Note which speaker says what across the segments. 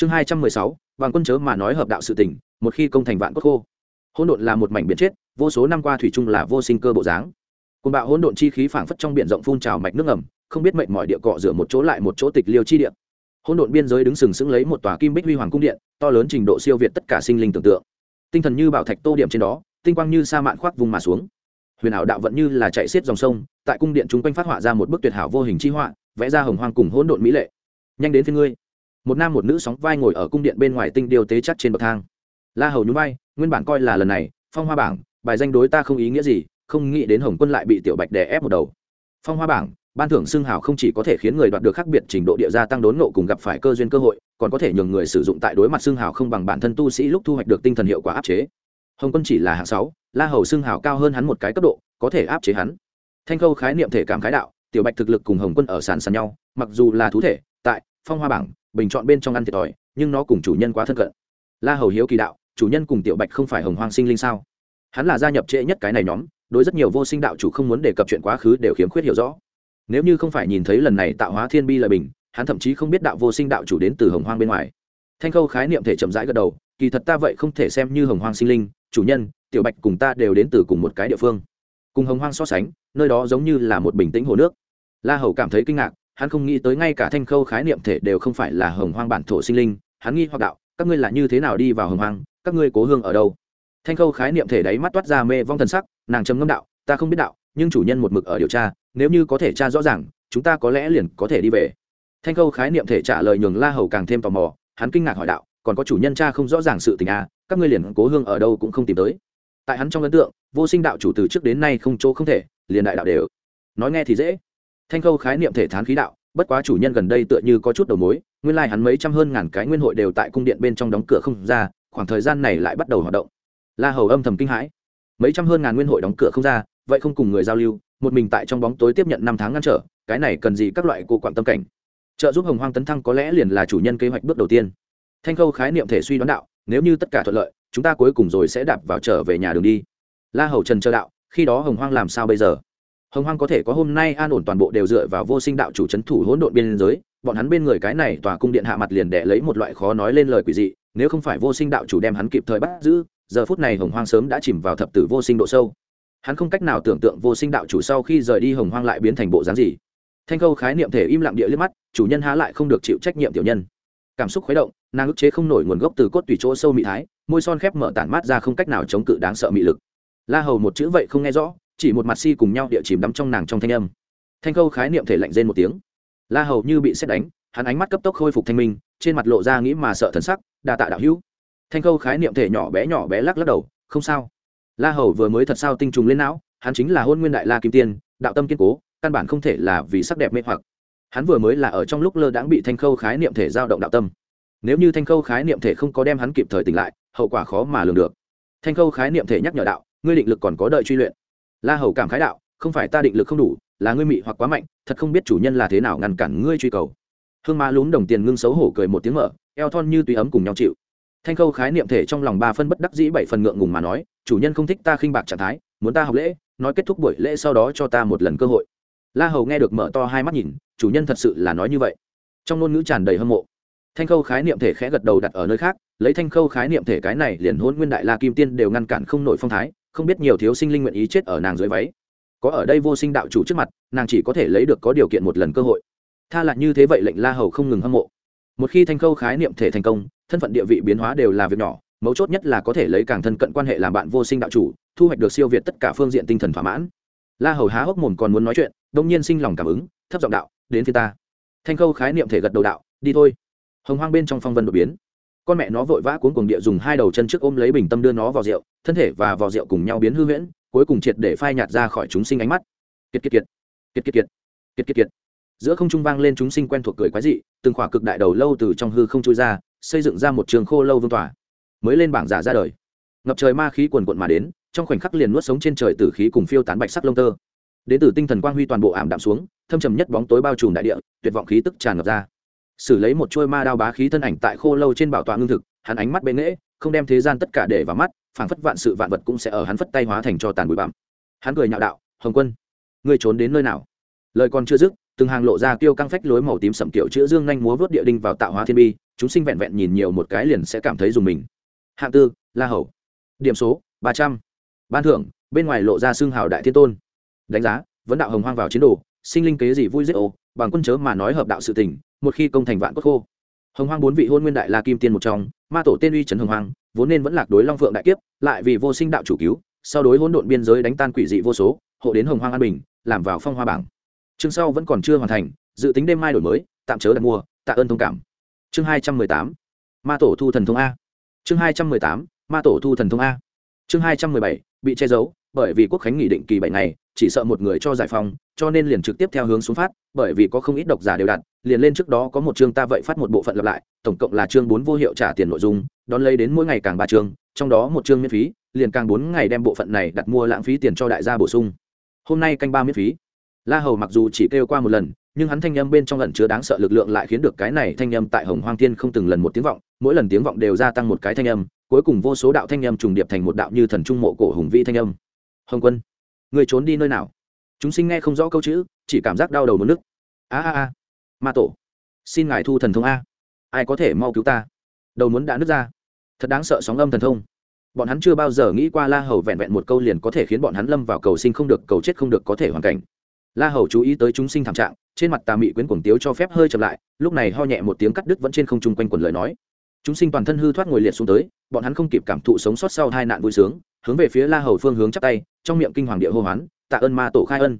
Speaker 1: chương hai trăm mười sáu vàng quân chớ mà nói hợp đạo sự tỉnh một khi công thành vạn cốt khô. Hỗn độn là một mảnh biển chết, vô số năm qua thủy chung là vô sinh cơ bộ dáng. Côn bạo hỗn độn chi khí phảng phất trong biển rộng phun trào mạch nước ngầm, không biết mệnh mọi địa cọ rửa một chỗ lại một chỗ tịch liêu chi địa. Hỗn độn biên giới đứng sừng sững lấy một tòa kim bích huy hoàng cung điện, to lớn trình độ siêu việt tất cả sinh linh tưởng tượng. Tinh thần như bảo thạch tô điểm trên đó, tinh quang như sa mạn khoác vùng mà xuống. Huyền ảo đạo vẫn như là chạy xiết dòng sông, tại cung điện chúng quanh phát họa ra một bức tuyệt hảo vô hình chi họa, vẽ ra hồng hoang cùng hỗn độn mỹ lệ. Nhanh đến phía ngươi một nam một nữ sóng vai ngồi ở cung điện bên ngoài tinh điều tế chắc trên bậc thang. La hầu nhún vai, nguyên bản coi là lần này, phong hoa bảng, bài danh đối ta không ý nghĩa gì, không nghĩ đến hồng quân lại bị tiểu bạch đè ép một đầu. Phong hoa bảng, ban thưởng xưng hào không chỉ có thể khiến người đoạt được khác biệt trình độ địa gia tăng đốn ngộ cùng gặp phải cơ duyên cơ hội, còn có thể nhường người sử dụng tại đối mặt xưng hào không bằng bản thân tu sĩ lúc thu hoạch được tinh thần hiệu quả áp chế. Hồng quân chỉ là hạng sáu, la hầu xưng hào cao hơn hắn một cái cấp độ, có thể áp chế hắn. Thanh khâu khái niệm thể cảm khái đạo, tiểu bạch thực lực cùng hồng quân ở sàn sàn nhau, mặc dù là thú thể, tại phong hoa bảng, bình chọn bên trong ăn thiệt thòi, nhưng nó cùng chủ nhân quá thân cận. La hầu hiếu kỳ đạo, chủ nhân cùng tiểu bạch không phải hồng hoang sinh linh sao? Hắn là gia nhập trễ nhất cái này nhóm, đối rất nhiều vô sinh đạo chủ không muốn đề cập chuyện quá khứ đều khiếm khuyết hiểu rõ. Nếu như không phải nhìn thấy lần này tạo hóa thiên bi lợi bình, hắn thậm chí không biết đạo vô sinh đạo chủ đến từ hồng hoang bên ngoài. Thanh khâu khái niệm thể chậm rãi gật đầu, kỳ thật ta vậy không thể xem như hồng hoang sinh linh, chủ nhân, tiểu bạch cùng ta đều đến từ cùng một cái địa phương. Cùng hồng hoang so sánh, nơi đó giống như là một bình tĩnh hồ nước. La hầu cảm thấy kinh ngạc hắn không nghĩ tới ngay cả thanh khâu khái niệm thể đều không phải là hồng hoang bản thổ sinh linh, hắn nghi hoặc đạo, các ngươi là như thế nào đi vào hồng hoang, các ngươi cố hương ở đâu? Thanh khâu khái niệm thể đáy mắt toát ra mê vong thần sắc, nàng trầm ngâm đạo, ta không biết đạo, nhưng chủ nhân một mực ở điều tra, nếu như có thể tra rõ ràng, chúng ta có lẽ liền có thể đi về. Thanh khâu khái niệm thể trả lời nhường la hầu càng thêm tò mò, hắn kinh ngạc hỏi đạo, còn có chủ nhân cha không rõ ràng sự tình à các ngươi liền cố hương ở đâu cũng không tìm tới. Tại hắn trong ấn tượng, vô sinh đạo chủ từ trước đến nay không chỗ không thể, liền đại đạo đều. Nói nghe thì dễ thanh khâu khái niệm thể thán khí đạo, bất quá chủ nhân gần đây tựa như có chút đầu mối, nguyên lai hắn mấy trăm hơn ngàn cái nguyên hội đều tại cung điện bên trong đóng cửa không ra, khoảng thời gian này lại bắt đầu hoạt động. La hầu âm thầm kinh hãi. Mấy trăm hơn ngàn nguyên hội đóng cửa không ra, vậy không cùng người giao lưu, một mình tại trong bóng tối tiếp nhận năm tháng ngăn trở, cái này cần gì các loại cô quản tâm cảnh. Trợ giúp hồng hoang tấn thăng có lẽ liền là chủ nhân kế hoạch bước đầu tiên. Thanh khâu khái niệm thể suy đoán đạo, nếu như tất cả thuận lợi, chúng ta cuối cùng rồi sẽ đạp vào trở về nhà đường đi. La hầu trần chờ đạo, khi đó hồng hoang làm sao bây giờ? Hồng hoang có thể có hôm nay an ổn toàn bộ đều dựa vào vô sinh đạo chủ c h ấ n thủ hỗn độn biên giới, bọn hắn bên người cái này tòa cung điện hạ mặt liền đẻ lấy một loại khó nói lên lời quỷ dị, nếu không phải vô sinh đạo chủ đem hắn kịp thời bắt giữ, giờ phút này hồng hoang sớm đã chìm vào thập tử vô sinh độ sâu. Hắn không cách nào tưởng tượng vô sinh đạo chủ sau khi rời đi hồng hoang lại biến thành bộ dáng gì. Thanh khâu khái niệm thể im lặng địa liếc mắt, chủ nhân há lại không được chịu trách nhiệm tiểu nhân. Cảm xúc khuấy động, nàng ức chế không nổi nguồn gốc từ cốt tùy chỗ sâu mị thái, môi son khép mở tản mát ra không cách nào chống cự đáng sợ mị lực. La hầu một chữ vậy không nghe rõ chỉ một mặt si cùng nhau địa chìm đắm trong nàng trong thanh âm. Thanh khâu khái niệm thể lạnh rên một tiếng. La hầu như bị xét đánh, hắn ánh mắt cấp tốc khôi phục thanh minh, trên mặt lộ ra nghĩ mà sợ thần sắc, đa tạ đạo hữu. Thanh khâu khái niệm thể nhỏ bé nhỏ bé lắc lắc đầu, không sao. La hầu vừa mới thật sao tinh trùng lên não, hắn chính là hôn nguyên đại la kim tiên, đạo tâm kiên cố, căn bản không thể là vì sắc đẹp mê hoặc. Hắn vừa mới là ở trong lúc lơ đãng bị thanh khâu khái niệm thể giao động đạo tâm. Nếu như thanh khâu khái niệm thể không có đem hắn kịp thời tỉnh lại, hậu quả khó mà lường được. Thanh khâu khái niệm thể nhắc nhở đạo, ngươi định lực còn có đợi truy luyện la hầu cảm khái đạo, không phải ta định lực không đủ, là ngươi mị hoặc quá mạnh, thật không biết chủ nhân là thế nào ngăn cản ngươi truy cầu. Hương ma lún đồng tiền ngưng xấu hổ cười một tiếng mở, eo thon như tùy ấm cùng nhau chịu. Thanh khâu khái niệm thể trong lòng ba phân bất đắc dĩ bảy phần ngượng ngùng mà nói, chủ nhân không thích ta khinh bạc trạng thái, muốn ta học lễ, nói kết thúc buổi lễ sau đó cho ta một lần cơ hội. La hầu nghe được mở to hai mắt nhìn, chủ nhân thật sự là nói như vậy. Trong ngôn ngữ tràn đầy hâm mộ. Thanh khâu khái niệm thể khẽ gật đầu đặt ở nơi khác, lấy thanh khâu khái niệm thể cái này liền hôn nguyên đại la kim tiên đều ngăn cản không nổi phong thái không biết nhiều thiếu sinh linh nguyện ý chết ở nàng dưới váy. Có ở đây vô sinh đạo chủ trước mặt, nàng chỉ có thể lấy được có điều kiện một lần cơ hội. Tha lại như thế vậy lệnh la hầu không ngừng hâm mộ. Một khi thanh khâu khái niệm thể thành công, thân phận địa vị biến hóa đều là việc nhỏ, mấu chốt nhất là có thể lấy càng thân cận quan hệ làm bạn vô sinh đạo chủ, thu hoạch được siêu việt tất cả phương diện tinh thần thỏa mãn. La hầu há hốc mồm còn muốn nói chuyện, đông nhiên sinh lòng cảm ứng, thấp giọng đạo, đến phía ta. Thanh khâu khái niệm thể gật đầu đạo, đi thôi. Hồng hoang bên trong phong vân đột biến con mẹ nó vội vã cuốn cuồng địa dùng hai đầu chân trước ôm lấy bình tâm đưa nó vào rượu, thân thể và vào rượu cùng nhau biến hư huyễn, cuối cùng triệt để phai nhạt ra khỏi chúng sinh ánh mắt. Kiệt kiệt kiệt. Kiệt kiệt kiệt. Kiệt kiệt kiệt. Giữa không trung vang lên chúng sinh quen thuộc cười quái dị, từng khỏa cực đại đầu lâu từ trong hư không trôi ra, xây dựng ra một trường khô lâu vương tỏa mới lên bảng giả ra đời. Ngập trời ma khí quần quận mà đến, trong khoảnh khắc liền nuốt sống trên trời tử khí cùng phiêu tán bạch sắc lông tơ. Đến từ tinh thần quang huy toàn bộ ảm đạm xuống, thâm trầm nhất bóng tối bao trùm đại địa, tuyệt vọng khí tức tràn ngập ra xử lấy một chuôi ma đao bá khí thân ảnh tại khô lâu trên bảo tọa ngưng thực, hắn ánh mắt bệ nghễ, không đem thế gian tất cả để vào mắt, phảng phất vạn sự vạn vật cũng sẽ ở hắn phất tay hóa thành cho tàn bụi bặm. Hắn cười nhạo đạo, hồng quân, ngươi trốn đến nơi nào? Lời còn chưa dứt, từng hàng lộ ra tiêu căng phách lối màu tím sẩm kiểu chữa dương nhanh múa vớt địa đinh vào tạo hóa thiên bi, chúng sinh vẹn vẹn nhìn nhiều một cái liền sẽ cảm thấy dùng mình. Hạng tư, la hầu. Điểm số, ba trăm. Ban thưởng, bên ngoài lộ ra xương hào đại thiên tôn. Đánh giá, vấn đạo hồng hoang vào chiến đồ, sinh linh kế gì vui giết ô bằng quân chớ mà nói hợp đạo sự tình, một khi công thành vạn cốt khô. Hồng hoang bốn vị hôn nguyên đại la kim tiên một trong, ma tổ tên uy trấn hồng hoang, vốn nên vẫn lạc đối long phượng đại kiếp, lại vì vô sinh đạo chủ cứu, sau đối hỗn độn biên giới đánh tan quỷ dị vô số, hộ đến hồng hoang an bình, làm vào phong hoa bảng. Chương sau vẫn còn chưa hoàn thành, dự tính đêm mai đổi mới, tạm chớ đặt mua, tạ ơn thông cảm. Chương hai trăm mười tám, ma tổ thu thần thông a. Chương hai trăm mười tám, ma tổ thu thần thông a. Chương hai trăm mười bảy, bị che giấu, bởi vì quốc khánh nghị định kỳ bảy ngày chỉ sợ một người cho giải phóng, cho nên liền trực tiếp theo hướng xuống phát, bởi vì có không ít độc giả đều đặt, liền lên trước đó có một chương ta vậy phát một bộ phận lặp lại, tổng cộng là chương bốn vô hiệu trả tiền nội dung, đón lấy đến mỗi ngày càng ba chương, trong đó một chương miễn phí, liền càng bốn ngày đem bộ phận này đặt mua lãng phí tiền cho đại gia bổ sung. Hôm nay canh ba miễn phí. La hầu mặc dù chỉ kêu qua một lần, nhưng hắn thanh âm bên trong lần chứa đáng sợ lực lượng lại khiến được cái này thanh âm tại hồng hoang thiên không từng lần một tiếng vọng, mỗi lần tiếng vọng đều gia tăng một cái thanh âm, cuối cùng vô số đạo thanh âm trùng điệp thành một đạo như thần trung mộ cổ hùng vĩ thanh âm. Hồng quân người trốn đi nơi nào? Chúng sinh nghe không rõ câu chữ, chỉ cảm giác đau đầu một nước. A a a. Ma tổ, xin ngài thu thần thông a. Ai có thể mau cứu ta? Đầu muốn đã nứt ra. Thật đáng sợ sóng âm thần thông. Bọn hắn chưa bao giờ nghĩ qua la hầu vẹn vẹn một câu liền có thể khiến bọn hắn lâm vào cầu sinh không được, cầu chết không được có thể hoàn cảnh. La hầu chú ý tới chúng sinh thảm trạng, trên mặt tà mị quyến cuồng tiếu cho phép hơi chậm lại, lúc này ho nhẹ một tiếng cắt đứt vẫn trên không trung quanh quần lời nói. Chúng sinh toàn thân hư thoát ngồi liệt xuống tới, bọn hắn không kịp cảm thụ sống sót sau hai nạn vui sướng, hướng về phía la hầu phương hướng chắp tay trong miệng kinh hoàng địa hô hoán, tạ ơn ma tổ khai ân.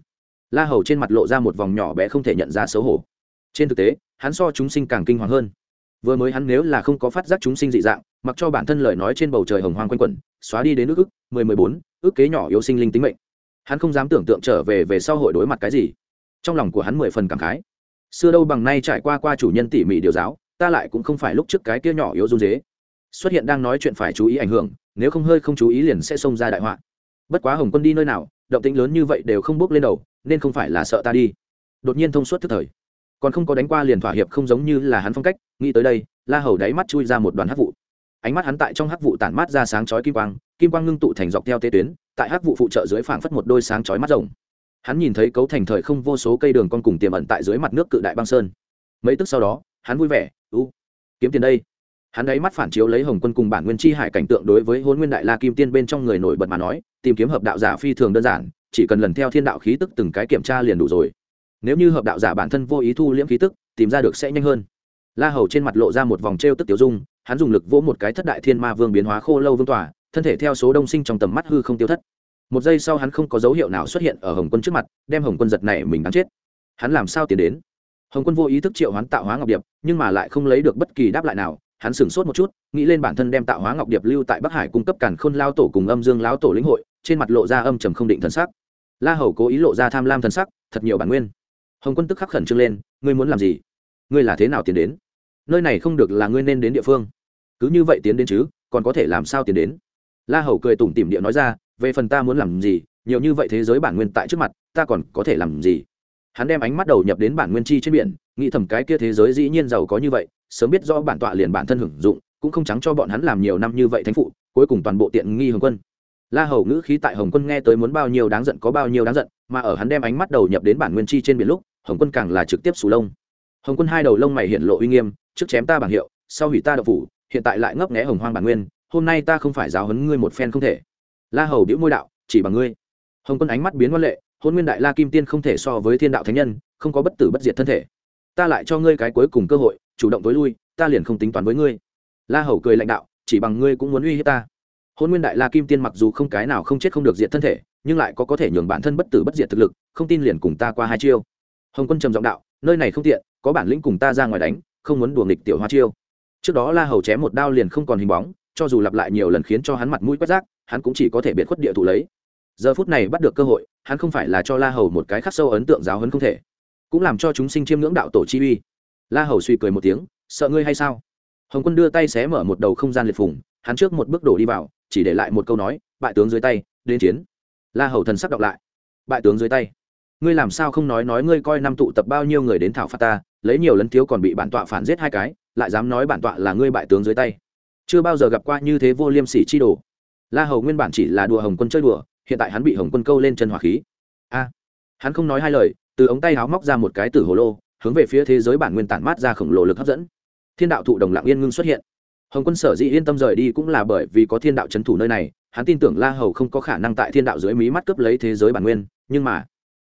Speaker 1: La hầu trên mặt lộ ra một vòng nhỏ bé không thể nhận ra xấu hổ. Trên thực tế, hắn so chúng sinh càng kinh hoàng hơn. Vừa mới hắn nếu là không có phát giác chúng sinh dị dạng, mặc cho bản thân lời nói trên bầu trời hồng hoang quanh quẩn, xóa đi đến ước ức, mười mười bốn, ước kế nhỏ yếu sinh linh tính mệnh. Hắn không dám tưởng tượng trở về về sau hội đối mặt cái gì. Trong lòng của hắn mười phần cảm khái. Xưa đâu bằng nay trải qua qua chủ nhân tỉ mỉ điều giáo, ta lại cũng không phải lúc trước cái kia nhỏ yếu run dế xuất hiện đang nói chuyện phải chú ý ảnh hưởng, nếu không hơi không chú ý liền sẽ xông ra đại họa bất quá hồng quân đi nơi nào, động tĩnh lớn như vậy đều không bước lên đầu, nên không phải là sợ ta đi. Đột nhiên thông suốt thức thời. Còn không có đánh qua liền thỏa hiệp không giống như là hắn phong cách, nghĩ tới đây, la hầu đáy mắt chui ra một đoàn hắc vụ. Ánh mắt hắn tại trong hắc vụ tản mát ra sáng chói kim quang kim quang ngưng tụ thành dọc theo tê tuyến, tại hắc vụ phụ trợ dưới phảng phất một đôi sáng chói mắt rồng. Hắn nhìn thấy cấu thành thời không vô số cây đường con cùng tiềm ẩn tại dưới mặt nước cự đại băng sơn. Mấy tức sau đó, hắn vui vẻ u kiếm tiền đây hắn ấy mắt phản chiếu lấy hồng quân cùng bản nguyên chi hải cảnh tượng đối với hôn nguyên đại la kim tiên bên trong người nổi bật mà nói, tìm kiếm hợp đạo giả phi thường đơn giản, chỉ cần lần theo thiên đạo khí tức từng cái kiểm tra liền đủ rồi. Nếu như hợp đạo giả bản thân vô ý thu liễm khí tức, tìm ra được sẽ nhanh hơn. La hầu trên mặt lộ ra một vòng t r e o tức tiểu dung, hắn dùng lực vỗ một cái thất đại thiên ma vương biến hóa khô lâu vương tỏa thân thể theo số đông sinh trong tầm mắt hư không tiêu thất. Một giây sau hắn không có dấu hiệu nào xuất hiện ở hồng quân trước mặt, đem hồng quân giật này mình đáng chết. Hắn làm sao tiến đến? Hồng quân vô ý thức triệu hoán tạo hóa ngọc điệp, nhưng mà lại không lấy được bất kỳ đáp lại nào hắn sửng sốt một chút, nghĩ lên bản thân đem tạo hóa ngọc điệp lưu tại bắc hải cung cấp cản khôn lao tổ cùng âm dương lão tổ lĩnh hội, trên mặt lộ ra âm trầm không định thần sắc. La hầu cố ý lộ ra tham lam thần sắc, thật nhiều bản nguyên. Hồng quân tức khắc khẩn trương lên, ngươi muốn làm gì? Ngươi là thế nào tiến đến? Nơi này không được là ngươi nên đến địa phương. Cứ như vậy tiến đến chứ, còn có thể làm sao tiến đến? La hầu cười tủm tỉm địa nói ra, về phần ta muốn làm gì, nhiều như vậy thế giới bản nguyên tại trước mặt, ta còn có thể làm gì? Hắn đem ánh mắt đầu nhập đến bản nguyên chi trên biển, nghĩ thầm cái kia thế giới dĩ nhiên giàu có như vậy, sớm biết do bản tọa liền bản thân hưởng dụng, cũng không trắng cho bọn hắn làm nhiều năm như vậy thánh phụ, cuối cùng toàn bộ tiện nghi hồng quân. La hầu ngữ khí tại hồng quân nghe tới muốn bao nhiêu đáng giận có bao nhiêu đáng giận, mà ở hắn đem ánh mắt đầu nhập đến bản nguyên chi trên biển lúc, hồng quân càng là trực tiếp sù lông. Hồng quân hai đầu lông mày hiện lộ uy nghiêm, trước chém ta bảng hiệu, sau hủy ta đậu phủ, hiện tại lại ngấp nghé hồng hoang bản nguyên, hôm nay ta không phải giáo hấn ngươi một phen không thể. La hầu đĩu môi đạo, chỉ bằng ngươi. Hồng quân ánh mắt biến ngoan lệ hôn nguyên đại la kim tiên không thể so với thiên đạo thánh nhân, không có bất tử bất diệt thân thể. Ta lại cho ngươi cái cuối cùng cơ hội, chủ động tối lui, ta liền không tính toán với ngươi. La hầu cười lãnh đạo, chỉ bằng ngươi cũng muốn uy hiếp ta. Hôn nguyên đại la kim tiên mặc dù không cái nào không chết không được diệt thân thể, nhưng lại có có thể nhường bản thân bất tử bất diệt thực lực, không tin liền cùng ta qua hai chiêu. Hồng quân trầm giọng đạo, nơi này không tiện, có bản lĩnh cùng ta ra ngoài đánh, không muốn đùa nghịch tiểu hoa chiêu. Trước đó la hầu chém một đao liền không còn hình bóng, cho dù lặp lại nhiều lần khiến cho hắn mặt mũi quét rác, hắn cũng chỉ có thể biệt khuất địa thủ lấy giờ phút này bắt được cơ hội, hắn không phải là cho la hầu một cái khắc sâu ấn tượng giáo hấn không thể, cũng làm cho chúng sinh chiêm ngưỡng đạo tổ chi uy. La hầu suy cười một tiếng, sợ ngươi hay sao? Hồng quân đưa tay xé mở một đầu không gian liệt phủng hắn trước một bước đổ đi vào, chỉ để lại một câu nói, bại tướng dưới tay, đến chiến. La hầu thần sắc đọc lại, bại tướng dưới tay, ngươi làm sao không nói nói ngươi coi năm tụ tập bao nhiêu người đến thảo phạt ta, lấy nhiều lấn thiếu còn bị bản tọa phản giết hai cái, lại dám nói bản tọa là ngươi bại tướng dưới tay. Chưa bao giờ gặp qua như thế vô liêm sỉ chi đồ. La hầu nguyên bản chỉ là đùa hồng quân chơi đùa hiện tại hắn bị hồng quân câu lên chân hỏa khí. A, hắn không nói hai lời, từ ống tay háo móc ra một cái tử hồ lô, hướng về phía thế giới bản nguyên tản mát ra khổng lồ lực hấp dẫn. Thiên đạo thụ đồng lặng yên ngưng xuất hiện. Hồng quân sở dĩ yên tâm rời đi cũng là bởi vì có thiên đạo c h ấ n thủ nơi này, hắn tin tưởng la hầu không có khả năng tại thiên đạo dưới mí mắt cướp lấy thế giới bản nguyên, nhưng mà,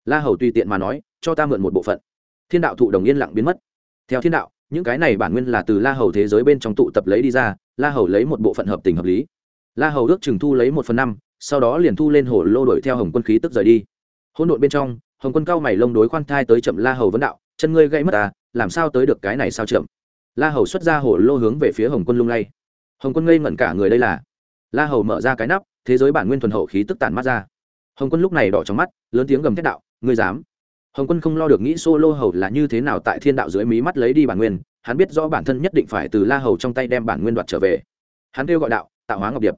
Speaker 1: la hầu tùy tiện mà nói, cho ta mượn một bộ phận. Thiên đạo thụ đồng yên lặng biến mất. Theo thiên đạo, những cái này bản nguyên là từ la hầu thế giới bên trong tụ tập lấy đi ra, la hầu lấy một bộ phận hợp tình hợp lý. La hầu ước trừng thu lấy một phần năm sau đó liền thu lên hổ lô đuổi theo hồng quân khí tức rời đi. Hỗn độn bên trong, hồng quân cao mày lông đối khoan thai tới chậm la hầu vấn đạo, chân ngươi gãy mất à làm sao tới được cái này sao chậm? La hầu xuất ra hổ lô hướng về phía hồng quân lung lay. Hồng quân ngây ngẩn cả người đây là. La hầu mở ra cái nắp, thế giới bản nguyên thuần hậu khí tức tản mắt ra. Hồng quân lúc này đỏ trong mắt, lớn tiếng gầm thét đạo, ngươi dám? Hồng quân không lo được nghĩ solo hầu là như thế nào tại thiên đạo dưới mí mắt lấy đi bản nguyên, hắn biết rõ bản thân nhất định phải từ la hầu trong tay đem bản nguyên đoạt trở về. Hắn kêu gọi đạo, tạo hóa ngọc điệp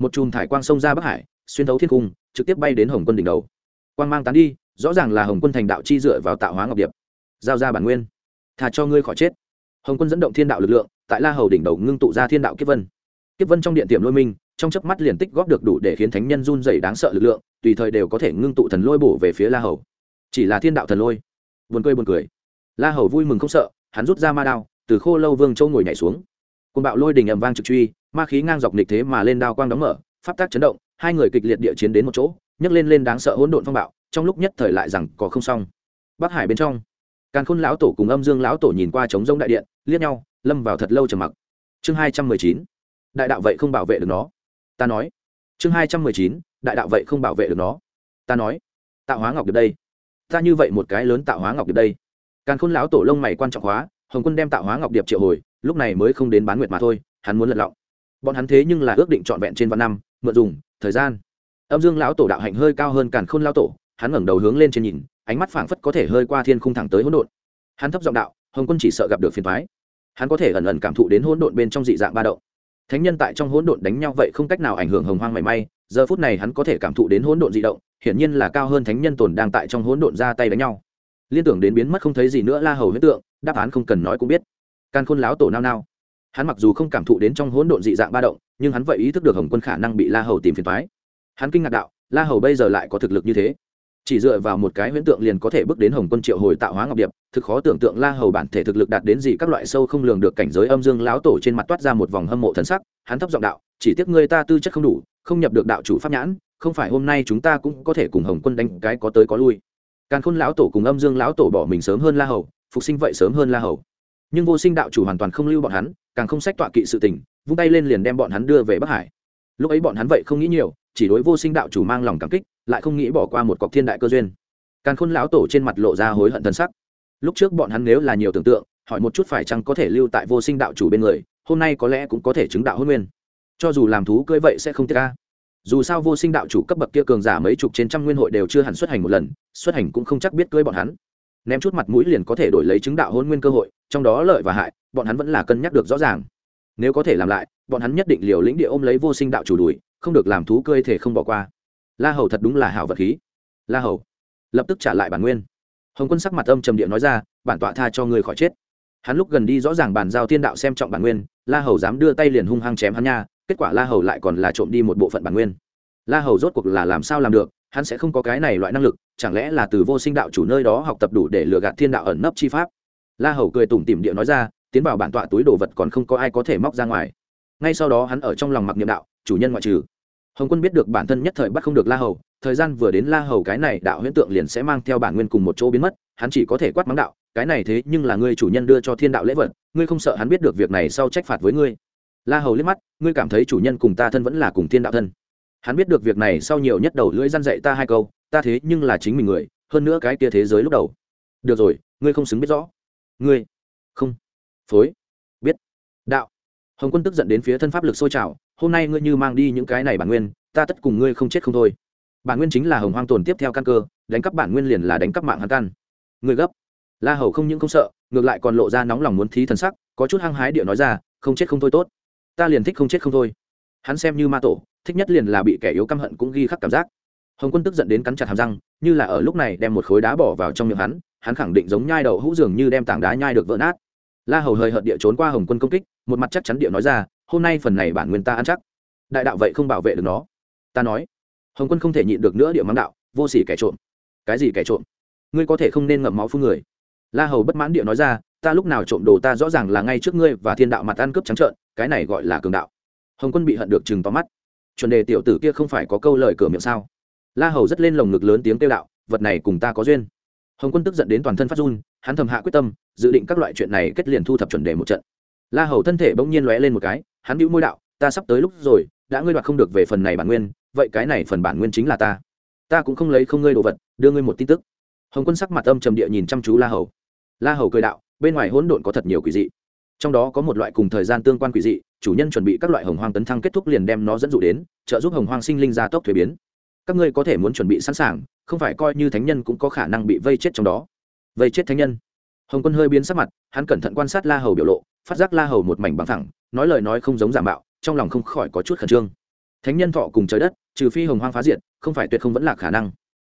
Speaker 1: một chùm thải quang sông ra bắc hải, xuyên thấu thiên cung, trực tiếp bay đến hồng quân đỉnh đầu. Quang mang tán đi, rõ ràng là hồng quân thành đạo chi dựa vào tạo hóa ngọc điệp. Giao ra bản nguyên. Thà cho ngươi khỏi chết. Hồng quân dẫn động thiên đạo lực lượng, tại la hầu đỉnh đầu ngưng tụ ra thiên đạo kiếp vân. Kiếp vân trong điện tiệm lôi minh, trong chớp mắt liền tích góp được đủ để khiến thánh nhân run dày đáng sợ lực lượng, tùy thời đều có thể ngưng tụ thần lôi bổ về phía la hầu. Chỉ là thiên đạo thần lôi. Buồn cười buồn cười. La hầu vui mừng không sợ, hắn rút ra ma đao, từ khô lâu vương châu ngồi nhảy xuống côn bạo lôi đình ầm vang trực truy, ma khí ngang dọc nịch thế mà lên đao quang đóng mở, pháp tác chấn động, hai người kịch liệt địa chiến đến một chỗ, nhấc lên lên đáng sợ hỗn độn phong bạo, trong lúc nhất thời lại rằng có không xong. Bắc hải bên trong, càn khôn lão tổ cùng âm dương lão tổ nhìn qua trống rông đại điện, liếc nhau, lâm vào thật lâu trầm mặc. Chương hai trăm mười chín, đại đạo vậy không bảo vệ được nó. Ta nói. Chương hai trăm mười chín, đại đạo vậy không bảo vệ được nó. Ta nói. Tạo hóa ngọc được đây. Ta như vậy một cái lớn tạo hóa ngọc được đây. Càn khôn lão tổ lông mày quan trọng hóa, hồng quân đem tạo hóa ngọc điệp triệu hồi lúc này mới không đến bán nguyệt mà thôi, hắn muốn lật lọng. Bọn hắn thế nhưng là ước định trọn vẹn trên vạn năm, mượn dùng, thời gian. Âm dương lão tổ đạo hạnh hơi cao hơn càn khôn lão tổ, hắn ngẩng đầu hướng lên trên nhìn, ánh mắt phảng phất có thể hơi qua thiên khung thẳng tới hỗn độn. Hắn thấp giọng đạo, hồng quân chỉ sợ gặp được phiền thoái hắn có thể ẩn ẩn cảm thụ đến hỗn độn bên trong dị dạng ba động. Thánh nhân tại trong hỗn độn đánh nhau vậy không cách nào ảnh hưởng hồng hoang mảy may, giờ phút này hắn có thể cảm thụ đến hỗn độn dị động, hiển nhiên là cao hơn thánh nhân tồn đang tại trong hỗn độn ra tay đánh nhau. Liên tưởng đến biến mất không thấy gì nữa la hầu huyết tượng, đáp án không cần nói cũng biết can khôn láo tổ nao nao. Hắn mặc dù không cảm thụ đến trong hỗn độn dị dạng ba động, nhưng hắn vậy ý thức được hồng quân khả năng bị la hầu tìm phiền thoái hắn kinh ngạc đạo, la hầu bây giờ lại có thực lực như thế? Chỉ dựa vào một cái huyễn tượng liền có thể bước đến hồng quân triệu hồi tạo hóa ngọc điệp, thực khó tưởng tượng la hầu bản thể thực lực đạt đến gì các loại sâu không lường được cảnh giới âm dương lão tổ trên mặt toát ra một vòng hâm mộ thần sắc, hắn thấp giọng đạo, chỉ tiếc ngươi ta tư chất không đủ, không nhập được đạo chủ pháp nhãn, không phải hôm nay chúng ta cũng có thể cùng hồng quân đánh cái có tới có lui. Càn khôn lão tổ cùng âm dương lão tổ bỏ mình sớm hơn la hầu, phục sinh vậy sớm hơn la hầu nhưng vô sinh đạo chủ hoàn toàn không lưu bọn hắn, càng không sách tọa kỵ sự tình, vung tay lên liền đem bọn hắn đưa về bắc hải. Lúc ấy bọn hắn vậy không nghĩ nhiều, chỉ đối vô sinh đạo chủ mang lòng cảm kích, lại không nghĩ bỏ qua một cọc thiên đại cơ duyên. Càng khôn lão tổ trên mặt lộ ra hối hận thân sắc. Lúc trước bọn hắn nếu là nhiều tưởng tượng, hỏi một chút phải chăng có thể lưu tại vô sinh đạo chủ bên người, hôm nay có lẽ cũng có thể chứng đạo hôn nguyên. Cho dù làm thú cưỡi vậy sẽ không tiết ca dù sao vô sinh đạo chủ cấp bậc kia cường giả mấy chục trên trăm nguyên hội đều chưa hẳn xuất hành một lần, xuất hành cũng không chắc biết cưỡi bọn hắn ném chút mặt mũi liền có thể đổi lấy chứng đạo hôn nguyên cơ hội, trong đó lợi và hại, bọn hắn vẫn là cân nhắc được rõ ràng. Nếu có thể làm lại, bọn hắn nhất định liều lĩnh địa ôm lấy vô sinh đạo chủ đùi không được làm thú cơi thể không bỏ qua. La hầu thật đúng là hảo vật khí. La hầu, lập tức trả lại bản nguyên. Hồng quân sắc mặt âm trầm địa nói ra, bản tọa tha cho ngươi khỏi chết. Hắn lúc gần đi rõ ràng bàn giao thiên đạo xem trọng bản nguyên, la hầu dám đưa tay liền hung hăng chém hắn nha, kết quả la hầu lại còn là trộm đi một bộ phận bản nguyên. La hầu rốt cuộc là làm sao làm được? Hắn sẽ không có cái này loại năng lực, chẳng lẽ là từ vô sinh đạo chủ nơi đó học tập đủ để lừa gạt thiên đạo ẩn nấp chi pháp? La hầu cười tủm tỉm địa nói ra, tiến vào bản tọa túi đồ vật còn không có ai có thể móc ra ngoài. Ngay sau đó hắn ở trong lòng mặc niệm đạo, chủ nhân ngoại trừ. Hồng quân biết được bản thân nhất thời bắt không được la hầu, thời gian vừa đến la hầu cái này đạo huyễn tượng liền sẽ mang theo bản nguyên cùng một chỗ biến mất, hắn chỉ có thể quát mắng đạo, cái này thế nhưng là ngươi chủ nhân đưa cho thiên đạo lễ vật, ngươi không sợ hắn biết được việc này sau trách phạt với ngươi? La hầu liếc mắt, ngươi cảm thấy chủ nhân cùng ta thân vẫn là cùng thiên đạo thân? Hắn biết được việc này sau nhiều nhất đầu lưỡi răn dạy ta hai câu, ta thế nhưng là chính mình người, hơn nữa cái kia thế giới lúc đầu. Được rồi, ngươi không xứng biết rõ. Ngươi, không, phối, biết, đạo. Hồng quân tức giận đến phía thân pháp lực sôi trào, hôm nay ngươi như mang đi những cái này bản nguyên, ta tất cùng ngươi không chết không thôi. Bản nguyên chính là hồng hoang tồn tiếp theo căn cơ, đánh cắp bản nguyên liền là đánh cắp mạng hắn căn. Ngươi gấp. La hầu không những không sợ, ngược lại còn lộ ra nóng lòng muốn thí thần sắc, có chút hăng hái địa nói ra, không chết không thôi tốt. Ta liền thích không chết không thôi. Hắn xem như ma tổ thích nhất liền là bị kẻ yếu căm hận cũng ghi khắc cảm giác. Hồng quân tức giận đến cắn chặt hàm răng, như là ở lúc này đem một khối đá bỏ vào trong miệng hắn hắn khẳng định giống nhai đầu hũ dường như đem tảng đá nhai được vỡ nát. La hầu hơi hợt địa trốn qua hồng quân công kích, một mặt chắc chắn địa nói ra, hôm nay phần này bản nguyên ta ăn chắc. Đại đạo vậy không bảo vệ được nó. Ta nói. Hồng quân không thể nhịn được nữa địa mắng đạo, vô s ỉ kẻ trộm. Cái gì kẻ trộm? Ngươi có thể không nên ngậm máu phun người. La hầu bất mãn địa nói ra, ta lúc nào trộm đồ ta rõ ràng là ngay trước ngươi và thiên đạo mặt ăn cướp trắng trợn, cái này gọi là cường đạo. Hồng quân bị hận được chừng tóm mắt chuẩn đề tiểu tử kia không phải có câu lời cửa miệng sao? La hầu rất lên lồng ngực lớn tiếng kêu đạo, vật này cùng ta có duyên. Hồng quân tức giận đến toàn thân phát run, hắn thầm hạ quyết tâm, dự định các loại chuyện này kết liền thu thập chuẩn đề một trận. La hầu thân thể bỗng nhiên lóe lên một cái, hắn bĩu môi đạo, ta sắp tới lúc rồi, đã ngươi đoạt không được về phần này bản nguyên, vậy cái này phần bản nguyên chính là ta. Ta cũng không lấy không ngươi đồ vật, đưa ngươi một tin tức. Hồng quân sắc mặt âm trầm địa nhìn chăm chú la hầu. La hầu cười đạo, bên ngoài hỗn độn có thật nhiều quỷ dị trong đó có một loại cùng thời gian tương quan quỷ dị, chủ nhân chuẩn bị các loại hồng hoang tấn thăng kết thúc liền đem nó dẫn dụ đến, trợ giúp hồng hoang sinh linh gia tốc thuế biến. Các ngươi có thể muốn chuẩn bị sẵn sàng, không phải coi như thánh nhân cũng có khả năng bị vây chết trong đó. Vây chết thánh nhân. Hồng quân hơi biến sắc mặt, hắn cẩn thận quan sát la hầu biểu lộ, phát giác la hầu một mảnh bằng thẳng nói lời nói không giống giả mạo, trong lòng không khỏi có chút khẩn trương. Thánh nhân thọ cùng trời đất, trừ phi hồng hoang phá diệt, không phải tuyệt không vẫn là khả năng.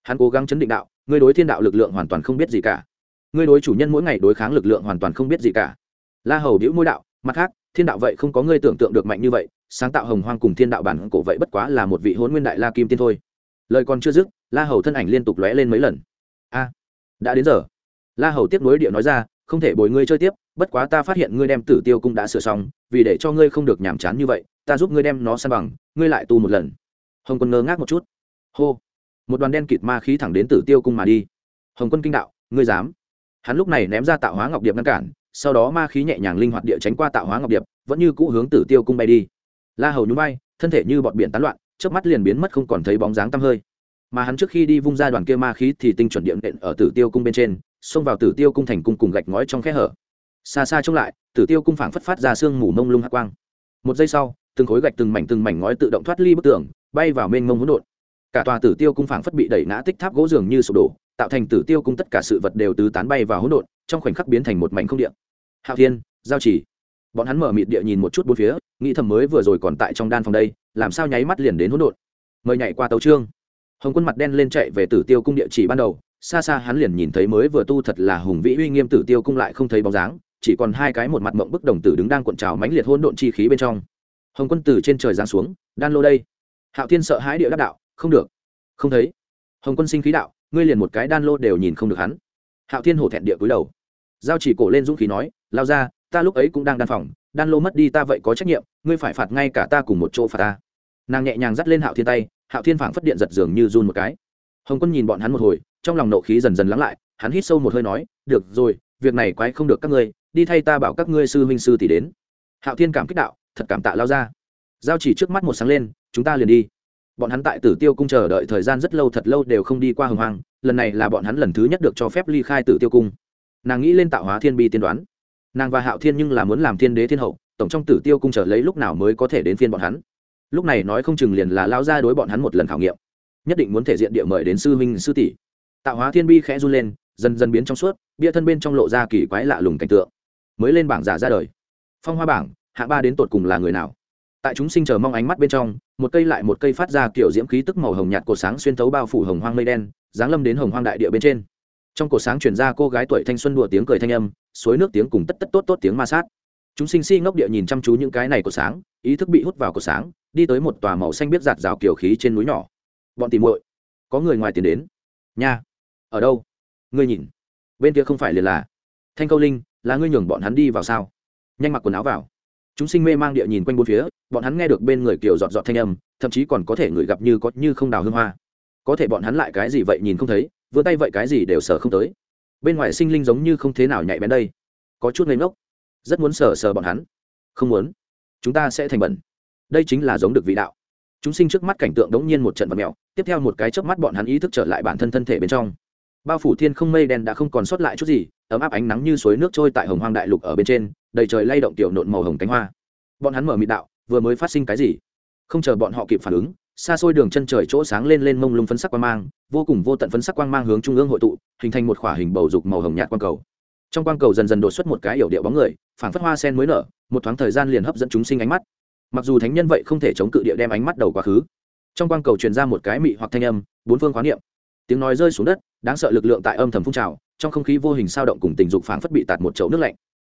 Speaker 1: Hắn cố gắng chấn định đạo, ngươi đối thiên đạo lực lượng hoàn toàn không biết gì cả. Ngươi đối chủ nhân mỗi ngày đối kháng lực lượng hoàn toàn không biết gì cả la hầu đĩu môi đạo, mặt khác, thiên đạo vậy không có ngươi tưởng tượng được mạnh như vậy, sáng tạo hồng hoang cùng thiên đạo bản cổ vậy bất quá là một vị hôn nguyên đại la kim tiên thôi. Lời còn chưa dứt, la hầu thân ảnh liên tục lóe lên mấy lần. A, đã đến giờ. La hầu tiếp nối địa nói ra, không thể bồi ngươi chơi tiếp, bất quá ta phát hiện ngươi đem tử tiêu cung đã sửa xong, vì để cho ngươi không được nhàm chán như vậy, ta giúp ngươi đem nó san bằng, ngươi lại tu một lần. Hồng quân ngơ ngác một chút. Hô. Một đoàn đen kịt ma khí thẳng đến tử tiêu cung mà đi. Hồng quân kinh đạo, ngươi dám. Hắn lúc này ném ra tạo hóa ngọc điệp ngăn cản sau đó ma khí nhẹ nhàng linh hoạt địa tránh qua tạo hóa ngọc điệp, vẫn như cũ hướng tử tiêu cung bay đi. La hầu nhún bay thân thể như bọt biển tán loạn trước mắt liền biến mất không còn thấy bóng dáng tăm hơi. Mà hắn trước khi đi vung ra đoàn kia ma khí thì tinh chuẩn điện đệm ở tử tiêu cung bên trên, xông vào tử tiêu cung thành cung cùng gạch ngói trong khe hở. Xa xa trông lại, tử tiêu cung phảng phất phát ra sương mù mông lung hắc quang. Một giây sau, từng khối gạch từng mảnh từng mảnh ngói tự động thoát ly bức tường, bay vào mênh mông hỗn độn. Cả tòa tử tiêu cung phảng phất bị đẩy ngã tích tháp gỗ dường như sụp đổ, tạo thành tử tiêu cung tất cả sự vật đều tứ tán bay vào hỗn độn trong khoảnh khắc biến thành một mảnh không điện. Hạo thiên, giao chỉ. Bọn hắn mở mịt địa nhìn một chút bốn phía, nghĩ thầm mới vừa rồi còn tại trong đan phòng đây, làm sao nháy mắt liền đến hỗn độn. Mời nhảy qua tấu trương hồng quân mặt đen lên chạy về tử tiêu cung địa chỉ ban đầu, xa xa hắn liền nhìn thấy mới vừa tu thật là hùng vĩ uy nghiêm tử tiêu cung lại không thấy bóng dáng, chỉ còn hai cái một mặt mộng bức đồng tử đứng đang cuộn trào mãnh liệt hỗn độn chi khí bên trong. Hồng quân từ trên trời giáng xuống, đan lô đây. Hạo thiên sợ hãi địa đắc đạo, không được. Không thấy. Hồng quân sinh khí đạo, ngươi liền một cái đan lô đều nhìn không được hắn. Hạo thiên hổ thẹn địa cúi đầu giao chỉ cổ lên dũng khí nói, lao ra, ta lúc ấy cũng đang đan phòng, đan lô mất đi ta vậy có trách nhiệm, ngươi phải phạt ngay cả ta cùng một chỗ phạt ta. Nàng nhẹ nhàng dắt lên hạo thiên tay, hạo thiên phảng phất điện giật dường như run một cái. Hồng quân nhìn bọn hắn một hồi, trong lòng nộ khí dần dần lắng lại, hắn hít sâu một hơi nói, được rồi, việc này quái không được các ngươi, đi thay ta bảo các ngươi sư huynh sư tỷ đến. Hạo thiên cảm kích đạo, thật cảm tạ lao ra. Giao chỉ trước mắt một sáng lên, chúng ta liền đi. Bọn hắn tại tử tiêu cung chờ đợi thời gian rất lâu thật lâu đều không đi qua hồng hoang, lần này là bọn hắn lần thứ nhất được cho phép ly khai tử tiêu cung nàng nghĩ lên tạo hóa thiên bi tiên đoán. Nàng và hạo thiên nhưng là muốn làm thiên đế thiên hậu, tổng trong tử tiêu cung chờ lấy lúc nào mới có thể đến phiên bọn hắn. Lúc này nói không chừng liền là lao ra đối bọn hắn một lần khảo nghiệm. Nhất định muốn thể diện địa mời đến sư huynh, sư tỷ. Tạo hóa thiên bi khẽ run lên, dần dần biến trong suốt, bia thân bên trong lộ ra kỳ quái lạ lùng cảnh tượng. Mới lên bảng giả ra đời. Phong hoa bảng hạ ba đến tột cùng là người nào? Tại chúng sinh chờ mong ánh mắt bên trong, một cây lại một cây phát ra kiểu diễm khí tức màu hồng nhạt cột sáng xuyên thấu bao phủ hồng hoang mây đen, giáng lâm đến hồng hoang đại địa bên trên trong cổ sáng chuyển ra cô gái tuổi thanh xuân đùa tiếng cười thanh âm, suối nước tiếng cùng tất tất tốt tốt tiếng ma sát. Chúng sinh si ngốc địa nhìn chăm chú những cái này của sáng, ý thức bị hút vào cổ sáng, đi tới một tòa màu xanh biết giạt rào kiểu khí trên núi nhỏ. Bọn tìm muội, có người ngoài tiền đến. Nha, ở đâu? Ngươi nhìn, bên kia không phải liền là thanh câu linh, là ngươi nhường bọn hắn đi vào sao? Nhanh mặc quần áo vào. Chúng sinh mê mang địa nhìn quanh bốn phía, bọn hắn nghe được bên người kiểu dọn dọn thanh âm, thậm chí còn có thể người gặp như có như không đào hương hoa. Có thể bọn hắn lại cái gì vậy nhìn không thấy? Vươn tay vậy cái gì đều sờ không tới. Bên ngoài sinh linh giống như không thế nào nhạy bén đây. Có chút ngây ngốc. Rất muốn sờ sờ bọn hắn. Không muốn. Chúng ta sẽ thành bẩn. Đây chính là giống được vị đạo. Chúng sinh trước mắt cảnh tượng đống nhiên một trận vật mèo, tiếp theo một cái chớp mắt bọn hắn ý thức trở lại bản thân thân thể bên trong. Bao phủ thiên không mây đen đã không còn sót lại chút gì, ấm áp ánh nắng như suối nước trôi tại hồng hoang đại lục ở bên trên, đầy trời lay động tiểu nộn màu hồng cánh hoa. Bọn hắn mở mịt đạo, vừa mới phát sinh cái gì? Không chờ bọn họ kịp phản ứng xa xôi đường chân trời chỗ sáng lên lên mông lung phấn sắc quang mang, vô cùng vô tận phấn sắc quang mang hướng trung ương hội tụ, hình thành một khỏa hình bầu dục màu hồng nhạt quang cầu. Trong quang cầu dần dần đột xuất một cái yểu điệu bóng người, phảng phất hoa sen mới nở, một thoáng thời gian liền hấp dẫn chúng sinh ánh mắt. Mặc dù thánh nhân vậy không thể chống cự địa đem ánh mắt đầu quá khứ, trong quang cầu truyền ra một cái mị hoặc thanh âm, bốn phương khóa niệm. Tiếng nói rơi xuống đất, đáng sợ lực lượng tại âm thầm phun trào, trong không khí vô hình sao động cùng tình dục phảng phất bị tạt một chậu nước lạnh.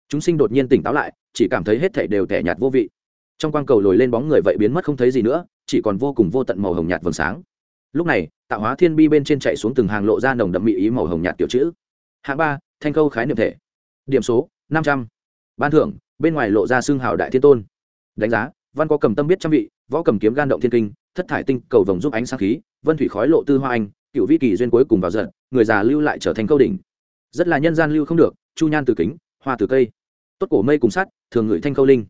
Speaker 1: Chúng sinh đột nhiên tỉnh táo lại, chỉ cảm thấy hết thể đều tẻ nhạt vô vị trong quang cầu lồi lên bóng người vậy biến mất không thấy gì nữa, chỉ còn vô cùng vô tận màu hồng nhạt vầng sáng. Lúc này, tạo hóa thiên bi bên trên chạy xuống từng hàng lộ ra nồng đậm mỹ ý màu hồng nhạt tiểu chữ. Hạng ba, thanh khâu khái niệm thể. Điểm số, năm trăm. Ban thưởng, bên ngoài lộ ra xương hào đại thiên tôn. Đánh giá, văn có cầm tâm biết trăm vị, võ cầm kiếm gan động thiên kinh, thất thải tinh, cầu vồng giúp ánh sáng khí, vân thủy khói lộ tư hoa anh, cựu vi kỳ duyên cuối cùng vào giận, người già lưu lại trở thành câu đỉnh. Rất là nhân gian lưu không được, chu nhan từ kính, hoa từ cây. Tốt cổ mây cùng sắt, thường ngửi thanh câu linh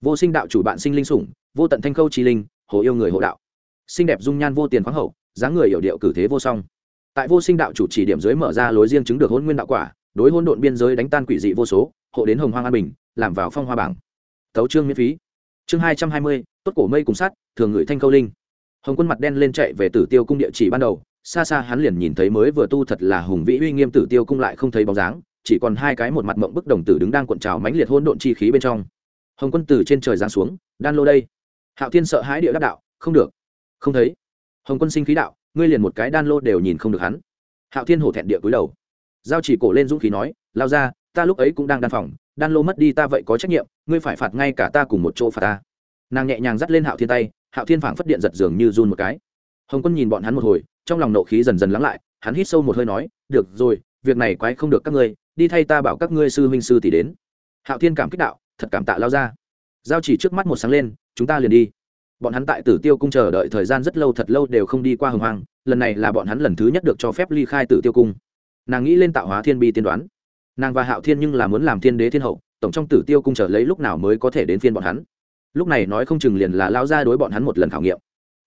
Speaker 1: vô sinh đạo chủ bạn sinh linh sủng, vô tận thanh câu trí linh, hồ yêu người hộ đạo. Xinh đẹp dung nhan vô tiền khoáng hậu, dáng người hiểu điệu cử thế vô song. Tại vô sinh đạo chủ chỉ điểm dưới mở ra lối riêng chứng được hôn nguyên đạo quả, đối hôn độn biên giới đánh tan quỷ dị vô số, hộ đến hồng hoang an bình, làm vào phong hoa bảng. Tấu trương miễn phí. Chương hai trăm hai mươi, tốt cổ mây cùng sát thường ngửi thanh câu linh. Hồng quân mặt đen lên chạy về tử tiêu cung địa chỉ ban đầu, xa xa hắn liền nhìn thấy mới vừa tu thật là hùng vĩ uy nghiêm tử tiêu cung lại không thấy bóng dáng, chỉ còn hai cái một mặt mộng bức đồng tử đứng đang cuộn trào mãnh liệt hôn độn chi khí bên trong hồng quân từ trên trời giáng xuống, đan lô đây. Hạo thiên sợ hãi địa đắc đạo, không được. Không thấy. Hồng quân sinh khí đạo, ngươi liền một cái đan lô đều nhìn không được hắn. Hạo thiên hổ thẹn địa cúi đầu. Giao chỉ cổ lên dũng khí nói, lao ra, ta lúc ấy cũng đang đan phòng, đan lô mất đi ta vậy có trách nhiệm, ngươi phải phạt ngay cả ta cùng một chỗ phạt ta. Nàng nhẹ nhàng dắt lên hạo thiên tay, hạo thiên phảng phất điện giật dường như run một cái. Hồng quân nhìn bọn hắn một hồi, trong lòng nộ khí dần dần lắng lại, hắn hít sâu một hơi nói, được rồi, việc này quái không được các ngươi, đi thay ta bảo các ngươi sư huynh sư tỷ đến. Hạo thiên cảm kích đạo thật cảm tạ lao ra. Giao chỉ trước mắt một sáng lên, chúng ta liền đi. Bọn hắn tại tử tiêu cung chờ đợi thời gian rất lâu thật lâu đều không đi qua hồng hoàng lần này là bọn hắn lần thứ nhất được cho phép ly khai tử tiêu cung. Nàng nghĩ lên tạo hóa thiên bi tiên đoán. Nàng và hạo thiên nhưng là muốn làm thiên đế thiên hậu, tổng trong tử tiêu cung chờ lấy lúc nào mới có thể đến phiên bọn hắn. Lúc này nói không chừng liền là lao ra đối bọn hắn một lần khảo nghiệm.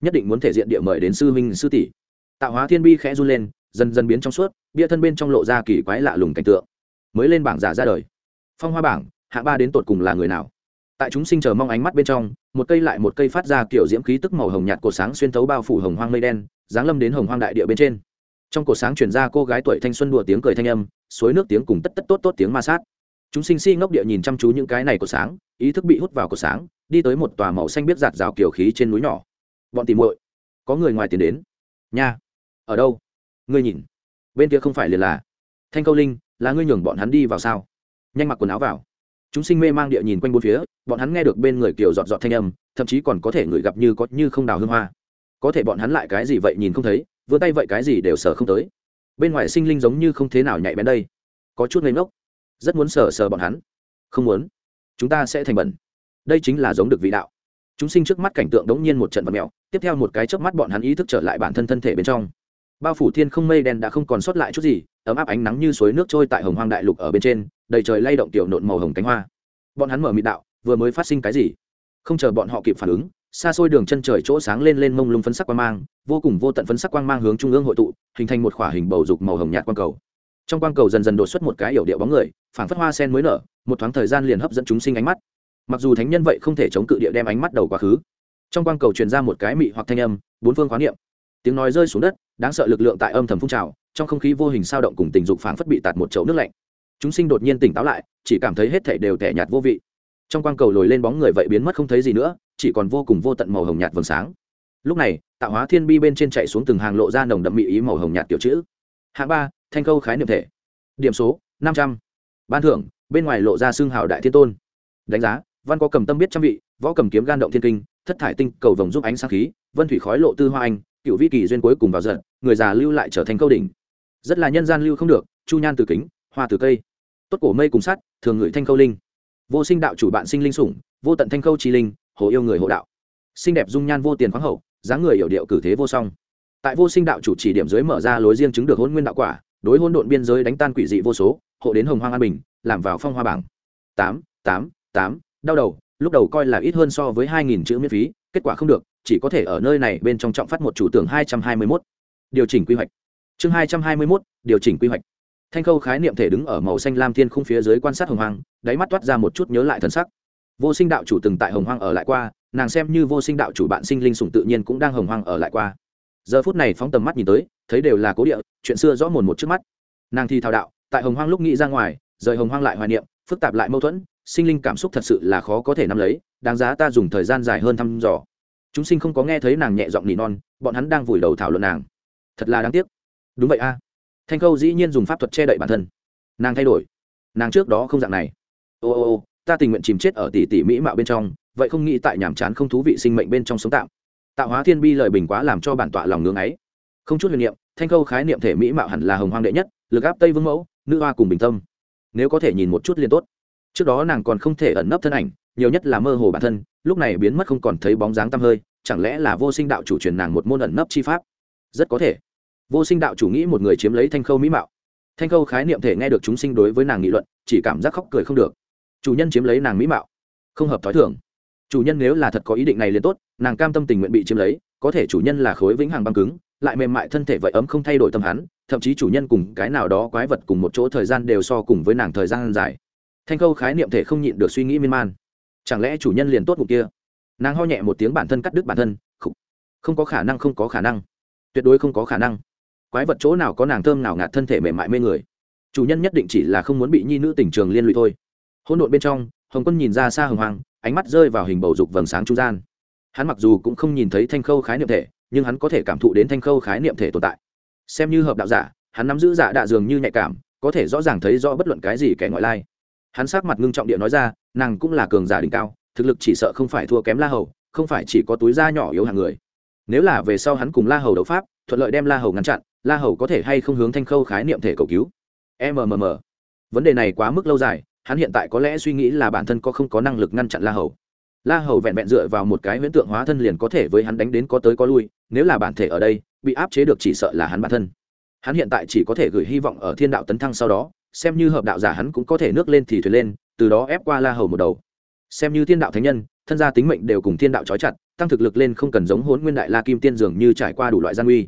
Speaker 1: Nhất định muốn thể diện địa mời đến sư huynh, sư tỷ. Tạo hóa thiên bi khẽ run lên, dần dần biến trong suốt, bia thân bên trong lộ ra kỳ quái lạ lùng cảnh tượng. Mới lên bảng giả ra đời. Phong hoa bảng hạ ba đến tột cùng là người nào. Tại chúng sinh chờ mong ánh mắt bên trong, một cây lại một cây phát ra kiểu diễm khí tức màu hồng nhạt cổ sáng xuyên thấu bao phủ hồng hoang mây đen, giáng lâm đến hồng hoang đại địa bên trên. Trong cổ sáng chuyển ra cô gái tuổi thanh xuân đùa tiếng cười thanh âm, suối nước tiếng cùng tất tất tốt tốt tiếng ma sát. Chúng sinh si ngốc địa nhìn chăm chú những cái này của sáng, ý thức bị hút vào cổ sáng, đi tới một tòa màu xanh biết giạt rào kiểu khí trên núi nhỏ. Bọn tìm muội, có người ngoài tiền đến. Nha, ở đâu? Ngươi nhìn, bên kia không phải liền là. Thanh câu linh, là ngươi nhường bọn hắn đi vào sao? Nhanh mặc quần áo vào chúng sinh mê mang địa nhìn quanh bốn phía, bọn hắn nghe được bên người kiều dọn dọn thanh âm, thậm chí còn có thể người gặp như có như không đào hương hoa. Có thể bọn hắn lại cái gì vậy nhìn không thấy, vươn tay vậy cái gì đều sờ không tới. Bên ngoài sinh linh giống như không thế nào nhạy bén đây. Có chút ngây ngốc, rất muốn sờ sờ bọn hắn. Không muốn, chúng ta sẽ thành bẩn. Đây chính là giống được vị đạo. Chúng sinh trước mắt cảnh tượng đống nhiên một trận vật mèo, tiếp theo một cái chớp mắt bọn hắn ý thức trở lại bản thân thân thể bên trong. Bao phủ thiên không mây đen đã không còn sót lại chút gì ấm áp ánh nắng như suối nước trôi tại hồng hoang đại lục ở bên trên, đầy trời lay động tiểu nộn màu hồng cánh hoa. Bọn hắn mở mịt đạo, vừa mới phát sinh cái gì? Không chờ bọn họ kịp phản ứng, xa xôi đường chân trời chỗ sáng lên lên mông lung phấn sắc quang mang, vô cùng vô tận phấn sắc quang mang hướng trung ương hội tụ, hình thành một khỏa hình bầu dục màu hồng nhạt quang cầu. Trong quang cầu dần dần đột xuất một cái yểu điệu bóng người, phảng phất hoa sen mới nở, một thoáng thời gian liền hấp dẫn chúng sinh ánh mắt. Mặc dù thánh nhân vậy không thể chống cự địa đem ánh mắt đầu quá khứ, trong quang cầu truyền ra một cái mị hoặc thanh âm, bốn phương khoáng niệm. Tiếng nói rơi xuống đất, đáng sợ lực lượng tại âm thầm phun trào trong không khí vô hình sao động cùng tình dục phảng phất bị tạt một chậu nước lạnh. Chúng sinh đột nhiên tỉnh táo lại, chỉ cảm thấy hết thảy đều tẻ nhạt vô vị. Trong quang cầu lồi lên bóng người vậy biến mất không thấy gì nữa, chỉ còn vô cùng vô tận màu hồng nhạt vầng sáng. Lúc này, tạo hóa thiên bi bên trên chạy xuống từng hàng lộ ra nồng đậm mỹ ý màu hồng nhạt tiểu chữ. Hạng ba, thanh câu khái niệm thể. Điểm số, năm trăm. Ban thưởng, bên ngoài lộ ra xương hào đại thiên tôn. Đánh giá, văn có cầm tâm biết trăm vị, võ cầm kiếm gan động thiên kinh, thất thải tinh, cầu vồng giúp ánh sáng khí, vân thủy khói lộ tư hoa anh, cựu vi kỳ duyên cuối cùng vào giận, người già lưu lại trở thành câu đỉnh rất là nhân gian lưu không được, chu nhan từ kính, hoa từ cây. Tốt cổ mây cùng sắt, thường ngửi thanh câu linh. Vô sinh đạo chủ bạn sinh linh sủng, vô tận thanh câu chi linh, hồ yêu người hộ đạo. Xinh đẹp dung nhan vô tiền khoáng hậu, dáng người hiểu điệu cử thế vô song. Tại vô sinh đạo chủ chỉ điểm dưới mở ra lối riêng chứng được hôn nguyên đạo quả, đối hôn độn biên giới đánh tan quỷ dị vô số, hộ đến hồng hoang an bình, làm vào phong hoa bảng. Tám tám tám, đau đầu, lúc đầu coi là ít hơn so với hai nghìn chữ miễn phí, kết quả không được, chỉ có thể ở nơi này bên trong trọng phát một chủ tưởng hai trăm hai mươi mốt. Điều chỉnh quy hoạch chương hai trăm hai mươi mốt, điều chỉnh quy hoạch. Thanh khâu khái niệm thể đứng ở màu xanh lam thiên khung phía dưới quan sát hồng hoang, đáy mắt toát ra một chút nhớ lại thần sắc. Vô sinh đạo chủ từng tại hồng hoang ở lại qua, nàng xem như vô sinh đạo chủ bạn sinh linh sùng tự nhiên cũng đang hồng hoang ở lại qua. Giờ phút này phóng tầm mắt nhìn tới, thấy đều là cố địa, chuyện xưa rõ mồn một trước mắt. Nàng thi thao đạo, tại hồng hoang lúc nghĩ ra ngoài, rời hồng hoang lại hoài niệm, phức tạp lại mâu thuẫn, sinh linh cảm xúc thật sự là khó có thể nắm lấy, đáng giá ta dùng thời gian dài hơn thăm dò. Chúng sinh không có nghe thấy nàng nhẹ giọng nỉ non, bọn hắn đang vùi đầu thảo luận nàng. Thật là đáng tiếc đúng vậy a. Thanh khâu dĩ nhiên dùng pháp thuật che đậy bản thân. Nàng thay đổi. Nàng trước đó không dạng này. Ô ô ô, ta tình nguyện chìm chết ở tỷ tỷ mỹ mạo bên trong, vậy không nghĩ tại nhàm chán không thú vị sinh mệnh bên trong sống tạm. Tạo hóa thiên bi lời bình quá làm cho bản tọa lòng ngưng ấy. Không chút huyền niệm, thanh khâu khái niệm thể mỹ mạo hẳn là hồng hoang đệ nhất, lực áp tây vương mẫu, nữ hoa cùng bình tâm. Nếu có thể nhìn một chút liền tốt. Trước đó nàng còn không thể ẩn nấp thân ảnh, nhiều nhất là mơ hồ bản thân, lúc này biến mất không còn thấy bóng dáng tăm hơi, chẳng lẽ là vô sinh đạo chủ truyền nàng một môn ẩn nấp chi pháp? Rất có thể vô sinh đạo chủ nghĩ một người chiếm lấy thanh khâu mỹ mạo. Thanh khâu khái niệm thể nghe được chúng sinh đối với nàng nghị luận chỉ cảm giác khóc cười không được. Chủ nhân chiếm lấy nàng mỹ mạo. Không hợp t h ó i thường. Chủ nhân nếu là thật có ý định này liền tốt nàng cam tâm tình nguyện bị chiếm lấy có thể chủ nhân là khối vĩnh hằng băng cứng lại mềm mại thân thể vậy ấm không thay đổi tâm hắn thậm chí chủ nhân cùng cái nào đó quái vật cùng một chỗ thời gian đều so cùng với nàng thời gian dài. Thanh khâu khái niệm thể không nhịn được suy nghĩ miên man. Chẳng lẽ chủ nhân liền tốt mục kia? Nàng ho nhẹ một tiếng bản thân cắt đứt bản thân không, không có khả năng không có khả năng. Tuyệt đối không có khả năng quái vật chỗ nào có nàng thơm nào ngạt thân thể mềm mại mê người. Chủ nhân nhất định chỉ là không muốn bị nhi nữ tình trường liên lụy thôi. Hỗn độn bên trong, hồng quân nhìn ra xa hồng hoàng ánh mắt rơi vào hình bầu dục vầng sáng trung gian. Hắn mặc dù cũng không nhìn thấy thanh khâu khái niệm thể, nhưng hắn có thể cảm thụ đến thanh khâu khái niệm thể tồn tại. Xem như hợp đạo giả, hắn nắm giữ giả đạ dường như nhạy cảm, có thể rõ ràng thấy rõ bất luận cái gì kẻ ngoại lai. Hắn sát mặt ngưng trọng địa nói ra, nàng cũng là cường giả đỉnh cao, thực lực chỉ sợ không phải thua kém la hầu, không phải chỉ có túi da nhỏ yếu hàng người. Nếu là về sau hắn cùng la hầu đấu pháp, thuận lợi đem la hầu ngăn chặn la hầu có thể hay không hướng thanh khâu khái niệm thể cầu cứu? Mmm vấn đề này quá mức lâu dài, hắn hiện tại có lẽ suy nghĩ là bản thân có không có năng lực ngăn chặn la hầu. La hầu vẹn vẹn dựa vào một cái huyễn tượng hóa thân liền có thể với hắn đánh đến có tới có lui, nếu là bản thể ở đây, bị áp chế được chỉ sợ là hắn bản thân. Hắn hiện tại chỉ có thể gửi hy vọng ở thiên đạo tấn thăng sau đó, xem như hợp đạo giả hắn cũng có thể nước lên thì thuyền lên, từ đó ép qua la hầu một đầu. Xem như thiên đạo thánh nhân, thân gia tính mệnh đều cùng thiên đạo trói chặt, tăng thực lực lên không cần giống hốn nguyên đại la kim tiên dường như trải qua đủ loại gian uy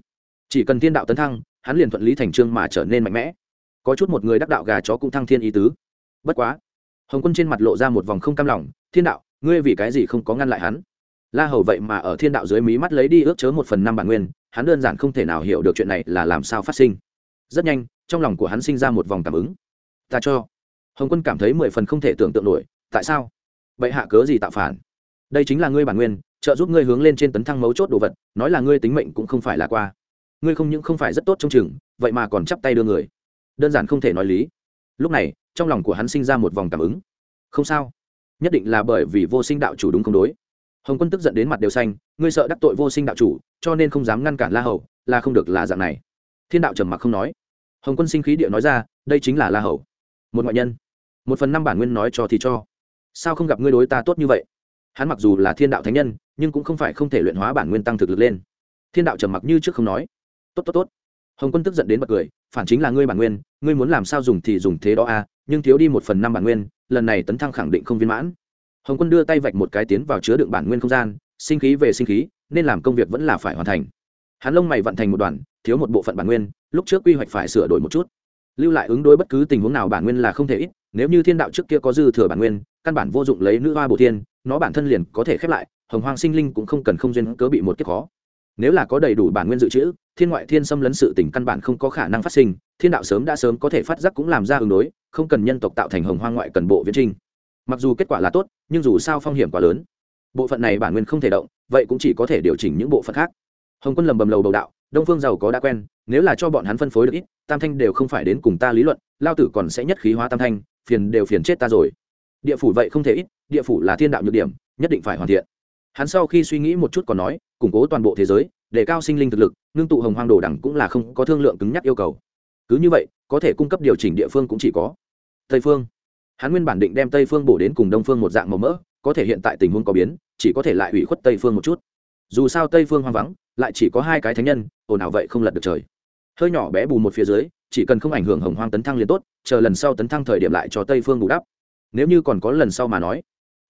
Speaker 1: chỉ cần thiên đạo tấn thăng, hắn liền thuận lý thành trương mà trở nên mạnh mẽ. Có chút một người đắc đạo gà chó cũng thăng thiên ý tứ. Bất quá, hồng quân trên mặt lộ ra một vòng không cam lòng, thiên đạo, ngươi vì cái gì không có ngăn lại hắn? La hầu vậy mà ở thiên đạo dưới mí mắt lấy đi ước chớ một phần năm bản nguyên, hắn đơn giản không thể nào hiểu được chuyện này là làm sao phát sinh. Rất nhanh, trong lòng của hắn sinh ra một vòng cảm ứng. Ta cho. Hồng quân cảm thấy mười phần không thể tưởng tượng nổi, tại sao? Vậy hạ cớ gì tạo phản? Đây chính là ngươi bản nguyên, trợ giúp ngươi hướng lên trên tấn thăng mấu chốt đồ vật, nói là ngươi tính mệnh cũng không phải là qua ngươi không những không phải rất tốt trong chừng, vậy mà còn chắp tay đưa người. Đơn giản không thể nói lý. Lúc này, trong lòng của hắn sinh ra một vòng cảm ứng. Không sao. Nhất định là bởi vì vô sinh đạo chủ đúng không đối? Hồng quân tức giận đến mặt đều xanh, ngươi sợ đắc tội vô sinh đạo chủ, cho nên không dám ngăn cản la hầu, là không được là dạng này. Thiên đạo trầm mặc không nói. Hồng quân sinh khí địa nói ra, đây chính là la hầu. Một ngoại nhân. Một phần năm bản nguyên nói cho thì cho. Sao không gặp ngươi đối ta tốt như vậy? Hắn mặc dù là thiên đạo thánh nhân, nhưng cũng không phải không thể luyện hóa bản nguyên tăng thực lực lên. Thiên đạo trầm mặc như trước không nói tốt tốt tốt. Hồng quân tức giận đến bật cười, phản chính là ngươi bản nguyên, ngươi muốn làm sao dùng thì dùng thế đó à nhưng thiếu đi một phần năm bản nguyên, lần này tấn thăng khẳng định không viên mãn. Hồng quân đưa tay vạch một cái tiến vào chứa đựng bản nguyên không gian, sinh khí về sinh khí, nên làm công việc vẫn là phải hoàn thành. Hắn lông mày vận thành một đoàn, thiếu một bộ phận bản nguyên, lúc trước quy hoạch phải sửa đổi một chút. Lưu lại ứng đối bất cứ tình huống nào bản nguyên là không thể ít, nếu như thiên đạo trước kia có dư thừa bản nguyên, căn bản vô dụng lấy nữ hoa bổ thiên, nó bản thân liền có thể khép lại, hồng hoang sinh linh cũng không cần không duyên cớ bị một kiếp khó. Nếu là có đầy đủ bản nguyên dự trữ thiên ngoại thiên xâm lấn sự tình căn bản không có khả năng phát sinh, thiên đạo sớm đã sớm có thể phát giác cũng làm ra ứng đối, không cần nhân tộc tạo thành hồng hoang ngoại cần bộ viễn trinh mặc dù kết quả là tốt, nhưng dù sao phong hiểm quá lớn. Bộ phận này bản nguyên không thể động, vậy cũng chỉ có thể điều chỉnh những bộ phận khác. Hồng quân lầm bầm lầu bầu đạo, đông phương giàu có đã quen, nếu là cho bọn hắn phân phối được ít, tam thanh đều không phải đến cùng ta lý luận, lao tử còn sẽ nhất khí hóa tam thanh, phiền đều phiền chết ta rồi. Địa phủ vậy không thể ít, địa phủ là thiên đạo nhược điểm, nhất định phải hoàn thiện. Hắn sau khi suy nghĩ một chút còn nói, củng cố toàn bộ thế giới để cao sinh linh thực lực, ngưng tụ hồng hoang đồ đẳng cũng là không có thương lượng cứng nhắc yêu cầu. Cứ như vậy, có thể cung cấp điều chỉnh địa phương cũng chỉ có tây phương. Hắn nguyên bản định đem tây phương bổ đến cùng đông phương một dạng màu mỡ, có thể hiện tại tình huống có biến, chỉ có thể lại ủy khuất tây phương một chút. Dù sao tây phương hoang vắng, lại chỉ có hai cái thánh nhân, ồn ào vậy không lật được trời. Hơi nhỏ bé bù một phía dưới, chỉ cần không ảnh hưởng hồng hoang tấn thăng liền tốt, chờ lần sau tấn thăng thời điểm lại cho tây phương bù đắp. Nếu như còn có lần sau mà nói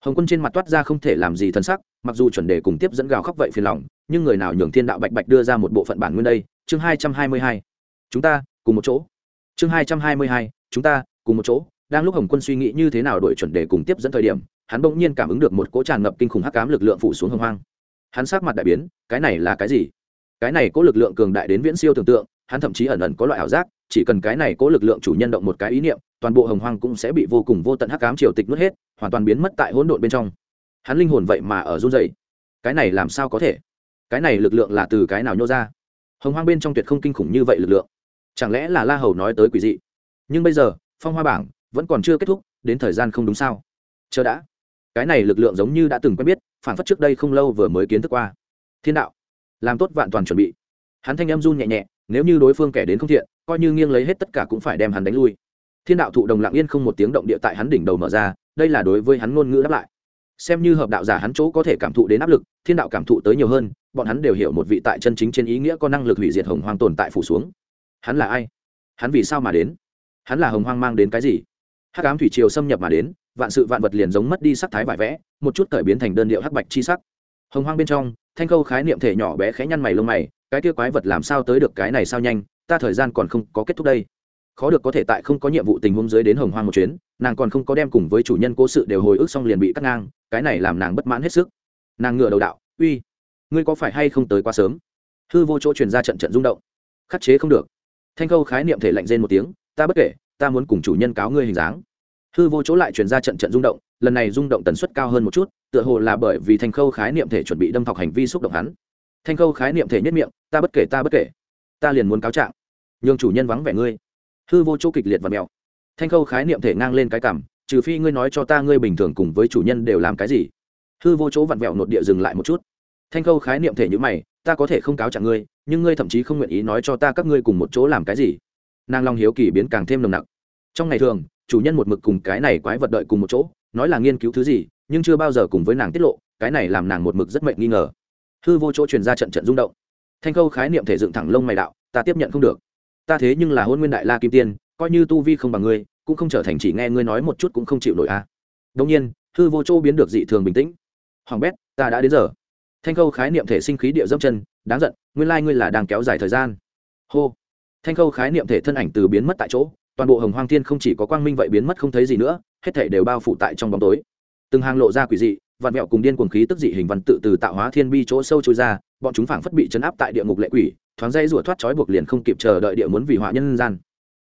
Speaker 1: hồng quân trên mặt toát ra không thể làm gì thân sắc, mặc dù chuẩn đề cùng tiếp dẫn gào khóc vậy phiền lòng, nhưng người nào nhường thiên đạo bạch bạch đưa ra một bộ phận bản nguyên đây? Chương hai trăm hai mươi hai. Chúng ta, cùng một chỗ. Chương hai trăm hai mươi hai, chúng ta, cùng một chỗ. Đang lúc hồng quân suy nghĩ như thế nào đổi chuẩn đề cùng tiếp dẫn thời điểm, hắn bỗng nhiên cảm ứng được một cỗ tràn ngập kinh khủng hắc cám lực lượng phủ xuống hồng hoang. Hắn sát mặt đại biến, cái này là cái gì? Cái này có lực lượng cường đại đến viễn siêu tưởng tượng, hắn thậm chí ẩn ẩn có loại ảo giác, chỉ cần cái này có lực lượng chủ nhân động một cái ý niệm, toàn bộ hồng hoang cũng sẽ bị vô cùng vô tận hắc cám triều tịch nuốt hết hoàn toàn biến mất tại hỗn độn bên trong. Hắn linh hồn vậy mà ở run dày cái này làm sao có thể? Cái này lực lượng là từ cái nào nhô ra? Hồng hoang bên trong tuyệt không kinh khủng như vậy lực lượng. Chẳng lẽ là la hầu nói tới quỷ dị? Nhưng bây giờ, phong hoa bảng vẫn còn chưa kết thúc, đến thời gian không đúng sao? Chờ đã. Cái này lực lượng giống như đã từng quen biết, phản phất trước đây không lâu vừa mới kiến thức qua. Thiên đạo. Làm tốt vạn toàn chuẩn bị. Hắn thanh âm run nhẹ nhẹ, nếu như đối phương kẻ đến không thiện, coi như nghiêng lấy hết tất cả cũng phải đem hắn đánh lui. Thiên đạo thụ đồng lặng yên không một tiếng động địa tại hắn đỉnh đầu mở ra đây là đối với hắn ngôn ngữ đáp lại. Xem như hợp đạo giả hắn chỗ có thể cảm thụ đến áp lực, thiên đạo cảm thụ tới nhiều hơn, bọn hắn đều hiểu một vị tại chân chính trên ý nghĩa có năng lực hủy diệt hồng hoang tồn tại phủ xuống. Hắn là ai? Hắn vì sao mà đến? Hắn là hồng hoang mang đến cái gì? Hắc ám thủy triều xâm nhập mà đến, vạn sự vạn vật liền giống mất đi sắc thái vải vẽ, một chút cởi biến thành đơn điệu hắc bạch chi sắc. Hồng hoang bên trong, thanh khâu khái niệm thể nhỏ bé khẽ nhăn mày lông mày, cái kia quái vật làm sao tới được cái này sao nhanh, ta thời gian còn không có kết thúc đây khó được có thể tại không có nhiệm vụ tình huống dưới đến hồng hoang một chuyến, nàng còn không có đem cùng với chủ nhân cố sự đều hồi ức xong liền bị cắt ngang, cái này làm nàng bất mãn hết sức. Nàng ngựa đầu đạo, uy, ngươi có phải hay không tới quá sớm? Hư vô chỗ truyền ra trận trận rung động. Khắc chế không được. Thanh khâu khái niệm thể lạnh rên một tiếng, ta bất kể, ta muốn cùng chủ nhân cáo ngươi hình dáng. Hư vô chỗ lại truyền ra trận trận rung động, lần này rung động tần suất cao hơn một chút, tựa hồ là bởi vì thanh khâu khái niệm thể chuẩn bị đâm thọc hành vi xúc động hắn. Thanh khâu khái niệm thể nhất miệng, ta bất kể, ta bất kể, ta liền muốn cáo trạng. Nhường chủ nhân vắng vẻ ngươi hư vô chỗ kịch liệt và mèo thanh khâu khái niệm thể ngang lên cái cảm, trừ phi ngươi nói cho ta ngươi bình thường cùng với chủ nhân đều làm cái gì. Hư vô chỗ vặn vẹo nội địa dừng lại một chút. Thanh khâu khái niệm thể như mày, ta có thể không cáo trạng ngươi, nhưng ngươi thậm chí không nguyện ý nói cho ta các ngươi cùng một chỗ làm cái gì. Nàng long hiếu kỳ biến càng thêm nồng nặc. Trong ngày thường, chủ nhân một mực cùng cái này quái vật đợi cùng một chỗ, nói là nghiên cứu thứ gì, nhưng chưa bao giờ cùng với nàng tiết lộ, cái này làm nàng một mực rất mệnh nghi ngờ. Hư vô chỗ truyền ra trận trận rung động. Thanh khâu khái niệm thể dựng thẳng lông mày đạo, ta tiếp nhận không được ta thế nhưng là hôn nguyên đại la kim tiên, coi như tu vi không bằng ngươi, cũng không trở thành chỉ nghe ngươi nói một chút cũng không chịu nổi a. À. đông nhiên, hư vô chỗ biến được dị thường bình tĩnh. Hoàng bét, ta đã đến giờ. Thanh khâu khái niệm thể sinh khí địa dâm chân, đáng giận, nguyên lai ngươi là đang kéo dài thời gian. Hô. Thanh khâu khái niệm thể thân ảnh từ biến mất tại chỗ, toàn bộ hồng hoang thiên không chỉ có quang minh vậy biến mất không thấy gì nữa, hết thể đều bao phủ tại trong bóng tối. Từng hàng lộ ra quỷ dị, vạn mẹo cùng điên cuồng khí tức dị hình văn tự từ tạo hóa thiên bi chỗ sâu trôi ra, bọn chúng phảng phất bị chấn áp tại địa ngục lệ quỷ thoáng dây rủa thoát trói buộc liền không kịp chờ đợi địa muốn vì họa nhân gian.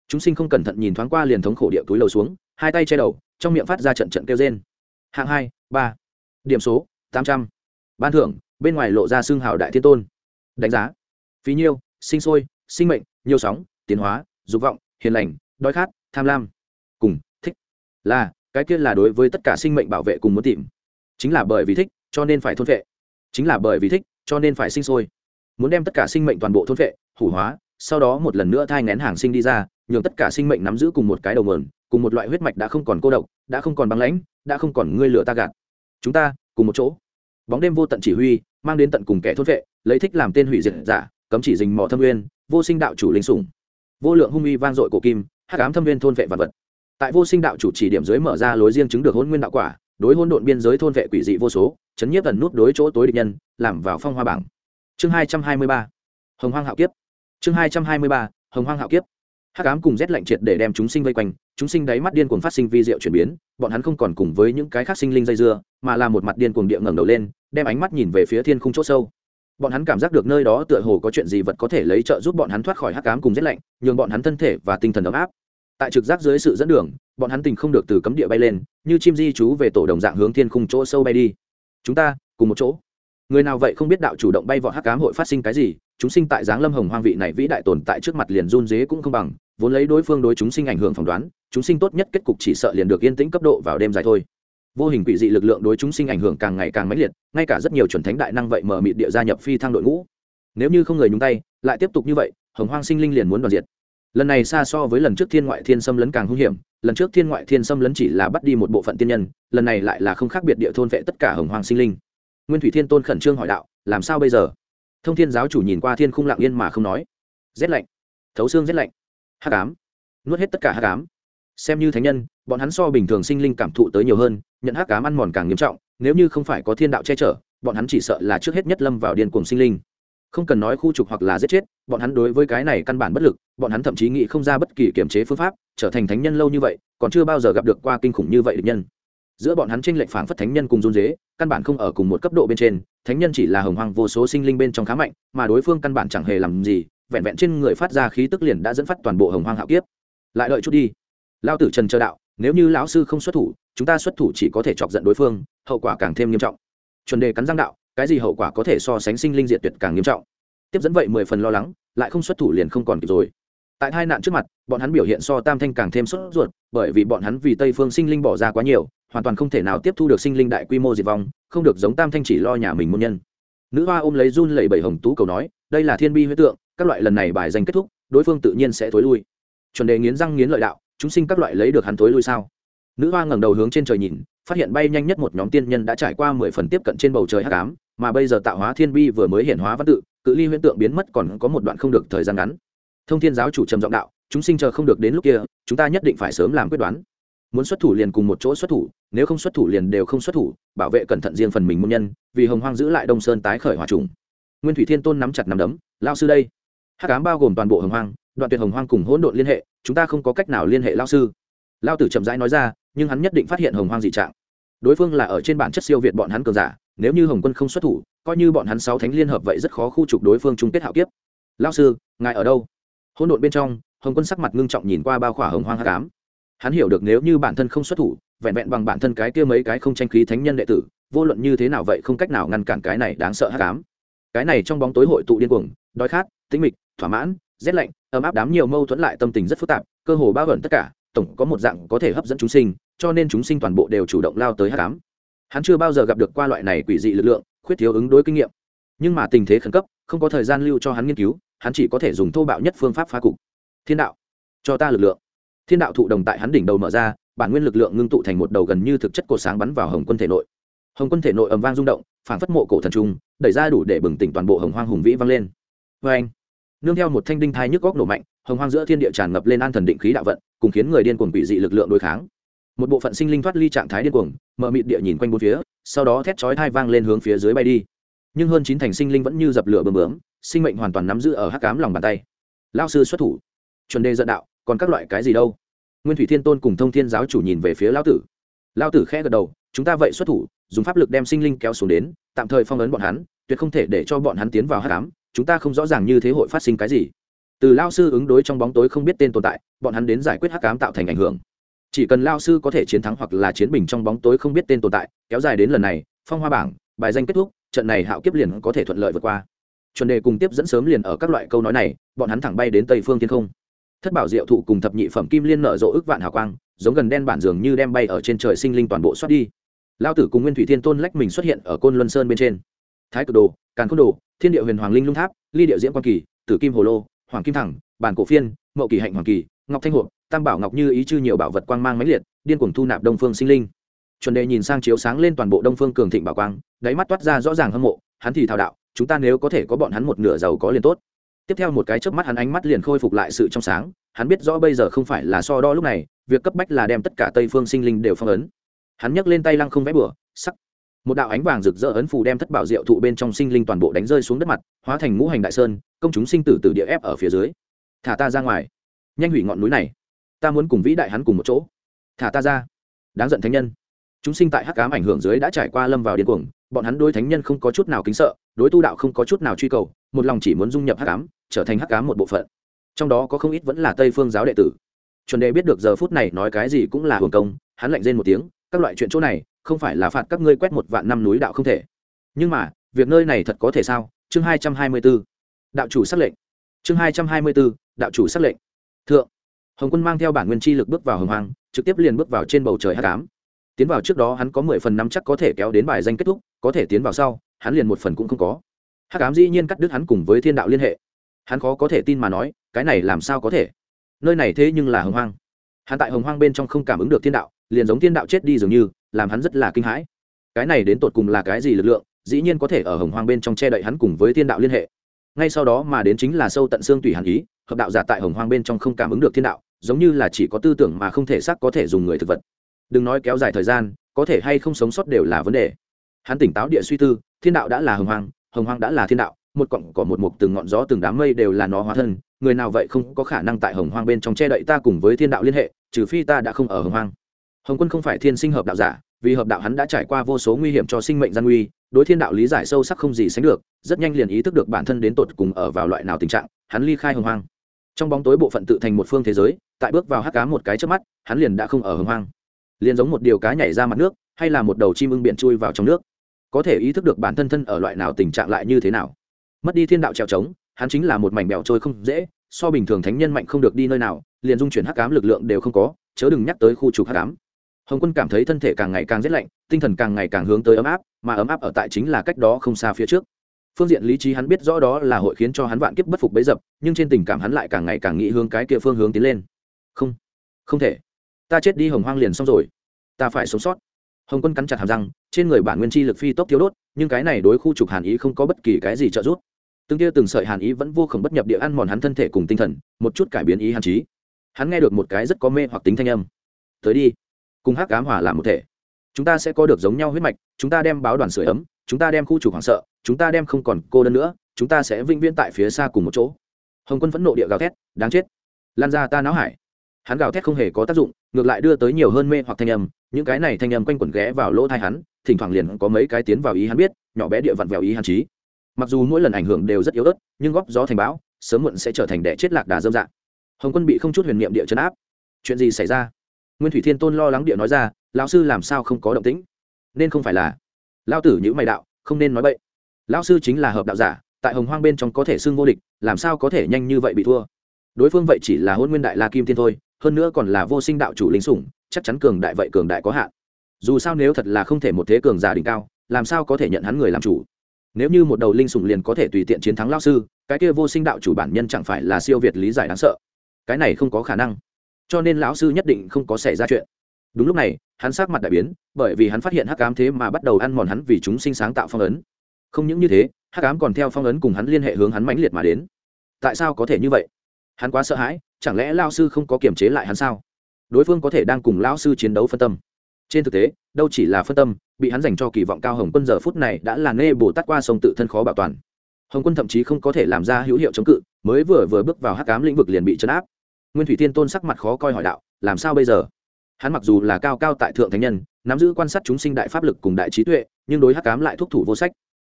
Speaker 1: Chúng sinh không cẩn thận nhìn thoáng qua liền thống khổ địa túi lầu xuống, hai tay che đầu, trong miệng phát ra trận trận kêu rên. Hạng hai, ba. Điểm số, tám trăm. Ban thưởng, bên ngoài lộ ra xương hào đại thiên tôn. Đánh giá. Phí nhiêu, sinh sôi, sinh mệnh, nhiều sóng, tiến hóa, dục vọng, hiền lành, đói khát, tham lam. Cùng, thích. Là, cái kia là đối với tất cả sinh mệnh bảo vệ cùng muốn tìm. Chính là bởi vì thích, cho nên phải thôn vệ chính là bởi vì thích, cho nên phải sinh sôi muốn đem tất cả sinh mệnh toàn bộ thôn vệ, hủ hóa, sau đó một lần nữa thai ngén hàng sinh đi ra, nhường tất cả sinh mệnh nắm giữ cùng một cái đầu mườn cùng một loại huyết mạch đã không còn cô độc, đã không còn băng lãnh, đã không còn ngươi lửa ta gạt. Chúng ta, cùng một chỗ. Bóng đêm vô tận chỉ huy, mang đến tận cùng kẻ thôn vệ, lấy thích làm tên hủy diệt giả, cấm chỉ dình mỏ thâm nguyên, vô sinh đạo chủ linh sủng. Vô lượng hung uy vang dội cổ kim, hắc ám thâm viên thôn vệ vật vật. Tại vô sinh đạo chủ chỉ điểm dưới mở ra lối riêng chứng được hôn nguyên đạo quả, đối hôn độn biên giới thôn vệ quỷ dị vô số, chấn nhiếp ẩn nút đối chỗ tối địch nhân, làm vào phong hoa bảng chương hai trăm hai mươi ba. Hồng hoang hạo kiếp. Chương hai trăm hai mươi ba, hồng hoang hạo kiếp. Hắc ám cùng rét lạnh triệt để đem chúng sinh vây quanh, chúng sinh đáy mắt điên cuồng phát sinh vi diệu chuyển biến, bọn hắn không còn cùng với những cái khác sinh linh dây dưa, mà là một mặt điên cuồng địa ngẩng đầu lên, đem ánh mắt nhìn về phía thiên khung chỗ sâu. Bọn hắn cảm giác được nơi đó tựa hồ có chuyện gì vật có thể lấy trợ giúp bọn hắn thoát khỏi hắc ám cùng rét lạnh, nhường bọn hắn thân thể và tinh thần ấm áp. Tại trực giác dưới sự dẫn đường, bọn hắn tình không được từ cấm địa bay lên, như chim di trú về tổ đồng dạng hướng thiên khung chỗ sâu bay đi. Chúng ta, cùng một chỗ người nào vậy không biết đạo chủ động bay vọt hắc ám hội phát sinh cái gì, chúng sinh tại giáng lâm hồng hoang vị này vĩ đại tồn tại trước mặt liền run dế cũng không bằng, vốn lấy đối phương đối chúng sinh ảnh hưởng phỏng đoán, chúng sinh tốt nhất kết cục chỉ sợ liền được yên tĩnh cấp độ vào đêm dài thôi. Vô hình quỷ dị lực lượng đối chúng sinh ảnh hưởng càng ngày càng mãnh liệt, ngay cả rất nhiều chuẩn thánh đại năng vậy mở mịt địa gia nhập phi thăng đội ngũ. Nếu như không người nhúng tay, lại tiếp tục như vậy, hồng hoang sinh linh liền muốn đoàn diệt. Lần này xa so với lần trước thiên ngoại thiên xâm lấn càng hung hiểm, lần trước thiên ngoại thiên xâm lấn chỉ là bắt đi một bộ phận tiên nhân, lần này lại là không khác biệt địa thôn vệ tất cả hồng hoang sinh linh nguyên thủy thiên tôn khẩn trương hỏi đạo, làm sao bây giờ? Thông thiên giáo chủ nhìn qua thiên khung lặng yên mà không nói, rét lạnh, thấu xương rét lạnh, hắc cám nuốt hết tất cả hắc cám xem như thánh nhân, bọn hắn so bình thường sinh linh cảm thụ tới nhiều hơn, nhận hắc cám ăn mòn càng nghiêm trọng, nếu như không phải có thiên đạo che chở, bọn hắn chỉ sợ là trước hết nhất lâm vào điên cuồng sinh linh. Không cần nói khu trục hoặc là giết chết, bọn hắn đối với cái này căn bản bất lực, bọn hắn thậm chí nghĩ không ra bất kỳ kiểm chế phương pháp, trở thành thánh nhân lâu như vậy, còn chưa bao giờ gặp được qua kinh khủng như vậy được nhân giữa bọn hắn tranh lệch phảng phất thánh nhân cùng run dế căn bản không ở cùng một cấp độ bên trên, thánh nhân chỉ là hồng hoang vô số sinh linh bên trong khá mạnh, mà đối phương căn bản chẳng hề làm gì, vẹn vẹn trên người phát ra khí tức liền đã dẫn phát toàn bộ hồng hoang hạo kiếp. Lại đợi chút đi. Lao tử trần chờ đạo, nếu như lão sư không xuất thủ, chúng ta xuất thủ chỉ có thể chọc giận đối phương, hậu quả càng thêm nghiêm trọng. Chuẩn đề cắn răng đạo, cái gì hậu quả có thể so sánh sinh linh diệt tuyệt càng nghiêm trọng. Tiếp dẫn vậy mười phần lo lắng, lại không xuất thủ liền không còn kịp rồi tại hai nạn trước mặt, bọn hắn biểu hiện so tam thanh càng thêm sốt ruột, bởi vì bọn hắn vì tây phương sinh linh bỏ ra quá nhiều, hoàn toàn không thể nào tiếp thu được sinh linh đại quy mô diệt vong, không được giống tam thanh chỉ lo nhà mình môn nhân. Nữ hoa ôm lấy run lẩy bẩy hồng tú cầu nói, đây là thiên bi huyết tượng, các loại lần này bài danh kết thúc, đối phương tự nhiên sẽ thối lui. Chuẩn đề nghiến răng nghiến lợi đạo, chúng sinh các loại lấy được hắn thối lui sao? Nữ hoa ngẩng đầu hướng trên trời nhìn, phát hiện bay nhanh nhất một nhóm tiên nhân đã trải qua mười phần tiếp cận trên bầu trời hắc ám, mà bây giờ tạo hóa thiên bi vừa mới hiện hóa văn tự, cự ly huyễn tượng biến mất còn có một đoạn không được thời gian ngắn thông thiên giáo chủ trầm giọng đạo, chúng sinh chờ không được đến lúc kia, chúng ta nhất định phải sớm làm quyết đoán. Muốn xuất thủ liền cùng một chỗ xuất thủ, nếu không xuất thủ liền đều không xuất thủ, bảo vệ cẩn thận riêng phần mình môn nhân. Vì hồng hoang giữ lại đông sơn tái khởi hòa trùng. Nguyên thủy thiên tôn nắm chặt nắm đấm lao sư đây. Hát cám bao gồm toàn bộ hồng hoang, đoạn tuyệt hồng hoang cùng hỗn độn liên hệ, chúng ta không có cách nào liên hệ lao sư. Lao tử chậm rãi nói ra, nhưng hắn nhất định phát hiện hồng hoang dị trạng. Đối phương là ở trên bản chất siêu việt bọn hắn cường giả, nếu như hồng quân không xuất thủ, coi như bọn hắn sáu thánh liên hợp vậy rất khó khu trục đối phương chung kết hạo kiếp. Lao sư, ngài ở đâu? Hỗn độn bên trong, hồng quân sắc mặt ngưng trọng nhìn qua bao khỏa hồng hoang hạ cám hắn hiểu được nếu như bản thân không xuất thủ, vẹn vẹn bằng bản thân cái kia mấy cái không tranh khí thánh nhân đệ tử, vô luận như thế nào vậy không cách nào ngăn cản cái này đáng sợ hạ cám cái này trong bóng tối hội tụ điên cuồng, đói khát, tĩnh mịch, thỏa mãn, rét lạnh, ấm áp đám nhiều mâu thuẫn lại tâm tình rất phức tạp, cơ hồ bao gồm tất cả, tổng có một dạng có thể hấp dẫn chúng sinh, cho nên chúng sinh toàn bộ đều chủ động lao tới hạ cám hắn chưa bao giờ gặp được qua loại này quỷ dị lực lượng, khuyết thiếu ứng đối kinh nghiệm. Nhưng mà tình thế khẩn cấp, không có thời gian lưu cho hắn nghiên cứu hắn chỉ có thể dùng thô bạo nhất phương pháp phá cục. Thiên đạo. Cho ta lực lượng. Thiên đạo thụ đồng tại hắn đỉnh đầu mở ra, bản nguyên lực lượng ngưng tụ thành một đầu gần như thực chất cột sáng bắn vào hồng quân thể nội. Hồng quân thể nội ầm vang rung động phản phất mộ cổ thần trung đẩy ra đủ để bừng tỉnh toàn bộ hồng hoang hùng vĩ vang lên. Vê anh nương theo một thanh đinh thai nhức góc nổ mạnh, hồng hoang giữa thiên địa tràn ngập lên an thần định khí đạo vận, cùng khiến người điên cuồng bị dị lực lượng đối kháng. Một bộ phận sinh linh thoát ly trạng thái điên cuồng, mở mịt địa nhìn quanh bốn phía, sau đó thét chói thai vang lên hướng phía dưới bay đi. Nhưng hơn chín thành sinh linh vẫn như dập lửa bơm bướm sinh mệnh hoàn toàn nắm giữ ở hắc cám lòng bàn tay. Lao sư xuất thủ. Chuẩn đề dẫn đạo, còn các loại cái gì đâu? Nguyên thủy thiên tôn cùng thông thiên giáo chủ nhìn về phía lao tử. Lao tử khẽ gật đầu, chúng ta vậy xuất thủ, dùng pháp lực đem sinh linh kéo xuống đến, tạm thời phong ấn bọn hắn, tuyệt không thể để cho bọn hắn tiến vào hát cám chúng ta không rõ ràng như thế hội phát sinh cái gì. Từ lao sư ứng đối trong bóng tối không biết tên tồn tại, bọn hắn đến giải quyết hắc cám tạo thành ảnh hưởng. Chỉ cần lao sư có thể chiến thắng hoặc là chiến bình trong bóng tối không biết tên tồn tại, kéo dài đến lần này, phong hoa bảng, bài danh kết thúc, trận này hạo kiếp liền có thể thuận lợi vượt qua chuẩn đề cùng tiếp dẫn sớm liền ở các loại câu nói này, bọn hắn thẳng bay đến tây phương thiên không. Thất bảo diệu thụ cùng thập nhị phẩm kim liên nở rộ ức vạn hào quang, giống gần đen bản dường như đem bay ở trên trời sinh linh toàn bộ xoát đi. Lao tử cùng nguyên thủy thiên tôn lách mình xuất hiện ở côn luân sơn bên trên. Thái cực đồ, càn khôn đồ, thiên địa huyền hoàng linh lung tháp, ly điệu diễn quan kỳ, tử kim hồ lô, hoàng kim thẳng, bản cổ phiên, mậu kỳ hạnh hoàng kỳ, ngọc thanh hộ tam bảo ngọc như ý chư nhiều bảo vật quang mang mãnh liệt, điên cuồng thu nạp đông phương sinh linh. Chuẩn đề nhìn sang chiếu sáng lên toàn bộ đông phương cường thịnh bảo quang, đáy mắt toát ra rõ ràng hâm mộ, hắn thì thao đạo chúng ta nếu có thể có bọn hắn một nửa giàu có liền tốt. Tiếp theo một cái chớp mắt hắn ánh mắt liền khôi phục lại sự trong sáng, hắn biết rõ bây giờ không phải là so đo lúc này, việc cấp bách là đem tất cả tây phương sinh linh đều phong ấn. Hắn nhấc lên tay lăng không vẽ bửa sắc. Một đạo ánh vàng rực rỡ ấn phù đem thất bảo diệu thụ bên trong sinh linh toàn bộ đánh rơi xuống đất mặt, hóa thành ngũ hành đại sơn, công chúng sinh tử từ địa ép ở phía dưới. Thả ta ra ngoài. Nhanh hủy ngọn núi này. Ta muốn cùng vĩ đại hắn cùng một chỗ. Thả ta ra. Đáng giận thánh nhân. Chúng sinh tại hắc cám ảnh hưởng dưới đã trải qua lâm vào điên cuồng, bọn hắn đối thánh nhân không có chút nào kính sợ đối tu đạo không có chút nào truy cầu, một lòng chỉ muốn dung nhập hắc cám trở thành hắc cám một bộ phận. Trong đó có không ít vẫn là tây phương giáo đệ tử. Chuẩn đề biết được giờ phút này nói cái gì cũng là hưởng công, hắn lạnh rên một tiếng, các loại chuyện chỗ này, không phải là phạt các ngươi quét một vạn năm núi đạo không thể. Nhưng mà, việc nơi này thật có thể sao? Chương hai trăm hai mươi b ố đạo chủ xác lệnh. Chương hai trăm hai mươi b ố đạo chủ xác lệnh. Thượng, hồng quân mang theo bản nguyên chi lực bước vào hồng hoàng trực tiếp liền bước vào trên bầu trời h tám tiến vào trước đó hắn có mười phần năm chắc có thể kéo đến bài danh kết thúc, có thể tiến vào sau hắn liền một phần cũng không có. Hát cám dĩ nhiên cắt đứt hắn cùng với thiên đạo liên hệ. Hắn khó có thể tin mà nói, cái này làm sao có thể? Nơi này thế nhưng là hồng hoang. Hắn tại hồng hoang bên trong không cảm ứng được thiên đạo, liền giống thiên đạo chết đi dường như, làm hắn rất là kinh hãi. Cái này đến tột cùng là cái gì lực lượng, dĩ nhiên có thể ở hồng hoang bên trong che đậy hắn cùng với thiên đạo liên hệ. Ngay sau đó mà đến chính là sâu tận xương tùy hàn ý, hợp đạo giả tại hồng hoang bên trong không cảm ứng được thiên đạo, giống như là chỉ có tư tưởng mà không thể xác có thể dùng người thực vật. Đừng nói kéo dài thời gian, có thể hay không sống sót đều là vấn đề. Hắn tỉnh táo địa suy tư thiên đạo đã là hồng hoang hồng hoang đã là thiên đạo, một cọng cỏ một mục từng ngọn gió từng đám mây đều là nó hóa thân, người nào vậy không có khả năng tại hồng hoang bên trong che đậy ta cùng với thiên đạo liên hệ, trừ phi ta đã không ở hồng hoang. Hồng quân không phải thiên sinh hợp đạo giả, vì hợp đạo hắn đã trải qua vô số nguy hiểm cho sinh mệnh gian nguy, đối thiên đạo lý giải sâu sắc không gì sánh được, rất nhanh liền ý thức được bản thân đến tột cùng ở vào loại nào tình trạng, hắn ly khai hồng hoang. Trong bóng tối bộ phận tự thành một phương thế giới, tại bước vào hắc cá một cái trước mắt, hắn liền đã không ở hồng hoang. Liền giống một điều cá nhảy ra mặt nước, hay là một đầu chim ưng biển chui vào trong nước có thể ý thức được bản thân thân ở loại nào tình trạng lại như thế nào. Mất đi thiên đạo trèo trống, hắn chính là một mảnh bèo trôi không dễ, so bình thường thánh nhân mạnh không được đi nơi nào, liền dung chuyển hắc cám lực lượng đều không có, chớ đừng nhắc tới khu trục hắc cám hồng quân cảm thấy thân thể càng ngày càng rét lạnh, tinh thần càng ngày càng hướng tới ấm áp, mà ấm áp ở tại chính là cách đó không xa phía trước. Phương diện lý trí hắn biết rõ đó là hội khiến cho hắn vạn kiếp bất phục bấy dập, nhưng trên tình cảm hắn lại càng ngày càng nghĩ hướng cái kia phương hướng tiến lên. Không không thể. Ta chết đi hồng hoang liền xong rồi. Ta phải sống sót hồng quân cắn chặt hàm răng, trên người bản nguyên chi lực phi tốc thiếu đốt, nhưng cái này đối khu trục hàn ý không có bất kỳ cái gì trợ giúp. Từng tia từng sợi hàn ý vẫn vô khổng bất nhập địa ăn mòn hắn thân thể cùng tinh thần, một chút cải biến ý hàn trí. Hắn nghe được một cái rất có mê hoặc tính thanh âm. Tới đi, cùng hắc ám hỏa làm một thể. Chúng ta sẽ có được giống nhau huyết mạch, chúng ta đem báo đoàn sửa ấm, chúng ta đem khu trục hoảng sợ, chúng ta đem không còn cô đơn nữa, chúng ta sẽ vĩnh viễn tại phía xa cùng một chỗ. Hồng quân phẫn nộ địa gào thét, đáng chết. Lan ra ta náo hải. Hắn gào thét không hề có tác dụng, ngược lại đưa tới nhiều hơn mê hoặc thanh âm những cái này thanh âm quanh quẩn ghé vào lỗ thai hắn, thỉnh thoảng liền có mấy cái tiến vào ý hắn biết, nhỏ bé địa vặn vẹo ý hắn trí. Mặc dù mỗi lần ảnh hưởng đều rất yếu ớt, nhưng góp gió thành bão, sớm muộn sẽ trở thành đẻ chết lạc đà dâm dạng hồng quân bị không chút huyền niệm địa chấn áp. Chuyện gì xảy ra? Nguyên thủy thiên tôn lo lắng địa nói ra, lão sư làm sao không có động tĩnh? Nên không phải là lao tử nhữ mày đạo, không nên nói bậy. Lão sư chính là hợp đạo giả, tại hồng hoang bên trong có thể xưng vô địch, làm sao có thể nhanh như vậy bị thua? Đối phương vậy chỉ là hôn nguyên đại la kim thiên thôi, hơn nữa còn là vô sinh đạo chủ linh sủng chắc chắn cường đại vậy cường đại có hạn. Dù sao nếu thật là không thể một thế cường giả đỉnh cao, làm sao có thể nhận hắn người làm chủ? Nếu như một đầu linh sủng liền có thể tùy tiện chiến thắng lao sư, cái kia vô sinh đạo chủ bản nhân chẳng phải là siêu việt lý giải đáng sợ? Cái này không có khả năng. Cho nên lão sư nhất định không có xảy ra chuyện. Đúng lúc này, hắn sát mặt đại biến, bởi vì hắn phát hiện hắc ám thế mà bắt đầu ăn mòn hắn vì chúng sinh sáng tạo phong ấn. Không những như thế, hắc ám còn theo phong ấn cùng hắn liên hệ hướng hắn mãnh liệt mà đến. Tại sao có thể như vậy? Hắn quá sợ hãi, chẳng lẽ lao sư không có kiềm chế lại hắn sao? Đối phương có thể đang cùng lão sư chiến đấu phân tâm. Trên thực tế, đâu chỉ là phân tâm, bị hắn dành cho kỳ vọng cao hồng quân giờ phút này đã là nê bồ tát qua sông tự thân khó bảo toàn. Hồng quân thậm chí không có thể làm ra hữu hiệu chống cự, mới vừa vừa bước vào hắc cám lĩnh vực liền bị chấn áp. Nguyên thủy tiên tôn sắc mặt khó coi hỏi đạo, làm sao bây giờ? Hắn mặc dù là cao cao tại thượng thánh nhân, nắm giữ quan sát chúng sinh đại pháp lực cùng đại trí tuệ, nhưng đối hắc cám lại thúc thủ vô sách.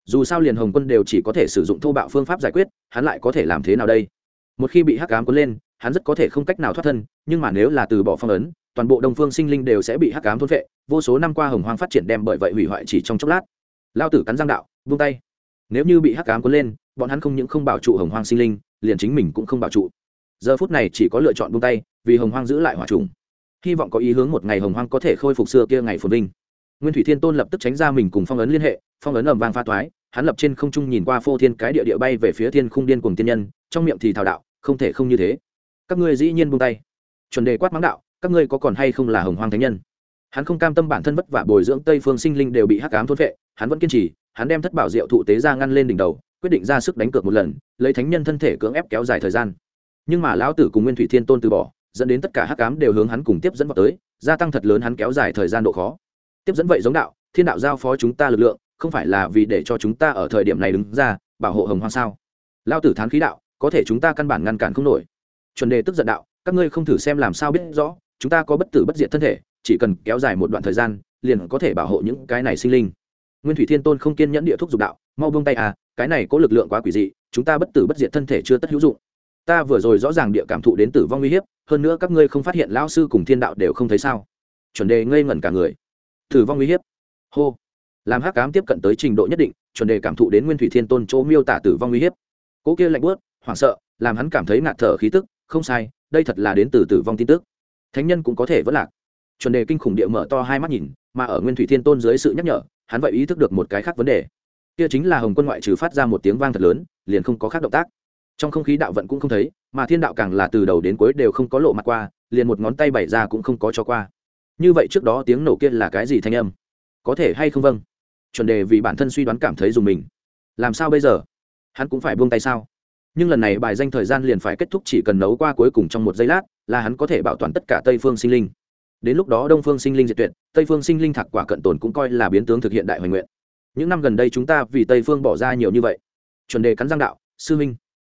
Speaker 1: Dù sao liền hồng quân đều chỉ có thể sử dụng thô bạo phương pháp giải quyết, hắn lại có thể làm thế nào đây? Một khi bị hắc cám cuốn lên hắn rất có thể không cách nào thoát thân, nhưng mà nếu là từ bỏ phong ấn, toàn bộ đông phương sinh linh đều sẽ bị hắc cám thôn vệ vô số năm qua hồng hoang phát triển đem bởi vậy hủy hoại chỉ trong chốc lát. Lao tử cắn giang đạo, vung tay. Nếu như bị hắc cám cuốn lên, bọn hắn không những không bảo trụ hồng hoang sinh linh, liền chính mình cũng không bảo trụ. Giờ phút này chỉ có lựa chọn vung tay, vì hồng hoang giữ lại hỏa trùng. Hy vọng có ý hướng một ngày hồng hoang có thể khôi phục xưa kia ngày phồn vinh. Nguyên thủy thiên tôn lập tức tránh ra mình cùng phong ấn liên hệ, phong ấn ẩm vang pha toái, hắn lập trên không trung nhìn qua phô thiên cái địa địa bay về phía thiên khung điên cùng tiên nhân, trong miệng thì thảo đạo, không thể không như thế các ngươi dĩ nhiên buông tay. Chuẩn đề quát mắng đạo, các ngươi có còn hay không là hồng hoang thánh nhân? Hắn không cam tâm bản thân vất vả bồi dưỡng tây phương sinh linh đều bị hắc ám thôn vệ hắn vẫn kiên trì, hắn đem thất bảo diệu thụ tế ra ngăn lên đỉnh đầu, quyết định ra sức đánh cược một lần, lấy thánh nhân thân thể cưỡng ép kéo dài thời gian. Nhưng mà lão tử cùng nguyên thủy thiên tôn từ bỏ, dẫn đến tất cả hắc ám đều hướng hắn cùng tiếp dẫn vào tới, gia tăng thật lớn hắn kéo dài thời gian độ khó. Tiếp dẫn vậy giống đạo, thiên đạo giao phó chúng ta lực lượng, không phải là vì để cho chúng ta ở thời điểm này đứng ra, bảo hộ hồng hoang sao? Lao tử thán khí đạo, có thể chúng ta căn bản ngăn cản không nổi chuẩn đề tức giận đạo, các ngươi không thử xem làm sao biết rõ, chúng ta có bất tử bất diệt thân thể, chỉ cần kéo dài một đoạn thời gian, liền có thể bảo hộ những cái này sinh linh. Nguyên thủy thiên tôn không kiên nhẫn địa thúc dục đạo, mau buông tay à cái này có lực lượng quá quỷ dị, chúng ta bất tử bất diệt thân thể chưa tất hữu dụng. Ta vừa rồi rõ ràng địa cảm thụ đến tử vong uy hiếp, hơn nữa các ngươi không phát hiện lão sư cùng thiên đạo đều không thấy sao. Chuẩn đề ngây ngẩn cả người. Tử vong uy hiếp. Hô. Làm hắc cám tiếp cận tới trình độ nhất định, chuẩn đề cảm thụ đến nguyên thủy thiên tôn chỗ miêu tả tử vong uy hiếp. Cỗ kia lạnh bớt hoảng sợ, làm hắn cảm thấy ngạt thở khí tức không sai, đây thật là đến từ tử vong tin tức. Thánh nhân cũng có thể vẫn lạc. Chuẩn đề kinh khủng địa mở to hai mắt nhìn, mà ở nguyên thủy thiên tôn dưới sự nhắc nhở, hắn vậy ý thức được một cái khác vấn đề. Kia chính là hồng quân ngoại trừ phát ra một tiếng vang thật lớn, liền không có khác động tác. Trong không khí đạo vận cũng không thấy, mà thiên đạo càng là từ đầu đến cuối đều không có lộ mặt qua, liền một ngón tay bày ra cũng không có cho qua. Như vậy trước đó tiếng nổ kia là cái gì thanh âm? Có thể hay không vâng? Chuẩn đề vì bản thân suy đoán cảm thấy dùng mình. Làm sao bây giờ? Hắn cũng phải buông tay sao? Nhưng lần này bài danh thời gian liền phải kết thúc chỉ cần nấu qua cuối cùng trong một giây lát, là hắn có thể bảo toàn tất cả tây phương sinh linh. Đến lúc đó đông phương sinh linh diệt tuyệt, tây phương sinh linh thạc quả cận tồn cũng coi là biến tướng thực hiện đại hoành nguyện. Những năm gần đây chúng ta vì tây phương bỏ ra nhiều như vậy. Chuẩn đề cắn giang đạo, sư minh,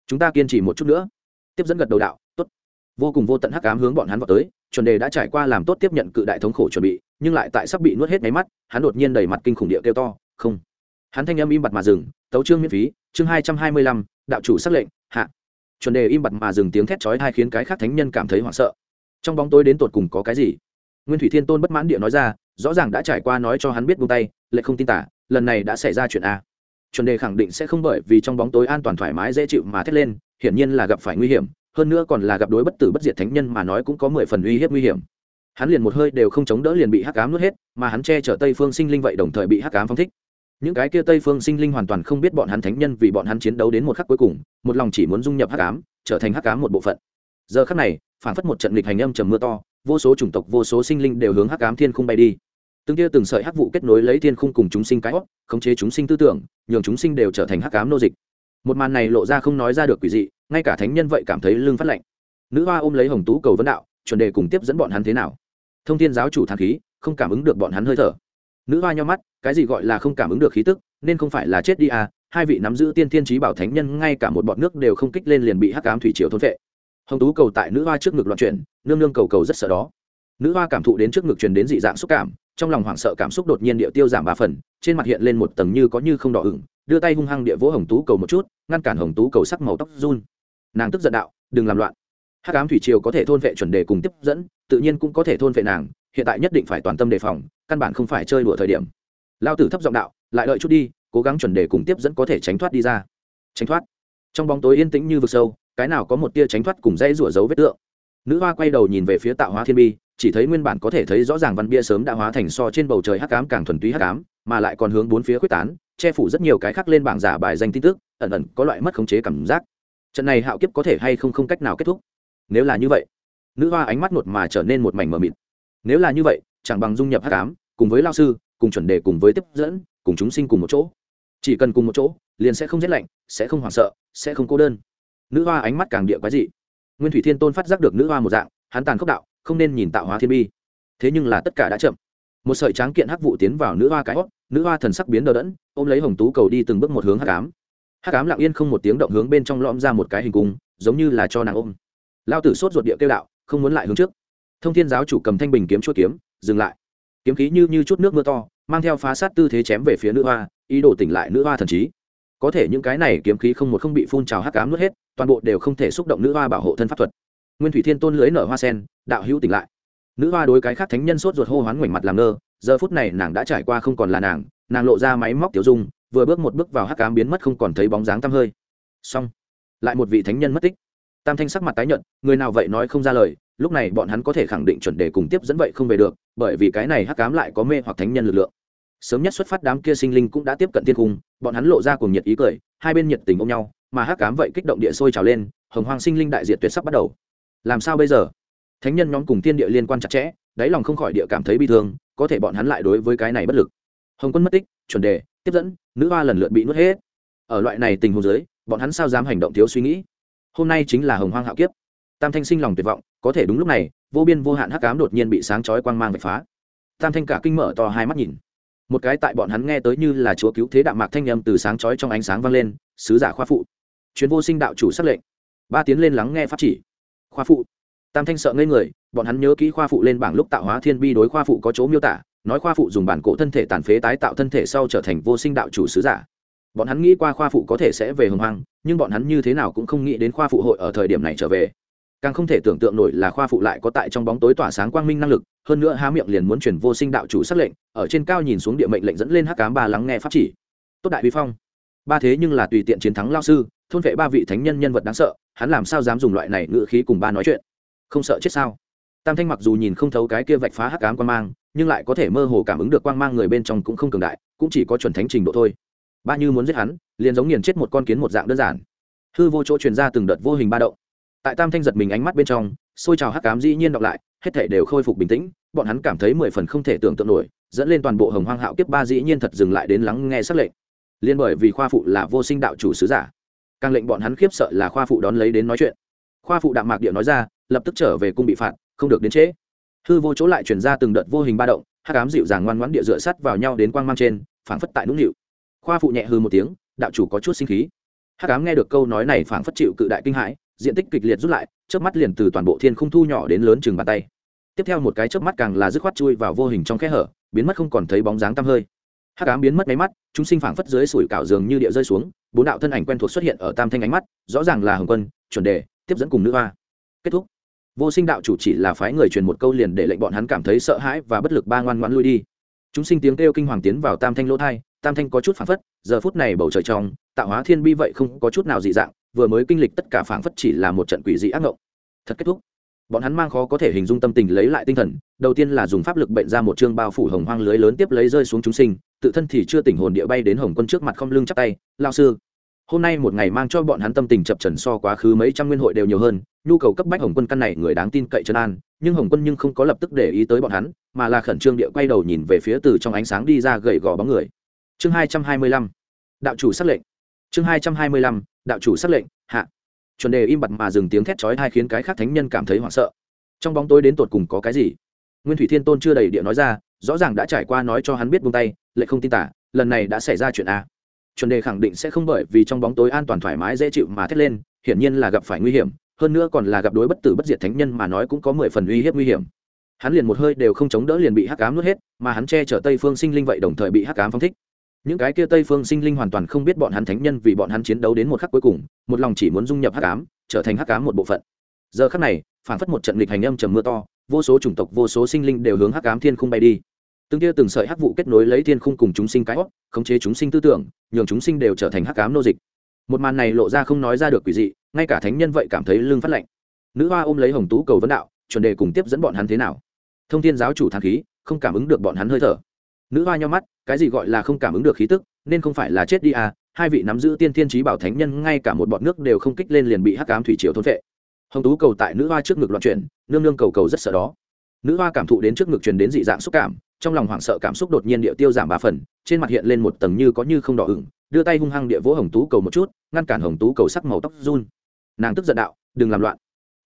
Speaker 1: chúng ta kiên trì một chút nữa. Tiếp dẫn gật đầu đạo, tốt. Vô cùng vô tận hắc ám hướng bọn hắn vào tới, chuẩn đề đã trải qua làm tốt tiếp nhận cự đại thống khổ chuẩn bị, nhưng lại tại sắp bị nuốt hết máy mắt, hắn đột nhiên đầy mặt kinh khủng địa kêu to, không. Hắn thanh âm im bặt mà dừng, tấu trương miễn phí, chương hai trăm hai mươi lăm đạo chủ xác lệnh, hạ. Chuẩn đề im bặt mà dừng tiếng thét chói hai khiến cái khác thánh nhân cảm thấy hoảng sợ. Trong bóng tối đến tột cùng có cái gì? Nguyên thủy thiên tôn bất mãn địa nói ra, rõ ràng đã trải qua nói cho hắn biết buông tay lại không tin tả, lần này đã xảy ra chuyện a. Chuẩn đề khẳng định sẽ không bởi vì trong bóng tối an toàn thoải mái dễ chịu mà thét lên, hiển nhiên là gặp phải nguy hiểm, hơn nữa còn là gặp đối bất tử bất diệt thánh nhân mà nói cũng có mười phần uy hiếp nguy hiểm. Hắn liền một hơi đều không chống đỡ liền bị hắc ám nuốt hết, mà hắn che chở tây phương sinh linh vậy đồng thời bị hắc ám phong thích những cái kia tây phương sinh linh hoàn toàn không biết bọn hắn thánh nhân vì bọn hắn chiến đấu đến một khắc cuối cùng, một lòng chỉ muốn dung nhập hắc ám, trở thành hắc ám một bộ phận. Giờ khắc này phản phất một trận lịch hành âm trầm mưa to, vô số chủng tộc, vô số sinh linh đều hướng hắc ám thiên khung bay đi. Từng tia từng sợi hắc vụ kết nối lấy thiên khung cùng chúng sinh cái hót, khống chế chúng sinh tư tưởng, nhường chúng sinh đều trở thành hắc ám nô dịch. Một màn này lộ ra không nói ra được quỷ dị, ngay cả thánh nhân vậy cảm thấy lưng phát lạnh. Nữ hoa ôm lấy hồng tú cầu vấn đạo, chuẩn đề cùng tiếp dẫn bọn hắn thế nào? Thông thiên giáo chủ thang khí, không cảm ứng được bọn hắn hơi thở nữ hoa nhau mắt, cái gì gọi là không cảm ứng được khí tức, nên không phải là chết đi à hai vị nắm giữ tiên thiên trí bảo thánh nhân ngay cả một bọn nước đều không kích lên liền bị hắc ám thủy triều thôn vệ. Hồng tú cầu tại nữ hoa trước ngực loạn chuyển, nương nương cầu cầu rất sợ đó. Nữ hoa cảm thụ đến trước ngực truyền đến dị dạng xúc cảm, trong lòng hoảng sợ cảm xúc đột nhiên địa tiêu giảm ba phần, trên mặt hiện lên một tầng như có như không đỏ ửng, đưa tay hung hăng địa vỗ hồng tú cầu một chút, ngăn cản hồng tú cầu sắc màu tóc run. Nàng tức giận đạo, đừng làm loạn. Hắc ám thủy triều có thể thôn vệ chuẩn đề cùng tiếp dẫn, tự nhiên cũng có thể thôn vệ nàng hiện tại nhất định phải toàn tâm đề phòng, căn bản không phải chơi đùa thời điểm. Lao tử thấp giọng đạo, lại đợi chút đi, cố gắng chuẩn đề cùng tiếp dẫn có thể tránh thoát đi ra. Tránh thoát. Trong bóng tối yên tĩnh như vực sâu, cái nào có một tia tránh thoát cùng dây rủa dấu vết tượng. Nữ hoa quay đầu nhìn về phía tạo hóa thiên bi, chỉ thấy nguyên bản có thể thấy rõ ràng văn bia sớm đã hóa thành so trên bầu trời hắc ám càng thuần túy hắc ám, mà lại còn hướng bốn phía quyết tán, che phủ rất nhiều cái khác lên bảng giả bài danh tin tức, ẩn ẩn có loại mất khống chế cảm giác. Trận này hạo kiếp có thể hay không không cách nào kết thúc. Nếu là như vậy, nữ hoa ánh mắt một mà trở nên một mảnh mờ mịt nếu là như vậy, chẳng bằng dung nhập hắc cám cùng với lao sư, cùng chuẩn đề cùng với tiếp dẫn, cùng chúng sinh cùng một chỗ. Chỉ cần cùng một chỗ, liền sẽ không rét lạnh, sẽ không hoảng sợ, sẽ không cô đơn. Nữ hoa ánh mắt càng địa quái dị. Nguyên thủy thiên tôn phát giác được nữ hoa một dạng, hắn tàn khốc đạo, không nên nhìn tạo hóa thiên bi. Thế nhưng là tất cả đã chậm. Một sợi tráng kiện hắc vụ tiến vào nữ hoa cái hót, nữ hoa thần sắc biến đờ đẫn, ôm lấy hồng tú cầu đi từng bước một hướng hắc ám. Hắc ám lặng yên không một tiếng động hướng bên trong lõm ra một cái hình cung, giống như là cho nàng ôm. Lao tử sốt ruột địa kêu đạo, không muốn lại hướng trước thông thiên giáo chủ cầm thanh bình kiếm chuốt kiếm, dừng lại. Kiếm khí như như chút nước mưa to, mang theo phá sát tư thế chém về phía nữ hoa, ý đồ tỉnh lại nữ hoa thần trí. Có thể những cái này kiếm khí không một không bị phun trào hắc ám nuốt hết, toàn bộ đều không thể xúc động nữ hoa bảo hộ thân pháp thuật. Nguyên thủy thiên tôn lưới nở hoa sen, đạo hữu tỉnh lại. Nữ hoa đối cái khác thánh nhân sốt ruột hô hoán ngoảnh mặt làm ngơ, giờ phút này nàng đã trải qua không còn là nàng nàng lộ ra máy móc tiểu dung, vừa bước một bước vào hắc cám biến mất không còn thấy bóng dáng tăm hơi. Xong, lại một vị thánh nhân mất tích. Tam thanh sắc mặt tái nhận người nào vậy nói không ra lời lúc này bọn hắn có thể khẳng định chuẩn đề cùng tiếp dẫn vậy không về được, bởi vì cái này hắc cám lại có mê hoặc thánh nhân lực lượng. Sớm nhất xuất phát đám kia sinh linh cũng đã tiếp cận thiên cung, bọn hắn lộ ra cùng nhiệt ý cười, hai bên nhiệt tình ôm nhau, mà hắc cám vậy kích động địa sôi trào lên, hồng hoang sinh linh đại diệt tuyệt sắp bắt đầu. Làm sao bây giờ? Thánh nhân nhóm cùng thiên địa liên quan chặt chẽ, đáy lòng không khỏi địa cảm thấy bi thương, có thể bọn hắn lại đối với cái này bất lực. Hồng quân mất tích, chuẩn đề, tiếp dẫn, nữ hoa lần lượt bị nuốt hết. Ở loại này tình huống giới bọn hắn sao dám hành động thiếu suy nghĩ? Hôm nay chính là hồng hoang hạo kiếp tam thanh sinh lòng tuyệt vọng, có thể đúng lúc này, vô biên vô hạn hắc cám đột nhiên bị sáng chói quang mang vạch phá. Tam thanh cả kinh mở to hai mắt nhìn. Một cái tại bọn hắn nghe tới như là chúa cứu thế đạo mạc thanh â m từ sáng chói trong ánh sáng vang lên, sứ giả khoa phụ. Chuyến vô sinh đạo chủ s lệnh. Ba tiến lên lắng nghe pháp chỉ. Khoa phụ. Tam thanh sợ ngây người, bọn hắn nhớ kỹ khoa phụ lên bảng lúc tạo hóa thiên bi đối khoa phụ có chỗ miêu tả, nói khoa phụ dùng bản cổ thân thể tàn phế tái tạo thân thể sau trở thành vô sinh đạo chủ sứ giả. Bọn hắn nghĩ qua khoa phụ có thể sẽ về hồng hoang, nhưng bọn hắn như thế nào cũng không nghĩ đến khoa phụ hội ở thời điểm này trở về càng không thể tưởng tượng nổi là khoa phụ lại có tại trong bóng tối tỏa sáng quang minh năng lực, hơn nữa há miệng liền muốn chuyển vô sinh đạo chủ sắc lệnh, ở trên cao nhìn xuống địa mệnh lệnh dẫn lên hắc cám ba lắng nghe pháp chỉ. Tốt đại vi phong. Ba thế nhưng là tùy tiện chiến thắng lao sư, thôn vệ ba vị thánh nhân nhân vật đáng sợ, hắn làm sao dám dùng loại này ngự khí cùng ba nói chuyện? Không sợ chết sao? Tam thanh mặc dù nhìn không thấu cái kia vạch phá hắc ám quan mang, nhưng lại có thể mơ hồ cảm ứng được quang mang người bên trong cũng không cường đại, cũng chỉ có chuẩn thánh trình độ thôi. Ba như muốn giết hắn, liền giống nghiền chết một con kiến một dạng đơn giản. Hư vô chỗ truyền ra từng đợt vô hình ba động tại tam thanh giật mình ánh mắt bên trong, xôi trào hắc cám dĩ nhiên đọc lại, hết thể đều khôi phục bình tĩnh, bọn hắn cảm thấy mười phần không thể tưởng tượng nổi, dẫn lên toàn bộ hồng hoang hạo kiếp ba dĩ nhiên thật dừng lại đến lắng nghe sắc lệnh. Liên bởi vì khoa phụ là vô sinh đạo chủ sứ giả, càng lệnh bọn hắn khiếp sợ là khoa phụ đón lấy đến nói chuyện. Khoa phụ đạm mạc địa nói ra, lập tức trở về cung bị phạt, không được đến trễ. Hư vô chỗ lại chuyển ra từng đợt vô hình ba động, hắc ám dịu dàng ngoan ngoãn địa dựa sắt vào nhau đến quang mang trên, phảng phất tại nũng nịu. Khoa phụ nhẹ hư một tiếng, đạo chủ có chút sinh khí. Hắc ám nghe được câu nói này phảng phất chịu cự đại kinh hãi diện tích kịch liệt rút lại trước mắt liền từ toàn bộ thiên không thu nhỏ đến lớn chừng bàn tay. Tiếp theo một cái chớp mắt càng là dứt khoát chui vào vô hình trong khe hở, biến mất không còn thấy bóng dáng tăm hơi. Hắc ám biến mất máy mắt, chúng sinh phảng phất dưới sủi cảo giường như địa rơi xuống, bốn đạo thân ảnh quen thuộc xuất hiện ở tam thanh ánh mắt, rõ ràng là hồng quân, chuẩn đề, tiếp dẫn cùng nữ hoa. Kết thúc. Vô sinh đạo chủ chỉ là phái người truyền một câu liền để lệnh bọn hắn cảm thấy sợ hãi và bất lực ba ngoan ngoãn lui đi. Chúng sinh tiếng kêu kinh hoàng tiến vào tam thanh lỗ thai, tam thanh có chút phảng phất, giờ phút này bầu trời trong, tạo hóa thiên bi vậy không có chút nào dị dạng vừa mới kinh lịch tất cả phảng phất chỉ là một trận quỷ dị ác ngộng. Thật kết thúc. Bọn hắn mang khó có thể hình dung tâm tình lấy lại tinh thần, đầu tiên là dùng pháp lực bệnh ra một chương bao phủ hồng hoang lưới lớn tiếp lấy rơi xuống chúng sinh, tự thân thì chưa tỉnh hồn địa bay đến hồng quân trước mặt không lưng chắp tay lao sư, hôm nay một ngày mang cho bọn hắn tâm tình chập trần so quá khứ mấy trăm nguyên hội đều nhiều hơn, nhu cầu cấp bách hồng quân căn này người đáng tin cậy trấn an, nhưng hồng quân nhưng không có lập tức để ý tới bọn hắn, mà là khẩn trương địa quay đầu nhìn về phía từ trong ánh sáng đi ra gậy gò bóng người. Chương hai trăm hai mươi lăm. Đạo chủ xác lệnh. Chương hai trăm hai mươi lăm đạo chủ sắc lệnh, hạ. Chuẩn đề im bặt mà dừng tiếng thét chói hay khiến cái khác thánh nhân cảm thấy hoảng sợ. Trong bóng tối đến tột cùng có cái gì? Nguyên thủy thiên tôn chưa đầy địa nói ra, rõ ràng đã trải qua nói cho hắn biết buông tay, lại không tin tả, lần này đã xảy ra chuyện a. Chuẩn đề khẳng định sẽ không bởi vì trong bóng tối an toàn thoải mái dễ chịu mà thét lên, hiển nhiên là gặp phải nguy hiểm, hơn nữa còn là gặp đối bất tử bất diệt thánh nhân mà nói cũng có mười phần uy hiếp nguy hiểm. Hắn liền một hơi đều không chống đỡ liền bị hắc cám nuốt hết, mà hắn che chở tây phương sinh linh vậy đồng thời bị hắc cám phong thích những cái kia tây phương sinh linh hoàn toàn không biết bọn hắn thánh nhân vì bọn hắn chiến đấu đến một khắc cuối cùng một lòng chỉ muốn dung nhập hắc ám, trở thành hắc ám một bộ phận. Giờ khắc này phản phất một trận lịch hành âm trầm mưa to vô số chủng tộc vô số sinh linh đều hướng hắc ám thiên không bay đi. Từng kia từng sợi hắc vụ kết nối lấy thiên khung cùng chúng sinh cái óc khống chế chúng sinh tư tưởng nhường chúng sinh đều trở thành hắc ám nô dịch. Một màn này lộ ra không nói ra được quỷ dị ngay cả thánh nhân vậy cảm thấy lưng phát lạnh. Nữ hoa ôm lấy hồng tú cầu vấn đạo chuẩn đề cùng tiếp dẫn bọn hắn thế nào? Thông thiên giáo chủ thang khí không cảm ứng được bọn hắn hơi thở. Nữ hoa nhau mắt cái gì gọi là không cảm ứng được khí tức, nên không phải là chết đi à hai vị nắm giữ tiên thiên trí bảo thánh nhân ngay cả một bọn nước đều không kích lên liền bị hắc ám thủy triều thôn vệ hồng tú cầu tại nữ hoa trước ngực loạn chuyển, nương nương cầu cầu rất sợ đó. Nữ hoa cảm thụ đến trước ngực truyền đến dị dạng xúc cảm, trong lòng hoảng sợ cảm xúc đột nhiên địa tiêu giảm ba phần, trên mặt hiện lên một tầng như có như không đỏ ửng, đưa tay hung hăng địa vỗ hồng tú cầu một chút, ngăn cản hồng tú cầu sắc màu tóc run. Nàng tức giận đạo, đừng làm loạn.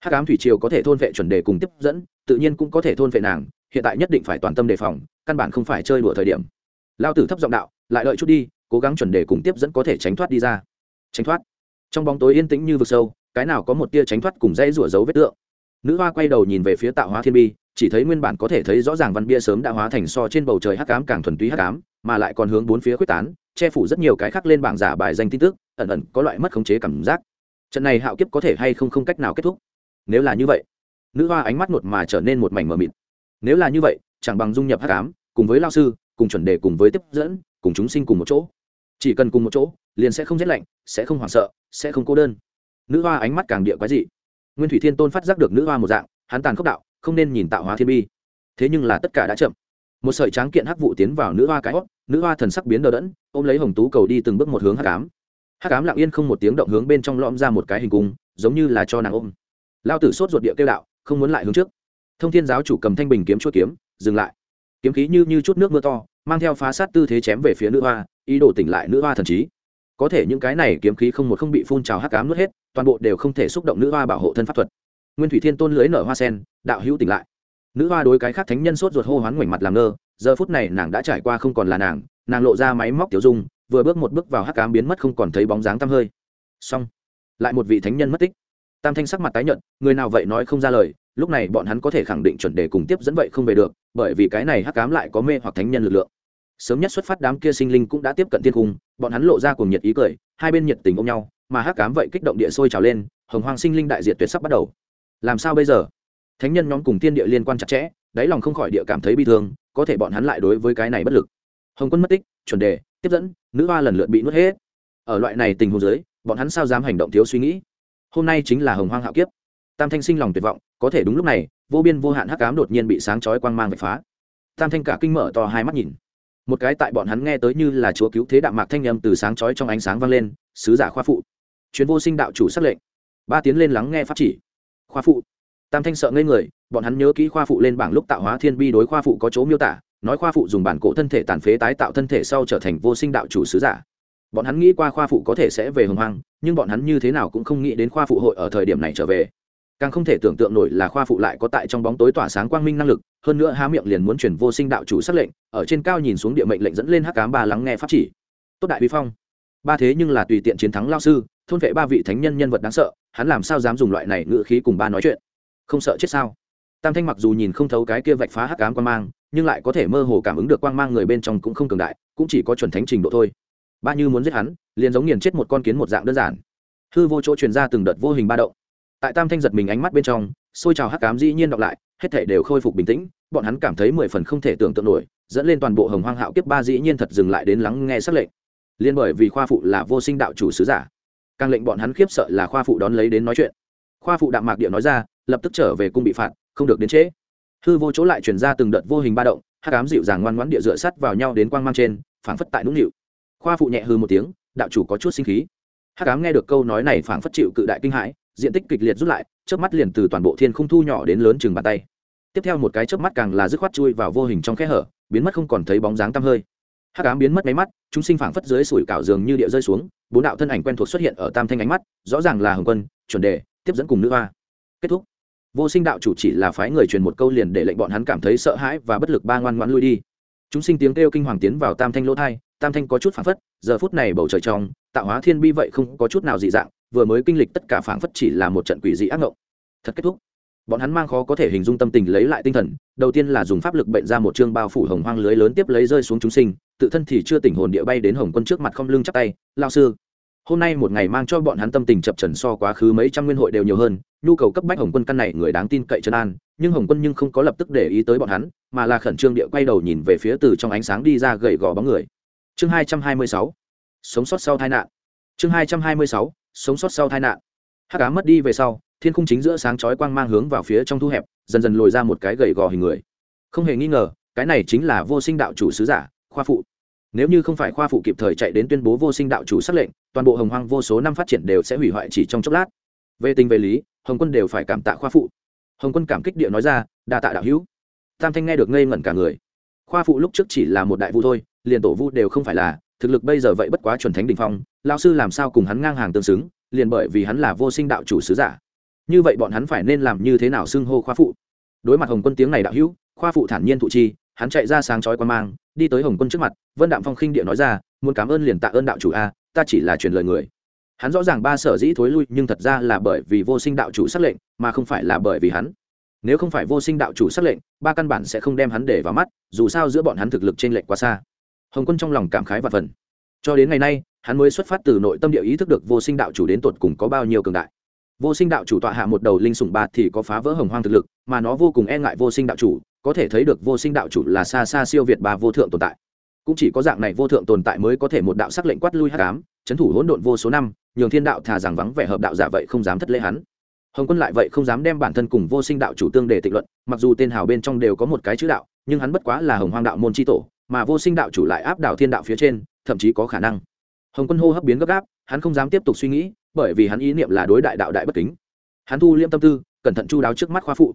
Speaker 1: Hắc ám thủy triều có thể thôn vệ chuẩn đề cùng tiếp dẫn, tự nhiên cũng có thể thôn vệ nàng, hiện tại nhất định phải toàn tâm đề phòng, căn bản không phải chơi đùa thời điểm lao tử thấp giọng đạo, lại đợi chút đi, cố gắng chuẩn để cùng tiếp dẫn có thể tránh thoát đi ra. Tránh thoát. Trong bóng tối yên tĩnh như vực sâu, cái nào có một tia tránh thoát cùng dây rủa dấu vết tượng. Nữ hoa quay đầu nhìn về phía tạo hóa thiên bi, chỉ thấy nguyên bản có thể thấy rõ ràng văn bia sớm đã hóa thành so trên bầu trời hắc ám càng thuần túy hắc ám, mà lại còn hướng bốn phía quyết tán, che phủ rất nhiều cái khác lên bảng giả bài danh tin tức, ẩn ẩn có loại mất khống chế cảm giác. Trận này hạo kiếp có thể hay không không cách nào kết thúc. Nếu là như vậy, nữ hoa ánh mắt một mà trở nên một mảnh mờ mịt. Nếu là như vậy, chẳng bằng dung nhập hắc ám, cùng với lao sư cùng chuẩn đề cùng với tiếp dẫn, cùng chúng sinh cùng một chỗ. Chỉ cần cùng một chỗ, liền sẽ không rét lạnh, sẽ không hoảng sợ, sẽ không cô đơn. Nữ hoa ánh mắt càng địa quái dị. Nguyên thủy thiên tôn phát giác được nữ hoa một dạng, hắn tàn khốc đạo, không nên nhìn tạo hóa thiên bi. Thế nhưng là tất cả đã chậm. Một sợi tráng kiện hắc vụ tiến vào nữ hoa cái hót, nữ hoa thần sắc biến đờ đẫn, ôm lấy hồng tú cầu đi từng bước một hướng hắc ám. Hắc ám lặng yên không một tiếng động hướng bên trong lõm ra một cái hình cung, giống như là cho nàng ôm. Lao tử sốt ruột địa kêu đạo, không muốn lại hướng trước. Thông thiên giáo chủ cầm thanh bình kiếm chuỗi kiếm, dừng lại kiếm khí như như chút nước mưa to, mang theo phá sát tư thế chém về phía nữ hoa, ý đồ tỉnh lại nữ hoa thần trí. Có thể những cái này kiếm khí không một không bị phun trào hắc ám nuốt hết, toàn bộ đều không thể xúc động nữ hoa bảo hộ thân pháp thuật. Nguyên thủy thiên tôn lưới nở hoa sen, đạo hữu tỉnh lại. Nữ hoa đối cái khác thánh nhân sốt ruột hô hoán ngoảnh mặt làm ngơ, giờ phút này nàng đã trải qua không còn là nàng nàng lộ ra máy móc tiểu dung, vừa bước một bước vào hắc cám biến mất không còn thấy bóng dáng tăm hơi. Xong, lại một vị thánh nhân mất tích. Tam thanh sắc mặt tái nhận người nào vậy nói không ra lời lúc này bọn hắn có thể khẳng định chuẩn đề cùng tiếp dẫn vậy không về được bởi vì cái này hắc cám lại có mê hoặc thánh nhân lực lượng. Sớm nhất xuất phát đám kia sinh linh cũng đã tiếp cận thiên cung bọn hắn lộ ra cùng nhiệt ý cười hai bên nhiệt tình ôm nhau mà hắc cám vậy kích động địa sôi trào lên hồng hoang sinh linh đại diệt tuyệt sắp bắt đầu. Làm sao bây giờ? Thánh nhân nhóm cùng tiên địa liên quan chặt chẽ đáy lòng không khỏi địa cảm thấy bi thương có thể bọn hắn lại đối với cái này bất lực. Hồng quân mất tích chuẩn đề tiếp dẫn nữ hoa lần lượt bị nuốt hết. Ở loại này tình huống dưới, bọn hắn sao dám hành động thiếu suy nghĩ? Hôm nay chính là hồng hoang hạo kiếp. Tam thanh sinh lòng tuyệt vọng có thể đúng lúc này, vô biên vô hạn hắc cám đột nhiên bị sáng chói quang mang vạch phá. Tam thanh cả kinh mở to hai mắt nhìn. Một cái tại bọn hắn nghe tới như là chúa cứu thế đạm mạc thanh nhầm từ sáng chói trong ánh sáng vang lên, sứ giả khoa phụ. Chuyến vô sinh đạo chủ xác lệnh. Ba tiến lên lắng nghe pháp chỉ. Khoa phụ. Tam thanh sợ ngây người, bọn hắn nhớ kỹ khoa phụ lên bảng lúc tạo hóa thiên bi đối khoa phụ có chỗ miêu tả, nói khoa phụ dùng bản cổ thân thể tàn phế tái tạo thân thể sau trở thành vô sinh đạo chủ sứ giả. Bọn hắn nghĩ qua khoa phụ có thể sẽ về hồng hoang, nhưng bọn hắn như thế nào cũng không nghĩ đến khoa phụ hội ở thời điểm này trở về càng không thể tưởng tượng nổi là khoa phụ lại có tại trong bóng tối tỏa sáng quang minh năng lực, hơn nữa há miệng liền muốn chuyển vô sinh đạo chủ sắc lệnh, ở trên cao nhìn xuống địa mệnh lệnh dẫn lên hắc cám ba lắng nghe pháp chỉ. Tốt đại vi phong. Ba thế nhưng là tùy tiện chiến thắng lao sư, thôn vệ ba vị thánh nhân nhân vật đáng sợ, hắn làm sao dám dùng loại này ngự khí cùng ba nói chuyện? Không sợ chết sao? Tam thanh mặc dù nhìn không thấu cái kia vạch phá hắc ám quan mang, nhưng lại có thể mơ hồ cảm ứng được quang mang người bên trong cũng không cường đại, cũng chỉ có chuẩn thánh trình độ thôi. Ba như muốn giết hắn, liền giống nghiền chết một con kiến một dạng đơn giản. Hư vô chỗ truyền ra từng đợt vô hình ba động tại tam thanh giật mình ánh mắt bên trong, xôi trào hắc cám dĩ nhiên đọc lại, hết thể đều khôi phục bình tĩnh, bọn hắn cảm thấy mười phần không thể tưởng tượng nổi, dẫn lên toàn bộ hồng hoang hạo kiếp ba dĩ nhiên thật dừng lại đến lắng nghe sắc lệnh. Liên bởi vì khoa phụ là vô sinh đạo chủ sứ giả, càng lệnh bọn hắn khiếp sợ là khoa phụ đón lấy đến nói chuyện. Khoa phụ đạm mạc địa nói ra, lập tức trở về cung bị phạt, không được đến trễ. Hư vô chỗ lại chuyển ra từng đợt vô hình ba động, hắc ám dịu dàng ngoan ngoãn địa dựa sắt vào nhau đến quang mang trên, phảng phất tại nũng nịu. Khoa phụ nhẹ hư một tiếng, đạo chủ có chút sinh khí. Hắc cám nghe được câu nói này phảng phất chịu cự đại kinh hãi diện tích kịch liệt rút lại, chớp mắt liền từ toàn bộ thiên không thu nhỏ đến lớn chừng bàn tay. Tiếp theo một cái chớp mắt càng là dứt khoát chui vào vô hình trong kẽ hở, biến mất không còn thấy bóng dáng tăm hơi. Hắc Ám biến mất máy mắt, chúng sinh phảng phất dưới sủi cảo giường như địa rơi xuống, bốn đạo thân ảnh quen thuộc xuất hiện ở tam thanh ánh mắt, rõ ràng là hồng quân, chuẩn đề, tiếp dẫn cùng nữ hoa. Kết thúc. Vô sinh đạo chủ chỉ là phái người truyền một câu liền để lệnh bọn hắn cảm thấy sợ hãi và bất lực ba ngoan ngoãn lui đi. Chúng sinh tiếng kêu kinh hoàng tiến vào tam thanh lỗ thai, tam thanh có chút phảng phất, giờ phút này bầu trời trong, tạo hóa thiên bi vậy không có chút nào dị dạng vừa mới kinh lịch tất cả phảng phất chỉ là một trận quỷ dị ác ngộng. Thật kết thúc. Bọn hắn mang khó có thể hình dung tâm tình lấy lại tinh thần, đầu tiên là dùng pháp lực bệnh ra một chương bao phủ hồng hoang lưới lớn tiếp lấy rơi xuống chúng sinh, tự thân thì chưa tỉnh hồn địa bay đến hồng quân trước mặt không lưng chắp tay lao sư, hôm nay một ngày mang cho bọn hắn tâm tình chập trần so quá khứ mấy trăm nguyên hội đều nhiều hơn, nhu cầu cấp bách hồng quân căn này người đáng tin cậy trấn an, nhưng hồng quân nhưng không có lập tức để ý tới bọn hắn, mà là khẩn trương địa quay đầu nhìn về phía từ trong ánh sáng đi ra gậy gò bóng người. Chương hai trăm hai mươi sáu. Sống sót sau tai nạn. Chương hai trăm hai mươi sáu sống sót sau tai nạn. Hắc cá mất đi về sau, thiên khung chính giữa sáng chói quang mang hướng vào phía trong thu hẹp, dần dần lồi ra một cái gầy gò hình người. Không hề nghi ngờ, cái này chính là vô sinh đạo chủ sứ giả, khoa phụ. Nếu như không phải khoa phụ kịp thời chạy đến tuyên bố vô sinh đạo chủ xác lệnh, toàn bộ hồng hoang vô số năm phát triển đều sẽ hủy hoại chỉ trong chốc lát. Về tình về lý, hồng quân đều phải cảm tạ khoa phụ. Hồng quân cảm kích địa nói ra, đa tạ đạo hữu. Tam thanh nghe được ngây ngẩn cả người. Khoa phụ lúc trước chỉ là một đại vu thôi, liền tổ vu đều không phải là thực lực bây giờ vậy bất quá chuẩn thánh đình phong lao sư làm sao cùng hắn ngang hàng tương xứng, liền bởi vì hắn là vô sinh đạo chủ sứ giả. Như vậy bọn hắn phải nên làm như thế nào xưng hô khoa phụ? Đối mặt hồng quân tiếng này đạo hữu, khoa phụ thản nhiên thụ chi, hắn chạy ra sáng chói quan mang, đi tới hồng quân trước mặt, vân đạm phong khinh địa nói ra, muốn cảm ơn liền tạ ơn đạo chủ a, ta chỉ là truyền lời người. Hắn rõ ràng ba sở dĩ thối lui, nhưng thật ra là bởi vì vô sinh đạo chủ xác lệnh, mà không phải là bởi vì hắn. Nếu không phải vô sinh đạo chủ xác lệnh, ba căn bản sẽ không đem hắn để vào mắt, dù sao giữa bọn hắn thực lực t r ê n lệch quá xa hồng quân trong lòng cảm khái và phần. Cho đến ngày nay, hắn mới xuất phát từ nội tâm địa ý thức được vô sinh đạo chủ đến tột cùng có bao nhiêu cường đại. Vô sinh đạo chủ tọa hạ một đầu linh sủng bạt thì có phá vỡ hồng hoang thực lực, mà nó vô cùng e ngại vô sinh đạo chủ, có thể thấy được vô sinh đạo chủ là xa xa siêu việt bà vô thượng tồn tại. Cũng chỉ có dạng này vô thượng tồn tại mới có thể một đạo sắc lệnh quát lui hát cám chấn thủ hỗn độn vô số năm, nhường thiên đạo thà rằng vắng vẻ hợp đạo giả vậy không dám thất lễ hắn. Hồng quân lại vậy không dám đem bản thân cùng vô sinh đạo chủ tương để tịnh luận, mặc dù tên hào bên trong đều có một cái chữ đạo, nhưng hắn bất quá là hồng hoang đạo môn chi tổ mà vô sinh đạo chủ lại áp đảo thiên đạo phía trên, thậm chí có khả năng. Hồng quân hô hấp biến gấp gáp, hắn không dám tiếp tục suy nghĩ, bởi vì hắn ý niệm là đối đại đạo đại bất kính. Hắn thu liêm tâm tư, cẩn thận chu đáo trước mắt khoa phụ.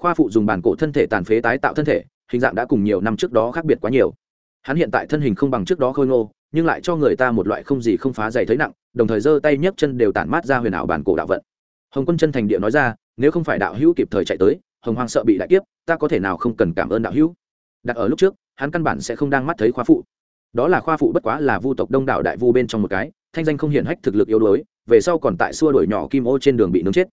Speaker 1: Khoa phụ dùng bản cổ thân thể tàn phế tái tạo thân thể, hình dạng đã cùng nhiều năm trước đó khác biệt quá nhiều. Hắn hiện tại thân hình không bằng trước đó khôi ngô, nhưng lại cho người ta một loại không gì không phá dày thấy nặng, đồng thời giơ tay nhấc chân đều tản mát ra huyền ảo bản cổ đạo vận. Hồng quân chân thành địa nói ra, nếu không phải đạo hữu kịp thời chạy tới, hồng hoàng sợ bị đại kiếp, ta có thể nào không cần cảm ơn đạo hữu? Đặt ở lúc trước hắn căn bản sẽ không đang mắt thấy khoa phụ. Đó là khoa phụ bất quá là vu tộc đông đảo đại vu bên trong một cái, thanh danh không hiển hách thực lực yếu đuối, về sau còn tại xua đuổi nhỏ kim ô trên đường bị nướng chết.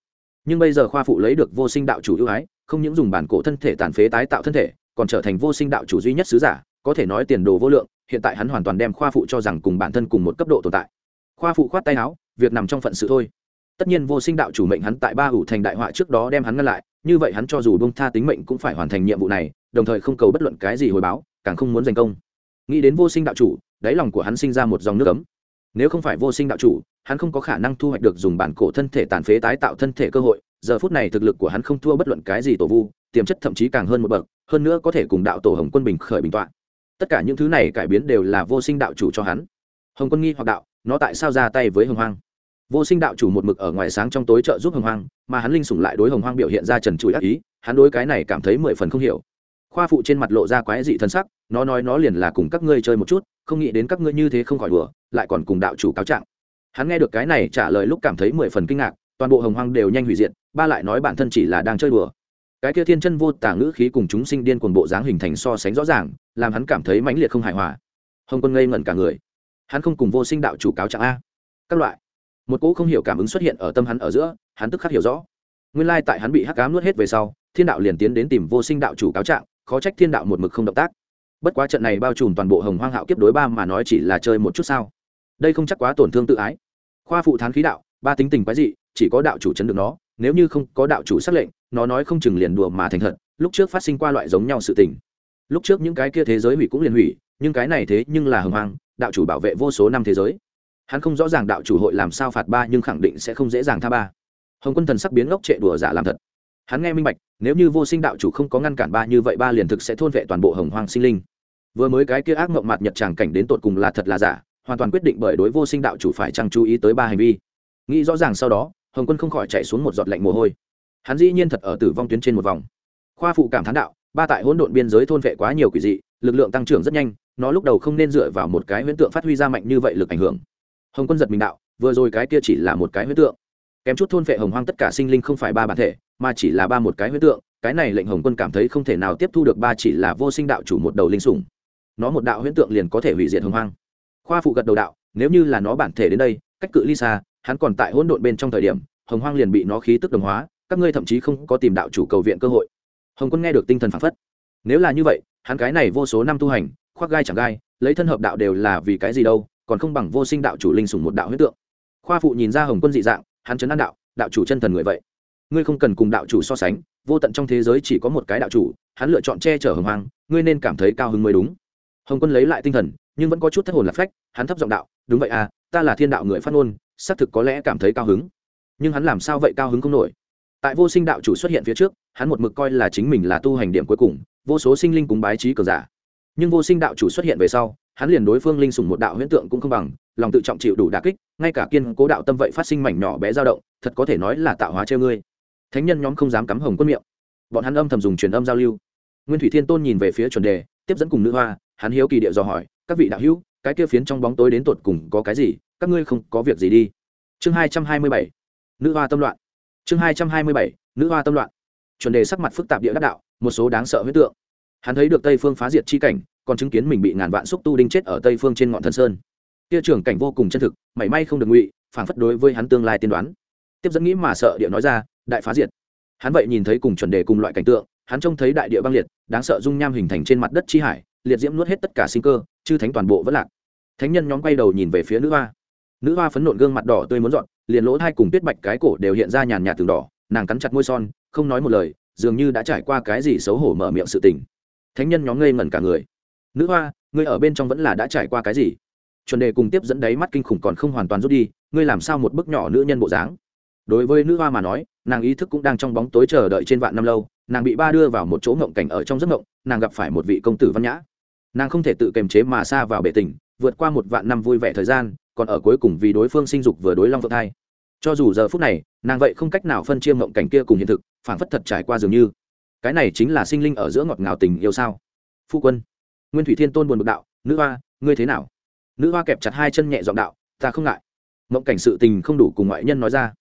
Speaker 1: Nhưng bây giờ khoa phụ lấy được vô sinh đạo chủ ưu ái, không những dùng bản cổ thân thể tàn phế tái tạo thân thể, còn trở thành vô sinh đạo chủ duy nhất sứ giả, có thể nói tiền đồ vô lượng, hiện tại hắn hoàn toàn đem khoa phụ cho rằng cùng bản thân cùng một cấp độ tồn tại. Khoa phụ khoát tay áo, việc nằm trong phận sự thôi. Tất nhiên vô sinh đạo chủ mệnh hắn tại ba ủ thành đại họa trước đó đem hắn ngăn lại, như vậy hắn cho dù bông tha tính mệnh cũng phải hoàn thành nhiệm vụ này, đồng thời không cầu bất luận cái gì hồi báo càng không muốn giành công. Nghĩ đến vô sinh đạo chủ, đáy lòng của hắn sinh ra một dòng nước ấm. Nếu không phải vô sinh đạo chủ, hắn không có khả năng thu hoạch được dùng bản cổ thân thể tàn phế tái tạo thân thể cơ hội, giờ phút này thực lực của hắn không thua bất luận cái gì tổ vu, tiềm chất thậm chí càng hơn một bậc, hơn nữa có thể cùng đạo tổ hồng quân bình khởi bình t tất cả những thứ này cải biến đều là vô sinh đạo chủ cho hắn. Hồng quân nghi hoặc đạo, nó tại sao ra tay với hồng hoang? Vô sinh đạo chủ một mực ở ngoài sáng trong tối trợ giúp hồng hoang, mà hắn linh sủng lại đối hồng hoang biểu hiện ra trần trụi ác ý, hắn đối cái này cảm thấy mười phần không hiểu khoa phụ trên mặt lộ ra quái dị thân sắc, nó nói nó liền là cùng các ngươi chơi một chút, không nghĩ đến các ngươi như thế không khỏi đùa, lại còn cùng đạo chủ cáo trạng. Hắn nghe được cái này trả lời lúc cảm thấy mười phần kinh ngạc, toàn bộ hồng hoang đều nhanh hủy diệt, ba lại nói bản thân chỉ là đang chơi đùa. Cái kia thiên chân vô tả ngữ khí cùng chúng sinh điên cuồng bộ dáng hình thành so sánh rõ ràng, làm hắn cảm thấy mãnh liệt không hài hòa. Hồng quân ngây ngẩn cả người. Hắn không cùng vô sinh đạo chủ cáo trạng a. Các loại. Một cỗ không hiểu cảm ứng xuất hiện ở tâm hắn ở giữa, hắn tức khắc hiểu rõ. Nguyên lai tại hắn bị hắc cám nuốt hết về sau, thiên đạo liền tiến đến tìm vô sinh đạo chủ cáo trạng khó trách thiên đạo một mực không động tác. Bất quá trận này bao trùm toàn bộ hồng hoang hạo kiếp đối ba mà nói chỉ là chơi một chút sao? Đây không chắc quá tổn thương tự ái. Khoa phụ thán khí đạo, ba tính tình quái dị, chỉ có đạo chủ chấn được nó, nếu như không có đạo chủ xác lệnh, nó nói không chừng liền đùa mà thành thật, lúc trước phát sinh qua loại giống nhau sự tình. Lúc trước những cái kia thế giới hủy cũng liền hủy, nhưng cái này thế nhưng là hồng hoang, đạo chủ bảo vệ vô số năm thế giới. Hắn không rõ ràng đạo chủ hội làm sao phạt ba nhưng khẳng định sẽ không dễ dàng tha ba. Hồng quân thần sắc biến ngốc trệ đùa giả làm thật hắn nghe minh bạch, nếu như vô sinh đạo chủ không có ngăn cản ba như vậy ba liền thực sẽ thôn vệ toàn bộ hồng hoang sinh linh. Vừa mới cái kia ác mộng mặt nhật tràng cảnh đến tột cùng là thật là giả, hoàn toàn quyết định bởi đối vô sinh đạo chủ phải chăng chú ý tới ba hành vi. Nghĩ rõ ràng sau đó, hồng quân không khỏi chạy xuống một giọt lạnh mồ hôi. Hắn dĩ nhiên thật ở tử vong tuyến trên một vòng. Khoa phụ cảm thán đạo, ba tại hỗn độn biên giới thôn vệ quá nhiều quỷ dị, lực lượng tăng trưởng rất nhanh, nó lúc đầu không nên dựa vào một cái huyễn tượng phát huy ra mạnh như vậy lực ảnh hưởng. Hồng quân giật mình đạo, vừa rồi cái kia chỉ là một cái huyễn tượng. Kém chút thôn vệ hồng hoang tất cả sinh linh không phải ba bản thể mà chỉ là ba một cái huyễn tượng, cái này lệnh hồng quân cảm thấy không thể nào tiếp thu được ba chỉ là vô sinh đạo chủ một đầu linh sủng. Nó một đạo huyễn tượng liền có thể hủy diệt hồng hoang. Khoa phụ gật đầu đạo, nếu như là nó bản thể đến đây, cách cự ly xa, hắn còn tại hỗn độn bên trong thời điểm, hồng hoang liền bị nó khí tức đồng hóa, các ngươi thậm chí không có tìm đạo chủ cầu viện cơ hội. Hồng quân nghe được tinh thần phản phất. Nếu là như vậy, hắn cái này vô số năm tu hành, khoác gai chẳng gai, lấy thân hợp đạo đều là vì cái gì đâu, còn không bằng vô sinh đạo chủ linh sủng một đạo huyết tượng. Khoa phụ nhìn ra hồng quân dị dạng, hắn chấn an đạo đạo chủ chân thần người vậy ngươi không cần cùng đạo chủ so sánh, vô tận trong thế giới chỉ có một cái đạo chủ, hắn lựa chọn che chở hồng hoang, ngươi nên cảm thấy cao hứng mới đúng. Hồng quân lấy lại tinh thần, nhưng vẫn có chút thất hồn lạc phách, hắn thấp giọng đạo, đúng vậy à ta là thiên đạo người phát ngôn, xác thực có lẽ cảm thấy cao hứng. Nhưng hắn làm sao vậy cao hứng không nổi? Tại vô sinh đạo chủ xuất hiện phía trước, hắn một mực coi là chính mình là tu hành điểm cuối cùng, vô số sinh linh cùng bái trí cờ giả. Nhưng vô sinh đạo chủ xuất hiện về sau, hắn liền đối phương linh sùng một đạo huyễn tượng cũng không bằng, lòng tự trọng chịu đủ đà kích, ngay cả kiên cố đạo tâm vậy phát sinh mảnh nhỏ bé dao động, thật có thể nói là tạo hóa treo ngươi thánh nhân nhóm không dám cắm hồng quân miệng. Bọn hắn âm thầm dùng truyền âm giao lưu. Nguyên thủy thiên tôn nhìn về phía chuẩn đề, tiếp dẫn cùng nữ hoa, hắn hiếu kỳ địa dò hỏi, các vị đạo hữu, cái kia phiến trong bóng tối đến tột cùng có cái gì? Các ngươi không có việc gì đi. Chương hai trăm hai mươi bảy, nữ hoa tâm loạn. Chương hai trăm hai mươi bảy, nữ hoa tâm loạn. Chuẩn đề sắc mặt phức tạp địa đắc đạo, một số đáng sợ huyết tượng. Hắn thấy được tây phương phá diệt chi cảnh, còn chứng kiến mình bị ngàn vạn xúc tu đinh chết ở tây phương trên ngọn thần sơn. Kia trưởng cảnh vô cùng chân thực, mảy may không được ngụy phản phất đối với hắn tương lai tiên đoán. Tiếp dẫn nghĩ mà sợ địa nói ra đại phá diệt. Hắn vậy nhìn thấy cùng chuẩn đề cùng loại cảnh tượng, hắn trông thấy đại địa băng liệt, đáng sợ dung nham hình thành trên mặt đất chi hải, liệt diễm nuốt hết tất cả sinh cơ, chư thánh toàn bộ vẫn lạc. Thánh nhân nhóm quay đầu nhìn về phía nữ hoa. Nữ hoa phấn nộn gương mặt đỏ tươi muốn dọn, liền lỗ hai cùng tuyết bạch cái cổ đều hiện ra nhàn nhạt từng đỏ, nàng cắn chặt môi son, không nói một lời, dường như đã trải qua cái gì xấu hổ mở miệng sự tình. Thánh nhân nhóm ngây ngẩn cả người. Nữ hoa, ngươi ở bên trong vẫn là đã trải qua cái gì? Chuẩn đề cùng tiếp dẫn đáy mắt kinh khủng còn không hoàn toàn rút đi, ngươi làm sao một bức nhỏ nữ nhân bộ dáng? Đối với nữ hoa mà nói nàng ý thức cũng đang trong bóng tối chờ đợi trên vạn năm lâu, nàng bị ba đưa vào một chỗ ngộng cảnh ở trong giấc ngộng, nàng gặp phải một vị công tử văn nhã. Nàng không thể tự kiềm chế mà xa vào bể tình, vượt qua một vạn năm vui vẻ thời gian, còn ở cuối cùng vì đối phương sinh dục vừa đối long phượng thai. Cho dù giờ phút này, nàng vậy không cách nào phân chia ngộng cảnh kia cùng hiện thực phản phất thật trải qua dường như. Cái này chính là sinh linh ở giữa ngọt ngào tình yêu sao? Phu quân, nguyên thủy thiên tôn buồn bực đạo, nữ hoa, ngươi thế nào? Nữ hoa kẹp chặt hai chân nhẹ giọng đạo, ta không ngại. Mộng cảnh sự tình không đủ cùng ngoại nhân nói ra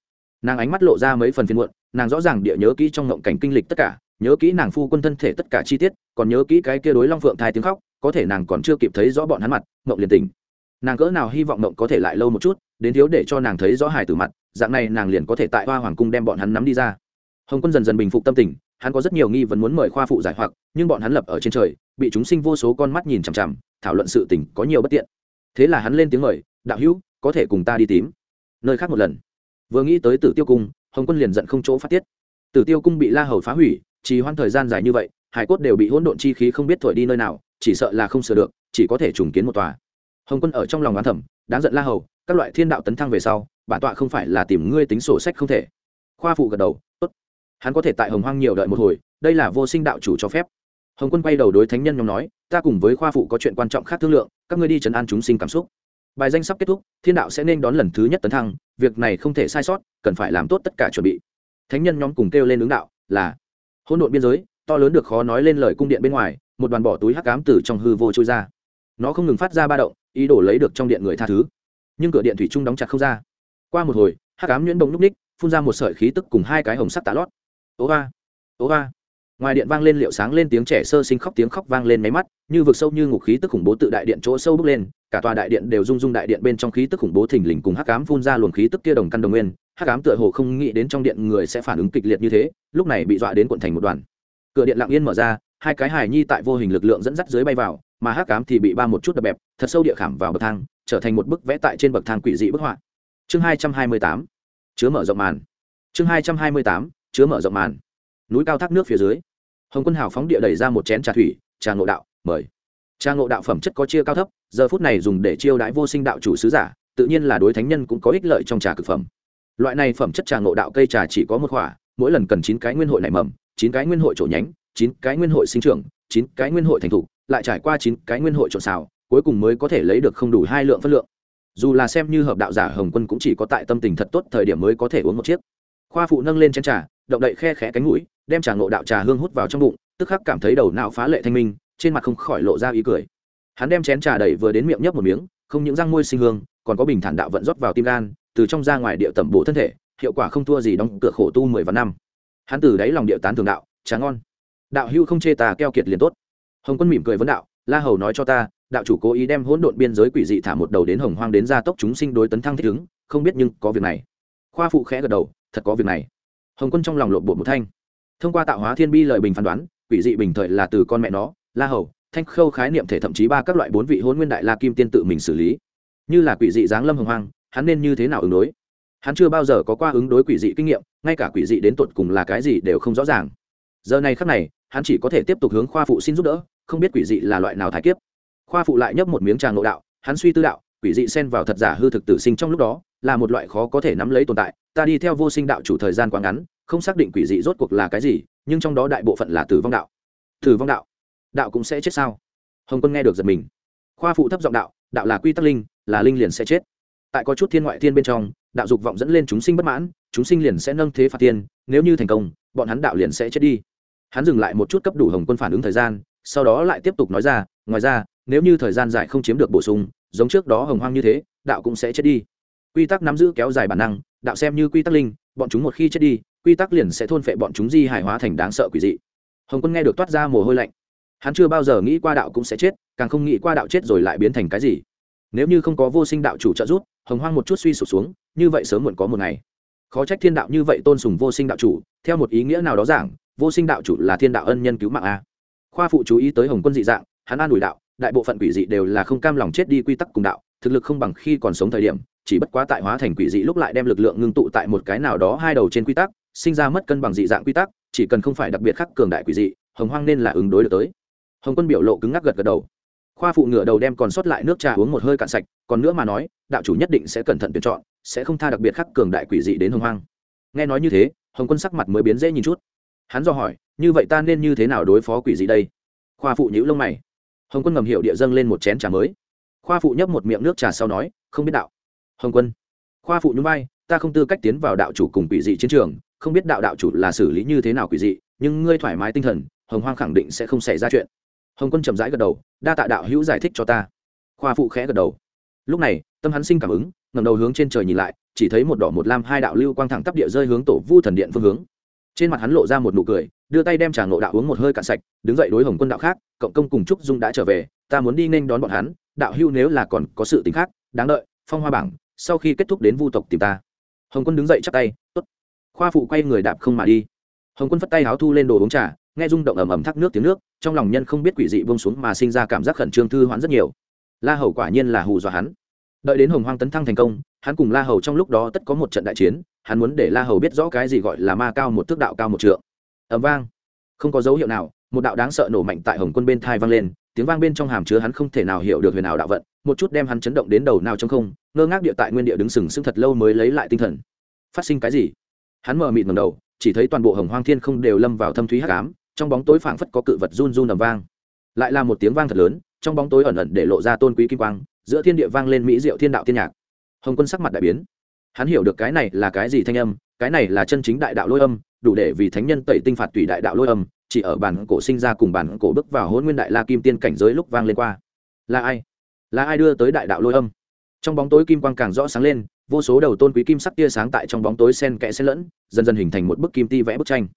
Speaker 1: nàng ánh mắt lộ ra mấy phần phiên muộn, nàng rõ ràng địa nhớ kỹ trong ngộng cảnh kinh lịch tất cả, nhớ kỹ nàng phu quân thân thể tất cả chi tiết, còn nhớ kỹ cái kia đối long phượng thai tiếng khóc, có thể nàng còn chưa kịp thấy rõ bọn hắn mặt, ngộng liền tình nàng cỡ nào hy vọng ngộng có thể lại lâu một chút, đến thiếu để cho nàng thấy rõ hài từ mặt, dạng này nàng liền có thể tại hoa hoàng cung đem bọn hắn nắm đi ra. Hồng quân dần dần bình phục tâm tình, hắn có rất nhiều nghi vấn muốn mời khoa phụ giải hoặc, nhưng bọn hắn lập ở trên trời, bị chúng sinh vô số con mắt nhìn chằm chằm, thảo luận sự tình có nhiều bất tiện. Thế là hắn lên tiếng mời, đạo hữu, có thể cùng ta đi tím. Nơi khác một lần vừa nghĩ tới tử tiêu cung, hồng quân liền giận không chỗ phát tiết. Tử tiêu cung bị la hầu phá hủy chỉ hoãn thời gian dài như vậy, hải cốt đều bị hỗn độn chi khí không biết thổi đi nơi nào, chỉ sợ là không sửa được, chỉ có thể trùng kiến một tòa. Hồng quân ở trong lòng oán thẩm đáng giận la hầu, các loại thiên đạo tấn thăng về sau bản tọa không phải là tìm ngươi tính sổ sách không thể. Khoa phụ gật đầu, tốt, hắn có thể tại hồng hoang nhiều đợi một hồi, đây là vô sinh đạo chủ cho phép. Hồng quân quay đầu đối thánh nhân nhóm nói, ta cùng với khoa phụ có chuyện quan trọng khác thương lượng, các ngươi đi chấn an chúng sinh cảm xúc bài danh sắp kết thúc, thiên đạo sẽ nên đón lần thứ nhất tấn thăng, việc này không thể sai sót, cần phải làm tốt tất cả chuẩn bị. Thánh nhân nhóm cùng kêu lên ứng đạo, là, hỗn độn biên giới, to lớn được khó nói lên lời cung điện bên ngoài, một đoàn bỏ túi hắc cám từ trong hư vô trôi ra. Nó không ngừng phát ra ba động, ý đồ lấy được trong điện người tha thứ. Nhưng cửa điện thủy trung đóng chặt không ra. Qua một hồi, hắc cám nhuyễn bông núp ních, phun ra một sợi khí tức cùng hai cái hồng sắc tạ lót. Ố va ố va ngoài điện vang lên liệu sáng lên tiếng trẻ sơ sinh khóc, tiếng khóc vang lên máy mắt, như vực sâu như ngục khí tức khủng bố tự đại điện chỗ sâu bước lên, cả tòa đại điện đều rung rung đại điện bên trong khí tức khủng bố thình lình cùng hắc cám phun ra luồng khí tức kia đồng căn đồng nguyên. Hắc cám tựa hồ không nghĩ đến trong điện người sẽ phản ứng kịch liệt như thế, lúc này bị dọa đến cuộn thành một đoàn. Cửa điện lặng yên mở ra, hai cái hài nhi tại vô hình lực lượng dẫn dắt dưới bay vào, mà hắc cám thì bị ba một chút đập bẹp, thật sâu địa khảm vào bậc thang, trở thành một bức vẽ tại trên bậc thang quỷ dị bức họa. Chương hai trăm hai mươi tám, chứa mở rộng màn. Chương hai trăm hai mươi tám, chứa mở rộng màn. Núi cao thác nước phía dưới hồng quân hào phóng địa đẩy ra một chén trà thủy, trà ngộ đạo, mời. Trà ngộ đạo phẩm chất có chia cao thấp, giờ phút này dùng để chiêu đãi vô sinh đạo chủ sứ giả, tự nhiên là đối thánh nhân cũng có ích lợi trong trà cực phẩm. Loại này phẩm chất trà ngộ đạo cây trà chỉ có một khỏa, mỗi lần cần chín cái nguyên hội nảy mầm, chín cái nguyên hội trổ nhánh, chín cái nguyên hội sinh trưởng, chín cái nguyên hội thành thục, lại trải qua chín cái nguyên hội trộn xào, cuối cùng mới có thể lấy được không đủ hai lượng phân lượng. Dù là xem như hợp đạo giả, hồng quân cũng chỉ có tại tâm tình thật tốt thời điểm mới có thể uống một chiếc. Khoa phụ nâng lên chén trà, động đậy khe khẽ cánh mũi đem trà ngộ đạo trà hương hút vào trong bụng, tức khắc cảm thấy đầu não phá lệ thanh minh, trên mặt không khỏi lộ ra ý cười. Hắn đem chén trà đẩy vừa đến miệng nhấp một miếng, không những răng môi sinh hương, còn có bình thản đạo vận rót vào tim gan, từ trong ra ngoài địa tẩm bổ thân thể, hiệu quả không thua gì đóng cửa khổ tu mười vạn năm. Hắn từ đáy lòng địa tán thường đạo, trà ngon. Đạo hưu không chê tà keo kiệt liền tốt. Hồng quân mỉm cười vấn đạo, la hầu nói cho ta, đạo chủ cố ý đem hỗn độn biên giới quỷ dị thả một đầu đến hồng hoang đến gia tốc chúng sinh đối tấn thăng thích ứng, không biết nhưng có việc này. Khoa phụ khẽ gật đầu, thật có việc này. Hồng quân trong lòng lộn bộ một thanh thông qua tạo hóa thiên bi lời bình phán đoán, quỷ dị bình thời là từ con mẹ nó, la hầu, thanh khâu khái niệm thể thậm chí ba các loại bốn vị hôn nguyên đại la kim tiên tự mình xử lý. Như là quỷ dị giáng lâm hồng hoang, hắn nên như thế nào ứng đối? Hắn chưa bao giờ có qua ứng đối quỷ dị kinh nghiệm, ngay cả quỷ dị đến tột cùng là cái gì đều không rõ ràng. Giờ này khắc này, hắn chỉ có thể tiếp tục hướng khoa phụ xin giúp đỡ, không biết quỷ dị là loại nào thái kiếp. Khoa phụ lại nhấp một miếng trà ngộ đạo, hắn suy tư đạo, quỷ dị xen vào thật giả hư thực tử sinh trong lúc đó, là một loại khó có thể nắm lấy tồn tại, ta đi theo vô sinh đạo chủ thời gian quá ngắn không xác định quỷ dị rốt cuộc là cái gì, nhưng trong đó đại bộ phận là tử vong đạo. Tử vong đạo? Đạo cũng sẽ chết sao? Hồng quân nghe được giật mình. Khoa phụ thấp giọng đạo đạo là quy tắc linh, là linh liền sẽ chết. Tại có chút thiên ngoại thiên bên trong, đạo dục vọng dẫn lên chúng sinh bất mãn, chúng sinh liền sẽ nâng thế phạt tiên nếu như thành công, bọn hắn đạo liền sẽ chết đi. Hắn dừng lại một chút cấp đủ hồng quân phản ứng thời gian, sau đó lại tiếp tục nói ra, ngoài ra, nếu như thời gian dài không chiếm được bổ sung, giống trước đó hồng hoang như thế, đạo cũng sẽ chết đi. Quy tắc nắm giữ kéo dài bản năng, đạo xem như quy tắc linh, bọn chúng một khi chết đi quy tắc liền sẽ thôn phệ bọn chúng di hài hóa thành đáng sợ quỷ dị. Hồng quân nghe được toát ra mồ hôi lạnh. Hắn chưa bao giờ nghĩ qua đạo cũng sẽ chết, càng không nghĩ qua đạo chết rồi lại biến thành cái gì. Nếu như không có vô sinh đạo chủ trợ giúp, hồng hoang một chút suy sụp xuống, như vậy sớm muộn có một ngày. Khó trách thiên đạo như vậy tôn sùng vô sinh đạo chủ, theo một ý nghĩa nào đó giảng, vô sinh đạo chủ là thiên đạo ân nhân cứu mạng a. Khoa phụ chú ý tới hồng quân dị dạng, hắn an ủi đạo, đại bộ phận quỷ dị đều là không cam lòng chết đi quy tắc cùng đạo, thực lực không bằng khi còn sống thời điểm, chỉ bất quá tại hóa thành quỷ dị lúc lại đem lực lượng ngưng tụ tại một cái nào đó hai đầu trên quy tắc sinh ra mất cân bằng dị dạng quy tắc, chỉ cần không phải đặc biệt khắc cường đại quỷ dị, hồng hoang nên là ứng đối được tới. Hồng quân biểu lộ cứng ngắc gật gật đầu. Khoa phụ ngựa đầu đem còn sót lại nước trà uống một hơi cạn sạch, còn nữa mà nói, đạo chủ nhất định sẽ cẩn thận tuyển chọn, sẽ không tha đặc biệt khắc cường đại quỷ dị đến hồng hoang. Nghe nói như thế, hồng quân sắc mặt mới biến dễ nhìn chút. Hắn do hỏi, như vậy ta nên như thế nào đối phó quỷ dị đây? Khoa phụ nhữ lông mày. Hồng quân ngầm hiệu địa dâng lên một chén trà mới. Khoa phụ nhấp một miệng nước trà sau nói, không biết đạo. Hồng quân. Khoa phụ nhún vai, ta không tư cách tiến vào đạo chủ cùng quỷ dị chiến trường không biết đạo đạo chủ là xử lý như thế nào quỷ dị, nhưng ngươi thoải mái tinh thần, hồng hoang khẳng định sẽ không xảy ra chuyện. Hồng quân chậm rãi gật đầu, đa tạ đạo hữu giải thích cho ta. Khoa phụ khẽ gật đầu. Lúc này, tâm hắn sinh cảm ứng ngầm đầu hướng trên trời nhìn lại, chỉ thấy một đỏ một lam hai đạo lưu quang thẳng tắp địa rơi hướng tổ vu thần điện phương hướng. Trên mặt hắn lộ ra một nụ cười, đưa tay đem trà ngộ đạo uống một hơi cạn sạch, đứng dậy đối hồng quân đạo khác, cộng công cùng trúc dung đã trở về, ta muốn đi nên đón bọn hắn, đạo hưu nếu là còn có sự t khác, đáng đợi, phong hoa bảng, sau khi kết thúc đến vu tộc tìm ta. Hồng quân đứng dậy chắp tay t ố t khoa phụ quay người đạp không mà đi. Hồng quân phất tay háo thu lên đồ uống trà, nghe rung động ầm ầm thác nước tiếng nước, trong lòng nhân không biết quỷ dị bông xuống mà sinh ra cảm giác khẩn trương thư hoãn rất nhiều. La hầu quả nhiên là hù dọa hắn. Đợi đến hồng hoang tấn thăng thành công, hắn cùng la hầu trong lúc đó tất có một trận đại chiến, hắn muốn để la hầu biết rõ cái gì gọi là ma cao một thước đạo cao một trượng. Ầm vang. Không có dấu hiệu nào, một đạo đáng sợ nổ mạnh tại hồng quân bên thai vang lên, tiếng vang bên trong hàm chứa hắn không thể nào hiểu được huyền nào đạo vận, một chút đem hắn chấn động đến đầu nào trong không, ngơ ngác địa tại nguyên địa đứng sừng sững thật lâu mới lấy lại tinh thần. Phát sinh cái gì? Hắn mờ mịt ngầm đầu, chỉ thấy toàn bộ hồng hoang thiên không đều lâm vào thâm thúy hắc ám, trong bóng tối phảng phất có cự vật run run ầm vang. Lại là một tiếng vang thật lớn, trong bóng tối ẩn ẩn để lộ ra tôn quý kim quang, giữa thiên địa vang lên mỹ diệu thiên đạo thiên nhạc. Hồng quân sắc mặt đại biến. Hắn hiểu được cái này là cái gì thanh âm, cái này là chân chính đại đạo lôi âm, đủ để vì thánh nhân tẩy tinh phạt tùy đại đạo lôi âm, chỉ ở bản cổ sinh ra cùng bản cổ bước vào hôn nguyên đại la kim tiên cảnh giới lúc vang lên qua. Là ai? Là ai đưa tới đại đạo lôi âm? Trong bóng tối kim quang càng rõ sáng lên vô số đầu tôn quý kim sắc tia sáng tại trong bóng tối sen kẽ xen lẫn, dần dần hình thành một bức kim ti vẽ bức tranh.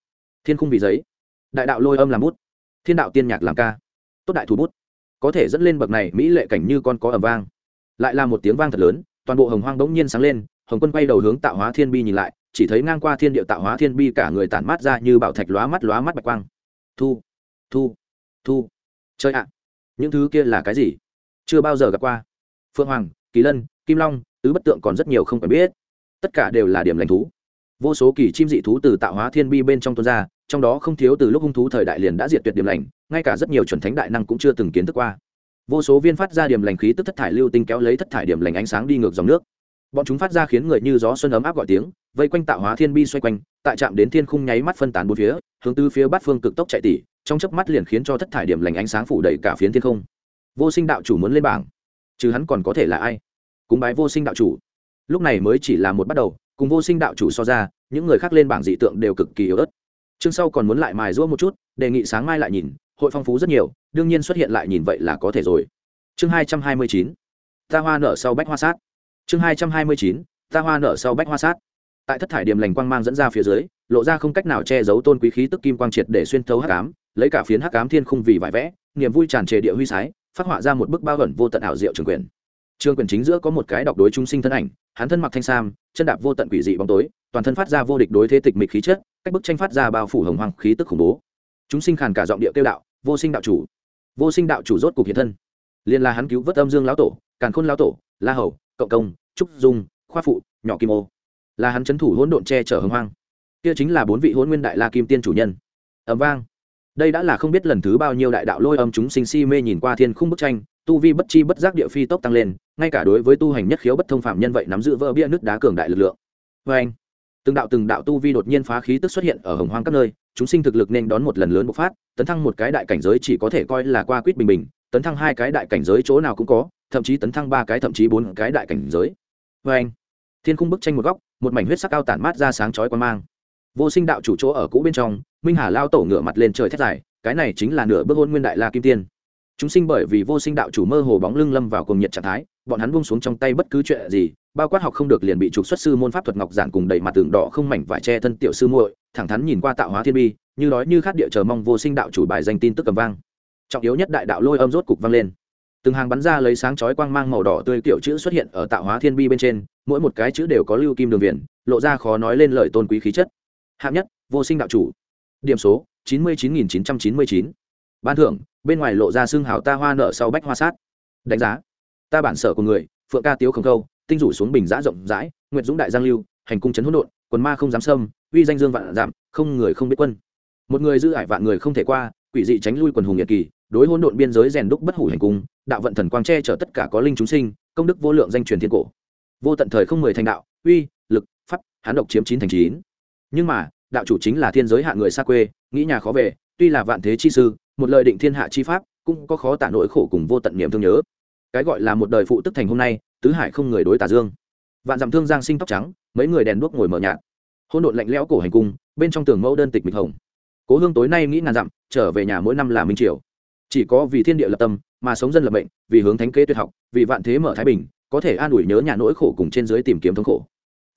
Speaker 1: Thiên khung vì giấy. Đại đạo lôi âm làm bút. Thiên đạo tiên nhạc làm ca. Tốt đại thủ bút. Có thể dẫn lên bậc này, mỹ lệ cảnh như con có ẩm vang. Lại là một tiếng vang thật lớn, toàn bộ hồng hoang bỗng nhiên sáng lên, hồng quân quay đầu hướng tạo hóa thiên bi nhìn lại, chỉ thấy ngang qua thiên địa tạo hóa thiên bi cả người tản mát ra như bảo thạch lóa mắt lóa mắt bạch quang. Thu thu thu. Chơi ạ, những thứ kia là cái gì? Chưa bao giờ gặp qua. Phương hoàng, kỳ lân, kim long tứ bất tượng còn rất nhiều không phải biết. Tất cả đều là điểm lành thú. Vô số kỳ chim dị thú từ tạo hóa thiên bi bên trong tuôn ra, trong đó không thiếu từ lúc hung thú thời đại liền đã diệt tuyệt điểm lành ngay cả rất nhiều chuẩn thánh đại năng cũng chưa từng kiến thức qua. Vô số viên phát ra điểm lành khí tức thất thải lưu tinh kéo lấy thất thải điểm lành ánh sáng đi ngược dòng nước. Bọn chúng phát ra khiến người như gió xuân ấm áp gọi tiếng, vây quanh tạo hóa thiên bi xoay quanh, tại chạm đến thiên khung nháy mắt phân tán bốn phía, hướng tư phía bát phương cực tốc chạy tỉ, trong chớp mắt liền khiến cho thất thải điểm lành ánh sáng phủ đầy cả phiến thiên không. Vô sinh đạo chủ muốn lên bảng. Chứ hắn còn có thể là ai? Cúng bái vô sinh đạo chủ. Lúc này mới chỉ là một bắt đầu, cùng vô sinh đạo chủ so ra, những người khác lên bảng dị tượng đều cực kỳ yếu ớt. Chương sau còn muốn lại mài rũa một chút, đề nghị sáng mai lại nhìn, hội phong phú rất nhiều, đương nhiên xuất hiện lại nhìn vậy là có thể rồi. Chương hai trăm hai mươi chín, ta hoa nở sau bách hoa sát. Chương hai trăm hai mươi chín, ta hoa nở sau bách hoa sát. Tại thất thải điểm lành quang mang dẫn ra phía dưới, lộ ra không cách nào che giấu tôn quý khí tức kim quang triệt để xuyên thấu hắc ám, lấy cả phiến hắc ám thiên không vì vải vẽ, niềm vui tràn trề địa huy sái, phát họa ra một bức bao gần vô tận ảo diệu trường quyền trường quyền chính giữa có một cái đọc đối trung sinh thân ảnh, hắn thân mặc thanh sam, chân đạp vô tận quỷ dị bóng tối, toàn thân phát ra vô địch đối thế tịch mịch khí chất, cách bức tranh phát ra bao phủ hồng hoàng khí tức khủng bố. Chúng sinh khàn cả giọng địa kêu đạo, vô sinh đạo chủ, vô sinh đạo chủ rốt cuộc hiện thân. Liền là hắn cứu vớt âm dương lão tổ, càn khôn lão tổ, la hầu, cộng công, trúc dung, khoa phụ, nhỏ kim ô. Là hắn trấn thủ hỗn độn che chở hồng hoang. Kia chính là bốn vị hỗn nguyên đại la kim tiên chủ nhân. Ẩm vang. Đây đã là không biết lần thứ bao nhiêu đại đạo lôi âm chúng sinh si mê nhìn qua thiên khung bức tranh tu vi bất chi bất giác địa phi tốc tăng lên, ngay cả đối với tu hành nhất khiếu bất thông phạm nhân vậy nắm giữ vỡ bia nước đá cường đại lực lượng. Vê anh, từng đạo từng đạo tu vi đột nhiên phá khí tức xuất hiện ở hồng hoang các nơi, chúng sinh thực lực nên đón một lần lớn bộc phát, tấn thăng một cái đại cảnh giới chỉ có thể coi là qua quýt bình bình, tấn thăng hai cái đại cảnh giới chỗ nào cũng có, thậm chí tấn thăng ba cái thậm chí bốn cái đại cảnh giới. Vê anh, thiên khung bức tranh một góc, một mảnh huyết sắc cao tản mát ra sáng chói quan mang. Vô sinh đạo chủ chỗ ở cũ bên trong, minh hà lao tổ ngửa mặt lên trời thét dài, cái này chính là nửa bước hôn nguyên đại la kim tiên chúng sinh bởi vì vô sinh đạo chủ mơ hồ bóng lưng lâm vào cùng nhiệt trạng thái, bọn hắn buông xuống trong tay bất cứ chuyện gì, bao quát học không được liền bị trục xuất sư môn pháp thuật ngọc giản cùng đầy mặt tường đỏ không mảnh vải che thân tiểu sư muội, thẳng thắn nhìn qua tạo hóa thiên bi, như nói như khát địa chờ mong vô sinh đạo chủ bài danh tin tức cầm vang. Trọng yếu nhất đại đạo lôi âm rốt cục vang lên. Từng hàng bắn ra lấy sáng chói quang mang màu đỏ tươi kiểu chữ xuất hiện ở tạo hóa thiên bi bên trên, mỗi một cái chữ đều có lưu kim đường viền, lộ ra khó nói lên lời tôn quý khí chất. Hạng nhất, vô sinh đạo chủ. Điểm số, chín mươi chín nghìn chín trăm chín mươi chín. Ban thưởng bên ngoài lộ ra xương hào ta hoa nợ sau bách hoa sát. Đánh giá, ta bản sở của người, phượng ca tiếu không câu, tinh rủ xuống bình giã rộng rãi, nguyệt dũng đại giang lưu, hành cung trấn hỗn độn, quần ma không dám xâm, uy danh dương vạn giảm, không người không biết quân. Một người giữ ải vạn người không thể qua, quỷ dị tránh lui quần hùng nhiệt kỳ, đối hỗn độn biên giới rèn đúc bất hủ hành cung, đạo vận thần quang che chở tất cả có linh chúng sinh, công đức vô lượng danh truyền thiên cổ. Vô tận thời không mười thành đạo, uy, lực, pháp, hán độc chiếm chín thành chín. Nhưng mà, đạo chủ chính là thiên giới hạ người xa quê, nghĩ nhà khó về, tuy là vạn thế chi sư một lời định thiên hạ chi pháp, cũng có khó tả nỗi khổ cùng vô tận niệm thương nhớ. Cái gọi là một đời phụ tức thành hôm nay, tứ hải không người đối tả dương. Vạn dặm thương giang sinh tóc trắng, mấy người đèn đuốc ngồi mở nhạt. Hôn độn lạnh lẽo cổ hành cung, bên trong tường mẫu đơn tịch mịch hồng. Cố hương tối nay nghĩ ngàn dặm, trở về nhà mỗi năm là minh triều. Chỉ có vì thiên địa lập tâm, mà sống dân lập bệnh vì hướng thánh kế tuyệt học, vì vạn thế mở thái bình, có thể an ủi nhớ nhà nỗi khổ cùng trên dưới tìm kiếm thống khổ.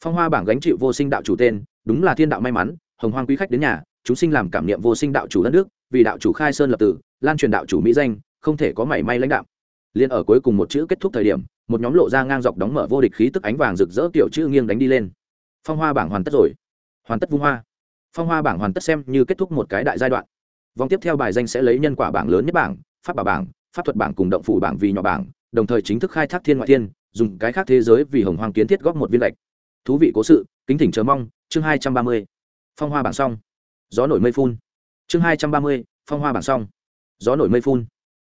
Speaker 1: Phong hoa bảng gánh chịu vô sinh đạo chủ tên, đúng là thiên đạo may mắn, hồng hoang quý khách đến nhà chúng sinh làm cảm niệm vô sinh đạo chủ đất nước, vì đạo chủ khai sơn lập tử, lan truyền đạo chủ mỹ danh, không thể có mảy may lãnh đạo liền ở cuối cùng một chữ kết thúc thời điểm, một nhóm lộ ra ngang dọc đóng mở vô địch khí tức ánh vàng rực rỡ kiểu chữ nghiêng đánh đi lên. Phong hoa bảng hoàn tất rồi. Hoàn tất vung hoa. Phong hoa bảng hoàn tất xem như kết thúc một cái đại giai đoạn. Vòng tiếp theo bài danh sẽ lấy nhân quả bảng lớn nhất bảng, pháp bảo bảng, pháp thuật bảng cùng động phủ bảng vì nhỏ bảng, đồng thời chính thức khai thác thiên ngoại thiên, dùng cái khác thế giới vì hồng hoàng kiến thiết góp một viên lệch. Thú vị cố sự, kính thỉnh chờ mong, chương hai trăm ba mươi. Phong hoa bảng xong gió nổi mây phun. Chương hai trăm ba mươi, phong hoa bảng xong gió nổi mây phun.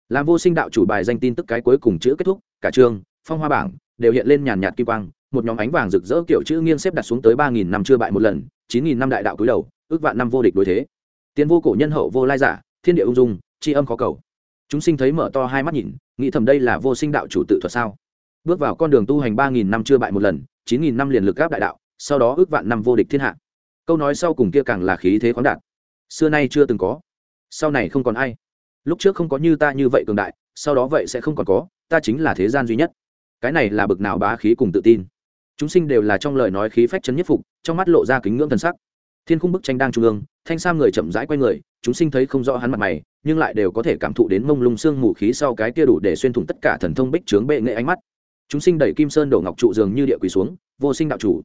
Speaker 1: Làm vô sinh đạo chủ bài danh tin tức cái cuối cùng chữ kết thúc, cả trường phong hoa bảng, đều hiện lên nhàn nhạt kim quang, một nhóm ánh vàng rực rỡ kiểu chữ nghiêng xếp đặt xuống tới ba nghìn năm chưa bại một lần, chín nghìn năm đại đạo cúi đầu, ước vạn năm vô địch đối thế. Tiến vô cổ nhân hậu vô lai giả, thiên địa ung dung, tri âm khó cầu. Chúng sinh thấy mở to hai mắt nhìn, nghĩ thầm đây là vô sinh đạo chủ tự thuật sao? Bước vào con đường tu hành ba nghìn năm chưa bại một lần, chín nghìn năm liền lực gáp đại đạo, sau đó ước vạn năm vô địch thiên hạ câu nói sau cùng kia càng là khí thế khoáng đạt. Xưa nay chưa từng có. Sau này không còn ai. Lúc trước không có như ta như vậy cường đại, sau đó vậy sẽ không còn có, ta chính là thế gian duy nhất. Cái này là bực nào bá khí cùng tự tin. Chúng sinh đều là trong lời nói khí phách chấn nhất phục, trong mắt lộ ra kính ngưỡng thần sắc. Thiên khung bức tranh đang trung ương, thanh sam người chậm rãi q u a y người, chúng sinh thấy không rõ hắn mặt mày, nhưng lại đều có thể cảm thụ đến mông lung xương mù khí sau cái kia đủ để xuyên thủng tất cả thần thông bích trướng bệ nghệ ánh mắt. Chúng sinh đẩy kim sơn đổ ngọc trụ dường như địa quỳ xuống, vô sinh đạo chủ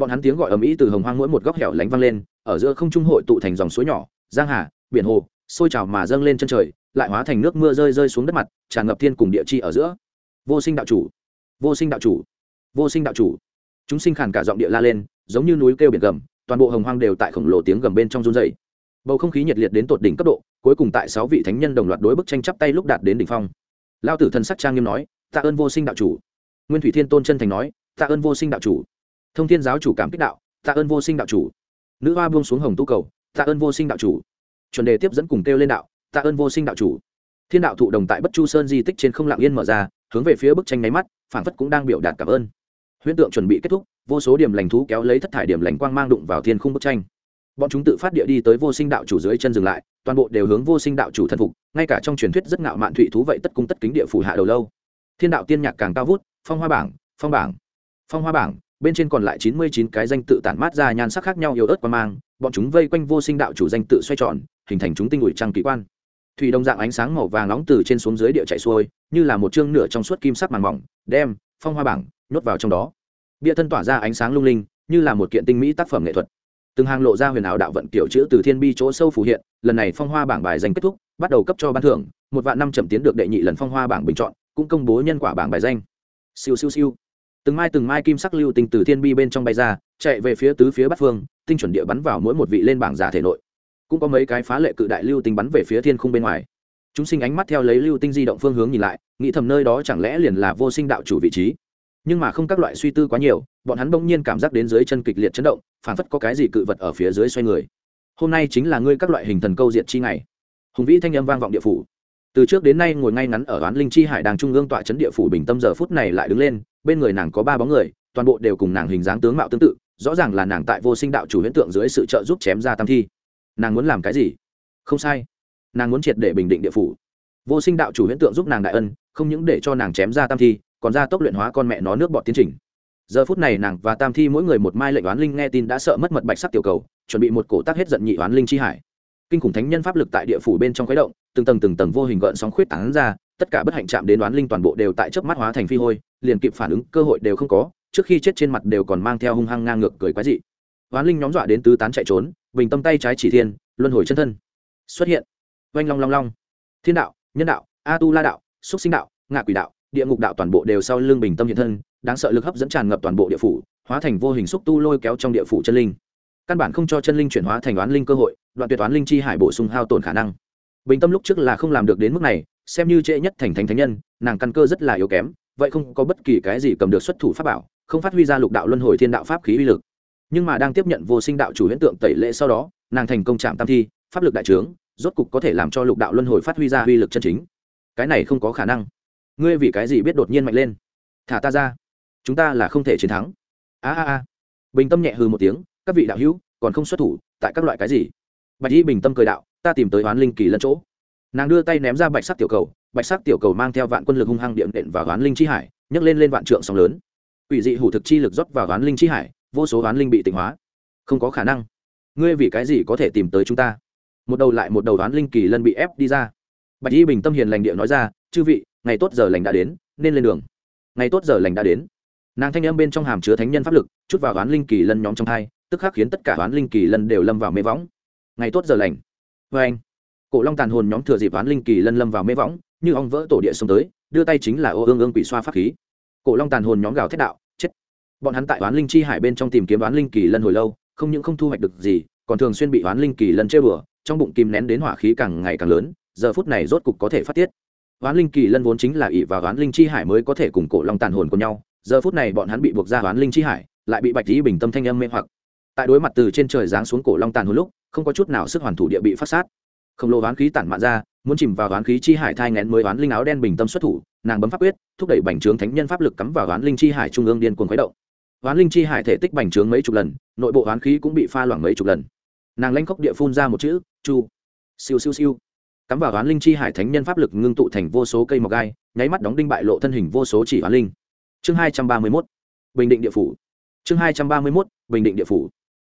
Speaker 1: bọn hắn tiếng gọi ầm ĩ từ hồng hoang mỗi một góc hẻo lánh vang lên, ở giữa không trung hội tụ thành dòng suối nhỏ, giang hà, biển hồ, sôi trào mà dâng lên chân trời, lại hóa thành nước mưa rơi rơi xuống đất mặt, tràn ngập thiên cùng địa chi ở giữa. Vô sinh đạo chủ, vô sinh đạo chủ, vô sinh đạo chủ. Chúng sinh khàn cả giọng địa la lên, giống như núi kêu biển gầm, toàn bộ hồng hoang đều tại khổng lồ tiếng gầm bên trong run dày bầu không khí nhiệt liệt đến tột đỉnh cấp độ, cuối cùng tại sáu vị thánh nhân đồng loạt đối bức tranh chắp tay lúc đạt đến đỉnh phong. Lao tử thần sắc trang nghiêm nói, tạ ơn vô sinh đạo chủ. Nguyên thủy thiên tôn chân thành nói, tạ ơn vô sinh đạo chủ thông thiên giáo chủ cảm kích đạo, tạ ơn vô sinh đạo chủ. Nữ hoa buông xuống hồng tu cầu, tạ ơn vô sinh đạo chủ. Chuẩn đề tiếp dẫn cùng kêu lên đạo, tạ ơn vô sinh đạo chủ. Thiên đạo thụ đồng tại bất chu sơn di tích trên không lạng yên mở ra, hướng về phía bức tranh nháy mắt phản phất cũng đang biểu đạt cảm ơn. Huyễn tượng chuẩn bị kết thúc, vô số điểm lành thú kéo lấy thất thải điểm lành quang mang đụng vào thiên khung bức tranh. Bọn chúng tự phát địa đi tới vô sinh đạo chủ dưới chân dừng lại, toàn bộ đều hướng vô sinh đạo chủ thân phục, ngay cả trong truyền thuyết rất ngạo mạn thụy thú vậy tất cung tất kính địa phủ hạ đầu lâu. Thiên đạo tiên nhạc càng cao vút, phong hoa bảng, phong bảng, phong hoa bảng bên trên còn lại chín mươi chín cái danh tự tản mát ra nhan sắc khác nhau yếu ớt qua mang, bọn chúng vây quanh vô sinh đạo chủ danh tự xoay tròn, hình thành chúng tinh ủi trăng kỳ quan. Thủy đồng dạng ánh sáng màu vàng nóng từ trên xuống dưới địa chạy xuôi, như là một chương nửa trong suốt kim sắc màng mỏng, đem phong hoa bảng nhốt vào trong đó. Bia thân tỏa ra ánh sáng lung linh, như là một kiện tinh mỹ tác phẩm nghệ thuật. Từng hàng lộ ra huyền ảo đạo vận kiểu chữ từ thiên bi chỗ sâu phủ hiện, lần này phong hoa bảng bài danh kết thúc, bắt đầu cấp cho ban thưởng, một vạn năm chậm tiến được đệ nhị lần phong hoa bảng bình chọn, cũng công bố nhân quả bảng bài danh. Siêu siêu siêu từng mai từng mai kim sắc lưu tinh từ thiên bi bên trong bay ra, chạy về phía tứ phía bắc phương, tinh chuẩn địa bắn vào mỗi một vị lên bảng giả thể nội. Cũng có mấy cái phá lệ cự đại lưu tinh bắn về phía thiên khung bên ngoài. Chúng sinh ánh mắt theo lấy lưu tinh di động phương hướng nhìn lại, nghĩ thầm nơi đó chẳng lẽ liền là vô sinh đạo chủ vị trí. Nhưng mà không các loại suy tư quá nhiều, bọn hắn bỗng nhiên cảm giác đến dưới chân kịch liệt chấn động, phản phất có cái gì cự vật ở phía dưới xoay người. Hôm nay chính là ngươi các loại hình thần câu diệt chi ngày. Hùng vĩ thanh âm vang vọng địa phủ. Từ trước đến nay ngồi ngay ngắn ở oán linh chi hải đàng trung ương tọa chấn địa phủ bình tâm giờ phút này lại đứng lên bên người nàng có ba bóng người, toàn bộ đều cùng nàng hình dáng tướng mạo tương tự, rõ ràng là nàng tại vô sinh đạo chủ huyễn tượng dưới sự trợ giúp chém ra tam thi. Nàng muốn làm cái gì? Không sai. Nàng muốn triệt để bình định địa phủ. Vô sinh đạo chủ huyễn tượng giúp nàng đại ân, không những để cho nàng chém ra tam thi, còn ra tốc luyện hóa con mẹ nó nước bọt tiến trình. Giờ phút này nàng và tam thi mỗi người một mai lệnh oán linh nghe tin đã sợ mất mật bạch sắc tiểu cầu, chuẩn bị một cổ tác hết giận nhị oán linh chi hải. Kinh khủng thánh nhân pháp lực tại địa phủ bên trong khuấy động, từng tầng từng tầng vô hình gợn sóng khuyết tán ra tất cả bất hạnh chạm đến đoán linh toàn bộ đều tại chớp mắt hóa thành phi hôi, liền kịp phản ứng, cơ hội đều không có, trước khi chết trên mặt đều còn mang theo hung hăng ngang ngược cười quái dị. Đoán linh nhóm dọa đến tứ tán chạy trốn, bình tâm tay trái chỉ thiên, luân hồi chân thân. Xuất hiện. Oanh long long long. Thiên đạo, nhân đạo a tu la đạo xúc sinh đạo, ngạ quỷ đạo, địa ngục đạo toàn bộ đều sau lưng bình tâm hiện thân, đáng sợ lực hấp dẫn tràn ngập toàn bộ địa phủ, hóa thành vô hình xúc tu lôi kéo trong địa phủ chân linh. Căn bản không cho chân linh chuyển hóa thành oán linh cơ hội, đoạn tuyệt oán linh chi hải bổ sung hao tổn khả năng. Bình tâm lúc trước là không làm được đến mức này xem như trễ nhất thành thánh thánh nhân, nàng căn cơ rất là yếu kém, vậy không có bất kỳ cái gì cầm được xuất thủ pháp bảo, không phát huy ra lục đạo luân hồi thiên đạo pháp khí uy lực. Nhưng mà đang tiếp nhận vô sinh đạo chủ hiện tượng tẩy lệ sau đó, nàng thành công chạm tam thi, pháp lực đại trướng, rốt cục có thể làm cho lục đạo luân hồi phát huy ra uy lực chân chính. Cái này không có khả năng. Ngươi vì cái gì biết đột nhiên mạnh lên? Thả ta ra. Chúng ta là không thể chiến thắng. A a a. Bình tâm nhẹ hư một tiếng, các vị đạo hữu, còn không xuất thủ, tại các loại cái gì? Bạch y bình tâm cười đạo, ta tìm tới oán linh kỳ lân chỗ nàng đưa tay ném ra bạch sắc tiểu cầu bạch sắc tiểu cầu mang theo vạn quân lực hung hăng điện đệm vào oán linh chi hải nhấc lên lên vạn trượng sóng lớn. Ủy dị hủ thực chi lực rót vào oán linh chi hải vô số oán linh bị tịnh hóa. Không có khả năng. Ngươi vì cái gì có thể tìm tới chúng ta? Một đầu lại một đầu oán linh kỳ lân bị ép đi ra. Bạch y bình tâm hiền lành địa nói ra chư vị ngày tốt giờ lành đã đến nên lên đường. Ngày tốt giờ lành đã đến. Nàng thanh âm bên trong hàm chứa thánh nhân pháp lực chút vào oán linh kỳ lân nhóm trong hai, tức khắc khiến tất cả oán linh kỳ lân đều lâm vào mê võng. Ngày tốt giờ lành. Vê anh cổ long tàn hồn nhóm thừa dịp oán linh kỳ lân lâm vào mê võng, như ong vỡ tổ địa xông tới, đưa tay chính là ô ương ương quỷ xoa pháp khí. Cổ long tàn hồn nhóm gào thét đạo, chết! Bọn hắn tại oán linh chi hải bên trong tìm kiếm oán linh kỳ lân hồi lâu, không những không thu hoạch được gì, còn thường xuyên bị oán linh kỳ lân chơi bừa, trong bụng kìm nén đến hỏa khí càng ngày càng lớn, giờ phút này rốt cục có thể phát tiết. Oán linh kỳ lân vốn chính là ỷ và oán linh chi hải mới có thể cùng cổ long tàn hồn của nhau, giờ phút này bọn hắn bị buộc ra oán linh chi hải, lại bị bạch lý bình tâm thanh âm mê hoặc. Tại đối mặt từ trên trời giáng xuống cổ long tàn hồn lúc, không có chút nào sức hoàn thủ địa bị phát sát khổng lồ oán khí tản mạn ra, muốn chìm vào oán khí chi hải thai ngén mới oán linh áo đen bình tâm xuất thủ, nàng bấm pháp quyết, thúc đẩy bành trướng thánh nhân pháp lực cắm vào oán linh chi hải trung ương điên cuồng khuấy động. Oán linh chi hải thể tích bành trướng mấy chục lần, nội bộ oán khí cũng bị pha loãng mấy chục lần. Nàng lanh khốc địa phun ra một chữ, chu. Siêu siêu siêu. Cắm vào oán linh chi hải thánh nhân pháp lực ngưng tụ thành vô số cây mọc gai, nháy mắt đóng đinh bại lộ thân hình vô số chỉ oán linh. Chương hai trăm ba mươi mốt. Bình định địa phủ. Chương hai trăm ba mươi mốt, bình định địa phủ.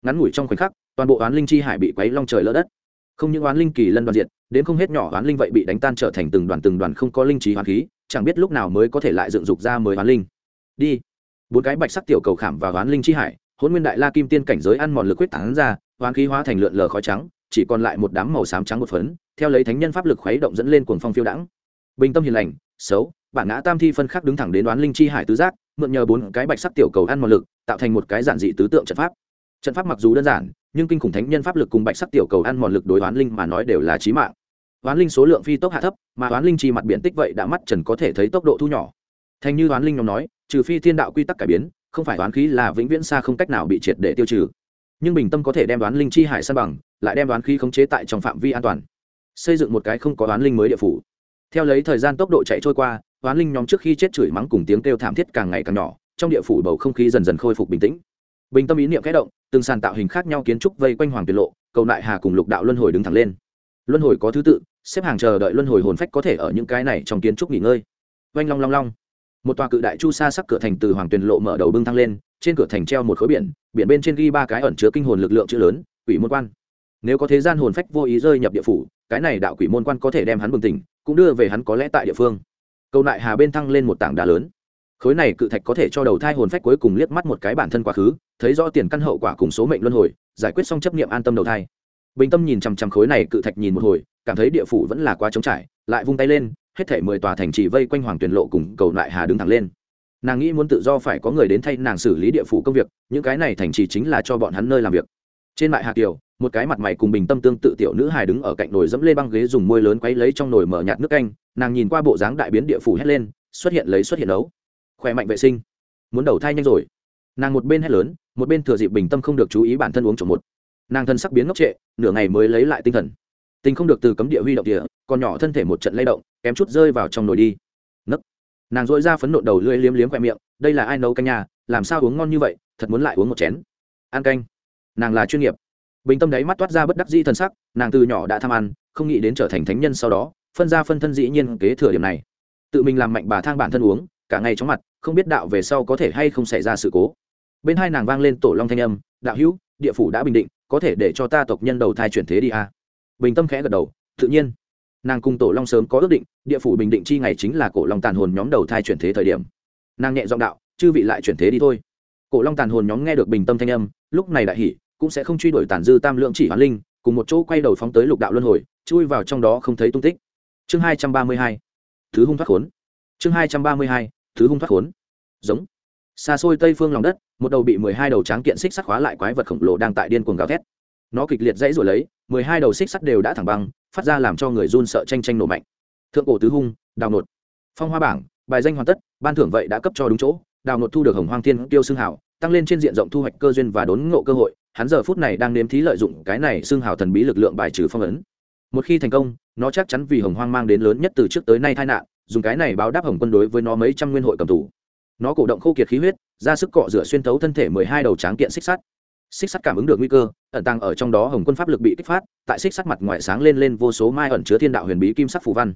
Speaker 1: Ngắn ngủi trong khoảnh khắc, toàn bộ oán linh chi hải bị quấy long trời lỡ đất không những oán linh kỳ lân đoàn diện đến không hết nhỏ oán linh vậy bị đánh tan trở thành từng đoàn từng đoàn không có linh trí hoán khí, chẳng biết lúc nào mới có thể lại dựng dục ra mới oán linh. Đi. Bốn cái bạch sắc tiểu cầu khảm và oán linh chi hải hôn nguyên đại la kim tiên cảnh giới ăn mòn lực quyết tán ra, oán khí hóa thành lượn lờ khói trắng, chỉ còn lại một đám màu xám trắng một phấn, theo lấy thánh nhân pháp lực khuấy động dẫn lên cuồng phong phiêu đãng. Bình tâm hiền lành, xấu, bản ngã tam thi phân khắc đứng thẳng đến đoán linh chi hải tứ giác, mượn nhờ bốn cái bạch sắc tiểu cầu ăn mòn lực, tạo thành một cái giản dị tứ tượng trận pháp. Trận pháp mặc dù đơn giản nhưng kinh khủng thánh nhân pháp lực cùng bạch sắc tiểu cầu ăn mòn lực đối oán linh mà nói đều là chí mạng. Oán linh số lượng phi tốc hạ thấp, mà oán linh chi mặt biển tích vậy đã mắt trần có thể thấy tốc độ thu nhỏ. Thành như oán linh nhóm nói, trừ phi thiên đạo quy tắc cải biến, không phải oán khí là vĩnh viễn xa không cách nào bị triệt để tiêu trừ. Nhưng bình tâm có thể đem đoán linh chi hải san bằng, lại đem đoán khí khống chế tại trong phạm vi an toàn. Xây dựng một cái không có đoán linh mới địa phủ. Theo lấy thời gian tốc độ chạy trôi qua đoán linh nhóm trước khi chết chửi mắng cùng tiếng kêu thảm thiết càng ngày càng nhỏ, trong địa phủ bầu không khí dần dần khôi phục bình tĩnh. Bình tâm ý niệm kẽ động từng sàn tạo hình khác nhau kiến trúc vây quanh hoàng tuyệt lộ, cầu đại hà cùng lục đạo luân hồi đứng thẳng lên. Luân hồi có thứ tự, xếp hàng chờ đợi luân hồi hồn phách có thể ở những cái này trong kiến trúc nghỉ ngơi. Oanh long long long. Một tòa cự đại chu sa sắc cửa thành từ hoàng tuyền lộ mở đầu bưng thăng lên, trên cửa thành treo một khối biển biển bên trên ghi ba cái ẩn chứa kinh hồn lực lượng chữ lớn, quỷ môn quan. Nếu có thế gian hồn phách vô ý rơi nhập địa phủ, cái này đạo quỷ môn quan có thể đem hắn bừng tỉnh, cũng đưa về hắn có lẽ tại địa phương. Câu nại hà bên thăng lên một tảng đá lớn. Khối này cự thạch có thể cho đầu thai hồn phách cuối cùng liếc mắt một cái bản thân quá khứ thấy rõ tiền căn hậu quả cùng số mệnh luân hồi, giải quyết xong chấp nghiệm an tâm đầu thai. Bình tâm nhìn chằm chằm khối này cự thạch nhìn một hồi, cảm thấy địa phủ vẫn là quá trống trải, lại vung tay lên, hết thể mười tòa thành trì vây quanh hoàng tuyển lộ cùng cầu lại hà đứng thẳng lên. Nàng nghĩ muốn tự do phải có người đến thay nàng xử lý địa phủ công việc, những cái này thành trì chính là cho bọn hắn nơi làm việc. Trên mại hà kiều, một cái mặt mày cùng bình tâm tương tự tiểu nữ hài đứng ở cạnh nồi dẫm lên băng ghế dùng môi lớn quấy lấy trong nồi mở nhạt nước canh, nàng nhìn qua bộ dáng đại biến địa phủ hét lên, xuất hiện lấy xuất hiện đấu khỏe mạnh vệ sinh. Muốn đầu thai nhanh rồi. Nàng một bên hét lớn một bên thừa dịp bình tâm không được chú ý bản thân uống trộm một. Nàng thân sắc biến ngốc trệ, nửa ngày mới lấy lại tinh thần. Tình không được từ cấm địa huy động địa, còn nhỏ thân thể một trận lay động, kém chút rơi vào trong nồi đi. Nấc. Nàng dội ra phấn nộn đầu lưỡi liếm liếm khoe miệng, đây là ai nấu canh nhà, làm sao uống ngon như vậy, thật muốn lại uống một chén. Ăn canh. Nàng là chuyên nghiệp. Bình tâm đấy mắt toát ra bất đắc dĩ thân sắc, nàng từ nhỏ đã tham ăn, không nghĩ đến trở thành thánh nhân sau đó, phân ra phân thân dĩ nhiên kế thừa điểm này. Tự mình làm mạnh bà thang bản thân uống, cả ngày chóng mặt, không biết đạo về sau có thể hay không xảy ra sự cố bên hai nàng vang lên tổ long thanh âm, đạo hữu, địa phủ đã bình định, có thể để cho ta tộc nhân đầu thai chuyển thế đi à. bình tâm khẽ gật đầu, tự nhiên. Nàng cùng tổ long sớm có ước định, địa phủ bình định chi ngày chính là cổ long tàn hồn nhóm đầu thai chuyển thế thời điểm. Nàng nhẹ giọng đạo, chư vị lại chuyển thế đi thôi. Cổ long tàn hồn nhóm nghe được bình tâm thanh âm, lúc này đại hỉ, cũng sẽ không truy đuổi tàn dư tam lượng chỉ hoàn linh, cùng một chỗ quay đầu phóng tới lục đạo luân hồi, chui vào trong đó không thấy tung tích. Chương hai trăm ba mươi hai, thứ hung thoát khốn. Chương hai trăm ba mươi hai, thứ hung thoát khốn. Giống xa xôi tây phương lòng đất, một đầu bị mười hai đầu tráng kiện xích sắt khóa lại quái vật khổng lồ đang tại điên cuồng gào thét. Nó kịch liệt dãy rồi lấy, mười hai đầu xích sắt đều đã thẳng băng, phát ra làm cho người run sợ tranh tranh nổ mạnh. Thượng cổ tứ hung, đào nột. Phong hoa bảng, bài danh hoàn tất, ban thưởng vậy đã cấp cho đúng chỗ, đào nột thu được hồng hoang thiên tiêu xương hảo tăng lên trên diện rộng thu hoạch cơ duyên và đốn ngộ cơ hội, hắn giờ phút này đang nếm thí lợi dụng cái này xương hảo thần bí lực lượng bài trừ phong ấn. Một khi thành công, nó chắc chắn vì hồng hoang mang đến lớn nhất từ trước tới nay tai nạn, dùng cái này báo đáp hồng quân đối với nó mấy trăm nguyên hội cầm tù nó cổ động khô kiệt khí huyết, ra sức cọ rửa xuyên thấu thân thể mười hai đầu tráng kiện xích sắt. Xích sắt cảm ứng được nguy cơ, ẩn tàng ở trong đó hồng quân pháp lực bị kích phát, tại xích sắt mặt ngoại sáng lên lên vô số mai ẩn chứa thiên đạo huyền bí kim sắc phù văn.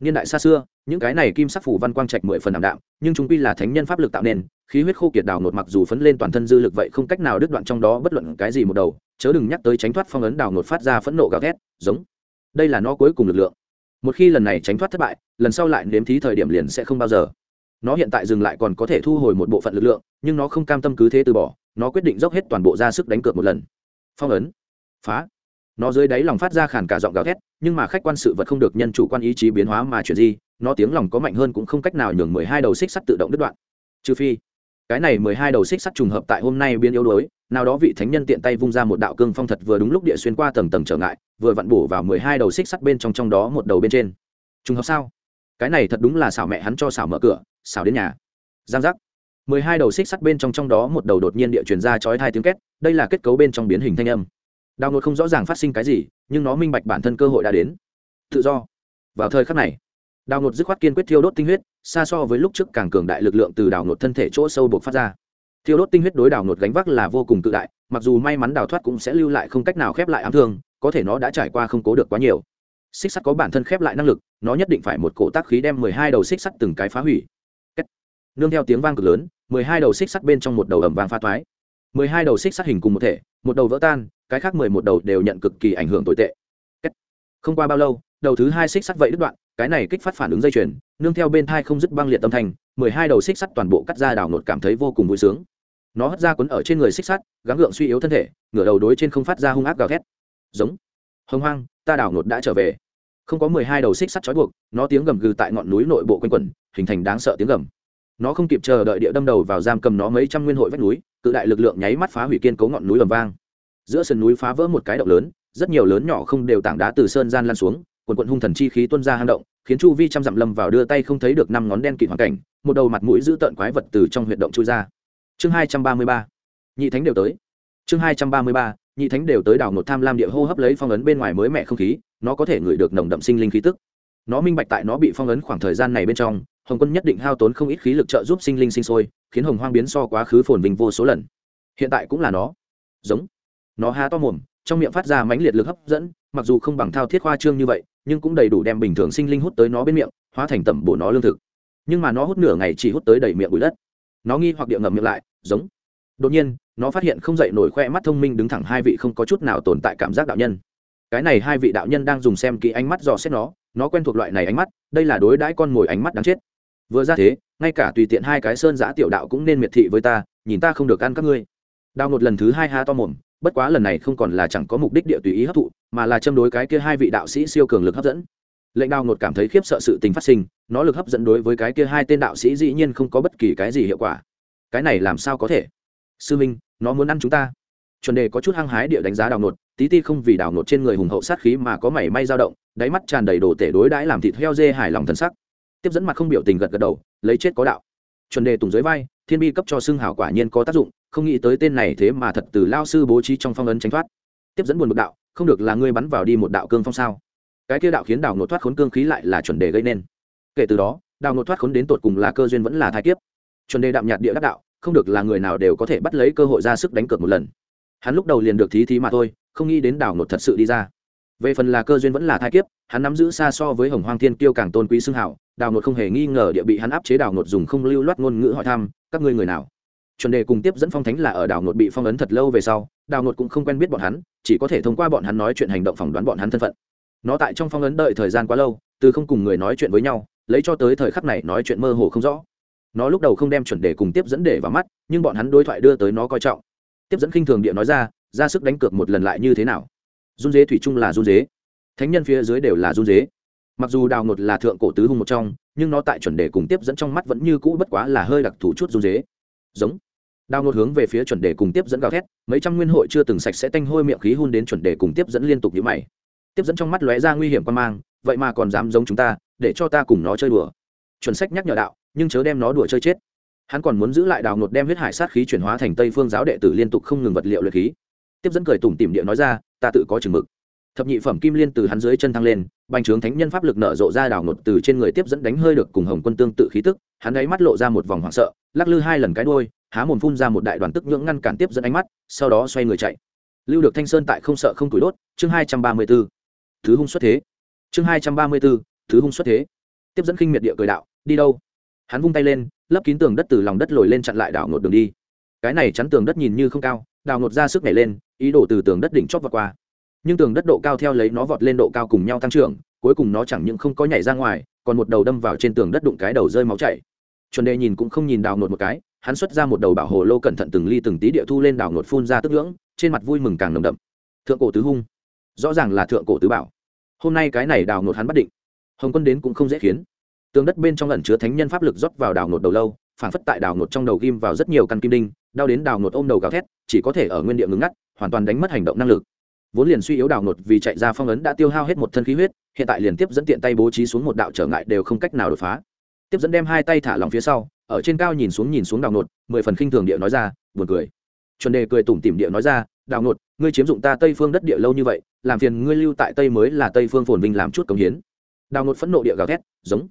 Speaker 1: Niên đại xa xưa, những cái này kim sắc phù văn quang trạch mười phần ảm đạm, nhưng chúng quy là thánh nhân pháp lực tạo nên, khí huyết khô kiệt đào nột mặc dù phấn lên toàn thân dư lực vậy không cách nào đứt đoạn trong đó bất luận cái gì một đầu, chớ đừng nhắc tới tránh thoát phong ấn đào nột phát ra phẫn nộ gào thét, giống. Đây là nó cuối cùng lực lượng. Một khi lần này tránh thoát thất bại, lần sau lại nếm thí thời điểm liền sẽ không bao giờ nó hiện tại dừng lại còn có thể thu hồi một bộ phận lực lượng, nhưng nó không cam tâm cứ thế từ bỏ, nó quyết định dốc hết toàn bộ ra sức đánh cược một lần. Phong ấn. Phá. Nó dưới đáy lòng phát ra khản cả giọng gào thét, nhưng mà khách quan sự vật không được nhân chủ quan ý chí biến hóa mà chuyển di, nó tiếng lòng có mạnh hơn cũng không cách nào nhường mười hai đầu xích sắt tự động đứt đoạn. Trừ phi, cái này mười hai đầu xích sắt trùng hợp tại hôm nay biến yếu đuối, nào đó vị thánh nhân tiện tay vung ra một đạo cương phong thật vừa đúng lúc địa xuyên qua tầng tầng trở ngại, vừa vặn bổ vào mười hai đầu xích sắt bên trong trong đó một đầu bên trên. Trùng hợp sao? Cái này thật đúng là xảo mẹ hắn cho xảo mở cửa xảo đến nhà. Giang giác. Mười hai đầu xích sắt bên trong trong đó một đầu đột nhiên địa truyền ra chói hai tiếng két, đây là kết cấu bên trong biến hình thanh âm. Đào ngột không rõ ràng phát sinh cái gì, nhưng nó minh bạch bản thân cơ hội đã đến. Tự do. Vào thời khắc này, đào ngột dứt khoát kiên quyết thiêu đốt tinh huyết, xa so với lúc trước càng cường đại lực lượng từ đào ngột thân thể chỗ sâu buộc phát ra. Thiêu đốt tinh huyết đối đào ngột gánh vác là vô cùng tự đại, mặc dù may mắn đào thoát cũng sẽ lưu lại không cách nào khép lại ám thương, có thể nó đã trải qua không cố được quá nhiều. Xích sắt có bản thân khép lại năng lực, nó nhất định phải một cổ tác khí đem mười hai đầu xích sắt từng cái phá hủy nương theo tiếng vang cực lớn mười hai đầu xích sắt bên trong một đầu ẩm vang pha toái, mười hai đầu xích sắt hình cùng một thể một đầu vỡ tan cái khác mười một đầu đều nhận cực kỳ ảnh hưởng tồi tệ. Không qua bao lâu đầu thứ hai xích sắt vậy đứt đoạn cái này kích phát phản ứng dây chuyền nương theo bên thai không dứt băng liệt tâm thành mười hai đầu xích sắt toàn bộ cắt ra đảo nột cảm thấy vô cùng vui sướng. Nó hất ra quấn ở trên người xích sắt gắng gượng suy yếu thân thể ngửa đầu đối trên không phát ra hung ác gào thét. Giống. Hông hoang ta đảo nột đã trở về. Không có mười hai đầu xích sắt trói buộc nó tiếng gầm gừ tại ngọn núi nội bộ quanh quẩn hình thành đáng sợ tiếng gầm nó không kịp chờ đợi địa đâm đầu vào giam cầm nó mấy trăm nguyên hội vách núi, cự đại lực lượng nháy mắt phá hủy kiên cố ngọn núi ầm vang. Giữa sườn núi phá vỡ một cái động lớn, rất nhiều lớn nhỏ không đều tảng đá từ sơn gian lan xuống, quần quận hung thần chi khí tuôn ra hang động, khiến chu vi trăm dặm lâm vào đưa tay không thấy được năm ngón đen kịt hoàn cảnh, một đầu mặt mũi giữ tợn quái vật từ trong huyệt động chui ra. Chương hai trăm ba mươi ba, nhị thánh đều tới. Chương hai trăm ba mươi ba, nhị thánh đều tới đảo một tham lam địa hô hấp lấy phong ấn bên ngoài mới mẹ không khí, nó có thể ngửi được nồng đậm sinh linh khí tức. Nó minh bạch tại nó bị phong ấn khoảng thời gian này bên trong hồng quân nhất định hao tốn không ít khí lực trợ giúp sinh linh sinh sôi, khiến hồng hoang biến so quá khứ phồn vinh vô số lần. Hiện tại cũng là nó. Giống. Nó há to mồm, trong miệng phát ra mãnh liệt lực hấp dẫn, mặc dù không bằng thao thiết khoa trương như vậy, nhưng cũng đầy đủ đem bình thường sinh linh hút tới nó bên miệng, hóa thành tẩm bổ nó lương thực. Nhưng mà nó hút nửa ngày chỉ hút tới đầy miệng bụi đất. Nó nghi hoặc địa ngầm miệng lại, giống. Đột nhiên, nó phát hiện không dậy nổi khoe mắt thông minh đứng thẳng hai vị không có chút nào tồn tại cảm giác đạo nhân. Cái này hai vị đạo nhân đang dùng xem kỹ ánh mắt dò xét nó nó quen thuộc loại này ánh mắt, đây là đối đãi con mồi ánh mắt đáng chết vừa ra thế, ngay cả tùy tiện hai cái sơn giã tiểu đạo cũng nên miệt thị với ta, nhìn ta không được ăn các ngươi. Đào một lần thứ hai ha to mồm, bất quá lần này không còn là chẳng có mục đích địa tùy ý hấp thụ, mà là châm đối cái kia hai vị đạo sĩ siêu cường lực hấp dẫn. Lệnh đào nột cảm thấy khiếp sợ sự tình phát sinh, nó lực hấp dẫn đối với cái kia hai tên đạo sĩ dĩ nhiên không có bất kỳ cái gì hiệu quả. Cái này làm sao có thể? Sư minh, nó muốn ăn chúng ta. Chuẩn đề có chút hăng hái địa đánh giá đào nột tí ti không vì đào nột trên người hùng hậu sát khí mà có mảy may dao động, đáy mắt tràn đầy đồ tể đối đãi làm thịt heo dê hài lòng thân sắc tiếp dẫn mặt không biểu tình gật gật đầu, lấy chết có đạo. Chuẩn đề tùng dưới vai, thiên bi cấp cho xưng hảo quả nhiên có tác dụng, không nghĩ tới tên này thế mà thật từ lao sư bố trí trong phong ấn tránh thoát. Tiếp dẫn buồn bực đạo, không được là ngươi bắn vào đi một đạo cương phong sao? Cái kia đạo khiến đảo nột thoát khốn cương khí lại là chuẩn đề gây nên. Kể từ đó đào nột thoát khốn đến tột cùng là cơ duyên vẫn là thai kiếp. Chuẩn đề đạm nhạt địa đắc đạo, không được là người nào đều có thể bắt lấy cơ hội ra sức đánh cược một lần. Hắn lúc đầu liền được thí thí mà thôi, không nghĩ đến đào nột thật sự đi ra về phần là cơ duyên vẫn là thai kiếp, hắn nắm giữ xa so với hồng hoang thiên kiêu càng tôn quý xưng hảo đào nột không hề nghi ngờ địa bị hắn áp chế đào nột dùng không lưu loát ngôn ngữ hỏi thăm, các ngươi người nào? Chuẩn đề cùng tiếp dẫn phong thánh là ở đào nột bị phong ấn thật lâu về sau, đào nột cũng không quen biết bọn hắn, chỉ có thể thông qua bọn hắn nói chuyện hành động phỏng đoán bọn hắn thân phận. Nó tại trong phong ấn đợi thời gian quá lâu, từ không cùng người nói chuyện với nhau, lấy cho tới thời khắc này nói chuyện mơ hồ không rõ. Nó lúc đầu không đem chuẩn đề cùng tiếp dẫn để vào mắt, nhưng bọn hắn đối thoại đưa tới nó coi trọng. Tiếp dẫn khinh thường địa nói ra ra sức đánh cược một lần lại như thế nào? Run dế thủy chung là run dế. Thánh nhân phía dưới đều là run dế. Mặc dù đào ngột là thượng cổ tứ hung một trong, nhưng nó tại chuẩn đề cùng tiếp dẫn trong mắt vẫn như cũ bất quá là hơi đặc thù chút run dế. Giống. Đào ngột hướng về phía chuẩn đề cùng tiếp dẫn gào thét, mấy trăm nguyên hội chưa từng sạch sẽ tanh hôi miệng khí hun đến chuẩn đề cùng tiếp dẫn liên tục như mày. Tiếp dẫn trong mắt lóe ra nguy hiểm quan mang, vậy mà còn dám giống chúng ta, để cho ta cùng nó chơi đùa. Chuẩn sách nhắc nhở đạo, nhưng chớ đem nó đùa chơi chết. Hắn còn muốn giữ lại đào ngột đem huyết hải sát khí chuyển hóa thành tây phương giáo đệ tử liên tục không ngừng vật liệu luyện khí tiếp dẫn cười tủm tỉm địa nói ra, ta tự có chừng mực. Thập nhị phẩm kim liên từ hắn dưới chân thăng lên, bành trướng thánh nhân pháp lực nở rộ ra đảo ngột từ trên người tiếp dẫn đánh hơi được cùng hồng quân tương tự khí tức, hắn ấy mắt lộ ra một vòng hoảng sợ, lắc lư hai lần cái đôi há mồm phun ra một đại đoàn tức nhưỡng ngăn cản tiếp dẫn ánh mắt, sau đó xoay người chạy. Lưu được thanh sơn tại không sợ không tuổi đốt, chương hai trăm ba mươi b ố thứ hung xuất thế. Chương hai trăm ba mươi b ố thứ hung xuất thế. Tiếp dẫn khinh miệt địa cười đạo, đi đâu? Hắn vung tay lên, lấp kín tường đất từ lòng đất lồi lên chặn lại đảo ngột đường đi. Cái này chắn tường đất nhìn như không cao đào ngột ra sức nhảy lên, ý đồ từ tường đất đỉnh chót vọt qua. Nhưng tường đất độ cao theo lấy nó vọt lên độ cao cùng nhau tăng trưởng, cuối cùng nó chẳng những không có nhảy ra ngoài, còn một đầu đâm vào trên tường đất đụng cái đầu rơi máu chảy. Chuẩn đề nhìn cũng không nhìn đào ngột một cái, hắn xuất ra một đầu bảo hồ lô cẩn thận từng ly từng tí địa thu lên đào ngột phun ra tức ngưỡng, trên mặt vui mừng càng nồng đậm. Thượng cổ tứ hung. Rõ ràng là thượng cổ tứ bảo. Hôm nay cái này đào ngột hắn bắt định. Hồng quân đến cũng không dễ khiến. Tường đất bên trong ẩn chứa thánh nhân pháp lực rót vào đào ngột đầu lâu, phản phất tại đào ngột trong đầu ghim vào rất nhiều căn kim đinh đau đến đào ngột ôm đầu gào thét, chỉ có thể ở nguyên địa ngừng ngắt, hoàn toàn đánh mất hành động năng lực. Vốn liền suy yếu đào ngột vì chạy ra phong ấn đã tiêu hao hết một thân khí huyết, hiện tại liền tiếp dẫn tiện tay bố trí xuống một đạo trở ngại đều không cách nào đột phá. Tiếp dẫn đem hai tay thả lòng phía sau, ở trên cao nhìn xuống nhìn xuống đào ngột, mười phần khinh thường địa nói ra, buồn cười. Chuẩn đề cười tủm tỉm địa nói ra, đào ngột, ngươi chiếm dụng ta tây phương đất địa lâu như vậy, làm phiền ngươi lưu tại tây mới là tây phương phồn vinh làm chút công hiến. Đào ngột phẫn nộ địa gào thét, giống.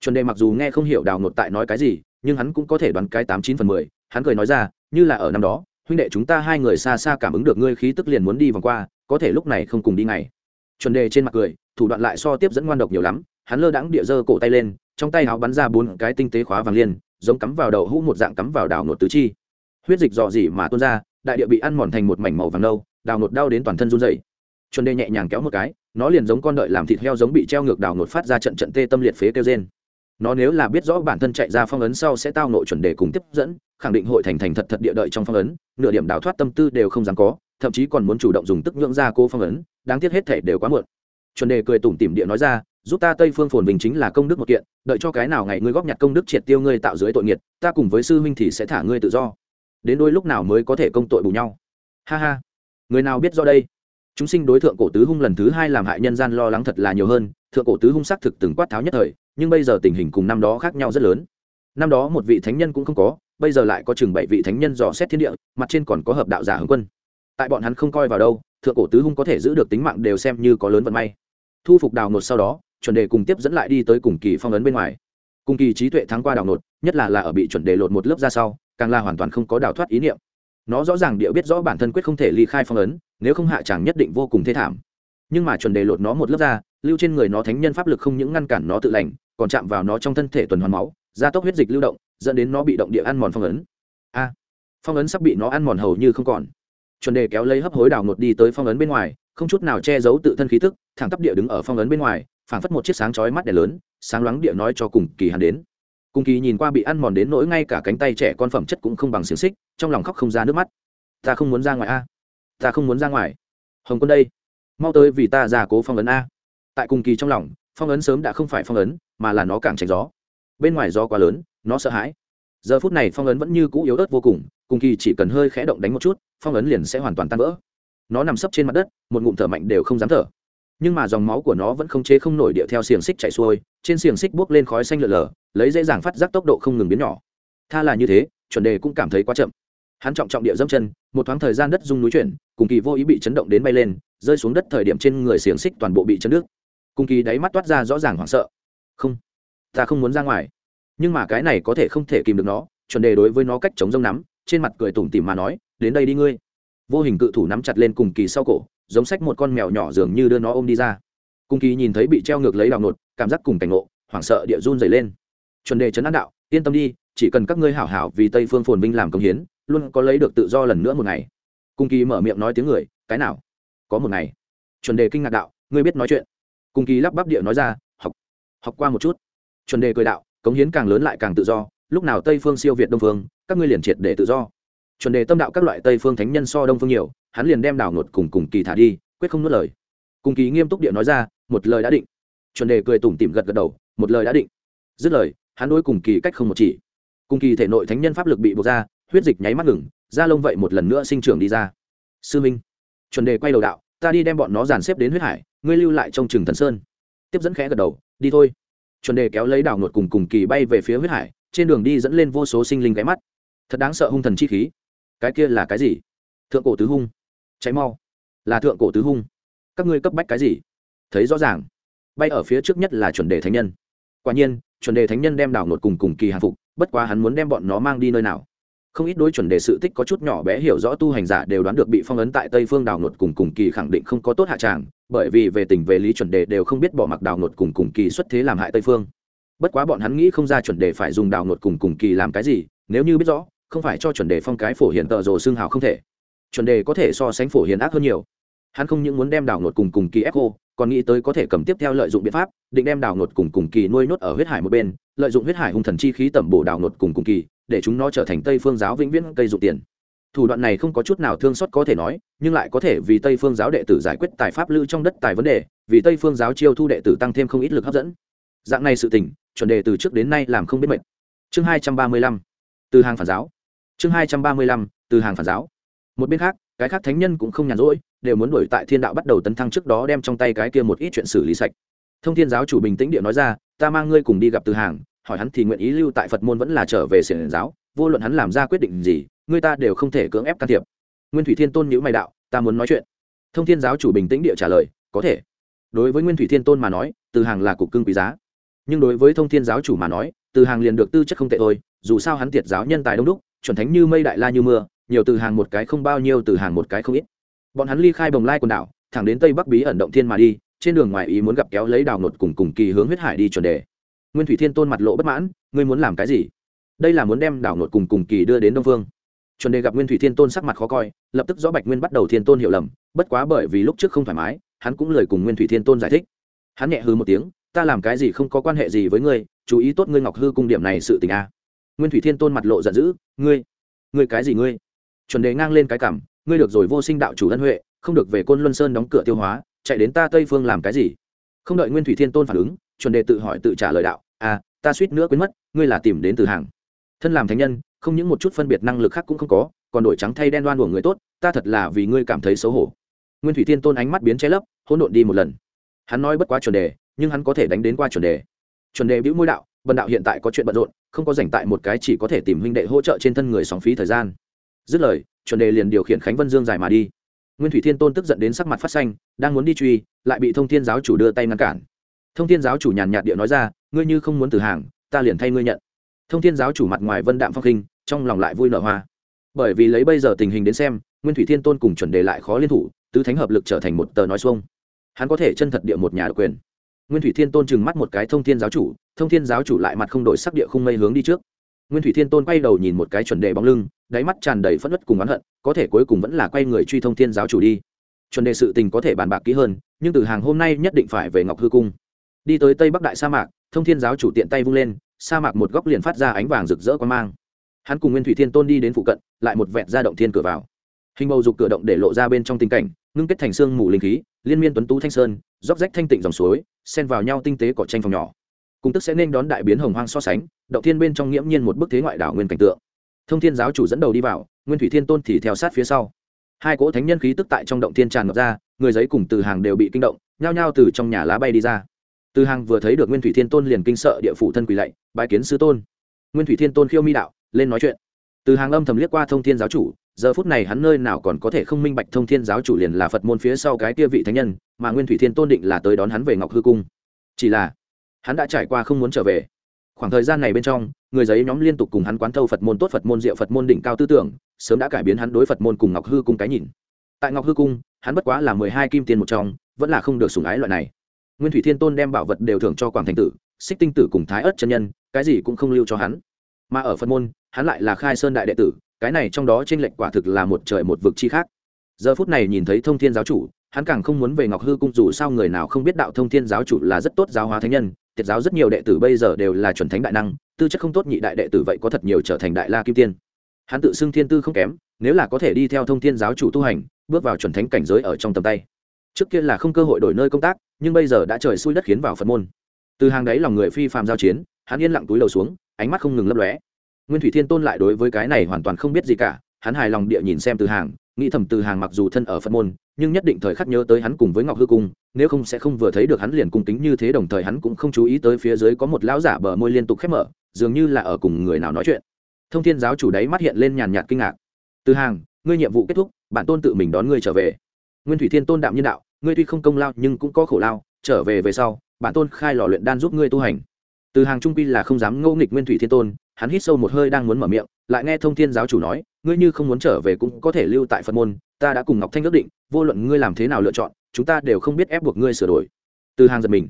Speaker 1: Chuẩn đề mặc dù nghe không hiểu đào ngột tại nói cái gì, nhưng hắn cũng có thể đoán cái tám chín phần mười, hắn cười nói ra như là ở năm đó, huynh đệ chúng ta hai người xa xa cảm ứng được ngươi khí tức liền muốn đi vòng qua, có thể lúc này không cùng đi ngày chuẩn đề trên mặt cười, thủ đoạn lại so tiếp dẫn ngoan độc nhiều lắm, hắn lơ đãng địa dơ cổ tay lên, trong tay áo bắn ra bốn cái tinh tế khóa vàng liên giống cắm vào đầu hũ một dạng cắm vào đào nột tứ chi. Huyết dịch dò dỉ mà tuôn ra, đại địa bị ăn mòn thành một mảnh màu vàng nâu, đào nột đau đến toàn thân run dày chuẩn đề nhẹ nhàng kéo một cái, nó liền giống con đợi làm thịt heo giống bị treo ngược đào nột phát ra trận trận tê tâm liệt phế kêu trên nó nếu là biết rõ bản thân chạy ra phong ấn sau sẽ tao nội chuẩn đề cùng tiếp dẫn, khẳng định hội thành thành thật thật địa đợi trong phong ấn, nửa điểm đào thoát tâm tư đều không dám có, thậm chí còn muốn chủ động dùng tức nhượng ra cô phong ấn, đáng tiếc hết thể đều quá muộn. Chuẩn đề cười tủm tỉm địa nói ra, giúp ta tây phương phồn bình chính là công đức một kiện, đợi cho cái nào ngày ngươi góp nhặt công đức triệt tiêu ngươi tạo dưới tội nghiệt, ta cùng với sư huynh thì sẽ thả ngươi tự do. Đến đôi lúc nào mới có thể công tội bù nhau. Ha ha. Người nào biết do đây? Chúng sinh đối tượng cổ tứ hung lần thứ hai làm hại nhân gian lo lắng thật là nhiều hơn, thượng cổ tứ hung xác thực từng quát tháo nhất thời nhưng bây giờ tình hình cùng năm đó khác nhau rất lớn. Năm đó một vị thánh nhân cũng không có, bây giờ lại có chừng bảy vị thánh nhân dò xét thiên địa, mặt trên còn có hợp đạo giả hướng quân. Tại bọn hắn không coi vào đâu, thượng cổ tứ hung có thể giữ được tính mạng đều xem như có lớn vận may. Thu phục đào nột sau đó, chuẩn đề cùng tiếp dẫn lại đi tới cùng kỳ phong ấn bên ngoài. Cùng kỳ trí tuệ thắng qua đào nột, nhất là là ở bị chuẩn đề lột một lớp ra sau, càng là hoàn toàn không có đào thoát ý niệm. Nó rõ ràng địa biết rõ bản thân quyết không thể ly khai phong ấn, nếu không hạ chẳng nhất định vô cùng thê thảm. Nhưng mà chuẩn đề lột nó một lớp ra lưu trên người nó thánh nhân pháp lực không những ngăn cản nó tự lành, còn chạm vào nó trong thân thể tuần hoàn máu, gia tốc huyết dịch lưu động, dẫn đến nó bị động địa ăn mòn phong ấn. A, phong ấn sắp bị nó ăn mòn hầu như không còn. Chuẩn đề kéo lấy hấp hối đào ngột đi tới phong ấn bên ngoài, không chút nào che giấu tự thân khí tức, thẳng tắp địa đứng ở phong ấn bên ngoài, phảng phất một chiếc sáng chói mắt đèn lớn, sáng loáng địa nói cho cùng kỳ hắn đến. Cùng kỳ nhìn qua bị ăn mòn đến nỗi ngay cả cánh tay trẻ con phẩm chất cũng không bằng xiềng xích, trong lòng khóc không ra nước mắt. Ta không muốn ra ngoài a. Ta không muốn ra ngoài. Hồng quân đây. Mau tới vì ta ra cố phong ấn a tại cùng kỳ trong lòng, phong ấn sớm đã không phải phong ấn, mà là nó càng tránh gió. Bên ngoài gió quá lớn, nó sợ hãi. Giờ phút này phong ấn vẫn như cũ yếu ớt vô cùng cùng kỳ chỉ cần hơi khẽ động đánh một chút, phong ấn liền sẽ hoàn toàn tan vỡ. Nó nằm sấp trên mặt đất, một ngụm thở mạnh đều không dám thở. Nhưng mà dòng máu của nó vẫn không chế không nổi điệu theo xiềng xích chạy xuôi, trên xiềng xích buốc lên khói xanh lợn lờ, lấy dễ dàng phát giác tốc độ không ngừng biến nhỏ. Tha là như thế, chuẩn đề cũng cảm thấy quá chậm. Hắn trọng trọng địa dâm chân, một thoáng thời gian đất rung núi chuyển, cùng kỳ vô ý bị chấn động đến bay lên, rơi xuống đất thời điểm trên người xiềng xích toàn bộ bị chấn nước Cung kỳ đáy mắt toát ra rõ ràng hoảng sợ. Không, ta không muốn ra ngoài. Nhưng mà cái này có thể không thể kìm được nó, chuẩn đề đối với nó cách chống rông nắm, trên mặt cười tủm tỉm mà nói, đến đây đi ngươi. Vô hình cự thủ nắm chặt lên cùng kỳ sau cổ, giống sách một con mèo nhỏ dường như đưa nó ôm đi ra. Cung kỳ nhìn thấy bị treo ngược lấy đào nột, cảm giác cùng cảnh ngộ, hoảng sợ địa run dày lên. Chuẩn đề chấn an đạo, yên tâm đi, chỉ cần các ngươi hảo hảo vì tây phương phồn vinh làm công hiến, luôn có lấy được tự do lần nữa một ngày. Cung kỳ mở miệng nói tiếng người, cái nào? Có một ngày. Chuẩn đề kinh ngạc đạo, ngươi biết nói chuyện cung kỳ lắp bắp địa nói ra, học học qua một chút. Chuẩn đề cười đạo, cống hiến càng lớn lại càng tự do, lúc nào tây phương siêu việt đông phương, các ngươi liền triệt để tự do. Chuẩn đề tâm đạo các loại tây phương thánh nhân so đông phương nhiều, hắn liền đem đảo ngột cùng cùng kỳ thả đi, quyết không nuốt lời. Cùng kỳ nghiêm túc địa nói ra, một lời đã định. Chuẩn đề cười tủm tỉm gật gật đầu, một lời đã định. Dứt lời, hắn đối cùng kỳ cách không một chỉ. Cùng kỳ thể nội thánh nhân pháp lực bị buộc ra, huyết dịch nháy mắt ngừng, da lông vậy một lần nữa sinh trưởng đi ra. Sư minh. Chuẩn đề quay đầu đạo, ta đi đem bọn nó dàn xếp đến huyết hải ngươi lưu lại trong trường thần sơn. Tiếp dẫn khẽ gật đầu, đi thôi. Chuẩn đề kéo lấy đảo ngột cùng cùng kỳ bay về phía huyết hải, trên đường đi dẫn lên vô số sinh linh ghé mắt. Thật đáng sợ hung thần chi khí. Cái kia là cái gì? Thượng cổ tứ hung. Cháy mau. Là thượng cổ tứ hung. Các ngươi cấp bách cái gì? Thấy rõ ràng. Bay ở phía trước nhất là chuẩn đề thánh nhân. Quả nhiên, chuẩn đề thánh nhân đem đảo nột cùng cùng kỳ hàng phục, bất quá hắn muốn đem bọn nó mang đi nơi nào. Không ít đối chuẩn đề sự tích có chút nhỏ bé hiểu rõ tu hành giả đều đoán được bị phong ấn tại tây phương đảo nột cùng cùng kỳ khẳng định không có tốt hạ tràng bởi vì về tình về lý chuẩn đề đều không biết bỏ mặc đào nột cùng cùng kỳ xuất thế làm hại tây phương. Bất quá bọn hắn nghĩ không ra chuẩn đề phải dùng đào nột cùng cùng kỳ làm cái gì, nếu như biết rõ, không phải cho chuẩn đề phong cái phổ hiền tợ rồ xương hào không thể. Chuẩn đề có thể so sánh phổ hiền ác hơn nhiều. Hắn không những muốn đem đào nột cùng cùng kỳ ép cô, còn nghĩ tới có thể cầm tiếp theo lợi dụng biện pháp, định đem đào nột cùng cùng kỳ nuôi nốt ở huyết hải một bên, lợi dụng huyết hải hung thần chi khí tẩm bổ đào nột cùng cùng kỳ, để chúng nó trở thành tây phương giáo vĩnh viễn cây dụng tiền thủ đoạn này không có chút nào thương xót có thể nói, nhưng lại có thể vì tây phương giáo đệ tử giải quyết tài pháp lưu trong đất tài vấn đề, vì tây phương giáo chiêu thu đệ tử tăng thêm không ít lực hấp dẫn. Dạng này sự tình, chuẩn đề từ trước đến nay làm không biết mệt. Chương hai trăm ba mươi lăm, từ hàng phản giáo. Chương hai trăm ba mươi lăm, từ hàng phản giáo. Một bên khác, cái khác thánh nhân cũng không nhàn rỗi, đều muốn đuổi tại thiên đạo bắt đầu tấn thăng trước đó đem trong tay cái kia một ít chuyện xử lý sạch. Thông thiên giáo chủ bình tĩnh địa nói ra, ta mang ngươi cùng đi gặp từ hàng, hỏi hắn thì nguyện ý lưu tại phật môn vẫn là trở về xiển giáo vô luận hắn làm ra quyết định gì, người ta đều không thể cưỡng ép can thiệp. Nguyên thủy thiên tôn nhữ mày đạo, ta muốn nói chuyện. Thông thiên giáo chủ bình tĩnh địa trả lời, có thể. Đối với nguyên thủy thiên tôn mà nói, từ hàng là cục cưng quý giá. Nhưng đối với thông thiên giáo chủ mà nói, từ hàng liền được tư chất không tệ thôi, dù sao hắn tiệt giáo nhân tài đông đúc, chuẩn thánh như mây đại la như mưa, nhiều từ hàng một cái không bao nhiêu, từ hàng một cái không ít. Bọn hắn ly khai bồng lai quần đảo, thẳng đến tây bắc bí ẩn động thiên mà đi, trên đường ngoài ý muốn gặp kéo lấy đào nột cùng cùng kỳ hướng huyết hải đi chuẩn đề. Nguyên thủy thiên tôn mặt lộ bất mãn, ngươi muốn làm cái gì? Đây là muốn đem đảo nội cùng cùng kỳ đưa đến đông phương chuẩn đề gặp nguyên thủy thiên tôn sắc mặt khó coi lập tức rõ bạch nguyên bắt đầu thiên tôn hiểu lầm bất quá bởi vì lúc trước không thoải mái hắn cũng lời cùng nguyên thủy thiên tôn giải thích hắn nhẹ hư một tiếng ta làm cái gì không có quan hệ gì với ngươi chú ý tốt ngươi ngọc hư cung điểm này sự tình a nguyên thủy thiên tôn mặt lộ giận dữ ngươi ngươi cái gì ngươi chuẩn đề ngang lên cái cảm ngươi được rồi vô sinh đạo chủ ân huệ không được về côn luân sơn đóng cửa tiêu hóa chạy đến ta tây phương làm cái gì không đợi nguyên thủy thiên tôn phản ứng chuẩn đề tự hỏi tự trả lời đạo à ta suýt nữa quên mất ngươi là tìm đến từ hàng thân làm thánh nhân, không những một chút phân biệt năng lực khác cũng không có, còn đổi trắng thay đen đoan của người tốt, ta thật là vì ngươi cảm thấy xấu hổ. Nguyên thủy thiên tôn ánh mắt biến che lấp, hỗn độn đi một lần. Hắn nói bất quá chuẩn đề, nhưng hắn có thể đánh đến qua chuẩn đề. Chuẩn đề bĩu môi đạo, bần đạo hiện tại có chuyện bận rộn, không có dành tại một cái chỉ có thể tìm huynh đệ hỗ trợ trên thân người sóng phí thời gian. Dứt lời, chuẩn đề liền điều khiển khánh vân dương dài mà đi. Nguyên thủy thiên tôn tức giận đến sắc mặt phát xanh, đang muốn đi truy, lại bị thông thiên giáo chủ đưa tay ngăn cản. Thông thiên giáo chủ nhàn nhạt địa nói ra, ngươi như không muốn từ hàng, ta liền thay ngươi nhận thông thiên giáo chủ mặt ngoài vân đạm phong khinh, trong lòng lại vui nở hoa. Bởi vì lấy bây giờ tình hình đến xem, nguyên thủy thiên tôn cùng chuẩn đề lại khó liên thủ, tứ thánh hợp lực trở thành một tờ nói xuông. Hắn có thể chân thật địa một nhà độc quyền. Nguyên thủy thiên tôn chừng mắt một cái thông thiên giáo chủ, thông thiên giáo chủ lại mặt không đổi sắc địa không mây hướng đi trước. Nguyên thủy thiên tôn quay đầu nhìn một cái chuẩn đề bóng lưng, đáy mắt tràn đầy phẫn đất cùng oán hận, có thể cuối cùng vẫn là quay người truy thông thiên giáo chủ đi. Chuẩn đề sự tình có thể bàn bạc kỹ hơn, nhưng từ hàng hôm nay nhất định phải về ngọc hư cung. Đi tới tây bắc đại sa mạc, thông thiên giáo chủ tiện tay vung lên sa mạc một góc liền phát ra ánh vàng rực rỡ quan mang. Hắn cùng nguyên thủy thiên tôn đi đến phụ cận, lại một vẹn ra động thiên cửa vào. Hình bầu dục cửa động để lộ ra bên trong tình cảnh, ngưng kết thành xương mù linh khí, liên miên tuấn tú thanh sơn, róc rách thanh tịnh dòng suối, xen vào nhau tinh tế cỏ tranh phòng nhỏ. Cùng tức sẽ nên đón đại biến hồng hoang so sánh, động thiên bên trong nghiễm nhiên một bức thế ngoại đảo nguyên cảnh tượng. Thông thiên giáo chủ dẫn đầu đi vào, nguyên thủy thiên tôn thì theo sát phía sau. Hai cỗ thánh nhân khí tức tại trong động thiên tràn ngập ra, người giấy cùng từ hàng đều bị kinh động, nhao nhao từ trong nhà lá bay đi ra từ hàng vừa thấy được nguyên thủy thiên tôn liền kinh sợ địa phủ thân quỳ lạy, bái kiến sư tôn. Nguyên thủy thiên tôn khiêu mi đạo, lên nói chuyện. Từ hàng âm thầm liếc qua thông thiên giáo chủ, giờ phút này hắn nơi nào còn có thể không minh bạch thông thiên giáo chủ liền là phật môn phía sau cái tia vị thánh nhân, mà nguyên thủy thiên tôn định là tới đón hắn về ngọc hư cung. Chỉ là, hắn đã trải qua không muốn trở về. Khoảng thời gian này bên trong, người giấy nhóm liên tục cùng hắn quán thâu phật môn tốt phật môn diệu phật môn đỉnh cao tư tưởng, sớm đã cải biến hắn đối phật môn cùng ngọc hư cung cái nhìn. Tại ngọc hư cung, hắn bất quá là mười hai kim tiền một trong, vẫn là không được sủng ái loại này nguyên thủy thiên tôn đem bảo vật đều thưởng cho quảng thành tử, xích tinh tử cùng thái ớt chân nhân, cái gì cũng không lưu cho hắn. Mà ở phật môn, hắn lại là khai sơn đại đệ tử, cái này trong đó trên lệnh quả thực là một trời một vực chi khác. Giờ phút này nhìn thấy thông thiên giáo chủ, hắn càng không muốn về ngọc hư cung dù sao người nào không biết đạo thông thiên giáo chủ là rất tốt giáo hóa thánh nhân, tiệt giáo rất nhiều đệ tử bây giờ đều là chuẩn thánh đại năng, tư chất không tốt nhị đại đệ tử vậy có thật nhiều trở thành đại la kim tiên. Hắn tự xưng thiên tư không kém, nếu là có thể đi theo thông thiên giáo chủ tu hành, bước vào chuẩn thánh cảnh giới ở trong tầm tay trước kia là không cơ hội đổi nơi công tác, nhưng bây giờ đã trời xui đất khiến vào phật môn. Từ hàng đấy lòng người phi phàm giao chiến, hắn yên lặng túi đầu xuống, ánh mắt không ngừng lấp lóe. Nguyên thủy thiên tôn lại đối với cái này hoàn toàn không biết gì cả, hắn hài lòng địa nhìn xem từ hàng, nghĩ thầm từ hàng mặc dù thân ở phật môn, nhưng nhất định thời khắc nhớ tới hắn cùng với ngọc hư cung, nếu không sẽ không vừa thấy được hắn liền cung tính như thế, đồng thời hắn cũng không chú ý tới phía dưới có một lão giả bờ môi liên tục khép mở, dường như là ở cùng người nào nói chuyện. Thông thiên giáo chủ đấy mắt hiện lên nhàn nhạt kinh ngạc. Từ hàng, ngươi nhiệm vụ kết thúc, bản tôn tự mình đón ngươi trở về nguyên thủy thiên tôn đạm nhân đạo, ngươi tuy không công lao nhưng cũng có khổ lao, trở về về sau, bản tôn khai lò luyện đan giúp ngươi tu hành. Từ hàng trung pi là không dám ngẫu nghịch nguyên thủy thiên tôn, hắn hít sâu một hơi đang muốn mở miệng, lại nghe thông thiên giáo chủ nói, ngươi như không muốn trở về cũng có thể lưu tại phật môn, ta đã cùng ngọc thanh ước định, vô luận ngươi làm thế nào lựa chọn, chúng ta đều không biết ép buộc ngươi sửa đổi. Từ hàng giật mình.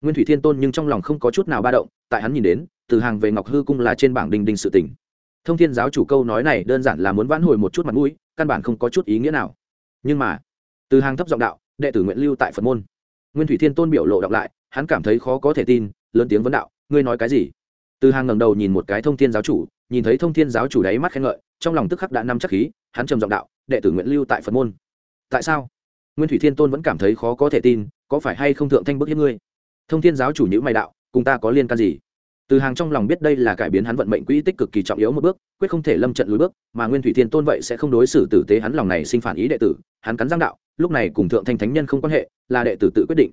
Speaker 1: Nguyên thủy thiên tôn nhưng trong lòng không có chút nào ba động, tại hắn nhìn đến, từ hàng về ngọc hư cung là trên bảng đình đình sự tỉnh thông thiên giáo chủ câu nói này đơn giản là muốn vãn hồi một chút mặt mũi, căn bản không có chút ý nghĩa nào. Nhưng mà từ hàng thấp giọng đạo, đệ tử nguyện lưu tại phật môn. Nguyên thủy thiên tôn biểu lộ đọc lại, hắn cảm thấy khó có thể tin, lớn tiếng vấn đạo, ngươi nói cái gì? Từ hàng ngẩng đầu nhìn một cái thông thiên giáo chủ, nhìn thấy thông thiên giáo chủ đáy mắt khen ngợi, trong lòng tức khắc đã năm chắc khí, hắn trầm giọng đạo, đệ tử nguyện lưu tại phật môn. Tại sao? Nguyên thủy thiên tôn vẫn cảm thấy khó có thể tin, có phải hay không thượng thanh bức hiếp ngươi? Thông thiên giáo chủ nhữ mày đạo, cùng ta có liên can gì? Từ hàng trong lòng biết đây là cải biến hắn vận mệnh quỹ tích cực kỳ trọng yếu một bước, quyết không thể lâm trận lùi bước, mà nguyên thủy thiên tôn vậy sẽ không đối xử tử tế hắn lòng này sinh phản ý đệ tử, hắn cắn giang đạo, lúc này cùng thượng thanh thánh nhân không quan hệ, là đệ tử tự quyết định.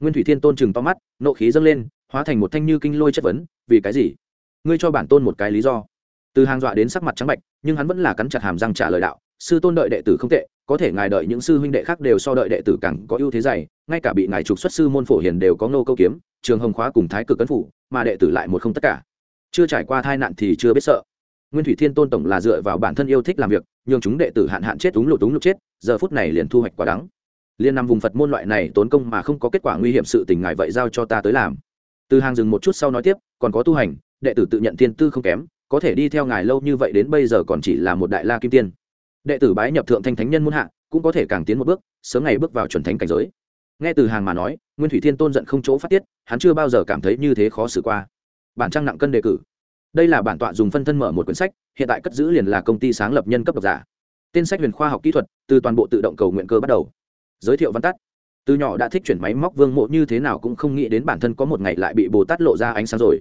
Speaker 1: Nguyên thủy thiên tôn chừng to mắt, nộ khí dâng lên, hóa thành một thanh như kinh lôi chất vấn, vì cái gì? Ngươi cho bản tôn một cái lý do. Từ hàng dọa đến sắc mặt trắng bạch nhưng hắn vẫn là cắn chặt hàm răng trả lời đạo, sư tôn đợi đệ tử không tệ có thể ngài đợi những sư huynh đệ khác đều so đợi đệ tử càng có ưu thế dày, ngay cả bị ngài trục xuất sư môn phổ hiền đều có nô câu kiếm, trường hồng khóa cùng thái cực cấn phủ, mà đệ tử lại một không tất cả. Chưa trải qua tai nạn thì chưa biết sợ. Nguyên thủy thiên tôn tổng là dựa vào bản thân yêu thích làm việc, nhường chúng đệ tử hạn hạn chết đúng lụt đúng lụt chết, giờ phút này liền thu hoạch quả đắng. Liên nằm vùng phật môn loại này tốn công mà không có kết quả nguy hiểm sự tình ngài vậy giao cho ta tới làm. Từ hàng dừng một chút sau nói tiếp, còn có tu hành, đệ tử tự nhận tiên tư không kém, có thể đi theo ngài lâu như vậy đến bây giờ còn chỉ là một đại la kim tiên đệ tử bái nhập thượng thanh thánh nhân muôn hạ, cũng có thể càng tiến một bước, sớm ngày bước vào chuẩn thánh cảnh giới. Nghe từ hàng mà nói, nguyên thủy thiên tôn giận không chỗ phát tiết, hắn chưa bao giờ cảm thấy như thế khó xử qua. Bản trang nặng cân đề cử. Đây là bản tọa dùng phân thân mở một quyển sách, hiện tại cất giữ liền là công ty sáng lập nhân cấp độc giả. Tên sách huyền khoa học kỹ thuật, từ toàn bộ tự động cầu nguyện cơ bắt đầu. Giới thiệu văn tắt. Từ nhỏ đã thích chuyển máy móc vương mộ như thế nào cũng không nghĩ đến bản thân có một ngày lại bị bồ tát lộ ra ánh sáng rồi.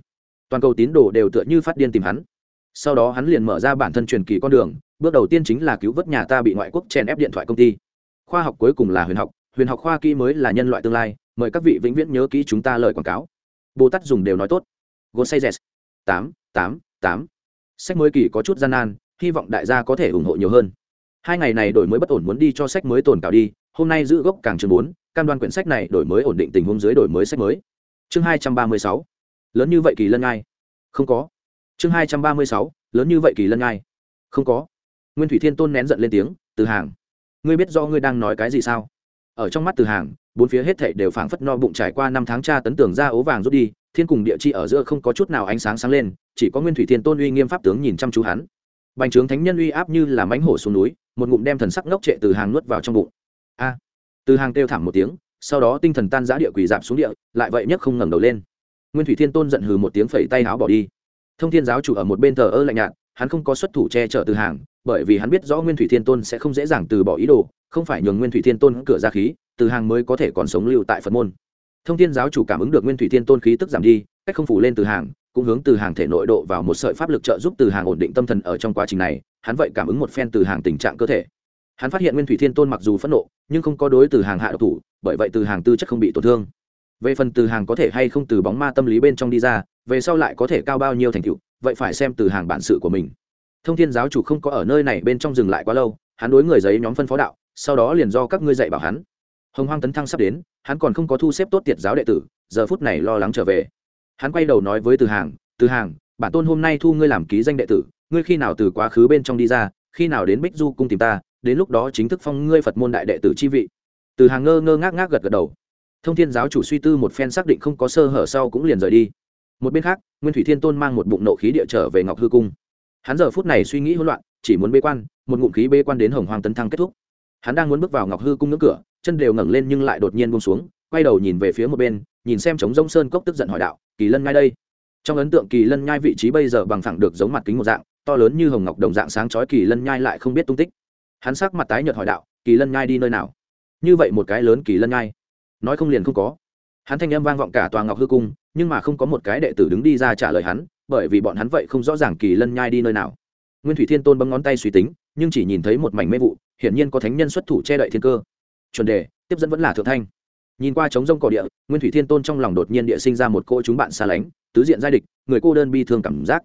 Speaker 1: Toàn cầu tín đồ đều tựa như phát điên tìm hắn. Sau đó hắn liền mở ra bản thân truyền kỳ con đường bước đầu tiên chính là cứu vớt nhà ta bị ngoại quốc chèn ép điện thoại công ty. Khoa học cuối cùng là huyền học huyền học khoa kỹ mới là nhân loại tương lai, mời các vị vĩnh viễn nhớ kỹ chúng ta lời quảng cáo. Bồ tát dùng đều nói tốt. Gosayes tám tám tám. Sách mới kỳ có chút gian nan, hy vọng đại gia có thể ủng hộ nhiều hơn. Hai ngày này đổi mới bất ổn muốn đi cho sách mới tồn cảo đi, hôm nay giữ gốc càng chương bốn, cam đoan quyển sách này đổi mới ổn định tình huống dưới đổi mới sách mới. Chương hai trăm ba mươi sáu. Lớn như vậy kỳ lân ngai. Không có. Chương hai trăm ba mươi sáu. Lớn như vậy kỳ lân ngai. Không có nguyên thủy thiên tôn nén giận lên tiếng, từ hàng, ngươi biết do ngươi đang nói cái gì sao? Ở trong mắt từ hàng, bốn phía hết thảy đều phảng phất no bụng trải qua năm tháng tra tấn tưởng ra ố vàng rút đi, thiên cùng địa chi ở giữa không có chút nào ánh sáng sáng lên, chỉ có nguyên thủy thiên tôn uy nghiêm pháp tướng nhìn chăm chú hắn. Bành trướng thánh nhân uy áp như là mánh hổ xuống núi, một ngụm đem thần sắc ngốc trệ từ hàng nuốt vào trong bụng. A! Từ hàng kêu thảm một tiếng, sau đó tinh thần tan giã địa quỷ dạp xuống địa, lại vậy nhất không ngẩng đầu lên. Nguyên thủy thiên tôn giận hừ một tiếng phẩy tay áo bỏ đi. Thông thiên giáo chủ ở một bên thờ ơ lạnh nhạt hắn không có xuất thủ che chở từ hàng, bởi vì hắn biết rõ nguyên thủy thiên tôn sẽ không dễ dàng từ bỏ ý đồ, không phải nhường nguyên thủy thiên tôn cửa ra khí, từ hàng mới có thể còn sống lưu tại phật môn. Thông thiên giáo chủ cảm ứng được nguyên thủy thiên tôn khí tức giảm đi, cách không phủ lên từ hàng, cũng hướng từ hàng thể nội độ vào một sợi pháp lực trợ giúp từ hàng ổn định tâm thần ở trong quá trình này, hắn vậy cảm ứng một phen từ hàng tình trạng cơ thể. Hắn phát hiện nguyên thủy thiên tôn mặc dù phẫn nộ, nhưng không có đối từ hàng hạ độc thủ, bởi vậy từ hàng tư chất không bị tổn thương. Về phần từ hàng có thể hay không từ bóng ma tâm lý bên trong đi ra, về sau lại có thể cao bao nhiêu thành tựu vậy phải xem từ hàng bản sự của mình. Thông thiên giáo chủ không có ở nơi này bên trong dừng lại quá lâu, hắn đối người giấy nhóm phân phó đạo, sau đó liền do các ngươi dạy bảo hắn. Hồng hoang tấn thăng sắp đến, hắn còn không có thu xếp tốt tiệt giáo đệ tử, giờ phút này lo lắng trở về. Hắn quay đầu nói với từ hàng từ hàng, bản tôn hôm nay thu ngươi làm ký danh đệ tử, ngươi khi nào từ quá khứ bên trong đi ra, khi nào đến bích du cung tìm ta, đến lúc đó chính thức phong ngươi phật môn đại đệ tử chi vị. Từ hàng ngơ ngơ ngác ngác gật gật đầu. Thông thiên giáo chủ suy tư một phen xác định không có sơ hở sau cũng liền rời đi một bên khác, nguyên thủy thiên tôn mang một bụng nộ khí địa trở về ngọc hư cung. Hắn giờ phút này suy nghĩ hỗn loạn, chỉ muốn bế quan, một ngụm khí bế quan đến hồng hoàng tấn thăng kết thúc. Hắn đang muốn bước vào ngọc hư cung ngưỡng cửa, chân đều ngẩng lên nhưng lại đột nhiên buông xuống, quay đầu nhìn về phía một bên, nhìn xem trống rông sơn cốc tức giận hỏi đạo, kỳ lân ngay đây? Trong ấn tượng kỳ lân nhai vị trí bây giờ bằng phẳng được giống mặt kính một dạng, to lớn như hồng ngọc đồng dạng sáng chói, kỳ lân nhai lại không biết tung tích. Hắn sắc mặt tái nhợt hỏi đạo, kỳ lân nhai đi nơi nào? Như vậy một cái lớn kỳ lân nhai. Nói không liền không có. Hắn thanh âm vang vọng cả tòa ngọc hư cung nhưng mà không có một cái đệ tử đứng đi ra trả lời hắn, bởi vì bọn hắn vậy không rõ ràng kỳ lân nhai đi nơi nào. Nguyên thủy thiên tôn bấm ngón tay suy tính, nhưng chỉ nhìn thấy một mảnh mê vụ, hiển nhiên có thánh nhân xuất thủ che đậy thiên cơ. Chuẩn đề, tiếp dẫn vẫn là thượng thanh. Nhìn qua trống rông cỏ địa, nguyên thủy thiên tôn trong lòng đột nhiên địa sinh ra một cô chúng bạn xa lánh, tứ diện giai địch, người cô đơn bi thương cảm giác.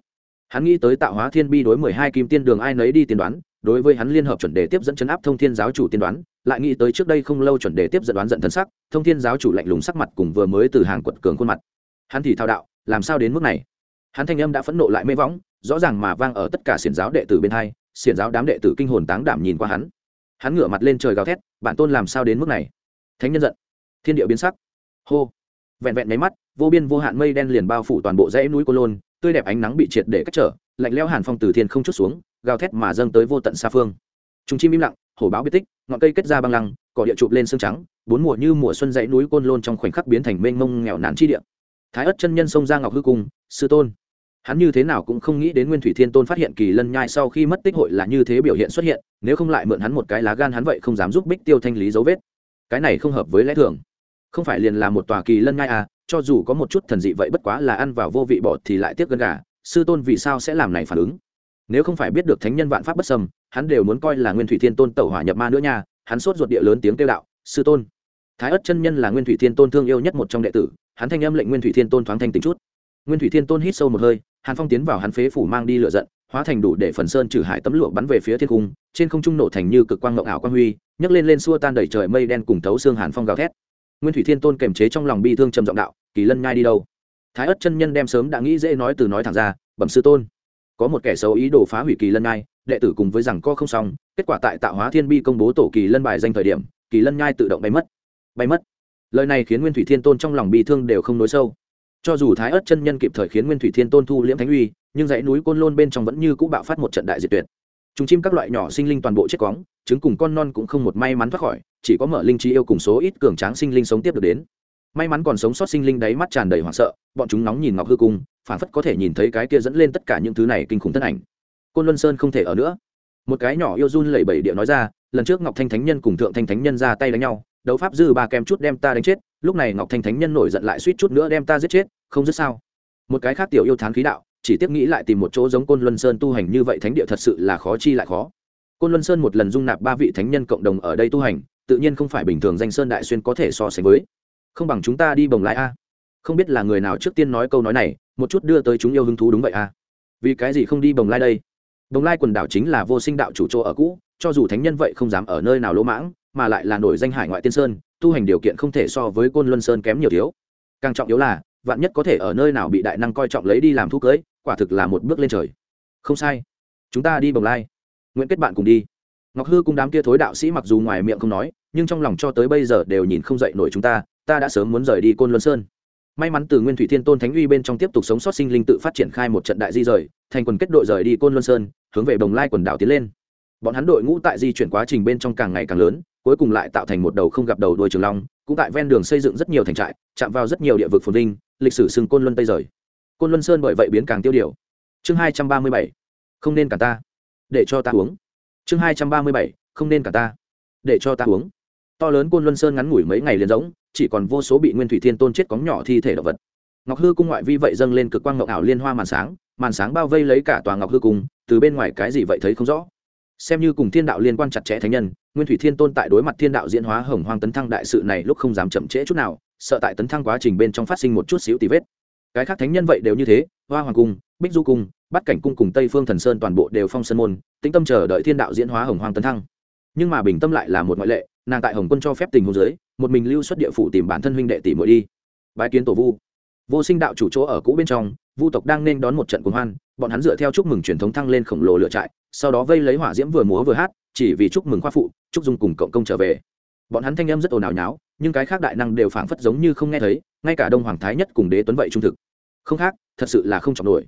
Speaker 1: Hắn nghĩ tới tạo hóa thiên bi đối mười hai kim tiên đường ai nấy đi tiên đoán, đối với hắn liên hợp chuẩn đề tiếp dẫn chấn áp thông thiên giáo chủ tiên đoán, lại nghĩ tới trước đây không lâu chuẩn đề tiếp dẫn đoán giận thân sắc, thông thiên giáo chủ lạnh lùng sắc mặt cùng vừa mới từ hàng quật cường khuôn mặt hắn thì thao đạo, làm sao đến mức này? Hắn thanh âm đã phẫn nộ lại mê võng, rõ ràng mà vang ở tất cả xiển giáo đệ tử bên hai, xiển giáo đám đệ tử kinh hồn táng đảm nhìn qua hắn. Hắn ngửa mặt lên trời gào thét, bản tôn làm sao đến mức này? Thánh nhân giận. Thiên địa biến sắc. Hô. Vẹn vẹn máy mắt, vô biên vô hạn mây đen liền bao phủ toàn bộ dãy núi cô lôn, tươi đẹp ánh nắng bị triệt để cách trở, lạnh lẽo hàn phong từ thiên không chút xuống, gào thét mà dâng tới vô tận xa phương. Chúng chim im lặng, hổ báo biết tích, ngọn cây kết ra băng lăng, cỏ địa chụp lên xương trắng, bốn mùa như mùa xuân dãy núi côn lôn trong khoảnh khắc biến thành mênh mông nghèo nàn chi địa thái ất chân nhân sông ra ngọc hư cung, sư tôn. Hắn như thế nào cũng không nghĩ đến nguyên thủy thiên tôn phát hiện kỳ lân nhai sau khi mất tích hội là như thế biểu hiện xuất hiện, nếu không lại mượn hắn một cái lá gan hắn vậy không dám giúp bích tiêu thanh lý dấu vết. Cái này không hợp với lẽ thường. Không phải liền là một tòa kỳ lân nhai à cho dù có một chút thần dị vậy bất quá là ăn vào vô vị bọt thì lại tiếc gân gà, sư tôn vì sao sẽ làm này phản ứng? Nếu không phải biết được thánh nhân vạn pháp bất sầm hắn đều muốn coi là nguyên thủy thiên tôn tẩu hỏa nhập ma nữa nha, hắn sốt ruột địa lớn tiếng kêu đạo, sư tôn. Thái ất chân nhân là nguyên thủy thiên tôn thương yêu nhất một trong đệ tử hắn thanh âm lệnh nguyên thủy thiên tôn thoáng thanh tính chút. Nguyên thủy thiên tôn hít sâu một hơi, hàn phong tiến vào hắn phế phủ mang đi lửa giận, hóa thành đủ để phần sơn trừ hải tấm lụa bắn về phía thiên cung, trên không trung nổ thành như cực quang ngộng ảo quang huy, nhấc lên lên xua tan đẩy trời mây đen cùng thấu xương hàn phong gào thét. Nguyên thủy thiên tôn kềm chế trong lòng bi thương trầm giọng đạo, kỳ lân nhai đi đâu? Thái ất chân nhân đem sớm đã nghĩ dễ nói từ nói thẳng ra, bẩm sư tôn. Có một kẻ xấu ý đồ phá hủy kỳ lân nhai, đệ tử cùng với rằng co không xong, kết quả tại tạo hóa thiên bi công bố tổ kỳ lân bài danh thời điểm, kỳ lân nhai tự động bay mất. Bay mất lời này khiến nguyên thủy thiên tôn trong lòng bị thương đều không nối sâu. Cho dù thái ớt chân nhân kịp thời khiến nguyên thủy thiên tôn thu liễm thánh uy, nhưng dãy núi côn lôn bên trong vẫn như cũ bạo phát một trận đại diệt tuyệt. Chúng chim các loại nhỏ sinh linh toàn bộ chết cóng trứng cùng con non cũng không một may mắn thoát khỏi, chỉ có mở linh trí yêu cùng số ít cường tráng sinh linh sống tiếp được đến. May mắn còn sống sót sinh linh đáy mắt tràn đầy hoảng sợ, bọn chúng nóng nhìn ngọc hư cung phản phất có thể nhìn thấy cái kia dẫn lên tất cả những thứ này kinh khủng thân ảnh. Côn luân sơn không thể ở nữa. Một cái nhỏ yêu run lẩy bẩy địa nói ra, lần trước ngọc thanh thánh nhân cùng thượng thanh thánh nhân ra tay đánh nhau đấu pháp dư ba kèm chút đem ta đánh chết, lúc này ngọc thanh thánh nhân nổi giận lại suýt chút nữa đem ta giết chết, không dứt sao? Một cái khác tiểu yêu thán khí đạo, chỉ tiếp nghĩ lại tìm một chỗ giống côn luân sơn tu hành như vậy thánh địa thật sự là khó chi lại khó. Côn luân sơn một lần dung nạp ba vị thánh nhân cộng đồng ở đây tu hành, tự nhiên không phải bình thường danh sơn đại xuyên có thể so sánh với. Không bằng chúng ta đi bồng lái a. Không biết là người nào trước tiên nói câu nói này, một chút đưa tới chúng yêu hứng thú đúng vậy a. Vì cái gì không đi bồng lai đây? Bồng lai quần đảo chính là vô sinh đạo chủ chỗ ở cũ, cho dù thánh nhân vậy không dám ở nơi nào lỗ mãng mà lại là nổi danh hải ngoại tiên sơn, tu hành điều kiện không thể so với côn luân sơn kém nhiều thiếu. Càng trọng yếu là, vạn nhất có thể ở nơi nào bị đại năng coi trọng lấy đi làm thu cưới, quả thực là một bước lên trời. Không sai. Chúng ta đi bồng lai. Nguyện kết bạn cùng đi. Ngọc hư cùng đám kia thối đạo sĩ mặc dù ngoài miệng không nói, nhưng trong lòng cho tới bây giờ đều nhìn không dậy nổi chúng ta ta đã sớm muốn rời đi côn luân sơn. May mắn từ nguyên thủy thiên tôn thánh uy bên trong tiếp tục sống sót sinh linh tự phát triển khai một trận đại di rời, thành quần kết đội rời đi côn luân sơn, hướng về bồng lai quần đảo tiến lên. Bọn hắn đội ngũ tại di chuyển quá trình bên trong càng ngày càng lớn cuối cùng lại tạo thành một đầu không gặp đầu đuôi trường long, cũng tại ven đường xây dựng rất nhiều thành trại, chạm vào rất nhiều địa vực phồn vinh, lịch sử sừng côn luân tây rời. Côn luân sơn bởi vậy biến càng tiêu điều. Chương hai trăm ba mươi bảy, không nên cả ta. Để cho ta uống. Chương hai trăm ba mươi bảy, không nên cả ta. Để cho ta uống. To lớn côn luân sơn ngắn ngủi mấy ngày liền rỗng, chỉ còn vô số bị nguyên thủy thiên tôn chết cóng nhỏ thi thể động vật. Ngọc hư cung ngoại vi vậy dâng lên cực quang ngọc ảo liên hoa màn sáng màn sáng bao vây lấy cả tòa ngọc hư cung, từ bên ngoài cái gì vậy thấy không rõ xem như cùng thiên đạo liên quan chặt chẽ thánh nhân, nguyên thủy thiên tôn tại đối mặt thiên đạo diễn hóa hồng hoang tấn thăng đại sự này lúc không dám chậm trễ chút nào, sợ tại tấn thăng quá trình bên trong phát sinh một chút xíu tì vết. Cái khác thánh nhân vậy đều như thế, hoa hoàng cung, bích du cung bắt cảnh cung cùng tây phương thần sơn toàn bộ đều phong sơn môn, tĩnh tâm chờ đợi thiên đạo diễn hóa hồng hoang tấn thăng. Nhưng mà bình tâm lại là một ngoại lệ, nàng tại hồng quân cho phép tình huống dưới, một mình lưu xuất địa phủ tìm bản thân huynh đệ tỷ muội đi. Bái kiến tổ vu. Vô sinh đạo chủ chỗ ở cũ bên trong vu tộc đang nên đón một trận cuồng hoan, bọn hắn dựa theo chúc mừng truyền thống thăng lên khổng lồ lựa trại, sau đó vây lấy hỏa diễm vừa múa vừa hát, chỉ vì chúc mừng khoa phụ, chúc dung cùng cộng công trở về. Bọn hắn thanh âm rất ồn ào nháo, nhưng cái khác đại năng đều phảng phất giống như không nghe thấy, ngay cả đông hoàng thái nhất cùng đế tuấn vậy trung thực. Không khác, thật sự là không chọc nổi.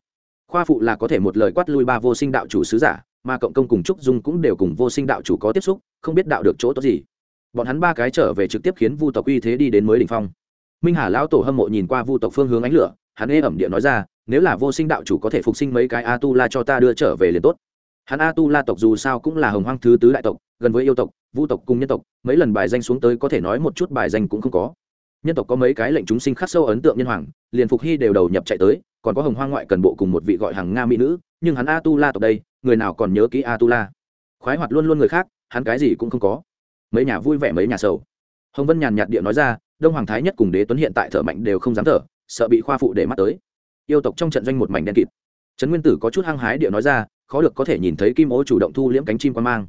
Speaker 1: Khoa phụ là có thể một lời quát lui ba vô sinh đạo chủ sứ giả, mà cộng công cùng trúc dung cũng đều cùng vô sinh đạo chủ có tiếp xúc, không biết đạo được chỗ tốt gì. Bọn hắn ba cái trở về trực tiếp khiến vu tộc uy thế đi đến mới đ ỉ n h phong. Minh hà lão tổ hâm mộ nhìn qua vu tộc phương hướng ánh lửa, hắn ê ẩm địa nói ra nếu là vô sinh đạo chủ có thể phục sinh mấy cái a tu la cho ta đưa trở về liền tốt. Hắn a tu la tộc dù sao cũng là hồng hoang thứ tứ đại tộc, gần với yêu tộc, vu tộc cùng nhân tộc, mấy lần bài danh xuống tới có thể nói một chút bài danh cũng không có. Nhân tộc có mấy cái lệnh chúng sinh khắc sâu ấn tượng nhân hoàng, liền phục hy đều đầu nhập chạy tới, còn có hồng hoang ngoại cần bộ cùng một vị gọi hàng nga mỹ nữ, nhưng hắn a tu la tộc đây, người nào còn nhớ kỹ a tu la khoái hoạt luôn luôn người khác, hắn cái gì cũng không có. Mấy nhà vui vẻ mấy nhà sầu. Hồng vân nhàn nhạt địa nói ra, đông hoàng thái nhất cùng đế tuấn hiện tại thở mạnh đều không dám thở, sợ bị khoa phụ để mắt tới yêu tộc trong trận doanh một mảnh đen kịt. Trấn nguyên tử có chút hăng hái địa nói ra, khó được có thể nhìn thấy kim ô chủ động thu liễm cánh chim quan mang.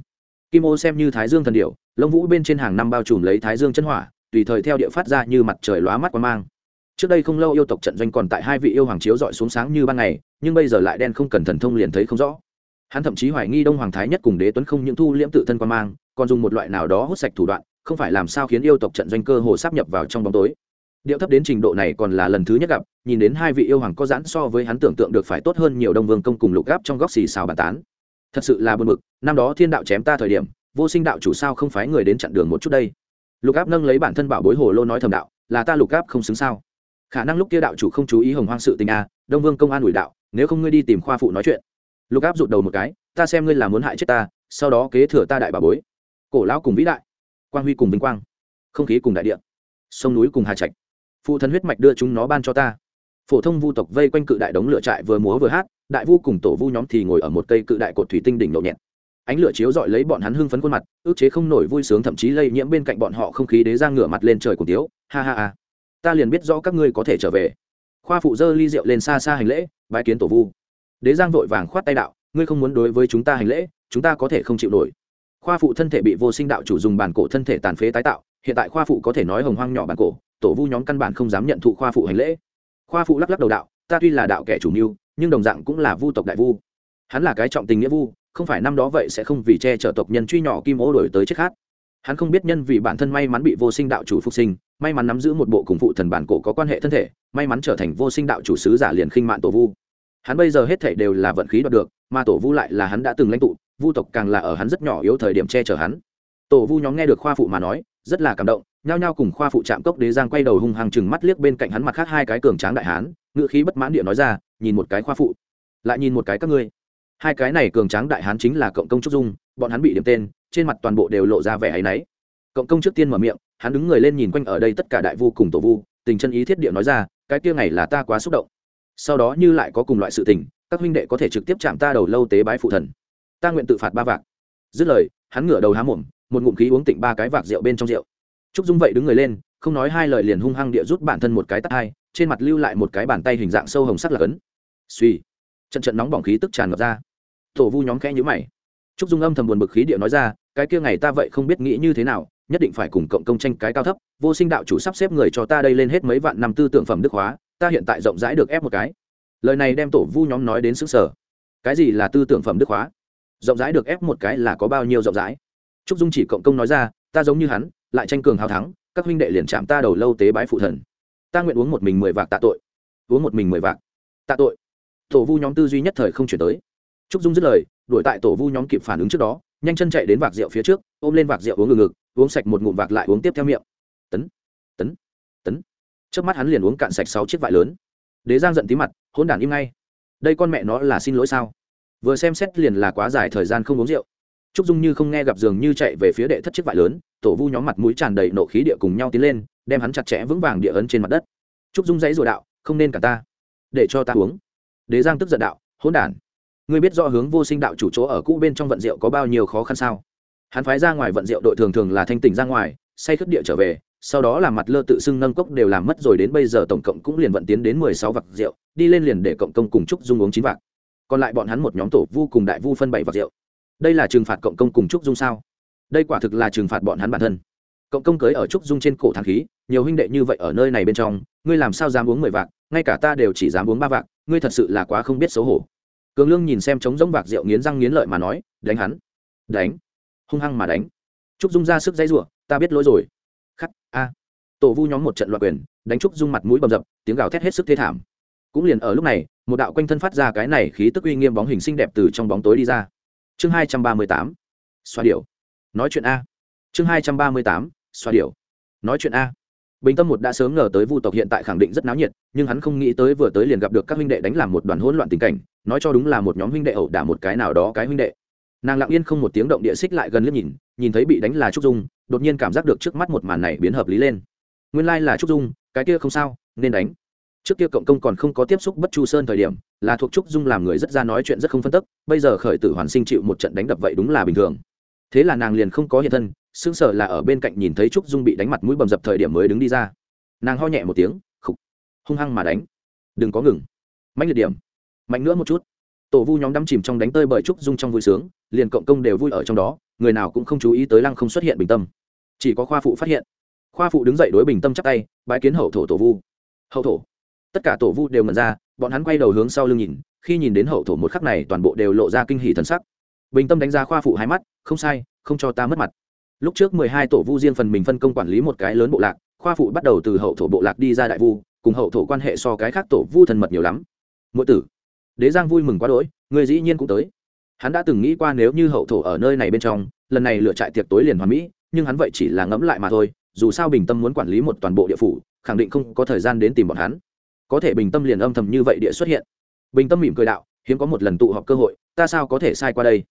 Speaker 1: Kim ô xem như thái dương thần điệu lông vũ bên trên hàng năm bao trùm lấy thái dương chân hỏa, tùy thời theo địa phát ra như mặt trời lóa mắt quan mang. Trước đây không lâu yêu tộc trận doanh còn tại hai vị yêu hoàng chiếu dọi xuống sáng như ban ngày, nhưng bây giờ lại đen không cần thần thông liền thấy không rõ. Hắn thậm chí hoài nghi đông hoàng thái nhất cùng đế tuấn không những thu liễm tự thân quan mang, còn dùng một loại nào đó hút sạch thủ đoạn, không phải làm sao khiến yêu tộc trận doanh cơ hồ sắp nhập vào trong bóng tối điệu thấp đến trình độ này còn là lần thứ nhất gặp, nhìn đến hai vị yêu hoàng có giãn so với hắn tưởng tượng được phải tốt hơn nhiều đông vương công cùng lục gáp trong góc xì xào bàn tán. Thật sự là buồn bực, năm đó thiên đạo chém ta thời điểm, vô sinh đạo chủ sao không phái người đến chặn đường một chút đây? Lục áp nâng lấy bản thân bảo bối hồ lô nói thầm đạo, là ta lục áp không xứng sao? Khả năng lúc kia đạo chủ không chú ý hồng hoang sự tình a đông vương công an ủi đạo, nếu không ngươi đi tìm khoa phụ nói chuyện. Lục áp rụt đầu một cái, ta xem ngươi là muốn hại chết ta, sau đó kế thừa ta đại bà bối. Cổ lão cùng vĩ đại, quang huy cùng vinh quang, không khí cùng đại địa, sông núi cùng hà trạch phụ thân huyết mạch đưa chúng nó ban cho ta. Phổ thông vu tộc vây quanh cự đại đống lửa trại vừa múa vừa hát, đại vu cùng tổ vu nhóm thì ngồi ở một cây cự đại cột thủy tinh đỉnh nhậu nhẹt. Ánh lửa chiếu dọi lấy bọn hắn hưng phấn khuôn mặt, ước chế không nổi vui sướng thậm chí lây nhiễm bên cạnh bọn họ không khí đế ra ngửa mặt lên trời cùng tiếu, ha ha ha. Ta liền biết rõ các ngươi có thể trở về. Khoa phụ dơ ly rượu lên xa xa hành lễ, bái kiến tổ vu. Đế giang vội vàng khoát tay đạo, ngươi không muốn đối với chúng ta hành lễ, chúng ta có thể không chịu nổi. Khoa phụ thân thể bị vô sinh đạo chủ dùng bản cổ thân thể tàn phế tái tạo, hiện tại khoa phụ có thể nói hồng hoang nhỏ bản cổ tổ vu nhóm căn bản không dám nhận thụ khoa phụ hành lễ. Khoa phụ lắc lắc đầu đạo, ta tuy là đạo kẻ chủ mưu, nhưng đồng dạng cũng là vu tộc đại vu. Hắn là cái trọng tình nghĩa vu, không phải năm đó vậy sẽ không vì che chở tộc nhân truy nhỏ kim ô đổi tới chết khát hắn không biết nhân vì bản thân may mắn bị vô sinh đạo chủ phục sinh, may mắn nắm giữ một bộ cùng phụ thần bản cổ có quan hệ thân thể, may mắn trở thành vô sinh đạo chủ sứ giả liền khinh mạng tổ vu. Hắn bây giờ hết thể đều là vận khí đoạt được, mà tổ vu lại là hắn đã từng lãnh tụ, vu tộc càng là ở hắn rất nhỏ yếu thời điểm che chở hắn. Tổ vu nhóm nghe được khoa phụ mà nói, rất là cảm động nhao nhao cùng khoa phụ trạm cốc đế giang quay đầu hung hăng chừng mắt liếc bên cạnh hắn mặt khác hai cái cường tráng đại hán ngự khí bất mãn địa nói ra, nhìn một cái khoa phụ, lại nhìn một cái các ngươi. Hai cái này cường tráng đại hán chính là cộng công trúc dung, bọn hắn bị điểm tên, trên mặt toàn bộ đều lộ ra vẻ áy náy. Cộng công trước tiên mở miệng, hắn đứng người lên nhìn quanh ở đây tất cả đại vu cùng tổ vu, tình chân ý thiết địa nói ra, cái kia ngày là ta quá xúc động. Sau đó như lại có cùng loại sự tình, các huynh đệ có thể trực tiếp chạm ta đầu lâu tế bái phụ thần. Ta nguyện tự phạt ba vạc. Dứt lời, hắn ngửa đầu há mồm, một ngụm khí uống tịnh ba cái vạc rượu bên trong rượu trúc dung vậy đứng người lên, không nói hai lời liền hung hăng địa rút bản thân một cái tắt hai, trên mặt lưu lại một cái bàn tay hình dạng sâu hồng sắc là cấn suy trận trận nóng bỏng khí tức tràn ngập ra. Tổ vu nhóm khẽ nhữ mày. Trúc dung âm thầm buồn bực khí địa nói ra, cái kia ngày ta vậy không biết nghĩ như thế nào, nhất định phải cùng cộng công tranh cái cao thấp, vô sinh đạo chủ sắp xếp người cho ta đây lên hết mấy vạn năm tư tưởng phẩm đức hóa, ta hiện tại rộng rãi được ép một cái. Lời này đem tổ vu nhóm nói đến xứng sở cái gì là tư tưởng phẩm đức hóa? Rộng rãi được ép một cái là có bao nhiêu rộng rãi? Trúc dung chỉ cộng công nói ra ta giống như hắn, lại tranh cường hào thắng, các huynh đệ liền chạm ta đầu lâu tế bái phụ thần. Ta nguyện uống một mình mười vạc tạ tội. Uống một mình mười vạc tạ tội. Tổ vu nhóm tư duy nhất thời không chuyển tới. Trúc dung dứt lời, đuổi tại tổ vu nhóm kịp phản ứng trước đó, nhanh chân chạy đến vạc rượu phía trước, ôm lên vạc rượu uống ngừng ngực, uống sạch một ngụm vạc lại uống tiếp theo miệng. Tấn tấn tấn. Trước mắt hắn liền uống cạn sạch sáu chiếc vải lớn. Đế giang giận tí mặt hôn đản im ngay. Đây con mẹ nó là xin lỗi sao? Vừa xem xét liền là quá dài thời gian không uống rượu trúc dung như không nghe gặp giường như chạy về phía đệ thất chiếc vải lớn, tổ vu nhóm mặt mũi tràn đầy nộ khí địa cùng nhau tiến lên, đem hắn chặt chẽ vững vàng địa ấn trên mặt đất. Trúc dung dãy rùa đạo, không nên cả ta. Để cho ta uống. Đế giang tức giận đạo, hỗn đản, ngươi biết rõ hướng vô sinh đạo chủ chỗ ở cũ bên trong vận rượu có bao nhiêu khó khăn sao? Hắn phái ra ngoài vận rượu đội thường thường là thanh tỉnh ra ngoài, say khất địa trở về, sau đó làm mặt lơ tự xưng nâng cốc đều làm mất rồi đến bây giờ tổng cộng cũng liền vận tiến đến mười sáu vạc rượu, đi lên liền để cộng công cùng trúc dung uống chín vạc. Còn lại bọn hắn một nhóm tổ vu cùng đại vu phân bảy vạc rượu đây là trừng phạt cộng công cùng trúc dung sao? Đây quả thực là trừng phạt bọn hắn bản thân. Cộng công cưới ở trúc dung trên cổ thang khí, nhiều huynh đệ như vậy ở nơi này bên trong, ngươi làm sao dám uống mười vạc, ngay cả ta đều chỉ dám uống ba vạc, ngươi thật sự là quá không biết xấu hổ. Cường lương nhìn xem trống giống vạc rượu nghiến răng nghiến lợi mà nói, đánh hắn, đánh, hung hăng mà đánh. Trúc dung ra sức dãy rủa ta biết lỗi rồi. Khắc, a. Tổ vu nhóm một trận loạn quyền, đánh trúc dung mặt mũi bầm dập, tiếng gào thét hết sức thê thảm. Cũng liền ở lúc này, một đạo quanh thân phát ra cái này khí tức uy nghiêm bóng hình xinh đẹp từ trong bóng tối đi ra chương hai trăm ba mươi tám, xoa điệu nói chuyện a. Chương hai trăm ba mươi tám, xoa điệu nói chuyện a. Bình tâm một đã sớm ngờ tới vu tộc hiện tại khẳng định rất náo nhiệt, nhưng hắn không nghĩ tới vừa tới liền gặp được các huynh đệ đánh làm một đoàn hỗn loạn tình cảnh, nói cho đúng là một nhóm huynh đệ ẩu đả một cái nào đó cái huynh đệ. Nàng lặng yên không một tiếng động địa xích lại gần liếc nhìn nhìn thấy bị đánh là trúc dung, đột nhiên cảm giác được trước mắt một màn này biến hợp lý lên. Nguyên lai là trúc dung, cái kia không sao, nên đánh trước kia cộng công còn không có tiếp xúc bất chu sơn thời điểm, là thuộc trúc dung làm người rất ra nói chuyện rất không phân tức, bây giờ khởi tử hoàn sinh chịu một trận đánh đập vậy đúng là bình thường. Thế là nàng liền không có hiện thân xương sở là ở bên cạnh nhìn thấy trúc dung bị đánh mặt mũi bầm dập thời điểm mới đứng đi ra. Nàng ho nhẹ một tiếng, khục, hung hăng mà đánh. Đừng có ngừng. Mạnh liệt điểm. Mạnh nữa một chút. Tổ vu nhóm đắm chìm trong đánh tơi bởi trúc dung trong vui sướng, liền cộng công đều vui ở trong đó, người nào cũng không chú ý tới lăng không xuất hiện bình tâm. Chỉ có khoa phụ phát hiện. Khoa phụ đứng dậy đối bình tâm chắp tay bãi kiến hậu thổ tổ vu. Hậu thổ tất cả tổ vu đều ngẩn ra, bọn hắn quay đầu hướng sau lưng nhìn, khi nhìn đến hậu thổ một khắc này toàn bộ đều lộ ra kinh hỷ thần sắc. Bình tâm đánh giá khoa phụ hai mắt, không sai, không cho ta mất mặt. Lúc trước mười hai tổ vu riêng phần mình phân công quản lý một cái lớn bộ lạc, khoa phụ bắt đầu từ hậu thổ bộ lạc đi ra đại vu, cùng hậu thổ quan hệ so cái khác tổ vu thần mật nhiều lắm. Mỗi tử, đế giang vui mừng quá đỗi, người dĩ nhiên cũng tới. Hắn đã từng nghĩ qua nếu như hậu thổ ở nơi này bên trong, lần này lựa trại tiệc tối liền hoàn mỹ, nhưng hắn vậy chỉ là ngẫm lại mà thôi, dù sao bình tâm muốn quản lý một toàn bộ địa phủ, khẳng định không có thời gian đến tìm bọn hắn có thể bình tâm liền âm thầm như vậy địa xuất hiện. Bình tâm mỉm cười đạo, hiếm có một lần tụ họp cơ hội, ta sao có thể sai qua đây?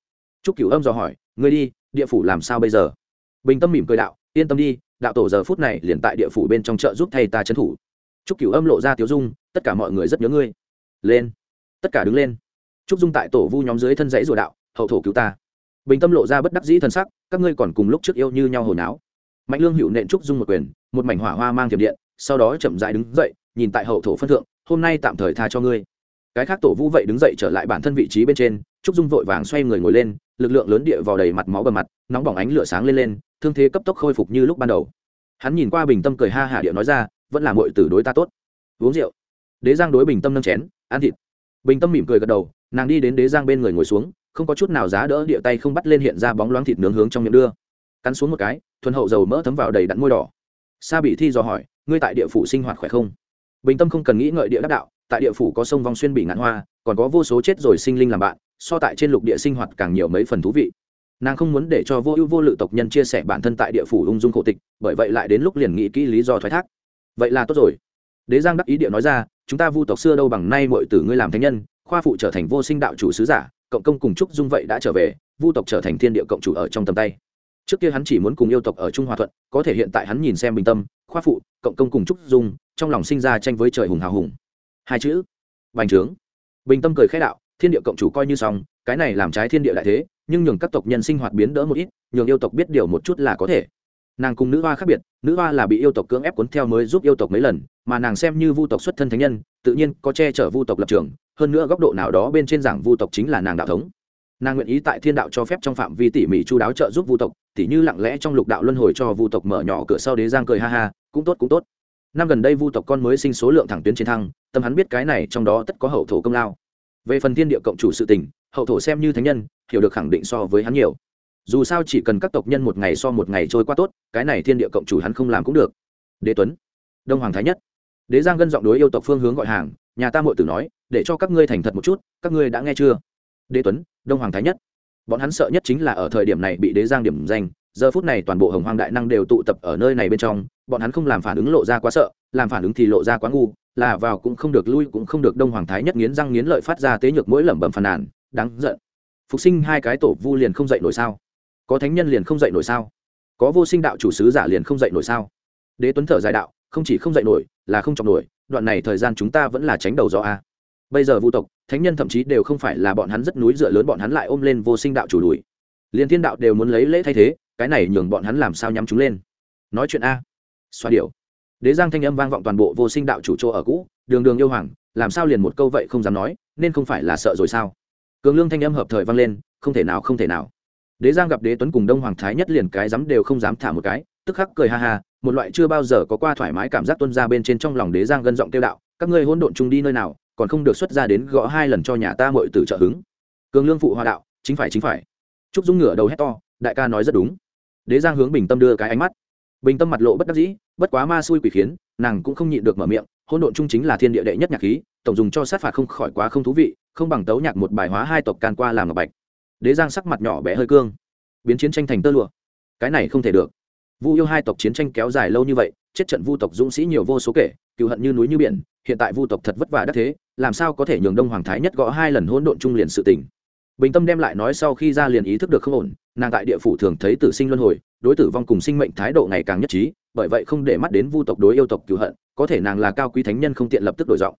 Speaker 1: T cửu âm dò hỏi người đi, địa phủ làm sao bây giờ? Bình tâm mỉm cười đạo, yên tâm đi, đạo tổ giờ phút này liền tại địa phủ bên trong chợ giúp thay ta trấn thủ. T cửu âm lộ ra tiếu dung, tất cả mọi người rất nhớ ngươi. Lên. Tất cả đứng lên. T dung tại tổ vu nhóm dưới thân dãy rùa đạo, hậu thổ cứu ta. Bình tâm lộ ra bất đắc dĩ thân sắc, các ngươi còn cùng lúc trước yêu như nhau hồi náo. Mạnh lương hữu nện trúc dung một quyền, một mảnh hỏa hoa mang thiểm điện, sau đó chậm dại đứng dậy nhìn tại hậu thổ phân thượng, hôm nay tạm thời tha cho ngươi. Cái khác tổ vũ vậy đứng dậy trở lại bản thân vị trí bên trên, trúc dung vội vàng xoay người ngồi lên, lực lượng lớn địa vào đầy mặt máu bờ mặt, nóng bỏng ánh lửa sáng lên lên, thương thế cấp tốc khôi phục như lúc ban đầu. Hắn nhìn qua bình tâm cười ha hả địa nói ra, vẫn là mọi tử đối ta tốt. Uống rượu. Đế giang đối bình tâm nâng chén, ăn thịt. Bình tâm mỉm cười gật đầu, nàng đi đến đế giang bên người ngồi xuống, không có chút nào giá đỡ địa tay không bắt lên hiện ra bóng loáng thịt nướng hướng trong miệng đưa. Cắn xuống một cái, thuần hậu dầu mỡ thấm vào đầy đặn môi đỏ. Sa bị thi dò hỏi, ngươi tại địa phủ sinh hoạt khỏe không? Bình tâm không cần nghĩ ngợi địa đắc đạo, tại địa phủ có sông vong xuyên bị ngạn hoa, còn có vô số chết rồi sinh linh làm bạn, so tại trên lục địa sinh hoạt càng nhiều mấy phần thú vị. Nàng không muốn để cho vô ưu vô lự tộc nhân chia sẻ bản thân tại địa phủ ung dung khổ tịch, bởi vậy lại đến lúc liền nghĩ kỹ lý do thoái thác. Vậy là tốt rồi. Đế giang đắc ý địa nói ra, chúng ta vu tộc xưa đâu bằng nay mọi tử ngươi làm thánh nhân, khoa phụ trở thành vô sinh đạo chủ sứ giả, cộng công cùng trúc dung vậy đã trở về, vu tộc trở thành thiên địa cộng chủ ở trong tầm tay. Trước kia hắn chỉ muốn cùng yêu tộc ở trung hòa thuận, có thể hiện tại hắn nhìn xem bình tâm, khoa phụ, cộng công cùng trúc dung trong lòng sinh ra tranh với trời hùng hào hùng. Hai chữ, bành trướng. Bình tâm cười khẽ đạo, thiên địa cộng chủ coi như xong, cái này làm trái thiên địa đại thế, nhưng nhường các tộc nhân sinh hoạt biến đỡ một ít, nhường yêu tộc biết điều một chút là có thể. Nàng cùng nữ hoa khác biệt, nữ hoa là bị yêu tộc cưỡng ép cuốn theo mới giúp yêu tộc mấy lần, mà nàng xem như vu tộc xuất thân thánh nhân, tự nhiên có che chở vu tộc lập trường, hơn nữa góc độ nào đó bên trên giảng vu tộc chính là nàng đạo thống. Nàng nguyện ý tại thiên đạo cho phép trong phạm vi tỉ mỉ chu đáo trợ giúp vu tộc, tỉ như lặng lẽ trong lục đạo luân hồi cho vu tộc mở nhỏ cửa sau đế giang cười ha ha, cũng tốt cũng tốt năm gần đây vu tộc con mới sinh số lượng thẳng tuyến chiến thăng tâm hắn biết cái này trong đó tất có hậu thổ công lao. Về phần thiên địa cộng chủ sự tình, hậu thổ xem như thánh nhân, hiểu được khẳng định so với hắn nhiều. Dù sao chỉ cần các tộc nhân một ngày so một ngày trôi qua tốt, cái này thiên địa cộng chủ hắn không làm cũng được. Đế tuấn, đông hoàng thái nhất. Đế giang gân giọng đối yêu tộc phương hướng gọi hàng, nhà ta mội tử nói, để cho các ngươi thành thật một chút, các ngươi đã nghe chưa? Đế tuấn, đông hoàng thái nhất. Bọn hắn sợ nhất chính là ở thời điểm này bị đế giang điểm danh giờ phút này toàn bộ hồng hoang đại năng đều tụ tập ở nơi này bên trong, bọn hắn không làm phản ứng lộ ra quá sợ, làm phản ứng thì lộ ra quá ngu, là vào cũng không được lui cũng không được đông hoàng thái nhất nghiến răng nghiến lợi phát ra tế nhược mỗi lẩm bẩm phàn nàn, đáng giận. Phục sinh hai cái tổ vu liền không dậy nổi sao? Có thánh nhân liền không dậy nổi sao? Có vô sinh đạo chủ sứ giả liền không dậy nổi sao? Đế tuấn thở dài đạo, không chỉ không dậy nổi, là không chọc nổi, đoạn này thời gian chúng ta vẫn là tránh đầu do a. Bây giờ vu tộc, thánh nhân thậm chí đều không phải là bọn hắn rất núi dựa lớn, bọn hắn lại ôm lên vô sinh đạo chủ đuổi. Liền thiên đạo đều muốn lấy lễ thay thế cái này nhường bọn hắn làm sao nhắm chúng lên. Nói chuyện a. Xoa điệu đế giang thanh âm vang vọng toàn bộ vô sinh đạo chủ chỗ ở cũ, đường đường yêu hoàng, làm sao liền một câu vậy không dám nói, nên không phải là sợ rồi sao? Cường lương thanh âm hợp thời vang lên, không thể nào, không thể nào. Đế giang gặp đế tuấn cùng đông hoàng thái nhất liền cái dám đều không dám thả một cái, tức khắc cười ha ha, một loại chưa bao giờ có qua thoải mái cảm giác tuân ra bên trên trong lòng đế giang gân giọng tiêu đạo, các ngươi hôn độn chung đi nơi nào, còn không được xuất ra đến gõ hai lần cho nhà ta mội từ trợ hứng. Cường lương phụ hòa đạo, chính phải chính phải. Trúc dung ngửa đầu hét to, đại ca nói rất đúng đế giang hướng bình tâm đưa cái ánh mắt bình tâm mặt lộ bất đắc dĩ bất quá ma xui quỷ khiến nàng cũng không nhịn được mở miệng hôn độn chung chính là thiên địa đệ nhất nhạc khí tổng dùng cho sát phạt không khỏi quá không thú vị không bằng tấu nhạc một bài hóa hai tộc can qua làm ngọc bạch đế giang sắc mặt nhỏ bé hơi cương biến chiến tranh thành tơ lụa cái này không thể được vu yêu hai tộc chiến tranh kéo dài lâu như vậy chết trận vu tộc dũng sĩ nhiều vô số kể cựu hận như núi như biển hiện tại vu tộc thật vất vả đắc thế làm sao có thể nhường đông hoàng thái nhất gõ hai lần hỗn độn trung liền sự tình bình tâm đem lại nói sau khi ra liền ý thức được không ổn, nàng tại địa phủ thường thấy tử sinh luân hồi, đối tử vong cùng sinh mệnh thái độ ngày càng nhất trí, bởi vậy không để mắt đến vu tộc đối yêu tộc cựu hận, có thể nàng là cao quý thánh nhân không tiện lập tức đổi giọng.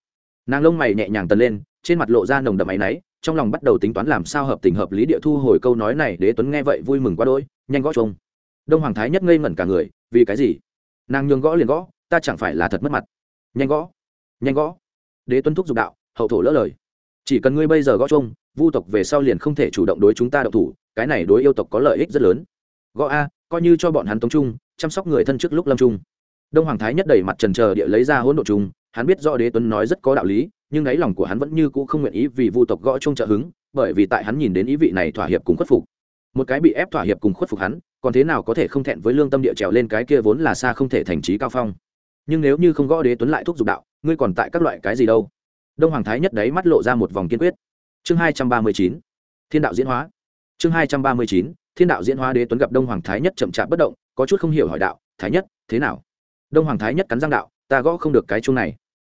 Speaker 1: Nàng lông mày nhẹ nhàng tần lên, trên mặt lộ ra nồng đậm áy náy, trong lòng bắt đầu tính toán làm sao hợp tình hợp lý địa thu hồi câu nói này, đế tuấn nghe vậy vui mừng quá đôi nhanh gõ chung đông hoàng thái nhất ngây ngẩn cả người, vì cái gì? Nàng nhường gõ liền gõ, ta chẳng phải là thật mất mặt. Nhanh gõ nhanh gõ. Đế tuấn thúc giục đạo, hậu thổ lỡ lời chỉ cần ngươi bây giờ gõ chung vu tộc về sau liền không thể chủ động đối chúng ta đậu thủ, cái này đối yêu tộc có lợi ích rất lớn. Gõ a, coi như cho bọn hắn tống trung chăm sóc người thân trước lúc lâm trung đông hoàng thái nhất đẩy mặt trần trờ địa lấy ra hỗn độ trung hắn biết do đế tuấn nói rất có đạo lý, nhưng đáy lòng của hắn vẫn như cũ không nguyện ý vì vu tộc gõ chung trợ hứng, bởi vì tại hắn nhìn đến ý vị này thỏa hiệp cùng khuất phục. Một cái bị ép thỏa hiệp cùng khuất phục hắn, còn thế nào có thể không thẹn với lương tâm địa trèo lên cái kia vốn là xa không thể thành trí cao phong. Nhưng nếu như không gõ đế tuấn lại thúc giục đạo, ngươi còn tại các loại cái gì đâu? Đông hoàng thái nhất đấy mắt lộ ra một vòng kiên quyết. Chương hai trăm ba mươi chín, thiên đạo diễn hóa. Chương hai trăm ba mươi chín, thiên đạo diễn hóa đế tuấn gặp đông hoàng thái nhất chậm chạp bất động, có chút không hiểu hỏi đạo, thái nhất, thế nào? Đông hoàng thái nhất cắn răng đạo, ta gõ không được cái chung này.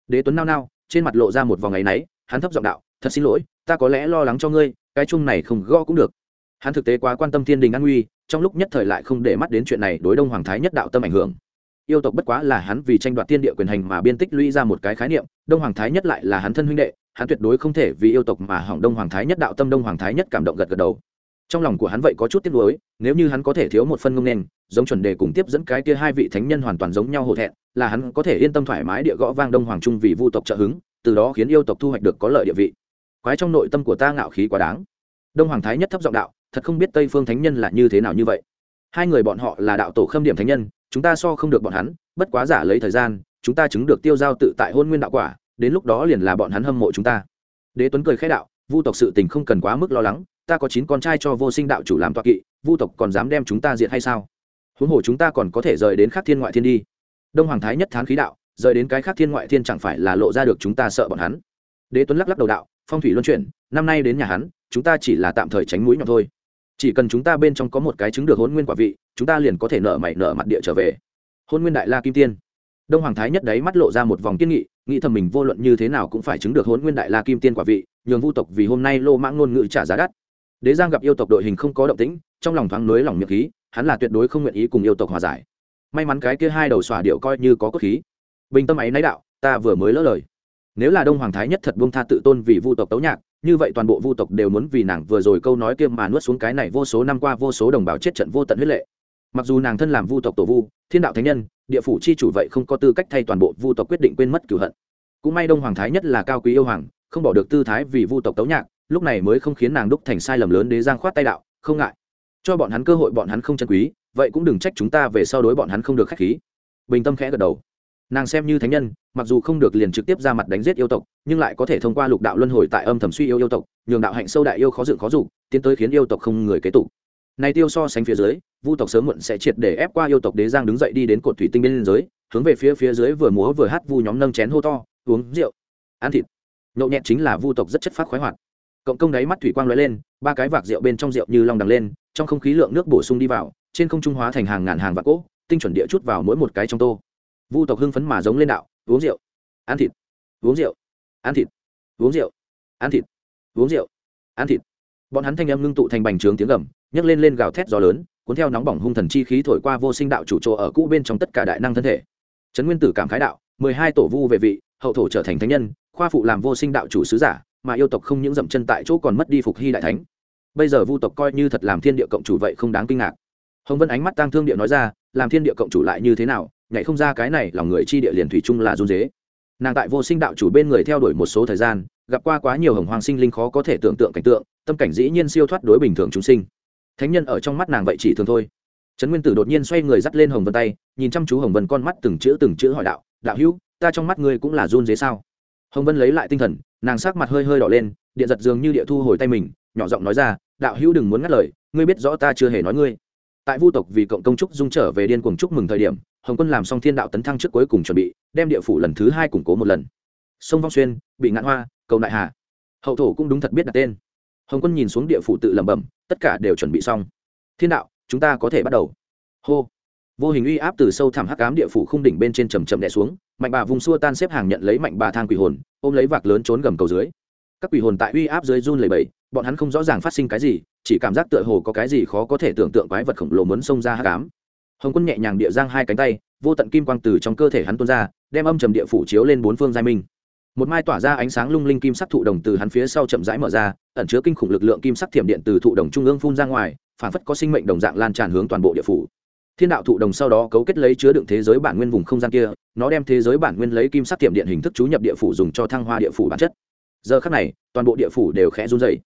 Speaker 1: Đế tuấn nao nao, trên mặt lộ ra một vòng ngày náy, hắn thấp giọng đạo, thật xin lỗi, ta có lẽ lo lắng cho ngươi, cái chung này không gõ cũng được. Hắn thực tế quá quan tâm thiên đình an nguy, trong lúc nhất thời lại không để mắt đến chuyện này đối đông hoàng thái nhất đạo tâm ảnh hưởng yêu tộc bất quá là hắn vì tranh đoạt thiên địa quyền hành mà biên tích lũy ra một cái khái niệm, đông hoàng thái nhất lại là hắn thân huynh đệ, hắn tuyệt đối không thể vì yêu tộc mà hỏng đông hoàng thái nhất đạo tâm, đông hoàng thái nhất cảm động gật gật đầu. Trong lòng của hắn vậy có chút tiếc nuối, nếu như hắn có thể thiếu một phân ngông nền, giống chuẩn đề cùng tiếp dẫn cái kia hai vị thánh nhân hoàn toàn giống nhau hổ thẹn, là hắn có thể yên tâm thoải mái địa gõ vang đông hoàng trung vì vu tộc trợ hứng, từ đó khiến yêu tộc thu hoạch được có lợi địa vị. Quái trong nội tâm của ta ngạo khí quá đáng. Đông hoàng thái nhất thấp giọng đạo, thật không biết tây phương thánh nhân là như thế nào như vậy hai người bọn họ là đạo tổ khâm điểm thánh nhân, chúng ta so không được bọn hắn, bất quá giả lấy thời gian, chúng ta chứng được tiêu giao tự tại hôn nguyên đạo quả, đến lúc đó liền là bọn hắn hâm mộ chúng ta. Đế tuấn cười khẽ đạo, vu tộc sự tình không cần quá mức lo lắng, ta có chín con trai cho vô sinh đạo chủ làm toa kỵ, vu tộc còn dám đem chúng ta diện hay sao? Huống hồ chúng ta còn có thể rời đến khắc thiên ngoại thiên đi. Đông hoàng thái nhất thán khí đạo, rời đến cái khắc thiên ngoại thiên chẳng phải là lộ ra được chúng ta sợ bọn hắn? Đế tuấn lắc lắc đầu đạo, phong thủy luân chuyển, năm nay đến nhà hắn, chúng ta chỉ là tạm thời tránh mũi nhọn thôi chỉ cần chúng ta bên trong có một cái chứng được hôn nguyên quả vị, chúng ta liền có thể nợ mày nợ mặt địa trở về. Hôn nguyên đại la kim tiên. Đông hoàng thái nhất đấy mắt lộ ra một vòng kiên nghị, nghĩ thầm mình vô luận như thế nào cũng phải chứng được hôn nguyên đại la kim tiên quả vị, nhường vu tộc vì hôm nay lô mãng ngôn ngữ trả giá đắt. Đế giang gặp yêu tộc đội hình không có động tĩnh, trong lòng thoáng nới lòng miệng khí, hắn là tuyệt đối không nguyện ý cùng yêu tộc hòa giải. May mắn cái kia hai đầu xòa điệu coi như có cốt khí. Bình tâm ấy náy đạo, ta vừa mới lỡ lời. Nếu là đông hoàng thái nhất thật buông tha tự tôn vì vu tộc tấu nhạc như vậy toàn bộ vu tộc đều muốn vì nàng vừa rồi câu nói kia mà nuốt xuống cái này vô số năm qua vô số đồng bào chết trận vô tận huyết lệ. Mặc dù nàng thân làm vu tộc tổ vu, thiên đạo thánh nhân, địa phủ chi chủ vậy không có tư cách thay toàn bộ vu tộc quyết định quên mất cửu hận. Cũng may đông hoàng thái nhất là cao quý yêu hoàng, không bỏ được tư thái vì vu tộc tấu nhạc, lúc này mới không khiến nàng đúc thành sai lầm lớn đế giang khoát tay đạo, không ngại. Cho bọn hắn cơ hội bọn hắn không chân quý, vậy cũng đừng trách chúng ta về sau đối bọn hắn không được khách khí. Bình tâm khẽ gật đầu nàng xem như thánh nhân, mặc dù không được liền trực tiếp ra mặt đánh giết yêu tộc, nhưng lại có thể thông qua lục đạo luân hồi tại âm thầm suy yêu yêu tộc, nhường đạo hạnh sâu đại yêu khó dựng khó dục tiến tới khiến yêu tộc không người kế tục. Này tiêu so sánh phía dưới, vu tộc sớm muộn sẽ triệt để ép qua yêu tộc đế giang đứng dậy đi đến cột thủy tinh bên dưới hướng về phía phía dưới vừa múa vừa hát vu nhóm nâng chén hô to, uống rượu, ăn thịt. Nhậu nhẹt chính là vu tộc rất chất phát khoái hoạt. Cộng công đáy mắt thủy quang lóe lên, ba cái vạc rượu bên trong rượu như long đằng lên, trong không khí lượng nước bổ sung đi vào, trên không trung hóa thành hàng ngàn hàng vạc cỗ tinh chuẩn địa chút vào mỗi một cái trong tô vu tộc hưng phấn mà giống lên đạo, uống rượu, ăn thịt, uống rượu, ăn thịt, uống rượu, ăn thịt, uống rượu, ăn thịt. Bọn hắn thanh âm ngưng tụ thành bành trướng tiếng gầm, nhấc lên lên gào thét gió lớn, cuốn theo nóng bỏng hung thần chi khí thổi qua vô sinh đạo chủ chỗ ở cũ bên trong tất cả đại năng thân thể. Trấn nguyên tử cảm khái đạo, mười hai tổ vu về vị, hậu thổ trở thành thánh nhân, khoa phụ làm vô sinh đạo chủ sứ giả, mà yêu tộc không những dậm chân tại chỗ còn mất đi phục hy đại thánh. Bây giờ vu tộc coi như thật làm thiên địa cộng chủ vậy không đáng kinh ngạc. Hồng vân ánh mắt tang thương địa nói ra, làm thiên địa cộng chủ lại như thế nào nhảy không ra cái này, lòng người chi địa liền thủy chung là run dế. Nàng tại vô sinh đạo chủ bên người theo đuổi một số thời gian, gặp qua quá nhiều hồng hoàng sinh linh khó có thể tưởng tượng cảnh tượng, tâm cảnh dĩ nhiên siêu thoát đối bình thường chúng sinh. Thánh nhân ở trong mắt nàng vậy chỉ thường thôi. Trấn nguyên tử đột nhiên xoay người dắt lên hồng vân tay, nhìn chăm chú hồng vân con mắt từng chữ từng chữ hỏi đạo đạo hữu, ta trong mắt ngươi cũng là run dế sao? Hồng vân lấy lại tinh thần, nàng sắc mặt hơi hơi đỏ lên, điện giật dường như địa thu hồi tay mình, nhỏ giọng nói ra, đạo hữu đừng muốn ngắt lời, ngươi biết rõ ta chưa hề nói ngươi. Tại vu tộc vì cộng công trúc dung trở về điên cuồng chúc mừng thời điểm hồng quân làm xong thiên đạo tấn thăng trước cuối cùng chuẩn bị, đem địa phủ lần thứ hai củng cố một lần. Sông vong xuyên, bị ngạn hoa, cầu đại hà. Hậu thổ cũng đúng thật biết đặt tên. Hồng quân nhìn xuống địa phủ tự lẩm bẩm, tất cả đều chuẩn bị xong. Thiên đạo, chúng ta có thể bắt đầu. Hô. Vô hình uy áp từ sâu thẳm hắc ám địa phủ khung đỉnh bên trên trầm trầm đè xuống, mạnh bà vùng xua tan xếp hàng nhận lấy mạnh bà thang quỷ hồn, ôm lấy vạc lớn trốn gầm cầu dưới. Các quỷ hồn tại uy áp dưới run lầy bầy bọn hắn không rõ ràng phát sinh cái gì, chỉ cảm giác tựa hồ có cái gì khó có thể tưởng tượng quái vật khổng lồ muốn xông ra hắc ám hồng quân nhẹ nhàng địa giang hai cánh tay, vô tận kim quang từ trong cơ thể hắn tuôn ra, đem âm trầm địa phủ chiếu lên bốn phương giai minh. Một mai tỏa ra ánh sáng lung linh kim sắc thụ đồng từ hắn phía sau chậm rãi mở ra, ẩn chứa kinh khủng lực lượng kim sắc thiểm điện từ thụ đồng trung ương phun ra ngoài, phản phất có sinh mệnh đồng dạng lan tràn hướng toàn bộ địa phủ. Thiên đạo thụ đồng sau đó cấu kết lấy chứa đựng thế giới bản nguyên vùng không gian kia, nó đem thế giới bản nguyên lấy kim sắc thiểm điện hình thức chú nhập địa phủ dùng cho thăng hoa địa phủ bản chất. Giờ khắc này, toàn bộ địa phủ đều khẽ run dày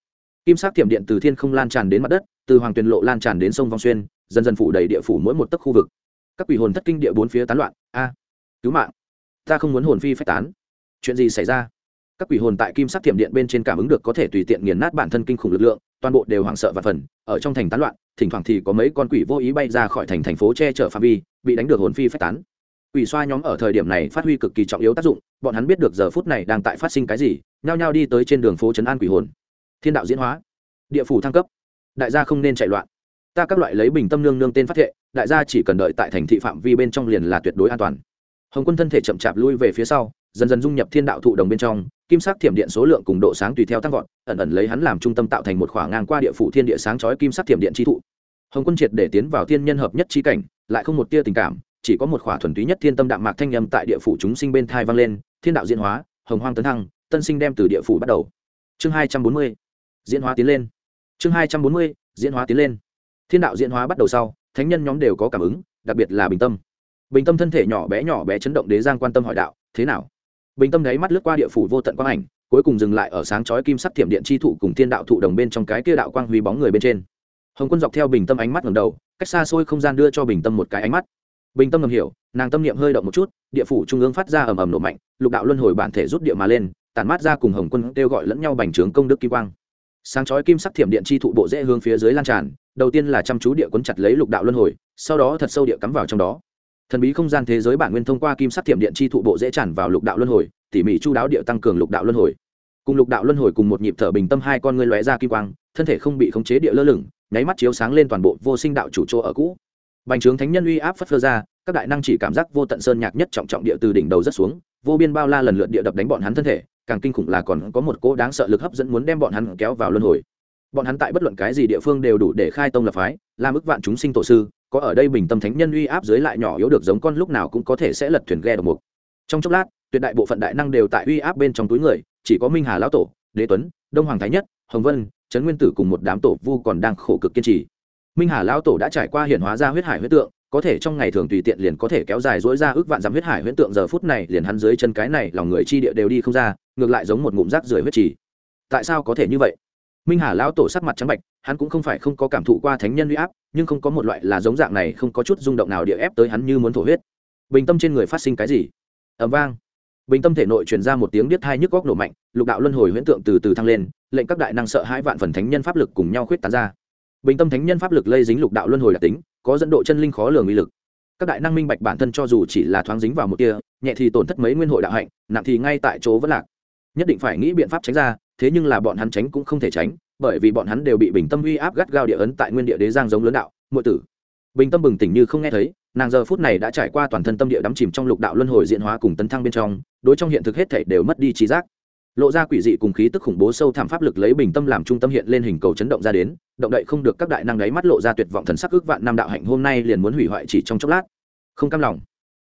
Speaker 1: kim sắc thiểm điện từ thiên không lan tràn đến mặt đất, từ hoàng tuyền lộ lan tràn đến sông vong xuyên dần dần phủ đầy địa phủ mỗi một tấc khu vực. Các quỷ hồn thất kinh địa bốn phía tán loạn. A, cứu mạng. Ta không muốn hồn phi phách tán. Chuyện gì xảy ra? Các quỷ hồn tại kim sắc thiểm điện bên trên cảm ứng được có thể tùy tiện nghiền nát bản thân kinh khủng lực lượng, toàn bộ đều hoảng sợ và phần, ở trong thành tán loạn, thỉnh thoảng thì có mấy con quỷ vô ý bay ra khỏi thành thành phố che chở phạm vi, bị đánh được hồn phi phách tán. Quỷ xoa nhóm ở thời điểm này phát huy cực kỳ trọng yếu tác dụng, bọn hắn biết được giờ phút này đang tại phát sinh cái gì, nhao nhao đi tới trên đường phố trấn an quỷ hồn. Thiên đạo diễn hóa. Địa phủ thăng cấp. Đại gia không nên chạy loạn ta các loại lấy bình tâm nương nương tên phát thệ, đại gia chỉ cần đợi tại thành thị phạm vi bên trong liền là tuyệt đối an toàn. Hồng quân thân thể chậm chạp lui về phía sau, dần dần dung nhập thiên đạo thụ đồng bên trong, kim sắc thiểm điện số lượng cùng độ sáng tùy theo tăng vọt, ẩn ẩn lấy hắn làm trung tâm tạo thành một khoảng ngang qua địa phủ thiên địa sáng chói kim sắc thiểm điện chi thụ. Hồng quân triệt để tiến vào thiên nhân hợp nhất chi cảnh, lại không một tia tình cảm, chỉ có một khỏa thuần túy nhất thiên tâm đạm mạc thanh nhâm tại địa phủ chúng sinh bên thai vang lên, thiên đạo diễn hóa, hồng hoang tấn thăng, tân sinh đem từ địa phủ bắt đầu. Chương hai trăm bốn mươi, diễn hóa tiến lên. Chương hai trăm bốn mươi, diễn hóa tiến lên thiên đạo diễn hóa bắt đầu sau, thánh nhân nhóm đều có cảm ứng, đặc biệt là bình tâm. Bình tâm thân thể nhỏ bé nhỏ bé chấn động đế giang quan tâm hỏi đạo, thế nào? Bình tâm đáy mắt lướt qua địa phủ vô tận quang ảnh, cuối cùng dừng lại ở sáng chói kim sắc thiểm điện chi thụ cùng thiên đạo thụ đồng bên trong cái kia đạo quang huy bóng người bên trên. Hồng quân dọc theo bình tâm ánh mắt ngầm đầu, cách xa xôi không gian đưa cho bình tâm một cái ánh mắt. Bình tâm ngầm hiểu, nàng tâm niệm hơi động một chút, địa phủ trung ương phát ra ầm ầm nổ mạnh, lục đạo luân hồi bản thể rút địa mà lên tàn mát ra cùng hồng quân kêu gọi lẫn nhau bành trướng công đức kỳ quang sáng chói kim sắc thiểm điện chi thụ bộ dễ hướng phía dưới lan tràn, đầu tiên là chăm chú địa quấn chặt lấy lục đạo luân hồi, sau đó thật sâu địa cắm vào trong đó. Thần bí không gian thế giới bản nguyên thông qua kim sắc thiểm điện chi thụ bộ dễ tràn vào lục đạo luân hồi, tỉ mỉ chu đáo địa tăng cường lục đạo luân hồi. Cùng lục đạo luân hồi cùng một nhịp thở bình tâm hai con ngươi lóe ra kim quang, thân thể không bị khống chế địa lơ lửng, nháy mắt chiếu sáng lên toàn bộ vô sinh đạo chủ chỗ ở cũ. Bành trướng thánh nhân uy áp phất phơ ra, các đại năng chỉ cảm giác vô tận sơn nhạc nhất trọng trọng địa từ đỉnh đầu rất xuống, vô biên bao la lần lượt địa đập đánh bọn hắn thân thể càng kinh khủng là còn có một cỗ đáng sợ lực hấp dẫn muốn đem bọn hắn kéo vào luân hồi. Bọn hắn tại bất luận cái gì địa phương đều đủ để khai tông lập phái, làm ức vạn chúng sinh tổ sư, có ở đây bình tâm thánh nhân uy áp dưới lại nhỏ yếu được giống con lúc nào cũng có thể sẽ lật thuyền ghe độc mục. Trong chốc lát, tuyệt đại bộ phận đại năng đều tại uy áp bên trong túi người, chỉ có minh hà lão tổ, đế tuấn, đông hoàng thái nhất, hồng vân, trấn nguyên tử cùng một đám tổ vu còn đang khổ cực kiên trì. Minh hà lão tổ đã trải qua hiển hóa ra huyết hải huyết tượng, có thể trong ngày thường tùy tiện liền có thể kéo dài dối ra ước vạn dặm huyết hải huyết tượng, giờ phút này liền hắn dưới chân cái này, lòng người chi địa đều đi không ra ngược lại giống một ngụm rác rưởi huyết trì. Tại sao có thể như vậy? Minh hà lão tổ sắc mặt trắng bạch hắn cũng không phải không có cảm thụ qua thánh nhân huy áp, nhưng không có một loại là giống dạng này, không có chút rung động nào địa ép tới hắn như muốn thổ huyết. Bình tâm trên người phát sinh cái gì? Ẩm vang. Bình tâm thể nội truyền ra một tiếng biết hai nhức góc nổ mạnh, lục đạo luân hồi huyễn tượng từ từ thăng lên, lệnh các đại năng sợ hai vạn phần thánh nhân pháp lực cùng nhau khuyết tán ra. Bình tâm thánh nhân pháp lực lây dính lục đạo luân hồi đặc tính, có dẫn độ chân linh khó lường uy lực. Các đại năng minh bạch bản thân cho dù chỉ là thoáng dính vào một tia, nhẹ thì tổn thất mấy nguyên hội đạo hạnh, nặng thì ngay tại chỗ vẫn lạc nhất định phải nghĩ biện pháp tránh ra, thế nhưng là bọn hắn tránh cũng không thể tránh, bởi vì bọn hắn đều bị bình tâm uy áp gắt gao địa ấn tại nguyên địa đế giang giống lớn đạo, muội tử. Bình tâm bừng tỉnh như không nghe thấy, nàng giờ phút này đã trải qua toàn thân tâm địa đắm chìm trong lục đạo luân hồi diện hóa cùng tấn thăng bên trong, đối trong hiện thực hết thể đều mất đi trí giác. Lộ ra quỷ dị cùng khí tức khủng bố sâu thẳm pháp lực lấy bình tâm làm trung tâm hiện lên hình cầu chấn động ra đến, động đậy không được các đại năng đáy mắt lộ ra tuyệt vọng thần sắc ước vạn năm đạo hạnh hôm nay liền muốn hủy hoại chỉ trong chốc lát. Không cam lòng.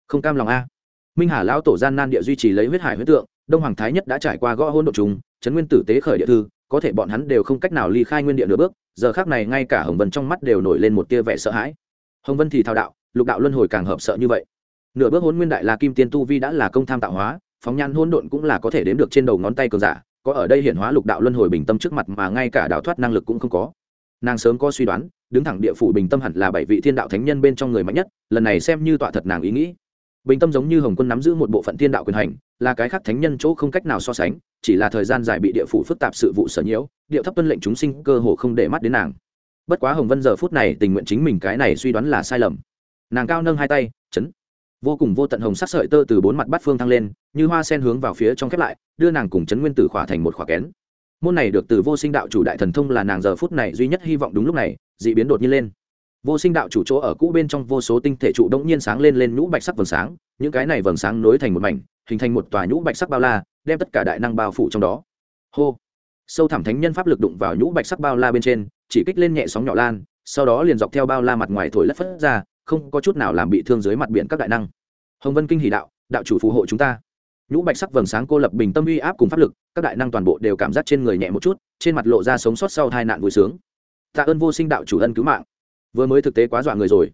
Speaker 1: Không cam lòng a. Minh hà lão tổ gian nan địa duy trì lấy huyết hải huyết tượng đông hoàng thái nhất đã trải qua gõ hôn độ trùng chấn nguyên tử tế khởi địa thư, có thể bọn hắn đều không cách nào ly khai nguyên địa nửa bước, giờ khác này ngay cả hồng vân trong mắt đều nổi lên một tia vẻ sợ hãi. Hồng vân thì thao đạo, lục đạo luân hồi càng hợp sợ như vậy. Nửa bước hôn nguyên đại là kim tiên tu vi đã là công tham tạo hóa, phóng nhan hôn độn cũng là có thể đếm được trên đầu ngón tay cường giả, có ở đây hiện hóa lục đạo luân hồi bình tâm trước mặt mà ngay cả đạo thoát năng lực cũng không có. Nàng sớm có suy đoán, đứng thẳng địa phủ bình tâm hẳn là bảy vị thiên đạo thánh nhân bên trong người mạnh nhất, lần này xem như tọa thật nàng ý nghĩ. Bình tâm giống như hồng quân nắm giữ một bộ phận thiên đạo quyền hành là cái khác thánh nhân chỗ không cách nào so sánh, chỉ là thời gian dài bị địa phủ phức tạp sự vụ sở nhiễu, điệu thấp tuân lệnh chúng sinh cơ hồ không để mắt đến nàng. Bất quá hồng vân giờ phút này tình nguyện chính mình cái này suy đoán là sai lầm. Nàng cao nâng hai tay, chấn. Vô cùng vô tận hồng sắc sợi tơ từ bốn mặt bát phương thăng lên, như hoa sen hướng vào phía trong khép lại, đưa nàng cùng chấn nguyên tử khỏa thành một khỏa kén. Môn này được từ vô sinh đạo chủ đại thần thông là nàng giờ phút này duy nhất hy vọng đúng lúc này d ị biến đột nhiên lên. Vô sinh đạo chủ chỗ ở cũ bên trong vô số tinh thể trụ đống nhiên sáng lên lên nhũ bạch sắc vầng sáng, những cái này vầng sáng nối thành một mảnh hình thành một tòa nhũ bạch sắc bao la, đem tất cả đại năng bao phủ trong đó. Hô! Sâu thẳm thánh nhân pháp lực đụng vào nhũ bạch sắc bao la bên trên, chỉ kích lên nhẹ sóng nhỏ lan, sau đó liền dọc theo bao la mặt ngoài thổi lất phất ra, không có chút nào làm bị thương dưới mặt biển các đại năng. Hồng vân kinh hỷ đạo đạo chủ phù hộ chúng ta. Nhũ bạch sắc vầng sáng cô lập bình tâm uy áp cùng pháp lực, các đại năng toàn bộ đều cảm giác trên người nhẹ một chút, trên mặt lộ ra sống sót sau hai nạn vui sướng. Tạ ơn vô sinh đạo chủ ân cứu mạng. Vừa mới thực tế quá dọa người rồi.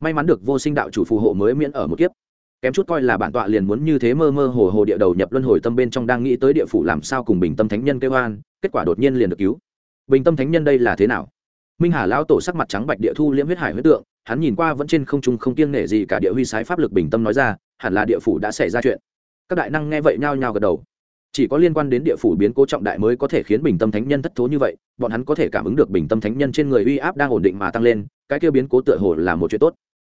Speaker 1: May mắn được vô sinh đạo chủ phù hộ mới miễn ở một kiếp kém chút coi là bản tọa liền muốn như thế mơ mơ hồ hồ địa đầu nhập luân hồi tâm bên trong đang nghĩ tới địa phủ làm sao cùng bình tâm thánh nhân kêu hoan kết quả đột nhiên liền được cứu. Bình tâm thánh nhân đây là thế nào? Minh hà lão tổ sắc mặt trắng bạch địa thu liễm huyết hải huyết tượng, hắn nhìn qua vẫn trên không trung không kiêng nể gì cả địa huy sái pháp lực bình tâm nói ra, hẳn là địa phủ đã xảy ra chuyện. Các đại năng nghe vậy nhao nhao gật đầu. Chỉ có liên quan đến địa phủ biến cố trọng đại mới có thể khiến bình tâm thánh nhân thất thố như vậy, bọn hắn có thể cảm ứng được bình tâm thánh nhân trên người uy áp đang ổn định mà tăng lên, cái kia biến cố tựa hồ là một chuyện tốt.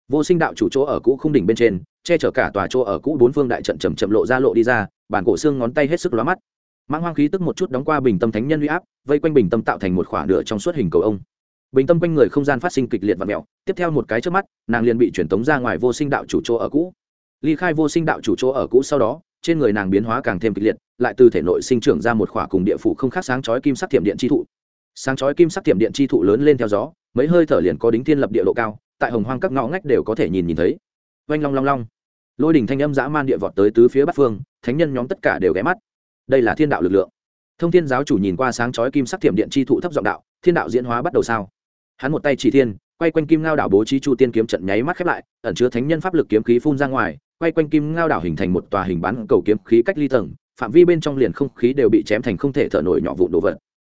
Speaker 1: Vô sinh đạo chủ chỗ ở cũ không đỉnh bên trên che chở cả tòa chỗ ở cũ bốn phương đại trận chầm chậm lộ ra lộ đi ra bản cổ xương ngón tay hết sức lóa mắt. Mãng hoang khí tức một chút đóng qua bình tâm thánh nhân uy áp, vây quanh bình tâm tạo thành một khoảng nửa trong suốt hình cầu ông. Bình tâm quanh người không gian phát sinh kịch liệt và mẹo tiếp theo một cái trước mắt, nàng liền bị chuyển tống ra ngoài vô sinh đạo chủ chỗ ở cũ. Ly khai vô sinh đạo chủ chỗ ở cũ sau đó, trên người nàng biến hóa càng thêm kịch liệt, lại từ thể nội sinh trưởng ra một khỏa cùng địa phủ không khác sáng chói kim sắc thiểm điện chi thụ. Sáng chói kim sắc thiểm điện chi thụ lớn lên theo gió, mấy hơi thở liền có đính thiên lập địa độ cao, tại hồng hoang các ngõ ngách đều có thể nhìn nhìn thấy oanh long long long. Lôi đỉnh thanh âm dã man địa vọt tới tứ phía bắc phương, thánh nhân nhóm tất cả đều ghé mắt. Đây là thiên đạo lực lượng. Thông thiên giáo chủ nhìn qua sáng chói kim sắc thiểm điện chi thụ thấp giọng đạo, thiên đạo diễn hóa bắt đầu sao? Hắn một tay chỉ thiên, quay quanh kim ngao đảo bố trí chu tiên kiếm trận nháy mắt khép lại, ẩn chứa thánh nhân pháp lực kiếm khí phun ra ngoài, quay quanh kim ngao đảo hình thành một tòa hình bán cầu kiếm khí cách ly tầng, phạm vi bên trong liền không khí đều bị chém thành không thể thở nổi nhỏ vụn đồ vật.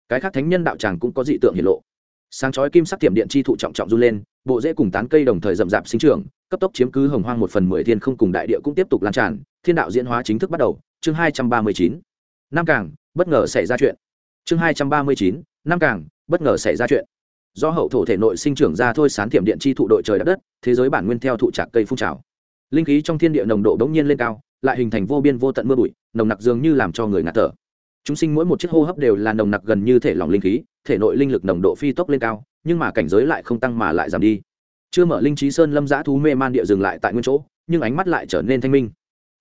Speaker 1: Cái khác thánh nhân đạo tràng cũng có dị tượng hiển lộ. Sáng chói kim sắc tiệm điện chi thụ trọng trọng run lên bộ rễ cùng tán cây đồng thời rậm rạp sinh trưởng, cấp tốc chiếm cứ hồng hoang một phần mười thiên không cùng đại địa cũng tiếp tục lan tràn, thiên đạo diễn hóa chính thức bắt đầu. Chương hai trăm ba mươi chín năm càng bất ngờ xảy ra chuyện. Chương hai trăm ba mươi chín năm càng bất ngờ xảy ra chuyện. Do hậu thổ thể nội sinh trưởng ra thôi sán tiệm điện chi thụ đội trời đất đất, thế giới bản nguyên theo thụ trạc cây phun trào. Linh khí trong thiên địa nồng độ bỗng nhiên lên cao, lại hình thành vô biên vô tận mưa bụi, nồng nặc dường như làm cho người ngạt thở. Chúng sinh mỗi một chiếc hô hấp đều là nồng nặc gần như thể lỏng linh khí, thể nội linh lực nồng độ phi tốc lên cao nhưng mà cảnh giới lại không tăng mà lại giảm đi. Chưa mở linh trí sơn lâm giã thú mê man địa dừng lại tại nguyên chỗ, nhưng ánh mắt lại trở nên thanh minh.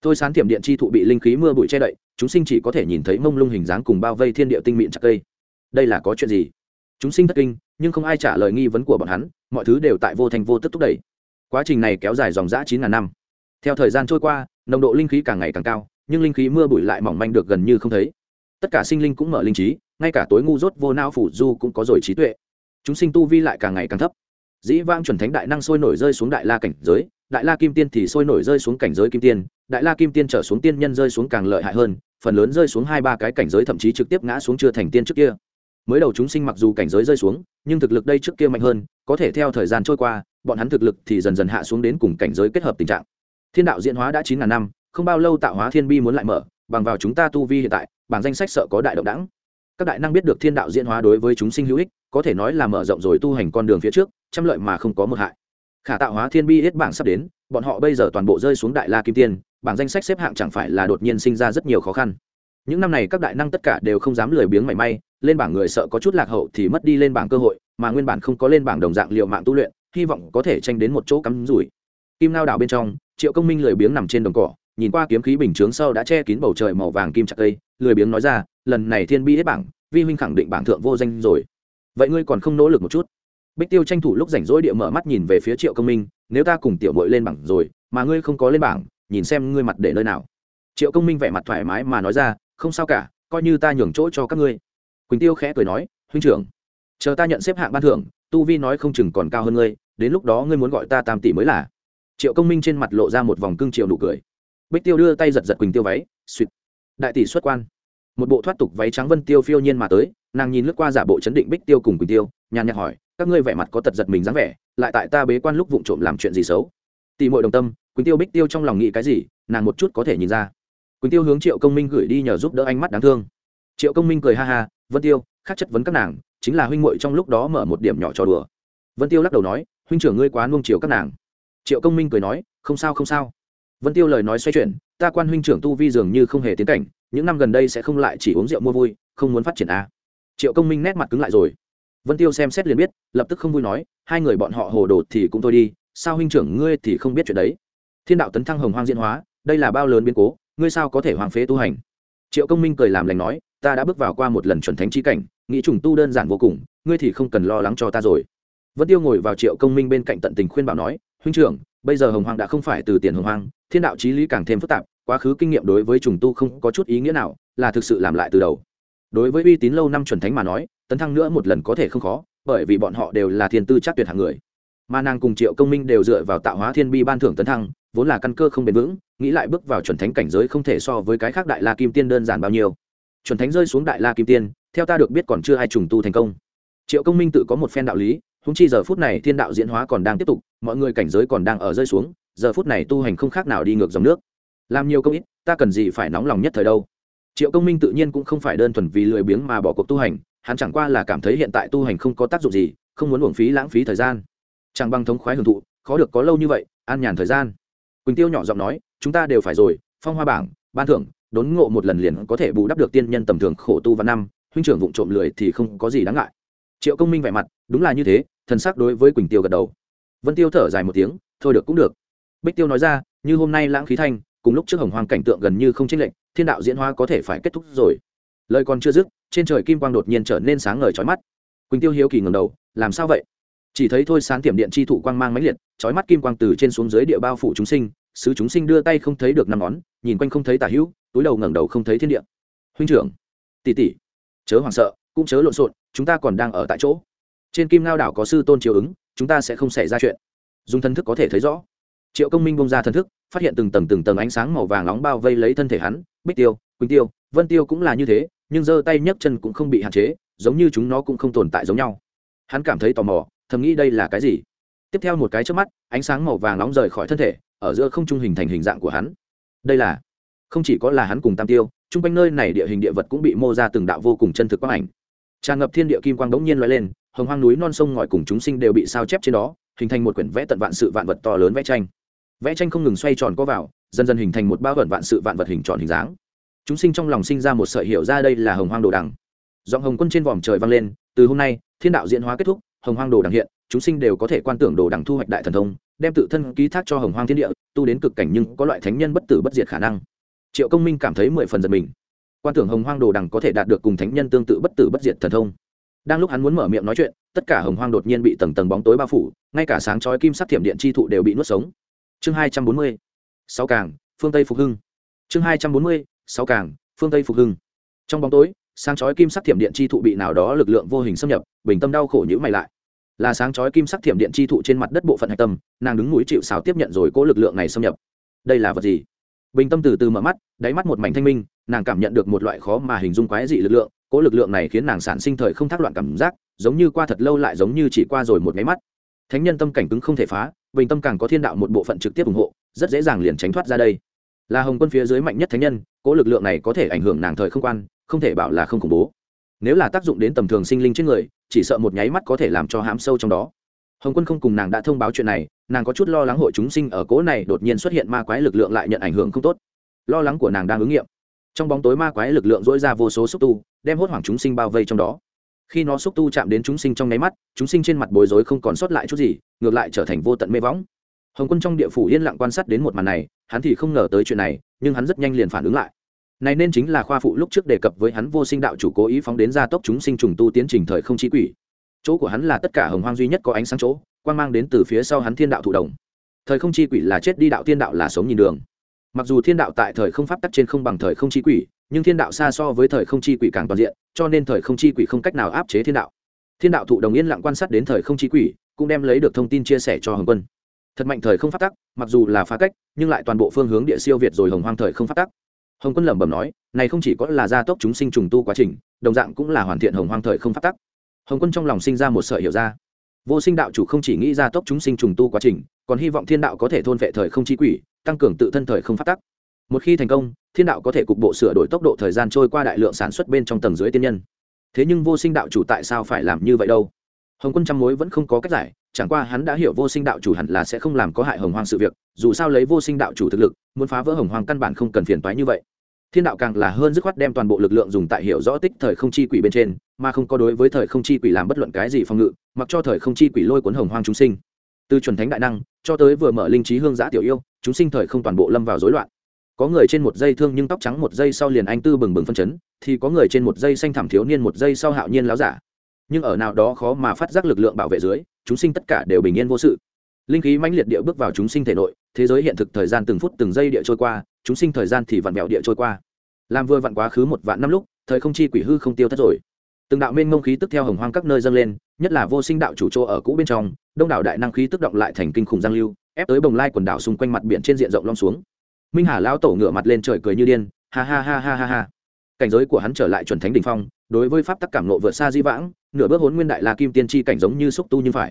Speaker 1: Thôi sán thiểm điện chi thụ bị linh khí mưa bụi che đậy, chúng sinh chỉ có thể nhìn thấy mông lung hình dáng cùng bao vây thiên địa tinh mịn chặt cây. Đây là có chuyện gì? Chúng sinh thất kinh, nhưng không ai trả lời nghi vấn của bọn hắn, mọi thứ đều tại vô thành vô tức thúc đẩy. Quá trình này kéo dài dòng dã chín ngàn năm. Theo thời gian trôi qua, nồng độ linh khí càng ngày càng cao, nhưng linh khí mưa bụi lại mỏng manh được gần như không thấy. Tất cả sinh linh cũng mở linh trí, ngay cả tối ngu dốt vô nao phủ du cũng có rồi trí tuệ chúng sinh tu vi lại càng ngày càng thấp. Dĩ vang chuẩn thánh đại năng sôi nổi rơi xuống đại la cảnh giới, đại la kim tiên thì sôi nổi rơi xuống cảnh giới kim tiên, đại la kim tiên trở xuống tiên nhân rơi xuống càng lợi hại hơn, phần lớn rơi xuống hai ba cái cảnh giới thậm chí trực tiếp ngã xuống chưa thành tiên trước kia. Mới đầu chúng sinh mặc dù cảnh giới rơi xuống, nhưng thực lực đây trước kia mạnh hơn, có thể theo thời gian trôi qua, bọn hắn thực lực thì dần dần hạ xuống đến cùng cảnh giới kết hợp tình trạng. Thiên đạo diễn hóa đã chín ngàn năm, không bao lâu tạo hóa thiên bi muốn lại mở, bằng vào chúng ta tu vi hiện tại bảng danh sách sợ có đại động đẳng các đại năng biết được thiên đạo diễn hóa đối với chúng sinh hữu ích, có thể nói là mở rộng rồi tu hành con đường phía trước, trăm lợi mà không có một hại. Khả tạo hóa thiên bi hết bảng sắp đến, bọn họ bây giờ toàn bộ rơi xuống đại la kim tiên, bảng danh sách xếp hạng chẳng phải là đột nhiên sinh ra rất nhiều khó khăn. Những năm này các đại năng tất cả đều không dám lười biếng mảy may, lên bảng người sợ có chút lạc hậu thì mất đi lên bảng cơ hội, mà nguyên bản không có lên bảng đồng dạng liệu mạng tu luyện, hy vọng có thể tranh đến một chỗ cắm rủi. Kim lao đảo bên trong, triệu công minh lười biếng nằm trên đồng cỏ nhìn qua kiếm khí bình chướng sau đã che kín bầu trời màu vàng kim chặt cây, lười biếng nói ra, lần này thiên bi hết bảng, vi huynh khẳng định bảng thượng vô danh rồi. Vậy ngươi còn không nỗ lực một chút? Bích tiêu tranh thủ lúc rảnh rỗi địa mở mắt nhìn về phía triệu công minh, nếu ta cùng tiểu mội lên bảng rồi, mà ngươi không có lên bảng, nhìn xem ngươi mặt để nơi nào. Triệu công minh vẻ mặt thoải mái mà nói ra, không sao cả, coi như ta nhường chỗ cho các ngươi. Quỳnh tiêu khẽ cười nói, huynh trưởng, chờ ta nhận xếp hạng ban thưởng, tu vi nói không chừng còn cao hơn ngươi, đến lúc đó ngươi muốn gọi ta tam tỷ mới là. Triệu công minh trên mặt lộ ra một vòng cưng triệu nụ cười bích tiêu đưa tay giật giật quỳnh tiêu váy, suýt. Đại tỷ xuất quan. Một bộ thoát tục váy trắng vân tiêu phiêu nhiên mà tới, nàng nhìn lướt qua giả bộ chấn định bích tiêu cùng quỳnh tiêu, nhàn nhạt hỏi, các ngươi vẻ mặt có tật giật mình dáng vẻ, lại tại ta bế quan lúc vụng trộm làm chuyện gì xấu? Tỷ muội đồng tâm, quỳnh tiêu bích tiêu trong lòng nghĩ cái gì, nàng một chút có thể nhìn ra. Quỳnh tiêu hướng triệu công minh gửi đi nhờ giúp đỡ ánh mắt đáng thương. Triệu công minh cười ha ha, vân tiêu, khác chất vấn các nàng, chính là huynh muội trong lúc đó mở một điểm nhỏ trò đùa. Vân tiêu lắc đầu nói, huynh trưởng ngươi quá nuông chiều các nàng. Triệu công minh cười nói, không sao không sao vân tiêu lời nói xoay chuyển, ta quan huynh trưởng tu vi dường như không hề tiến cảnh, những năm gần đây sẽ không lại chỉ uống rượu mua vui, không muốn phát triển a à. triệu công minh nét mặt cứng lại rồi. Vân tiêu xem xét liền biết, lập tức không vui nói, hai người bọn họ hồ đồ thì cũng thôi đi, sao huynh trưởng ngươi thì không biết chuyện đấy? Thiên đạo tấn thăng hồng hoang diễn hóa, đây là bao lớn biến cố, ngươi sao có thể hoàng phế tu hành? Triệu công minh cười làm lành nói, ta đã bước vào qua một lần chuẩn thánh chi cảnh, nghĩ trùng tu đơn giản vô cùng, ngươi thì không cần lo lắng cho ta rồi. Vân tiêu ngồi vào triệu công minh bên cạnh tận tình khuyên bảo nói, huynh trưởng bây giờ hồng hoang đã không phải từ tiền hồng hoang, thiên đạo trí lý càng thêm phức tạp, quá khứ kinh nghiệm đối với trùng tu không có chút ý nghĩa nào, là thực sự làm lại từ đầu. Đối với uy tín lâu năm chuẩn thánh mà nói, tấn thăng nữa một lần có thể không khó, bởi vì bọn họ đều là thiên tư chắc tuyệt hạng người. Mà nàng cùng triệu công minh đều dựa vào tạo hóa thiên bi ban thưởng tấn thăng, vốn là căn cơ không bền vững, nghĩ lại bước vào chuẩn thánh cảnh giới không thể so với cái khác đại la kim tiên đơn giản bao nhiêu. Chuẩn thánh rơi xuống đại la kim tiên, theo ta được biết còn chưa ai trùng tu thành công. Triệu công minh tự có một phen đạo lý húng chi giờ phút này thiên đạo diễn hóa còn đang tiếp tục, mọi người cảnh giới còn đang ở rơi xuống, giờ phút này tu hành không khác nào đi ngược dòng nước. Làm nhiều công ít, ta cần gì phải nóng lòng nhất thời đâu? Triệu công minh tự nhiên cũng không phải đơn thuần vì lười biếng mà bỏ cuộc tu hành, hắn chẳng qua là cảm thấy hiện tại tu hành không có tác dụng gì, không muốn uổng phí lãng phí thời gian. Chẳng bằng thống khoái hưởng thụ, khó được có lâu như vậy, an nhàn thời gian. Quỳnh tiêu nhỏ giọng nói, chúng ta đều phải rồi, phong hoa bảng, ban thưởng, đốn ngộ một lần liền có thể bù đắp được tiên nhân tầm thường khổ tu và năm, huynh trưởng vụng trộm lười thì không có gì đáng ngại. Triệu công minh vẻ mặt, đúng là như thế thần sắc đối với quỳnh tiêu gật đầu. Vân tiêu thở dài một tiếng, thôi được cũng được. Bích tiêu nói ra, như hôm nay lãng khí thanh, cùng lúc trước hồng hoàng cảnh tượng gần như không chênh lệch, thiên đạo diễn hóa có thể phải kết thúc rồi. Lời còn chưa dứt, trên trời kim quang đột nhiên trở nên sáng ngời chói mắt. Quỳnh tiêu hiếu kỳ ngầm đầu, làm sao vậy? Chỉ thấy thôi sáng tiệm điện chi thụ quang mang mãnh liệt, chói mắt kim quang từ trên xuống dưới địa bao phủ chúng sinh, sứ chúng sinh đưa tay không thấy được năm ngón, nhìn quanh không thấy tả hữu, túi đầu ngẩng đầu không thấy thiên địa. Huynh trưởng, tỷ tỷ, chớ hoảng sợ, cũng chớ lộn xộn, chúng ta còn đang ở tại chỗ trên kim ngao đảo có sư tôn chiếu ứng, chúng ta sẽ không xảy ra chuyện. Dùng thân thức có thể thấy rõ. Triệu công minh bông ra thân thức, phát hiện từng tầng từng tầng ánh sáng màu vàng nóng bao vây lấy thân thể hắn, bích tiêu, quỳnh tiêu, vân tiêu cũng là như thế, nhưng giơ tay nhấc chân cũng không bị hạn chế, giống như chúng nó cũng không tồn tại giống nhau. Hắn cảm thấy tò mò, thầm nghĩ đây là cái gì? Tiếp theo một cái trước mắt, ánh sáng màu vàng nóng rời khỏi thân thể, ở giữa không trung hình thành hình dạng của hắn. Đây là, không chỉ có là hắn cùng tam tiêu, chung quanh nơi này địa hình địa vật cũng bị mô ra từng đạo vô cùng chân thực quang ảnh tràn ngập thiên địa kim quang đống nhiên loại lên, hồng hoang núi non sông ngòi cùng chúng sinh đều bị sao chép trên đó, hình thành một quyển vẽ tận vạn sự vạn vật to lớn vẽ tranh. Vẽ tranh không ngừng xoay tròn có vào, dần dần hình thành một bao vẩn vạn sự vạn vật hình tròn hình dáng. Chúng sinh trong lòng sinh ra một sợi hiểu ra đây là hồng hoang đồ đằng. Giọng hồng quân trên vòm trời vang lên, từ hôm nay, thiên đạo diễn hóa kết thúc, hồng hoang đồ đằng hiện, chúng sinh đều có thể quan tưởng đồ đằng thu hoạch đại thần thông, đem tự thân ký thác cho hồng hoang thiên địa, tu đến cực cảnh nhưng có loại thánh nhân bất tử bất diệt khả năng. Triệu công minh cảm thấy mười phần giật mình quan tưởng hồng hoang đồ đằng có thể đạt được cùng thánh nhân tương tự bất tử bất diệt thần thông. Đang lúc hắn muốn mở miệng nói chuyện, tất cả hồng hoang đột nhiên bị tầng tầng bóng tối bao phủ, ngay cả sáng chói kim sắc thiểm điện chi thụ đều bị nuốt sống. Chương hai trăm bốn mươi, sáu càng, phương tây phục hưng. Chương hai trăm bốn mươi, sáu càng, phương tây phục hưng. Trong bóng tối, sáng chói kim sắc thiểm điện chi thụ bị nào đó lực lượng vô hình xâm nhập, bình tâm đau khổ nhữ mày lại. Là sáng chói kim sắc thiểm điện chi thụ trên mặt đất bộ phận hạch tâm, nàng đứng núi chịu xào tiếp nhận rồi cố lực lượng này xâm nhập. Đây là vật gì? Bình tâm từ từ mở mắt, đáy mắt một mảnh thanh minh nàng cảm nhận được một loại khó mà hình dung quái dị lực lượng cố lực lượng này khiến nàng sản sinh thời không thác loạn cảm giác, giống như qua thật lâu lại giống như chỉ qua rồi một máy mắt. Thánh nhân tâm cảnh cứng không thể phá, bình tâm càng có thiên đạo một bộ phận trực tiếp ủng hộ, rất dễ dàng liền tránh thoát ra đây. Là hồng quân phía dưới mạnh nhất thánh nhân, cỗ lực lượng này có thể ảnh hưởng nàng thời không quan, không thể bảo là không khủng bố. Nếu là tác dụng đến tầm thường sinh linh trên người, chỉ sợ một nháy mắt có thể làm cho hãm sâu trong đó. Hồng quân không cùng nàng đã thông báo chuyện này, nàng có chút lo lắng hội chúng sinh ở cỗ này đột nhiên xuất hiện ma quái lực lượng lại nhận ảnh hưởng không tốt. Lo lắng của nàng đang ứng nghiệm trong bóng tối ma quái lực lượng dỗi ra vô số xúc tu, đem hốt hoảng chúng sinh bao vây trong đó. Khi nó xúc tu chạm đến chúng sinh trong nháy mắt, chúng sinh trên mặt bối rối không còn sót lại chút gì, ngược lại trở thành vô tận mê võng. Hồng quân trong địa phủ yên lặng quan sát đến một màn này, hắn thì không ngờ tới chuyện này, nhưng hắn rất nhanh liền phản ứng lại. Này nên chính là khoa phụ lúc trước đề cập với hắn vô sinh đạo chủ cố ý phóng đến gia tốc chúng sinh trùng tu tiến trình thời không chi quỷ. Chỗ của hắn là tất cả hồng hoang duy nhất có ánh sáng chỗ quan mang đến từ phía sau hắn thiên đạo thụ đồng thời không chi quỷ là chết đi, đạo thiên đạo là sống nhìn đường mặc dù thiên đạo tại thời không pháp tắc trên không bằng thời không chi quỷ, nhưng thiên đạo xa so với thời không chi quỷ càng toàn diện, cho nên thời không chi quỷ không cách nào áp chế thiên đạo. Thiên đạo thụ đồng yên lặng quan sát đến thời không chi quỷ, cũng đem lấy được thông tin chia sẻ cho hồng quân. Thật mạnh thời không pháp tắc, mặc dù là phá cách, nhưng lại toàn bộ phương hướng địa siêu việt rồi hồng hoang thời không pháp tắc. Hồng quân lẩm bẩm nói, này không chỉ có là gia tốc chúng sinh trùng tu quá trình, đồng dạng cũng là hoàn thiện hồng hoang thời không pháp tắc. Hồng quân trong lòng sinh ra một sợi hiểu ra vô sinh đạo chủ không chỉ nghĩ ra tốc chúng sinh trùng tu quá trình, còn hy vọng thiên đạo có thể thôn vệ thời không chi quỷ, tăng cường tự thân thời không phát tắc. Một khi thành công, thiên đạo có thể cục bộ sửa đổi tốc độ thời gian trôi qua đại lượng sản xuất bên trong tầng dưới tiên nhân. Thế nhưng vô sinh đạo chủ tại sao phải làm như vậy đâu? Hồng quân trăm mối vẫn không có cách giải, chẳng qua hắn đã hiểu vô sinh đạo chủ hẳn là sẽ không làm có hại hồng hoang sự việc, dù sao lấy vô sinh đạo chủ thực lực, muốn phá vỡ hồng hoang căn bản không cần phiền toái như vậy thiên đạo càng là hơn dứt khoát đem toàn bộ lực lượng dùng tại hiểu rõ tích thời không chi quỷ bên trên, mà không có đối với thời không chi quỷ làm bất luận cái gì phòng ngự, mặc cho thời không chi quỷ lôi cuốn hồng hoang chúng sinh. Từ chuẩn thánh đại năng, cho tới vừa mở linh trí hương giã tiểu yêu, chúng sinh thời không toàn bộ lâm vào rối loạn. Có người trên một giây thương nhưng tóc trắng, một giây sau liền anh tư bừng bừng phân chấn, thì có người trên một giây xanh thảm thiếu niên, một giây sau hạo nhiên láo giả. Nhưng ở nào đó khó mà phát giác lực lượng bảo vệ dưới, chúng sinh tất cả đều bình yên vô sự linh khí mãnh liệt địa bước vào chúng sinh thể nội, thế giới hiện thực thời gian từng phút từng giây địa trôi qua, chúng sinh thời gian thì vặn vẹo địa trôi qua. Làm vừa vặn quá khứ một vạn năm lúc, thời không chi quỷ hư không tiêu thất rồi. Từng đạo mênh mông khí tức theo hồng hoang các nơi dâng lên, nhất là vô sinh đạo chủ chỗ ở cũ bên trong, đông đảo đại năng khí tức động lại thành kinh khủng giang lưu, ép tới bồng lai quần đảo xung quanh mặt biển trên diện rộng long xuống. Minh hà lao tổ ngửa mặt lên trời cười như điên, ha ha ha ha ha ha. Cảnh giới của hắn trở lại chuẩn thánh đ ỉ n h phong, đối với pháp tắc cảm nộ vượt xa di vãng, nửa bước hốn nguyên đại la kim tiên tri cảnh giống như xúc tu như phải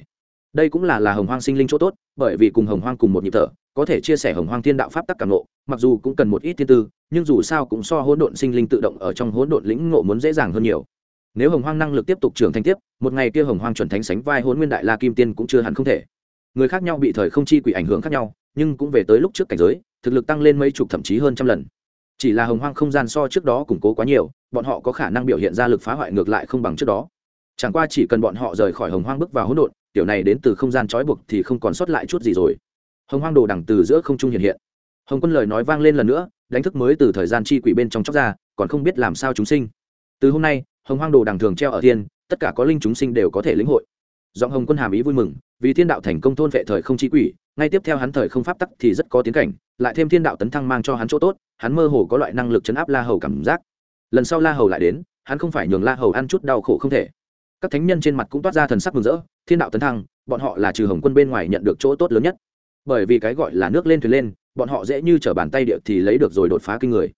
Speaker 1: đây cũng là là hồng hoang sinh linh chỗ tốt, bởi vì cùng hồng hoang cùng một nhịp thở, có thể chia sẻ hồng hoang thiên đạo pháp tắc cảm nộ mặc dù cũng cần một ít thiên tư, nhưng dù sao cũng so hỗn độn sinh linh tự động ở trong hỗn độn lĩnh ngộ muốn dễ dàng hơn nhiều. Nếu hồng hoang năng lực tiếp tục trưởng thành tiếp, một ngày kia hồng hoang chuẩn thánh sánh vai hôn nguyên đại la kim tiên cũng chưa hẳn không thể. Người khác nhau bị thời không chi quỷ ảnh hưởng khác nhau, nhưng cũng về tới lúc trước cảnh giới, thực lực tăng lên mấy chục thậm chí hơn trăm lần. Chỉ là hồng hoang không gian so trước đó củng cố quá nhiều, bọn họ có khả năng biểu hiện ra lực phá hoại ngược lại không bằng trước đó. Chẳng qua chỉ cần bọn họ rời khỏi hồng hoang bước vào hỗn độn tiểu này đến từ không gian trói buộc thì không còn sót lại chút gì rồi. Hồng hoang đồ đẳng từ giữa không trung hiện hiện. Hồng quân lời nói vang lên lần nữa, đánh thức mới từ thời gian chi quỷ bên trong chóc ra, còn không biết làm sao chúng sinh. Từ hôm nay, hồng hoang đồ đằng thường treo ở thiên, tất cả có linh chúng sinh đều có thể lĩnh hội. Giọng hồng quân hàm ý vui mừng, vì thiên đạo thành công thôn vệ thời không chi quỷ, ngay tiếp theo hắn thời không pháp tắc thì rất có tiến cảnh, lại thêm thiên đạo tấn thăng mang cho hắn chỗ tốt, hắn mơ hồ có loại năng lực chấn áp la hầu cảm giác. Lần sau la hầu lại đến, hắn không phải nhường la hầu ăn chút đau khổ không thể các thánh nhân trên mặt cũng toát ra thần sắc mừng rỡ, thiên đạo tấn thăng, bọn họ là trừ hồng quân bên ngoài nhận được chỗ tốt lớn nhất. Bởi vì cái gọi là nước lên thuyền lên, bọn họ dễ như t r ở bàn tay địa thì lấy được rồi đột phá kinh người.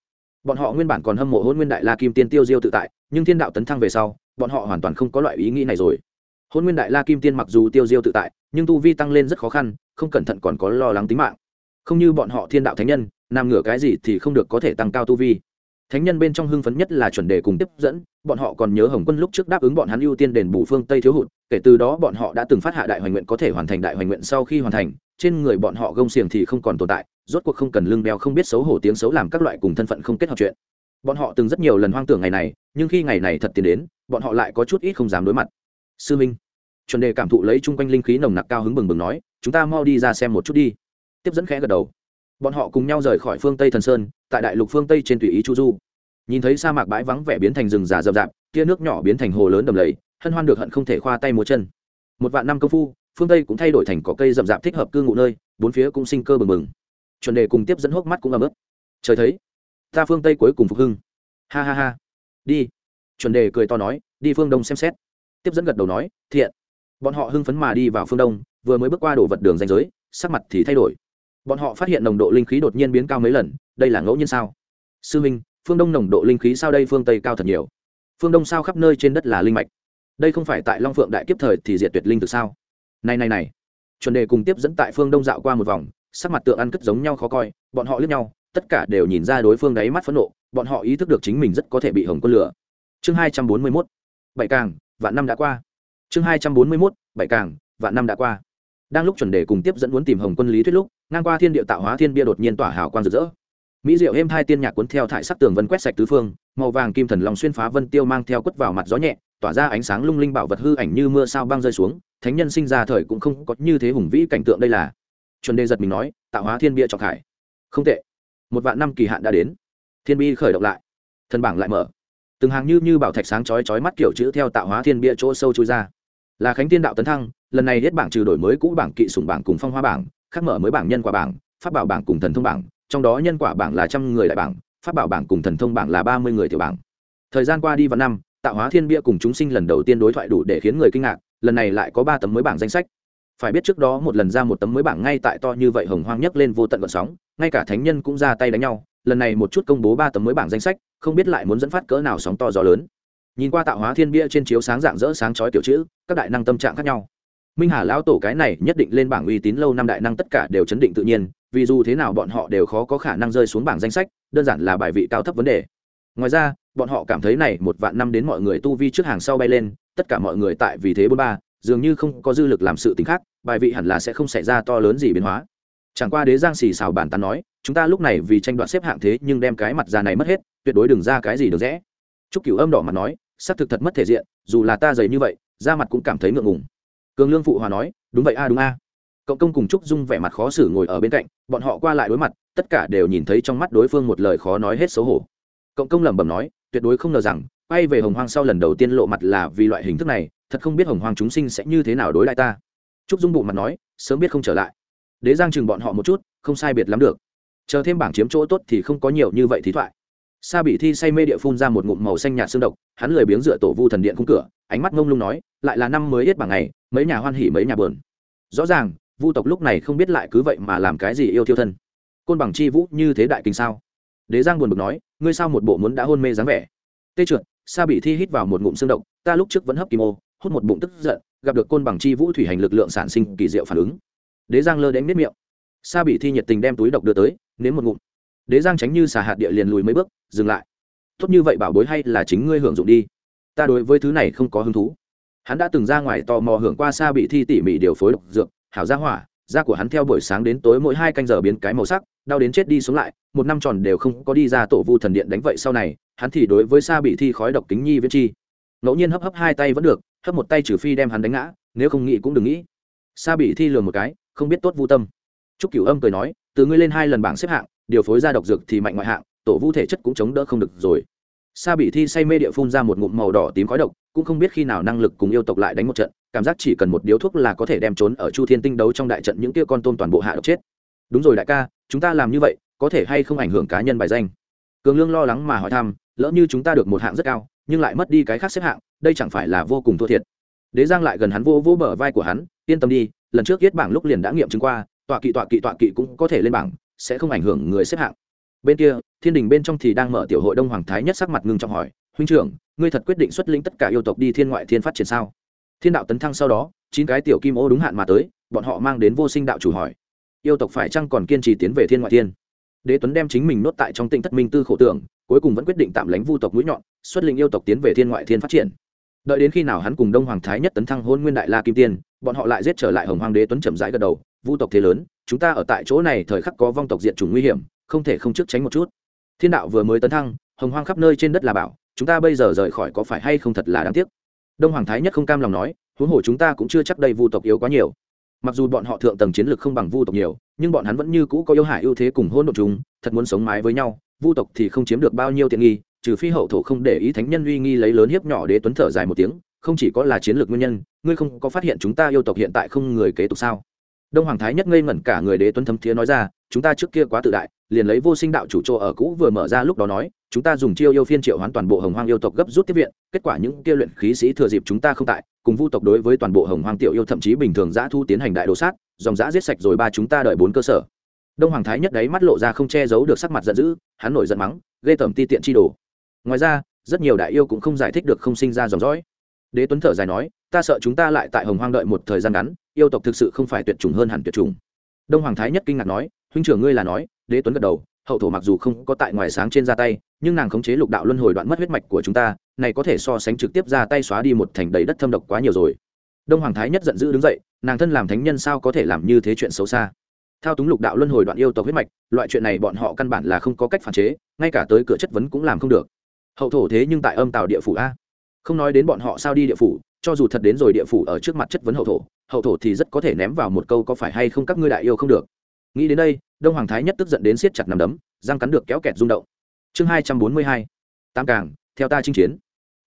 Speaker 1: Bọn họ nguyên bản còn hâm mộ hôn nguyên đại la kim tiên tiêu diêu tự tại, nhưng thiên đạo tấn thăng về sau, bọn họ hoàn toàn không có loại ý nghĩ này rồi. Hôn nguyên đại la kim tiên mặc dù tiêu diêu tự tại, nhưng tu vi tăng lên rất khó khăn, không cẩn thận còn có lo lắng tính mạng. Không như bọn họ thiên đạo thánh nhân nằm ngửa cái gì thì không được có thể tăng cao tu vi thánh nhân bên trong hưng phấn nhất là chuẩn đề cùng tiếp dẫn, bọn họ còn nhớ hồng quân lúc trước đáp ứng bọn hắn ưu tiên đền bù phương tây thiếu hụt, kể từ đó bọn họ đã từng phát hạ đại hoành nguyện có thể hoàn thành đại hoành nguyện sau khi hoàn thành, trên người bọn họ gông xiềng thì không còn tồn tại, rốt cuộc không cần lưng đeo không biết xấu hổ tiếng xấu làm các loại cùng thân phận không kết hợp chuyện. Bọn họ từng rất nhiều lần hoang tưởng ngày này, nhưng khi ngày này thật tiến đến, bọn họ lại có chút ít không dám đối mặt. Sư minh, chuẩn đề cảm thụ lấy chung quanh linh khí nồng nặc cao hứng bừng bừng nói, chúng ta mau đi ra xem một chút đi. Tiếp dẫn khẽ gật đầu bọn họ cùng nhau rời khỏi phương tây thần sơn, tại đại lục phương tây trên tùy ý chu du. Nhìn thấy sa mạc bãi vắng vẻ biến thành rừng già rậm rạp, tia nước nhỏ biến thành hồ lớn đầm lầy, hân hoan được hận không thể khoa tay múa chân. Một vạn năm công phu, phương tây cũng thay đổi thành cỏ cây rậm rạp thích hợp cư ngụ nơi, bốn phía cũng sinh cơ bừng bừng. Chuẩn đề cùng tiếp dẫn hốc mắt cũng ấm ức. Trời thấy, ta phương tây cuối cùng phục hưng. Ha ha ha. Đi. Chuẩn đề cười to nói, đi phương đông xem xét. Tiếp dẫn gật đầu nói, thiện. Bọn họ hưng phấn mà đi vào phương đông, vừa mới bước qua đổ vật đường danh giới, sắc mặt thì thay đổi bọn họ phát hiện nồng độ linh khí đột nhiên biến cao mấy lần, đây là ngẫu nhiên sao? Sư minh, phương đông nồng độ linh khí sao đây phương tây cao thật nhiều? Phương đông sao khắp nơi trên đất là linh mạch? Đây không phải tại long phượng đại kiếp thời thì diệt tuyệt linh từ sao? Này này này. Chuẩn đề cùng tiếp dẫn tại phương đông dạo qua một vòng, sắc mặt tượng ăn cất giống nhau khó coi, bọn họ lướt nhau, tất cả đều nhìn ra đối phương đáy mắt phẫn nộ, bọn họ ý thức được chính mình rất có thể bị hồng quân lửa chương hai trăm bốn mươi mốt. Bảy càng, vạn năm đã qua. Chương hai trăm bốn mươi mốt. Bảy càng, vạn năm đã qua đang lúc chuẩn đề cùng tiếp dẫn muốn tìm hồng quân lý thuyết lúc, ngang qua thiên địa tạo hóa thiên bia đột nhiên tỏa hào quang rực rỡ. Mỹ diệu êm hai tiên nhạc cuốn theo thải sắc tường vân quét sạch tứ phương, màu vàng kim thần lòng xuyên phá vân tiêu mang theo quất vào mặt gió nhẹ, tỏa ra ánh sáng lung linh bảo vật hư ảnh như mưa sao băng rơi xuống, thánh nhân sinh ra thời cũng không có như thế hùng vĩ cảnh tượng đây là. Chuẩn đề giật mình nói, tạo hóa thiên bia trọng khải. Không tệ. Một vạn năm kỳ hạn đã đến. Thiên bi khởi động lại. Thân bảng lại mở. Từng hàng như như bảo thạch sáng chói chói mắt kiểu chữ theo tạo hóa thiên bia chỗ sâu chui ra là khánh tiên đạo tấn thăng, lần này hết bảng trừ đổi mới cũ bảng kỵ sủng bảng cùng phong hoa bảng khắc mở mới bảng nhân quả bảng phát bảo bảng cùng thần thông bảng, trong đó nhân quả bảng là trăm người đại bảng phát bảo bảng cùng thần thông bảng là ba mươi người tiểu bảng. Thời gian qua đi vào năm, tạo hóa thiên bia cùng chúng sinh lần đầu tiên đối thoại đủ để khiến người kinh ngạc, lần này lại có ba tấm mới bảng danh sách. Phải biết trước đó một lần ra một tấm mới bảng ngay tại to như vậy hồng hoang nhấc lên vô tận vận sóng, ngay cả thánh nhân cũng ra tay đánh nhau, lần này một chút công bố ba tấm mới bảng danh sách, không biết lại muốn dẫn phát cỡ nào sóng to gió lớn nhìn qua tạo hóa thiên bia trên chiếu sáng dạng dỡ sáng chói kiểu chữ, các đại năng tâm trạng khác nhau. Minh hà lão tổ cái này nhất định lên bảng uy tín lâu năm đại năng tất cả đều chấn định tự nhiên, vì dù thế nào bọn họ đều khó có khả năng rơi xuống bảng danh sách, đơn giản là bài vị cao thấp vấn đề. Ngoài ra, bọn họ cảm thấy này một vạn năm đến mọi người tu vi trước hàng sau bay lên, tất cả mọi người tại vì thế bốn ba, dường như không có dư lực làm sự tính khác, bài vị hẳn là sẽ không xảy ra to lớn gì biến hóa. Chẳng qua đế giang xì xào bản tán nói, chúng ta lúc này vì tranh đoạt xếp hạng thế nhưng đem cái mặt ra này mất hết, tuyệt đối đừng ra cái gì được rẽ. Chúc cửu âm đỏ mặt nói xác thực thật mất thể diện, dù là ta dày như vậy, da mặt cũng cảm thấy ngượng ngùng. Cường lương phụ hòa nói, đúng vậy a, đúng a. Cộng công cùng trúc dung vẻ mặt khó xử ngồi ở bên cạnh, bọn họ qua lại đối mặt, tất cả đều nhìn thấy trong mắt đối phương một lời khó nói hết xấu hổ. Cộng công lẩm bẩm nói, tuyệt đối không ngờ rằng, quay về hồng hoang sau lần đầu tiên lộ mặt là vì loại hình thức này, thật không biết hồng hoang chúng sinh sẽ như thế nào đối lại ta. Trúc dung bụng mặt nói, sớm biết không trở lại. Đế giang chừng bọn họ một chút, không sai biệt lắm được. Chờ thêm bảng chiếm chỗ tốt thì không có nhiều như vậy thí thoại sa bị thi say mê địa phun ra một ngụm màu xanh nhạt xương độc, hắn lười biếng dựa tổ vu thần điện khung cửa, ánh mắt ngông lung nói, lại là năm mới hết bằng ngày, mấy nhà hoan hỉ mấy nhà bờn rõ ràng, vu tộc lúc này không biết lại cứ vậy mà làm cái gì yêu thiêu thân. Côn bằng chi vũ như thế đại kinh sao? Đế giang buồn bực nói, ngươi sao một bộ muốn đã hôn mê dáng vẻ? Tê trượt. Sa bị thi hít vào một ngụm xương độc, ta lúc trước vẫn hấp kim ô, hút một bụng tức giận, gặp được côn bằng chi vũ thủy hành lực lượng sản sinh kỳ diệu phản ứng. Đế giang lơ đánh nếp miệng. Sa bị thi nhiệt tình đem túi độc đưa tới, nếm một ngụm đế giang tránh như xà hạt địa liền lùi mấy bước, dừng lại. Tốt như vậy bảo bối hay là chính ngươi hưởng dụng đi. Ta đối với thứ này không có hứng thú. Hắn đã từng ra ngoài tò mò hưởng qua xa bị thi tỉ mỉ điều phối độc dược, hảo ra hỏa, da của hắn theo buổi sáng đến tối mỗi hai canh giờ biến cái màu sắc, đau đến chết đi xuống lại, một năm tròn đều không có đi ra tổ vu thần điện đánh vậy sau này, hắn thì đối với xa bị thi khói độc kính nhi viễn chi. Ngẫu nhiên hấp hấp hai tay vẫn được, hấp một tay trừ phi đem hắn đánh ngã, nếu không nghĩ cũng đừng nghĩ. Xa bị thi lừa một cái, không biết tốt vu tâm. Trúc cửu âm cười nói, từ ngươi lên hai lần bảng xếp hạng điều phối ra độc dược thì mạnh ngoại hạng, tổ vũ thể chất cũng chống đỡ không được rồi. Sa bị thi say mê địa phun ra một ngụm màu đỏ tím khói độc, cũng không biết khi nào năng lực cùng yêu tộc lại đánh một trận, cảm giác chỉ cần một điếu thuốc là có thể đem trốn ở chu thiên tinh đấu trong đại trận những kia con tôm toàn bộ hạ độc chết. Đúng rồi đại ca, chúng ta làm như vậy, có thể hay không ảnh hưởng cá nhân bài danh? Cường lương lo lắng mà hỏi thăm, lỡ như chúng ta được một hạng rất cao, nhưng lại mất đi cái khác xếp hạng, đây chẳng phải là vô cùng thua thiệt. Đế giang lại gần hắn vô vô bờ vai của hắn, yên tâm đi, lần trước viết bảng lúc liền đã nghiệm chứng qua, tọa kỵ tọa kỵ tọa kỵ cũng có thể lên bảng sẽ không ảnh hưởng người xếp hạng. Bên kia, thiên đình bên trong thì đang mở tiểu hội đông hoàng thái nhất sắc mặt ngưng trọng hỏi, huynh trưởng, ngươi thật quyết định xuất lĩnh tất cả yêu tộc đi thiên ngoại thiên phát triển sao? Thiên đạo tấn thăng sau đó, chín cái tiểu kim ô đúng hạn mà tới, bọn họ mang đến vô sinh đạo chủ hỏi, yêu tộc phải chăng còn kiên trì tiến về thiên ngoại thiên? Đế tuấn đem chính mình nốt tại trong tịnh thất minh tư khổ tưởng, cuối cùng vẫn quyết định tạm lánh vu tộc mũi nhọn, xuất lĩnh yêu tộc tiến về thiên ngoại thiên phát triển. Đợi đến khi nào hắn cùng đông hoàng thái nhất tấn thăng hôn nguyên đại la kim tiên, bọn họ lại giết trở lại hồng hoàng đế tuấn chậm rãi gật đầu vu tộc thế lớn, chúng ta ở tại chỗ này thời khắc có vong tộc diện chủng nguy hiểm, không thể không trước tránh một chút. Thiên đạo vừa mới tấn thăng, hồng hoang khắp nơi trên đất là bảo, chúng ta bây giờ rời khỏi có phải hay không thật là đáng tiếc? Đông hoàng thái nhất không cam lòng nói, huống hồ chúng ta cũng chưa chắc đây vu tộc yếu quá nhiều. Mặc dù bọn họ thượng tầng chiến lược không bằng vu tộc nhiều, nhưng bọn hắn vẫn như cũ có yêu hải ưu thế cùng hôn độn chúng, thật muốn sống mái với nhau, vu tộc thì không chiếm được bao nhiêu tiện nghi, trừ phi hậu thổ không để ý thánh nhân uy nghi lấy lớn hiếp nhỏ đế tuấn thở dài một tiếng, không chỉ có là chiến lược nguyên nhân, ngươi không có phát hiện chúng ta yêu tộc hiện tại không người kế tục sao? Đông hoàng thái nhất ngây ngẩn cả người đế tuấn thấm thiế nói ra, chúng ta trước kia quá tự đại, liền lấy vô sinh đạo chủ chỗ ở cũ vừa mở ra lúc đó nói, chúng ta dùng chiêu yêu phiên triệu hoán toàn bộ hồng hoang yêu tộc gấp rút tiếp viện, kết quả những kia luyện khí sĩ thừa dịp chúng ta không tại, cùng vu tộc đối với toàn bộ hồng hoang tiểu yêu thậm chí bình thường giã thu tiến hành đại đồ sát, dòng giã giết sạch rồi ba chúng ta đợi bốn cơ sở. Đông hoàng thái nhất đấy mắt lộ ra không che giấu được sắc mặt giận dữ, hắn nổi giận mắng, ghê tởm ti tiện chi đồ. Ngoài ra, rất nhiều đại yêu cũng không giải thích được không sinh ra dòng dõi. Đế tuấn thở dài nói, ta sợ chúng ta lại tại hồng hoang đợi một thời gian ngắn yêu tộc thực sự không phải tuyệt chủng hơn hẳn tuyệt chủng. Đông hoàng thái nhất kinh ngạc nói, huynh trưởng ngươi là nói, đế tuấn gật đầu, hậu thổ mặc dù không có tại ngoài sáng trên ra tay, nhưng nàng khống chế lục đạo luân hồi đoạn mất huyết mạch của chúng ta, này có thể so sánh trực tiếp ra tay xóa đi một thành đầy đất thâm độc quá nhiều rồi. Đông hoàng thái nhất giận dữ đứng dậy, nàng thân làm thánh nhân sao có thể làm như thế chuyện xấu xa? Thao túng lục đạo luân hồi đoạn yêu tộc huyết mạch, loại chuyện này bọn họ căn bản là không có cách phản chế, ngay cả tới cửa chất vấn cũng làm không được. Hậu thổ thế nhưng tại âm tàu địa phủ a. Không nói đến bọn họ sao đi địa phủ, cho dù thật đến rồi địa phủ ở trước mặt chất vấn hậu thổ hậu thổ thì rất có thể ném vào một câu có phải hay không các ngươi đại yêu không được. Nghĩ đến đây, đông hoàng thái nhất tức giận đến siết chặt nằm đấm, răng cắn được kéo kẹt rung động. Chương hai trăm bốn mươi hai, tám càng, theo ta chinh chiến.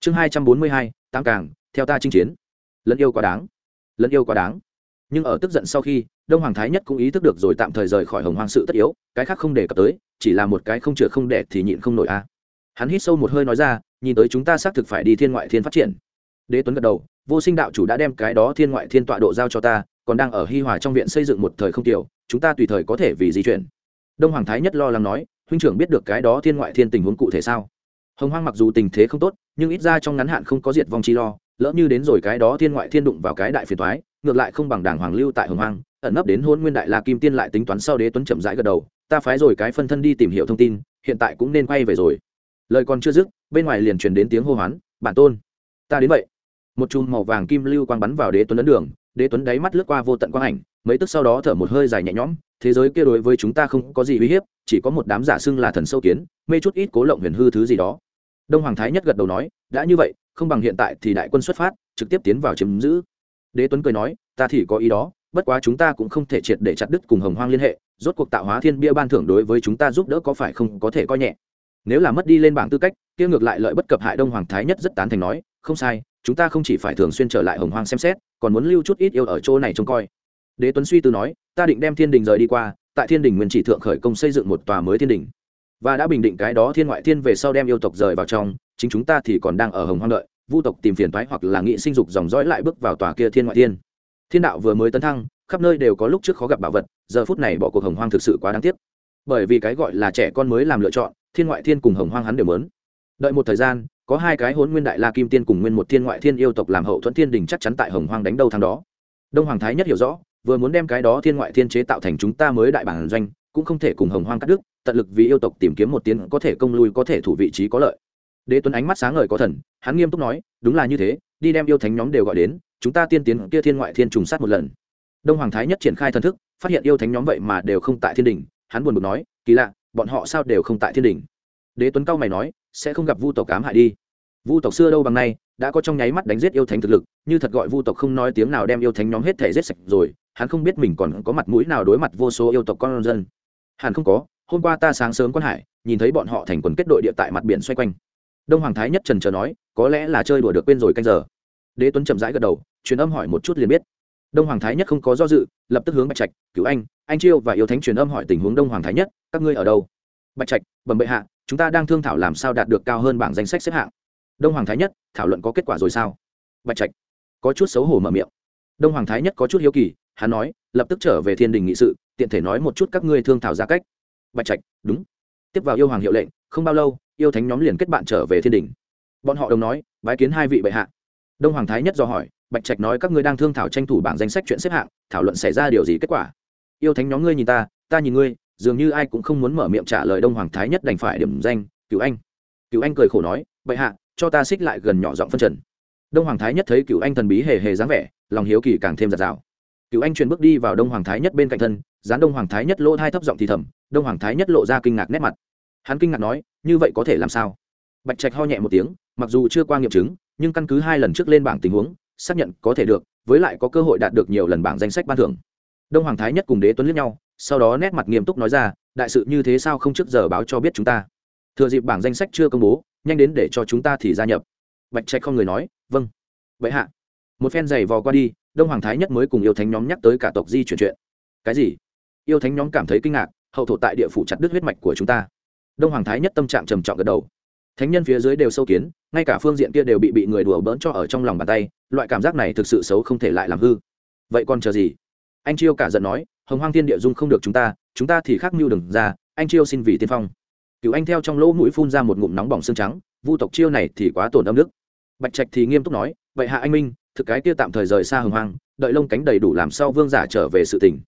Speaker 1: Chương hai trăm bốn mươi hai, tám càng, theo ta chinh chiến. Lẫn yêu quá đáng. Lẫn yêu quá đáng. Nhưng ở tức giận sau khi, đông hoàng thái nhất cũng ý thức được rồi tạm thời rời khỏi hồng hoang sự tất yếu, cái khác không đề cập tới, chỉ là một cái không chữa không đẻ thì nhịn không nổi a. Hắn hít sâu một hơi nói ra, nhìn tới chúng ta xác thực phải đi thiên ngoại thiên phát triển. Đế tuấn gật đầu vô sinh đạo chủ đã đem cái đó thiên ngoại thiên tọa độ giao cho ta, còn đang ở hi hòa trong viện xây dựng một thời không tiểu, chúng ta tùy thời có thể vì di chuyển. Đông hoàng thái nhất lo lắng nói, huynh trưởng biết được cái đó thiên ngoại thiên tình huống cụ thể sao? Hồng hoang mặc dù tình thế không tốt, nhưng ít ra trong ngắn hạn không có diệt vong chi lo, lỡ như đến rồi cái đó thiên ngoại thiên đụng vào cái đại phiền thoái ngược lại không bằng đảng hoàng lưu tại hồng hoang, ẩn nấp đến hôn nguyên đại la kim tiên lại tính toán sau đế tuấn chậm rãi gật đầu, ta phái rồi cái phân thân đi tìm hiểu thông tin, hiện tại cũng nên quay về rồi. Lời còn chưa dứt, bên ngoài liền truyền đến tiếng hô hoán, bản tôn, ta đến vậy một chùm màu vàng kim lưu quang bắn vào đế tuấn ấn đường, đế tuấn đáy mắt lướt qua vô tận quang ảnh, mấy tức sau đó thở một hơi dài nhẹ nhõm, thế giới kia đối với chúng ta không có gì uy hiếp, chỉ có một đám giả xưng là thần sâu kiến, mê chút ít cố lộng huyền hư thứ gì đó. Đông hoàng thái nhất gật đầu nói, đã như vậy, không bằng hiện tại thì đại quân xuất phát, trực tiếp tiến vào chiếm giữ. Đế tuấn cười nói, ta thì có ý đó, bất quá chúng ta cũng không thể triệt để chặt đứt cùng hồng hoang liên hệ, rốt cuộc tạo hóa thiên bia ban thưởng đối với chúng ta giúp đỡ có phải không có thể coi nhẹ. Nếu là mất đi lên bảng tư cách, kia ngược lại lợi bất cập hại đông hoàng thái nhất rất tán thành nói, không sai chúng ta không chỉ phải thường xuyên trở lại hồng hoang xem xét, còn muốn lưu chút ít yêu ở chỗ này trông coi. Đế tuấn suy tư nói, ta định đem thiên đình rời đi qua, tại thiên đình nguyên chỉ thượng khởi công xây dựng một tòa mới thiên đình. Và đã bình định cái đó thiên ngoại thiên về sau đem yêu tộc rời vào trong, chính chúng ta thì còn đang ở hồng hoang đợi, vu tộc tìm phiền thoái hoặc là nghị sinh dục dòng dõi lại bước vào tòa kia thiên ngoại thiên. Thiên đạo vừa mới tấn thăng, khắp nơi đều có lúc trước khó gặp bảo vật, giờ phút này bỏ cuộc hồng hoang thực sự quá đáng tiếc. Bởi vì cái gọi là trẻ con mới làm lựa chọn, thiên ngoại thiên cùng hồng hoang hắn đều mớn đợi một thời gian có hai cái hôn nguyên đại la kim tiên cùng nguyên một thiên ngoại thiên yêu tộc làm hậu thuẫn thiên đình chắc chắn tại hồng hoang đánh đâu thằng đó. Đông hoàng thái nhất hiểu rõ, vừa muốn đem cái đó thiên ngoại thiên chế tạo thành chúng ta mới đại bản doanh, cũng không thể cùng hồng hoang cắt đứt, tận lực vì yêu tộc tìm kiếm một tiến có thể công lui, có thể thủ vị trí có lợi. Đế tuấn ánh mắt sáng ngời có thần, hắn nghiêm túc nói, đúng là như thế, đi đem yêu thánh nhóm đều gọi đến, chúng ta tiên tiến kia thiên ngoại thiên trùng sát một lần. Đông hoàng thái nhất triển khai thần thức, phát hiện yêu thánh nhóm vậy mà đều không tại thiên đình, hắn buồn bực nói, kỳ lạ, bọn họ sao đều không tại thiên đình? Đế tuấn cao mày nói, sẽ không gặp vu tộc cám hại đi. Vu tộc xưa đâu bằng nay, đã có trong nháy mắt đánh giết yêu thánh thực lực, như thật gọi vu tộc không nói tiếng nào đem yêu thánh nhóm hết thể giết sạch rồi, hắn không biết mình còn có mặt mũi nào đối mặt vô số yêu tộc con dân. Hẳn không có, hôm qua ta sáng sớm quan hải, nhìn thấy bọn họ thành quần kết đội địa tại mặt biển xoay quanh. Đông hoàng thái nhất trần trờ nói, có lẽ là chơi đùa được quên rồi canh giờ. Đế tuấn chậm rãi gật đầu, truyền âm hỏi một chút liền biết. Đông hoàng thái nhất không có do dự, lập tức hướng bạch trạch cứu anh anh chiêu và yêu thánh truyền âm hỏi tình huống đông hoàng thái nhất, các ngươi ở đâu? Bạch trạch, bẩm bệ hạ chúng ta đang thương thảo làm sao đạt được cao hơn bảng danh sách xếp hạng. Đông hoàng thái nhất, thảo luận có kết quả rồi sao? Bạch trạch, có chút xấu hổ mở miệng. Đông hoàng thái nhất có chút hiếu kỳ, hắn nói, lập tức trở về thiên đình nghị sự, tiện thể nói một chút các ngươi thương thảo ra cách. Bạch trạch, đúng. Tiếp vào yêu hoàng hiệu lệnh, không bao lâu, yêu thánh nhóm liền kết bạn trở về thiên đình. Bọn họ đồng nói, bái kiến hai vị bệ hạ. Đông hoàng thái nhất do hỏi, bạch trạch nói các ngươi đang thương thảo tranh thủ bảng danh sách chuyện xếp hạng, thảo luận xảy ra điều gì kết quả? Yêu thánh nhóm ngươi nhìn ta ta nhìn ngươi dường như ai cũng không muốn mở miệng trả lời đông hoàng thái nhất đành phải điểm danh cựu anh. Cựu anh cười khổ nói, bệ hạ, cho ta xích lại gần nhỏ giọng phân trần. Đông hoàng thái nhất thấy cựu anh thần bí hề hề dáng vẻ, lòng hiếu kỳ càng thêm giạt rào. Cựu anh chuyển bước đi vào đông hoàng thái nhất bên cạnh thân, dán đông hoàng thái nhất lỗ hai thấp giọng thì thầm, đông hoàng thái nhất lộ ra kinh ngạc nét mặt. Hắn kinh ngạc nói, như vậy có thể làm sao? Bạch trạch ho nhẹ một tiếng, mặc dù chưa qua nghiệm chứng, nhưng căn cứ hai lần trước lên bảng tình huống, xác nhận có thể được, với lại có cơ hội đạt được nhiều lần bảng danh sách ban thưởng. Đông hoàng thái nhất cùng đế tuấn liếc nhau sau đó nét mặt nghiêm túc nói ra, đại sự như thế sao không trước giờ báo cho biết chúng ta? Thừa dịp bảng danh sách chưa công bố, nhanh đến để cho chúng ta thì gia nhập. Bạch trạch không người nói vâng. Vậy hạ. Một phen giày vò qua đi, đông hoàng thái nhất mới cùng yêu thánh nhóm nhắc tới cả tộc di chuyển chuyện. Cái gì? Yêu thánh nhóm cảm thấy kinh ngạc, hậu thổ tại địa phủ chặt đứt huyết mạch của chúng ta. Đông hoàng thái nhất tâm trạng trầm trọng gật đầu. Thánh nhân phía dưới đều sâu kiến, ngay cả phương diện kia đều bị bị người đùa bỡn cho ở trong lòng bàn tay, loại cảm giác này thực sự xấu không thể lại làm hư. Vậy còn chờ gì? Anh chiêu cả giận nói hồng hoang thiên địa dung không được chúng ta chúng ta thì khác mưu đừng ra, anh chiêu xin vì tiên phong. Cựu anh theo trong lỗ mũi phun ra một ngụm nóng bỏng xương trắng, vu tộc chiêu này thì quá tổn âm đức. Bạch trạch thì nghiêm túc nói, vậy hạ anh minh, thực cái kia tạm thời rời xa hồng hoang, đợi lông cánh đầy đủ làm sao vương giả trở về sự tình.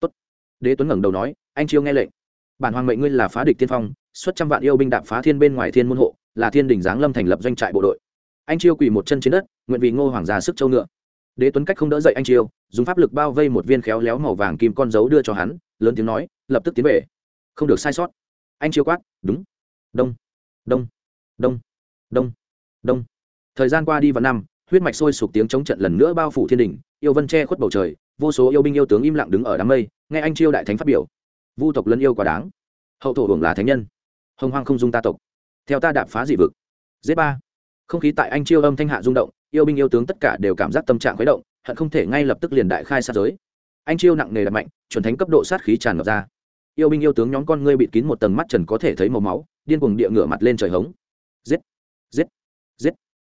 Speaker 1: Tốt. Đế tuấn ngẩng đầu nói, anh chiêu nghe lệnh. Bản hoàng mệnh ngươi là phá địch tiên phong, xuất trăm vạn yêu binh đạp phá thiên bên ngoài thiên môn hộ, là thiên đình giáng lâm thành lập doanh trại bộ đội. Anh chiêu quỳ một chân trên đất, nguyện vì ngô hoàng gia sức châu ngựa đế tuấn cách không đỡ dậy anh chiêu dùng pháp lực bao vây một viên khéo léo màu vàng kim con dấu đưa cho hắn, lớn tiếng nói, lập tức tiến về. Không được sai sót. Anh chiêu quát, đúng. Đông. Đông. Đông. Đông. Đông. Thời gian qua đi vào năm, huyết mạch sôi sục tiếng chống trận lần nữa bao phủ thiên đình, yêu vân che khuất bầu trời, vô số yêu binh yêu tướng im lặng đứng ở đám mây, nghe anh chiêu đại thánh phát biểu. Vu tộc lân yêu quá đáng. Hậu thổ hưởng là thánh nhân. Hồng hoang không dung ta tộc. Theo ta đạp phá dị vực. Z ba. Không khí tại anh chiêu âm thanh hạ rung động yêu binh yêu tướng tất cả đều cảm giác tâm trạng khuấy động, hận không thể ngay lập tức liền đại khai sát giới. Anh chiêu nặng nề đặt mạnh, chuẩn thánh cấp độ sát khí tràn ngập ra. Yêu binh yêu tướng nhóm con ngươi bịt kín một tầng mắt trần có thể thấy màu máu, điên cuồng địa ngửa mặt lên trời hống. Giết! Giết! Giết!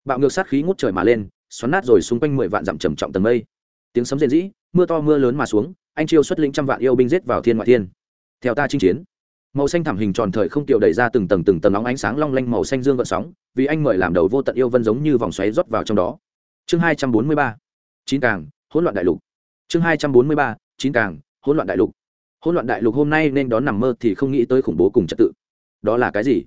Speaker 1: Bạo ngược sát khí ngút trời mà lên, xoắn nát rồi xung quanh mười vạn dặm trầm trọng tầng mây. Tiếng sấm rền rĩ, mưa to mưa lớn mà xuống, anh chiêu xuất lĩnh trăm vạn yêu binh giết vào thiên ngoại thiên. Theo ta chinh chiến màu xanh thảm hình tròn thời không tiểu đẩy ra từng tầng từng tầng nóng ánh sáng long lanh màu xanh dương gợn sóng, vì anh mời làm đầu vô tận yêu vân giống như vòng xoáy rót vào trong đó. Chương hai trăm bốn mươi ba, chín càng, hỗn loạn đại lục. Chương hai trăm bốn mươi ba, chín càng, hỗn loạn đại lục. Hỗn loạn đại lục hôm nay nên đón nằm mơ thì không nghĩ tới khủng bố cùng trật tự. Đó là cái gì?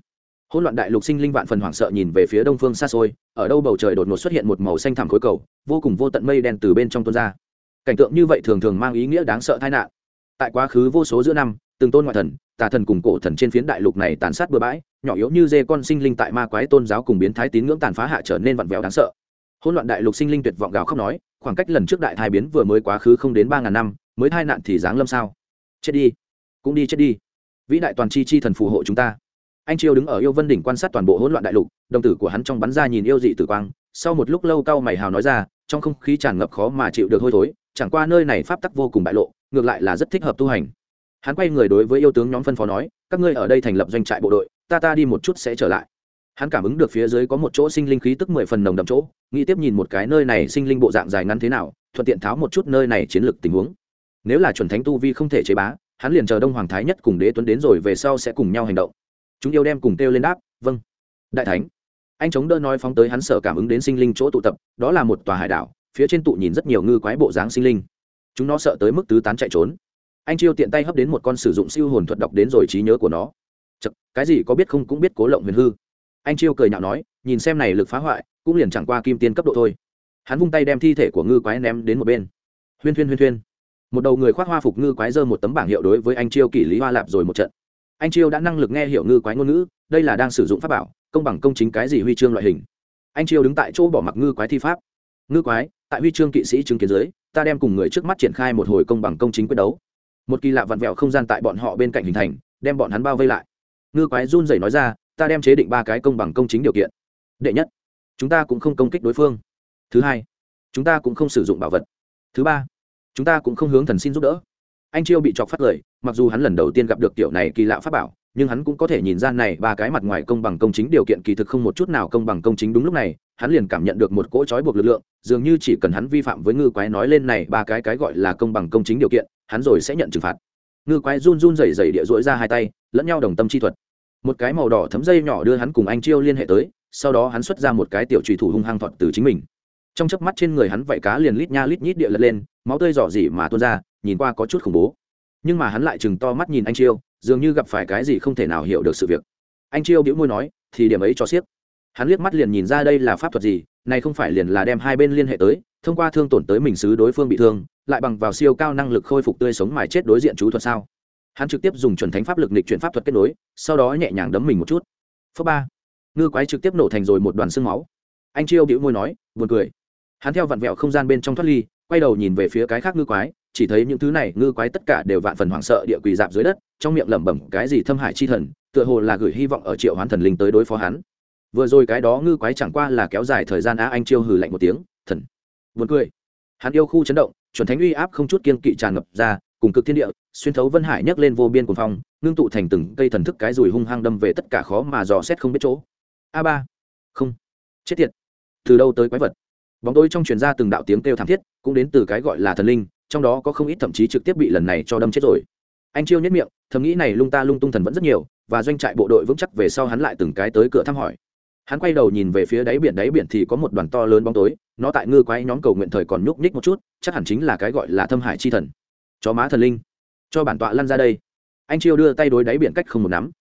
Speaker 1: Hỗn loạn đại lục sinh linh vạn phần hoảng sợ nhìn về phía đông phương xa xôi, ở đâu bầu trời đột ngột xuất hiện một màu xanh thảm khối cầu, vô cùng vô tận mây đen từ bên trong tuôn ra. Cảnh tượng như vậy thường thường mang ý nghĩa đáng sợ tai nạn. Tại quá khứ vô số giữa năm từng tôn ngoại thần, tà thần cùng cổ thần trên phiến đại lục này tàn sát bừa bãi, nhỏ yếu như dê con sinh linh tại ma quái tôn giáo cùng biến thái tín ngưỡng tàn phá hạ trở nên vặn vẹo đáng sợ. Hỗn loạn đại lục sinh linh tuyệt vọng gào khóc nói, khoảng cách lần trước đại thai biến vừa mới quá khứ không đến ba ngàn năm, mới thai nạn thì giáng lâm sao? Chết đi, cũng đi chết đi. Vĩ đại toàn chi chi thần phù hộ chúng ta. Anh triều đứng ở yêu vân đỉnh quan sát toàn bộ hỗn loạn đại lục, đồng tử của hắn trong bắn ra nhìn yêu dị tử quang, sau một lúc lâu cao mày hào nói ra, trong không khí tràn ngập khó mà chịu được hôi thối, chẳng qua nơi này pháp tắc vô cùng bại lộ, ngược lại là rất thích hợp tu hành hắn quay người đối với yêu tướng nhóm phân phó nói, các ngươi ở đây thành lập doanh trại bộ đội, ta ta đi một chút sẽ trở lại. Hắn cảm ứng được phía dưới có một chỗ sinh linh khí tức mười phần nồng đậm chỗ, nghĩ tiếp nhìn một cái nơi này sinh linh bộ dạng dài ngắn thế nào, thuận tiện tháo một chút nơi này chiến lược tình huống. Nếu là chuẩn thánh tu vi không thể chế bá, hắn liền chờ đông hoàng thái nhất cùng đế tuấn đến rồi về sau sẽ cùng nhau hành động. Chúng yêu đem cùng kêu lên đáp vâng đại thánh. Anh chống đỡ nói phóng tới hắn sở cảm ứng đến sinh linh chỗ tụ tập, đó là một tòa hải đảo, phía trên tụ nhìn rất nhiều ngư quái bộ dáng sinh linh. Chúng nó sợ tới mức tứ tán chạy trốn anh chiêu tiện tay hấp đến một con sử dụng siêu hồn thuật đọc đến rồi trí nhớ của nó. Chật, cái gì có biết không cũng biết cố lộng huyền hư. Anh chiêu cười nhạo nói nhìn xem này lực phá hoại cũng liền chẳng qua kim tiên cấp độ thôi. Hắn vung tay đem thi thể của ngư quái ném đến một bên. Huyên huyên huyên huyên. Một đầu người khoác hoa phục ngư quái giơ một tấm bảng hiệu đối với anh chiêu kỷ lý hoa lạp rồi một trận. Anh chiêu đã năng lực nghe hiểu ngư quái ngôn ngữ đây là đang sử dụng pháp bảo công bằng công chính cái gì huy chương loại hình. Anh chiêu đứng tại chỗ bỏ mặc ngư quái thi pháp. Ngư quái tại huy chương kỵ sĩ chứng kiến dưới ta đem cùng người trước mắt triển khai một hồi công bằng công chính quyết đấu một kỳ lạ vặn vẹo không gian tại bọn họ bên cạnh hình thành, đem bọn hắn bao vây lại. Ngư quái run rẩy nói ra, ta đem chế định ba cái công bằng công chính điều kiện. Đệ nhất, chúng ta cũng không công kích đối phương. Thứ hai, chúng ta cũng không sử dụng bảo vật. Thứ ba, chúng ta cũng không hướng thần xin giúp đỡ. Anh chiêu bị chọc phát lời, mặc dù hắn lần đầu tiên gặp được tiểu này kỳ lạ pháp bảo nhưng hắn cũng có thể nhìn ra này ba cái mặt ngoài công bằng công chính điều kiện kỳ thực không một chút nào công bằng công chính đúng lúc này, hắn liền cảm nhận được một cỗ trói buộc lực lượng, dường như chỉ cần hắn vi phạm với ngư quái nói lên này ba cái cái gọi là công bằng công chính điều kiện, hắn rồi sẽ nhận trừng phạt. Ngư quái run run rẩy rẩy địa rỗi ra hai tay, lẫn nhau đồng tâm chi thuật. Một cái màu đỏ thấm dây nhỏ đưa hắn cùng anh chiêu liên hệ tới, sau đó hắn xuất ra một cái tiểu trùy thủ hung hăng thuật từ chính mình. Trong chớp mắt trên người hắn vảy cá liền lít nha lít nhít địa lật lên, máu tươi dò dỉ mà tuôn ra, nhìn qua có chút khủng bố. Nhưng mà hắn lại chừng to mắt nhìn anh chiêu dường như gặp phải cái gì không thể nào hiểu được sự việc. Anh chiêu bĩu môi nói, thì điểm ấy cho siết hắn liếc mắt liền nhìn ra đây là pháp thuật gì, này không phải liền là đem hai bên liên hệ tới, thông qua thương tổn tới mình xứ đối phương bị thương, lại bằng vào siêu cao năng lực khôi phục tươi sống mài chết đối diện chú thuật sao? Hắn trực tiếp dùng chuẩn thánh pháp lực nịch chuyển pháp thuật kết nối, sau đó nhẹ nhàng đấm mình một chút. Phớ ba. Ngư quái trực tiếp nổ thành rồi một đoàn xương máu. Anh chiêu bĩu môi nói, buồn cười. Hắn theo vặn vẹo không gian bên trong thoát ly, quay đầu nhìn về phía cái khác ngư quái chỉ thấy những thứ này ngư quái tất cả đều vạn phần hoảng sợ địa quỳ dạp dưới đất, trong miệng lẩm bẩm cái gì thâm hải chi thần, tựa hồ là gửi hy vọng ở triệu hoán thần linh tới đối phó hắn. Vừa rồi cái đó ngư quái chẳng qua là kéo dài thời gian á anh chiêu hừ lạnh một tiếng, thần. Buồn cười. Hắn yêu khu chấn động, chuẩn thánh uy áp không chút kiên kỵ tràn ngập ra, cùng cực thiên địa, xuyên thấu vân hải nhấc lên vô biên cuồng phong, ngưng tụ thành từng cây thần thức cái rùi hung hăng đâm về tất cả khó mà dò xét không biết chỗ. A ba. Không. Chết tiệt. Từ đâu tới quái vật? Bóng tối trong truyền ra từng đạo tiếng kêu thảm thiết, cũng đến từ cái gọi là thần linh trong đó có không ít thậm chí trực tiếp bị lần này cho đâm chết rồi. Anh chiêu nhất miệng, thầm nghĩ này lung ta lung tung thần vẫn rất nhiều, và doanh trại bộ đội vững chắc về sau hắn lại từng cái tới cửa thăm hỏi. Hắn quay đầu nhìn về phía đáy biển đáy biển thì có một đoàn to lớn bóng tối, nó tại ngư quái nhóm cầu nguyện thời còn nhúc nhích một chút, chắc hẳn chính là cái gọi là thâm hải chi thần. Chó má thần linh, cho bản tọa lăn ra đây. Anh chiêu đưa tay đối đáy biển cách không một nắm.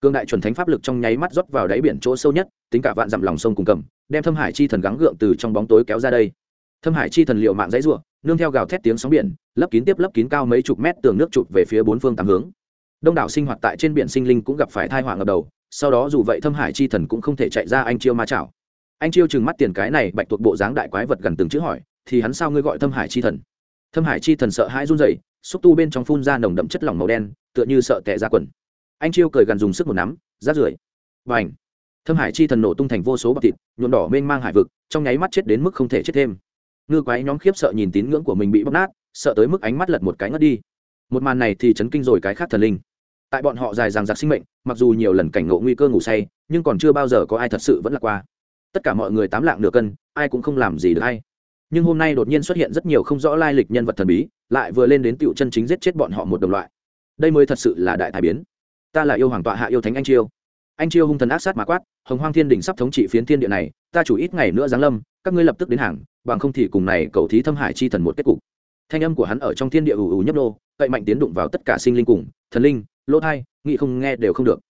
Speaker 1: Cương đại chuẩn thánh pháp lực trong nháy mắt rót vào đáy biển chỗ sâu nhất, tính cả vạn dặm lòng sông cùng cầm, đem thâm hải chi thần gắng gượng từ trong bóng tối kéo ra đây. Thâm hải chi thần liệu mạng dãy ruộng nương theo gào thét tiếng sóng biển, lấp kín tiếp lấp kín cao mấy chục mét tường nước chụp về phía bốn phương tám hướng. Đông đảo sinh hoạt tại trên biển sinh linh cũng gặp phải thai họa ngập đầu, sau đó dù vậy thâm hải chi thần cũng không thể chạy ra anh chiêu ma chảo. Anh chiêu chừng mắt tiền cái này bạch thuộc bộ dáng đại quái vật gần từng chữ hỏi, thì hắn sao ngươi gọi thâm hải chi thần? Thâm hải chi thần sợ hãi run rẩy, xúc tu bên trong phun ra nồng đậm chất lỏng màu đen, tựa như sợ tệ ra quần. Anh chiêu cười gần dùng sức một nắm, rát rưởi. Và ảnh thâm hải chi thần nổ tung thành vô số bọc thịt, nhuộm đỏ mênh mang hải vực, trong nháy mắt chết đến mức không thể chết thêm ngư quái nhóm khiếp sợ nhìn tín ngưỡng của mình bị bóc nát, sợ tới mức ánh mắt lật một cái ngất đi. Một màn này thì chấn kinh rồi cái khác thần linh. Tại bọn họ dài dằng dặc sinh mệnh, mặc dù nhiều lần cảnh ngộ nguy cơ ngủ say, nhưng còn chưa bao giờ có ai thật sự vẫn lạc qua. Tất cả mọi người tám lạng nửa cân, ai cũng không làm gì được hay. Nhưng hôm nay đột nhiên xuất hiện rất nhiều không rõ lai lịch nhân vật thần bí, lại vừa lên đến tựu chân chính giết chết bọn họ một đồng loại. Đây mới thật sự là đại thái biến. Ta là yêu hoàng tọa hạ yêu thánh anh chiêu. Anh chiêu hung thần ác sát mà quát, hồng hoang thiên đỉnh sắp thống trị phiến thiên địa này, ta chủ ít ngày nữa giáng lâm các ngươi lập tức đến hàng, bằng không thì cùng này cầu thí thâm hải chi thần một kết cục. Thanh âm của hắn ở trong thiên địa ù ù nhấp nô, cậy mạnh tiến đụng vào tất cả sinh linh cùng, thần linh, lỗ thai, nghị không nghe đều không được.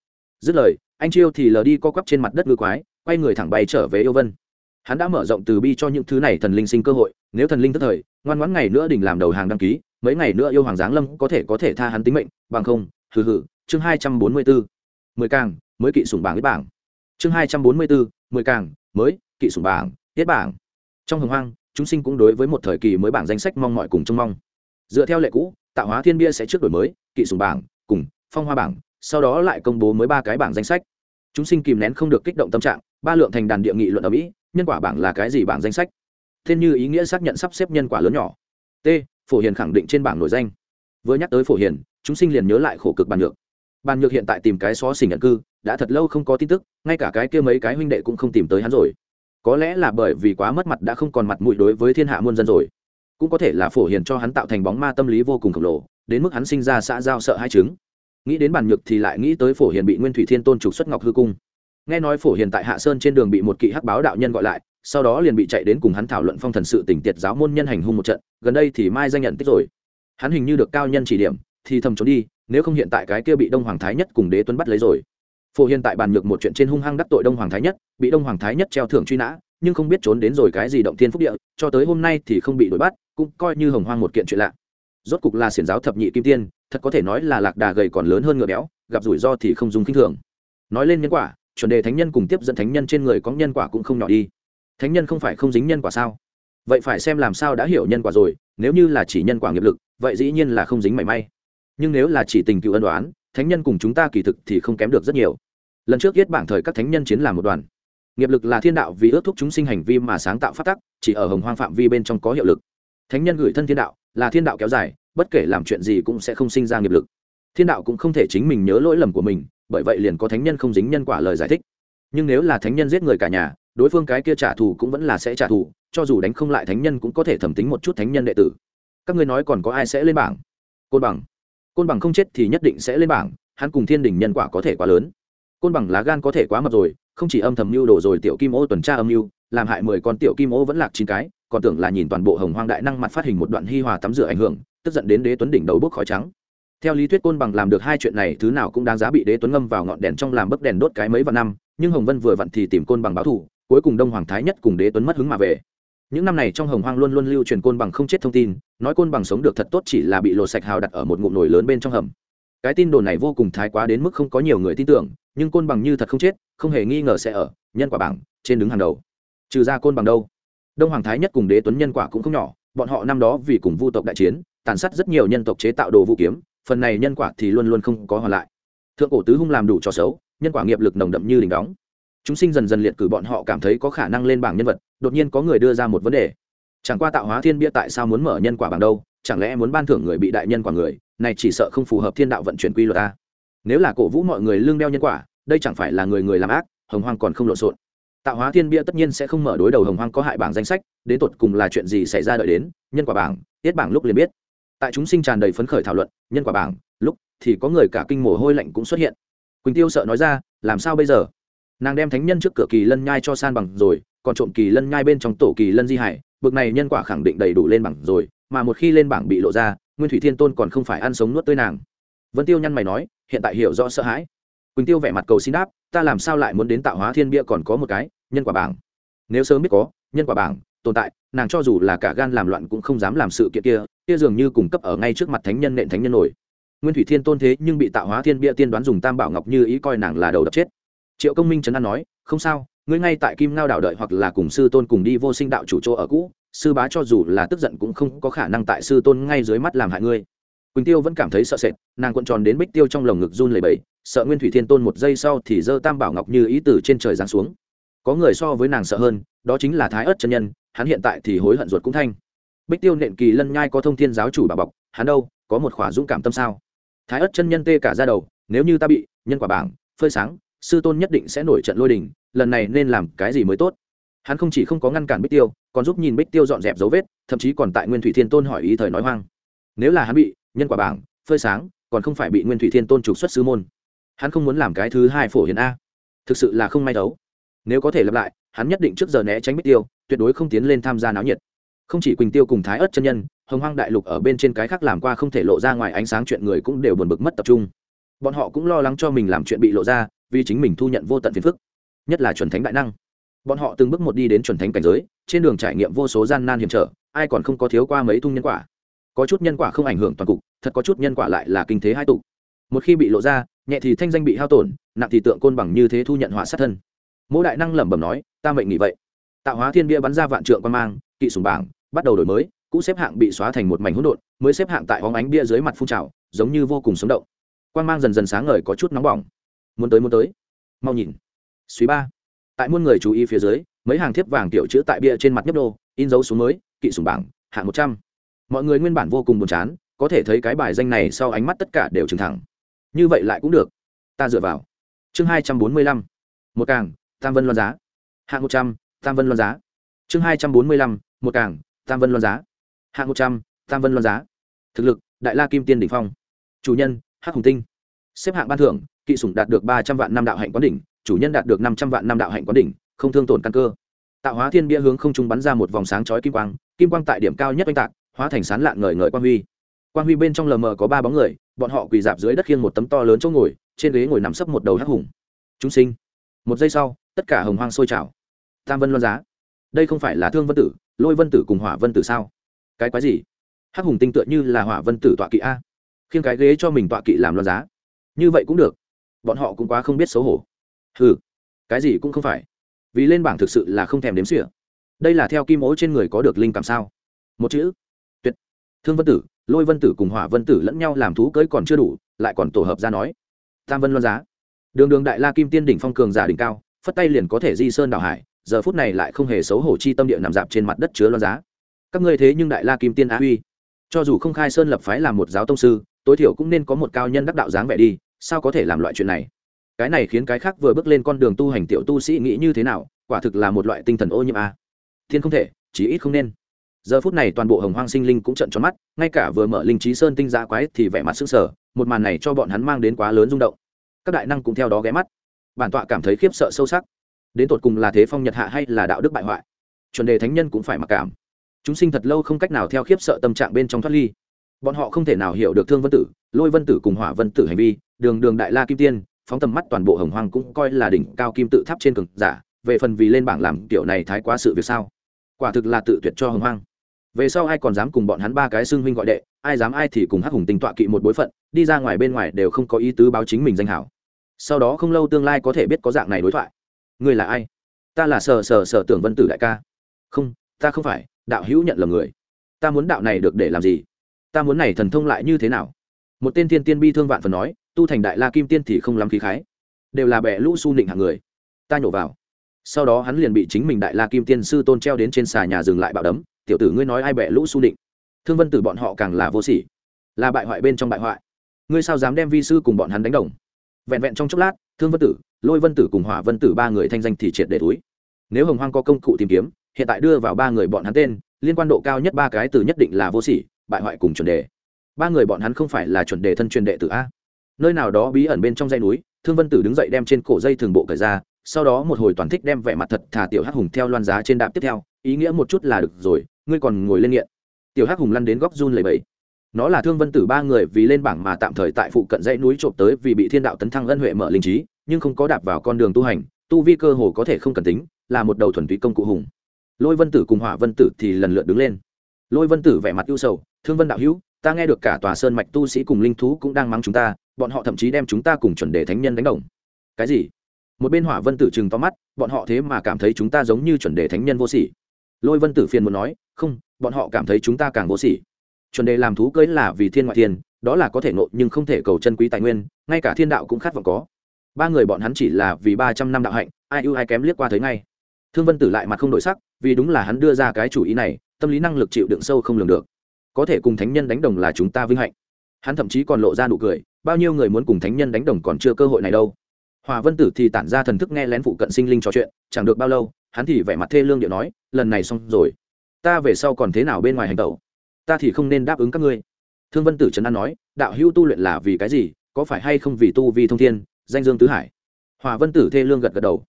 Speaker 1: Dứt lời, anh chiêu thì lờ đi co quắp trên mặt đất ngư quái, quay người thẳng bay trở về yêu vân. Hắn đã mở rộng từ bi cho những thứ này thần linh sinh cơ hội, nếu thần linh tức thời, ngoan ngoãn ngày nữa đình làm đầu hàng đăng ký, mấy ngày nữa yêu hoàng giáng lâm có thể có thể tha hắn tính mệnh, bằng không, hừ hừ, chương hai trăm bốn mươi bốn mười càng, mới kỵ sủng bảng với bảng. Chương hai trăm bốn mươi bốn mười càng, mới kỵ sủng bảng tiết bảng. Trong hồng hoang, chúng sinh cũng đối với một thời kỳ mới bảng danh sách mong mọi cùng trông mong. Dựa theo lệ cũ, tạo hóa thiên bia sẽ trước đổi mới, kỵ sùng bảng, cùng phong hoa bảng, sau đó lại công bố mới ba cái bảng danh sách. Chúng sinh kìm nén không được kích động tâm trạng, ba lượng thành đàn địa nghị luận ở mỹ, nhân quả bảng là cái gì bảng danh sách? Thiên như ý nghĩa xác nhận sắp xếp nhân quả lớn nhỏ. T, phổ hiền khẳng định trên bảng nổi danh. Vừa nhắc tới phổ hiền, chúng sinh liền nhớ lại khổ cực bàn nhược. Bàn nhược hiện tại tìm cái xó xỉnh nhận cư, đã thật lâu không có tin tức, ngay cả cái kia mấy cái huynh đệ cũng không tìm tới hắn rồi có lẽ là bởi vì quá mất mặt đã không còn mặt mũi đối với thiên hạ muôn dân rồi. Cũng có thể là phổ hiền cho hắn tạo thành bóng ma tâm lý vô cùng khổng lồ, đến mức hắn sinh ra xã giao sợ hai chứng. Nghĩ đến bản nhược thì lại nghĩ tới phổ hiền bị nguyên thủy thiên tôn trục xuất ngọc hư cung. Nghe nói phổ hiền tại hạ sơn trên đường bị một kỵ hắc báo đạo nhân gọi lại, sau đó liền bị chạy đến cùng hắn thảo luận phong thần sự tỉnh tiệt giáo môn nhân hành hung một trận, gần đây thì mai danh nhận tích rồi. Hắn hình như được cao nhân chỉ điểm, thì thầm trốn đi, nếu không hiện tại cái kia bị đông hoàng thái nhất cùng đế tuấn bắt lấy rồi phổ hiền tại bàn nhược một chuyện trên hung hăng đắc tội đông hoàng thái nhất, bị đông hoàng thái nhất treo thưởng truy nã, nhưng không biết trốn đến rồi cái gì động thiên phúc địa, cho tới hôm nay thì không bị đuổi bắt, cũng coi như hồng hoang một kiện chuyện lạ. Rốt cục là xiển giáo thập nhị kim tiên, thật có thể nói là lạc đà gầy còn lớn hơn ngựa béo, gặp rủi ro thì không dùng kinh thường. Nói lên nhân quả, chuẩn đề thánh nhân cùng tiếp dẫn thánh nhân trên người có nhân quả cũng không nhỏ đi. Thánh nhân không phải không dính nhân quả sao? Vậy phải xem làm sao đã hiểu nhân quả rồi, nếu như là chỉ nhân quả nghiệp lực, vậy dĩ nhiên là không dính mảy may. Nhưng nếu là chỉ tình cựu ân đoán thánh nhân cùng chúng ta kỳ thực thì không kém được rất nhiều. Lần trước yết bảng thời các thánh nhân chiến làm một đoàn. Nghiệp lực là thiên đạo vì ước thúc chúng sinh hành vi mà sáng tạo phát tắc, chỉ ở hồng hoang phạm vi bên trong có hiệu lực. Thánh nhân gửi thân thiên đạo, là thiên đạo kéo dài, bất kể làm chuyện gì cũng sẽ không sinh ra nghiệp lực. Thiên đạo cũng không thể chính mình nhớ lỗi lầm của mình, bởi vậy liền có thánh nhân không dính nhân quả lời giải thích. Nhưng nếu là thánh nhân giết người cả nhà, đối phương cái kia trả thù cũng vẫn là sẽ trả thù, cho dù đánh không lại thánh nhân cũng có thể thẩm tính một chút thánh nhân đệ tử. Các ngươi nói còn có ai sẽ lên bảng? Côn bằng côn bằng không chết thì nhất định sẽ lên bảng, hắn cùng thiên đình nhân quả có thể quá lớn. Côn bằng lá gan có thể quá mập rồi, không chỉ âm thầm mưu đồ rồi, tiểu kim ô tuần tra âm mưu, làm hại mười con tiểu kim ô vẫn lạc chín cái, còn tưởng là nhìn toàn bộ hồng hoang đại năng mặt phát hình một đoạn hi hòa tắm rửa ảnh hưởng, tức giận đến đế tuấn đỉnh đầu bốc khói trắng. Theo lý thuyết côn bằng làm được hai chuyện này, thứ nào cũng đáng giá bị đế tuấn ngâm vào ngọn đèn trong làm bấc đèn đốt cái mấy vạn năm, nhưng hồng vân vừa vặn thì tìm côn bằng báo thù, cuối cùng đông hoàng thái nhất cùng đế tuấn mất hứng mà về những năm này trong hồng hoang luôn luôn lưu truyền côn bằng không chết thông tin, nói côn bằng sống được thật tốt chỉ là bị lột sạch hào đặt ở một ngụm nồi lớn bên trong hầm. Cái tin đồn này vô cùng thái quá đến mức không có nhiều người tin tưởng, nhưng côn bằng như thật không chết, không hề nghi ngờ sẽ ở, nhân quả bảng, trên đứng hàng đầu. Trừ ra côn bằng đâu? Đông hoàng thái nhất cùng đế tuấn nhân quả cũng không nhỏ, bọn họ năm đó vì cùng vu tộc đại chiến, tàn sát rất nhiều nhân tộc chế tạo đồ vũ kiếm, phần này nhân quả thì luôn luôn không có hoàn lại. Thượng cổ tứ hung làm đủ trò xấu, nhân quả nghiệp lực nồng đậm như đỉnh đóng chúng sinh dần dần liệt cử bọn họ cảm thấy có khả năng lên bảng nhân vật, đột nhiên có người đưa ra một vấn đề. Chẳng qua tạo hóa thiên bia tại sao muốn mở nhân quả bảng đâu, chẳng lẽ muốn ban thưởng người bị đại nhân quả người, này chỉ sợ không phù hợp thiên đạo vận chuyển quy luật ta nếu là cổ vũ mọi người lương đeo nhân quả, đây chẳng phải là người người làm ác, hồng hoang còn không lộn xộn. Tạo hóa thiên bia tất nhiên sẽ không mở đối đầu hồng hoang có hại bảng danh sách, đến tột cùng là chuyện gì xảy ra đợi đến, nhân quả bảng, tiết bảng lúc liền biết. Tại chúng sinh tràn đầy phấn khởi thảo luận, nhân quả bảng, lúc thì có người cả kinh mồ hôi lạnh cũng xuất hiện. Quỳnh tiêu sợ nói ra, làm sao bây giờ? Nàng đem thánh nhân trước cửa kỳ lân nhai cho san bằng rồi, còn trộm kỳ lân nhai bên trong tổ kỳ lân di hải, bực này nhân quả khẳng định đầy đủ lên bảng rồi, mà một khi lên bảng bị lộ ra, nguyên thủy thiên tôn còn không phải ăn sống nuốt tươi nàng. Vân tiêu nhăn mày nói, hiện tại hiểu rõ sợ hãi. Quỳnh tiêu vẻ mặt cầu xin đáp, ta làm sao lại muốn đến tạo hóa thiên bia còn có một cái, nhân quả bảng. Nếu sớm biết có, nhân quả bảng, tồn tại, nàng cho dù là cả gan làm loạn cũng không dám làm sự kiện kia kia dường như cung cấp ở ngay trước mặt thánh nhân nện thánh nhân nổi. Nguyên thủy thiên tôn thế nhưng bị tạo hóa thiên bia tiên đoán dùng tam bảo ngọc như ý coi nàng là đầu đập chết triệu công minh trấn an nói, không sao, ngươi ngay tại kim ngao đảo đợi hoặc là cùng sư tôn cùng đi vô sinh đạo chủ chỗ ở cũ, sư bá cho dù là tức giận cũng không có khả năng tại sư tôn ngay dưới mắt làm hại ngươi. Quỳnh tiêu vẫn cảm thấy sợ sệt, nàng cuộn tròn đến bích tiêu trong lồng ngực run lầy bẫy sợ nguyên thủy thiên tôn một giây sau thì giơ tam bảo ngọc như ý từ trên trời giáng xuống. Có người so với nàng sợ hơn, đó chính là thái ớt chân nhân, hắn hiện tại thì hối hận ruột cũng thanh. Bích tiêu nện kỳ lân nhai có thông thiên giáo chủ bà bọc, hắn đâu, có một khỏa dũng cảm tâm sao? Thái ớt chân nhân tê cả ra đầu, nếu như ta bị, nhân quả bảng, phơi sáng sư tôn nhất định sẽ nổi trận lôi đình, lần này nên làm cái gì mới tốt? Hắn không chỉ không có ngăn cản bích tiêu, còn giúp nhìn bích tiêu dọn dẹp dấu vết, thậm chí còn tại nguyên thủy thiên tôn hỏi ý thời nói hoang. Nếu là hắn bị nhân quả bảng, phơi sáng, còn không phải bị nguyên thủy thiên tôn trục xuất sư môn. Hắn không muốn làm cái thứ hai phổ hiền a. Thực sự là không may đấu. Nếu có thể lặp lại, hắn nhất định trước giờ né tránh bích tiêu, tuyệt đối không tiến lên tham gia náo nhiệt. Không chỉ quỳnh tiêu cùng thái ớt chân nhân, hồng hoang đại lục ở bên trên cái khác làm qua không thể lộ ra ngoài ánh sáng chuyện người cũng đều buồn bực mất tập trung. Bọn họ cũng lo lắng cho mình làm chuyện bị lộ ra vì chính mình thu nhận vô tận phiền phức, nhất là chuẩn thánh đại năng. Bọn họ từng bước một đi đến chuẩn thánh cảnh giới, trên đường trải nghiệm vô số gian nan hiểm trở, ai còn không có thiếu qua mấy thung nhân quả. Có chút nhân quả không ảnh hưởng toàn cục, thật có chút nhân quả lại là kinh thế hai tụ. Một khi bị lộ ra, nhẹ thì thanh danh bị hao tổn, nặng thì tượng côn bằng như thế thu nhận họa sát thân. Mỗi đại năng lẩm bẩm nói, ta mệnh nghĩ vậy. Tạo hóa thiên bia bắn ra vạn trượng quan mang, kỵ sùng bảng, bắt đầu đổi mới, cũ xếp hạng bị xóa thành một mảnh hỗn độn, mới xếp hạng tại hóng ánh bia dưới mặt phun trào, giống như vô cùng sống động. Quan mang dần dần sáng ngời có chút nóng bỏng muốn tới muốn tới. Mau nhìn. Suy ba. Tại muôn người chú ý phía dưới, mấy hàng thiếp vàng tiểu chữ tại bia trên mặt nhấp đô in dấu xuống mới, kỵ sùng bảng hạng một trăm. Mọi người nguyên bản vô cùng buồn chán, có thể thấy cái bài danh này sau ánh mắt tất cả đều trừng thẳng. Như vậy lại cũng được. Ta dựa vào. Chương hai trăm bốn mươi lăm. Một càng, tam vân loan giá. Hạng một trăm, tam vân loan giá. Chương hai trăm bốn mươi lăm, một càng, tam vân loan giá. Hạng một trăm, tam vân loan giá. Thực lực, đại la kim tiên đỉnh phong. Chủ nhân, hắc hùng tinh xếp hạng ban thưởng, kỵ sủng đạt được ba trăm vạn năm đạo hạnh quán đỉnh, chủ nhân đạt được năm trăm vạn năm đạo hạnh quán đỉnh, không thương tổn căn cơ. Tạo hóa thiên bia hướng không trung bắn ra một vòng sáng chói kim quang kim quang tại điểm cao nhất oanh tạc, hóa thành sán lạn ngời ngời quang huy. Quang huy bên trong lờ mờ có ba bóng người, bọn họ quỳ dạp dưới đất khiêng một tấm to lớn chỗ ngồi, trên ghế ngồi nằm sấp một đầu hắc hùng. Chúng sinh. Một giây sau, tất cả hồng hoang sôi trào. Tam vân loan giá. Đây không phải là thương vân tử, lôi vân tử cùng hỏa vân tử sao? Cái quái gì? Hắc hùng tinh tựa như là hỏa vân tử tọa kỵ a. Khiêng cái ghế cho mình tọa kỵ làm loan giá như vậy cũng được. Bọn họ cũng quá không biết xấu hổ. Ừ cái gì cũng không phải. Vì lên bảng thực sự là không thèm đếm xỉa. Đây là theo kim ố trên người có được linh cảm sao? Một chữ. Tuyệt. Thương vân tử, lôi vân tử cùng hỏa vân tử lẫn nhau làm thú cưới còn chưa đủ, lại còn tổ hợp ra nói. Tam vân loan giá. Đường đường đại la kim tiên đỉnh phong cường giả đỉnh cao, phất tay liền có thể di sơn đảo hải, giờ phút này lại không hề xấu hổ chi tâm địa nằm dạp trên mặt đất chứa loan giá. Các ngươi thế nhưng đại la kim tiên á huy cho dù không khai sơn lập phái làm một giáo tông sư, tối thiểu cũng nên có một cao nhân đắc đạo dáng vẻ đi sao có thể làm loại chuyện này? Cái này khiến cái khác vừa bước lên con đường tu hành tiểu tu sĩ nghĩ như thế nào, quả thực là một loại tinh thần ô nhiễm a. À. thiên không thể, chí ít không nên. Giờ phút này toàn bộ hồng hoang sinh linh cũng trận tròn mắt, ngay cả vừa mở linh trí sơn tinh ra quái thì vẻ mặt s ư sở một màn này cho bọn hắn mang đến quá lớn rung động. Các đại năng cũng theo đó ghé mắt. Bản tọa cảm thấy khiếp sợ sâu sắc. Đến tột cùng là thế phong nhật hạ hay là đạo đức bại hoại? Chuẩn đề thánh nhân cũng phải mặc cảm. Chúng sinh thật lâu không cách nào theo khiếp sợ tâm trạng bên trong thoát ly bọn họ không thể nào hiểu được thương vân tử, lôi vân tử cùng hỏa vân tử hành vi, đường đường đại la kim tiên, phóng tầm mắt toàn bộ hồng hoàng cũng coi là đỉnh cao kim tự tháp trên cường giả, về phần vì lên bảng làm kiểu này thái quá sự việc sao? Quả thực là tự tuyệt cho hồng hoàng. về sau ai còn dám cùng bọn hắn ba cái xưng huynh gọi đệ, ai dám ai thì cùng hắc hùng tinh tọa kỵ một bối phận, đi ra ngoài bên ngoài đều không có ý tứ báo chính mình danh hảo. Sau đó không lâu tương lai có thể biết có dạng này đối thoại. Ngươi là ai? Ta là sở sở sở tưởng vân tử đại ca. Không, ta không phải, đạo hữu nhận lầm người. Ta muốn đạo này được để làm gì? Ta muốn này thần thông lại như thế nào? Một tên thiên tiên bi thương vạn phần nói, tu thành đại la kim tiên thì không lắm khí khái. Đều là bẻ lũ su nịnh hạng người. Ta nhổ vào. Sau đó hắn liền bị chính mình đại la kim tiên sư tôn treo đến trên xà nhà dừng lại bạo đấm. Tiểu tử ngươi nói ai bẻ lũ su nịnh? Thương vân tử bọn họ càng là vô sỉ. Là bại hoại bên trong bại hoại. Ngươi sao dám đem vi sư cùng bọn hắn đánh đồng? Vẹn vẹn trong chốc lát, thương vân tử, lôi vân tử cùng hỏa vân tử ba người thanh danh thì triệt để túi nếu hồng hoang có công cụ tìm kiếm, hiện tại đưa vào ba người bọn hắn tên, liên quan độ cao nhất ba cái từ nhất định là vô sỉ bại hoại cùng chuẩn đề. Ba người bọn hắn không phải là chuẩn đề thân truyền đệ tử a. Nơi nào đó bí ẩn bên trong dây núi, thương vân tử đứng dậy đem trên cổ dây thường bộ cởi ra, sau đó một hồi toàn thích đem vẻ mặt thật thà tiểu hắc hùng theo loan giá trên đạp tiếp theo, ý nghĩa một chút là được rồi, ngươi còn ngồi lên nghiện. Tiểu hắc hùng lăn đến góc run lầy bẫy nó là thương vân tử ba người vì lên bảng mà tạm thời tại phụ cận dãy núi trộm tới vì bị thiên đạo tấn thăng ân huệ mở linh trí, nhưng không có đạp vào con đường tu hành, tu vi cơ hồ có thể không cần tính, là một đầu thuần túy công cụ hùng. Lôi vân tử cùng hỏa vân tử thì lần lượt đứng lên lôi vân tử vẻ mặt ưu sầu, thương vân đạo hữu, ta nghe được cả tòa sơn mạch tu sĩ cùng linh thú cũng đang mắng chúng ta, bọn họ thậm chí đem chúng ta cùng chuẩn đề thánh nhân đánh đồng. Cái gì? Một bên hỏa vân tử chừng to mắt, bọn họ thế mà cảm thấy chúng ta giống như chuẩn đề thánh nhân vô sỉ. Lôi vân tử phiền muốn nói, không, bọn họ cảm thấy chúng ta càng vô sỉ. Chuẩn đề làm thú cưới là vì thiên ngoại thiên, đó là có thể nội nhưng không thể cầu chân quý tài nguyên, ngay cả thiên đạo cũng khát vọng có. Ba người bọn hắn chỉ là vì ba trăm năm đạo hạnh, ai ưu ai kém liếc qua thấy ngay. Thương vân tử lại mặt không đổi sắc, vì đúng là hắn đưa ra cái chủ ý này tâm lý năng lực chịu đựng sâu không lường được. Có thể cùng thánh nhân đánh đồng là chúng ta vinh hạnh. Hắn thậm chí còn lộ ra nụ cười, bao nhiêu người muốn cùng thánh nhân đánh đồng còn chưa cơ hội này đâu. Hòa vân tử thì tản ra thần thức nghe lén phụ cận sinh linh trò chuyện, chẳng được bao lâu, hắn thì vẻ mặt thê lương điệu nói, lần này xong rồi. Ta về sau còn thế nào bên ngoài hành tẩu? Ta thì không nên đáp ứng các ngươi. Thương vân tử trấn an nói, đạo hữu tu luyện là vì cái gì? Có phải hay không vì tu vì thông thiên, danh dương tứ hải? Hòa vân tử thê lương gật gật đầu.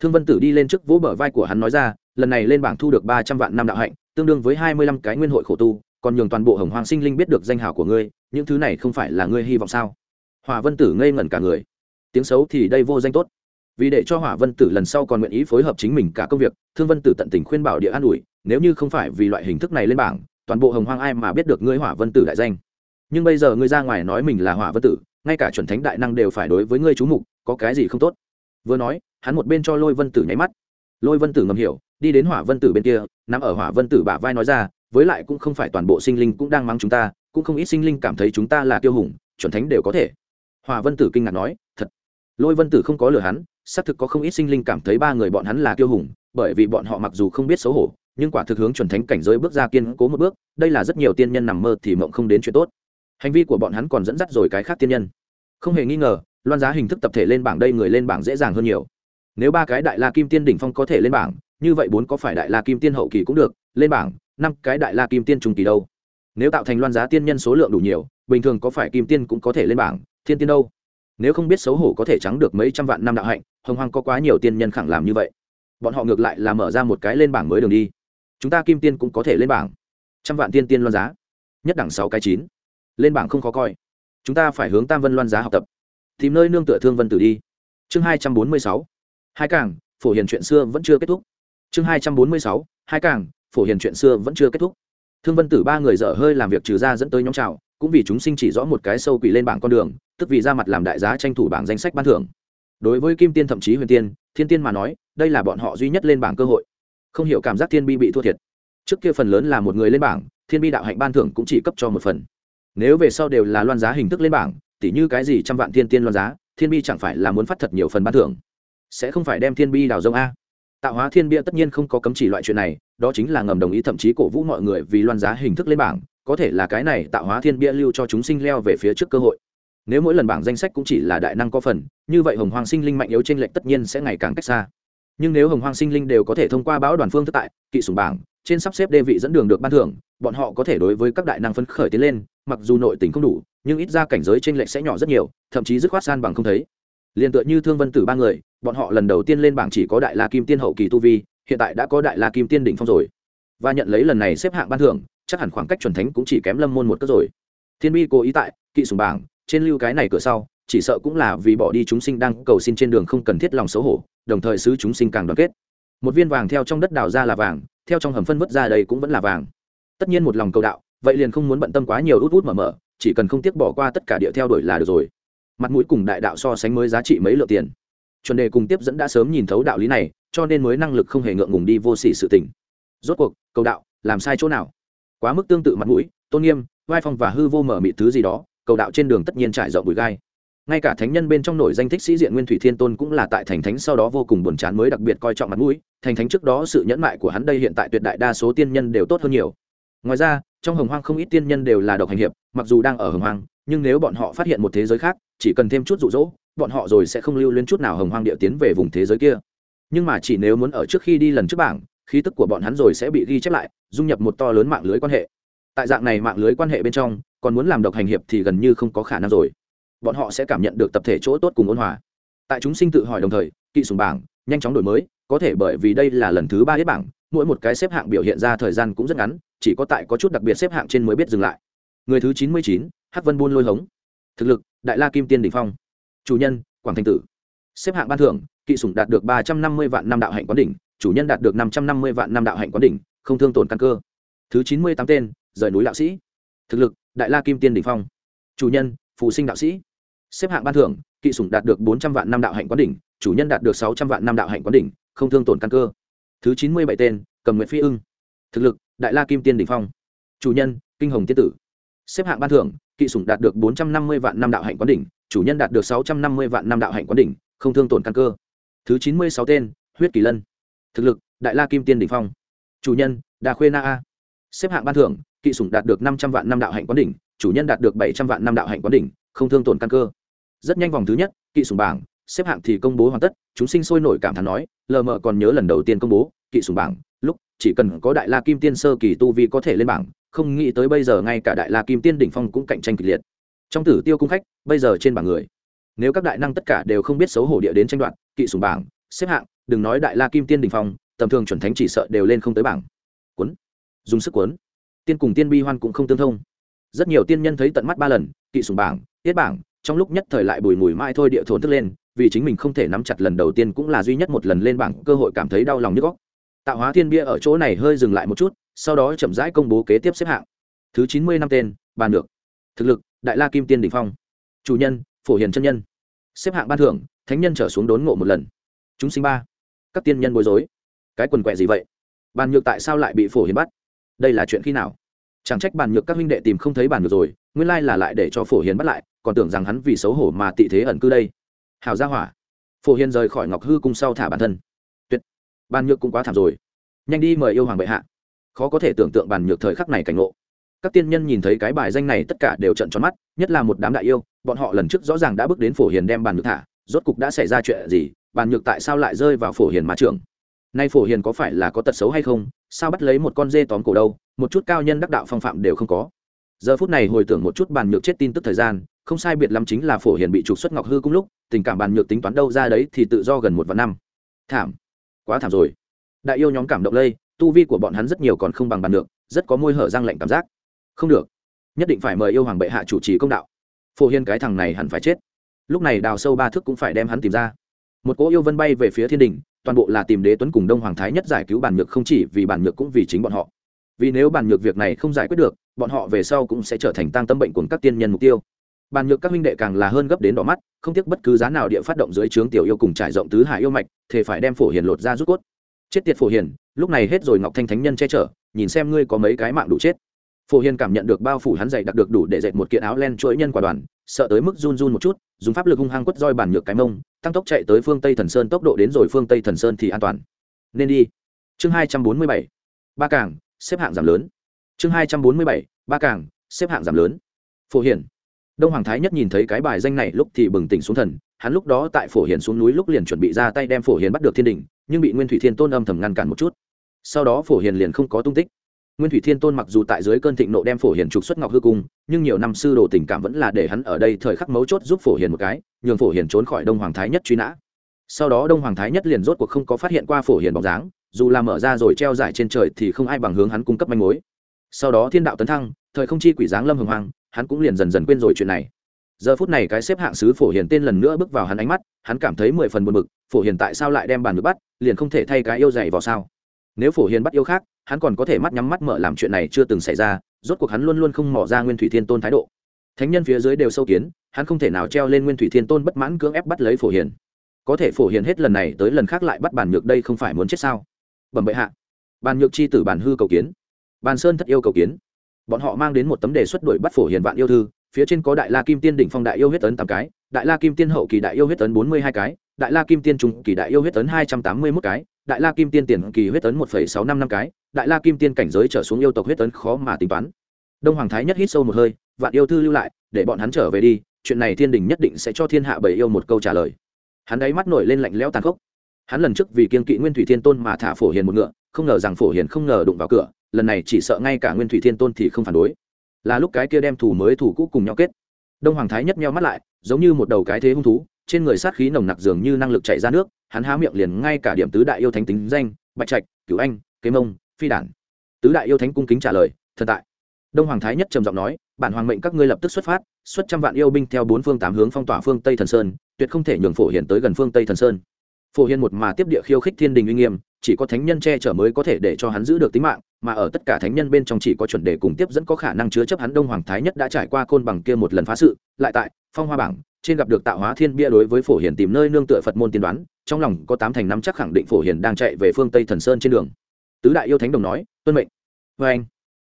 Speaker 1: Thương vân tử đi lên trước vỗ bờ vai của hắn nói ra, lần này lên bảng thu được ba trăm vạn năm đạo hạnh tương đương với hai mươi lăm cái nguyên hội khổ tu, còn nhường toàn bộ hồng hoàng sinh linh biết được danh hào của ngươi, những thứ này không phải là ngươi hy vọng sao? Hỏa vân tử ngây ngẩn cả người. Tiếng xấu thì đây vô danh tốt. Vì để cho hỏa vân tử lần sau còn nguyện ý phối hợp chính mình cả công việc, thương vân tử tận tình khuyên bảo địa an ủi, nếu như không phải vì loại hình thức này lên bảng, toàn bộ hồng hoang ai mà biết được ngươi hỏa vân tử đại danh. Nhưng bây giờ ngươi ra ngoài nói mình là hỏa vân tử, ngay cả chuẩn thánh đại năng đều phải đối với ngươi chú mục, có cái gì không tốt? Vừa nói, hắn một bên cho lôi vân tử nháy mắt lôi vân tử ngầm hiểu, đi đến hỏa vân tử bên kia nằm ở hỏa vân tử bả vai nói ra, với lại cũng không phải toàn bộ sinh linh cũng đang mắng chúng ta, cũng không ít sinh linh cảm thấy chúng ta là tiêu hùng, chuẩn thánh đều có thể. Hỏa vân tử kinh ngạc nói, thật. Lôi vân tử không có lừa hắn, xác thực có không ít sinh linh cảm thấy ba người bọn hắn là tiêu hùng, bởi vì bọn họ mặc dù không biết xấu hổ, nhưng quả thực hướng chuẩn thánh cảnh giới bước ra kiên cố một bước, đây là rất nhiều tiên nhân nằm mơ thì mộng không đến chuyện tốt. Hành vi của bọn hắn còn dẫn dắt rồi cái khác tiên nhân. Không hề nghi ngờ, loan giá hình thức tập thể lên bảng đây người lên bảng dễ dàng hơn nhiều nếu ba cái đại la kim tiên đỉnh phong có thể lên bảng, như vậy bốn có phải đại la kim tiên hậu kỳ cũng được, lên bảng, năm cái đại la kim tiên trung kỳ đâu? Nếu tạo thành loan giá tiên nhân số lượng đủ nhiều, bình thường có phải kim tiên cũng có thể lên bảng, thiên tiên đâu? Nếu không biết xấu hổ có thể trắng được mấy trăm vạn năm đạo hạnh, hồng hoang có quá nhiều tiên nhân khẳng làm như vậy. Bọn họ ngược lại là mở ra một cái lên bảng mới đường đi. Chúng ta kim tiên cũng có thể lên bảng. Trăm vạn tiên tiên loan giá. Nhất đẳng sáu cái chín. Lên bảng không khó coi. Chúng ta phải hướng tam vân loan giá học tập. Tìm nơi nương tựa thương vân tử đi. Chương hai trăm bốn mươi sáu hai càng phổ hiền chuyện xưa vẫn chưa kết thúc. Chương hai trăm bốn mươi sáu, hai càng phổ hiền chuyện xưa vẫn chưa kết thúc. Thương vân tử ba người dở hơi làm việc trừ ra dẫn tới nhóm trào, cũng vì chúng sinh chỉ rõ một cái sâu quỷ lên bảng con đường, tức vì ra mặt làm đại giá tranh thủ bảng danh sách ban thưởng. Đối với kim tiên thậm chí huyền tiên, thiên tiên mà nói, đây là bọn họ duy nhất lên bảng cơ hội. Không hiểu cảm giác thiên bi bị thua thiệt. Trước kia phần lớn là một người lên bảng, thiên bi đạo hạnh ban thưởng cũng chỉ cấp cho một phần. Nếu về sau đều là loan giá hình thức lên bảng, tỉ như cái gì trăm vạn thiên tiên loan giá, thiên bi chẳng phải là muốn phát thật nhiều phần ban thưởng sẽ không phải đem thiên bi đào rông a. Tạo hóa thiên bia tất nhiên không có cấm chỉ loại chuyện này, đó chính là ngầm đồng ý thậm chí cổ vũ mọi người vì loan giá hình thức lên bảng, có thể là cái này tạo hóa thiên bia lưu cho chúng sinh leo về phía trước cơ hội. Nếu mỗi lần bảng danh sách cũng chỉ là đại năng có phần, như vậy hồng hoàng sinh linh mạnh yếu trên lệnh tất nhiên sẽ ngày càng cách xa. Nhưng nếu hồng hoàng sinh linh đều có thể thông qua báo đoàn phương thất tại, kỵ sùng bảng, trên sắp xếp đê vị dẫn đường được ban thưởng, bọn họ có thể đối với các đại năng phấn khởi tiến lên, mặc dù nội tình không đủ, nhưng ít ra cảnh giới trên lệnh sẽ nhỏ rất nhiều, thậm chí dứt khoát san bằng không thấy. Liền tựa như thương vân tử ba người bọn họ lần đầu tiên lên bảng chỉ có đại la kim tiên hậu kỳ tu vi, hiện tại đã có đại la kim tiên đỉnh phong rồi. Và nhận lấy lần này xếp hạng ban thưởng, chắc hẳn khoảng cách chuẩn thánh cũng chỉ kém lâm môn một cất rồi. Thiên bi cố ý tại kỵ sùng bảng, trên lưu cái này cửa sau, chỉ sợ cũng là vì bỏ đi chúng sinh đang cầu xin trên đường không cần thiết lòng xấu hổ, đồng thời xứ chúng sinh càng đoàn kết. Một viên vàng theo trong đất đào ra là vàng, theo trong hầm phân vứt ra đây cũng vẫn là vàng. Tất nhiên một lòng cầu đạo, vậy liền không muốn bận tâm quá nhiều út út mở mở, chỉ cần không tiếc bỏ qua tất cả địa theo đuổi là được rồi. Mặt mũi cùng đại đạo so sánh mới giá trị mấy lượng tiền chuẩn đề cùng tiếp dẫn đã sớm nhìn thấu đạo lý này, cho nên mới năng lực không hề ngượng ngùng đi vô sỉ sự tình. Rốt cuộc, cầu đạo, làm sai chỗ nào? Quá mức tương tự mặt mũi, tôn nghiêm, vai phong và hư vô mở mị thứ gì đó, cầu đạo trên đường tất nhiên trải rộng bụi gai. Ngay cả thánh nhân bên trong nổi danh thích sĩ diện nguyên thủy thiên tôn cũng là tại thành thánh sau đó vô cùng buồn chán mới đặc biệt coi trọng mặt mũi, thành thánh trước đó sự nhẫn mại của hắn đây hiện tại tuyệt đại đa số tiên nhân đều tốt hơn nhiều. Ngoài ra, trong hồng hoang không ít tiên nhân đều là độc hành hiệp, mặc dù đang ở hồng hoang, nhưng nếu bọn họ phát hiện một thế giới khác, chỉ cần thêm chút rụ rỗ bọn họ rồi sẽ không lưu luyến chút nào hồng hoang địa tiến về vùng thế giới kia. Nhưng mà chỉ nếu muốn ở trước khi đi lần trước bảng, khí tức của bọn hắn rồi sẽ bị ghi chép lại, dung nhập một to lớn mạng lưới quan hệ. Tại dạng này mạng lưới quan hệ bên trong, còn muốn làm độc hành hiệp thì gần như không có khả năng rồi. Bọn họ sẽ cảm nhận được tập thể chỗ tốt cùng ôn hòa. Tại chúng sinh tự hỏi đồng thời, kỵ sùng bảng, nhanh chóng đổi mới, có thể bởi vì đây là lần thứ ba hết bảng, mỗi một cái xếp hạng biểu hiện ra thời gian cũng rất ngắn, chỉ có tại có chút đặc biệt xếp hạng trên mới biết dừng lại. Người thứ chín mươi chín, hắc vân buôn lôi hống. Thực lực, đại la kim tiên đ ỉ n h phong chủ nhân, quảng Thanh tử. Xếp hạng ban thưởng, kỵ sủng đạt được ba trăm năm mươi vạn năm đạo hạnh quán đỉnh, chủ nhân đạt được năm trăm năm mươi vạn năm đạo hạnh quán đỉnh, không thương tổn căn cơ. Thứ chín mươi tám tên, rời núi đạo sĩ. Thực lực, đại la kim tiên đ ỉ n h phong. Chủ nhân, phù sinh đạo sĩ. Xếp hạng ban thưởng, kỵ sủng đạt được bốn trăm vạn năm đạo hạnh quán đỉnh, chủ nhân đạt được sáu trăm vạn năm đạo hạnh quán đỉnh, không thương tổn căn cơ. Thứ chín mươi bảy tên, cầm nguyện phi ưng. Thực lực, đại la kim tiên đ ỉ n h phong. Chủ nhân, kinh hồng tiên tử. Xếp hạng ban thưởng, kỵ sủng đạt được bốn trăm năm mươi vạn năm đạo hạnh quán đỉnh chủ nhân đạt được sáu trăm năm mươi vạn năm đạo hạnh quán đỉnh, không thương tổn căn cơ. Thứ chín mươi sáu tên, huyết kỳ lân. Thực lực, đại la kim tiên đỉnh phong. Chủ nhân đà khuê na a. Xếp hạng ban thưởng, kỵ sủng đạt được năm trăm vạn năm đạo hạnh quán đỉnh, chủ nhân đạt được bảy trăm vạn năm đạo hạnh quán đỉnh, không thương tổn căn cơ. Rất nhanh vòng thứ nhất, kỵ sủng bảng, xếp hạng thì công bố hoàn tất, chúng sinh sôi nổi cảm thán nói, lờ mờ còn nhớ lần đầu tiên công bố, kỵ sủng bảng, lúc, chỉ cần có đại la kim tiên sơ kỳ tu vi có thể lên bảng, không nghĩ tới bây giờ ngay cả đại la kim tiên đỉnh phong cũng cạnh tranh kịch liệt trong tử tiêu cung khách, bây giờ trên bảng người. Nếu các đại năng tất cả đều không biết xấu hổ địa đến tranh đoạt, kỵ sùng bảng, xếp hạng, đừng nói đại la kim tiên đình phong, tầm thường chuẩn thánh chỉ sợ đều lên không tới bảng. Cuốn. Dùng sức cuốn. Tiên cùng tiên bi hoan cũng không tương thông. Rất nhiều tiên nhân thấy tận mắt ba lần, kỵ sùng bảng, tiết bảng, trong lúc nhất thời lại bùi mùi mãi thôi địa thốn thức lên, vì chính mình không thể nắm chặt lần đầu tiên cũng là duy nhất một lần lên bảng, cơ hội cảm thấy đau lòng như góc tạo hóa thiên bia ở chỗ này hơi dừng lại một chút, sau đó chậm rãi công bố kế tiếp xếp hạng. Thứ chín mươi năm tên, bàn được. Thực lực đại la kim tiên đ ỉ n h phong. Chủ nhân, phổ hiền chân nhân. Xếp hạng ban thưởng, thánh nhân trở xuống đốn ngộ một lần. Chúng sinh ba. Các tiên nhân bối rối. Cái quần quẹ gì vậy? Bàn nhược tại sao lại bị phổ hiền bắt? Đây là chuyện khi nào? Chẳng trách bàn nhược các huynh đệ tìm không thấy bàn nhược rồi, nguyên lai là lại để cho phổ hiền bắt lại, còn tưởng rằng hắn vì xấu hổ mà tị thế ẩn cư đây. Hào gia hỏa. Phổ hiền rời khỏi ngọc hư cung sau thả bản thân. Tuyệt. Bàn nhược cũng quá thảm rồi. Nhanh đi mời yêu hoàng bệ hạ. Khó có thể tưởng tượng bàn nhược thời khắc này cảnh ngộ các tiên nhân nhìn thấy cái bài danh này tất cả đều trận tròn mắt, nhất là một đám đại yêu, bọn họ lần trước rõ ràng đã bước đến phổ hiền đem bàn nhược thả, rốt cục đã xảy ra chuyện gì, bàn nhược tại sao lại rơi vào phổ hiền má trưởng nay phổ hiền có phải là có tật xấu hay không, sao bắt lấy một con dê tóm cổ đâu, một chút cao nhân đắc đạo phong phạm đều không có. Giờ phút này hồi tưởng một chút bàn nhược chết tin tức thời gian, không sai biệt lắm chính là phổ hiền bị trục xuất ngọc hư cùng lúc, tình cảm bàn nhược tính toán đâu ra đấy thì tự do gần một vạn năm. Thảm. Quá thảm rồi. Đại yêu nhóm cảm động lây, tu vi của bọn hắn rất nhiều còn không bằng bàn nhược, rất có môi hở răng lạnh cảm giác không được. Nhất định phải mời yêu hoàng bệ hạ chủ trì công đạo. Phổ hiên cái thằng này hẳn phải chết. Lúc này đào sâu ba thước cũng phải đem hắn tìm ra. Một cỗ yêu vân bay về phía thiên đình, toàn bộ là tìm đế tuấn cùng đông hoàng thái nhất giải cứu bản nhược không chỉ vì bản nhược cũng vì chính bọn họ. Vì nếu bản nhược việc này không giải quyết được, bọn họ về sau cũng sẽ trở thành tăng tâm bệnh của các tiên nhân mục tiêu. Bản nhược các minh đệ càng là hơn gấp đến đỏ mắt, không tiếc bất cứ giá nào địa phát động dưới trướng tiểu yêu cùng trải rộng tứ hải yêu mạch thì phải đem phổ hiền lột ra rút cốt. Chết tiệt phổ hiền, lúc này hết rồi ngọc thanh thánh nhân che chở, nhìn xem ngươi có mấy cái mạng đủ chết phổ hiền cảm nhận được bao phủ hắn dày đặc được đủ để dệt một kiện áo len chuỗi nhân quả đoàn, sợ tới mức run run một chút, dùng pháp lực hung hăng quất roi bản nhược cái mông, tăng tốc chạy tới phương tây thần sơn tốc độ đến rồi phương tây thần sơn thì an toàn. Nên đi. Chương hai trăm bốn mươi bảy. Ba cảng, xếp hạng giảm lớn. Chương hai trăm bốn mươi bảy. Ba cảng, xếp hạng giảm lớn. Phổ hiền. Đông hoàng thái nhất nhìn thấy cái bài danh này lúc thì bừng tỉnh xuống thần, hắn lúc đó tại phổ hiền xuống núi lúc liền chuẩn bị ra tay đem phổ hiền bắt được thiên đình, nhưng bị nguyên thủy thiên tôn âm thầm ngăn cản một chút. Sau đó phổ hiền liền không có tung tích nguyên thủy thiên tôn mặc dù tại dưới cơn thịnh nộ đem phổ hiền trục xuất ngọc hư cung, nhưng nhiều năm sư đồ tình cảm vẫn là để hắn ở đây thời khắc mấu chốt giúp phổ hiền một cái, nhường phổ hiền trốn khỏi đông hoàng thái nhất truy nã. Sau đó đông hoàng thái nhất liền rốt cuộc không có phát hiện qua phổ hiền bóng dáng, dù là mở ra rồi treo giải trên trời thì không ai bằng hướng hắn cung cấp manh mối. Sau đó thiên đạo tấn thăng, thời không chi quỷ giáng lâm hồng hoàng hắn cũng liền dần dần quên rồi chuyện này. Giờ phút này cái xếp hạng sứ phổ hiền tên lần nữa bước vào hắn ánh mắt, hắn cảm thấy mười phần buồn bực, phổ hiền tại sao lại đem bàn được bắt, liền không thể thay cái yêu dày vào sao? Nếu phổ hiền bắt yêu khác hắn còn có thể mắt nhắm mắt mở làm chuyện này chưa từng xảy ra, rốt cuộc hắn luôn luôn không mỏ ra nguyên thủy thiên tôn thái độ. Thánh nhân phía dưới đều sâu kiến, hắn không thể nào treo lên nguyên thủy thiên tôn bất mãn cưỡng ép bắt lấy phổ hiền. Có thể phổ hiền hết lần này tới lần khác lại bắt bàn nhược đây không phải muốn chết sao? Bẩm bệ hạ. Bàn nhược chi tử bàn hư cầu kiến. Bàn sơn thất yêu cầu kiến. Bọn họ mang đến một tấm đề xuất đuổi bắt phổ hiền vạn yêu thư, phía trên có đại la kim tiên đỉnh phong đại yêu huyết tấn tám cái, đại la kim tiên hậu kỳ đại yêu huyết tấn bốn mươi hai cái, đại la kim tiên trung kỳ đại yêu huyết tấn hai trăm tám mươi mốt cái đại la kim tiên tiền kỳ huyết tấn một phẩy sáu năm năm cái, đại la kim tiên cảnh giới trở xuống yêu tộc huyết tấn khó mà tính toán. Đông hoàng thái nhất hít sâu một hơi, vạn yêu thư lưu lại, để bọn hắn trở về đi, chuyện này thiên đình nhất định sẽ cho thiên hạ bảy yêu một câu trả lời. Hắn đáy mắt nổi lên lạnh lẽo tàn khốc. Hắn lần trước vì kiên kỵ nguyên thủy thiên tôn mà thả phổ hiền một ngựa, không ngờ rằng phổ hiền không ngờ đụng vào cửa, lần này chỉ sợ ngay cả nguyên thủy thiên tôn thì không phản đối. Là lúc cái kia đem thủ mới thủ cũ cùng nhau kết. Đông hoàng thái nhất meo mắt lại, giống như một đầu cái thế hung thú trên người sát khí nồng nặc dường như năng lực chạy ra nước, hắn há miệng liền ngay cả điểm tứ đại yêu thánh tính danh, bạch trạch, cửu anh, kế mông, phi đản. Tứ đại yêu thánh cung kính trả lời, thần tại. Đông hoàng thái nhất trầm giọng nói, bản hoàng mệnh các ngươi lập tức xuất phát, xuất trăm vạn yêu binh theo bốn phương tám hướng phong tỏa phương tây thần sơn, tuyệt không thể nhường phổ hiền tới gần phương tây thần sơn. Phổ hiền một mà tiếp địa khiêu khích thiên đình uy nghiêm, chỉ có thánh nhân che chở mới có thể để cho hắn giữ được tính mạng, mà ở tất cả thánh nhân bên trong chỉ có chuẩn đề cùng tiếp dẫn có khả năng chứa chấp hắn. Đông hoàng thái nhất đã trải qua côn bằng kia một lần phá sự, lại tại phong hoa bảng trên gặp được tạo hóa thiên bia đối với phổ hiền tìm nơi nương tựa phật môn tiên đoán, trong lòng có tám thành năm chắc khẳng định phổ hiền đang chạy về phương tây thần sơn trên đường. Tứ đại yêu thánh đồng nói, tuân mệnh. Vê anh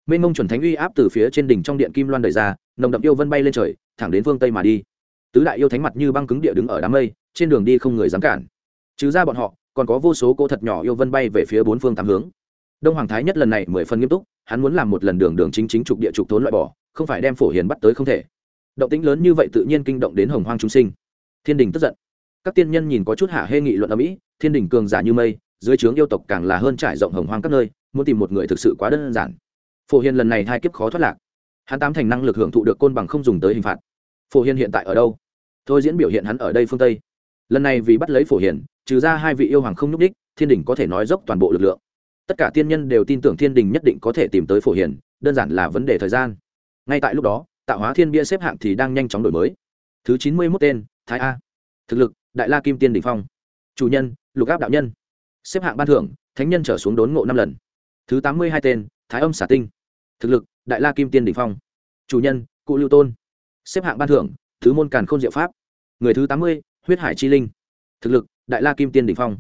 Speaker 1: minh mông chuẩn thánh uy áp từ phía trên đỉnh trong điện kim loan đời ra, nồng đậm yêu vân bay lên trời, thẳng đến phương tây mà đi. Tứ đại yêu thánh mặt như băng cứng địa đứng ở đám mây, trên đường đi không người dám cản. Trừ ra bọn họ, còn có vô số cô thật nhỏ yêu vân bay về phía bốn phương tám hướng. Đông hoàng thái nhất lần này mười phần nghiêm túc, hắn muốn làm một lần đường đường chính chính trục địa trục thốn loại bỏ, không phải đem phổ hiền bắt tới không thể động tĩnh lớn như vậy tự nhiên kinh động đến hồng hoang chúng sinh. Thiên đình tức giận. Các tiên nhân nhìn có chút hạ hê nghị luận ở mỹ thiên đình cường giả như mây, dưới trướng yêu tộc càng là hơn trải rộng hồng hoang các nơi, muốn tìm một người thực sự quá đơn giản. Phổ hiền lần này hai kiếp khó thoát lạc. Hắn tám thành năng lực hưởng thụ được côn bằng không dùng tới hình phạt. Phổ hiền hiện tại ở đâu? Thôi diễn biểu hiện hắn ở đây phương tây. Lần này vì bắt lấy phổ hiền, trừ ra hai vị yêu hoàng không nhúc đích thiên đình có thể nói dốc toàn bộ lực lượng. Tất cả tiên nhân đều tin tưởng thiên đình nhất định có thể tìm tới phổ hiền, đơn giản là vấn đề thời gian. Ngay tại lúc đó tạo hóa thiên bia xếp hạng thì đang nhanh chóng đổi mới. Thứ chín mươi mốt tên, thái a. Thực lực, đại la kim tiên đình phong. Chủ nhân, lục áp đạo nhân. Xếp hạng ban thưởng, thánh nhân trở xuống đốn ngộ năm lần. Thứ tám mươi hai tên, thái âm xả tinh. Thực lực, đại la kim tiên đình phong. Chủ nhân, cụ lưu tôn. Xếp hạng ban thưởng, thứ môn càn k h ô n diệu pháp. Người thứ tám mươi, huyết hải chi linh. Thực lực, đại la kim tiên đình phong.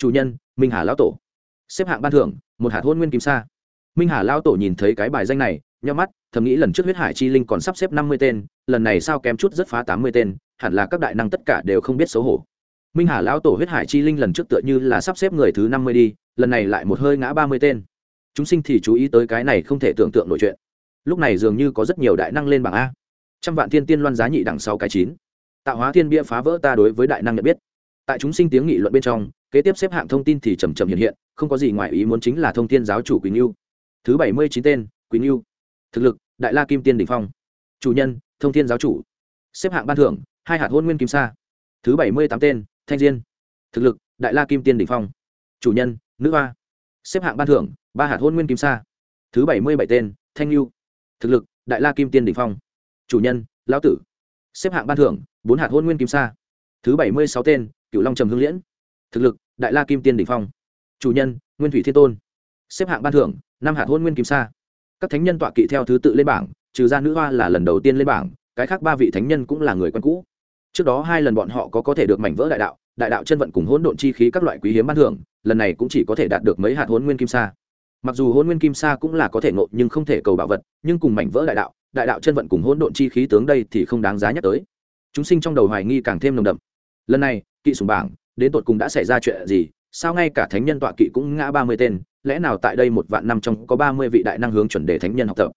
Speaker 1: Chủ nhân, minh hà lão tổ. Xếp hạng ban thưởng, một hạt hôn nguyên kim sa. Minh hà lão tổ nhìn thấy cái bài danh này nhắm mắt, thầm nghĩ lần trước huyết hải chi linh còn sắp xếp năm mươi tên, lần này sao kém chút rất phá tám mươi tên, hẳn là các đại năng tất cả đều không biết xấu hổ. Minh hà lão tổ huyết hải chi linh lần trước tựa như là sắp xếp người thứ năm mươi đi, lần này lại một hơi ngã ba mươi tên. Chúng sinh thì chú ý tới cái này không thể tưởng tượng nổi chuyện. Lúc này dường như có rất nhiều đại năng lên bảng a. Trăm vạn thiên tiên loan giá nhị đẳng sau cái chín. Tạo hóa thiên bia phá vỡ ta đối với đại năng nhận biết. Tại chúng sinh tiếng nghị luận bên trong, kế tiếp xếp hạng thông tin thì trầm chậm hiện hiện, không có gì ngoài ý muốn chính là thông tin giáo chủ quỳnh yêu thứ bảy mươi chín tên, quỳnh yêu thực lực, đại la kim tiên đình phong. Chủ nhân, thông thiên giáo chủ. Xếp hạng ban thưởng, hai hạt hôn nguyên kim sa. Thứ bảy mươi tám tên, thanh diên. Thực lực, đại la kim tiên đình phong. Chủ nhân, nữ hoa. Xếp hạng ban thưởng, ba hạt hôn nguyên kim sa. Thứ bảy mươi bảy tên, thanh lưu thực lực, đại la kim tiên đình phong. Chủ nhân, lão tử. Xếp hạng ban thưởng, bốn hạt hôn nguyên kim sa. Thứ bảy mươi sáu tên cựu long trầm hương liễn. Thực lực, đại la kim tiên đình phong. Chủ nhân, nguyên thủy thiên tôn. Xếp hạng ban thưởng, năm hạt hôn nguyên kim sa các thánh nhân tọa kỵ theo thứ tự lên bảng, trừ ra nữ hoa là lần đầu tiên lên bảng, cái khác ba vị thánh nhân cũng là người quen cũ. Trước đó hai lần bọn họ có có thể được mảnh vỡ đại đạo đại đạo chân vận cùng hỗn độn chi khí các loại quý hiếm ban thưởng, lần này cũng chỉ có thể đạt được mấy hạt hỗn nguyên kim sa. Mặc dù hỗn nguyên kim sa cũng là có thể ngộ nhưng không thể cầu bảo vật, nhưng cùng mảnh vỡ đại đạo đại đạo chân vận cùng hỗn độn chi khí tướng đây thì không đáng giá nhắc tới. Chúng sinh trong đầu hoài nghi càng thêm nồng đậm. Lần này, kỵ sùng bảng, đến tột cùng đã xảy ra chuyện gì, sao ngay cả thánh nhân tọa kỵ cũng ngã ba mươi tên lẽ nào tại đây một vạn năm trong có ba mươi vị đại năng hướng chuẩn đề thánh nhân học tập?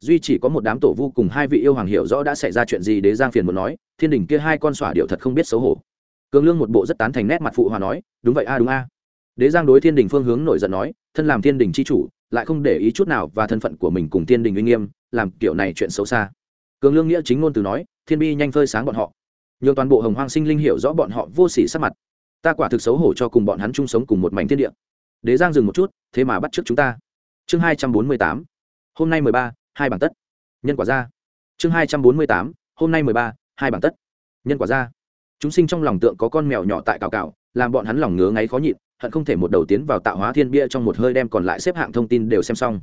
Speaker 1: Duy chỉ có một đám tổ vu cùng hai vị yêu hoàng hiểu rõ đã xảy ra chuyện gì đế giang phiền muốn nói, thiên đình kia hai con xỏa điệu thật không biết xấu hổ. Cường lương một bộ rất tán thành nét mặt phụ hòa nói, đúng vậy a, đúng a. Đế giang đối thiên đình phương hướng nổi giận nói, thân làm thiên đình c h i chủ, lại không để ý chút nào và thân phận của mình cùng thiên đình uy nghiêm, làm kiểu này chuyện xấu xa. Cường lương nghĩa chính ngôn từ nói, thiên bi nhanh phơi sáng bọn họ. Nhường toàn bộ hồng hoang sinh linh hiểu rõ bọn họ vô s ỉ sắc mặt. Ta quả thực xấu hổ cho cùng bọn hắn chung sống cùng một mảnh thiên địa đế giang dừng một chút, thế mà bắt t r ư ớ c chúng ta. Chương hai trăm bốn mươi tám, hôm nay mười ba, hai bản tất. Nhân quả ra. Chương hai trăm bốn mươi tám, hôm nay mười ba, hai bản tất. Nhân quả ra. Chúng sinh trong lòng tượng có con mèo nhỏ tại cào cào, làm bọn hắn lòng ngứa ngáy khó nhịn, hận không thể một đầu tiến vào tạo hóa thiên bia trong một hơi đem còn lại xếp hạng thông tin đều xem xong.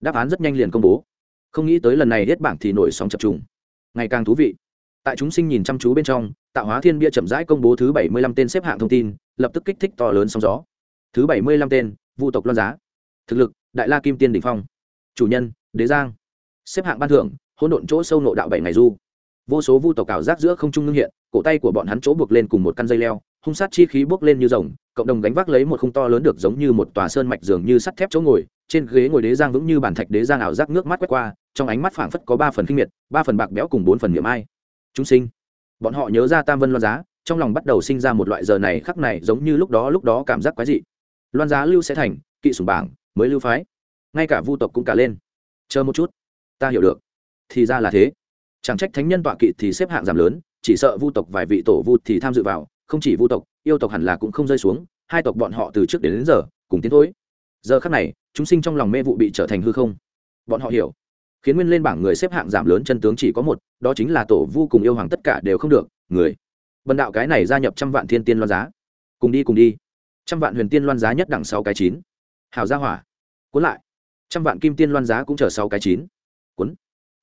Speaker 1: Đáp án rất nhanh liền công bố. Không nghĩ tới lần này hết bảng thì nổi sóng chập trùng. Ngày càng thú vị. Tại chúng sinh nhìn chăm chú bên trong, tạo hóa thiên bia chậm rãi công bố thứ bảy mươi lăm tên xếp hạng thông tin, lập tức kích thích to lớn sóng gió thứ bảy mươi lăm tên, vu tộc loan giá. Thực lực, đại la kim tiên đình phong. Chủ nhân, đế giang. Xếp hạng ban thưởng, hỗn độn chỗ sâu nộ đạo bảy ngày du. Vô số vu tộc ảo giác giữa không trung ngưng hiện, cổ tay của bọn hắn chỗ buộc lên cùng một căn dây leo, hung sát chi khí buộc lên như rồng, cộng đồng gánh vác lấy một khung to lớn được giống như một tòa sơn mạch dường như sắt thép chỗ ngồi, trên ghế ngồi đế giang vững như bản thạch đế giang ảo giác nước mắt quét qua, trong ánh mắt phảng phất có ba phần kinh miệt, ba phần bạc béo cùng bốn phần niệm ai. Chúng sinh. Bọn họ nhớ ra tam vân loan giá, trong lòng bắt đầu sinh ra một loại giờ này khắc này giống như lúc đó lúc đó cảm giác quái dị loan giá lưu sẽ thành kỵ Sùng bảng mới lưu phái. Ngay cả vu tộc cũng cả lên. Chờ một chút ta hiểu được. Thì ra là thế. Chẳng trách thánh nhân tọa kỵ thì xếp hạng giảm lớn chỉ sợ vu tộc vài vị tổ vu thì tham dự vào không chỉ vu tộc yêu tộc hẳn là cũng không rơi xuống hai tộc bọn họ từ trước đến, đến giờ cùng tiến thối. Giờ khắc này chúng sinh trong lòng mê vụ bị trở thành hư không. Bọn họ hiểu. Khiến nguyên lên bảng người xếp hạng giảm lớn chân tướng chỉ có một đó chính là tổ vu cùng yêu hoàng tất cả đều không được người. Bần đạo cái này gia nhập trăm vạn thiên tiên loan giá. Cùng đi cùng đi trăm vạn huyền tiên loan giá nhất đẳng sáu cái chín. Hào gia hỏa. Cuốn lại. Trăm vạn kim tiên loan giá cũng chờ sáu cái chín. Cuốn.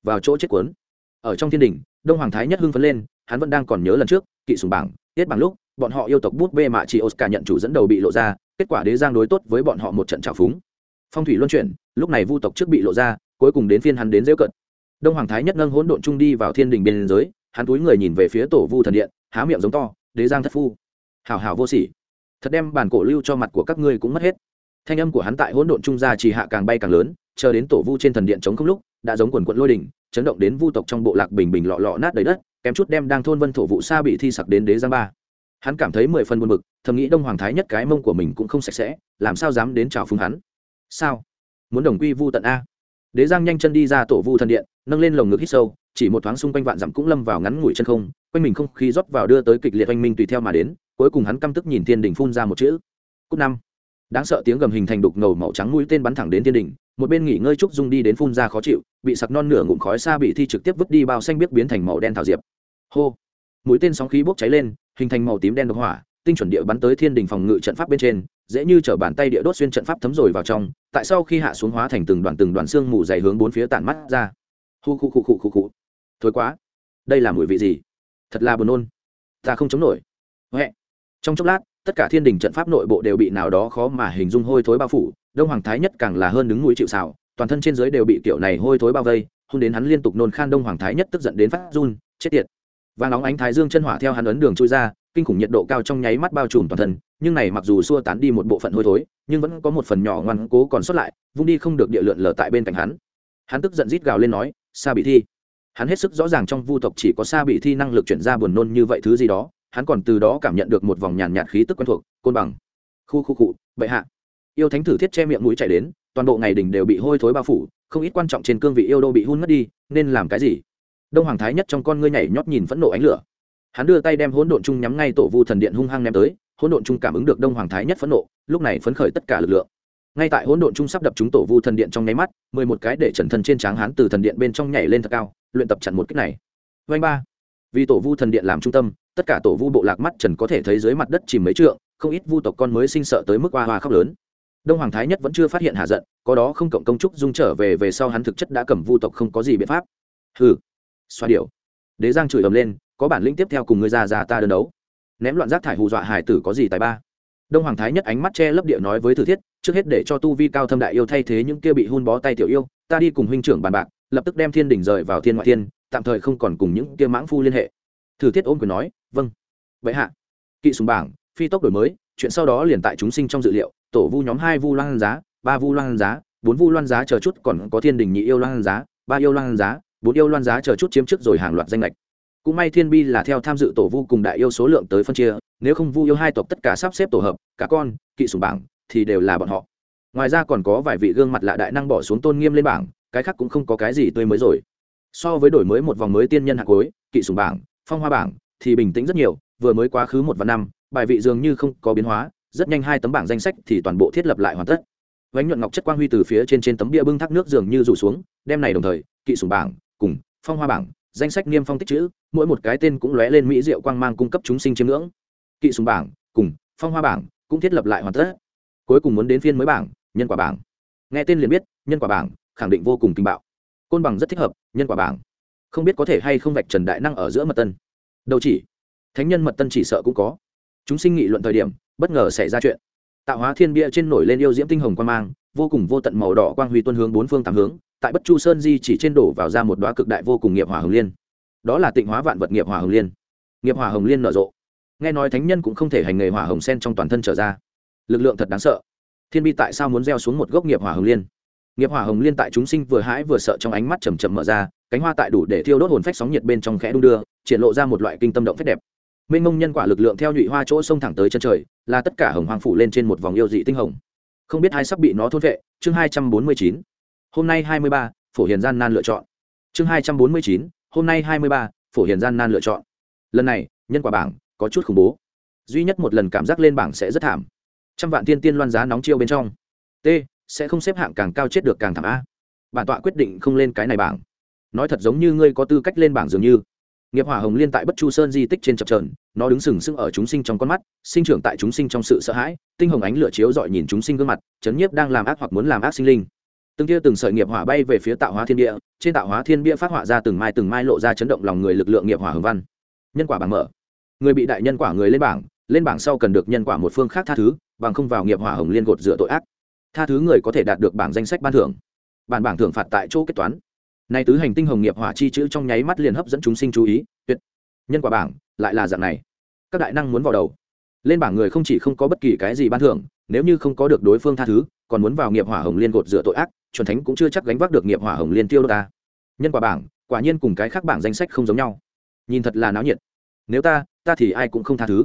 Speaker 1: Vào chỗ chết cuốn. Ở trong thiên đình đông hoàng thái nhất hưng phấn lên, hắn vẫn đang còn nhớ lần trước, kỵ sùng bảng, tiết bằng lúc, bọn họ yêu tộc bút bê mạ chỉ oscar nhận chủ dẫn đầu bị lộ ra, kết quả đế giang đối tốt với bọn họ một trận trào phúng. Phong thủy luân chuyển, lúc này vu tộc trước bị lộ ra, cuối cùng đến phiên hắn đến rêu cận. Đông hoàng thái nhất nâng hỗn độn trung đi vào thiên đình biên giới, hắn túi người nhìn về phía tổ vu thần điện, há miệng giống to, đế giang thất phu. Hảo hảo vô sỉ thật đem bản cổ lưu cho mặt của các ngươi cũng mất hết. Thanh âm của hắn tại hỗn độn trung gia chỉ hạ càng bay càng lớn, chờ đến tổ vu trên thần điện chống không lúc, đã giống quần quận lôi đỉnh, chấn động đến vu tộc trong bộ lạc bình bình lọ lọ nát đầy đất, kém chút đem đang thôn vân thổ vụ xa bị thi sặc đến đế giang ba. Hắn cảm thấy mười phần buồn bực, thầm nghĩ đông hoàng thái nhất cái mông của mình cũng không sạch sẽ, làm sao dám đến chào phương hắn? Sao? Muốn đồng quy vu tận a? Đế giang nhanh chân đi ra tổ vu thần điện, nâng lên lồng ngực hít sâu chỉ một thoáng xung quanh vạn dặm cũng lâm vào ngắn ngủi chân không, quanh mình không khí rót vào đưa tới kịch liệt oanh minh tùy theo mà đến, cuối cùng hắn căm tức nhìn thiên đình phun ra một chữ. Cúc năm. Đáng sợ tiếng gầm hình thành đục ngầu màu trắng mũi tên bắn thẳng đến thiên đình, một bên nghỉ ngơi trúc dung đi đến phun ra khó chịu, bị sặc non nửa ngụm khói xa bị thi trực tiếp vứt đi bao xanh biết biến thành màu đen thảo diệp. Hô. Mũi tên sóng khí bốc cháy lên, hình thành màu tím đen độc hỏa, tinh chuẩn địa bắn tới thiên đình phòng ngự trận pháp bên trên, dễ như chở bàn tay địa đốt xuyên trận pháp thấm rồi vào trong, tại sau khi hạ xuống hóa thành từng đoàn từng đoàn xương mù dày hướng bốn phía tản mắt ra. Hu khu khu khu khu khu thối quá, đây là mùi vị gì? Thật là buồn nôn. Ta không chống nổi. Huệ. Trong chốc lát, tất cả thiên đình trận pháp nội bộ đều bị nào đó khó mà hình dung hôi thối bao phủ, đông hoàng thái nhất càng là hơn đứng núi chịu xào toàn thân trên dưới đều bị kiểu này hôi thối bao vây hôn đến hắn liên tục nôn khan đông hoàng thái nhất tức giận đến phát run, chết tiệt. Và nóng ánh thái dương chân hỏa theo hắn ấn đường trôi ra, kinh khủng nhiệt độ cao trong nháy mắt bao trùm toàn thân, nhưng này mặc dù xua tán đi một bộ phận hôi thối, nhưng vẫn có một phần nhỏ ngoan cố còn sót lại, vung đi không được địa lượn lờ tại bên cạnh hắn. Hắn tức giận rít gào lên nói, sa bị thi hắn hết sức rõ ràng trong vu tộc chỉ có xa bị thi năng lực chuyển ra buồn nôn như vậy thứ gì đó, hắn còn từ đó cảm nhận được một vòng nhàn nhạt khí tức quen thuộc, côn bằng. Khu khu cụ bệ hạ. Yêu thánh thử thiết che miệng mũi chạy đến, toàn bộ ngày đình đều bị hôi thối bao phủ, không ít quan trọng trên cương vị yêu đô bị hun mất đi, nên làm cái gì? Đông hoàng thái nhất trong con ngươi nhảy nhót nhìn phẫn nộ ánh lửa. Hắn đưa tay đem hỗn độn chung nhắm ngay tổ vu thần điện hung hăng ném tới, hỗn độn chung cảm ứng được đông hoàng thái nhất phẫn nộ, lúc này phấn khởi tất cả lực lượng ngay tại hỗn độn trung sắp đập chúng tổ vu thần điện trong nháy mắt, mười một cái để trần thần trên tráng hắn từ thần điện bên trong nhảy lên thật cao, luyện tập chặn một cách này. Vanh ba. Vì tổ vu thần điện làm trung tâm, tất cả tổ vu bộ lạc mắt trần có thể thấy dưới mặt đất chìm mấy trượng, không ít vu tộc con mới sinh sợ tới mức hoa hoa khóc lớn. Đông hoàng thái nhất vẫn chưa phát hiện hạ giận, có đó không cộng công trúc dung trở về về sau hắn thực chất đã cầm vu tộc không có gì biện pháp. Hừ. Xoa điệu đế giang chửi ầm lên, có bản lĩnh tiếp theo cùng người già già ta đơn đấu. Ném loạn rác thải hù dọa hải tử có gì tài ba? Đông hoàng thái nhất ánh mắt che lấp địa nói với thử thiết, trước hết để cho tu vi cao thâm đại yêu thay thế những kia bị hun bó tay tiểu yêu, ta đi cùng huynh trưởng bàn bạc, lập tức đem thiên đình rời vào thiên ngoại thiên, tạm thời không còn cùng những kia mãng phu liên hệ. Thử thiết ôm quyền nói vâng. Vậy hạ. Kỵ sùng bảng, phi tốc đổi mới, chuyện sau đó liền tại chúng sinh trong dự liệu, tổ vu nhóm hai vu loan giá, ba vu loan giá, bốn vu loan giá chờ chút còn có thiên đình nhị yêu loan giá, ba yêu loan giá, bốn yêu loan giá chờ chút chiếm trước rồi hàng loạt danh lệch cũng may thiên bi là theo tham dự tổ vu cùng đại yêu số lượng tới phân chia, nếu không vu yêu hai tộc tất cả sắp xếp tổ hợp, cả con, kỵ sùng bảng, thì đều là bọn họ. Ngoài ra còn có vài vị gương mặt lạ đại năng bỏ xuống tôn nghiêm lên bảng, cái khác cũng không có cái gì tươi mới rồi. So với đổi mới một vòng mới tiên nhân hạt cối kỵ sùng bảng, phong hoa bảng, thì bình tĩnh rất nhiều, vừa mới quá khứ một và năm, bài vị dường như không có biến hóa, rất nhanh hai tấm bảng danh sách thì toàn bộ thiết lập lại hoàn tất. Vánh nhuận ngọc chất quang huy từ phía trên trên tấm bia bưng thác nước dường như rủ xuống, đem này đồng thời, kỵ sùng bảng, cùng phong hoa bảng danh sách niêm phong tích chữ, mỗi một cái tên cũng lóe lên mỹ diệu quang mang cung cấp chúng sinh chiêm ngưỡng. Kỵ sùng bảng, cùng, phong hoa bảng, cũng thiết lập lại hoàn tất. Cuối cùng muốn đến phiên mới bảng, nhân quả bảng. Nghe tên liền biết, nhân quả bảng, khẳng định vô cùng kinh bạo. Côn bằng rất thích hợp, nhân quả bảng. Không biết có thể hay không vạch trần đại năng ở giữa mật tân. Đầu chỉ, thánh nhân mật tân chỉ sợ cũng có. Chúng sinh nghị luận thời điểm, bất ngờ xảy ra chuyện. Tạo hóa thiên bia trên nổi lên yêu diễm tinh hồng quang mang, vô cùng vô tận màu đỏ quang huy tuân hướng bốn phương tám hướng tại bất chu sơn di chỉ trên đổ vào ra một đoá cực đại vô cùng nghiệp hỏa hồng liên. Đó là tịnh hóa vạn vật nghiệp hỏa hồng liên. Nghiệp hỏa hồng liên nở rộ. Nghe nói thánh nhân cũng không thể hành nghề hỏa hồng sen trong toàn thân trở ra. Lực lượng thật đáng sợ. Thiên bi tại sao muốn gieo xuống một gốc nghiệp hỏa hồng liên? Nghiệp hỏa hồng liên tại chúng sinh vừa hãi vừa sợ trong ánh mắt chầm chậm mở ra, cánh hoa tại đủ để thiêu đốt hồn phách sóng nhiệt bên trong khẽ đung đưa, triển lộ ra một loại kinh tâm động phép đẹp. Mênh mông nhân quả lực lượng theo nhụy hoa chỗ sông thẳng tới chân trời, là tất cả hồng hoàng phủ lên trên một vòng yêu dị tinh hồng. Không biết hai sắp bị nó thôn vệ, chương hai trăm bốn mươi chín hôm nay hai mươi ba, phổ hiền gian nan lựa chọn. Chương hai trăm bốn mươi chín, hôm nay hai mươi ba, phổ hiền gian nan lựa chọn. Lần này, nhân quả bảng có chút khủng bố. Duy nhất một lần cảm giác lên bảng sẽ rất thảm. Trăm vạn tiên tiên loan giá nóng chiêu bên trong. T, sẽ không xếp hạng càng cao chết được càng thảm a. Bản tọa quyết định không lên cái này bảng. Nói thật giống như ngươi có tư cách lên bảng dường như. Nghiệp hỏa hồng liên tại bất chu sơn di tích trên chập trờn nó đứng sừng sững ở chúng sinh trong con mắt, sinh trưởng tại chúng sinh trong sự sợ hãi, tinh hồng ánh lửa chiếu dọi nhìn chúng sinh gương mặt, chấn nhiếp đang làm ác hoặc muốn làm ác sinh linh từng kia từng sợi nghiệp hỏa bay về phía tạo hóa thiên địa, trên tạo hóa thiên bia phát họa ra từng mai từng mai lộ ra chấn động lòng người lực lượng nghiệp hỏa hồng văn. Nhân quả bảng mở. Người bị đại nhân quả người lên bảng lên bảng sau cần được nhân quả một phương khác tha thứ, bằng không vào nghiệp hỏa hồng liên gột dựa tội ác. Tha thứ người có thể đạt được bảng danh sách ban thưởng. Bản bảng thưởng phạt tại chỗ kết toán. Nay tứ hành tinh hồng nghiệp hỏa chi chữ trong nháy mắt liền hấp dẫn chúng sinh chú ý, tuyệt. Nhân quả bảng, lại là dạng này. Các đại năng muốn vào đầu. Lên bảng người không chỉ không có bất kỳ cái gì ban thưởng, nếu như không có được đối phương tha thứ, còn muốn vào nghiệp hỏa hồng liên gột rửa tội ác chuẩn thánh cũng chưa chắc gánh vác được nghiệp hỏa hồng liên tiêu đô ta. Nhân quả bảng, quả nhiên cùng cái khác bảng danh sách không giống nhau. Nhìn thật là náo nhiệt. Nếu ta ta thì ai cũng không tha thứ.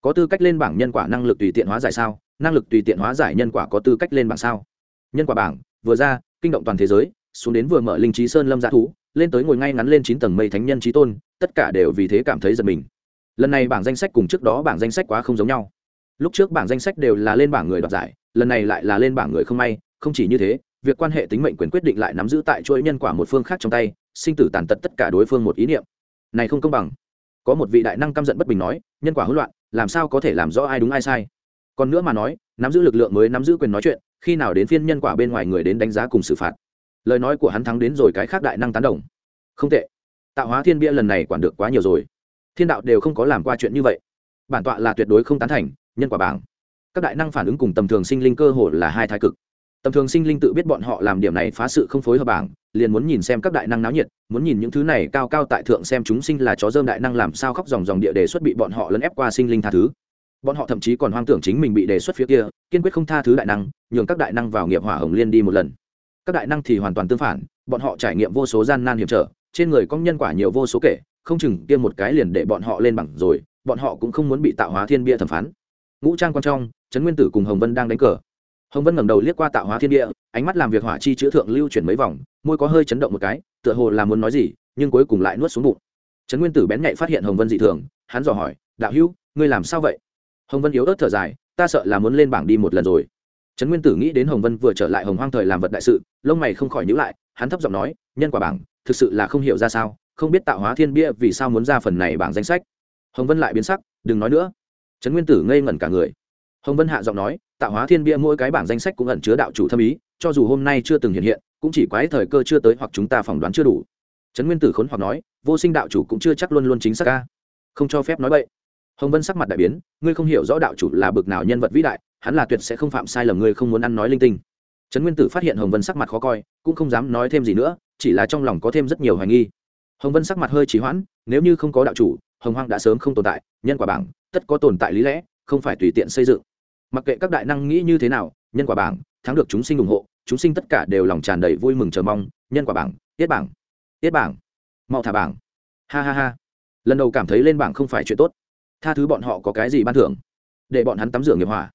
Speaker 1: Có tư cách lên bảng nhân quả năng lực tùy tiện hóa giải sao? Năng lực tùy tiện hóa giải nhân quả có tư cách lên bảng sao? Nhân quả bảng, vừa ra, kinh động toàn thế giới, xuống đến vừa mở linh trí sơn lâm dạ thú, lên tới ngồi ngay ngắn lên chín tầng mây thánh nhân trí tôn, tất cả đều vì thế cảm thấy giật mình. Lần này bảng danh sách cùng trước đó bảng danh sách quá không giống nhau. Lúc trước bảng danh sách đều là lên bảng người đoạt giải, lần này lại là lên bảng người không may, không chỉ như thế việc quan hệ tính mệnh quyền quyết định lại nắm giữ tại chuỗi nhân quả một phương khác trong tay, sinh tử tàn tật tất cả đối phương một ý niệm. Này không công bằng. Có một vị đại năng căm giận bất bình nói, nhân quả hỗn loạn, làm sao có thể làm rõ ai đúng ai sai? Còn nữa mà nói, nắm giữ lực lượng mới nắm giữ quyền nói chuyện, khi nào đến phiên nhân quả bên ngoài người đến đánh giá cùng xử phạt. Lời nói của hắn thắng đến rồi cái khác đại năng tán đồng. Không tệ. Tạo hóa thiên bia lần này quản được quá nhiều rồi. Thiên đạo đều không có làm qua chuyện như vậy. Bản tọa là tuyệt đối không tán thành, nhân quả bảng. Các đại năng phản ứng cùng tầm thường sinh linh cơ hồ là hai thái cực tầm thường sinh linh tự biết bọn họ làm điểm này phá sự không phối hợp bảng, liền muốn nhìn xem các đại năng náo nhiệt, muốn nhìn những thứ này cao cao tại thượng xem chúng sinh là chó dơm đại năng làm sao khóc dòng dòng địa đề xuất bị bọn họ lấn ép qua sinh linh tha thứ. Bọn họ thậm chí còn hoang tưởng chính mình bị đề xuất phía kia, kiên quyết không tha thứ đại năng, nhường các đại năng vào nghiệp hỏa hồng liên đi một lần. Các đại năng thì hoàn toàn tương phản, bọn họ trải nghiệm vô số gian nan hiểm trở, trên người công nhân quả nhiều vô số kể, không chừng kia một cái liền để bọn họ lên bằng rồi, bọn họ cũng không muốn bị tạo hóa thiên bia thẩm phán. Ngũ trang quan trong, trấn nguyên tử cùng hồng vân đang đánh cờ hồng vân ngẩng đầu liếc qua tạo hóa thiên địa, ánh mắt làm việc hỏa chi chữ thượng lưu chuyển mấy vòng, môi có hơi chấn động một cái, tựa hồ là muốn nói gì, nhưng cuối cùng lại nuốt xuống bụng. Trấn nguyên tử bén nhạy phát hiện hồng vân dị thường, hắn dò hỏi, đạo hữu, ngươi làm sao vậy? Hồng vân yếu ớt thở dài, ta sợ là muốn lên bảng đi một lần rồi. Trấn nguyên tử nghĩ đến hồng vân vừa trở lại hồng hoang thời làm vật đại sự, lông mày không khỏi nhữ lại, hắn thấp giọng nói, nhân quả bảng, thực sự là không hiểu ra sao, không biết tạo hóa thiên bia vì sao muốn ra phần này bảng danh sách. Hồng vân lại biến sắc, đừng nói nữa. Trấn nguyên tử ngây ngẩn cả người. Hồng vân hạ giọng nói tạo hóa thiên bia mỗi cái bảng danh sách cũng ẩn chứa đạo chủ thâm ý, cho dù hôm nay chưa từng hiện hiện, cũng chỉ quái thời cơ chưa tới hoặc chúng ta phỏng đoán chưa đủ. Trấn nguyên tử khốn hoặc nói, vô sinh đạo chủ cũng chưa chắc luôn luôn chính xác ca. Không cho phép nói vậy hồng vân sắc mặt đại biến, ngươi không hiểu rõ đạo chủ là bực nào nhân vật vĩ đại, hắn là tuyệt sẽ không phạm sai lầm, ngươi không muốn ăn nói linh tinh. Trấn nguyên tử phát hiện hồng vân sắc mặt khó coi, cũng không dám nói thêm gì nữa, chỉ là trong lòng có thêm rất nhiều hoài nghi. Hồng vân sắc mặt hơi trì hoãn, nếu như không có đạo chủ, hồng hoang đã sớm không tồn tại, nhân quả bảng, tất có tồn tại lý lẽ, không phải tùy tiện xây dựng mặc kệ các đại năng nghĩ như thế nào, nhân quả bảng, thắng được chúng sinh ủng hộ, chúng sinh tất cả đều lòng tràn đầy vui mừng chờ mong. Nhân quả bảng, tiết bảng tiết bảng, mau thả bảng. Ha ha ha. Lần đầu cảm thấy lên bảng không phải chuyện tốt. Tha thứ bọn họ có cái gì ban thưởng? Để bọn hắn tắm rửa nghiệp hỏa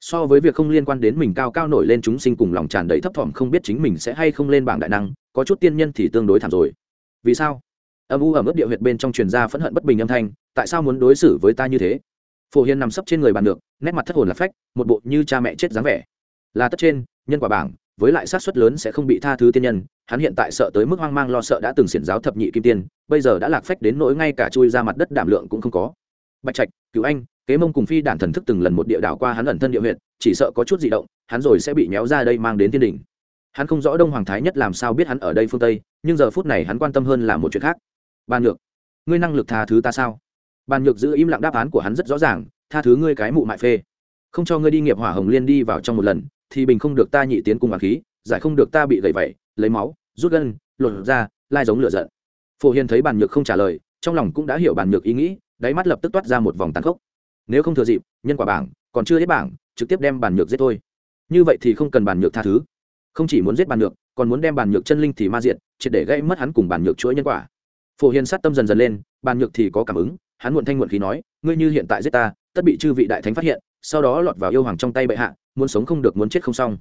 Speaker 1: so với việc không liên quan đến mình cao cao nổi lên chúng sinh cùng lòng tràn đầy thấp thỏm không biết chính mình sẽ hay không lên bảng đại năng, có chút tiên nhân thì tương đối thảm rồi. Vì sao? Âm u ẩm ướt địa huyệt bên trong truyền ra phẫn hận bất bình âm thanh, tại sao muốn đối xử với ta như thế? Phổ hiền nằm sấp trên người bàn được nét mặt thất hồn là phách, một bộ như cha mẹ chết dáng vẻ. Là tất trên, nhân quả bảng, với lại sát suất lớn sẽ không bị tha thứ tiên nhân, hắn hiện tại sợ tới mức hoang mang lo sợ đã từng xiển giáo thập nhị kim tiên, bây giờ đã lạc phách đến nỗi ngay cả chui ra mặt đất đảm lượng cũng không có. Bạch trạch cứu anh, kế mông cùng phi đản thần thức từng lần một địa đảo qua hắn ẩn thân địa huyện chỉ sợ có chút di động, hắn rồi sẽ bị méo ra đây mang đến thiên đình hắn không rõ đông hoàng thái nhất làm sao biết hắn ở đây phương tây, nhưng giờ phút này hắn quan tâm hơn là một chuyện khác. Ban nhược, ngươi năng lực tha thứ ta sao? Ban nhược giữ im lặng đáp án của hắn rất rõ ràng tha thứ ngươi cái mụ mại phê. Không cho ngươi đi nghiệp hỏa hồng liên đi vào trong một lần, thì bình không được ta nhị tiến cùng hoàng khí, giải không được ta bị gậy vẩy lấy máu, rút gân, lột ra lai giống lửa giận. Phổ hiền thấy bàn nhược không trả lời, trong lòng cũng đã hiểu bàn nhược ý nghĩ, đáy mắt lập tức toát ra một vòng tàn khốc. Nếu không thừa dịp, nhân quả bảng, còn chưa hết bảng, trực tiếp đem bàn nhược giết thôi. Như vậy thì không cần bàn nhược tha thứ. Không chỉ muốn giết bàn nhược, còn muốn đem bàn nhược chân linh thì ma diện triệt để gây mất hắn cùng bàn nhược chuỗi nhân quả. Phổ hiền sát tâm dần dần lên, bàn nhược thì có cảm ứng, hắn muộn thanh muộn khí nói, ngươi như hiện tại giết ta tất bị chư vị đại thánh phát hiện, sau đó lọt vào yêu hoàng trong tay bệ hạ, muốn sống không được muốn chết không xong.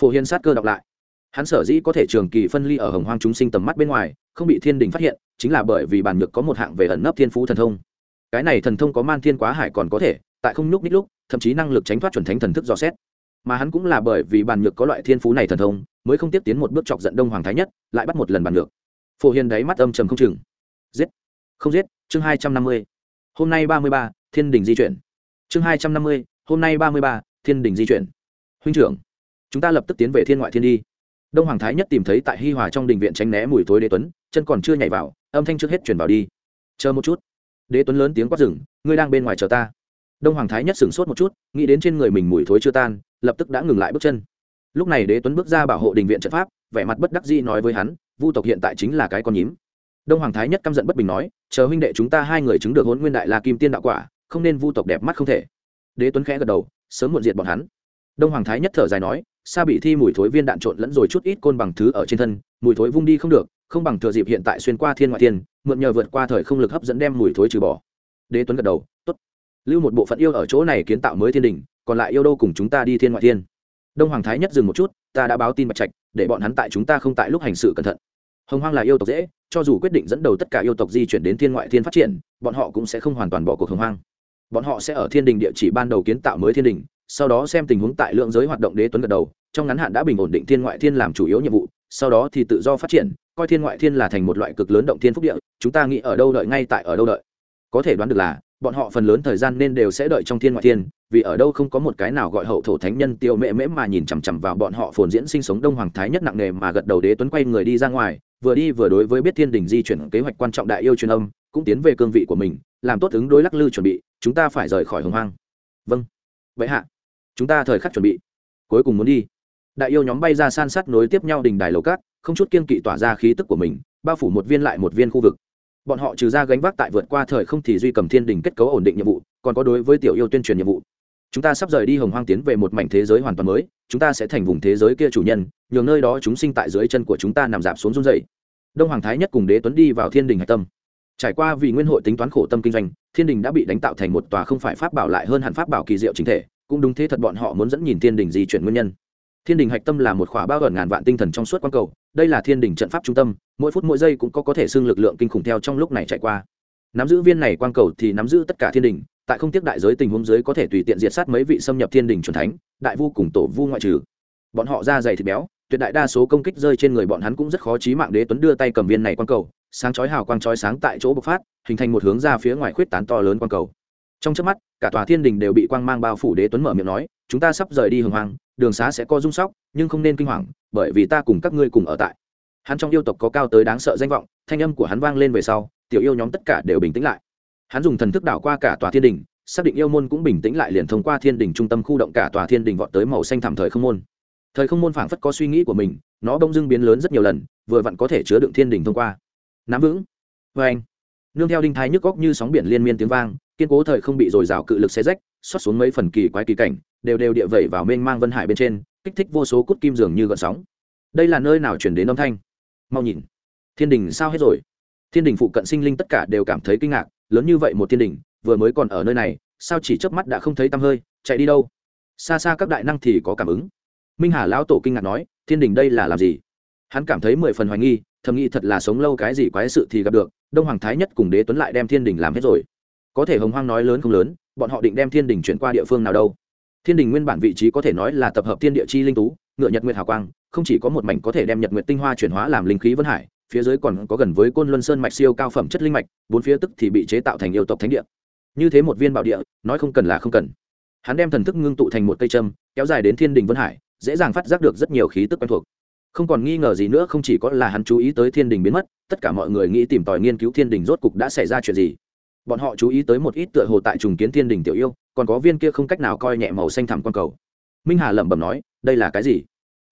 Speaker 1: Phổ hiền sát cơ đọc lại. Hắn sở dĩ có thể trường kỳ phân ly ở hồng hoang chúng sinh tầm mắt bên ngoài, không bị thiên đình phát hiện, chính là bởi vì bản nhược có một hạng về ẩn nấp thiên phú thần thông. Cái này thần thông có man thiên quá hải còn có thể, tại không nhúc nít lúc, thậm chí năng lực tránh thoát chuẩn thánh thần thức dò xét. Mà hắn cũng là bởi vì bản nhược có loại thiên phú này thần thông, mới không tiếp tiến một bước chọc giận đông hoàng thái nhất, lại bắt một lần bản nhược. Phổ hiền đáy mắt âm trầm không chừng. Giết. Không giết. Chương hai trăm năm mươi. Hôm nay ba mươi ba, thiên đình di chuyển chương hai trăm năm mươi, hôm nay ba mươi ba, thiên đình di chuyển. Huynh trưởng, chúng ta lập tức tiến về thiên ngoại thiên đi. Đông hoàng thái nhất tìm thấy tại hi hòa trong đình viện tránh né mùi thối đế tuấn, chân còn chưa nhảy vào, âm thanh trước hết chuyển vào đi. Chờ một chút. Đế tuấn lớn tiếng quát rừng ngươi đang bên ngoài chờ ta. Đông hoàng thái nhất sửng sốt một chút, nghĩ đến trên người mình mùi thối chưa tan, lập tức đã ngừng lại bước chân. Lúc này đế tuấn bước ra bảo hộ đình viện trận pháp, vẻ mặt bất đắc dĩ nói với hắn, vu tộc hiện tại chính là cái con nhím. Đông hoàng thái nhất căm giận bất bình nói, chờ huynh đệ chúng ta hai người chứng được hôn nguyên đại la kim tiên đạo quả không nên vu tộc đẹp mắt không thể. Đế tuấn khẽ gật đầu, sớm muộn diệt bọn hắn. Đông hoàng thái nhất thở dài nói, sa bị thi mùi thối viên đạn trộn lẫn rồi chút ít côn bằng thứ ở trên thân, mùi thối vung đi không được, không bằng thừa dịp hiện tại xuyên qua thiên ngoại thiên, mượn nhờ vượt qua thời không lực hấp dẫn đem mùi thối trừ bỏ. Đế tuấn gật đầu, tốt. Lưu một bộ phận yêu ở chỗ này kiến tạo mới thiên đình, còn lại yêu đâu cùng chúng ta đi thiên ngoại thiên? Đông hoàng thái nhất dừng một chút, ta đã báo tin bạch trạch, để bọn hắn tại chúng ta không tại lúc hành sự cẩn thận. Hồng hoang là yêu tộc dễ, cho dù quyết định dẫn đầu tất cả yêu tộc di chuyển đến thiên ngoại thiên phát triển, bọn họ cũng sẽ không hoàn toàn bỏ cuộc hồng hoang bọn họ sẽ ở thiên đình địa chỉ ban đầu kiến tạo mới thiên đình, sau đó xem tình huống tại lượng giới hoạt động đế tuấn gật đầu, trong ngắn hạn đã bình ổn định thiên ngoại thiên làm chủ yếu nhiệm vụ, sau đó thì tự do phát triển, coi thiên ngoại thiên là thành một loại cực lớn động thiên phúc địa, chúng ta nghĩ ở đâu đợi ngay tại ở đâu đợi. Có thể đoán được là, bọn họ phần lớn thời gian nên đều sẽ đợi trong thiên ngoại thiên, vì ở đâu không có một cái nào gọi hậu thổ thánh nhân tiêu mễ mễ mà nhìn chằm chằm vào bọn họ phồn diễn sinh sống đông hoàng thái nhất nặng nề mà gật đầu đế tuấn quay người đi ra ngoài, vừa đi vừa đối với biết thiên đình di chuyển kế hoạch quan trọng đại yêu truyền âm, cũng tiến về cương vị của mình, làm tốt ứng đối lắc lư chuẩn bị chúng ta phải rời khỏi hồng hoang. Vâng. Vậy hạ. Chúng ta thời khắc chuẩn bị. Cuối cùng muốn đi. Đại yêu nhóm bay ra san sát nối tiếp nhau đình đài lầu cát, không chút kiên kỵ tỏa ra khí tức của mình, bao phủ một viên lại một viên khu vực. Bọn họ trừ ra gánh vác tại vượt qua thời không thì duy cầm thiên đình kết cấu ổn định nhiệm vụ, còn có đối với tiểu yêu tuyên truyền nhiệm vụ. Chúng ta sắp rời đi hồng hoang tiến về một mảnh thế giới hoàn toàn mới, chúng ta sẽ thành vùng thế giới kia chủ nhân, nhường nơi đó chúng sinh tại dưới chân của chúng ta nằm dạp xuống run dày đông hoàng thái nhất cùng đế tuấn đi vào thiên đình hạch tâm trải qua vì nguyên hội tính toán khổ tâm kinh doanh, thiên đình đã bị đánh tạo thành một tòa không phải pháp bảo lại hơn hẳn pháp bảo kỳ diệu chính thể, cũng đúng thế thật bọn họ muốn dẫn nhìn thiên đình di chuyển nguyên nhân. Thiên đình hạch tâm là một khóa bao gần ngàn vạn tinh thần trong suốt quang cầu, đây là thiên đình trận pháp trung tâm, mỗi phút mỗi giây cũng có có thể xưng lực lượng kinh khủng theo trong lúc này chạy qua. Nắm giữ viên này quang cầu thì nắm giữ tất cả thiên đình, tại không tiếc đại giới tình huống giới có thể tùy tiện diệt sát mấy vị xâm nhập thiên đình c thánh, đại vu cùng tổ vu ngoại trừ. Bọn họ ra dày thịt béo, tuyệt đại đa số công kích rơi trên người bọn hắn cũng rất khó chí mạng đế tuấn đưa tay cầm viên này quang cầu sáng chói hào quang chói sáng tại chỗ bộc phát, hình thành một hướng ra phía ngoài khuyết tán to lớn quang cầu. Trong trước mắt, cả tòa thiên đình đều bị quang mang bao phủ đế tuấn mở miệng nói, chúng ta sắp rời đi hồng hoang, đường xá sẽ có rung sóc, nhưng không nên kinh hoàng, bởi vì ta cùng các ngươi cùng ở tại. Hắn trong yêu tộc có cao tới đáng sợ danh vọng, thanh âm của hắn vang lên về sau, tiểu yêu nhóm tất cả đều bình tĩnh lại. Hắn dùng thần thức đảo qua cả tòa thiên đình, xác định yêu môn cũng bình tĩnh lại liền thông qua thiên đình trung tâm khu động cả tòa thiên đình vọt tới màu xanh thảm thời không môn. Thời không môn phảng phất có suy nghĩ của mình, nó bỗng dưng biến lớn rất nhiều lần, vừa vặn có thể chứa đựng thiên đình thông qua nắm vững. Vê anh, nương theo đinh thái nhức góc như sóng biển liên miên tiếng vang, kiên cố thời không bị dồi dào cự lực xe rách, xót xuống mấy phần kỳ quái kỳ cảnh, đều đều địa vẩy vào mênh mang vân hải bên trên, kích thích vô số cút kim dường như gợn sóng. Đây là nơi nào chuyển đến âm thanh? Mau nhìn. Thiên đình sao hết rồi? Thiên đình phụ cận sinh linh tất cả đều cảm thấy kinh ngạc, lớn như vậy một thiên đình, vừa mới còn ở nơi này, sao chỉ chớp mắt đã không thấy tăm hơi, chạy đi đâu? Xa xa các đại năng thì có cảm ứng. Minh hà lão tổ kinh ngạc nói, thiên đình đây là làm gì? Hắn cảm thấy mười phần hoài nghi thầm nghĩ thật là sống lâu cái gì quái sự thì gặp được, đông hoàng thái nhất cùng đế tuấn lại đem thiên đình làm hết rồi. Có thể hồng hoang nói lớn không lớn, bọn họ định đem thiên đình chuyển qua địa phương nào đâu. Thiên đình nguyên bản vị trí có thể nói là tập hợp thiên địa chi linh tú, ngựa nhật nguyệt hào quang, không chỉ có một mảnh có thể đem nhật nguyệt tinh hoa chuyển hóa làm linh khí vân hải, phía dưới còn có gần với côn luân sơn mạch siêu cao phẩm chất linh mạch, bốn phía tức thì bị chế tạo thành yêu tộc thánh địa. Như thế một viên bảo địa, nói không cần là không cần. Hắn đem thần thức ngưng tụ thành một cây châm, kéo dài đến thiên đình vân hải, dễ dàng phát giác được rất nhiều khí tức quen thuộc không còn nghi ngờ gì nữa, không chỉ có là hắn chú ý tới thiên đình biến mất, tất cả mọi người nghĩ tìm tòi nghiên cứu thiên đình rốt cục đã xảy ra chuyện gì. Bọn họ chú ý tới một ít tựa hồ tại trùng kiến thiên đình tiểu yêu, còn có viên kia không cách nào coi nhẹ màu xanh thẳm quang cầu. Minh hà lẩm bẩm nói, đây là cái gì?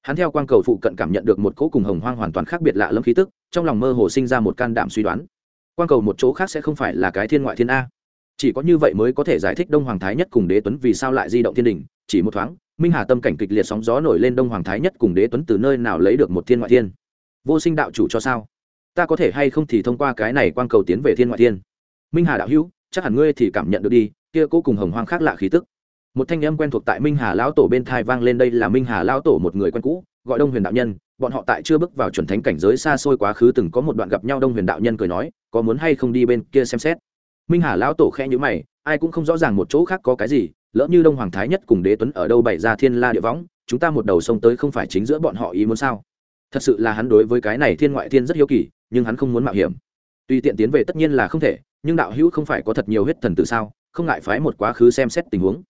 Speaker 1: Hắn theo quang cầu phụ cận cảm nhận được một cỗ cùng hồng hoang hoàn toàn khác biệt lạ lẫm khí tức, trong lòng mơ hồ sinh ra một can đảm suy đoán. Quang cầu một chỗ khác sẽ không phải là cái thiên ngoại thiên a. Chỉ có như vậy mới có thể giải thích đông hoàng thái nhất cùng đế tuấn vì sao lại di động thiên đình, chỉ một thoáng minh hà tâm cảnh kịch liệt sóng gió nổi lên đông hoàng thái nhất cùng đế tuấn từ nơi nào lấy được một thiên ngoại thiên? Vô sinh đạo chủ cho sao? Ta có thể hay không thì thông qua cái này quang cầu tiến về thiên ngoại thiên? Minh hà đạo hữu, chắc hẳn ngươi thì cảm nhận được đi, kia cố cùng hồng hoang khác lạ khí tức. Một thanh âm quen thuộc tại minh hà lão tổ bên thai vang lên đây là minh hà lão tổ một người quen cũ, gọi đông huyền đạo nhân, bọn họ tại chưa bước vào chuẩn thánh cảnh giới xa xôi quá khứ từng có một đoạn gặp nhau đông huyền đạo nhân cười nói, có muốn hay không đi bên kia xem xét? Minh hà lão tổ khẽ nhữ mày, ai cũng không rõ ràng một chỗ khác có cái gì lỡ như đông hoàng thái nhất cùng đế tuấn ở đâu bày ra thiên la địa võng, chúng ta một đầu sông tới không phải chính giữa bọn họ ý muốn sao? Thật sự là hắn đối với cái này thiên ngoại thiên rất hiếu kỳ, nhưng hắn không muốn mạo hiểm. Tuy tiện tiến về tất nhiên là không thể, nhưng đạo hữu không phải có thật nhiều huyết thần tự sao, không ngại phái một quá khứ xem xét tình huống.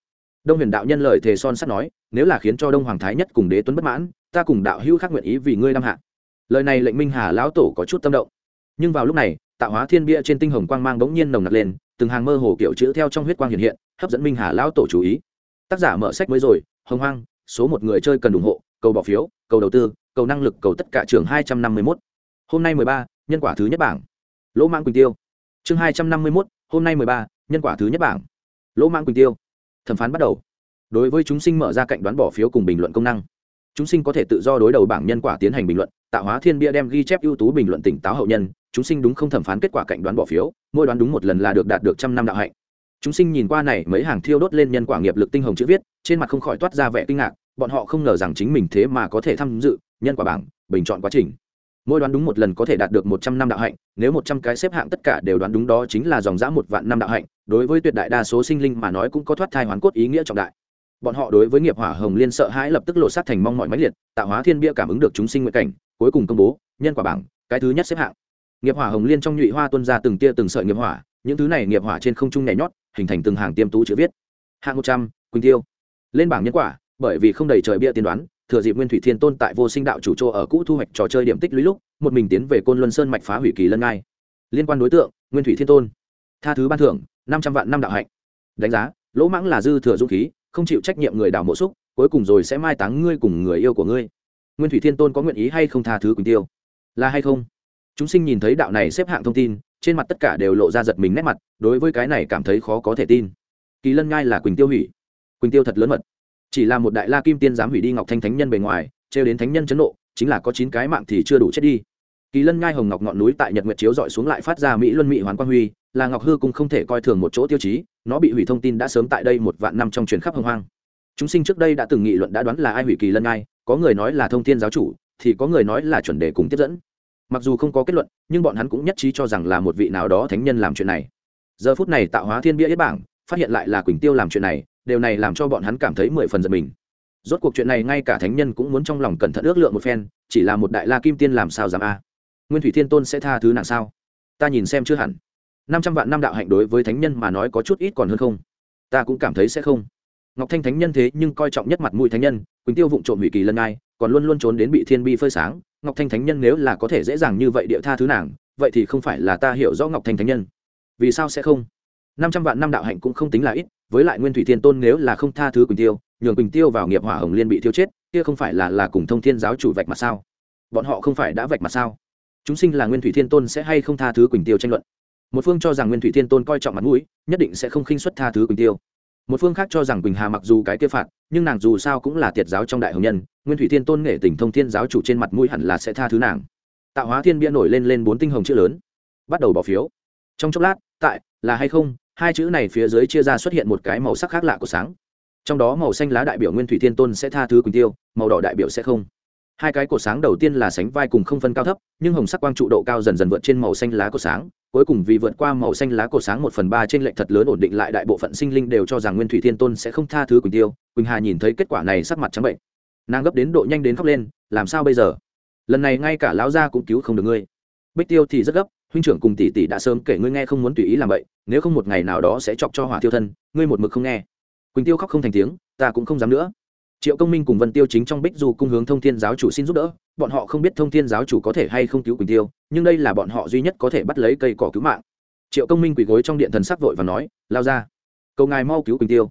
Speaker 1: Đông huyền đạo nhân lời thề son sắt nói, nếu là khiến cho đông hoàng thái nhất cùng đế tuấn bất mãn, ta cùng đạo hữu khác nguyện ý vì ngươi đ hạ. Lời này lệnh minh hà lão tổ có chút tâm động. Nhưng vào lúc này, tạo hóa thiên bia trên tinh hồng quang mang bỗng nhiên nồng nặc lên từng hàng mơ hồ kiểu chữ theo trong huyết quang hiện hiện, hấp dẫn minh hà lão tổ chú ý. Tác giả mở sách mới rồi, hồng hoang, số một người chơi cần ủng hộ, cầu bỏ phiếu, cầu đầu tư, cầu năng lực cầu tất cả trường hai trăm năm mươi mốt. Hôm nay mười ba, nhân quả thứ nhất bảng. Lỗ mang quỳnh tiêu. Chương hai trăm năm mươi mốt, hôm nay mười ba, nhân quả thứ nhất bảng. Lỗ mang quỳnh tiêu. Thẩm phán bắt đầu. Đối với chúng sinh mở ra cạnh đoán bỏ phiếu cùng bình luận công năng chúng sinh có thể tự do đối đầu bảng nhân quả tiến hành bình luận, tạo hóa thiên bia đem ghi chép ưu tú bình luận tỉnh táo hậu nhân, chúng sinh đúng không thẩm phán kết quả cạnh đoán bỏ phiếu, mỗi đoán đúng một lần là được đạt được trăm năm đạo hạnh. Chúng sinh nhìn qua này, mấy hàng thiêu đốt lên nhân quả nghiệp lực tinh hồng chữ viết, trên mặt không khỏi toát ra vẻ kinh ngạc, bọn họ không ngờ rằng chính mình thế mà có thể tham dự nhân quả bảng, bình chọn quá trình. Mỗi đoán đúng một lần có thể đạt được một trăm năm đạo hạnh, nếu một trăm cái xếp hạng tất cả đều đoán đúng đó chính là dòng dã một vạn năm đạo hạnh, đối với tuyệt đại đa số sinh linh mà nói cũng có thoát thai hoán cốt ý nghĩa trọng đại bọn họ đối với nghiệp hỏa hồng liên sợ hãi lập tức lộ sát thành mong mọi máy liệt, tạo hóa thiên bia cảm ứng được chúng sinh nguyện cảnh, cuối cùng công bố, nhân quả bảng, cái thứ nhất xếp hạng. Nghiệp hỏa hồng liên trong nhụy hoa tuân ra từng tia từng sợi nghiệp hỏa, những thứ này nghiệp hỏa trên không trung nhảy nhót, hình thành từng hàng tiêm tú chữ viết. Hạng một trăm, quỳnh tiêu. Lên bảng nhân quả, bởi vì không đầy trời bia tiên đoán, thừa dịp nguyên thủy thiên tôn tại vô sinh đạo chủ chỗ ở cũ thu hoạch trò chơi điểm tích lũy lúc, một mình tiến về côn luân sơn mạch phá hủy kỳ lân ngai. Liên quan đối tượng, nguyên thủy thiên tôn. Tha thứ ban thưởng, năm trăm vạn năm đạo hạnh. Đánh giá, lỗ mãng là dư thừa dũng khí không chịu trách nhiệm người đào mộ xúc, cuối cùng rồi sẽ mai táng ngươi cùng người yêu của ngươi. Nguyên thủy thiên tôn có nguyện ý hay không tha thứ quỳnh tiêu? Là hay không? Chúng sinh nhìn thấy đạo này xếp hạng thông tin, trên mặt tất cả đều lộ ra giật mình nét mặt, đối với cái này cảm thấy khó có thể tin. Kỳ lân ngai là quỳnh tiêu hủy. Quỳnh tiêu thật lớn mật. Chỉ là một đại la kim tiên dám hủy đi ngọc thanh thánh nhân bề ngoài, trêu đến thánh nhân chấn nộ, chính là có chín cái mạng thì chưa đủ chết đi. Kỳ lân ngai hồng ngọc ngọn núi tại nhật nguyệt chiếu dọi xuống lại phát ra mỹ luân mỹ hoàn quang huy là ngọc hư Cung không thể coi thường một chỗ tiêu chí nó bị hủy thông tin đã sớm tại đây một vạn năm trong truyền khắp hồng hoang. Chúng sinh trước đây đã từng nghị luận đã đoán là ai hủy kỳ lân ai, có người nói là thông thiên giáo chủ thì có người nói là chuẩn đề cùng tiếp dẫn. Mặc dù không có kết luận nhưng bọn hắn cũng nhất trí cho rằng là một vị nào đó thánh nhân làm chuyện này. Giờ phút này tạo hóa thiên bia yết bảng phát hiện lại là quỳnh tiêu làm chuyện này điều này làm cho bọn hắn cảm thấy mười phần giật mình. Rốt cuộc chuyện này ngay cả thánh nhân cũng muốn trong lòng cẩn thận ước lượng một phen chỉ là một đại la kim tiên làm sao dám a? Nguyên thủy thiên tôn sẽ tha thứ nàng sao? Ta nhìn xem chưa hẳn năm trăm vạn năm đạo hạnh đối với thánh nhân mà nói có chút ít còn hơn không. Ta cũng cảm thấy sẽ không. Ngọc thanh thánh nhân thế nhưng coi trọng nhất mặt mũi thánh nhân, quỳnh tiêu vụng trộm hủy kỳ lân ai còn luôn luôn trốn đến bị thiên bi phơi sáng. Ngọc thanh thánh nhân nếu là có thể dễ dàng như vậy địa tha thứ nàng, vậy thì không phải là ta hiểu rõ ngọc thanh thánh nhân. Vì sao sẽ không? Năm trăm vạn năm đạo hạnh cũng không tính là ít, với lại nguyên thủy thiên tôn nếu là không tha thứ quỳnh tiêu, nhường quỳnh tiêu vào nghiệp hỏa hồng liên bị tiêu chết, kia không phải là là cùng thông thiên giáo chủ vạch mặt sao? Bọn họ không phải đã vạch mặt sao? Chúng sinh là nguyên thủy thiên tôn sẽ hay không tha thứ quỳnh tiêu tranh luận? Một phương cho rằng nguyên thủy thiên tôn coi trọng mặt mũi, nhất định sẽ không khinh xuất tha thứ quỳnh tiêu. Một phương khác cho rằng quỳnh hà mặc dù cái kia phạt, nhưng nàng dù sao cũng là tiệt giáo trong đại hồng nhân, nguyên thủy thiên tôn nghệ tỉnh thông thiên giáo chủ trên mặt mũi hẳn là sẽ tha thứ nàng. Tạo hóa thiên bia nổi lên lên bốn tinh hồng chữ lớn, bắt đầu bỏ phiếu. Trong chốc lát, tại, là hay không, hai chữ này phía dưới chia ra xuất hiện một cái màu sắc khác lạ của sáng. Trong đó màu xanh lá đại biểu nguyên thủy thiên tôn sẽ tha thứ quỳnh tiêu, màu đỏ đại biểu sẽ không hai cái cột sáng đầu tiên là sánh vai cùng không phân cao thấp, nhưng hồng sắc quang trụ độ cao dần dần vượt trên màu xanh lá cột sáng, cuối cùng vì vượt qua màu xanh lá cột sáng một phần ba trên lệnh thật lớn ổn định lại đại bộ phận sinh linh đều cho rằng nguyên thủy thiên tôn sẽ không tha thứ quỳnh tiêu, quỳnh hà nhìn thấy kết quả này sắc mặt trắng bệnh. Nàng gấp đến độ nhanh đến khóc lên, làm sao bây giờ? Lần này ngay cả lão gia cũng cứu không được ngươi. Bích tiêu thì rất gấp, huynh trưởng cùng tỷ tỷ đã sớm kể ngươi nghe không muốn tùy ý làm vậy, nếu không một ngày nào đó sẽ chọc cho hỏa tiêu thân, ngươi một mực không nghe. Quỳnh tiêu khóc không thành tiếng, ta cũng không dám nữa triệu công minh cùng vân tiêu chính trong bích du cung hướng thông thiên giáo chủ xin giúp đỡ, bọn họ không biết thông thiên giáo chủ có thể hay không cứu quỳnh tiêu, nhưng đây là bọn họ duy nhất có thể bắt lấy cây cỏ cứu mạng. Triệu công minh quỳ gối trong điện thần sắc vội và nói, lao ra, cầu ngài mau cứu quỳnh tiêu.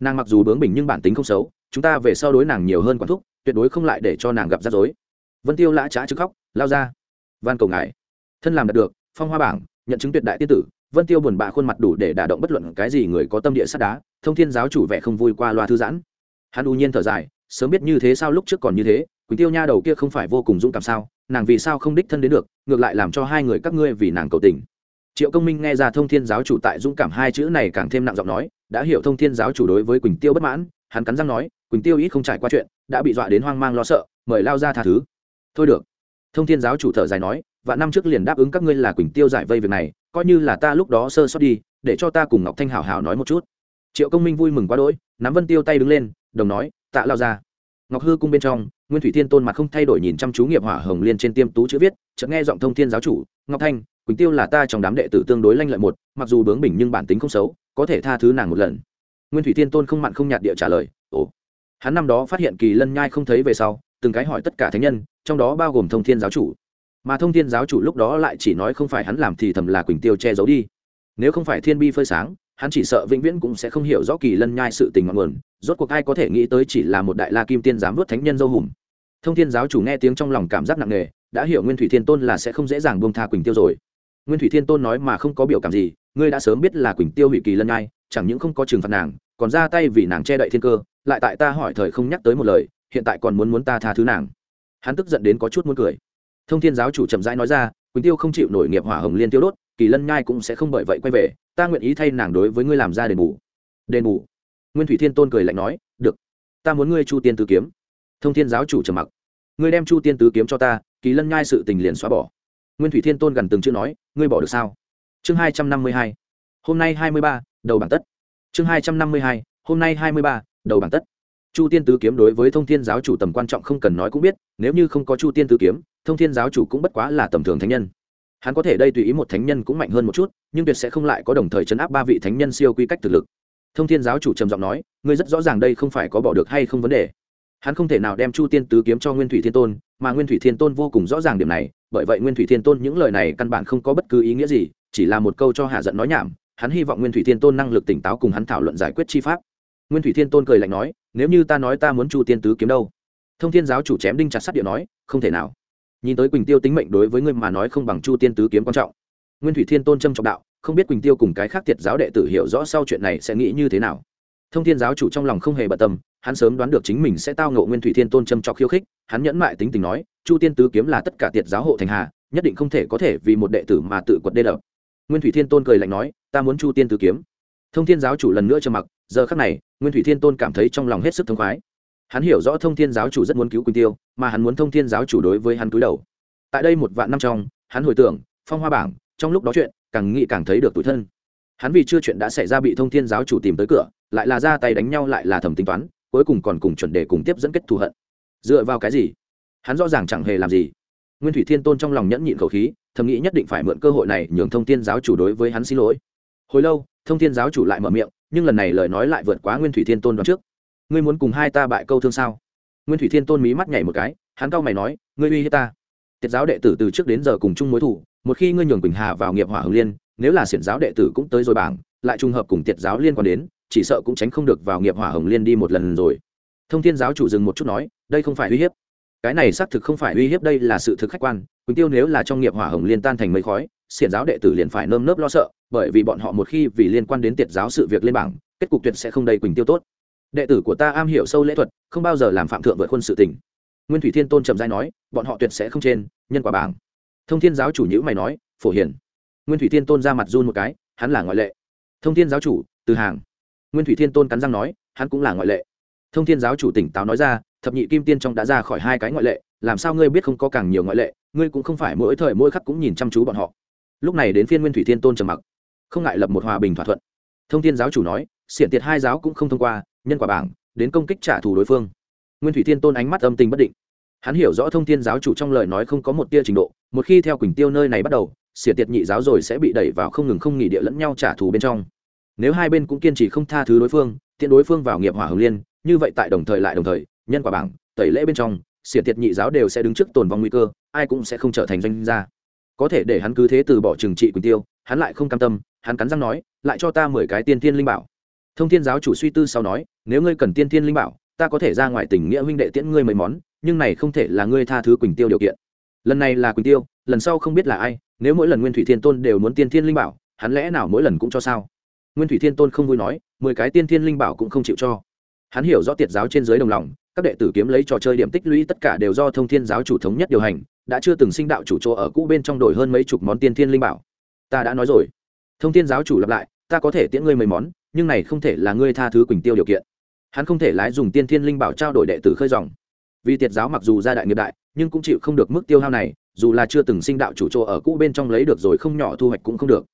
Speaker 1: Nàng mặc dù bướng bỉnh nhưng bản tính không xấu, chúng ta về sau đối nàng nhiều hơn quản thúc, tuyệt đối không lại để cho nàng gặp rắc rối. Vân tiêu lã trá chứ khóc, lao ra, van cầu ngài. Thân làm đạt được, phong hoa bảng, nhận chứng tuyệt đại tiên tử, vân tiêu buồn bã khuôn mặt đủ để đả động bất luận cái gì người có tâm địa sắt đá, thông thiên giáo chủ vẻ không vui qua loa thư giãn hắn u nhiên thở dài, sớm biết như thế sao lúc trước còn như thế, quỳnh tiêu nha đầu kia không phải vô cùng dũng cảm sao, nàng vì sao không đích thân đến được, ngược lại làm cho hai người các ngươi vì nàng cầu tình. Triệu công minh nghe ra thông thiên giáo chủ tại dũng cảm hai chữ này càng thêm nặng giọng nói, đã hiểu thông thiên giáo chủ đối với quỳnh tiêu bất mãn, hắn cắn răng nói, quỳnh tiêu ít không trải qua chuyện, đã bị dọa đến hoang mang lo sợ, mời lao ra tha thứ. Thôi được. Thông thiên giáo chủ thở dài nói, và năm trước liền đáp ứng các ngươi là quỳnh tiêu giải vây việc này, coi như là ta lúc đó sơ sót đi, để cho ta cùng ngọc thanh hảo hảo nói một chút triệu công minh vui mừng quá đỗi, nắm vân tiêu tay đứng lên, đồng nói, tạ lao ra ngọc hư cung bên trong, nguyên thủy thiên tôn mặt không thay đổi nhìn chăm chú nghiệp hỏa hồng liên trên tiêm tú chữ viết, chợt nghe giọng thông thiên giáo chủ, ngọc thanh, quỳnh tiêu là ta trong đám đệ tử tương đối lanh lợi một, mặc dù bướng bỉnh nhưng bản tính không xấu, có thể tha thứ nàng một lần. Nguyên thủy thiên tôn không mặn không nhạt địa trả lời, ồ. Hắn năm đó phát hiện kỳ lân nhai không thấy về sau, từng cái hỏi tất cả thánh nhân, trong đó bao gồm thông thiên giáo chủ. Mà thông thiên giáo chủ lúc đó lại chỉ nói không phải hắn làm thì thầm là quỳnh tiêu che giấu đi. Nếu không phải thiên bi phơi sáng hắn chỉ sợ vĩnh viễn cũng sẽ không hiểu rõ kỳ lân nhai sự tình ngọn nguồn, rốt cuộc ai có thể nghĩ tới chỉ là một đại la kim tiên dám vớt thánh nhân dâu hùm thông thiên giáo chủ nghe tiếng trong lòng cảm giác nặng nề, đã hiểu nguyên thủy thiên tôn là sẽ không dễ dàng buông tha quỳnh tiêu rồi. Nguyên thủy thiên tôn nói mà không có biểu cảm gì, ngươi đã sớm biết là quỳnh tiêu hủy kỳ lân nhai, chẳng những không có trừng phạt nàng, còn ra tay vì nàng che đậy thiên cơ, lại tại ta hỏi thời không nhắc tới một lời, hiện tại còn muốn muốn ta tha thứ nàng. Hắn tức giận đến có chút muốn cười. Thông thiên giáo chủ chậm rãi nói ra, quỳnh tiêu không chịu nổi nghiệp hỏa hồng liên tiêu đốt, kỳ lân nhai cũng sẽ không bởi vậy quay về ta nguyện ý thay nàng đối với ngươi làm ra đền bù. Đền bù? Nguyên thủy thiên tôn cười lạnh nói, được. Ta muốn ngươi chu tiên tứ kiếm. Thông thiên giáo chủ trầm mặc. Ngươi đem chu tiên tứ kiếm cho ta, kỳ lân nhai sự tình liền xóa bỏ. Nguyên thủy thiên tôn gần từng chữ nói, ngươi bỏ được sao? Chương hai trăm năm mươi hai. Hôm nay hai mươi ba, đầu bảng tất. Chương hai trăm năm mươi hai, hôm nay hai mươi ba, đầu bảng tất. Chu tiên tứ kiếm đối với thông thiên giáo chủ tầm quan trọng không cần nói cũng biết, nếu như không có chu tiên tứ kiếm, thông thiên giáo chủ cũng bất quá là tầm thường thánh nhân hắn có thể đây tùy ý một thánh nhân cũng mạnh hơn một chút, nhưng tuyệt sẽ không lại có đồng thời chấn áp ba vị thánh nhân siêu quy cách thực lực. Thông thiên giáo chủ trầm giọng nói, ngươi rất rõ ràng đây không phải có bỏ được hay không vấn đề. Hắn không thể nào đem chu tiên tứ kiếm cho nguyên thủy thiên tôn, mà nguyên thủy thiên tôn vô cùng rõ ràng điểm này, bởi vậy nguyên thủy thiên tôn những lời này căn bản không có bất cứ ý nghĩa gì, chỉ là một câu cho hạ giận nói nhảm. Hắn hy vọng nguyên thủy thiên tôn năng lực tỉnh táo cùng hắn thảo luận giải quyết chi pháp. Nguyên thủy thiên tôn cười lạnh nói, nếu như ta nói ta muốn chu tiên tứ kiếm đâu? Thông thiên giáo chủ chém đinh chặt sắt địa nói, không thể nào nhìn tới quỳnh tiêu tính mệnh đối với ngươi mà nói không bằng chu tiên tứ kiếm quan trọng. Nguyên thủy thiên tôn trâm trọng đạo, không biết quỳnh tiêu cùng cái khác thiệt giáo đệ tử hiểu rõ sau chuyện này sẽ nghĩ như thế nào. Thông thiên giáo chủ trong lòng không hề bận tâm, hắn sớm đoán được chính mình sẽ tao ngộ nguyên thủy thiên tôn châm trọc khiêu khích, hắn nhẫn mại tính tình nói, chu tiên tứ kiếm là tất cả tiệt giáo hộ thành hà, nhất định không thể có thể vì một đệ tử mà tự quật đê đập. Nguyên thủy thiên tôn cười lạnh nói, ta muốn chu tiên tứ kiếm. Thông thiên giáo chủ lần nữa trầm mặc, giờ khắc này, nguyên thủy thiên tôn cảm thấy trong lòng hết sức thống khoái hắn hiểu rõ thông thiên giáo chủ rất muốn cứu quỳnh tiêu, mà hắn muốn thông thiên giáo chủ đối với hắn cúi đầu. Tại đây một vạn năm trong, hắn hồi tưởng, phong hoa bảng, trong lúc đó chuyện, càng nghĩ càng thấy được tủi thân. Hắn vì chưa chuyện đã xảy ra bị thông thiên giáo chủ tìm tới cửa, lại là ra tay đánh nhau lại là thầm tính toán, cuối cùng còn cùng chuẩn đề cùng tiếp dẫn kết thù hận. Dựa vào cái gì? Hắn rõ ràng chẳng hề làm gì. Nguyên thủy thiên tôn trong lòng nhẫn nhịn khẩu khí, thầm nghĩ nhất định phải mượn cơ hội này nhường thông thiên giáo chủ đối với hắn xin lỗi. Hồi lâu, thông thiên giáo chủ lại mở miệng, nhưng lần này lời nói lại vượt quá nguyên thủy thiên tôn đoạn trước ngươi muốn cùng hai ta bại câu thương sao? Nguyên thủy thiên tôn mí mắt nhảy một cái, hắn cau mày nói, ngươi uy hiếp ta. Tiết giáo đệ tử từ trước đến giờ cùng chung mối thủ, một khi ngươi nhường Quỳnh hà vào nghiệp hỏa hồng liên, nếu là xiển giáo đệ tử cũng tới rồi bảng, lại trùng hợp cùng Tiết giáo liên quan đến, chỉ sợ cũng tránh không được vào nghiệp hỏa hồng liên đi một lần rồi. Thông thiên giáo chủ dừng một chút nói, đây không phải uy hiếp. Cái này xác thực không phải uy hiếp, đây là sự thực khách quan. Quỳnh tiêu nếu là trong nghiệp hỏa hồng liên tan thành mây khói xiển giáo đệ tử liền phải nơm nớp lo sợ, bởi vì bọn họ một khi vì liên quan đến tiệt giáo sự việc lên bảng, kết cục tuyệt sẽ không đầy quỳnh tiêu tốt đệ tử của ta am hiểu sâu lễ thuật, không bao giờ làm phạm thượng vượt khuôn sự tình. Nguyên thủy thiên tôn trầm giai nói, bọn họ tuyệt sẽ không trên nhân quả bảng. Thông thiên giáo chủ nhữ mày nói, phổ hiển nguyên thủy thiên tôn ra mặt run một cái, hắn là ngoại lệ. Thông thiên giáo chủ, từ hàng. Nguyên thủy thiên tôn cắn răng nói, hắn cũng là ngoại lệ. Thông thiên giáo chủ tỉnh táo nói ra, thập nhị kim tiên trong đã ra khỏi hai cái ngoại lệ, làm sao ngươi biết không có càng nhiều ngoại lệ, ngươi cũng không phải mỗi thời mỗi khắc cũng nhìn chăm chú bọn họ. Lúc này đến phiên nguyên thủy thiên tôn trầm mặc, không ngại lập một hòa bình thỏa thuận. Thông thiên giáo chủ nói, xiển tiệt hai giáo cũng không thông qua nhân quả bảng, đến công kích trả thù đối phương. Nguyên thủy thiên tôn ánh mắt âm tình bất định. Hắn hiểu rõ thông thiên giáo chủ trong lời nói không có một tia trình độ, một khi theo quỳnh tiêu nơi này bắt đầu, xỉa tiệt nhị giáo rồi sẽ bị đẩy vào không ngừng không nghỉ địa lẫn nhau trả thù bên trong. Nếu hai bên cũng kiên trì không tha thứ đối phương, tiện đối phương vào nghiệp hỏa hồng liên, như vậy tại đồng thời lại đồng thời, nhân quả bảng, tẩy lễ bên trong, xỉa tiệt nhị giáo đều sẽ đứng trước tồn vong nguy cơ, ai cũng sẽ không trở thành doanh gia. Có thể để hắn cứ thế từ bỏ trừng trị quỳnh tiêu, hắn lại không cam tâm, hắn cắn răng nói, lại cho ta mười cái tiên thiên linh bảo thông thiên giáo chủ suy tư sau nói, nếu ngươi cần tiên thiên linh bảo, ta có thể ra ngoài tình nghĩa huynh đệ tiễn ngươi mấy món, nhưng này không thể là ngươi tha thứ quỳnh tiêu điều kiện. Lần này là quỳnh tiêu, lần sau không biết là ai, nếu mỗi lần nguyên thủy thiên tôn đều muốn tiên thiên linh bảo, hắn lẽ nào mỗi lần cũng cho sao? Nguyên thủy thiên tôn không vui nói, mười cái tiên thiên linh bảo cũng không chịu cho. Hắn hiểu rõ tiệt giáo trên dưới đồng lòng, các đệ tử kiếm lấy trò chơi điểm tích lũy tất cả đều do thông thiên giáo chủ thống nhất điều hành, đã chưa từng sinh đạo chủ chỗ ở cũ bên trong đổi hơn mấy chục món tiên thiên linh bảo. Ta đã nói rồi. Thông thiên giáo chủ lặp lại ta có thể tiễn ngươi mấy món, nhưng này không thể là ngươi tha thứ quỳnh tiêu điều kiện. Hắn không thể lái dùng tiên thiên linh bảo trao đổi đệ tử khơi dòng. Vì tiệt giáo mặc dù gia đại nghiệp đại, nhưng cũng chịu không được mức tiêu hao này, dù là chưa từng sinh đạo chủ chỗ ở cũ bên trong lấy được rồi không nhỏ thu hoạch cũng không được.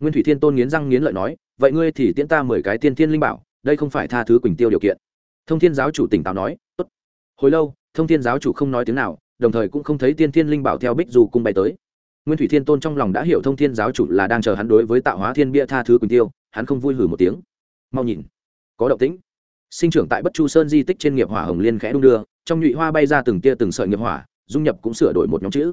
Speaker 1: Nguyên thủy thiên tôn nghiến răng nghiến lợi nói, vậy ngươi thì tiễn ta mười cái tiên thiên linh bảo, đây không phải tha thứ quỳnh tiêu điều kiện. Thông thiên giáo chủ tỉnh táo nói, tốt. Hồi lâu, thông thiên giáo chủ không nói tiếng nào, đồng thời cũng không thấy tiên thiên linh bảo theo bích dù cung bay tới nguyên thủy thiên tôn trong lòng đã hiểu thông thiên giáo chủ là đang chờ hắn đối với tạo hóa thiên bia tha thứ quỳnh tiêu, hắn không vui hử một tiếng. Mau nhìn, có động tĩnh. Sinh trưởng tại bất chu sơn di tích trên nghiệp hỏa hồng liên khẽ đung đưa, trong nhụy hoa bay ra từng tia từng sợi nghiệp hỏa, dung nhập cũng sửa đổi một nhóm chữ.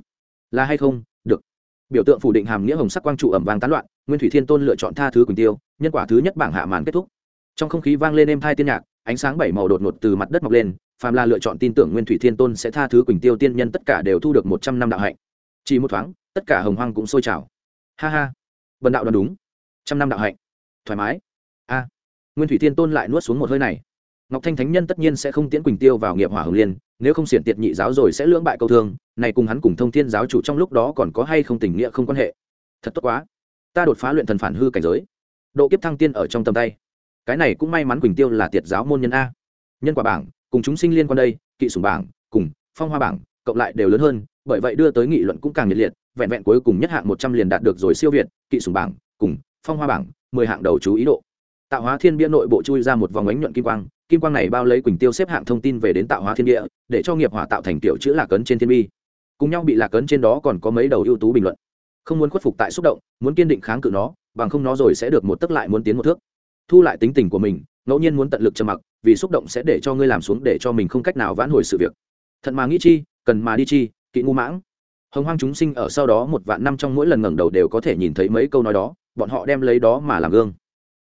Speaker 1: Là hay không? Được. Biểu tượng phủ định hàm nghĩa hồng sắc quang trụ ẩm vàng tán loạn, nguyên thủy thiên tôn lựa chọn tha thứ quỳnh tiêu, nhân quả thứ nhất bảng hạ màn kết thúc. Trong không khí vang lên êm thai tiên nhạc, ánh sáng bảy màu đột ngột từ mặt đất mọc lên, phàm là lựa chọn tin tưởng nguyên thủy thiên tôn sẽ tha thứ quỳnh tiêu tiên nhân tất cả đều thu được một trăm năm đạo hạnh. Chỉ một thoáng tất cả hồng hoang cũng sôi trào. Ha ha. Bần đạo đoán đúng. Trăm năm đạo hạnh. Thoải mái. A. Nguyên thủy thiên tôn lại nuốt xuống một hơi này. Ngọc thanh thánh nhân tất nhiên sẽ không tiễn quỳnh tiêu vào nghiệp hỏa hồng liên, nếu không xiển tiệt nhị giáo rồi sẽ lưỡng bại câu thương, này cùng hắn cùng thông thiên giáo chủ trong lúc đó còn có hay không tình nghĩa không quan hệ. Thật tốt quá. Ta đột phá luyện thần phản hư cảnh giới. Độ kiếp thăng tiên ở trong tầm tay. Cái này cũng may mắn quỳnh tiêu là tiệt giáo môn nhân a. Nhân quả bảng, cùng chúng sinh liên quan đây, kỵ sủng bảng, cùng phong hoa bảng, cộng lại đều lớn hơn, bởi vậy đưa tới nghị luận cũng càng nhiệt liệt vẹn vẹn cuối cùng nhất hạng một trăm liền đạt được rồi siêu việt, kỵ sủng bảng, cùng phong hoa bảng, mười hạng đầu chú ý độ. Tạo hóa thiên bia nội bộ chui ra một vòng ánh nhuận kim quang kim quang này bao lấy quỳnh tiêu xếp hạng thông tin về đến tạo hóa thiên địa để cho nghiệp hỏa tạo thành tiểu chữ lạc cấn trên thiên bi. Cùng nhau bị lạc cấn trên đó còn có mấy đầu ưu tú bình luận. Không muốn khuất phục tại xúc động, muốn kiên định kháng cự nó, bằng không nó rồi sẽ được một tức lại muốn tiến một thước. Thu lại tính tình của mình, ngẫu nhiên muốn tận lực trầm mặc, vì xúc động sẽ để cho ngươi làm xuống để cho mình không cách nào vãn hồi sự việc. Thật mà nghĩ chi, cần mà đi chi, kỵ ngu mãng hồng hoang chúng sinh ở sau đó một vạn năm trong mỗi lần ngẩng đầu đều có thể nhìn thấy mấy câu nói đó, bọn họ đem lấy đó mà làm gương.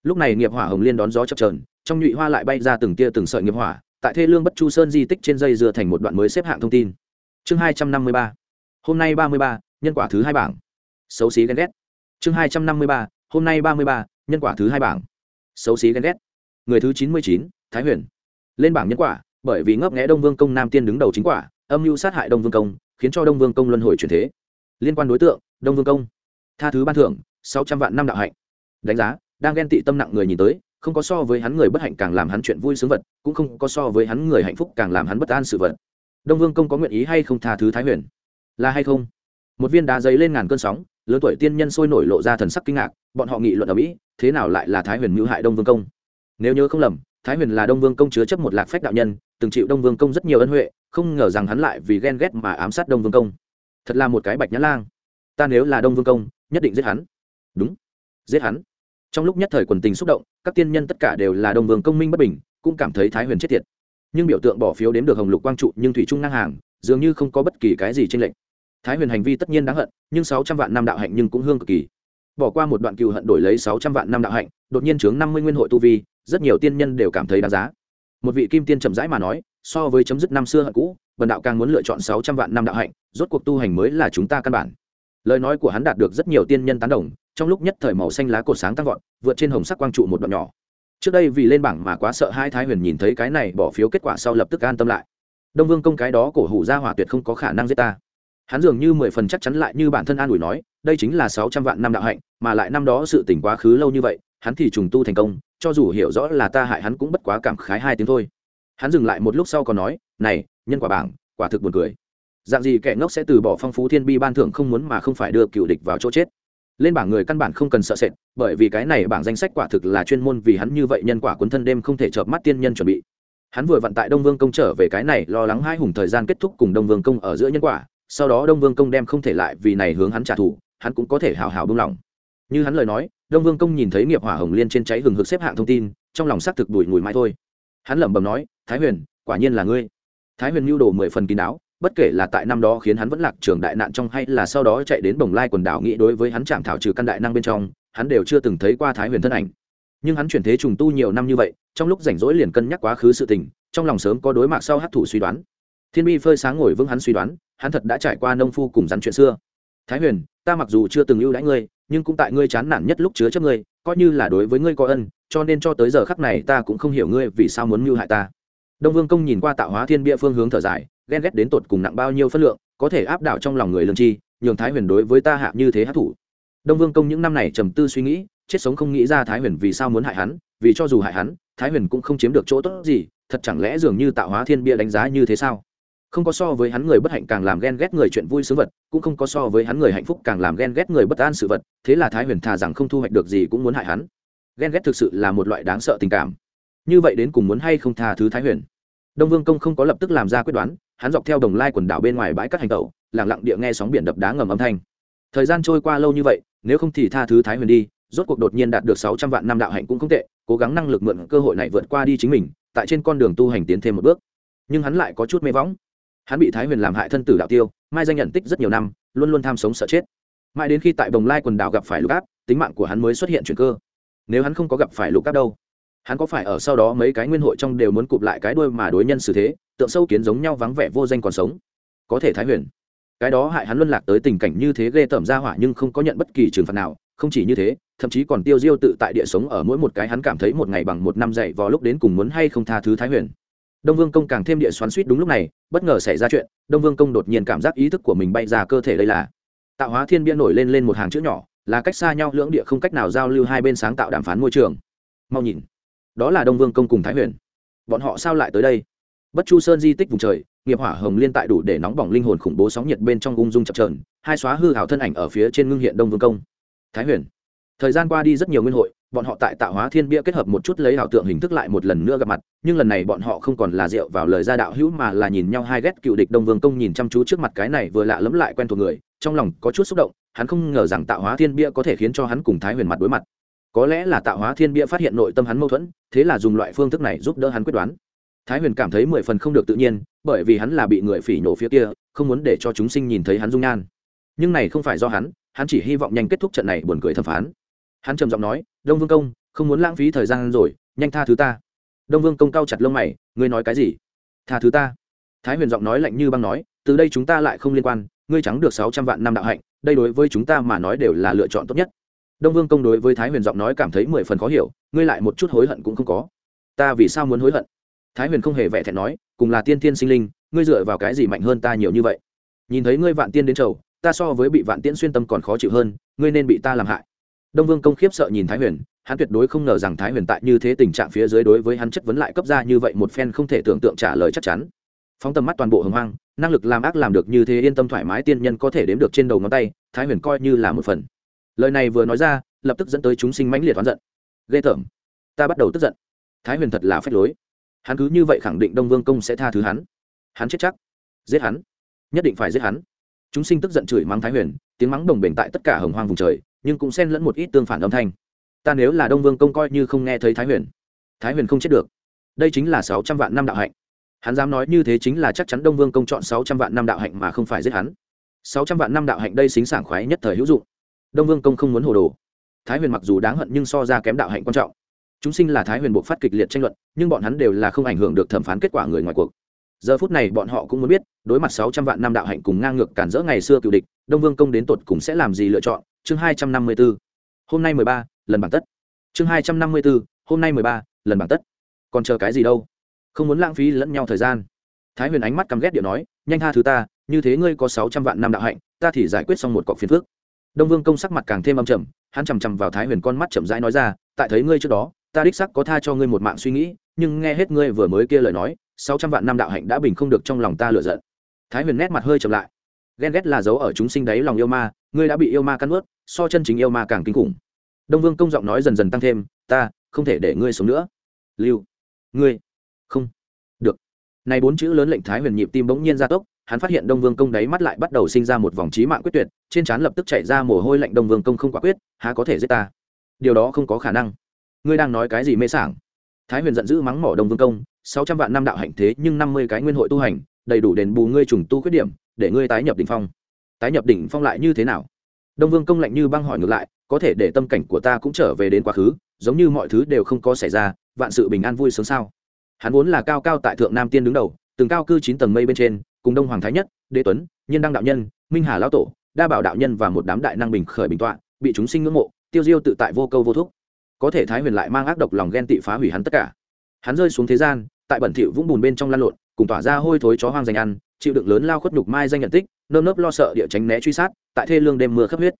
Speaker 1: Lúc này nghiệp hỏa hồng liên đón gió chập trờn trong nhụy hoa lại bay ra từng tia từng sợi nghiệp hỏa, tại thê lương bất chu sơn di tích trên dây dựa thành một đoạn mới xếp hạng thông tin. Chương hai trăm năm mươi ba. Hôm nay ba mươi ba, nhân quả thứ hai bảng. Xấu xí ghen ghét. Chương hai trăm năm mươi ba, hôm nay ba mươi ba, nhân quả thứ hai bảng. Xấu xí ghen ghét. Người thứ chín mươi chín, thái huyền. Lên bảng nhân quả, bởi vì ngấp nghẽ đông vương công nam tiên đứng đầu chính quả, âm mưu sát hại đông vương công khiến cho đông vương công luân hồi chuyển thế. Liên quan đối tượng, đông vương công. Tha thứ ban thưởng, sáu trăm vạn năm đạo hạnh. Đánh giá, đang ghen tị tâm nặng người nhìn tới, không có so với hắn người bất hạnh càng làm hắn chuyện vui sướng vật, cũng không có so với hắn người hạnh phúc càng làm hắn bất an sự vật. Đông vương công có nguyện ý hay không tha thứ thái huyền? Là hay không? Một viên đá giấy lên ngàn cơn sóng, lớn tuổi tiên nhân sôi nổi lộ ra thần sắc kinh ngạc, bọn họ nghị luận ở mỹ, thế nào lại là thái huyền mưu hại đông vương công? Nếu nhớ không lầm thái huyền là đông vương công chứa chấp một lạc phách đạo nhân, từng chịu đông vương công rất nhiều ân huệ, không ngờ rằng hắn lại vì ghen ghét mà ám sát đông vương công. Thật là một cái bạch nhã lang. Ta nếu là đông vương công, nhất định giết hắn. Đúng, giết hắn. Trong lúc nhất thời quần tình xúc động, các tiên nhân tất cả đều là đông vương công minh bất bình, cũng cảm thấy thái huyền chết tiệt. Nhưng biểu tượng bỏ phiếu đến được hồng lục quang trụ nhưng thủy trung ngang hàng, dường như không có bất kỳ cái gì trên lệnh thái huyền hành vi tất nhiên đáng hận, nhưng sáu trăm vạn năm đạo hạnh nhưng cũng hương cực kỳ. Bỏ qua một đoạn cừu hận đổi lấy sáu trăm vạn năm đạo hạnh, đột nhiên chướng năm mươi nguyên hội tu vi rất nhiều tiên nhân đều cảm thấy đáng giá. Một vị kim tiên chậm rãi mà nói, so với chấm dứt năm xưa hận cũ bần đạo càng muốn lựa chọn sáu trăm vạn năm đạo hạnh, rốt cuộc tu hành mới là chúng ta căn bản. Lời nói của hắn đạt được rất nhiều tiên nhân tán đồng, trong lúc nhất thời màu xanh lá cột sáng tăng vọt, vượt trên hồng sắc quang trụ một đoạn nhỏ. Trước đây vì lên bảng mà quá sợ hai thái huyền nhìn thấy cái này bỏ phiếu kết quả sau lập tức an tâm lại. Đông vương công cái đó cổ hủ ra hỏa tuyệt không có khả năng giết ta. Hắn dường như mười phần chắc chắn lại như bản thân an ủi nói, đây chính là sáu trăm vạn năm đạo hạnh, mà lại năm đó sự tỉnh quá khứ lâu như vậy, hắn thì trùng tu thành công cho dù hiểu rõ là ta hại hắn cũng bất quá cảm khái hai tiếng thôi. Hắn dừng lại một lúc sau còn nói, này, nhân quả bảng, quả thực buồn cười. Dạng gì kẻ ngốc sẽ từ bỏ phong phú thiên bi ban thưởng không muốn mà không phải đưa cựu địch vào chỗ chết? Lên bảng người căn bản không cần sợ sệt, bởi vì cái này bảng danh sách quả thực là chuyên môn vì hắn như vậy nhân quả cuốn thân đêm không thể chợp mắt tiên nhân chuẩn bị. Hắn vừa vận tại đông vương công trở về cái này, lo lắng hai hùng thời gian kết thúc cùng đông vương công ở giữa nhân quả, sau đó đông vương công đem không thể lại vì này hướng hắn trả thù, hắn cũng có thể hào hào buông lỏng. Như hắn lời nói đông vương công nhìn thấy nghiệp hỏa hồng liên trên cháy hừng hực xếp hạng thông tin, trong lòng xác thực đùi ngùi mãi thôi. Hắn lẩm bẩm nói, thái huyền, quả nhiên là ngươi. Thái huyền mưu đồ mười phần kín đáo, bất kể là tại năm đó khiến hắn vẫn lạc trường đại nạn trong hay là sau đó chạy đến bồng lai quần đảo nghĩ đối với hắn chạm thảo trừ căn đại năng bên trong, hắn đều chưa từng thấy qua thái huyền thân ảnh. Nhưng hắn chuyển thế trùng tu nhiều năm như vậy, trong lúc rảnh rỗi liền cân nhắc quá khứ sự tình, trong lòng sớm có đối mặt sau hát thủ suy đoán. Thiên bi phơi sáng ngồi vững hắn suy đoán, hắn thật đã trải qua nông phu cùng rắn chuyện xưa. Thái huyền, ta mặc dù chưa từng ưu đãi ngươi nhưng cũng tại ngươi chán nản nhất lúc chứa chấp ngươi, coi như là đối với ngươi có ân, cho nên cho tới giờ khắc này ta cũng không hiểu ngươi vì sao muốn mưu hại ta. Đông vương công nhìn qua tạo hóa thiên bia phương hướng thở dài, ghen ghét đến tột cùng nặng bao nhiêu phân lượng, có thể áp đảo trong lòng người lương chi, nhường thái huyền đối với ta hạ như thế hát thủ. Đông vương công những năm này trầm tư suy nghĩ, chết sống không nghĩ ra thái huyền vì sao muốn hại hắn, vì cho dù hại hắn, thái huyền cũng không chiếm được chỗ tốt gì, thật chẳng lẽ dường như tạo hóa thiên bia đánh giá như thế sao? Không có so với hắn người bất hạnh càng làm ghen ghét người chuyện vui sướng vật, cũng không có so với hắn người hạnh phúc càng làm ghen ghét người bất an sự vật, thế là thái huyền thà rằng không thu hoạch được gì cũng muốn hại hắn. Ghen ghét thực sự là một loại đáng sợ tình cảm. Như vậy đến cùng muốn hay không tha thứ thái huyền? Đông vương công không có lập tức làm ra quyết đoán, hắn dọc theo đồng lai quần đảo bên ngoài bãi cát hành tẩu lẳng lặng địa nghe sóng biển đập đá ngầm âm thanh. Thời gian trôi qua lâu như vậy, nếu không thì tha thứ thái huyền đi, rốt cuộc đột nhiên đạt được sáu trăm vạn năm đạo hạnh cũng không tệ, cố gắng năng lực mượn cơ hội này vượt qua đi chính mình, tại trên con đường tu hành tiến thêm một bước. Nhưng hắn lại có chút mê võng hắn bị thái huyền làm hại thân tử đạo tiêu, mai danh nhận tích rất nhiều năm, luôn luôn tham sống sợ chết. Mãi đến khi tại bồng lai quần đảo gặp phải lục áp, tính mạng của hắn mới xuất hiện chuyện cơ. Nếu hắn không có gặp phải lục áp đâu, hắn có phải ở sau đó mấy cái nguyên hội trong đều muốn cụp lại cái đuôi mà đối nhân xử thế, tượng sâu kiến giống nhau vắng vẻ vô danh còn sống? Có thể thái huyền. Cái đó hại hắn luân lạc tới tình cảnh như thế ghê tởm ra hỏa nhưng không có nhận bất kỳ trừng phạt nào, không chỉ như thế, thậm chí còn tiêu diêu tự tại địa sống ở mỗi một cái hắn cảm thấy một ngày bằng một năm dậy vào lúc đến cùng muốn hay không tha thứ thái huyền đông vương công càng thêm địa xoắn suýt đúng lúc này, bất ngờ xảy ra chuyện, đông vương công đột nhiên cảm giác ý thức của mình bay ra cơ thể đây là tạo hóa thiên Biên nổi lên lên một hàng chữ nhỏ, là cách xa nhau lưỡng địa không cách nào giao lưu hai bên sáng tạo đàm phán môi trường. Mau nhìn, đó là đông vương công cùng thái huyền. Bọn họ sao lại tới đây? Bất chu sơn di tích vùng trời, nghiệp hỏa hồng liên tại đủ để nóng bỏng linh hồn khủng bố sóng nhiệt bên trong ung dung chập trờn hai xóa hư hảo thân ảnh ở phía trên ngưng hiện đông vương công. Thái huyền, thời gian qua đi rất nhiều nguyên hội bọn họ tại tạo hóa thiên bia kết hợp một chút lấy ảo tượng hình thức lại một lần nữa gặp mặt, nhưng lần này bọn họ không còn là rượu vào lời gia đạo hữu mà là nhìn nhau hai ghét cựu địch đông vương công nhìn chăm chú trước mặt cái này vừa lạ lẫm lại quen thuộc người, trong lòng có chút xúc động, hắn không ngờ rằng tạo hóa thiên bia có thể khiến cho hắn cùng thái huyền mặt đối mặt. Có lẽ là tạo hóa thiên bia phát hiện nội tâm hắn mâu thuẫn, thế là dùng loại phương thức này giúp đỡ hắn quyết đoán. Thái huyền cảm thấy mười phần không được tự nhiên, bởi vì hắn là bị người phỉ nhổ phía kia, không muốn để cho chúng sinh nhìn thấy hắn dung nhan. Nhưng này không phải do hắn hắn chỉ hy vọng nhanh kết thúc trận này buồn cười thẩm phán. Hắn trầm giọng nói đông vương công, không muốn lãng phí thời gian rồi, nhanh tha thứ ta. Đông vương công cao chặt lông mày, ngươi nói cái gì? Tha thứ ta. Thái huyền giọng nói lạnh như băng nói, từ đây chúng ta lại không liên quan, ngươi trắng được sáu trăm vạn năm đạo hạnh, đây đối với chúng ta mà nói đều là lựa chọn tốt nhất. Đông vương công đối với thái huyền giọng nói cảm thấy mười phần khó hiểu, ngươi lại một chút hối hận cũng không có. Ta vì sao muốn hối hận? Thái huyền không hề vẻ thẹn nói, cùng là tiên tiên sinh linh, ngươi dựa vào cái gì mạnh hơn ta nhiều như vậy? Nhìn thấy ngươi vạn tiên đến chầu, ta so với bị vạn tiễn xuyên tâm còn khó chịu hơn, ngươi nên bị ta làm hại đông vương công khiếp sợ nhìn thái huyền, hắn tuyệt đối không ngờ rằng thái huyền tại như thế tình trạng phía dưới đối với hắn chất vấn lại cấp ra như vậy một phen không thể tưởng tượng trả lời chắc chắn. Phóng tầm mắt toàn bộ hồng hoang, năng lực làm ác làm được như thế yên tâm thoải mái tiên nhân có thể đếm được trên đầu ngón tay, thái huyền coi như là một phần. Lời này vừa nói ra, lập tức dẫn tới chúng sinh mãnh liệt oán giận. Ghê tởm. Ta bắt đầu tức giận. Thái huyền thật là phép lối. Hắn cứ như vậy khẳng định đông vương công sẽ tha thứ hắn. Hắn chết chắc. Giết hắn. Nhất định phải giết hắn. Chúng sinh tức giận chửi mắng thái huyền, tiếng mắng đồng bền tại tất cả hồng hoang vùng trời nhưng cũng xen lẫn một ít tương phản âm thanh. Ta nếu là đông vương công coi như không nghe thấy thái huyền thái huyền không chết được. Đây chính là sáu trăm vạn năm đạo hạnh. Hắn dám nói như thế chính là chắc chắn đông vương công chọn sáu trăm vạn năm đạo hạnh mà không phải giết hắn. Sáu trăm vạn năm đạo hạnh đây xính sảng khoái nhất thời hữu dụng. Đông vương công không muốn hồ đồ. Thái huyền mặc dù đáng hận nhưng so ra kém đạo hạnh quan trọng. Chúng sinh là thái huyền buộc phát kịch liệt tranh luận, nhưng bọn hắn đều là không ảnh hưởng được thẩm phán kết quả người ngoài cuộc. Giờ phút này bọn họ cũng muốn biết, đối mặt sáu trăm vạn năm đạo hạnh cùng ngang ngược cản rỡ ngày xưa cựu địch, đông vương công đến tột cùng sẽ làm gì lựa chọn chương hai trăm năm mươi b ố hôm nay mười ba, lần bản tất. Chương hai trăm năm mươi b ố hôm nay mười ba, lần bản tất. Còn chờ cái gì đâu? Không muốn lãng phí lẫn nhau thời gian. Thái huyền ánh mắt căm ghét điệu nói, nhanh tha thứ ta, như thế ngươi có sáu trăm vạn năm đạo hạnh, ta thì giải quyết xong một cọc phiền phước đông vương công sắc mặt càng thêm âm trầm, hắn chằm chằm vào thái huyền con mắt chậm rãi nói ra, tại thấy ngươi trước đó, ta đích sắc có tha cho ngươi một mạng suy nghĩ, nhưng nghe hết ngươi vừa mới kia lời nói, sáu trăm vạn năm đạo hạnh đã bình không được trong lòng ta lựa giận. Thái huyền nét mặt hơi chậm lại ghen ghét là dấu ở chúng sinh đấy lòng yêu ma, ngươi đã bị yêu ma cắn ướt so chân chính yêu ma càng kinh khủng. Đông vương công giọng nói dần dần tăng thêm, ta, không thể để ngươi sống nữa. Lưu, ngươi, không được. Này bốn chữ lớn lệnh thái huyền nhịp tim bỗng nhiên gia tốc, hắn phát hiện đông vương công đáy mắt lại bắt đầu sinh ra một vòng trí mạng quyết tuyệt, trên trán lập tức chạy ra mồ hôi lạnh, đông vương công không quả quyết, há có thể giết ta? Điều đó không có khả năng. Ngươi đang nói cái gì mê sảng? Thái huyền giận dữ mắng mỏ đông vương công, sáu trăm vạn năm đạo hạnh thế nhưng năm mươi cái nguyên hội tu hành, đầy đủ đền bù ngươi trùng tu khuyết điểm để ngươi tái nhập đỉnh phong. Tái nhập đỉnh phong lại như thế nào? Đông vương công lạnh như băng hỏi ngược lại, có thể để tâm cảnh của ta cũng trở về đến quá khứ, giống như mọi thứ đều không có xảy ra, vạn sự bình an vui sướng sao? Hắn vốn là cao cao tại thượng nam tiên đứng đầu, từng cao cư chín tầng mây bên trên, cùng đông hoàng thái nhất, đế tuấn nhân đăng đạo nhân, minh hà lão tổ, đa bảo đạo nhân và một đám đại năng bình khởi bình tọa, bị chúng sinh ngưỡng mộ, tiêu diêu tự tại vô câu vô thúc. Có thể thái huyền lại mang ác độc lòng ghen tị phá hủy hắn tất cả. Hắn rơi xuống thế gian, tại bẩn thỉu vũng bùn bên trong lan lộn, cùng tỏa ra hôi thối chó hoang dành ăn chịu đựng lớn lao khuất nhục mai danh nhận tích, nơm nớp lo sợ địa tránh né truy sát, tại thê lương đêm mưa khắp huyết.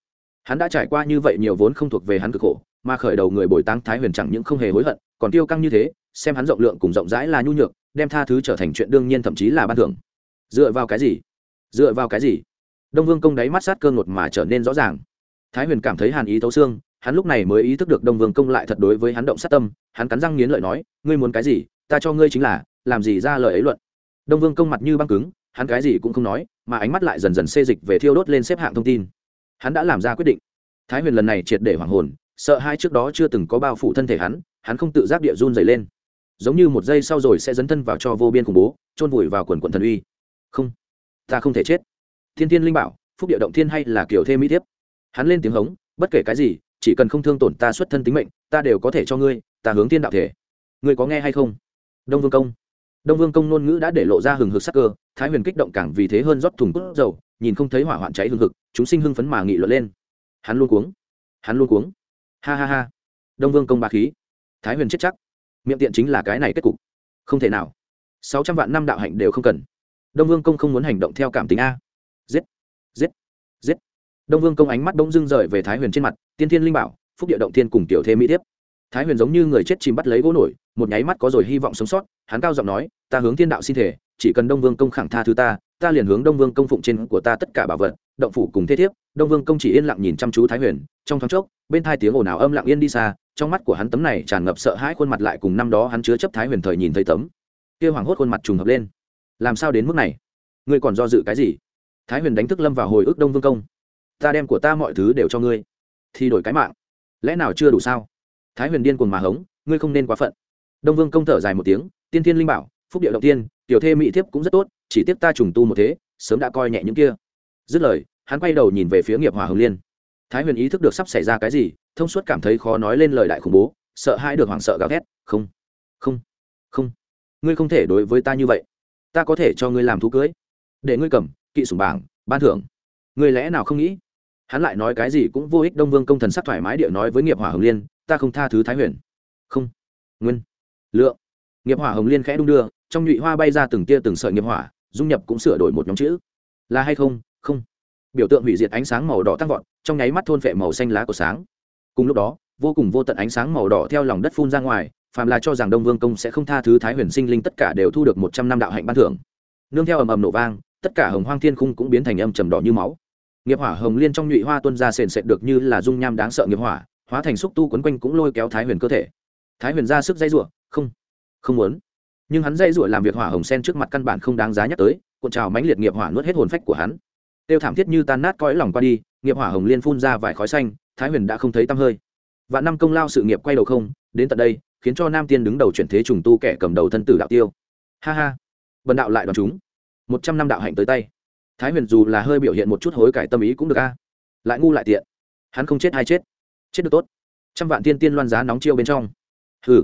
Speaker 1: Hắn đã trải qua như vậy nhiều vốn không thuộc về hắn cực khổ, mà khởi đầu người bồi táng thái huyền chẳng những không hề hối hận, còn tiêu căng như thế, xem hắn rộng lượng cùng rộng rãi là nhu nhược, đem tha thứ trở thành chuyện đương nhiên thậm chí là ban thưởng. Dựa vào cái gì? Dựa vào cái gì? Đông vương công đáy mắt sát cơ ngột mà trở nên rõ ràng. Thái huyền cảm thấy hàn ý thấu xương, hắn lúc này mới ý thức được đông vương công lại thật đối với hắn động sát tâm, hắn cắn răng nghiến lợi nói, ngươi muốn cái gì, ta cho ngươi chính là, làm gì ra lời ấy luận. Đông vương công mặt như băng cứng hắn cái gì cũng không nói, mà ánh mắt lại dần dần xê dịch về thiêu đốt lên xếp hạng thông tin. Hắn đã làm ra quyết định. Thái huyền lần này triệt để hoàng hồn, sợ hai trước đó chưa từng có bao phủ thân thể hắn hắn không tự giác địa run dày lên. Giống như một giây sau rồi sẽ dấn thân vào cho vô biên khủng bố, chôn vùi vào quần quận thần uy. Không, ta không thể chết. Thiên thiên linh bảo, phúc địa động thiên hay là kiểu thêm mỹ thiếp? Hắn lên tiếng hống, bất kể cái gì, chỉ cần không thương tổn ta xuất thân tính mệnh, ta đều có thể cho ngươi, ta hướng thiên đạo thể. Ngươi có nghe hay không? Đông vương công. Đông vương công ngôn ngữ đã để lộ ra hừng hực sắc cơ thái huyền kích động càng vì thế hơn rót thùng cốt dầu, nhìn không thấy hỏa hoạn cháy hừng hực, chúng sinh hưng phấn mà nghị luận lên. Hắn luôn cuống. Hắn luôn cuống. Ha ha ha. Đông vương công ba khí. Thái huyền chết chắc. Miệng tiện chính là cái này kết cục. Không thể nào. Sáu trăm vạn năm đạo hạnh đều không cần. Đông vương công không muốn hành động theo cảm tính a. Giết. Giết. Giết. Đông vương công ánh mắt bỗng dưng rời về thái huyền trên mặt, tiên thiên linh bảo, phúc địa động thiên cùng tiểu Thê mỹ tiếp thái huyền giống như người chết chìm bắt lấy gỗ nổi, một nháy mắt có rồi hy vọng sống sót, hắn cao giọng nói, ta hướng thiên đạo xin thể chỉ cần đông vương công khẳng tha thứ ta ta liền hướng đông vương công phụng trên của ta tất cả bảo vật, động phủ cùng thế thiếp. Đông vương công chỉ yên lặng nhìn chăm chú thái huyền, trong thoáng chốc, bên thai tiếng ồn ào âm lặng yên đi xa, trong mắt của hắn tấm này tràn ngập sợ hãi khuôn mặt lại cùng năm đó hắn chứa chấp thái huyền thời nhìn thấy tấm kia hoảng hốt khuôn mặt trùng hợp lên. Làm sao đến mức này? Ngươi còn do dự cái gì? Thái huyền đánh thức lâm vào hồi ức đông vương công. Ta đem của ta mọi thứ đều cho ngươi. Thì đổi cái mạng. Lẽ nào chưa đủ sao? Thái huyền điên cuồng mà hống, ngươi không nên quá phận. Đông vương công thở dài một tiếng, tiên thiên linh bảo, phúc địa động tiên tiểu thê mỹ thiếp cũng rất tốt, chỉ tiếc ta trùng tu một thế, sớm đã coi nhẹ những kia. Dứt lời, hắn quay đầu nhìn về phía nghiệp hòa hồng liên. Thái huyền ý thức được sắp xảy ra cái gì, thông suốt cảm thấy khó nói lên lời đại khủng bố, sợ hãi được hoảng sợ gào thét, không không không, ngươi không thể đối với ta như vậy. Ta có thể cho ngươi làm thú cưới. Để ngươi cầm, kỵ sủng bảng, ban thưởng. Ngươi lẽ nào không nghĩ? Hắn lại nói cái gì cũng vô ích đông vương công thần sắc thoải mái địa nói với nghiệp hỏa hồng liên, ta không tha thứ thái huyền. Không, nguyên. Lượng. Nghiệp hỏa hồng liên khẽ đung đưa trong nhụy hoa bay ra từng tia từng sợi nghiệp hỏa, dung nhập cũng sửa đổi một nhóm chữ. Là hay không? Không. Biểu tượng hủy diệt ánh sáng màu đỏ tăng vọt, trong nháy mắt thôn phệ màu xanh lá của sáng. Cùng lúc đó, vô cùng vô tận ánh sáng màu đỏ theo lòng đất phun ra ngoài, phàm là cho rằng đông vương công sẽ không tha thứ thái huyền sinh linh tất cả đều thu được một trăm năm đạo hạnh ban thưởng. Nương theo ầm ầm nổ vang, tất cả hồng hoang thiên khung cũng biến thành âm trầm đỏ như máu. Nghiệp hỏa hồng liên trong nhụy hoa tuân ra sền sệt được như là dung nham đáng sợ nghiệp hỏa, hóa thành xúc tu quấn quanh cũng lôi kéo thái huyền cơ thể. Thái huyền ra sức dây rủa, không không muốn nhưng hắn dây rủa làm việc hỏa hồng sen trước mặt căn bản không đáng giá nhắc tới, cuộn trào mãnh liệt nghiệp hỏa nuốt hết hồn phách của hắn. Tiêu thảm thiết như tan nát cõi lòng qua đi, nghiệp hỏa hồng liên phun ra vài khói xanh, thái huyền đã không thấy tăm hơi. Và năm công lao sự nghiệp quay đầu không, đến tận đây, khiến cho nam tiên đứng đầu chuyển thế trùng tu kẻ cầm đầu thân tử đạo tiêu. Ha ha. Bần đạo lại đoàn chúng. Một trăm năm đạo hạnh tới tay. Thái huyền dù là hơi biểu hiện một chút hối cải tâm ý cũng được a. Lại ngu lại tiện. Hắn không chết hay chết. Chết được tốt. Trăm vạn tiên tiên loan giá nóng chiêu bên trong. Hừ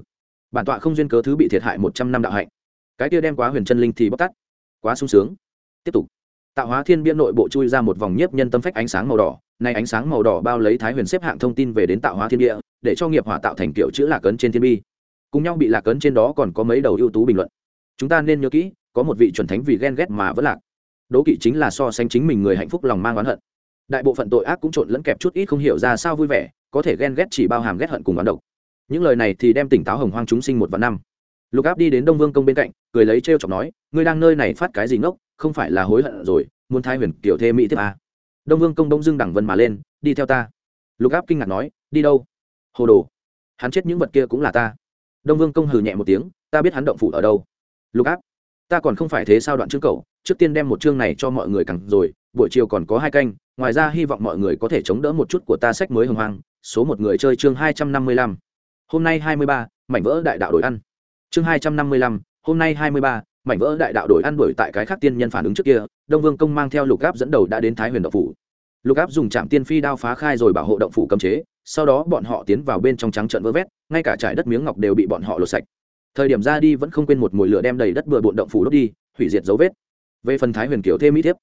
Speaker 1: bản tọa không duyên cớ thứ bị thiệt hại một trăm năm đạo hạnh. Cái kia đem quá huyền chân linh thì bóc tắt, quá sung sướng. Tiếp tục. Tạo hóa thiên biên nội bộ chui ra một vòng nhiếp nhân tâm phách ánh sáng màu đỏ, nay ánh sáng màu đỏ bao lấy thái huyền xếp hạng thông tin về đến tạo hóa thiên địa, để cho nghiệp hỏa tạo thành kiểu chữ lạc ấn trên thiên bi. Cùng nhau bị lạc ấn trên đó còn có mấy đầu ưu tú bình luận. Chúng ta nên nhớ kỹ, có một vị chuẩn thánh vì ghen ghét mà vẫn lạc. Đố kỵ chính là so sánh chính mình người hạnh phúc lòng mang oán hận. Đại bộ phận tội ác cũng trộn lẫn kẹp chút ít không hiểu ra sao vui vẻ, có thể ghen ghét chỉ bao hàm ghét hận cùng oán độc những lời này thì đem tỉnh táo hồng hoang chúng sinh một vạn năm. Lục áp đi đến đông vương công bên cạnh, cười lấy t r e o chọc nói, ngươi đang nơi này phát cái gì ngốc, không phải là hối hận rồi, muốn thái huyền kiểu thê mỹ tiếp à. đông vương công đông dưng đẳng vân mà lên, đi theo ta. Lục áp kinh ngạc nói, đi đâu? Hồ đồ. Hắn chết những vật kia cũng là ta. Đông vương công hừ nhẹ một tiếng, ta biết hắn động phủ ở đâu. Lục áp, ta còn không phải thế sao đoạn chương cầu trước tiên đem một chương này cho mọi người cẳng rồi, buổi chiều còn có hai canh, ngoài ra hy vọng mọi người có thể chống đỡ một chút của ta sách mới hồng hoang, số một người chơi chương hai trăm năm mươi lăm hôm nay hai mươi ba, mảnh vỡ đại đạo đổi ăn. Chương hai trăm năm mươi lăm, hôm nay hai mươi ba, mảnh vỡ đại đạo đổi ăn đổi tại cái khác tiên nhân phản ứng trước kia, đông vương công mang theo lục áp dẫn đầu đã đến thái huyền động phủ. Lục áp dùng trạm tiên phi đao phá khai rồi bảo hộ động phủ cấm chế, sau đó bọn họ tiến vào bên trong trắng trận vỡ vét, ngay cả trải đất miếng ngọc đều bị bọn họ lột sạch. Thời điểm ra đi vẫn không quên một mùi lửa đem đầy đất bừa bộn động phủ đốt đi, hủy diệt dấu vết. Về phần thái huyền kiểu thêm mỹ thiếp,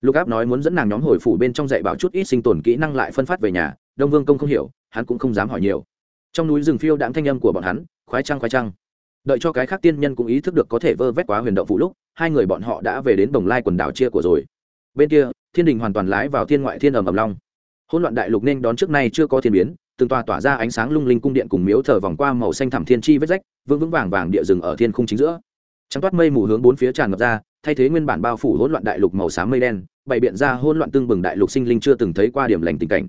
Speaker 1: lục áp nói muốn dẫn nàng nhóm hồi phủ bên trong dạy bảo chút ít sinh tồn kỹ năng lại phân phát về nhà, đông vương công không hiểu, hắn cũng không dám hỏi nhiều trong núi rừng phiêu đãng thanh âm của bọn hắn, khoái trăng khoái trăng. Đợi cho cái khác tiên nhân cũng ý thức được có thể vơ vét quá huyền động phụ lúc, hai người bọn họ đã về đến đồng lai quần đảo chia của rồi. Bên kia, thiên đình hoàn toàn lái vào thiên ngoại thiên ầm ầm long. Hỗn loạn đại lục nên đón trước nay chưa có thiên biến, từng tòa tỏa ra ánh sáng lung linh cung điện cùng miếu thờ vòng qua màu xanh thẳm thiên chi vết rách, vững vững vàng vàng địa rừng ở thiên khung chính giữa. Trắng toát mây mù hướng bốn phía tràn ngập ra, thay thế nguyên bản bao phủ hỗn loạn đại lục màu xám mây đen, bày biện ra hỗn loạn tương bừng đại lục sinh linh chưa từng thấy qua điểm lành tình cảnh.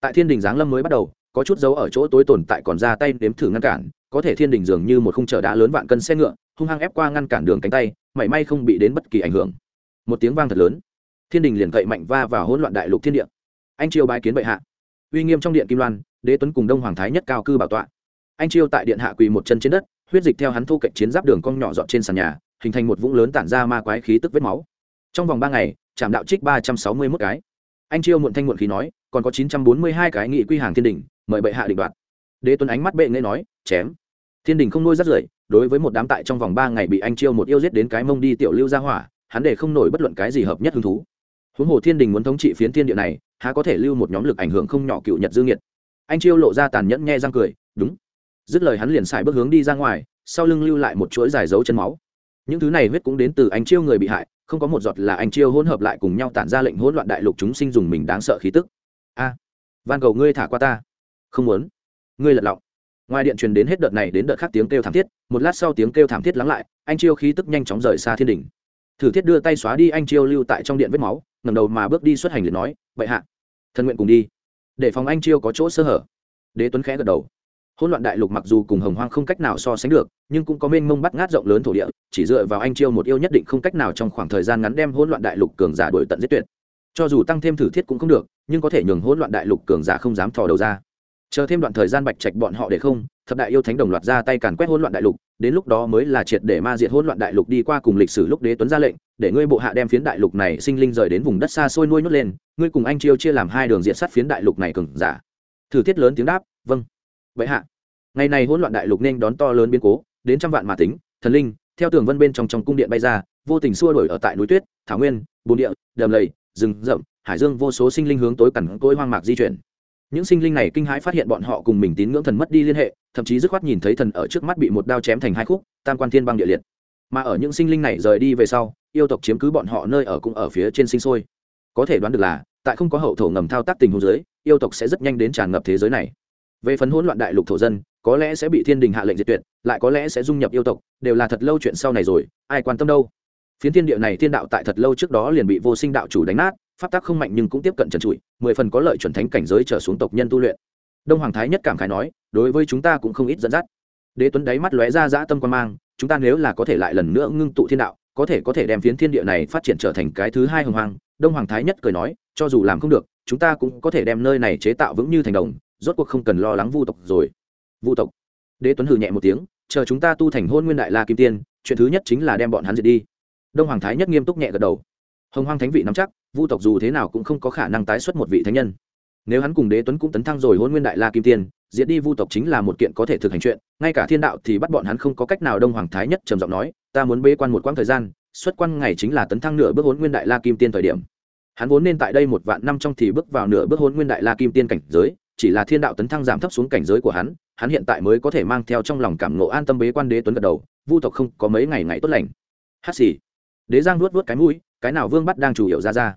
Speaker 1: Tại thiên đình giáng lâm mới bắt đầu có chút dấu ở chỗ tối tồn tại còn ra tay nếm thử ngăn cản, có thể thiên đình dường như một khung chở đá lớn vạn cân xe ngựa, hung hăng ép qua ngăn cản đường cánh tay, mảy may không bị đến bất kỳ ảnh hưởng. Một tiếng vang thật lớn. Thiên đình liền cậy mạnh va vào hỗn loạn đại lục thiên địa. Anh chiêu bái kiến bệ hạ. Uy nghiêm trong điện kim loan, đế tuấn cùng đông hoàng thái nhất cao cư bảo tọa. Anh chiêu tại điện hạ quỳ một chân trên đất, huyết dịch theo hắn thu cạnh chiến giáp đường cong nhỏ dọn trên sàn nhà, hình thành một vũng lớn tản ra ma quái khí tức vết máu. Trong vòng ba ngày trạm đạo trích ba trăm sáu mươi mốt cái. Anh chiêu muộn thanh muộn khí nói, còn có chín trăm bốn mươi hai cái nghị quy hàng thiên đình mời bệ hạ định đoạt. Đế tuấn ánh mắt bệ nghệ nói, chém. Thiên đình không nuôi rất rưởi, đối với một đám tại trong vòng ba ngày bị anh chiêu một yêu giết đến cái mông đi tiểu lưu ra hỏa, hắn để không nổi bất luận cái gì hợp nhất hứng thú. Huống hồ thiên đình muốn thống trị phiến thiên địa này, há có thể lưu một nhóm lực ảnh hưởng không nhỏ cựu nhật dương nhiệt anh chiêu lộ ra tàn nhẫn nghe răng cười, đúng. Dứt lời hắn liền xài bước hướng đi ra ngoài, sau lưng lưu lại một chuỗi dài dấu chân máu. Những thứ này huyết cũng đến từ anh chiêu người bị hại, không có một giọt là anh chiêu hỗn hợp lại cùng nhau tản ra lệnh hỗn loạn đại lục chúng sinh dùng mình đáng sợ khí tức. A, van cầu ngươi thả qua ta không muốn. Ngươi lật lọng. Ngoài điện truyền đến hết đợt này đến đợt khác tiếng kêu thảm thiết, một lát sau tiếng kêu thảm thiết lắng lại, anh chiêu khí tức nhanh chóng rời xa thiên đình. Thử thiết đưa tay xóa đi anh chiêu lưu tại trong điện vết máu ngầm đầu mà bước đi xuất hành liền nói vậy hạ, thân nguyện cùng đi, để phòng anh chiêu có chỗ sơ hở. Đế tuấn khẽ gật đầu. Hỗn loạn đại lục mặc dù cùng hồng hoang không cách nào so sánh được, nhưng cũng có mênh mông bắt ngát rộng lớn thổ địa, chỉ dựa vào anh chiêu một yêu nhất định không cách nào trong khoảng thời gian ngắn đem hỗn loạn đại lục cường giả đổi tận giết tuyệt. Cho dù tăng thêm thử thiết cũng không được, nhưng có thể nhường hỗn loạn đại lục cường giả không dám thò đầu ra chờ thêm đoạn thời gian bạch trạch bọn họ để không, thập đại yêu thánh đồng loạt ra tay càn quét hỗn loạn đại lục, đến lúc đó mới là triệt để ma diệt hỗn loạn đại lục đi qua cùng lịch sử lúc đế tuấn ra lệnh, để ngươi bộ hạ đem phiến đại lục này sinh linh rời đến vùng đất xa xôi nuôi nhốt lên, ngươi cùng anh chiêu chia làm hai đường diện sát phiến đại lục này cừng giả. Thử thiết lớn tiếng đáp vâng. Vậy hạ. Ngày này hỗn loạn đại lục nên đón to lớn biến cố, đến trăm vạn mà tính, thần linh, theo tường vân bên trong trong cung điện bay ra, vô tình xua đổi ở tại núi tuyết, thảo nguyên, bồn địa, đầm lầy, rừng rậm, hải dương vô số sinh linh hướng tối cằn cỗi hoang mạc di chuyển những sinh linh này kinh hãi phát hiện bọn họ cùng mình tín ngưỡng thần mất đi liên hệ, thậm chí dứt khoát nhìn thấy thần ở trước mắt bị một đao chém thành hai khúc, tam quan thiên băng địa liệt. Mà ở những sinh linh này rời đi về sau, yêu tộc chiếm cứ bọn họ nơi ở cũng ở phía trên sinh sôi. Có thể đoán được là, tại không có hậu thổ ngầm thao tác tình huống giới yêu tộc sẽ rất nhanh đến tràn ngập thế giới này. Về phần hỗn loạn đại lục thổ dân, có lẽ sẽ bị thiên đình hạ lệnh diệt tuyệt, lại có lẽ sẽ dung nhập yêu tộc, đều là thật lâu chuyện sau này rồi, ai quan tâm đâu? Phiến thiên địa này thiên đạo tại thật lâu trước đó liền bị vô sinh đạo chủ đánh nát pháp tắc không mạnh nhưng cũng tiếp cận trần trụi, mười phần có lợi chuẩn thánh cảnh giới trở xuống tộc nhân tu luyện. Đông hoàng thái nhất cảm khái nói, đối với chúng ta cũng không ít dẫn dắt. Đế tuấn đáy mắt lóe ra dã tâm quan mang, chúng ta nếu là có thể lại lần nữa ngưng tụ thiên đạo, có thể có thể đem phiến thiên địa này phát triển trở thành cái thứ hai hồng hoàng đông hoàng thái nhất cười nói, cho dù làm không được, chúng ta cũng có thể đem nơi này chế tạo vững như thành đồng, rốt cuộc không cần lo lắng vu tộc rồi. Vu tộc. Đế tuấn hừ nhẹ một tiếng, chờ chúng ta tu thành hôn nguyên đại la kim tiên, chuyện thứ nhất chính là đem bọn hắn diệt đi. Đông hoàng thái nhất nghiêm túc nhẹ gật đầu. Hồng hoang thánh vị nắm chắc vu tộc dù thế nào cũng không có khả năng tái xuất một vị thánh nhân. Nếu hắn cùng đế tuấn cũng tấn thăng rồi hôn nguyên đại la kim tiên, diệt đi vu tộc chính là một kiện có thể thực hành chuyện, ngay cả thiên đạo thì bắt bọn hắn không có cách nào đông hoàng thái nhất, trầm giọng nói, ta muốn bế quan một quãng thời gian, xuất quan ngày chính là tấn thăng nửa bước hôn nguyên đại la kim tiên thời điểm. Hắn vốn nên tại đây một vạn năm trong thì bước vào nửa bước hôn nguyên đại la kim tiên cảnh giới, chỉ là thiên đạo tấn thăng giảm thấp xuống cảnh giới của hắn hắn hiện tại mới có thể mang theo trong lòng cảm ngộ an tâm bế quan đế tuấn gật đầu, vu tộc không có mấy ngày ngày tốt lành. Hát xì. Đế giang nuốt vớt cái mũi cái nào vương bắt đang chủ yếu ra ra.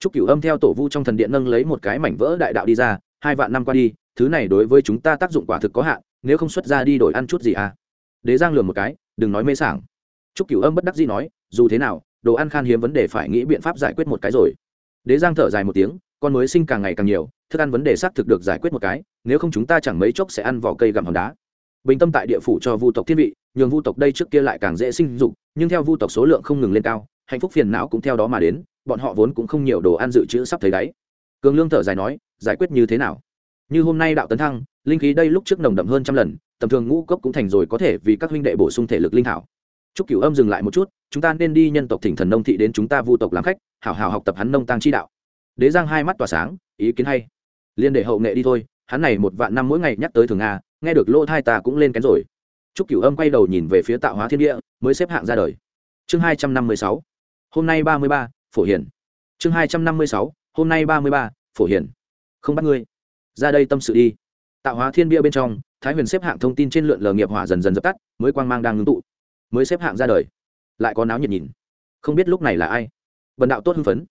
Speaker 1: Chúc cửu âm theo tổ vu trong thần điện nâng lấy một cái mảnh vỡ đại đạo đi ra, hai vạn năm qua đi, thứ này đối với chúng ta tác dụng quả thực có hạn, nếu không xuất ra đi đổi ăn chút gì à. Đế giang lường một cái, đừng nói mê sảng. Chúc cửu âm bất đắc dĩ nói, dù thế nào, đồ ăn khan hiếm vấn đề phải nghĩ biện pháp giải quyết một cái rồi. Đế giang thở dài một tiếng, con mới sinh càng ngày càng nhiều, thức ăn vấn đề xác thực được giải quyết một cái, nếu không chúng ta chẳng mấy chốc sẽ ăn vỏ cây gặm hòn đá. Bình tâm tại địa phủ cho vu tộc thiên vị, nhường vu tộc đây trước kia lại càng dễ sinh dục, nhưng theo vu tộc số lượng không ngừng lên cao hạnh phúc phiền não cũng theo đó mà đến, bọn họ vốn cũng không nhiều đồ ăn dự trữ sắp thấy đáy. Cường lương thở dài nói, giải quyết như thế nào? Như hôm nay đạo tấn thăng, linh khí đây lúc trước nồng đậm hơn trăm lần, tầm thường ngũ cốc cũng thành rồi có thể vì các huynh đệ bổ sung thể lực linh thảo. Chúc cửu âm dừng lại một chút, chúng ta nên đi nhân tộc thỉnh thần nông thị đến chúng ta vu tộc làm khách, hảo hảo học tập hắn nông tăng chi đạo. Đế giang hai mắt tỏa sáng, ý kiến hay. Liên để hậu nghệ đi thôi, hắn này một vạn năm mỗi ngày nhắc tới thường nga nghe được lỗ thai ta cũng lên kén rồi. Chúc cửu âm quay đầu nhìn về phía tạo hóa thiên địa, mới xếp hạng ra đời. Chương hai trăm năm mươi sáu hôm nay ba mươi ba, phổ hiển. Chương hai trăm năm mươi sáu, hôm nay ba mươi ba, phổ hiển. Không bắt ngươi. Ra đây tâm sự đi. Tạo hóa thiên bia bên trong, thái huyền xếp hạng thông tin trên lượn lờ nghiệp hỏa dần dần dập tắt, mới quang mang đang ngưng tụ. Mới xếp hạng ra đời. Lại có náo nhiệt nhìn. Không biết lúc này là ai. Vận đạo tốt hưng phấn.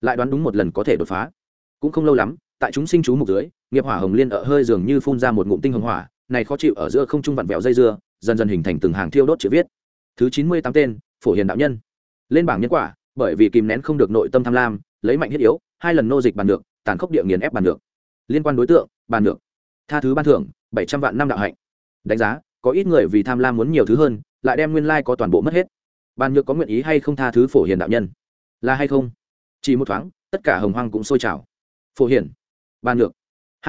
Speaker 1: Lại đoán đúng một lần có thể đột phá. Cũng không lâu lắm, tại chúng sinh chú mục dưới, nghiệp hỏa hồng liên ở hơi dường như phun ra một ngụm tinh hồng hỏa, này khó chịu ở giữa không trung vặn vẹo dây dưa, dần dần hình thành từng hàng thiêu đốt chữ viết. Thứ chín mươi tám tên, phổ hiền đạo nhân lên bảng nhân quả, bởi vì kìm nén không được nội tâm tham lam, lấy mạnh thiết yếu, hai lần nô dịch bàn được, tàn khốc địa nghiền ép bàn được. Liên quan đối tượng, bàn được. Tha thứ ban thưởng, bảy trăm vạn năm đạo hạnh. Đánh giá, có ít người vì tham lam muốn nhiều thứ hơn, lại đem nguyên lai có toàn bộ mất hết. Bàn nhược có nguyện ý hay không tha thứ phổ hiền đạo nhân? Là hay không? Chỉ một thoáng, tất cả hồng hoang cũng sôi trào. Phổ hiền. Bàn nhược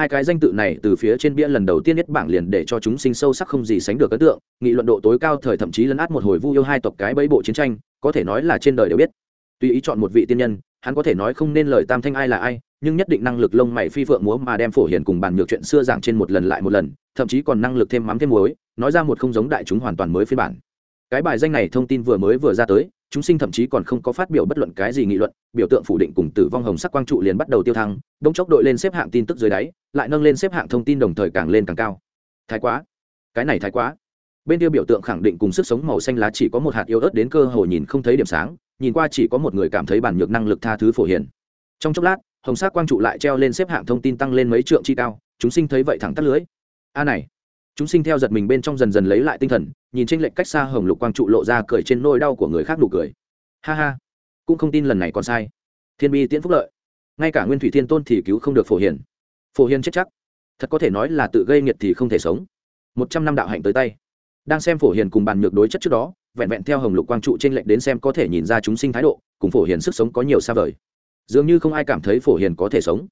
Speaker 1: hai cái danh tự này từ phía trên bia lần đầu tiên nhất bảng liền để cho chúng sinh sâu sắc không gì sánh được ấn tượng, nghị luận độ tối cao thời thậm chí lấn át một hồi vu yêu hai tộc cái bẫy bộ chiến tranh, có thể nói là trên đời đều biết. Tùy ý chọn một vị tiên nhân, hắn có thể nói không nên lời tam thanh ai là ai, nhưng nhất định năng lực lông mày phi phượng múa mà đem phổ hiền cùng bàn nhược chuyện xưa giảng trên một lần lại một lần, thậm chí còn năng lực thêm mắm thêm muối, nói ra một không giống đại chúng hoàn toàn mới phiên bản. Cái bài danh này thông tin vừa mới vừa ra tới chúng sinh thậm chí còn không có phát biểu bất luận cái gì nghị luận, biểu tượng phủ định cùng tử vong hồng sắc quang trụ liền bắt đầu tiêu thăng, đông chốc đội lên xếp hạng tin tức dưới đáy, lại nâng lên xếp hạng thông tin đồng thời càng lên càng cao. Thái quá. Cái này thái quá. Bên kia biểu tượng khẳng định cùng sức sống màu xanh lá chỉ có một hạt yếu ớt đến cơ hội nhìn không thấy điểm sáng, nhìn qua chỉ có một người cảm thấy bản nhược năng lực tha thứ phổ hiển trong chốc lát, hồng sắc quang trụ lại treo lên xếp hạng thông tin tăng lên mấy trượng chi cao, chúng sinh thấy vậy thẳng tắt lưới. A này chúng sinh theo giật mình bên trong dần dần lấy lại tinh thần, nhìn tranh lệch cách xa hồng lục quang trụ lộ ra cười trên nôi đau của người khác nụ cười. Ha ha, cũng không tin lần này còn sai. Thiên bi tiễn phúc lợi. Ngay cả nguyên thủy thiên tôn thì cứu không được phổ hiền. Phổ hiền chết chắc. Thật có thể nói là tự gây nghiệt thì không thể sống. Một trăm năm đạo hạnh tới tay. Đang xem phổ hiền cùng bàn nhược đối chất trước đó, vẹn vẹn theo hồng lục quang trụ trên lệnh đến xem có thể nhìn ra chúng sinh thái độ, cùng phổ hiền sức sống có nhiều xa vời. Dường như không ai cảm thấy phổ hiền có thể sống.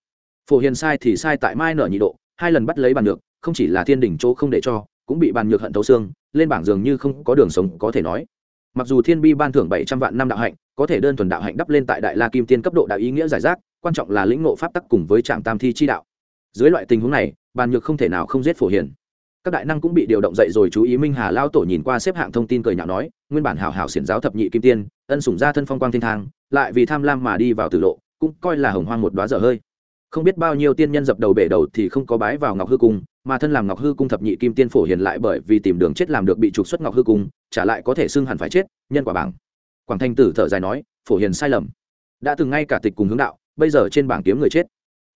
Speaker 1: Phổ hiền sai thì sai tại mai nở nhị độ, hai lần bắt lấy bàn được không chỉ là thiên đỉnh chỗ không để cho, cũng bị bàn nhược hận thấu xương, lên bảng dường như không có đường sống có thể nói. Mặc dù thiên bi ban thưởng bảy trăm vạn năm đạo hạnh, có thể đơn thuần đạo hạnh đắp lên tại đại la kim tiên cấp độ đạo ý nghĩa giải rác, quan trọng là lĩnh ngộ pháp tắc cùng với trạm tam thi chi đạo. Dưới loại tình huống này, bàn nhược không thể nào không giết phổ hiền. Các đại năng cũng bị điều động dậy rồi chú ý minh hà lao tổ nhìn qua xếp hạng thông tin cười nhạo nói, nguyên bản hảo hảo xiển giáo thập nhị kim tiên, ân sủng ra thân phong quang thiên thang, lại vì tham lam mà đi vào tử lộ, cũng coi là hồng hoang một đoá dở hơi. Không biết bao nhiêu tiên nhân dập đầu bể đầu thì không có bái vào ngọc hư cung mà thân làm ngọc hư cung thập nhị kim tiên phổ hiền lại bởi vì tìm đường chết làm được bị trục xuất ngọc hư cung trả lại có thể xưng hẳn phải chết, nhân quả bảng. Quảng thanh tử thở dài nói, phổ hiền sai lầm. Đã từng ngay cả tịch cùng hướng đạo, bây giờ trên bảng kiếm người chết.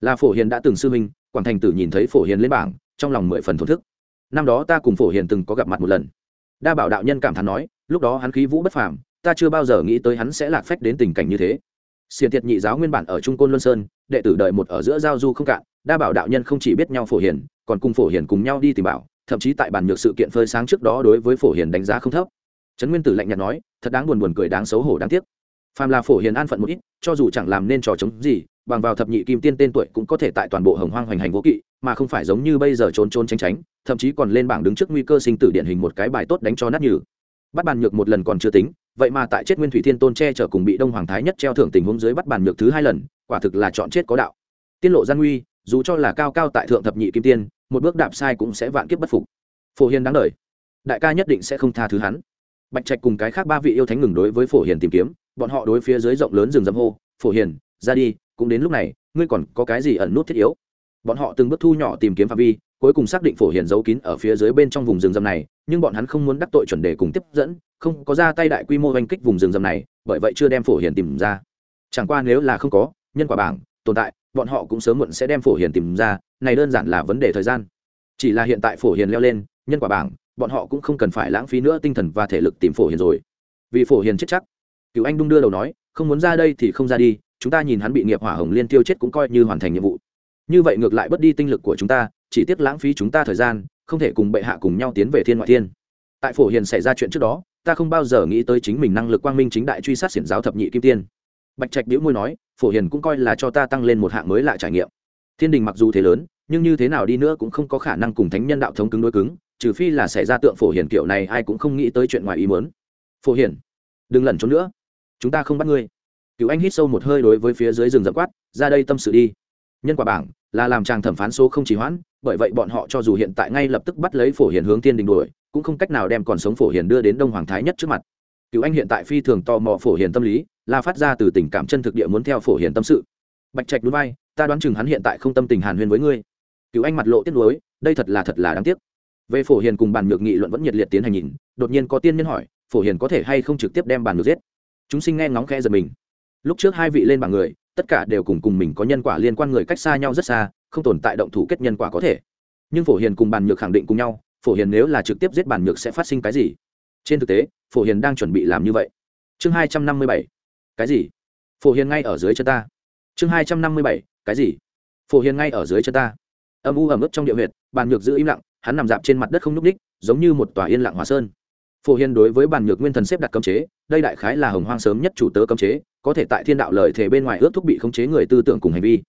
Speaker 1: Là phổ hiền đã từng sư minh quảng thanh tử nhìn thấy phổ hiền lên bảng, trong lòng mười phần thổn thức. Năm đó ta cùng phổ hiền từng có gặp mặt một lần. Đa bảo đạo nhân cảm thán nói, lúc đó hắn khí vũ bất phàm, ta chưa bao giờ nghĩ tới hắn sẽ lạc phách đến tình cảnh như thế. Xiền thiệt nhị giáo nguyên bản ở trung côn luân sơn, đệ tử đợi một ở giữa giao du không cạn đa bảo đạo nhân không chỉ biết nhau phổ hiền, còn cùng phổ hiền cùng nhau đi tìm bảo, thậm chí tại bàn nhược sự kiện phơi sáng trước đó đối với phổ hiền đánh giá không thấp. Trấn nguyên tử lạnh nhạt nói, thật đáng buồn buồn cười, đáng xấu hổ, đáng tiếc. Phàm là phổ hiền an phận một ít, cho dù chẳng làm nên trò chống gì, bằng vào thập nhị kim tiên tên tuổi cũng có thể tại toàn bộ hồng hoang hoành hành vô kỵ, mà không phải giống như bây giờ trốn trốn tránh tránh, thậm chí còn lên bảng đứng trước nguy cơ sinh tử điển hình một cái bài tốt đánh cho nát nhừ. Bắt bàn nhược một lần còn chưa tính, vậy mà tại chết nguyên thủy thiên tôn che chở cùng bị đông hoàng thái nhất treo thưởng tình huống dưới bắt bàn nhược thứ hai lần, quả thực là chọn chết có đạo. Tiên lộ gian nguy dù cho là cao cao tại thượng thập nhị kim tiên, một bước đạp sai cũng sẽ vạn kiếp bất phục. Phổ hiền đáng đời đại ca nhất định sẽ không tha thứ hắn. Bạch trạch cùng cái khác ba vị yêu thánh ngừng đối với phổ hiền tìm kiếm, bọn họ đối phía dưới rộng lớn rừng rậm hô, phổ hiền, ra đi, cũng đến lúc này, ngươi còn có cái gì ẩn nút thiết yếu? Bọn họ từng bước thu nhỏ tìm kiếm phạm vi, cuối cùng xác định phổ hiền giấu kín ở phía dưới bên trong vùng rừng rậm này, nhưng bọn hắn không muốn đắc tội chuẩn đề cùng tiếp dẫn, không có ra tay đại quy mô oanh kích vùng rừng rậm này, bởi vậy chưa đem phổ hiền tìm ra. Chẳng qua nếu là không có, nhân quả bảng, tồn tại bọn họ cũng sớm muộn sẽ đem phổ hiền tìm ra, này đơn giản là vấn đề thời gian. Chỉ là hiện tại phổ hiền leo lên, nhân quả bảng, bọn họ cũng không cần phải lãng phí nữa tinh thần và thể lực tìm phổ hiền rồi. Vì phổ hiền chết chắc cựu anh đung đưa đầu nói, không muốn ra đây thì không ra đi, chúng ta nhìn hắn bị nghiệp hỏa hồng liên tiêu chết cũng coi như hoàn thành nhiệm vụ. Như vậy ngược lại bất đi tinh lực của chúng ta, chỉ tiếc lãng phí chúng ta thời gian, không thể cùng bệ hạ cùng nhau tiến về thiên ngoại thiên. Tại phổ hiền xảy ra chuyện trước đó, ta không bao giờ nghĩ tới chính mình năng lực quang minh chính đại truy sát xiển giáo thập nhị kim tiên bạch trạch đĩu môi nói, phổ hiền cũng coi là cho ta tăng lên một hạng mới lại trải nghiệm. Thiên đình mặc dù thế lớn, nhưng như thế nào đi nữa cũng không có khả năng cùng thánh nhân đạo thống cứng đối cứng, trừ phi là xảy ra tượng phổ hiền kiểu này ai cũng không nghĩ tới chuyện ngoài ý muốn. Phổ hiền, đừng lẩn trốn nữa. Chúng ta không bắt ngươi. Cựu anh hít sâu một hơi đối với phía dưới rừng dập quát, ra đây tâm sự đi. Nhân quả bảng là làm chàng thẩm phán số không chỉ hoãn, bởi vậy bọn họ cho dù hiện tại ngay lập tức bắt lấy phổ hiền hướng thiên đình đuổi, cũng không cách nào đem còn sống phổ hiền đưa đến đông hoàng thái nhất trước mặt. Cựu anh hiện tại phi thường tò mò phổ hiền tâm lý là phát ra từ tình cảm chân thực địa muốn theo phổ hiền tâm sự. Bạch trạch núi bay ta đoán chừng hắn hiện tại không tâm tình hàn huyên với ngươi. Cựu anh mặt lộ tiếc nuối, đây thật là thật là đáng tiếc. Về phổ hiền cùng bàn nhược nghị luận vẫn nhiệt liệt tiến hành nhìn, đột nhiên có tiên nhân hỏi, phổ hiền có thể hay không trực tiếp đem bàn nhược giết? Chúng sinh nghe ngóng khe giật mình. Lúc trước hai vị lên bảng người, tất cả đều cùng cùng mình có nhân quả liên quan người cách xa nhau rất xa, không tồn tại động thủ kết nhân quả có thể. Nhưng phổ hiền cùng bàn nhược khẳng định cùng nhau, phổ hiền nếu là trực tiếp giết bàn nhược sẽ phát sinh cái gì? Trên thực tế, phổ hiền đang chuẩn bị làm như vậy. Chương hai trăm năm mươi bảy cái gì? Phổ hiền ngay ở dưới chân ta. Chương hai trăm năm mươi bảy, cái gì? Phổ hiền ngay ở dưới chân ta. Âm u ẩm ướt trong địa huyệt, bàn nhược giữ im lặng, hắn nằm dạp trên mặt đất không nhúc ních giống như một tòa yên lặng hòa sơn. Phổ hiền đối với bàn nhược nguyên thần xếp đặt cấm chế, đây đại khái là hồng hoang sớm nhất chủ tớ cấm chế, có thể tại thiên đạo lời thể bên ngoài ước thúc bị khống chế người tư tưởng cùng hành vi.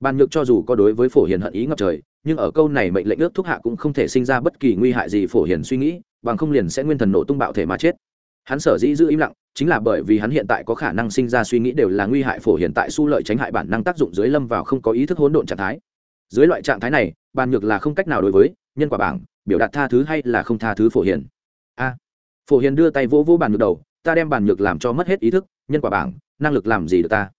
Speaker 1: Bàn nhược cho dù có đối với phổ hiền hận ý ngập trời, nhưng ở câu này mệnh lệnh ước thúc hạ cũng không thể sinh ra bất kỳ nguy hại gì phổ hiền suy nghĩ, bằng không liền sẽ nguyên thần nổ tung bạo thể mà chết. Hắn sở dĩ giữ im lặng chính là bởi vì hắn hiện tại có khả năng sinh ra suy nghĩ đều là nguy hại phổ hiện tại su lợi tránh hại bản năng tác dụng dưới lâm vào không có ý thức hỗn độn trạng thái. Dưới loại trạng thái này, bàn nhược là không cách nào đối với nhân quả bảng, biểu đạt tha thứ hay là không tha thứ phổ hiền a. Phổ hiền đưa tay vỗ vỗ bàn nhược đầu, ta đem bàn nhược làm cho mất hết ý thức, nhân quả bảng, năng lực làm gì được ta?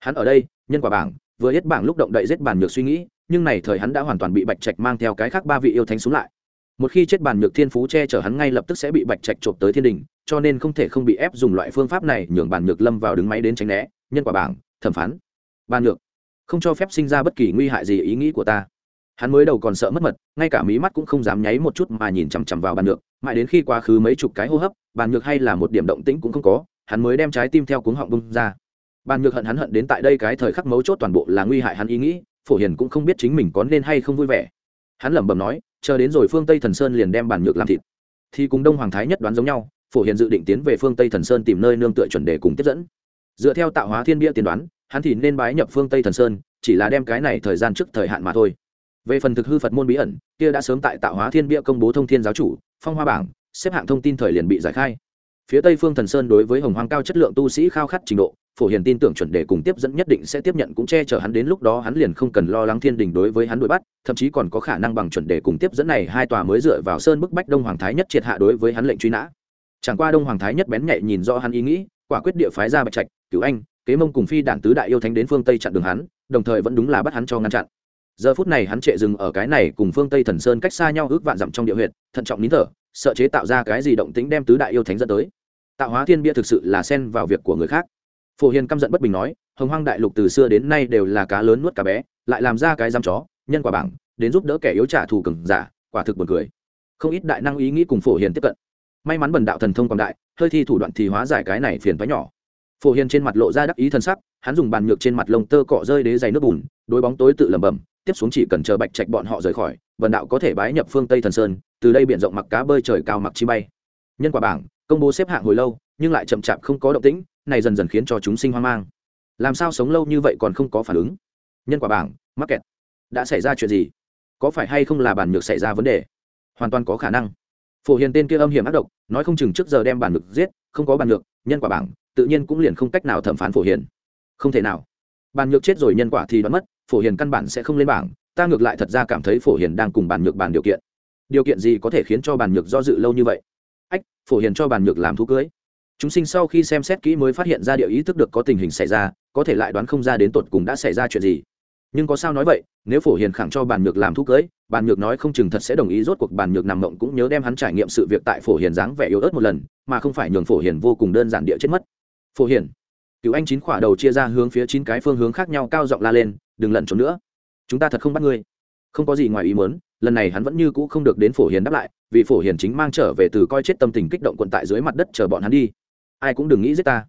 Speaker 1: Hắn ở đây, nhân quả bảng, vừa hết bảng lúc động đậy giết bàn nhược suy nghĩ, nhưng này thời hắn đã hoàn toàn bị bạch trạch mang theo cái khác ba vị yêu thánh xuống lại. Một khi chết bàn nhược thiên phú che chở hắn ngay lập tức sẽ bị bạch trạch trộm tới thiên đình cho nên không thể không bị ép dùng loại phương pháp này nhường bàn nhược lâm vào đứng máy đến tránh né, nhân quả bảng, thẩm phán. Bàn nhược, không cho phép sinh ra bất kỳ nguy hại gì ý nghĩ của ta. Hắn mới đầu còn sợ mất mật, ngay cả mí mắt cũng không dám nháy một chút mà nhìn chằm chằm vào bàn nhược, mãi đến khi quá khứ mấy chục cái hô hấp, bàn nhược hay là một điểm động tĩnh cũng không có, hắn mới đem trái tim theo cuống họng bung ra. Bàn nhược hận hắn hận đến tại đây cái thời khắc mấu chốt toàn bộ là nguy hại hắn ý nghĩ, phổ hiền cũng không biết chính mình có nên hay không vui vẻ. Hắn lẩm bẩm nói, chờ đến rồi phương tây thần sơn liền đem bàn nhược làm thịt. Thì cùng đông hoàng thái nhất đoán giống nhau phổ hiền dự định tiến về phương tây thần sơn tìm nơi nương tựa chuẩn đề cùng tiếp dẫn. Dựa theo tạo hóa thiên bia tiên đoán, hắn thì nên bái nhập phương tây thần sơn, chỉ là đem cái này thời gian trước thời hạn mà thôi. Về phần thực hư phật môn bí ẩn, kia đã sớm tại tạo hóa thiên bia công bố thông thiên giáo chủ, phong hoa bảng, xếp hạng thông tin thời liền bị giải khai. Phía tây phương thần sơn đối với hồng hoàng cao chất lượng tu sĩ khao khát trình độ, phổ hiền tin tưởng chuẩn đề cùng tiếp dẫn nhất định sẽ tiếp nhận cũng che chở hắn đến lúc đó hắn liền không cần lo lắng thiên đình đối với hắn đuổi bắt, thậm chí còn có khả năng bằng chuẩn đề cùng tiếp dẫn này hai tòa mới dựa vào sơn bức bách đông hoàng thái nhất triệt hạ đối với hắn lệnh truy nã chẳng qua đông hoàng thái nhất bén nhạy nhìn rõ hắn ý nghĩ, quả quyết địa phái ra bạch trạch cứu anh, kế mông cùng phi đản tứ đại yêu thánh đến phương tây chặn đường hắn, đồng thời vẫn đúng là bắt hắn cho ngăn chặn. Giờ phút này hắn trệ dừng ở cái này cùng phương tây thần sơn cách xa nhau ước vạn dặm trong địa huyệt, thận trọng nín thở, sợ chế tạo ra cái gì động tính đem tứ đại yêu thánh dẫn tới. Tạo hóa thiên bia thực sự là xen vào việc của người khác. Phổ hiền căm giận bất bình nói, hồng hoang đại lục từ xưa đến nay đều là cá lớn nuốt cá bé, lại làm ra cái giam chó, nhân quả bảng, đến giúp đỡ kẻ yếu trả thù cừng giả, quả thực buồn cười. Không ít đại năng ý nghĩ cùng phổ hiền tiếp cận may mắn bần đạo thần thông quảng đại, hơi thi thủ đoạn thì hóa giải cái này phiền toái nhỏ. Phổ hiền trên mặt lộ ra đắc ý thân sắc, hắn dùng bàn nhược trên mặt lông tơ cọ rơi đế dày nước bùn đôi bóng tối tự lẩm bẩm, tiếp xuống chỉ cần chờ bạch trạch bọn họ rời khỏi, bần đạo có thể bái nhập phương tây thần sơn, từ đây biển rộng mặc cá bơi trời cao mặc chi bay. Nhân quả bảng, công bố xếp hạng hồi lâu, nhưng lại chậm chạp không có động tĩnh, này dần dần khiến cho chúng sinh hoang mang. Làm sao sống lâu như vậy còn không có phản ứng? Nhân quả bảng, mắc kẹt. Đã xảy ra chuyện gì? Có phải hay không là bản nhược xảy ra vấn đề? Hoàn toàn có khả năng phổ hiền tên kia âm hiểm ác độc, nói không chừng trước giờ đem bản ngực giết, không có bản ngược nhân quả bảng, tự nhiên cũng liền không cách nào thẩm phán phổ hiền. Không thể nào. Bản ngược chết rồi nhân quả thì đoán mất, phổ hiền căn bản sẽ không lên bảng, ta ngược lại thật ra cảm thấy phổ hiền đang cùng bản ngược bàn điều kiện. Điều kiện gì có thể khiến cho bản ngược do dự lâu như vậy? Ách, phổ hiền cho bản ngược làm thú cưới. Chúng sinh sau khi xem xét kỹ mới phát hiện ra địa ý thức được có tình hình xảy ra, có thể lại đoán không ra đến tột cùng đã xảy ra chuyện gì nhưng có sao nói vậy, nếu phổ hiền khẳng cho bàn nhược làm thú cưới, bàn nhược nói không chừng thật sẽ đồng ý rốt cuộc bàn nhược nằm mộng cũng nhớ đem hắn trải nghiệm sự việc tại phổ hiền dáng vẻ yếu ớt một lần, mà không phải nhường phổ hiền vô cùng đơn giản địa chết mất. Phổ hiền, cựu anh chín khỏa đầu chia ra hướng phía chín cái phương hướng khác nhau cao giọng la lên, đừng lẩn trốn nữa. Chúng ta thật không bắt ngươi. Không có gì ngoài ý muốn, lần này hắn vẫn như cũ không được đến phổ hiền đáp lại, vì phổ hiền chính mang trở về từ coi chết tâm tình kích động quận tại dưới mặt đất chờ bọn hắn đi. Ai cũng đừng nghĩ giết ta.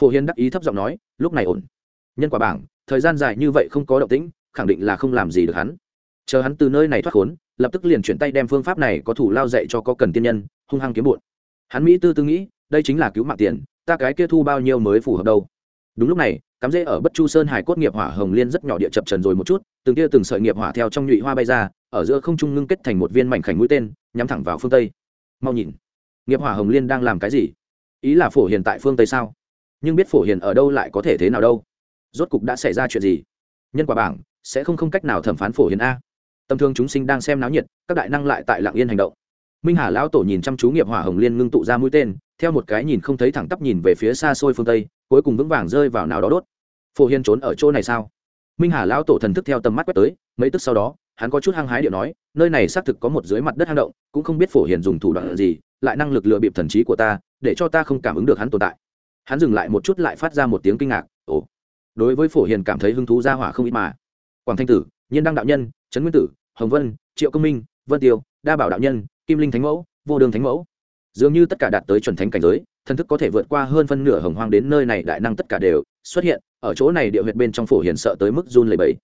Speaker 1: Phổ hiền đắc ý thấp giọng nói, lúc này ổn. Nhân quả bảng thời gian dài như vậy không có động tĩnh, khẳng định là không làm gì được hắn. Chờ hắn từ nơi này thoát khốn, lập tức liền chuyển tay đem phương pháp này có thủ lao dạy cho có cần tiên nhân, hung hăng kiếm bụn hắn mỹ tư tư nghĩ, đây chính là cứu mạng tiền, ta cái kia thu bao nhiêu mới phù hợp đâu. Đúng lúc này, cắm rễ ở bất chu sơn hải cốt nghiệp hỏa hồng liên rất nhỏ địa chập trần rồi một chút, từng kia từng sợi nghiệp hỏa theo trong nhụy hoa bay ra, ở giữa không trung ngưng kết thành một viên mảnh khảnh mũi tên, nhắm thẳng vào phương tây. Mau nhìn, nghiệp hỏa hồng liên đang làm cái gì? Ý là phổ hiền tại phương tây sao? Nhưng biết phổ hiền ở đâu lại có thể thế nào đâu? Rốt cục đã xảy ra chuyện gì? Nhân quả bảng, sẽ không không cách nào thẩm phán phổ hiền a. Tâm thương chúng sinh đang xem náo nhiệt, các đại năng lại tại lạng yên hành động. Minh hà lão tổ nhìn chăm chú nghiệp hỏa hồng liên ngưng tụ ra mũi tên, theo một cái nhìn không thấy thẳng tắp nhìn về phía xa xôi phương tây, cuối cùng vững vàng rơi vào nào đó đốt. Phổ hiền trốn ở chỗ này sao? Minh hà lão tổ thần thức theo tầm mắt quét tới, mấy tức sau đó, hắn có chút hăng hái điệu nói, nơi này xác thực có một dưới mặt đất hang động, cũng không biết phổ hiền dùng thủ đoạn gì, lại năng lực lừa bịp thần trí của ta, để cho ta không cảm ứng được hắn tồn tại. Hắn dừng lại một chút lại phát ra một tiếng kinh ngạc, ồ đối với phổ hiền cảm thấy hứng thú ra hỏa không ít mà. Quảng thanh tử, nhiên đăng đạo nhân, trấn nguyên tử, hồng vân, triệu công minh, vân tiêu, đa bảo đạo nhân, kim linh thánh mẫu, vô đường thánh mẫu. Dường như tất cả đạt tới chuẩn thánh cảnh giới, thần thức có thể vượt qua hơn phân nửa hồng hoang đến nơi này đại năng tất cả đều xuất hiện, ở chỗ này địa huyệt bên trong phổ hiền sợ tới mức run lầy bẫy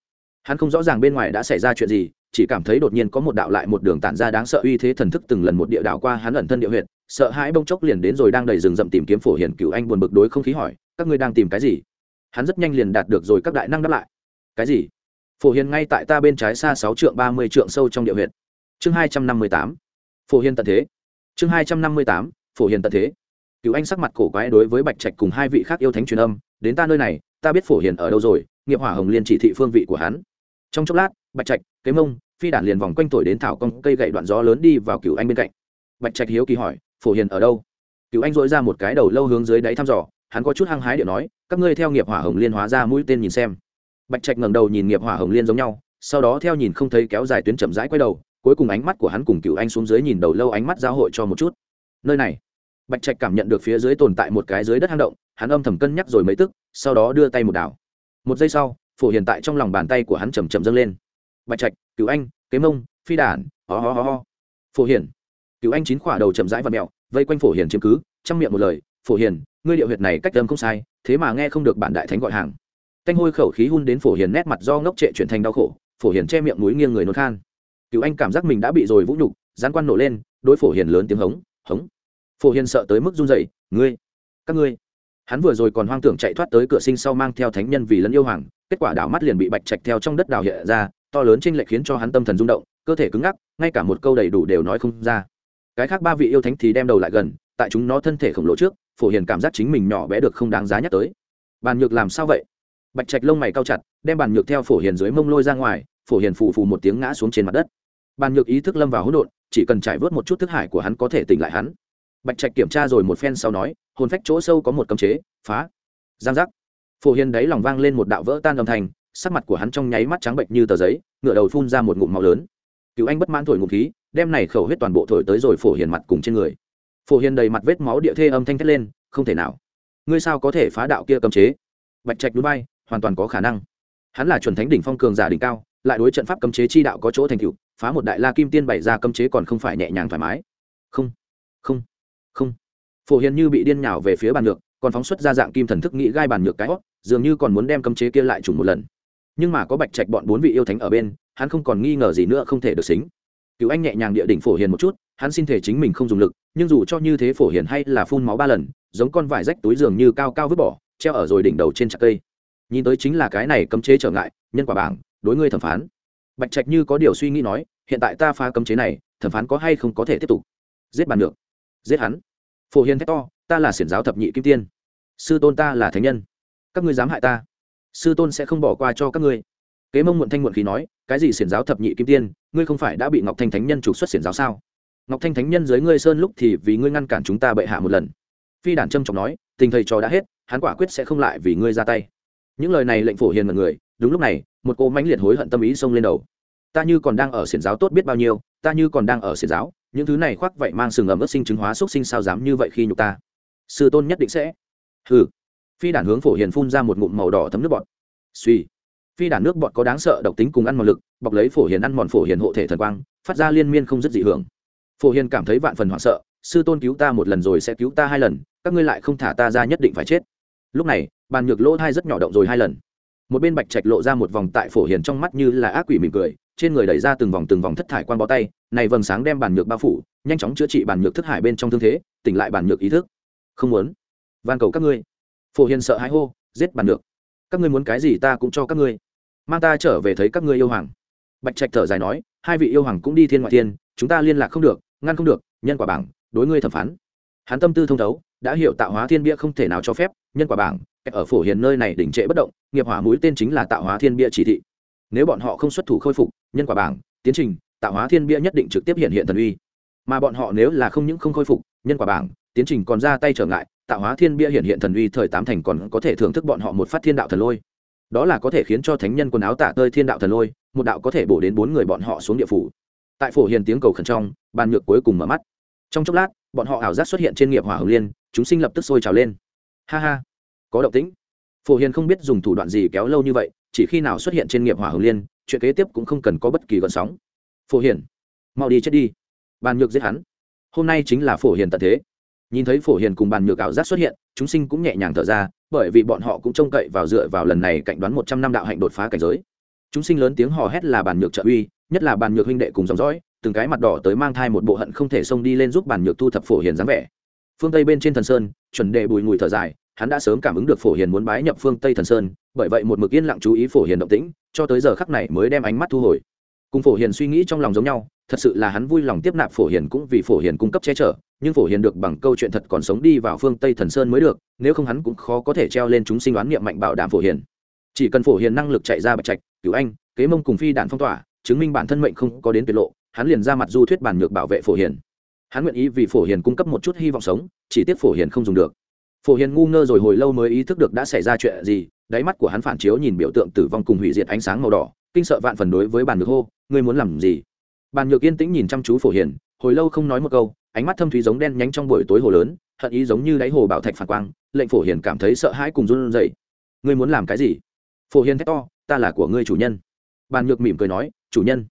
Speaker 1: hắn không rõ ràng bên ngoài đã xảy ra chuyện gì, chỉ cảm thấy đột nhiên có một đạo lại một đường tản ra đáng sợ uy thế thần thức từng lần một địa đạo qua hắn ẩn thân địa huyệt, sợ hãi bông chốc liền đến rồi đang đầy rừng rậm tìm kiếm phổ hiền cựu anh buồn bực đối không khí hỏi, các ngươi đang tìm cái gì? Hắn rất nhanh liền đạt được rồi các đại năng đáp lại. Cái gì? Phổ hiền ngay tại ta bên trái xa sáu trượng ba mươi trượng sâu trong địa huyện chương hai trăm năm mươi tám. Phổ hiền tận thế. Chương hai trăm năm mươi tám. Phổ hiền tận thế. Cựu anh sắc mặt cổ quái đối với bạch trạch cùng hai vị khác yêu thánh truyền âm, đến ta nơi này, ta biết phổ hiền ở đâu rồi, nghiệp hỏa hồng liên chỉ thị phương vị của hắn. Trong chốc lát, bạch trạch, kế mông, phi đản liền vòng quanh tuổi đến thảo công cây gậy đoạn gió lớn đi vào cựu anh bên cạnh. Bạch trạch hiếu kỳ hỏi, phổ hiền ở đâu? Cựu anh dội ra một cái đầu lâu hướng dưới đáy thăm dò hắn có chút hăng hái điệu nói, các ngươi theo nghiệp hỏa hồng liên hóa ra mũi tên nhìn xem. Bạch trạch ngẩng đầu nhìn nghiệp hỏa hồng liên giống nhau, sau đó theo nhìn không thấy kéo dài tuyến chậm rãi quay đầu, cuối cùng ánh mắt của hắn cùng cựu anh xuống dưới nhìn đầu lâu ánh mắt giao hội cho một chút. Nơi này. Bạch trạch cảm nhận được phía dưới tồn tại một cái dưới đất hang động, hắn âm thầm cân nhắc rồi mấy tức, sau đó đưa tay một đảo. Một giây sau, phổ hiện tại trong lòng bàn tay của hắn chầm chậm dâng lên. Bạch trạch cựu anh, kế mông, phi đản, ho ho ho ho. Phổ hiển cựu anh chín khỏa đầu chậm rãi và mẹo, vây quanh phổ hiển chiếm cứ, trong miệng một lời, phổ hiển ngươi điệu huyệt này cách âm không sai, thế mà nghe không được bản đại thánh gọi hàng. Canh hôi khẩu khí hun đến phổ hiền nét mặt do ngốc trệ chuyển thành đau khổ, phổ hiền che miệng núi nghiêng người nôn khan. Cựu anh cảm giác mình đã bị rồi vũ nhục gián quan nổ lên, đối phổ hiền lớn tiếng hống hống. Phổ hiền sợ tới mức run rẩy, ngươi, các ngươi. Hắn vừa rồi còn hoang tưởng chạy thoát tới cửa sinh sau mang theo thánh nhân vì lẫn yêu hoàng, kết quả đảo mắt liền bị bạch trạch theo trong đất đào hiện ra, to lớn trên lệch khiến cho hắn tâm thần rung động, cơ thể cứng ngắc, ngay cả một câu đầy đủ đều nói không ra. Cái khác ba vị yêu thánh thì đem đầu lại gần, tại chúng nó thân thể khổng lồ trước phổ hiền cảm giác chính mình nhỏ bé được không đáng giá nhắc tới. Bàn nhược làm sao vậy? Bạch trạch lông mày cao chặt, đem bàn nhược theo phổ hiền dưới mông lôi ra ngoài, phổ hiền phù phù một tiếng ngã xuống trên mặt đất. Bàn nhược ý thức lâm vào hỗn độn, chỉ cần trải vớt một chút thức hải của hắn có thể tỉnh lại hắn. Bạch trạch kiểm tra rồi một phen sau nói, hồn phách chỗ sâu có một cấm chế, phá. Giang giác. Phổ hiền đáy lòng vang lên một đạo vỡ tan âm thanh, sắc mặt của hắn trong nháy mắt trắng bệnh như tờ giấy, ngựa đầu phun ra một ngụm máu lớn. Cựu anh bất mãn thổi ngụm khí, đem này khẩu huyết toàn bộ thổi tới rồi phổ hiền mặt cùng trên người phổ hiền đầy mặt vết máu địa thê âm thanh thét lên, không thể nào. Ngươi sao có thể phá đạo kia cấm chế? Bạch trạch núi bay hoàn toàn có khả năng. Hắn là chuẩn thánh đỉnh phong cường giả đỉnh cao, lại đối trận pháp cấm chế chi đạo có chỗ thành tựu, phá một đại la kim tiên bày ra cấm chế còn không phải nhẹ nhàng thoải mái. Không không không. Phổ hiền như bị điên nhào về phía bàn nhược còn phóng xuất ra dạng kim thần thức nghĩ gai bàn nhược cái hót dường như còn muốn đem cấm chế kia lại trùng một lần. Nhưng mà có bạch trạch bọn bốn vị yêu thánh ở bên, hắn không còn nghi ngờ gì nữa không thể được xính. Cựu anh nhẹ nhàng địa đỉnh phổ hiền một chút hắn xin thể chính mình không dùng lực, nhưng dù cho như thế phổ hiền hay là phun máu ba lần, giống con vải rách túi giường như cao cao vứt bỏ, treo ở rồi đỉnh đầu trên chặt cây. Nhìn tới chính là cái này cấm chế trở ngại, nhân quả bảng, đối ngươi thẩm phán. Bạch trạch như có điều suy nghĩ nói, hiện tại ta phá cấm chế này, thẩm phán có hay không có thể tiếp tục? Giết bàn được. Giết hắn. Phổ hiền thét to, ta là xiển giáo thập nhị kim tiên. Sư tôn ta là thánh nhân. Các ngươi dám hại ta. Sư tôn sẽ không bỏ qua cho các ngươi. Kế mông muộn thanh muộn khí nói, cái gì xiển giáo thập nhị kim tiên, ngươi không phải đã bị ngọc thanh thánh nhân trục xuất xiển giáo sao? Ngọc thanh thánh nhân dưới ngươi sơn lúc thì vì ngươi ngăn cản chúng ta bệ hạ một lần. Phi đản trâm trọng nói, tình thầy trò đã hết, hắn quả quyết sẽ không lại vì ngươi ra tay. Những lời này lệnh phổ hiền mật người, đúng lúc này, một cô mãnh liệt hối hận tâm ý xông lên đầu. Ta như còn đang ở xiển giáo tốt biết bao nhiêu, ta như còn đang ở xiển giáo, những thứ này khoác vậy mang sừng ẩm ớt sinh chứng hóa xúc sinh sao dám như vậy khi nhục ta. Sư tôn nhất định sẽ. Hừ. Phi đản hướng phổ hiền phun ra một ngụm màu đỏ thấm nước bọt. Suy. Phi đản nước bọt có đáng sợ, độc tính cùng ăn mòn lực, bọc lấy phổ hiền ăn mòn phổ hiền hộ thể thần quang, phát ra liên miên không dứt dị hưởng phổ hiền cảm thấy vạn phần hoảng sợ, sư tôn cứu ta một lần rồi sẽ cứu ta hai lần, các ngươi lại không thả ta ra nhất định phải chết. Lúc này, bàn nhược lỗ thai rất nhỏ động rồi hai lần. Một bên bạch trạch lộ ra một vòng tại phổ hiền trong mắt như là ác quỷ mỉm cười, trên người đẩy ra từng vòng từng vòng thất thải quan bó tay, này vầng sáng đem bàn nhược bao phủ, nhanh chóng chữa trị bàn nhược thất hải bên trong thương thế, tỉnh lại bàn nhược ý thức. Không muốn. Van cầu các ngươi. Phổ hiền sợ hãi hô, giết bàn nhược. Các ngươi muốn cái gì ta cũng cho các ngươi. Mang ta trở về thấy các ngươi yêu hoàng. Bạch trạch thở dài nói, hai vị yêu hoàng cũng đi thiên ngoại thiên chúng ta liên lạc không được, ngăn không được, nhân quả bảng, đối ngươi thẩm phán. Hắn tâm tư thông thấu, đã hiểu tạo hóa thiên bia không thể nào cho phép, nhân quả bảng ở phổ hiền nơi này đỉnh trệ bất động, nghiệp hỏa mũi tên chính là tạo hóa thiên bia chỉ thị. Nếu bọn họ không xuất thủ khôi phục, nhân quả bảng, tiến trình, tạo hóa thiên bia nhất định trực tiếp hiện hiện thần uy. Mà bọn họ nếu là không những không khôi phục, nhân quả bảng, tiến trình còn ra tay trở ngại, tạo hóa thiên bia hiện hiện thần uy thời tám thành còn có thể thưởng thức bọn họ một phát thiên đạo thần lôi. Đó là có thể khiến cho thánh nhân quần áo tạ tơi thiên đạo thần lôi, một đạo có thể bổ đến bốn người bọn họ xuống địa phủ tại phổ hiền tiếng cầu khẩn trong, bàn nhược cuối cùng mở mắt. Trong chốc lát, bọn họ ảo giác xuất hiện trên nghiệp hỏa hồng liên, chúng sinh lập tức sôi trào lên. Ha ha, có động tĩnh. Phổ hiền không biết dùng thủ đoạn gì kéo lâu như vậy, chỉ khi nào xuất hiện trên nghiệp hỏa hồng liên, chuyện kế tiếp cũng không cần có bất kỳ gợn sóng. Phổ hiền, mau đi chết đi. Bàn nhược giết hắn. Hôm nay chính là phổ hiền tận thế. Nhìn thấy phổ hiền cùng bàn nhược ảo giác xuất hiện, chúng sinh cũng nhẹ nhàng thở ra, bởi vì bọn họ cũng trông cậy vào dựa vào lần này cạnh đoán một trăm năm đạo hạnh đột phá cảnh giới chúng sinh lớn tiếng hò hét là bản nhược trợ uy, nhất là bản nhược huynh đệ cùng dòng dõi, từng cái mặt đỏ tới mang thai một bộ hận không thể xông đi lên giúp bản nhược thu thập phổ hiền dáng vẻ. Phương tây bên trên thần sơn, chuẩn đề bùi ngùi thở dài, hắn đã sớm cảm ứng được phổ hiền muốn bái nhập phương tây thần sơn, bởi vậy một mực yên lặng chú ý phổ hiền động tĩnh, cho tới giờ khắc này mới đem ánh mắt thu hồi. Cùng phổ hiền suy nghĩ trong lòng giống nhau, thật sự là hắn vui lòng tiếp nạp phổ hiền cũng vì phổ hiền cung cấp che chở, nhưng phổ hiền được bằng câu chuyện thật còn sống đi vào phương tây thần sơn mới được, nếu không hắn cũng khó có thể treo lên chúng sinh đoán niệm mạnh bảo đảm phổ hiền. Chỉ cần phổ hiền năng lực chạy ra bạch trạch cửu anh, kế mông cùng phi đạn phong tỏa, chứng minh bản thân mệnh không có đến tuyệt lộ, hắn liền ra mặt du thuyết bản nhược bảo vệ phổ hiền. Hắn nguyện ý vì phổ hiền cung cấp một chút hy vọng sống, chỉ tiếc phổ hiền không dùng được. Phổ hiền ngu ngơ rồi hồi lâu mới ý thức được đã xảy ra chuyện gì, đáy mắt của hắn phản chiếu nhìn biểu tượng tử vong cùng hủy diệt ánh sáng màu đỏ, kinh sợ vạn phần đối với bàn nhược hô, ngươi muốn làm gì? Bàn nhược yên tĩnh nhìn chăm chú phổ hiền, hồi lâu không nói một câu, ánh mắt thâm thúy giống đen nhánh trong buổi tối hồ lớn, hận ý giống như đáy hồ bảo thạch phản quang, lệnh phổ hiền cảm thấy sợ hãi cùng run rẩy. Ngươi muốn làm cái gì? Phổ hiền thét to ta là của ngươi chủ nhân. Bàn nhược mỉm cười nói, chủ nhân.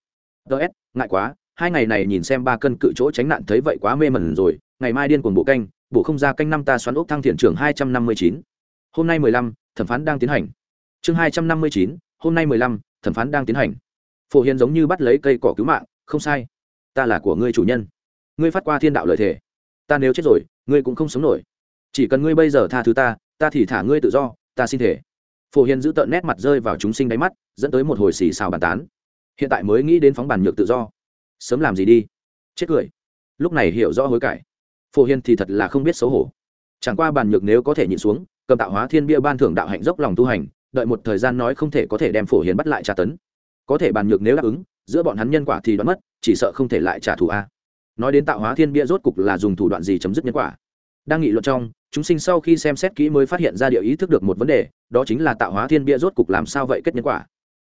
Speaker 1: Ts ngại quá, hai ngày này nhìn xem ba cân cự chỗ tránh nạn thấy vậy quá mê mẩn rồi, ngày mai điên cuồng bộ canh bộ không ra canh năm ta xoắn ốc thăng thiện trưởng hai trăm năm mươi chín. Hôm nay mười lăm, thẩm phán đang tiến hành. Chương hai trăm năm mươi chín, hôm nay mười lăm, thẩm phán đang tiến hành. Phổ hiền giống như bắt lấy cây cỏ cứu mạng, không sai. Ta là của ngươi chủ nhân. Ngươi phát qua thiên đạo lợi thể. Ta nếu chết rồi, ngươi cũng không sống nổi. Chỉ cần ngươi bây giờ tha thứ ta ta thì thả ngươi tự do, ta xin thể phổ hiền giữ tợn nét mặt rơi vào chúng sinh đáy mắt, dẫn tới một hồi xì xào bàn tán. Hiện tại mới nghĩ đến phóng bản nhược tự do. Sớm làm gì đi? Chết cười. Lúc này hiểu rõ hối cải. Phổ hiền thì thật là không biết xấu hổ. Chẳng qua bàn nhược nếu có thể nhịn xuống, cầm tạo hóa thiên bia ban thưởng đạo hạnh dốc lòng tu hành, đợi một thời gian nói không thể có thể đem phổ hiền bắt lại tra tấn. Có thể bàn nhược nếu đáp ứng, giữa bọn hắn nhân quả thì đoán mất, chỉ sợ không thể lại trả thù a. Nói đến tạo hóa thiên bia rốt cục là dùng thủ đoạn gì chấm dứt nhân quả? Đang nghị luận trong chúng sinh sau khi xem xét kỹ mới phát hiện ra địa ý thức được một vấn đề, đó chính là tạo hóa thiên bia rốt cục làm sao vậy kết nhân quả.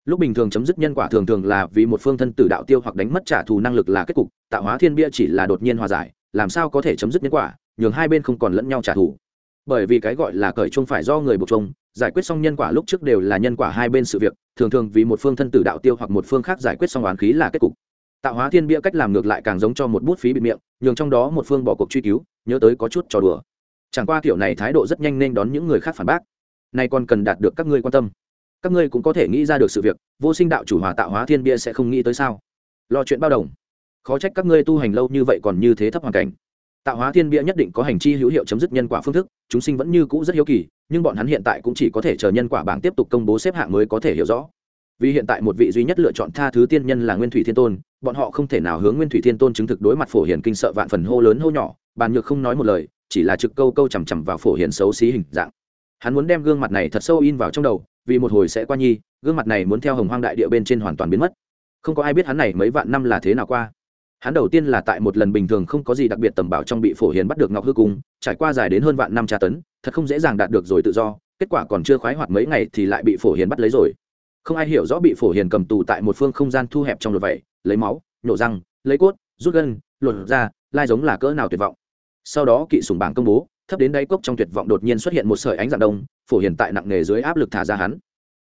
Speaker 1: Lúc bình thường chấm dứt nhân quả thường thường là vì một phương thân tử đạo tiêu hoặc đánh mất trả thù năng lực là kết cục, tạo hóa thiên bia chỉ là đột nhiên hòa giải, làm sao có thể chấm dứt nhân quả, nhường hai bên không còn lẫn nhau trả thù. Bởi vì cái gọi là cởi chung phải do người buộc chung giải quyết xong nhân quả lúc trước đều là nhân quả hai bên sự việc, thường thường vì một phương thân tử đạo tiêu hoặc một phương khác giải quyết xong oán khí là kết cục. Tạo hóa thiên bia cách làm ngược lại càng giống cho một bút phí bị miệng, nhường trong đó một phương bỏ cuộc truy cứu, nhớ tới có chút trò đùa chẳng qua kiểu này thái độ rất nhanh nên đón những người khác phản bác. Nay còn cần đạt được các ngươi quan tâm. Các ngươi cũng có thể nghĩ ra được sự việc, vô sinh đạo chủ hòa tạo hóa thiên bia sẽ không nghĩ tới sao? Lo chuyện bao đồng. Khó trách các ngươi tu hành lâu như vậy còn như thế thấp hoàn cảnh. Tạo hóa thiên bia nhất định có hành chi hữu hiệu chấm dứt nhân quả phương thức, chúng sinh vẫn như cũ rất hiếu kỳ, nhưng bọn hắn hiện tại cũng chỉ có thể chờ nhân quả bảng tiếp tục công bố xếp hạng mới có thể hiểu rõ. Vì hiện tại một vị duy nhất lựa chọn tha thứ tiên nhân là nguyên thủy thiên tôn, bọn họ không thể nào hướng nguyên thủy thiên tôn chứng thực đối mặt phổ hiển kinh sợ vạn phần hô lớn hô nhỏ, bàn nhược không nói một lời chỉ là trực câu câu chằm chằm vào phổ hiền xấu xí hình dạng. Hắn muốn đem gương mặt này thật sâu in vào trong đầu, vì một hồi sẽ qua nhi, gương mặt này muốn theo hồng hoang đại địa bên trên hoàn toàn biến mất. Không có ai biết hắn này mấy vạn năm là thế nào qua. Hắn đầu tiên là tại một lần bình thường không có gì đặc biệt tầm bảo trong bị phổ hiền bắt được ngọc hư cung, trải qua dài đến hơn vạn năm tra tấn, thật không dễ dàng đạt được rồi tự do, kết quả còn chưa khoái hoạt mấy ngày thì lại bị phổ hiền bắt lấy rồi. Không ai hiểu rõ bị phổ hiền cầm tù tại một phương không gian thu hẹp trong lột vẩy lấy máu, nhổ răng, lấy cốt, rút gân, lột ra lai giống là cỡ nào tuyệt vọng sau đó kỵ sùng bảng công bố, thấp đến đáy cốc trong tuyệt vọng đột nhiên xuất hiện một sợi ánh dạng đông, phổ hiền tại nặng nề dưới áp lực thả ra hắn.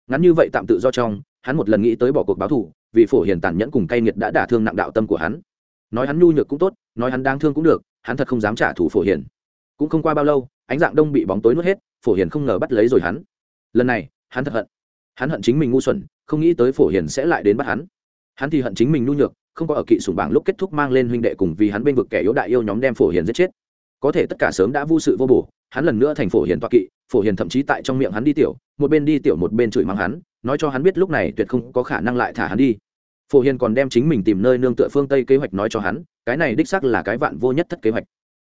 Speaker 1: Ngắn như vậy tạm tự do trong, hắn một lần nghĩ tới bỏ cuộc báo thù, vì phổ hiền tàn nhẫn cùng cay nghiệt đã đả thương nặng đạo tâm của hắn. Nói hắn nhu nhược cũng tốt, nói hắn đang thương cũng được, hắn thật không dám trả thù phổ hiền cũng không qua bao lâu, ánh dạng đông bị bóng tối nuốt hết, phổ hiền không ngờ bắt lấy rồi hắn. Lần này, hắn thật hận. Hắn hận chính mình ngu xuẩn, không nghĩ tới phổ hiền sẽ lại đến bắt hắn. Hắn thì hận chính mình nhu nhược, không có ở kỵ sùng bảng lúc kết thúc mang lên huynh đệ cùng vì hắn bên vực kẻ yếu đại yêu nhóm đem phổ hiền giết chết có thể tất cả sớm đã vô sự vô bổ, hắn lần nữa thành phổ hiền toa kỵ, phổ hiền thậm chí tại trong miệng hắn đi tiểu, một bên đi tiểu một bên chửi mắng hắn, nói cho hắn biết lúc này tuyệt không có khả năng lại thả hắn đi. Phổ hiền còn đem chính mình tìm nơi nương tựa phương tây kế hoạch nói cho hắn, cái này đích xác là cái vạn vô nhất thất kế hoạch.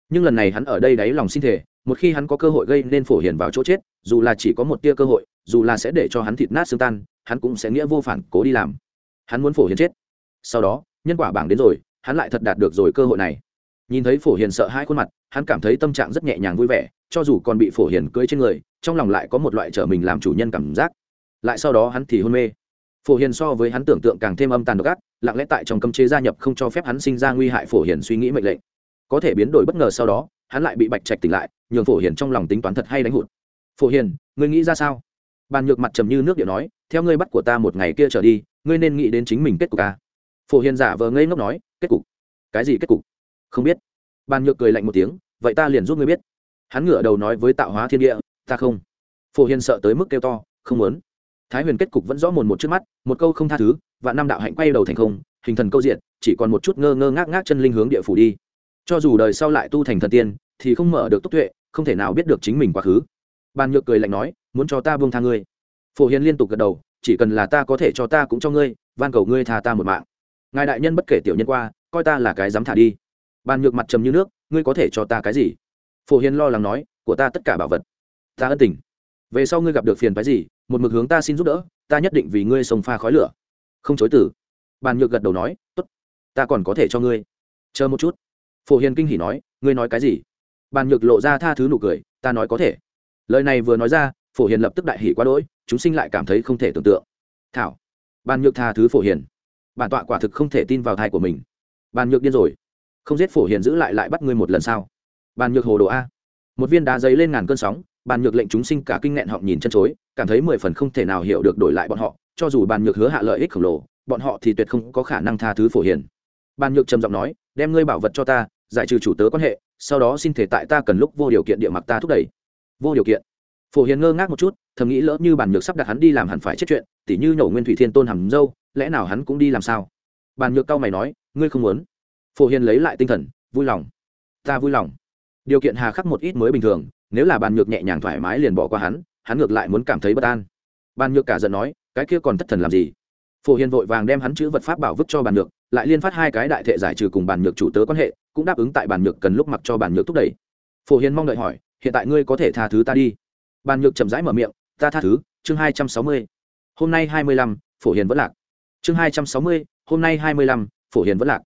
Speaker 1: Nhưng lần này hắn ở đây đáy lòng xin thể một khi hắn có cơ hội gây nên phổ hiền vào chỗ chết, dù là chỉ có một tia cơ hội, dù là sẽ để cho hắn thịt nát xương tan, hắn cũng sẽ nghĩa vô phản cố đi làm. Hắn muốn phổ hiền chết. Sau đó, nhân quả bảng đến rồi, hắn lại thật đạt được rồi cơ hội này nhìn thấy phổ hiền sợ hai khuôn mặt, hắn cảm thấy tâm trạng rất nhẹ nhàng vui vẻ, cho dù còn bị phổ hiền cưỡi trên người, trong lòng lại có một loại trở mình làm chủ nhân cảm giác. Lại sau đó hắn thì hôn mê. Phổ hiền so với hắn tưởng tượng càng thêm âm tàn độc ác, lặng lẽ tại trong cấm chế gia nhập không cho phép hắn sinh ra nguy hại phổ hiền suy nghĩ mệnh lệnh. Có thể biến đổi bất ngờ sau đó, hắn lại bị bạch trạch tỉnh lại, nhường phổ hiền trong lòng tính toán thật hay đánh hụt. Phổ hiền, ngươi nghĩ ra sao? Bàn nhược mặt trầm như nước điệu nói, theo ngươi bắt của ta một ngày kia trở đi, ngươi nên nghĩ đến chính mình kết cục ta phổ hiền giả vờ ngây ngốc nói, kết cục? Cái gì kết cục? Không biết. Bàn nhược cười lạnh một tiếng, vậy ta liền giúp ngươi biết. Hắn ngửa đầu nói với tạo hóa thiên địa, ta không. Phổ hiền sợ tới mức kêu to, không muốn. Thái huyền kết cục vẫn rõ mồn một trước mắt, một câu không tha thứ và năm đạo hạnh quay đầu thành không, hình thần câu diện chỉ còn một chút ngơ ngơ ngác ngác chân linh hướng địa phủ đi. Cho dù đời sau lại tu thành thần tiên, thì không mở được tốc tuệ, không thể nào biết được chính mình quá khứ. Bàn nhược cười lạnh nói, muốn cho ta buông tha ngươi. Phổ hiền liên tục gật đầu, chỉ cần là ta có thể cho ta cũng cho ngươi, van cầu ngươi tha ta một mạng. Ngài đại nhân bất kể tiểu nhân qua, coi ta là cái dám thả đi bàn nhược mặt trầm như nước, ngươi có thể cho ta cái gì? Phổ hiền lo lắng nói, của ta tất cả bảo vật. Ta ân tình. Về sau ngươi gặp được phiền phái gì, một mực hướng ta xin giúp đỡ, ta nhất định vì ngươi sông pha khói lửa. Không chối từ. Bàn nhược gật đầu nói, tốt, ta còn có thể cho ngươi. Chờ một chút. Phổ hiền kinh hỉ nói, ngươi nói cái gì? Bàn nhược lộ ra tha thứ nụ cười, ta nói có thể. Lời này vừa nói ra, phổ hiền lập tức đại hỉ quá đỗi, chúng sinh lại cảm thấy không thể tưởng tượng. Thảo. Bàn nhược tha thứ phổ hiền. Bản tọa quả thực không thể tin vào thai của mình. Bàn nhược điên rồi không giết phổ hiền giữ lại lại bắt ngươi một lần sao? Bàn nhược hồ đồ a. Một viên đá giấy lên ngàn cơn sóng, bàn nhược lệnh chúng sinh cả kinh nghẹn họ nhìn chân chối, cảm thấy mười phần không thể nào hiểu được đổi lại bọn họ, cho dù bàn nhược hứa hạ lợi ích khổng lồ, bọn họ thì tuyệt không có khả năng tha thứ phổ hiền. Bàn nhược trầm giọng nói, đem ngươi bảo vật cho ta, giải trừ chủ tớ quan hệ, sau đó xin thể tại ta cần lúc vô điều kiện địa mặc ta thúc đẩy. Vô điều kiện. Phổ hiền ngơ ngác một chút, thầm nghĩ lỡ như bàn nhược sắp đặt hắn đi làm hẳn phải chết chuyện, tỉ như nhổ nguyên thủy thiên tôn hầm dâu, lẽ nào hắn cũng đi làm sao? Bàn nhược cao mày nói, ngươi không muốn? Phổ hiền lấy lại tinh thần, vui lòng. Ta vui lòng. Điều kiện hà khắc một ít mới bình thường, nếu là bàn nhược nhẹ nhàng thoải mái liền bỏ qua hắn hắn ngược lại muốn cảm thấy bất an. Bàn nhược cả giận nói, cái kia còn thất thần làm gì? Phổ hiền vội vàng đem hắn chữ vật pháp bảo vứt cho bàn nhược, lại liên phát hai cái đại thệ giải trừ cùng bàn nhược chủ tớ quan hệ, cũng đáp ứng tại bàn nhược cần lúc mặc cho bàn nhược thúc đẩy. Phổ hiền mong đợi hỏi, hiện tại ngươi có thể tha thứ ta đi? Bàn nhược chậm rãi mở miệng, ta tha thứ, chương hai trăm sáu mươi. Hôm nay hai mươi lăm, phổ hiền vẫn lạc. Chương hai trăm sáu mươi, hôm nay hai mươi lăm, phổ hiền vẫn lạc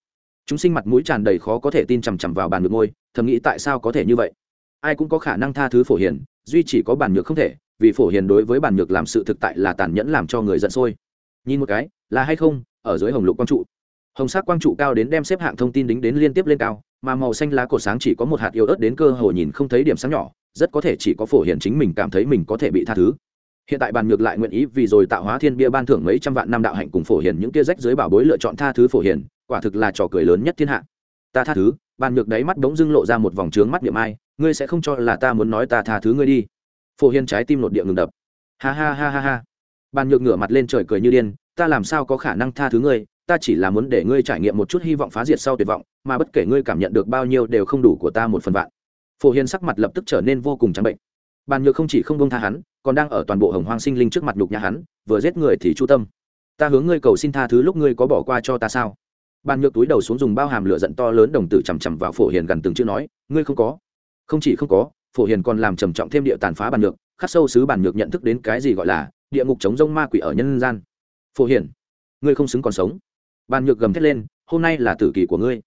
Speaker 1: chúng sinh mặt mũi tràn đầy khó có thể tin chằm chằm vào bàn nhược ngôi, thầm nghĩ tại sao có thể như vậy? Ai cũng có khả năng tha thứ phổ hiền, duy chỉ có bàn nhược không thể, vì phổ hiền đối với bàn nhược làm sự thực tại là tàn nhẫn làm cho người giận sôi. Nhìn một cái, là hay không? Ở dưới hồng lục quang trụ. Hồng sắc quang trụ cao đến đem xếp hạng thông tin đính đến liên tiếp lên cao, mà màu xanh lá cổ sáng chỉ có một hạt yếu ớt đến cơ hồ nhìn không thấy điểm sáng nhỏ, rất có thể chỉ có phổ hiền chính mình cảm thấy mình có thể bị tha thứ. Hiện tại bàn ngược lại nguyện ý vì rồi tạo hóa thiên bia ban thưởng mấy trăm vạn năm đạo hạnh cùng phổ hiền những kia rách dưới bảo bối lựa chọn tha thứ phổ hiền quả thực là trò cười lớn nhất thiên hạ. Ta tha thứ, bàn nhược đáy mắt đống dưng lộ ra một vòng trướng mắt niệm ai, ngươi sẽ không cho là ta muốn nói ta tha thứ ngươi đi. Phổ Hiên trái tim lột địa ngừng đập. Ha ha ha ha ha. Bàn nhược ngửa mặt lên trời cười như điên, ta làm sao có khả năng tha thứ ngươi, ta chỉ là muốn để ngươi trải nghiệm một chút hy vọng phá diệt sau tuyệt vọng, mà bất kể ngươi cảm nhận được bao nhiêu đều không đủ của ta một phần vạn. Phổ Hiên sắc mặt lập tức trở nên vô cùng trắng bệnh. Bàn nhược không chỉ không bông tha hắn, còn đang ở toàn bộ hồng hoang sinh linh trước mặt nhục nhà hắn, vừa giết người thì chu tâm. Ta hướng ngươi cầu xin tha thứ lúc ngươi có bỏ qua cho ta sao? Bàn nhược túi đầu xuống dùng bao hàm lửa giận to lớn đồng tử chằm chằm vào phổ hiền gần từng chữ nói, ngươi không có. Không chỉ không có, phổ hiền còn làm trầm trọng thêm địa tàn phá bàn nhược, khắc sâu sứ bàn nhược nhận thức đến cái gì gọi là địa ngục chống rông ma quỷ ở nhân gian. Phổ hiền, ngươi không xứng còn sống. Bàn nhược gầm thét lên, hôm nay là tử kỳ của ngươi.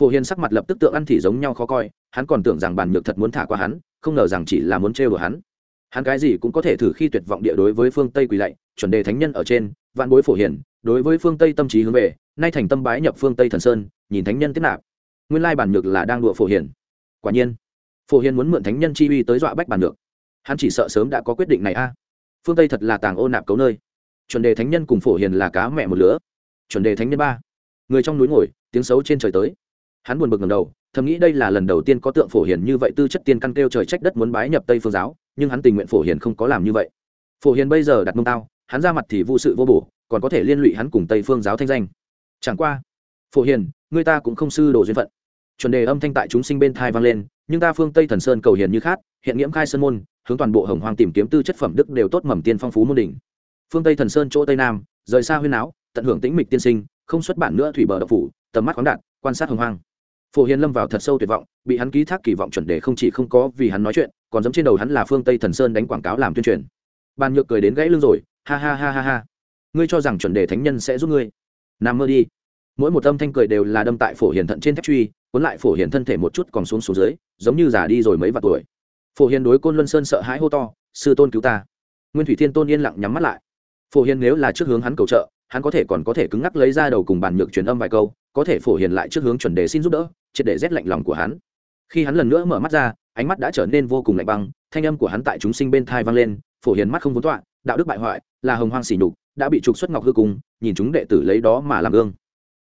Speaker 1: Phổ hiền sắc mặt lập tức tượng ăn thì giống nhau khó coi, hắn còn tưởng rằng bàn nhược thật muốn thả qua hắn, không ngờ rằng chỉ là muốn trêu đùa hắn. Hắn cái gì cũng có thể thử khi tuyệt vọng địa đối với phương tây quỳ lạy, chuẩn đề thánh nhân ở trên, vạn bối phổ hiền đối với phương tây tâm trí hướng về, nay thành tâm bái nhập phương tây thần sơn, nhìn thánh nhân tiếp nạp. Nguyên lai bản nhược là đang đụa phổ hiền. Quả nhiên, phổ hiền muốn mượn thánh nhân chi uy tới dọa bách bản nhược. Hắn chỉ sợ sớm đã có quyết định này a. Phương tây thật là tàng ô nạp cấu nơi. Chuẩn đề thánh nhân cùng phổ hiền là cá mẹ một lứa. Chuẩn đề thánh nhân ba. Người trong núi ngồi, tiếng xấu trên trời tới. Hắn buồn bực ngầm đầu, thầm nghĩ đây là lần đầu tiên có tượng phổ hiền như vậy tư chất tiên căn kêu trời trách đất muốn bái nhập tây phương giáo, nhưng hắn tình nguyện phổ hiền không có làm như vậy. Phổ hiền bây giờ đặt mông tao, hắn ra mặt thì vô sự vô bổ còn có thể liên lụy hắn cùng tây phương giáo thanh danh. Chẳng qua, phổ hiền, người ta cũng không sư đồ duyên phận. Chuẩn đề âm thanh tại chúng sinh bên thai vang lên, nhưng ta phương tây thần sơn cầu hiền như khát, hiện nghiễm khai sơn môn, hướng toàn bộ hồng hoàng tìm kiếm tư chất phẩm đức đều tốt mầm tiên phong phú môn đỉnh. Phương tây thần sơn chỗ tây nam, rời xa huyên áo, tận hưởng tĩnh mịch tiên sinh, không xuất bản nữa thủy bờ độc phủ, tầm mắt khoáng đạt, quan sát hồng hoang. Phổ hiền lâm vào thật sâu tuyệt vọng, bị hắn ký thác kỳ vọng chuẩn đề không chỉ không có vì hắn nói chuyện, còn giống trên đầu hắn là phương tây thần sơn đánh quảng cáo làm tuyên truyền. Bàn nhược cười đến gãy lưng rồi, ha ha ha ha ha ngươi cho rằng chuẩn đề thánh nhân sẽ giúp ngươi. Nằm mơ đi. Mỗi một âm thanh cười đều là đâm tại phổ hiền thận trên thép truy, cuốn lại phổ hiền thân thể một chút còn xuống xuống dưới, giống như già đi rồi mấy vạn tuổi. Phổ hiền đối côn luân sơn sợ hãi hô to, sư tôn cứu ta. Nguyên thủy thiên tôn yên lặng nhắm mắt lại. Phổ hiền nếu là trước hướng hắn cầu trợ, hắn có thể còn có thể cứng ngắc lấy ra đầu cùng bàn nhược truyền âm vài câu, có thể phổ hiền lại trước hướng chuẩn đề xin giúp đỡ, triệt để rét lạnh lòng của hắn. Khi hắn lần nữa mở mắt ra, ánh mắt đã trở nên vô cùng lạnh băng, thanh âm của hắn tại chúng sinh bên thai vang lên, phổ hiền mắt không vốn tọa, đạo đức bại hoại, là hồng hoang xỉ nhục đã bị trục xuất ngọc hư cung, nhìn chúng đệ tử lấy đó mà làm gương.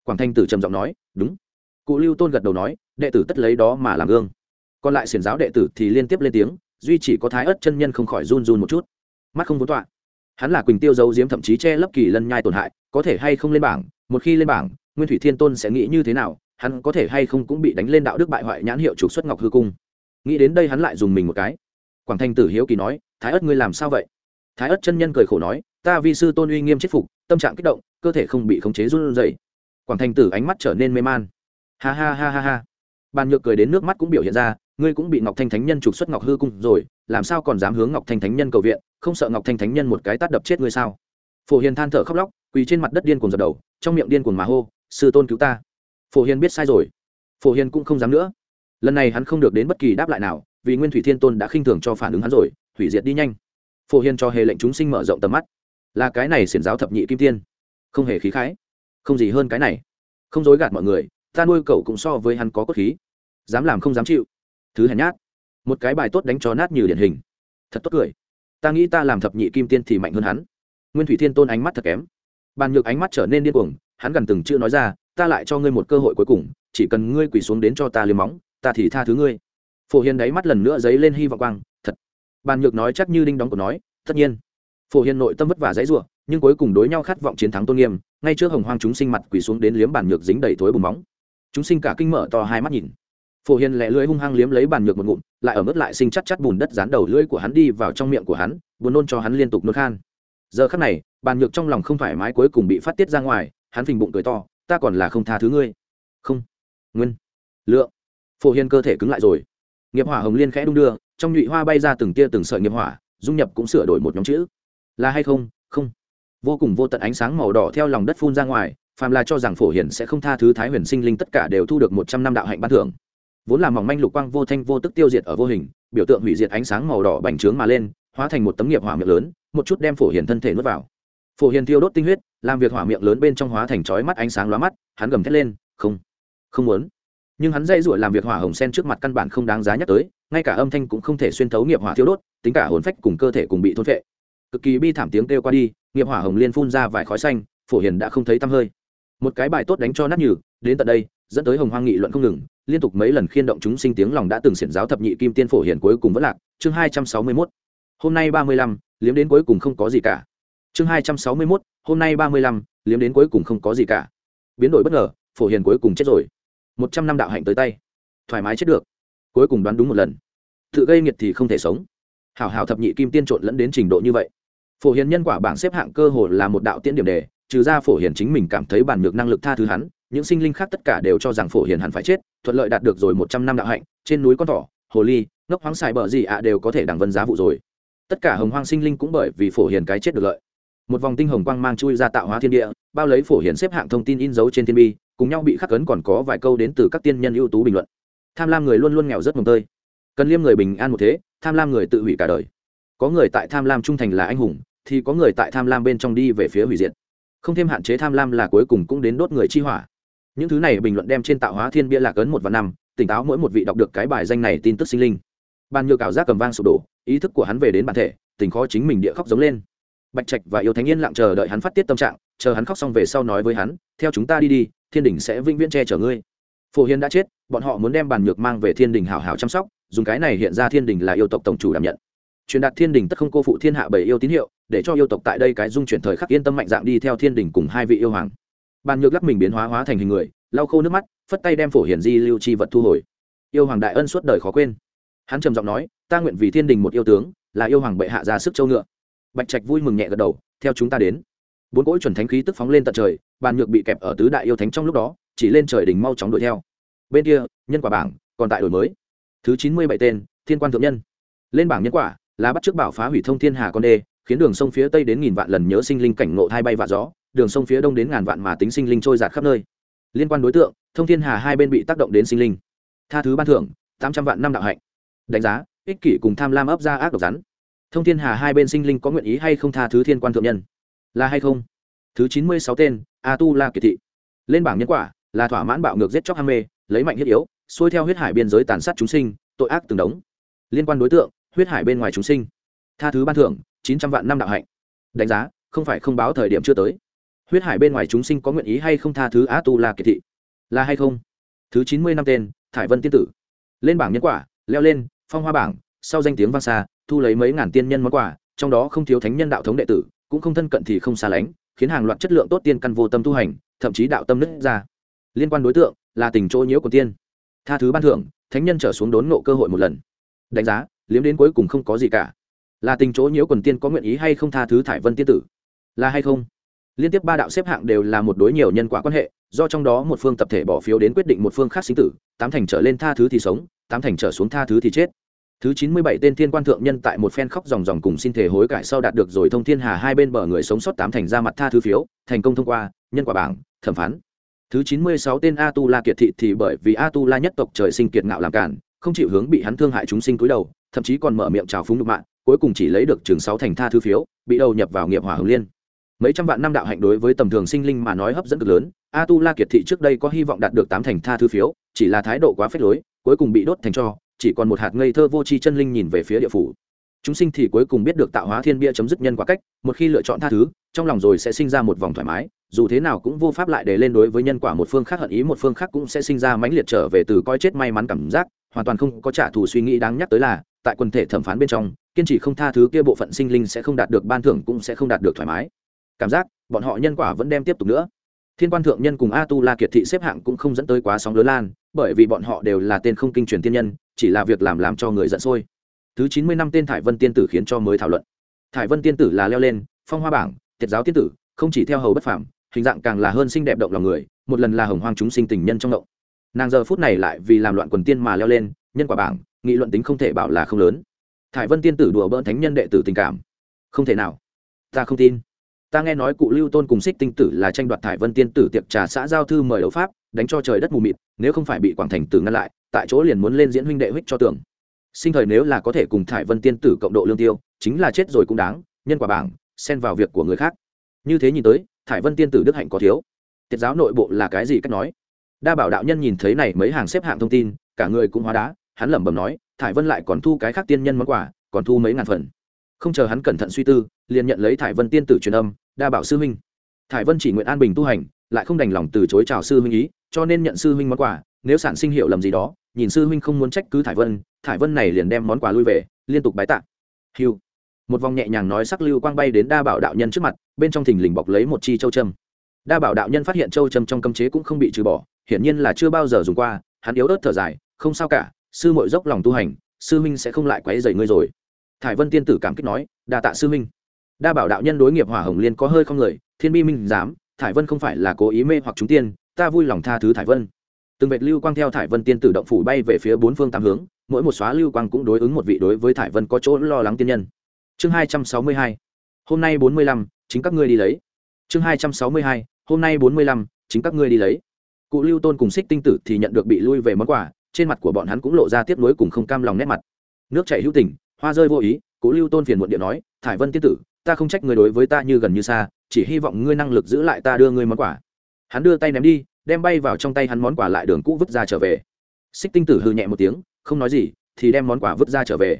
Speaker 1: Quảng thanh tử trầm giọng nói, đúng. Cụ lưu tôn gật đầu nói, đệ tử tất lấy đó mà làm gương. Còn lại xiển giáo đệ tử thì liên tiếp lên tiếng, duy chỉ có thái ớt chân nhân không khỏi run run một chút. Mắt không vốn tọa. Hắn là quỳnh tiêu giấu diếm thậm chí che lấp kỳ lân nhai tổn hại, có thể hay không lên bảng, một khi lên bảng, nguyên thủy thiên tôn sẽ nghĩ như thế nào, hắn có thể hay không cũng bị đánh lên đạo đức bại hoại nhãn hiệu trục xuất ngọc hư cung. Nghĩ đến đây hắn lại dùng mình một cái. Quảng thanh tử hiếu kỳ nói, thái ớt ngươi làm sao vậy? Thái ớt chân nhân cười khổ nói ta vi sư tôn uy nghiêm chết phục, tâm trạng kích động, cơ thể không bị khống chế run rẩy. Quảng thanh tử ánh mắt trở nên mê man. Ha ha ha ha ha. Bàn nhược cười đến nước mắt cũng biểu hiện ra, ngươi cũng bị ngọc thanh thánh nhân trục xuất ngọc hư cung rồi, làm sao còn dám hướng ngọc thanh thánh nhân cầu viện, không sợ ngọc thanh thánh nhân một cái tát đập chết ngươi sao? Phổ hiền than thở khóc lóc, quỳ trên mặt đất điên cuồng dập đầu, trong miệng điên cuồng mà hô, sư tôn cứu ta. Phổ hiền biết sai rồi. Phổ hiền cũng không dám nữa. Lần này hắn không được đến bất kỳ đáp lại nào, vì nguyên thủy thiên tôn đã khinh thường cho phản ứng hắn rồi, hủy diệt đi nhanh. Phổ hiền cho hề lệnh chúng sinh mở rộng tầm mắt là cái này xiển giáo thập nhị kim tiên. Không hề khí khái. Không gì hơn cái này. Không dối gạt mọi người, ta nuôi cậu cũng so với hắn có cốt khí. Dám làm không dám chịu. Thứ hèn nhát. Một cái bài tốt đánh cho nát như điển hình. Thật tốt cười. Ta nghĩ ta làm thập nhị kim tiên thì mạnh hơn hắn. Nguyên thủy thiên tôn ánh mắt thật kém. Bàn nhược ánh mắt trở nên điên cuồng, hắn gần từng chữ nói ra, ta lại cho ngươi một cơ hội cuối cùng, chỉ cần ngươi quỳ xuống đến cho ta liếm móng, ta thì tha thứ ngươi. Phổ hiền đáy mắt lần nữa dấy lên hy vọng quang, thật. Bàn nhược nói chắc như đinh đóng của nói, tất nhiên phổ hiền nội tâm vất vả dãy r u ộ nhưng cuối cùng đối nhau khát vọng chiến thắng tôn nghiêm, ngay trước hồng hoang chúng sinh mặt quỳ xuống đến liếm bàn nhược dính đầy thối bùn móng. Chúng sinh cả kinh mở to hai mắt nhìn. Phổ hiền lẹ lưỡi hung hăng liếm lấy bàn nhược một ngụm, lại ở mức lại sinh chắc chắc bùn đất dán đầu lưỡi của hắn đi vào trong miệng của hắn, buồn nôn cho hắn liên tục nôn khan. Giờ khắc này, bàn nhược trong lòng không thoải mái cuối cùng bị phát tiết ra ngoài, hắn phình bụng cười to, ta còn là không tha thứ ngươi. Không. Nguyên. Lượng. Phổ hiền cơ thể cứng lại rồi. Nghiệp hỏa hồng liên khẽ đung đưa, trong nhụy hoa bay ra từng tia từng sợi nghiệp hỏa, dung nhập cũng sửa đổi một nhóm chữ là hay không? Không. Vô cùng vô tận ánh sáng màu đỏ theo lòng đất phun ra ngoài, phàm là cho rằng phổ hiền sẽ không tha thứ thái huyền sinh linh tất cả đều thu được một trăm năm đạo hạnh ban thưởng. Vốn là mỏng manh lục quang vô thanh vô tức tiêu diệt ở vô hình, biểu tượng hủy diệt ánh sáng màu đỏ bành trướng mà lên, hóa thành một tấm nghiệp hỏa miệng lớn, một chút đem phổ hiền thân thể nuốt vào. Phổ hiền thiêu đốt tinh huyết, làm việc hỏa miệng lớn bên trong hóa thành chói mắt ánh sáng lóa mắt, hắn gầm thét lên, không không muốn. Nhưng hắn dây ruổi làm việc hỏa hồng sen trước mặt căn bản không đáng giá nhắc tới, ngay cả âm thanh cũng không thể xuyên thấu nghiệp hỏa thiêu đốt, tính cả hồn phách cùng cơ thể cùng bị thôn vệ cực kỳ bi thảm tiếng kêu qua đi, nghiệp hỏa hồng liên phun ra vài khói xanh, phổ hiền đã không thấy tăm hơi. Một cái bài tốt đánh cho nát nhừ, đến tận đây, dẫn tới hồng hoang nghị luận không ngừng, liên tục mấy lần khiên động chúng sinh tiếng lòng đã từng xiển giáo thập nhị kim tiên phổ hiền cuối cùng vẫn lạc, chương hai trăm sáu mươi mốt. Hôm nay ba mươi lăm, liếm đến cuối cùng không có gì cả. Chương hai trăm sáu mươi mốt, hôm nay ba mươi lăm, liếm đến cuối cùng không có gì cả. Biến đổi bất ngờ, phổ hiền cuối cùng chết rồi. Một trăm năm đạo hạnh tới tay. Thoải mái chết được. Cuối cùng đoán đúng một lần. Tự gây nghiệt thì không thể sống. Hảo hảo thập nhị kim tiên trộn lẫn đến trình độ như vậy phổ hiền nhân quả bảng xếp hạng cơ hồ là một đạo tiễn điểm đề, trừ ra phổ hiền chính mình cảm thấy bản nhược năng lực tha thứ hắn, những sinh linh khác tất cả đều cho rằng phổ hiền hẳn phải chết, thuận lợi đạt được rồi một trăm năm đạo hạnh, trên núi con thỏ, hồ ly, ngốc hoáng xài bờ gì ạ đều có thể đằng vân giá vụ rồi. Tất cả hồng hoang sinh linh cũng bởi vì phổ hiền cái chết được lợi. Một vòng tinh hồng quang mang chui ra tạo hóa thiên địa, bao lấy phổ hiền xếp hạng thông tin in dấu trên thiên bi, cùng nhau bị khắc cấn còn có vài câu đến từ các tiên nhân ưu tú bình luận. Tham lam người luôn luôn nghèo rất mồng tơi. Cần liêm người bình an một thế, tham lam người tự hủy cả đời có người tại tham lam trung thành là anh hùng, thì có người tại tham lam bên trong đi về phía hủy diệt. Không thêm hạn chế tham lam là cuối cùng cũng đến đốt người chi hỏa. Những thứ này bình luận đem trên tạo hóa thiên bia lạc ấn một và năm, tỉnh táo mỗi một vị đọc được cái bài danh này tin tức sinh linh. Bàn nhựa cảo giác cầm vang sụp đổ, ý thức của hắn về đến bản thể tỉnh khó chính mình địa khóc giống lên. Bạch trạch và yêu thánh yên lặng chờ đợi hắn phát tiết tâm trạng, chờ hắn khóc xong về sau nói với hắn, theo chúng ta đi đi, thiên đình sẽ vĩnh viễn che chở ngươi. Phổ Hiên đã chết, bọn họ muốn đem bàn nhược mang về thiên đình hảo hảo chăm sóc, dùng cái này hiện ra thiên đình là yêu tộc tổng chủ đảm nhận truyền đạt thiên đình tất không cô phụ thiên hạ bảy yêu tín hiệu, để cho yêu tộc tại đây cái dung chuyển thời khắc yên tâm mạnh dạng đi theo thiên đình cùng hai vị yêu hoàng. Bàn nhược lắc mình biến hóa hóa thành hình người, lau khô nước mắt, phất tay đem phổ hiển di lưu chi vật thu hồi. Yêu hoàng đại ân suốt đời khó quên. Hắn trầm giọng nói, ta nguyện vì thiên đình một yêu tướng, là yêu hoàng bệ hạ ra sức châu ngựa. Bạch trạch vui mừng nhẹ gật đầu, theo chúng ta đến. Bốn cỗ chuẩn thánh khí tức phóng lên tận trời, bàn nhược bị kẹp ở tứ đại yêu thánh trong lúc đó, chỉ lên trời đỉnh mau chóng đuổi theo. Bên kia, nhân quả bảng còn tại đổi mới. Thứ chín mươi bảy tên, thiên quan thượng nhân. Lên bảng nhân quả là bắt trước bảo phá hủy thông thiên hà con đê, khiến đường sông phía tây đến nghìn vạn lần nhớ sinh linh cảnh ngộ thay bay vạ gió, đường sông phía đông đến ngàn vạn mà tính sinh linh trôi giạt khắp nơi. Liên quan đối tượng, thông thiên hà hai bên bị tác động đến sinh linh. Tha thứ ban thưởng, tám trăm vạn năm đạo hạnh. Đánh giá, ích kỷ cùng tham lam ấp ra ác độc rắn. Thông thiên hà hai bên sinh linh có nguyện ý hay không tha thứ thiên quan thượng nhân? Là hay không? Thứ chín mươi sáu tên, a tu la kỳ thị. Lên bảng nhân quả, là thỏa mãn bạo ngược giết chóc ham mê, lấy mạnh thiết yếu, xuôi theo huyết hải biên giới tàn sát chúng sinh, tội ác từng đống. Liên quan đối tượng huyết hải bên ngoài chúng sinh. Tha thứ ban thưởng, chín trăm vạn năm đạo hạnh. Đánh giá, không phải không báo thời điểm chưa tới. Huyết hải bên ngoài chúng sinh có nguyện ý hay không tha thứ Á tu la kỳ thị? Là hay không? Thứ chín mươi năm tên, thải vân tiên tử. Lên bảng nhân quả, leo lên, phong hoa bảng, sau danh tiếng vang xa, thu lấy mấy ngàn tiên nhân món quà, trong đó không thiếu thánh nhân đạo thống đệ tử, cũng không thân cận thì không xa lánh, khiến hàng loạt chất lượng tốt tiên căn vô tâm tu hành, thậm chí đạo tâm nứt ra. Liên quan đối tượng, là tình chỗ nhiễu của tiên. Tha thứ ban thưởng, thánh nhân trở xuống đốn nộ cơ hội một lần. Đánh giá liếm đến cuối cùng không có gì cả. Là tình chỗ nhiễu quần tiên có nguyện ý hay không tha thứ thải vân tiên tử? Là hay không? Liên tiếp ba đạo xếp hạng đều là một đối nhiều nhân quả quan hệ, do trong đó một phương tập thể bỏ phiếu đến quyết định một phương khác sinh tử, tám thành trở lên tha thứ thì sống, tám thành trở xuống tha thứ thì chết. Thứ chín mươi bảy tên thiên quan thượng nhân tại một phen khóc dòng dòng cùng xin thể hối cải sau đạt được rồi thông thiên hà hai bên bờ người sống sót tám thành ra mặt tha thứ phiếu, thành công thông qua, nhân quả bảng, thẩm phán. Thứ chín mươi sáu tên a tu la kiệt thị thì bởi vì a tu la nhất tộc trời sinh kiệt ngạo làm cản không chịu hướng bị hắn thương hại chúng sinh cúi đầu thậm chí còn mở miệng trào phúng nhục mạ cuối cùng chỉ lấy được trường sáu thành tha thứ phiếu, bị đầu nhập vào nghiệp hỏa hồng liên. Mấy trăm vạn năm đạo hạnh đối với tầm thường sinh linh mà nói hấp dẫn cực lớn a tu la kiệt thị trước đây có hy vọng đạt được tám thành tha thứ phiếu, chỉ là thái độ quá phết lối, cuối cùng bị đốt thành cho, chỉ còn một hạt ngây thơ vô tri chân linh nhìn về phía địa phủ. Chúng sinh thì cuối cùng biết được tạo hóa thiên bia chấm dứt nhân quả cách, một khi lựa chọn tha thứ, trong lòng rồi sẽ sinh ra một vòng thoải mái, dù thế nào cũng vô pháp lại để lên đối với nhân quả một phương khác hận ý, một phương khác cũng sẽ sinh ra mãnh liệt trở về từ coi chết may mắn cảm giác, hoàn toàn không có trả thù suy nghĩ đáng nhắc tới là tại quần thể thẩm phán bên trong, kiên trì không tha thứ kia bộ phận sinh linh sẽ không đạt được ban thưởng cũng sẽ không đạt được thoải mái. Cảm giác, bọn họ nhân quả vẫn đem tiếp tục nữa. Thiên quan thượng nhân cùng a tu la kiệt thị xếp hạng cũng không dẫn tới quá sóng lớn lan, bởi vì bọn họ đều là tên không kinh truyền tiên nhân, chỉ là việc làm làm cho người giận sôi. Thứ chín mươi năm tên thải vân tiên tử khiến cho mới thảo luận. Thải vân tiên tử là leo lên, phong hoa bảng, tiệt giáo tiên tử, không chỉ theo hầu bất phàm, hình dạng càng là hơn xinh đẹp động lòng người, một lần là hồng hoang chúng sinh tình nhân trong động. Nàng giờ phút này lại vì làm loạn quần tiên mà leo lên, nhân quả bảng nghị luận tính không thể bảo là không lớn. Thải vân tiên tử đùa bỡn thánh nhân đệ tử tình cảm. Không thể nào. Ta không tin. Ta nghe nói cụ lưu tôn cùng xích tinh tử là tranh đoạt thải vân tiên tử tiệc trà xã giao thư mời đấu pháp, đánh cho trời đất mù mịt, nếu không phải bị quảng thành tử ngăn lại, tại chỗ liền muốn lên diễn huynh đệ huých cho tưởng. Sinh thời nếu là có thể cùng thải vân tiên tử cộng độ lương tiêu, chính là chết rồi cũng đáng, nhân quả bảng, xen vào việc của người khác. Như thế nhìn tới, thải vân tiên tử đức hạnh có thiếu. Tiết giáo nội bộ là cái gì cách nói? Đa bảo đạo nhân nhìn thấy này mấy hàng xếp hạng thông tin, cả người cũng hóa đá hắn lẩm bẩm nói, thải vân lại còn thu cái khác tiên nhân món quà, còn thu mấy ngàn phần. Không chờ hắn cẩn thận suy tư, liền nhận lấy thải vân tiên tử truyền âm, đa bảo sư huynh. Thải vân chỉ nguyện an bình tu hành, lại không đành lòng từ chối chào sư huynh ý, cho nên nhận sư huynh món quà, nếu sản sinh hiệu lầm gì đó, nhìn sư huynh không muốn trách cứ thải vân thải vân này liền đem món quà lui về, liên tục bái tạ. Hiu một vòng nhẹ nhàng nói sắc lưu quang bay đến đa bảo đạo nhân trước mặt, bên trong thình lình bọc lấy một chi châu châm. Đa bảo đạo nhân phát hiện châu châm trong cấm chế cũng không bị trừ bỏ, hiển nhiên là chưa bao giờ dùng qua, hắn yếu ớt thở dài, không sao cả sư mội dốc lòng tu hành, sư minh sẽ không lại quấy dày ngươi rồi. Thải vân tiên tử cảm kích nói, đa tạ sư minh đa bảo đạo nhân đối nghiệp hỏa hồng liên có hơi không người, thiên bi minh dám thải vân không phải là cố ý mê hoặc chúng tiên, ta vui lòng tha thứ thải vân. Từng vệt lưu quang theo thải vân tiên tử động phủ bay về phía bốn phương tám hướng, mỗi một xóa lưu quang cũng đối ứng một vị đối với thải vân có chỗ lo lắng tiên nhân. Chương hai trăm sáu mươi hai, hôm nay bốn mươi lăm, chính các ngươi đi lấy. Chương hai trăm sáu mươi hai, hôm nay bốn mươi lăm, chính các ngươi đi lấy. Cụ lưu tôn cùng xích tinh tử thì nhận được bị lui về món quà trên mặt của bọn hắn cũng lộ ra tiếp nối cùng không cam lòng nét mặt. Nước chảy hữu tình, hoa rơi vô ý, cố lưu tôn phiền muộn điện nói, thải vân tiên tử, ta không trách người đối với ta như gần như xa, chỉ hy vọng ngươi năng lực giữ lại ta đưa ngươi món quà. Hắn đưa tay ném đi, đem bay vào trong tay hắn món quà lại đường cũ vứt ra trở về. Xích tinh tử hư nhẹ một tiếng, không nói gì, thì đem món quà vứt ra trở về.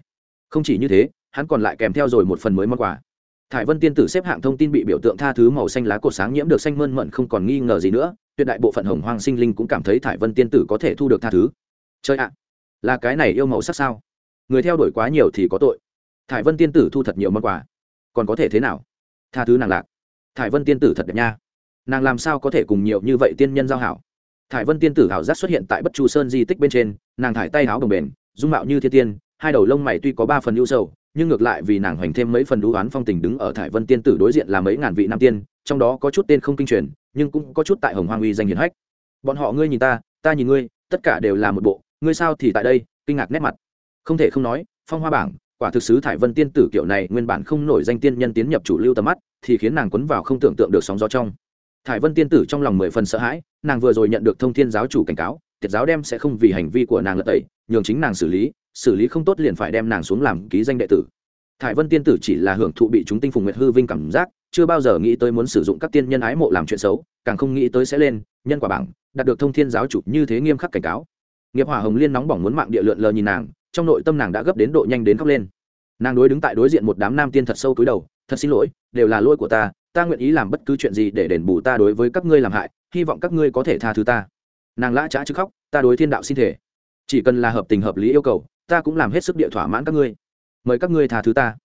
Speaker 1: Không chỉ như thế, hắn còn lại kèm theo rồi một phần mới món quà. Thải vân tiên tử xếp hạng thông tin bị biểu tượng tha thứ màu xanh lá cột sáng nhiễm được xanh mơn mận không còn nghi ngờ gì nữa, tuyệt đại bộ phận hồng hoang sinh linh cũng cảm thấy thải vân tiên tử có thể thu được tha thứ chơi ạ, là cái này yêu màu sắc sao? Người theo đuổi quá nhiều thì có tội. Thải vân tiên tử thu thật nhiều món quà. Còn có thể thế nào? Tha thứ nàng lạc. Thải vân tiên tử thật đẹp nha. Nàng làm sao có thể cùng nhiều như vậy tiên nhân giao hảo? Thải vân tiên tử hảo giác xuất hiện tại bất chu sơn di tích bên trên, nàng thải tay háo đồng bền, dung mạo như thiên tiên, hai đầu lông mày tuy có ba phần ưu sầu, nhưng ngược lại vì nàng hoành thêm mấy phần đũ oán phong tình đứng ở thải vân tiên tử đối diện là mấy ngàn vị nam tiên, trong đó có chút tên không kinh truyền, nhưng cũng có chút tại hồng hoang uy danh hiển hách. Bọn họ ngươi nhìn ta ta nhìn ngươi, tất cả đều là một bộ ngươi sao thì tại đây, kinh ngạc nét mặt. Không thể không nói, phong hoa bảng, quả thực sứ thải vân tiên tử kiểu này nguyên bản không nổi danh tiên nhân tiến nhập chủ lưu tầm mắt, thì khiến nàng quấn vào không tưởng tượng được sóng gió trong. Thải vân tiên tử trong lòng mười phần sợ hãi, nàng vừa rồi nhận được thông thiên giáo chủ cảnh cáo, tiệt giáo đem sẽ không vì hành vi của nàng lật tẩy, nhường chính nàng xử lý xử lý không tốt liền phải đem nàng xuống làm ký danh đệ tử. Thải vân tiên tử chỉ là hưởng thụ bị chúng tinh phùng nguyệt hư vinh cảm giác, chưa bao giờ nghĩ tới muốn sử dụng các tiên nhân ái mộ làm chuyện xấu, càng không nghĩ tới sẽ lên, nhân quả bảng, đạt được thông thiên giáo chủ như thế nghiêm khắc cảnh cáo nghiệp hỏa hồng liên nóng bỏng muốn mạng địa lượn lờ nhìn nàng, trong nội tâm nàng đã gấp đến độ nhanh đến khóc lên. Nàng đối đứng tại đối diện một đám nam tiên thật sâu túi đầu, thật xin lỗi, đều là lỗi của ta ta nguyện ý làm bất cứ chuyện gì để đền bù ta đối với các ngươi làm hại, hy vọng các ngươi có thể tha thứ ta. Nàng lã trá chứ khóc, ta đối thiên đạo xin thể chỉ cần là hợp tình hợp lý yêu cầu, ta cũng làm hết sức địa thỏa mãn các ngươi, mời các ngươi tha thứ ta.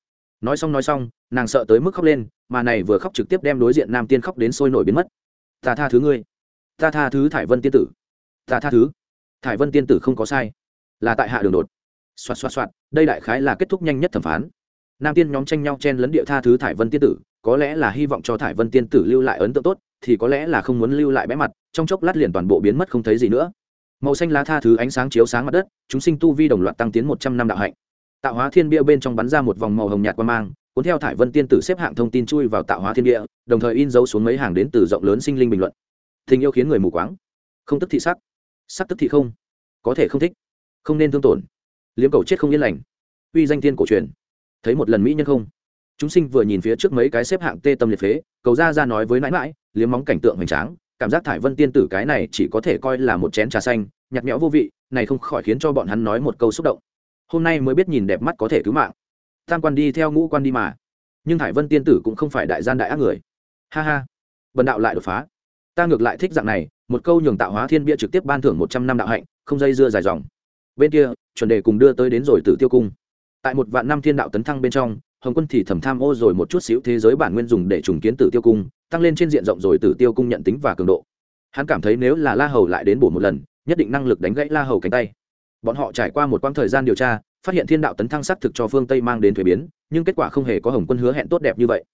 Speaker 1: Nói xong nói xong, nàng sợ tới mức khóc lên, mà này vừa khóc trực tiếp đem đối diện nam tiên khóc đến sôi nổi biến mất. Ta tha thứ ngươi, ta tha thứ thải vân tiên tử, ta tha thứ thải vân tiên tử không có sai. Là tại hạ đường đột. Xoạt xoạt xoạt, đây đại khái là kết thúc nhanh nhất thẩm phán. Nam tiên nhóm tranh nhau chen lấn địa tha thứ thải vân tiên tử, có lẽ là hy vọng cho thải vân tiên tử lưu lại ấn tượng tốt, thì có lẽ là không muốn lưu lại bẽ mặt, trong chốc lát liền toàn bộ biến mất không thấy gì nữa. Màu xanh lá tha thứ ánh sáng chiếu sáng mặt đất, chúng sinh tu vi đồng loạt tăng tiến một trăm năm đạo hạnh. Tạo hóa thiên bia bên trong bắn ra một vòng màu hồng nhạt qua mang, cuốn theo thải vân tiên tử xếp hạng thông tin chui vào tạo hóa thiên địa đồng thời in dấu xuống mấy hàng đến từ rộng lớn sinh linh bình luận. Tình yêu khiến người mù quáng, không tức thị sắc sắc tức thị không. Có thể không thích, không nên thương tổn. Liếm cầu chết không yên lành. Uy danh thiên cổ truyền. Thấy một lần mỹ nhân không? Chúng sinh vừa nhìn phía trước mấy cái xếp hạng tê tâm liệt phế, cầu ra ra nói với mãi mãi, liếm móng cảnh tượng hoành tráng, cảm giác thải vân tiên tử cái này chỉ có thể coi là một chén trà xanh, nhạt nhẽo vô vị, này không khỏi khiến cho bọn hắn nói một câu xúc động. Hôm nay mới biết nhìn đẹp mắt có thể cứu mạng. Tam quan đi theo ngũ quan đi mà. Nhưng thải vân tiên tử cũng không phải đại gian đại ác người. Ha ha. Bần đạo lại đột phá. Ta ngược lại thích dạng này một câu nhường tạo hóa thiên bia trực tiếp ban thưởng một trăm năm đạo hạnh, không dây dưa dài dòng. Bên kia, chuẩn đề cùng đưa tới đến rồi tử tiêu cung. Tại một vạn năm thiên đạo tấn thăng bên trong, hồng quân thì thầm tham ô rồi một chút xíu thế giới bản nguyên dùng để trùng kiến tử tiêu cung, tăng lên trên diện rộng rồi tử tiêu cung nhận tính và cường độ. Hắn cảm thấy nếu là la hầu lại đến bổ một lần, nhất định năng lực đánh gãy la hầu cánh tay. Bọn họ trải qua một quãng thời gian điều tra, phát hiện thiên đạo tấn thăng xác thực cho phương tây mang đến thuế biến, nhưng kết quả không hề có hồng quân hứa hẹn tốt đẹp như vậy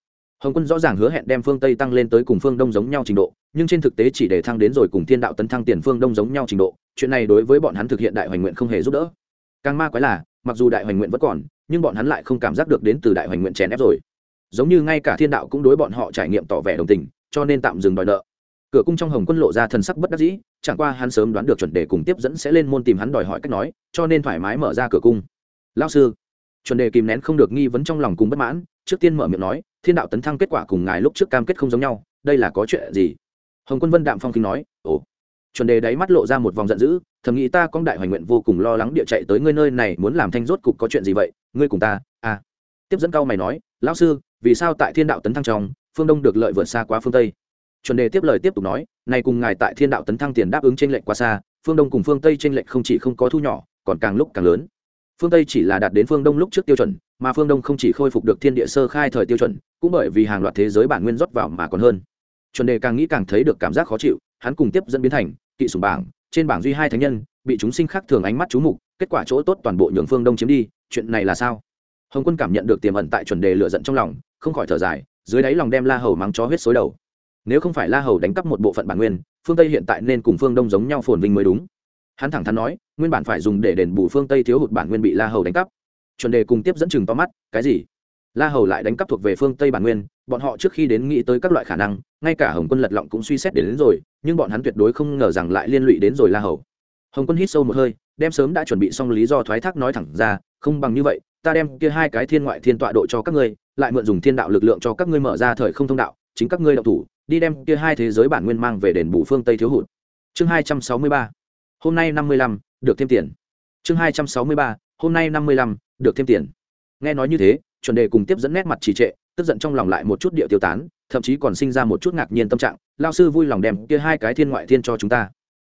Speaker 1: hồng quân rõ ràng hứa hẹn đem phương tây tăng lên tới cùng phương đông giống nhau trình độ, nhưng trên thực tế chỉ để thăng đến rồi cùng thiên đạo tấn thăng tiền phương đông giống nhau trình độ, chuyện này đối với bọn hắn thực hiện đại hoành nguyện không hề giúp đỡ. Càng ma quái là, mặc dù đại hoành nguyện vẫn còn, nhưng bọn hắn lại không cảm giác được đến từ đại hoành nguyện chèn ép rồi. Giống như ngay cả thiên đạo cũng đối bọn họ trải nghiệm tỏ vẻ đồng tình, cho nên tạm dừng đòi nợ. Cửa cung trong hồng quân lộ ra thần sắc bất đắc dĩ, chẳng qua hắn sớm đoán được chuẩn đề cùng tiếp dẫn sẽ lên môn tìm hắn đòi hỏi cách nói, cho nên thoải mái mở ra cửa cung. Lao sư. Chuẩn đề kìm nén không được nghi vấn trong lòng cùng bất mãn, trước tiên mở miệng nói thiên đạo tấn thăng kết quả cùng ngài lúc trước cam kết không giống nhau, đây là có chuyện gì? Hồng quân vân đạm phong kinh nói, ồ. Chuẩn đề đáy mắt lộ ra một vòng giận dữ, thầm nghĩ ta con đại hoành nguyện vô cùng lo lắng địa chạy tới ngươi nơi này, muốn làm thanh rốt cục có chuyện gì vậy? Ngươi cùng ta à. Tiếp dẫn cao mày nói, lão sư, vì sao tại thiên đạo tấn thăng trong, phương đông được lợi vượt xa quá phương tây? Chuẩn đề tiếp lời tiếp tục nói, này cùng ngài tại thiên đạo tấn thăng tiền đáp ứng trên lệnh quá xa, phương đông cùng phương tây trên lệnh không chỉ không có thu nhỏ, còn càng lúc càng lớn. Phương tây chỉ là đạt đến phương đông lúc trước tiêu chuẩn mà phương đông không chỉ khôi phục được thiên địa sơ khai thời tiêu chuẩn, cũng bởi vì hàng loạt thế giới bản nguyên rót vào mà còn hơn. Chuẩn đề càng nghĩ càng thấy được cảm giác khó chịu, hắn cùng tiếp dẫn biến thành, kỵ sùng bảng, trên bảng duy hai thánh nhân, bị chúng sinh khác thường ánh mắt chú mục, kết quả chỗ tốt toàn bộ nhường phương đông chiếm đi, chuyện này là sao? Hồng quân cảm nhận được tiềm ẩn tại chuẩn đề lựa giận trong lòng, không khỏi thở dài, dưới đáy lòng đem la hầu mắng chó huyết xối đầu. Nếu không phải la hầu đánh cắp một bộ phận bản nguyên, phương tây hiện tại nên cùng phương đông giống nhau phồn vinh mới đúng. Hắn thẳng thắn nói, nguyên bản phải dùng để đền bù phương tây thiếu hụt bản nguyên bị la hầu đánh cắp chuẩn đề cùng tiếp dẫn chừng to mắt cái gì? La hầu lại đánh cắp thuộc về phương tây bản nguyên bọn họ trước khi đến nghĩ tới các loại khả năng ngay cả hồng quân lật lọng cũng suy xét đến, đến rồi nhưng bọn hắn tuyệt đối không ngờ rằng lại liên lụy đến rồi la hầu. Hồng quân hít sâu một hơi đem sớm đã chuẩn bị xong lý do thoái thác nói thẳng ra không bằng như vậy ta đem kia hai cái thiên ngoại thiên tọa độ cho các ngươi lại mượn dùng thiên đạo lực lượng cho các ngươi mở ra thời không thông đạo chính các ngươi động thủ đi đem kia hai thế giới bản nguyên mang về đền bù phương tây thiếu hụt. Chương hai trăm sáu mươi ba. Hôm nay năm mươi lăm được thêm tiền. Chương hai trăm sáu mươi ba hôm nay năm mươi lăm, được thêm tiền. Nghe nói như thế, chuẩn đề cùng tiếp dẫn nét mặt trì trệ, tức giận trong lòng lại một chút điệu tiêu tán, thậm chí còn sinh ra một chút ngạc nhiên tâm trạng, lao sư vui lòng đem kia hai cái thiên ngoại thiên cho chúng ta.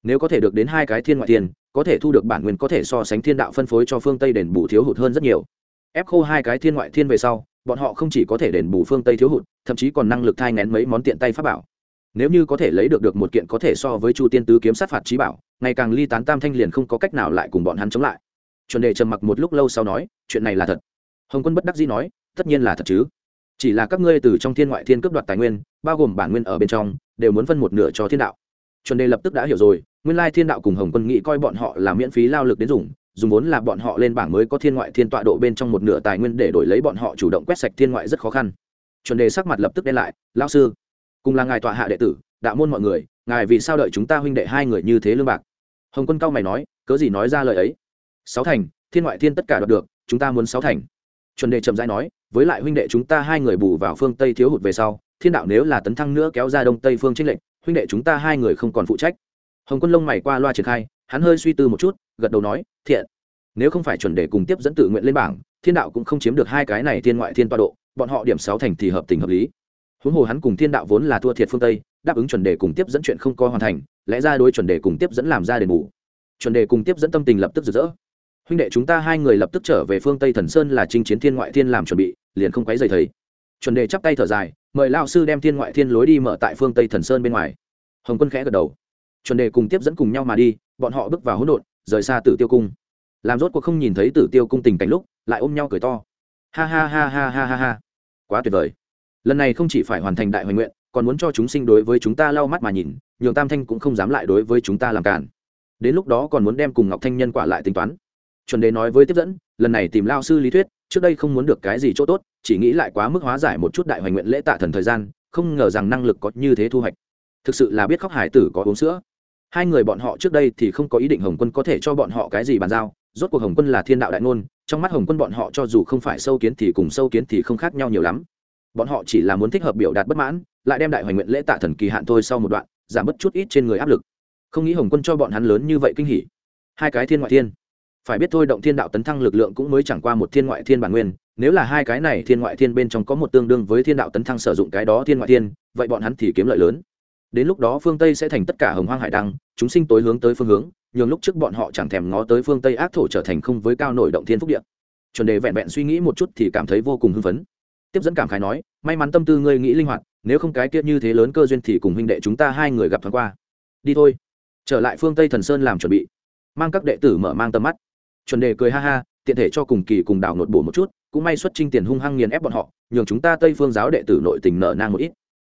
Speaker 1: Nếu có thể được đến hai cái thiên ngoại thiên, có thể thu được bản nguyên có thể so sánh thiên đạo phân phối cho phương tây đền bù thiếu hụt hơn rất nhiều. Ép khô hai cái thiên ngoại thiên về sau, bọn họ không chỉ có thể đền bù phương tây thiếu hụt, thậm chí còn năng lực thai ngén mấy món tiện tay pháp bảo. Nếu như có thể lấy được được một kiện có thể so với chu tiên tứ kiếm sát phạt trí bảo, ngày càng ly tán tam thanh liền không có cách nào lại cùng bọn hắn chống lại chuẩn đề trầm mặc một lúc lâu sau nói, chuyện này là thật. Hồng quân bất đắc dĩ nói, tất nhiên là thật chứ. Chỉ là các ngươi từ trong thiên ngoại thiên cướp đoạt tài nguyên, bao gồm bản nguyên ở bên trong, đều muốn phân một nửa cho thiên đạo. Chuẩn đề lập tức đã hiểu rồi, nguyên lai thiên đạo cùng hồng quân nghĩ coi bọn họ là miễn phí lao lực đến dùng dùng vốn là bọn họ lên bảng mới có thiên ngoại thiên tọa độ bên trong một nửa tài nguyên để đổi lấy bọn họ chủ động quét sạch thiên ngoại rất khó khăn. Chuẩn đề sắc mặt lập tức đen lại lao sư, cùng là ngài tọa hạ đệ tử, đạo môn mọi người, ngài vì sao đợi chúng ta huynh đệ hai người như thế lương bạc? Hồng quân cao mày nói, cớ gì nói ra lời ấy? Sáu thành, thiên ngoại thiên tất cả đoạt được, chúng ta muốn sáu thành. Chuẩn đề chậm rãi nói, với lại huynh đệ chúng ta hai người bù vào phương tây thiếu hụt về sau, thiên đạo nếu là tấn thăng nữa kéo ra đông tây phương trinh lệnh huynh đệ chúng ta hai người không còn phụ trách. Hồng quân lông mày qua loa triển khai, hắn hơi suy tư một chút, gật đầu nói, thiện. Nếu không phải chuẩn đề cùng tiếp dẫn tự nguyện lên bảng, thiên đạo cũng không chiếm được hai cái này thiên ngoại thiên toa độ, bọn họ điểm sáu thành thì hợp tình hợp lý. Huống hồ hắn cùng thiên đạo vốn là thua thiệt phương tây, đáp ứng chuẩn đề cùng tiếp dẫn chuyện không có hoàn thành, lẽ ra đối chuẩn đề cùng tiếp dẫn làm ra đền bù. Chuẩn đề cùng tiếp dẫn tâm tình lập tức rực rỡ huynh đệ chúng ta hai người lập tức trở về phương tây thần sơn là chinh chiến thiên ngoại thiên làm chuẩn bị, liền không quấy dày thầy. Chuẩn đề chắp tay thở dài, mời lao sư đem thiên ngoại thiên lối đi mở tại phương tây thần sơn bên ngoài. Hồng quân khẽ gật đầu. Chuẩn đề cùng tiếp dẫn cùng nhau mà đi, bọn họ bước vào hỗn độn, rời xa tử tiêu cung. Làm rốt cuộc không nhìn thấy tử tiêu cung tình cảnh lúc, lại ôm nhau cười to. Ha ha ha ha ha ha ha. Quá tuyệt vời. Lần này không chỉ phải hoàn thành đại hoành nguyện, còn muốn cho chúng sinh đối với chúng ta lau mắt mà nhìn, nhường tam thanh cũng không dám lại đối với chúng ta làm cản đến lúc đó còn muốn đem cùng ngọc thanh nhân quả lại tính toán chuẩn đề nói với tiếp dẫn, lần này tìm lao sư lý thuyết, trước đây không muốn được cái gì chỗ tốt, chỉ nghĩ lại quá mức hóa giải một chút đại hoành nguyện lễ tạ thần thời gian, không ngờ rằng năng lực có như thế thu hoạch. Thực sự là biết khóc hải tử có uống sữa. Hai người bọn họ trước đây thì không có ý định hồng quân có thể cho bọn họ cái gì bàn giao, rốt cuộc hồng quân là thiên đạo đại ngôn, trong mắt hồng quân bọn họ cho dù không phải sâu kiến thì cùng sâu kiến thì không khác nhau nhiều lắm. Bọn họ chỉ là muốn thích hợp biểu đạt bất mãn, lại đem đại hoành nguyện lễ tạ thần kỳ hạn thôi sau một đoạn, giảm bớt chút ít trên người áp lực. Không nghĩ hồng quân cho bọn hắn lớn như vậy kinh hỉ. Hai cái thiên ngoại thiên phải biết thôi, động thiên đạo tấn thăng lực lượng cũng mới chẳng qua một thiên ngoại thiên bản nguyên. Nếu là hai cái này thiên ngoại thiên bên trong có một tương đương với thiên đạo tấn thăng sử dụng cái đó thiên ngoại thiên, vậy bọn hắn thì kiếm lợi lớn. Đến lúc đó phương tây sẽ thành tất cả hồng hoang hải đăng, chúng sinh tối hướng tới phương hướng, nhường lúc trước bọn họ chẳng thèm ngó tới phương tây ác thổ trở thành không với cao nổi động thiên phúc địa. chuẩn đề vẹn vẹn suy nghĩ một chút thì cảm thấy vô cùng hưng phấn. Tiếp dẫn cảm khái nói, may mắn tâm tư ngươi nghĩ linh hoạt, nếu không cái kia như thế lớn cơ duyên thì cùng huynh đệ chúng ta hai người gặp thoáng qua. Đi thôi. Trở lại phương tây thần sơn làm chuẩn bị. Mang các đệ tử mở mang tầm mắt chuẩn đề cười ha ha, tiện thể cho cùng kỳ cùng đào nội bổ một chút, cũng may xuất trinh tiền hung hăng nghiền ép bọn họ, nhường chúng ta tây phương giáo đệ tử nội tình nợ nang một ít.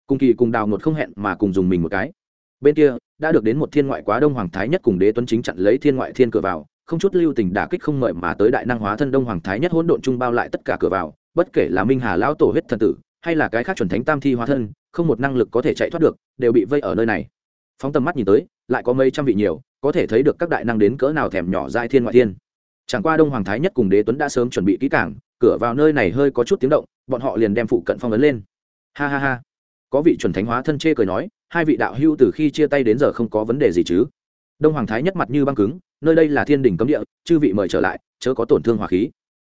Speaker 1: Cùng kỳ cùng đào ngột không hẹn mà cùng dùng mình một cái. Bên kia, đã được đến một thiên ngoại quá đông hoàng thái nhất cùng đế tuấn chính chặn lấy thiên ngoại thiên cửa vào, không chút lưu tình đả kích không mời mà tới đại năng hóa thân đông hoàng thái nhất hỗn độn trung bao lại tất cả cửa vào, bất kể là minh hà lão tổ huyết thần tử, hay là cái khác chuẩn thánh tam thi hóa thân, không một năng lực có thể chạy thoát được, đều bị vây ở nơi này. Phóng tầm mắt nhìn tới, lại có mấy trăm vị nhiều, có thể thấy được các đại năng đến cỡ nào thèm nhỏ dai thiên ngoại thiên chẳng qua đông hoàng thái nhất cùng đế tuấn đã sớm chuẩn bị kỹ cảng cửa vào nơi này hơi có chút tiếng động, bọn họ liền đem phụ cận phong ấn lên. Ha ha ha. Có vị chuẩn thánh hóa thân chê cười nói, hai vị đạo hưu từ khi chia tay đến giờ không có vấn đề gì chứ? Đông hoàng thái nhất mặt như băng cứng, nơi đây là thiên đình cấm địa, chư vị mời trở lại, chớ có tổn thương hòa khí.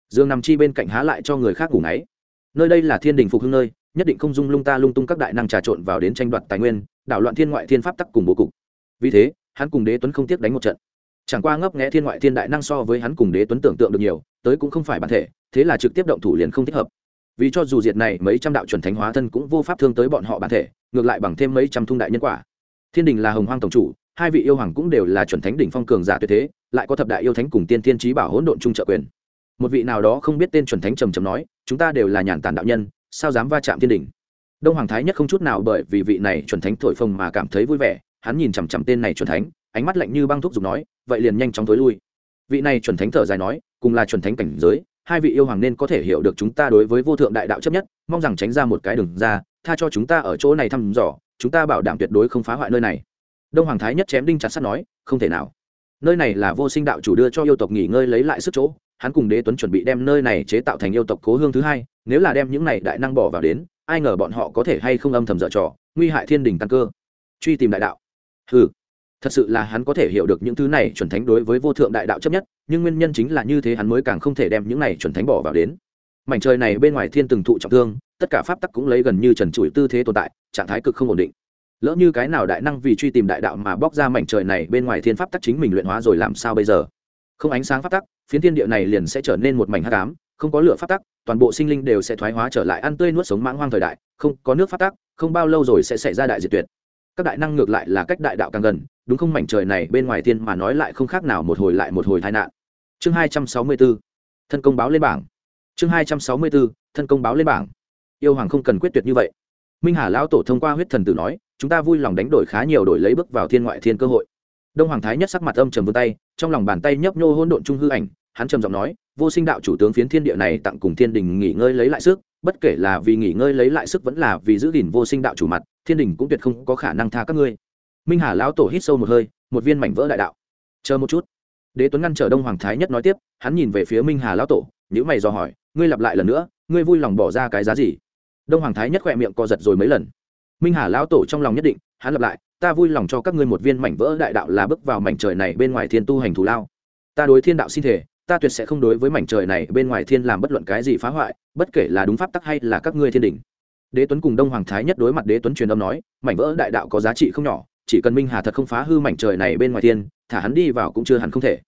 Speaker 1: Dương nằm chi bên cạnh há lại cho người khác ngủ ngáy. Nơi đây là thiên đình phục hưng nơi, nhất định không dung lung ta lung tung các đại năng trà trộn vào đến tranh đoạt tài nguyên, đảo loạn thiên ngoại thiên pháp tắc cùng bố cục. Vì thế, hắn cùng đế tuấn không tiếc đánh một trận chẳng qua ngấp nghẽ thiên ngoại thiên đại năng so với hắn cùng đế tuấn tưởng tượng được nhiều, tới cũng không phải bản thể, thế là trực tiếp động thủ liền không thích hợp. Vì cho dù diệt này mấy trăm đạo chuẩn thánh hóa thân cũng vô pháp thương tới bọn họ bản thể, ngược lại bằng thêm mấy trăm thung đại nhân quả. Thiên đình là hồng hoang tổng chủ, hai vị yêu hoàng cũng đều là chuẩn thánh đỉnh phong cường giả tuyệt thế, lại có thập đại yêu thánh cùng tiên thiên trí bảo hỗn độn trung trợ quyền. Một vị nào đó không biết tên chuẩn thánh trầm trầm nói, chúng ta đều là nhàn tản đạo nhân, sao dám va chạm thiên đình? Đông hoàng thái nhất không chút nào bởi vì vị này chuẩn thánh thổi phồng mà cảm thấy vui vẻ, hắn nhìn chằm chằm tên này chuẩn thánh, ánh mắt lạnh như băng thúc giục nói vậy liền nhanh chóng tối lui. Vị này chuẩn thánh thở dài nói, cùng là chuẩn thánh cảnh giới, hai vị yêu hoàng nên có thể hiểu được chúng ta đối với vô thượng đại đạo chấp nhất, mong rằng tránh ra một cái đường ra, tha cho chúng ta ở chỗ này thăm dò, chúng ta bảo đảm tuyệt đối không phá hoại nơi này. Đông hoàng thái nhất chém đinh chặt sắt nói, không thể nào. Nơi này là vô sinh đạo chủ đưa cho yêu tộc nghỉ ngơi lấy lại sức chỗ, hắn cùng đế tuấn chuẩn bị đem nơi này chế tạo thành yêu tộc cố hương thứ hai, nếu là đem những này đại năng bỏ vào đến, ai ngờ bọn họ có thể hay không âm thầm dở trò, nguy hại thiên đình tăng cơ. Truy tìm đại đạo. Hừ thật sự là hắn có thể hiểu được những thứ này chuẩn thánh đối với vô thượng đại đạo chấp nhất, nhưng nguyên nhân chính là như thế hắn mới càng không thể đem những này chuẩn thánh bỏ vào đến. Mảnh trời này bên ngoài thiên từng thụ trọng thương, tất cả pháp tắc cũng lấy gần như trần trụi tư thế tồn tại, trạng thái cực không ổn định. Lỡ như cái nào đại năng vì truy tìm đại đạo mà bóc ra mảnh trời này bên ngoài thiên pháp tắc chính mình luyện hóa rồi làm sao bây giờ? Không ánh sáng pháp tắc, phiến thiên địa này liền sẽ trở nên một mảnh hát cám không có lửa pháp tắc, toàn bộ sinh linh đều sẽ thoái hóa trở lại, ăn tươi nuốt sống mãng hoang thời đại, không có nước pháp tắc, không bao lâu rồi sẽ xảy ra đại diệt tuyệt các đại năng ngược lại là cách đại đạo càng gần, đúng không? Mảnh trời này bên ngoài thiên mà nói lại không khác nào một hồi lại một hồi tai nạn. Chương hai trăm sáu mươi 264 thân công báo lên bảng. Chương hai trăm sáu mươi 264 thân công báo lên bảng. Yêu hoàng không cần quyết tuyệt như vậy. Minh hà lão tổ thông qua huyết thần tử nói, chúng ta vui lòng đánh đổi khá nhiều đổi lấy bước vào thiên ngoại thiên cơ hội. Đông hoàng thái nhất sắc mặt âm trầm vươn tay, trong lòng bàn tay nhấp nhô hôn độn trung hư ảnh, hắn trầm giọng nói, vô sinh đạo chủ tướng phiến thiên địa này tặng cùng thiên đình nghỉ ngơi lấy lại sức, bất kể là vì nghỉ ngơi lấy lại sức vẫn là vì giữ gìn vô sinh đạo chủ mặt thiên đình cũng tuyệt không có khả năng tha các ngươi. Minh hà lão tổ hít sâu một hơi, một viên mảnh vỡ đại đạo. Chờ một chút. Đế tuấn ngăn trở đông hoàng thái nhất nói tiếp, hắn nhìn về phía minh hà lão tổ nhữ mày dò hỏi, ngươi lặp lại lần nữa, ngươi vui lòng bỏ ra cái giá gì? Đông hoàng thái nhất khỏe miệng co giật rồi mấy lần. Minh hà lão tổ trong lòng nhất định, hắn lặp lại, ta vui lòng cho các ngươi một viên mảnh vỡ đại đạo là bước vào mảnh trời này bên ngoài thiên tu hành thù lao. Ta đối thiên đạo xin thể ta tuyệt sẽ không đối với mảnh trời này bên ngoài thiên làm bất luận cái gì phá hoại, bất kể là đúng pháp tắc hay là các ngươi thiên đình đế tuấn cùng đông hoàng thái nhất đối mặt đế tuấn truyền âm nói, mảnh vỡ đại đạo có giá trị không nhỏ, chỉ cần minh hà thật không phá hư mảnh trời này bên ngoài thiên, thả hắn đi vào cũng chưa hẳn không thể.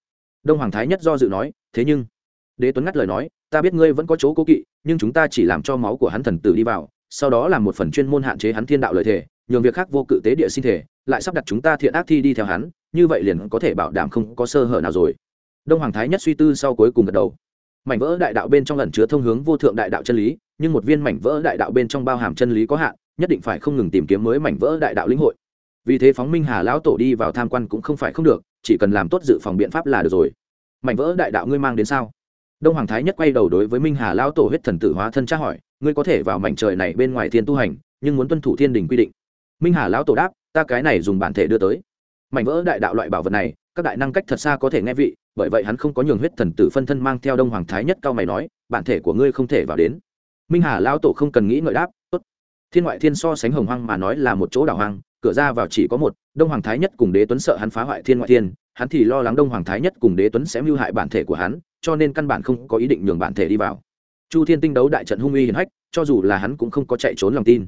Speaker 1: Đông hoàng thái nhất do dự nói, thế nhưng đế tuấn ngắt lời nói, ta biết ngươi vẫn có chỗ cố kỵ, nhưng chúng ta chỉ làm cho máu của hắn thần tử đi vào, sau đó làm một phần chuyên môn hạn chế hắn thiên đạo lợi thể nhường việc khác vô cự tế địa sinh thể, lại sắp đặt chúng ta thiện ác thi đi theo hắn, như vậy liền có thể bảo đảm không có sơ hở nào rồi. Đông hoàng thái nhất suy tư sau cuối cùng gật đầu mảnh vỡ đại đạo bên trong lần chứa thông hướng vô thượng đại đạo chân lý, nhưng một viên mảnh vỡ đại đạo bên trong bao hàm chân lý có hạn, nhất định phải không ngừng tìm kiếm mới mảnh vỡ đại đạo lĩnh hội. Vì thế phóng minh hà lão tổ đi vào tham quan cũng không phải không được, chỉ cần làm tốt dự phòng biện pháp là được rồi. Mảnh vỡ đại đạo ngươi mang đến sao? Đông hoàng thái nhất quay đầu đối với minh hà lão tổ huyết thần tử hóa thân tra hỏi, ngươi có thể vào mảnh trời này bên ngoài thiên tu hành, nhưng muốn tuân thủ thiên đình quy định. Minh hà lão tổ đáp, ta cái này dùng bản thể đưa tới mảnh vỡ đại đạo loại bảo vật này, các đại năng cách thật xa có thể nghe vị, bởi vậy hắn không có nhường huyết thần tử phân thân mang theo đông hoàng thái nhất cao mày nói, bản thể của ngươi không thể vào đến. Minh hà lão tổ không cần nghĩ ngợi đáp, tốt. Thiên ngoại thiên so sánh hồng hoang mà nói là một chỗ đảo hoang, cửa ra vào chỉ có một, đông hoàng thái nhất cùng đế tuấn sợ hắn phá hoại thiên ngoại thiên, hắn thì lo lắng đông hoàng thái nhất cùng đế tuấn sẽ mưu hại bản thể của hắn, cho nên căn bản không có ý định nhường bản thể đi vào. Chu thiên tinh đấu đại trận hung uy hiển hách, cho dù là hắn cũng không có chạy trốn lòng tin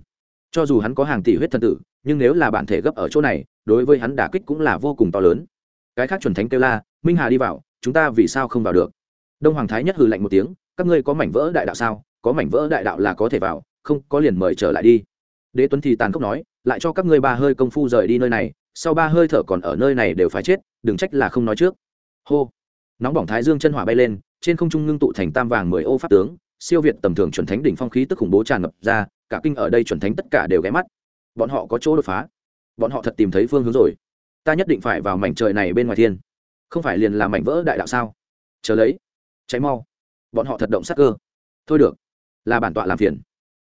Speaker 1: cho dù hắn có hàng tỷ huyết thần tử, nhưng nếu là bản thể gấp ở chỗ này, đối với hắn đả kích cũng là vô cùng to lớn. Cái khác chuẩn thánh kêu la, minh hà đi vào, chúng ta vì sao không vào được? Đông hoàng thái nhất hừ lạnh một tiếng, các ngươi có mảnh vỡ đại đạo sao? Có mảnh vỡ đại đạo là có thể vào, không, có liền mời trở lại đi. Đế tuấn thì tàn khốc nói, lại cho các ngươi ba hơi công phu rời đi nơi này, sau ba hơi thở còn ở nơi này đều phải chết, đừng trách là không nói trước. Hô. Nóng bỏng thái dương chân hỏa bay lên, trên không trung ngưng tụ thành tam vàng mười ô pháp tướng, siêu việt tầm thường chuẩn thánh đỉnh phong khí tức khủng bố tràn ngập ra cả kinh ở đây chuẩn thánh tất cả đều ghé mắt. Bọn họ có chỗ đột phá. Bọn họ thật tìm thấy phương hướng rồi. Ta nhất định phải vào mảnh trời này bên ngoài thiên. Không phải liền làm mảnh vỡ đại đạo sao? Chờ lấy. Cháy mau. Bọn họ thật động sắc cơ. Thôi được. Là bản tọa làm phiền.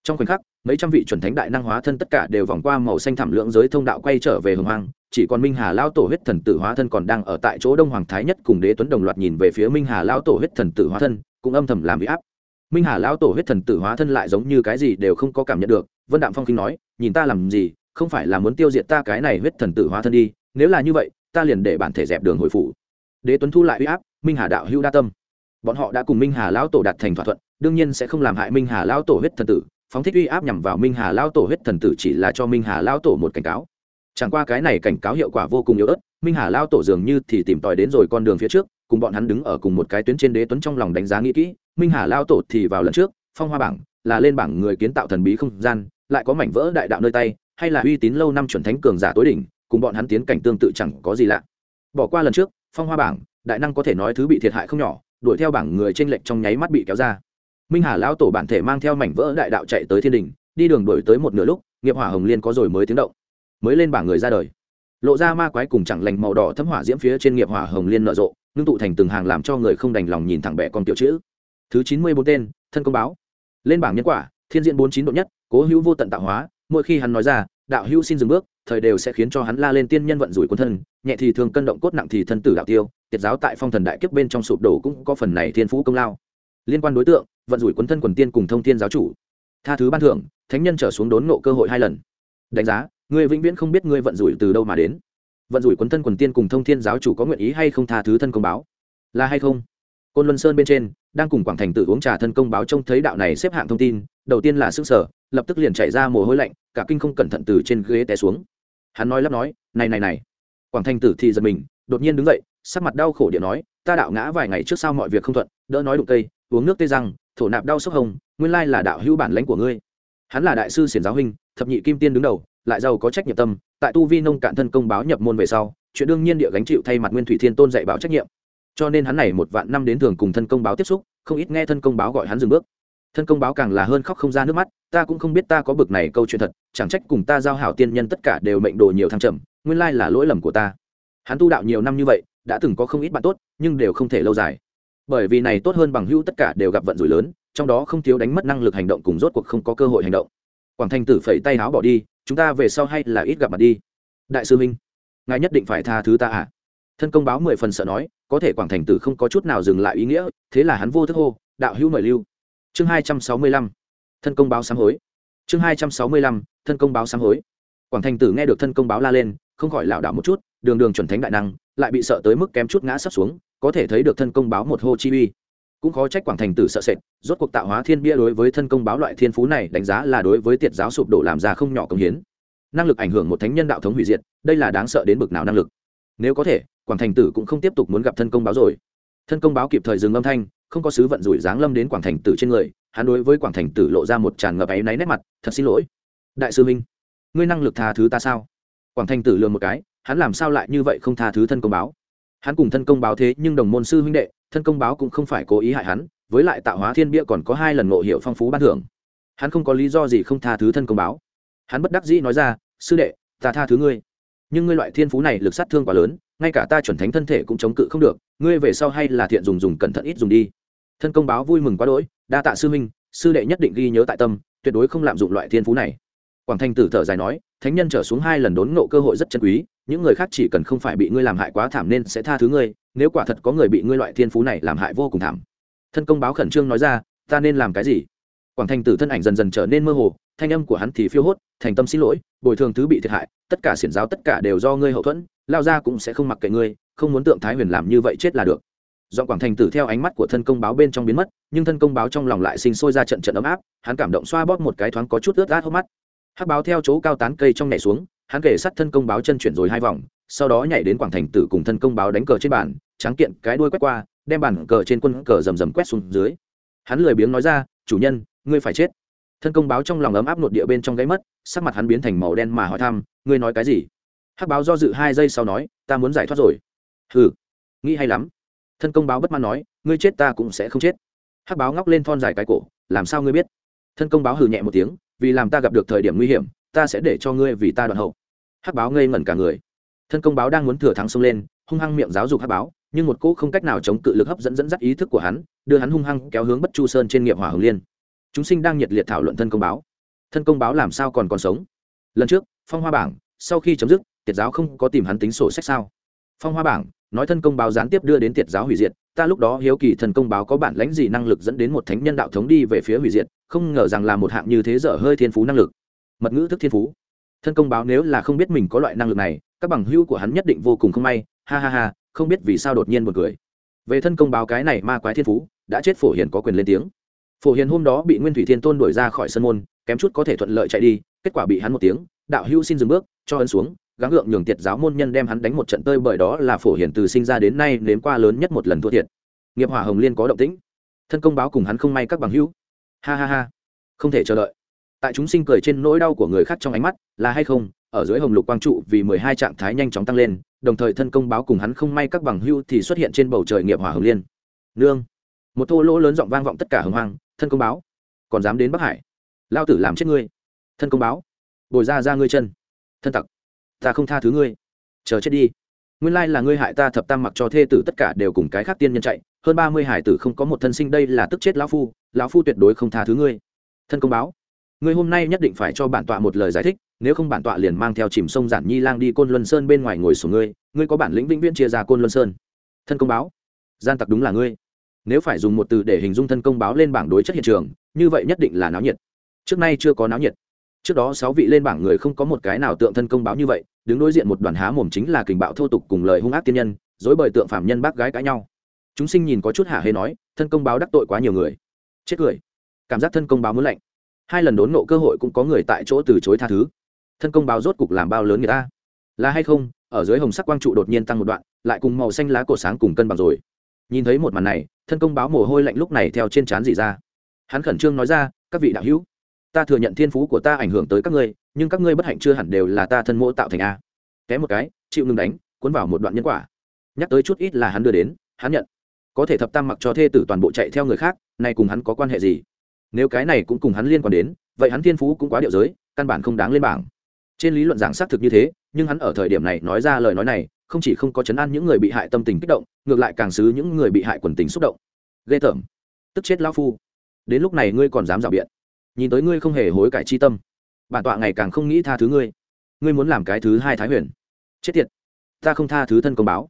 Speaker 1: Trong khoảnh khắc, mấy trăm vị chuẩn thánh đại năng hóa thân tất cả đều vòng qua màu xanh thảm lượng giới thông đạo quay trở về hồng hoang. Chỉ còn minh hà lao tổ huyết thần tử hóa thân còn đang ở tại chỗ đông hoàng thái nhất cùng đế tuấn đồng loạt nhìn về phía minh hà lao tổ huyết thần tử hóa thân, cũng âm thầm làm bị áp minh hà Lão tổ huyết thần tử hóa thân lại giống như cái gì đều không có cảm nhận được, vân đạm phong kinh nói, nhìn ta làm gì, không phải là muốn tiêu diệt ta cái này huyết thần tử hóa thân đi, nếu là như vậy, ta liền để bản thể dẹp đường hồi phủ. Đế tuấn thu lại uy áp, minh hà đạo hữu đa tâm. Bọn họ đã cùng minh hà lão tổ đạt thành thỏa thuận, đương nhiên sẽ không làm hại minh hà lão tổ huyết thần tử, phóng thích uy áp nhằm vào minh hà lão tổ huyết thần tử chỉ là cho minh hà lão tổ một cảnh cáo. Chẳng qua cái này cảnh cáo hiệu quả vô cùng yếu ớt, minh hà lão tổ dường như thì tìm tòi đến rồi con đường phía trước, cùng bọn hắn đứng ở cùng một cái tuyến trên đế tuấn trong lòng đánh giá nghĩ kỹ minh hà lão tổ thì vào lần trước, phong hoa bảng là lên bảng người kiến tạo thần bí không gian, lại có mảnh vỡ đại đạo nơi tay, hay là uy tín lâu năm chuẩn thánh cường giả tối đỉnh, cùng bọn hắn tiến cảnh tương tự chẳng có gì lạ. Bỏ qua lần trước, phong hoa bảng, đại năng có thể nói thứ bị thiệt hại không nhỏ, đuổi theo bảng người trên lệnh trong nháy mắt bị kéo ra. Minh hà lão tổ bản thể mang theo mảnh vỡ đại đạo chạy tới thiên đình, đi đường đuổi tới một nửa lúc, nghiệp hỏa hồng liên có rồi mới tiếng động, mới lên bảng người ra đời. Lộ ra ma quái cùng chẳng lành màu đỏ thấm hỏa diễm phía trên nghiệp hỏa hồng liên nở rộ, ngưng tụ thành từng hàng làm cho người không đành lòng nhìn thẳng bẻ con tiểu chữ thứ chín mươi bốn tên, thân công báo. Lên bảng nhân quả, thiên diện bốn chín độ nhất, cố hữu vô tận tạo hóa. Mỗi khi hắn nói ra, đạo hữu xin dừng bước, thời đều sẽ khiến cho hắn la lên tiên nhân vận rủi quân thân, nhẹ thì thường cân động cốt nặng thì thân tử đạo tiêu tiệt giáo tại phong thần đại kiếp bên trong sụp đổ cũng có phần này thiên phú công lao. Liên quan đối tượng, vận rủi quân thân quần tiên cùng thông thiên giáo chủ. Tha thứ ban thưởng, thánh nhân trở xuống đốn nộ cơ hội hai lần. Đánh giá, người vĩnh viễn không biết ngươi vận rủi từ đâu mà đến. Vận rủi quấn thân quần tiên cùng thông thiên giáo chủ có nguyện ý hay không tha thứ thân công báo? Là hay không? Côn luân sơn bên trên đang cùng quảng thành tự uống trà thân công báo trông thấy đạo này xếp hạng thông tin, đầu tiên là sức sở, lập tức liền chạy ra mồ hôi lạnh, cả kinh không cẩn thận từ trên ghế té xuống. Hắn nói lắp nói, này này này. Quảng thành tử thì giật mình, đột nhiên đứng dậy, sắc mặt đau khổ điện nói, ta đạo ngã vài ngày trước sau mọi việc không thuận, đỡ nói đụng cây, uống nước tê răng, thổ nạp đau sốc hồng, nguyên lai là đạo hữu bản lãnh của ngươi. Hắn là đại sư xiển giáo huynh, thập nhị kim tiên đứng đầu, lại giàu có trách nhiệm tâm, tại tu vi nông cạn thân công báo nhập môn về sau, chuyện đương nhiên địa gánh chịu thay mặt nguyên thủy thiên tôn dạy bảo trách nhiệm cho nên hắn này một vạn năm đến thường cùng thân công báo tiếp xúc, không ít nghe thân công báo gọi hắn dừng bước. Thân công báo càng là hơn khóc không ra nước mắt, ta cũng không biết ta có bực này câu chuyện thật, chẳng trách cùng ta giao hảo tiên nhân tất cả đều mệnh đồ nhiều thăng trầm, nguyên lai là lỗi lầm của ta. Hắn tu đạo nhiều năm như vậy, đã từng có không ít bạn tốt, nhưng đều không thể lâu dài. Bởi vì này tốt hơn bằng hữu tất cả đều gặp vận rủi lớn, trong đó không thiếu đánh mất năng lực hành động cùng rốt cuộc không có cơ hội hành động. Quảng Thanh tử phẩy tay áo bỏ đi, chúng ta về sau hay là ít gặp mặt đi. Đại sư minh, ngài nhất định phải tha thứ ta à? Thân công báo mười phần sợ nói có thể quảng thành tử không có chút nào dừng lại ý nghĩa, thế là hắn vô thức hô, đạo hữu mời lưu. Chương hai trăm sáu mươi lăm, thân công báo sám hối. Chương hai trăm sáu mươi lăm, thân công báo sám hối. Quảng thành tử nghe được thân công báo la lên, không khỏi lảo đảo một chút, đường đường chuẩn thánh đại năng, lại bị sợ tới mức kém chút ngã sắp xuống, có thể thấy được thân công báo một hô chi uy. Cũng khó trách quảng thành tử sợ sệt, rốt cuộc tạo hóa thiên bia đối với thân công báo loại thiên phú này đánh giá là đối với tiệt giáo sụp đổ làm ra không nhỏ công hiến. Năng lực ảnh hưởng một thánh nhân đạo thống hủy diệt, đây là đáng sợ đến bực nào năng lực. Nếu có thể quảng thành tử cũng không tiếp tục muốn gặp thân công báo rồi. Thân công báo kịp thời dừng âm thanh, không có sứ vận rủi giáng lâm đến quảng thành tử trên người, hắn đối với quảng thành tử lộ ra một tràn ngập áy náy nét mặt, thật xin lỗi. Đại sư minh ngươi năng lực tha thứ ta sao? Quảng thành tử lường một cái, hắn làm sao lại như vậy không tha thứ thân công báo? Hắn cùng thân công báo thế nhưng đồng môn sư huynh đệ, thân công báo cũng không phải cố ý hại hắn, với lại tạo hóa thiên bia còn có hai lần ngộ hiệu phong phú ban thưởng. Hắn không có lý do gì không tha thứ thân công báo. Hắn bất đắc dĩ nói ra, sư đệ, ta tha thứ ngươi, nhưng ngươi loại thiên phú này lực sát thương quá lớn ngay cả ta chuẩn thánh thân thể cũng chống cự không được, ngươi về sau hay là thiện dùng dùng cẩn thận ít dùng đi. Thân công báo vui mừng quá đỗi, đa tạ sư minh sư đệ nhất định ghi nhớ tại tâm, tuyệt đối không lạm dụng loại thiên phú này. Quảng thanh tử thở dài nói, thánh nhân trở xuống hai lần đốn ngộ cơ hội rất chân quý, những người khác chỉ cần không phải bị ngươi làm hại quá thảm nên sẽ tha thứ ngươi, nếu quả thật có người bị ngươi loại thiên phú này làm hại vô cùng thảm. Thân công báo khẩn trương nói ra, ta nên làm cái gì? Quảng thanh tử thân ảnh dần dần trở nên mơ hồ thanh âm của hắn thì phiêu hốt, thành tâm xin lỗi, bồi thường thứ bị thiệt hại, tất cả xiển giáo tất cả đều do ngươi hậu thuẫn, lao ra cũng sẽ không mặc kệ ngươi, không muốn tượng thái huyền làm như vậy chết là được. Dọn quảng thành tử theo ánh mắt của thân công báo bên trong biến mất, nhưng thân công báo trong lòng lại sinh sôi ra trận trận ấm áp, hắn cảm động xoa bóp một cái thoáng có chút ướt át hốc mắt. Hắc báo theo chỗ cao tán cây trong nhảy xuống, hắn kể sát thân công báo chân chuyển rồi hai vòng, sau đó nhảy đến quảng thành tử cùng thân công báo đánh cờ trên bàn, tráng kiện cái đuôi quét qua, đem bàn cờ trên quân cờ rầm rầm quét xuống dưới. Hắn lười biếng nói ra, chủ nhân, ngươi phải chết thân công báo trong lòng ấm áp nội địa bên trong gáy mất, sắc mặt hắn biến thành màu đen mà hỏi thăm, ngươi nói cái gì? Hắc báo do dự hai giây sau nói, ta muốn giải thoát rồi. Hừ, nghĩ hay lắm. Thân công báo bất mãn nói, ngươi chết ta cũng sẽ không chết. Hắc báo ngóc lên thon dài cái cổ, làm sao ngươi biết? Thân công báo hừ nhẹ một tiếng, vì làm ta gặp được thời điểm nguy hiểm, ta sẽ để cho ngươi vì ta đoạn hậu. Hắc báo ngây ngẩn cả người. Thân công báo đang muốn thừa thắng xông lên, hung hăng miệng giáo dục hắc báo, nhưng một cỗ không cách nào chống cự lực hấp dẫn dẫn dắt ý thức của hắn, đưa hắn hung hăng kéo hướng bất chu sơn trên nghiệp hỏa hồng liên chúng sinh đang nhiệt liệt thảo luận thân công báo. Thân công báo làm sao còn còn sống? Lần trước, phong hoa bảng, sau khi chấm dứt, tiệt giáo không có tìm hắn tính sổ sách sao? Phong hoa bảng, nói thân công báo gián tiếp đưa đến tiệt giáo hủy diệt, ta lúc đó hiếu kỳ thần công báo có bản lãnh gì năng lực dẫn đến một thánh nhân đạo thống đi về phía hủy diệt, không ngờ rằng là một hạng như thế dở hơi thiên phú năng lực. Mật ngữ thức thiên phú. Thân công báo nếu là không biết mình có loại năng lực này, các bằng hữu của hắn nhất định vô cùng không may, ha ha ha, không biết vì sao đột nhiên một cười. Về thân công báo cái này ma quái thiên phú, đã chết phổ hiền có quyền lên tiếng phổ hiền hôm đó bị nguyên thủy thiên tôn đuổi ra khỏi sân môn, kém chút có thể thuận lợi chạy đi, kết quả bị hắn một tiếng, đạo hữu xin dừng bước, cho ấn xuống, gắng gượng nhường tiệt giáo môn nhân đem hắn đánh một trận tơi bởi đó là phổ Hiền từ sinh ra đến nay nếm qua lớn nhất một lần thua thiệt. Nghiệp hỏa hồng liên có động tĩnh. Thân công báo cùng hắn không may các bằng hữu. Ha ha ha. Không thể chờ đợi. Tại chúng sinh cười trên nỗi đau của người khác trong ánh mắt, là hay không? Ở dưới hồng lục quang trụ vì mười hai trạng thái nhanh chóng tăng lên, đồng thời thân công báo cùng hắn không may các bằng hưu thì xuất hiện trên bầu trời nghiệp hỏa hồng liên. Nương. Một thô lỗ lớn giọng vang vọng tất cả hồng hoang thân công báo. Còn dám đến bắc hải? Lao tử làm chết ngươi. Thân công báo. Bồi ra ra ngươi chân. Thân tặc. Ta không tha thứ ngươi. Chờ chết đi. Nguyên lai là ngươi hại ta thập tam mặc cho thê tử tất cả đều cùng cái khác tiên nhân chạy. Hơn ba mươi hải tử không có một thân sinh, đây là tức chết lão phu. Lão phu tuyệt đối không tha thứ ngươi. Thân công báo. Ngươi hôm nay nhất định phải cho bản tọa một lời giải thích, nếu không bản tọa liền mang theo chìm sông giản nhi lang đi côn luân sơn bên ngoài ngồi sổ ngươi. Ngươi có bản lĩnh vĩnh viễn chia ra côn luân sơn. Thân công báo. Gian tặc đúng là ngươi nếu phải dùng một từ để hình dung thân công báo lên bảng đối chất hiện trường, như vậy nhất định là náo nhiệt. Trước nay chưa có náo nhiệt. Trước đó sáu vị lên bảng người không có một cái nào tượng thân công báo như vậy, đứng đối diện một đoàn há mồm chính là kình bạo thô tục cùng lời hung ác tiên nhân, dối bởi tượng phạm nhân bác gái cãi nhau. Chúng sinh nhìn có chút hả hê nói, thân công báo đắc tội quá nhiều người. Chết cười. Cảm giác thân công báo muốn lạnh. Hai lần đốn nộ cơ hội cũng có người tại chỗ từ chối tha thứ. Thân công báo rốt cục làm bao lớn người ta? Là hay không? Ở dưới hồng sắc quang trụ đột nhiên tăng một đoạn, lại cùng màu xanh lá cổ sáng cùng cân bằng rồi nhìn thấy một màn này, thân công báo mồ hôi lạnh lúc này theo trên trán dị ra. Hắn khẩn trương nói ra, các vị đạo hữu, ta thừa nhận thiên phú của ta ảnh hưởng tới các ngươi, nhưng các ngươi bất hạnh chưa hẳn đều là ta thân mỗ tạo thành a. Kém một cái, chịu ngừng đánh, cuốn vào một đoạn nhân quả. Nhắc tới chút ít là hắn đưa đến, hắn nhận. Có thể thập tam mặc cho thê tử toàn bộ chạy theo người khác, nay cùng hắn có quan hệ gì? Nếu cái này cũng cùng hắn liên quan đến, vậy hắn thiên phú cũng quá điệu giới, căn bản không đáng lên bảng. Trên lý luận giảng xác thực như thế, nhưng hắn ở thời điểm này nói ra lời nói này không chỉ không có chấn an những người bị hại tâm tình kích động, ngược lại càng xứ những người bị hại quần tình xúc động. Ghê tởm. Tức chết lão phu. Đến lúc này ngươi còn dám rào biện. Nhìn tới ngươi không hề hối cải chi tâm, bản tọa ngày càng không nghĩ tha thứ ngươi. Ngươi muốn làm cái thứ hai thái huyền. Chết tiệt. Ta không tha thứ thân công báo.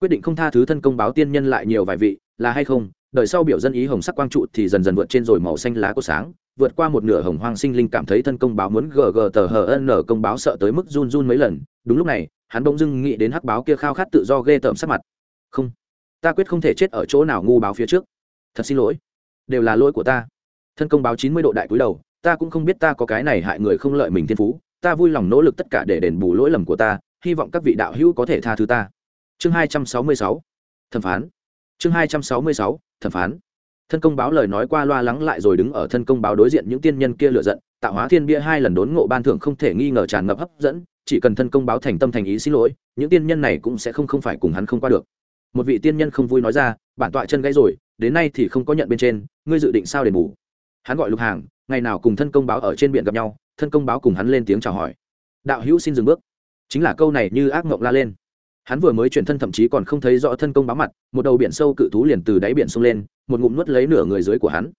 Speaker 1: Quyết định không tha thứ thân công báo tiên nhân lại nhiều vài vị, là hay không? Đợi sau biểu dân ý hồng sắc quang trụ thì dần dần vượt trên rồi màu xanh lá của sáng, vượt qua một nửa hồng hoang sinh linh cảm thấy thân công báo muốn gờ gờ tờ hờ n công báo sợ tới mức run run mấy lần. Đúng lúc này hắn bỗng dưng nghĩ đến hắc báo kia khao khát tự do ghê tởm sắc mặt. Không, ta quyết không thể chết ở chỗ nào ngu báo phía trước. Thật xin lỗi. Đều là lỗi của ta. Thân công báo chín mươi độ đại cúi đầu, ta cũng không biết ta có cái này hại người không lợi mình thiên phú. Ta vui lòng nỗ lực tất cả để đền bù lỗi lầm của ta, hy vọng các vị đạo hữu có thể tha thứ ta. Chương hai trăm sáu mươi sáu. Thẩm phán. Chương hai trăm sáu mươi sáu. Thẩm phán. Thân công báo lời nói qua loa lắng lại rồi đứng ở thân công báo đối diện những tiên nhân kia lựa giận, tạo hóa thiên bia hai lần đốn ngộ ban thưởng không thể nghi ngờ tràn ngập hấp dẫn chỉ cần thân công báo thành tâm thành ý xin lỗi, những tiên nhân này cũng sẽ không không phải cùng hắn không qua được. Một vị tiên nhân không vui nói ra, bản tọa chân gãy rồi, đến nay thì không có nhận bên trên, ngươi dự định sao để bù? Hắn gọi lục hàng, ngày nào cùng thân công báo ở trên biển gặp nhau, thân công báo cùng hắn lên tiếng chào hỏi. Đạo hữu xin dừng bước. Chính là câu này như ác mộng la lên. Hắn vừa mới chuyển thân thậm chí còn không thấy rõ thân công báo mặt, một đầu biển sâu cự thú liền từ đáy biển sông lên, một ngụm nuốt lấy nửa người dưới của hắn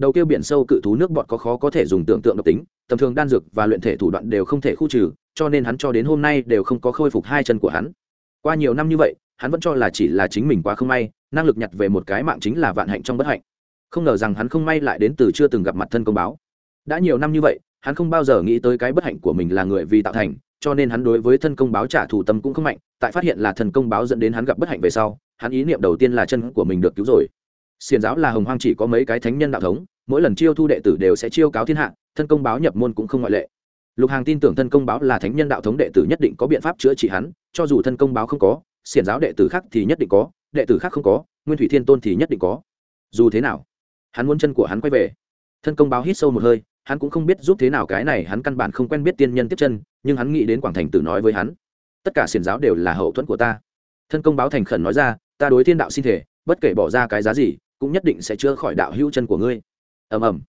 Speaker 1: đầu kia biển sâu cự thú nước bọt có khó có thể dùng tưởng tượng độc tính, tầm thường đan dược và luyện thể thủ đoạn đều không thể khu trừ, cho nên hắn cho đến hôm nay đều không có khôi phục hai chân của hắn. Qua nhiều năm như vậy, hắn vẫn cho là chỉ là chính mình quá không may, năng lực nhặt về một cái mạng chính là vạn hạnh trong bất hạnh. Không ngờ rằng hắn không may lại đến từ chưa từng gặp mặt thân công báo. Đã nhiều năm như vậy, hắn không bao giờ nghĩ tới cái bất hạnh của mình là người vì tạo thành, cho nên hắn đối với thân công báo trả thù tâm cũng không mạnh, tại phát hiện là thần công báo dẫn đến hắn gặp bất hạnh về sau, hắn ý niệm đầu tiên là chân của mình được cứu rồi xiền giáo là hồng hoang chỉ có mấy cái thánh nhân đạo thống, mỗi lần chiêu thu đệ tử đều sẽ chiêu cáo thiên hạ, thân công báo nhập môn cũng không ngoại lệ. Lục hàng tin tưởng thân công báo là thánh nhân đạo thống đệ tử nhất định có biện pháp chữa trị hắn, cho dù thân công báo không có xiển giáo đệ tử khác thì nhất định có, đệ tử khác không có, nguyên thủy thiên tôn thì nhất định có. Dù thế nào, hắn muốn chân của hắn quay về. Thân công báo hít sâu một hơi, hắn cũng không biết giúp thế nào cái này hắn căn bản không quen biết tiên nhân tiếp chân, nhưng hắn nghĩ đến quảng thành tử nói với hắn, tất cả xiển giáo đều là hậu thuẫn của ta. Thân công báo thành khẩn nói ra, ta đối thiên đạo xin thể bất kể bỏ ra cái giá gì cũng nhất định sẽ chữa khỏi đạo hữu chân của ngươi. Ầm ầm.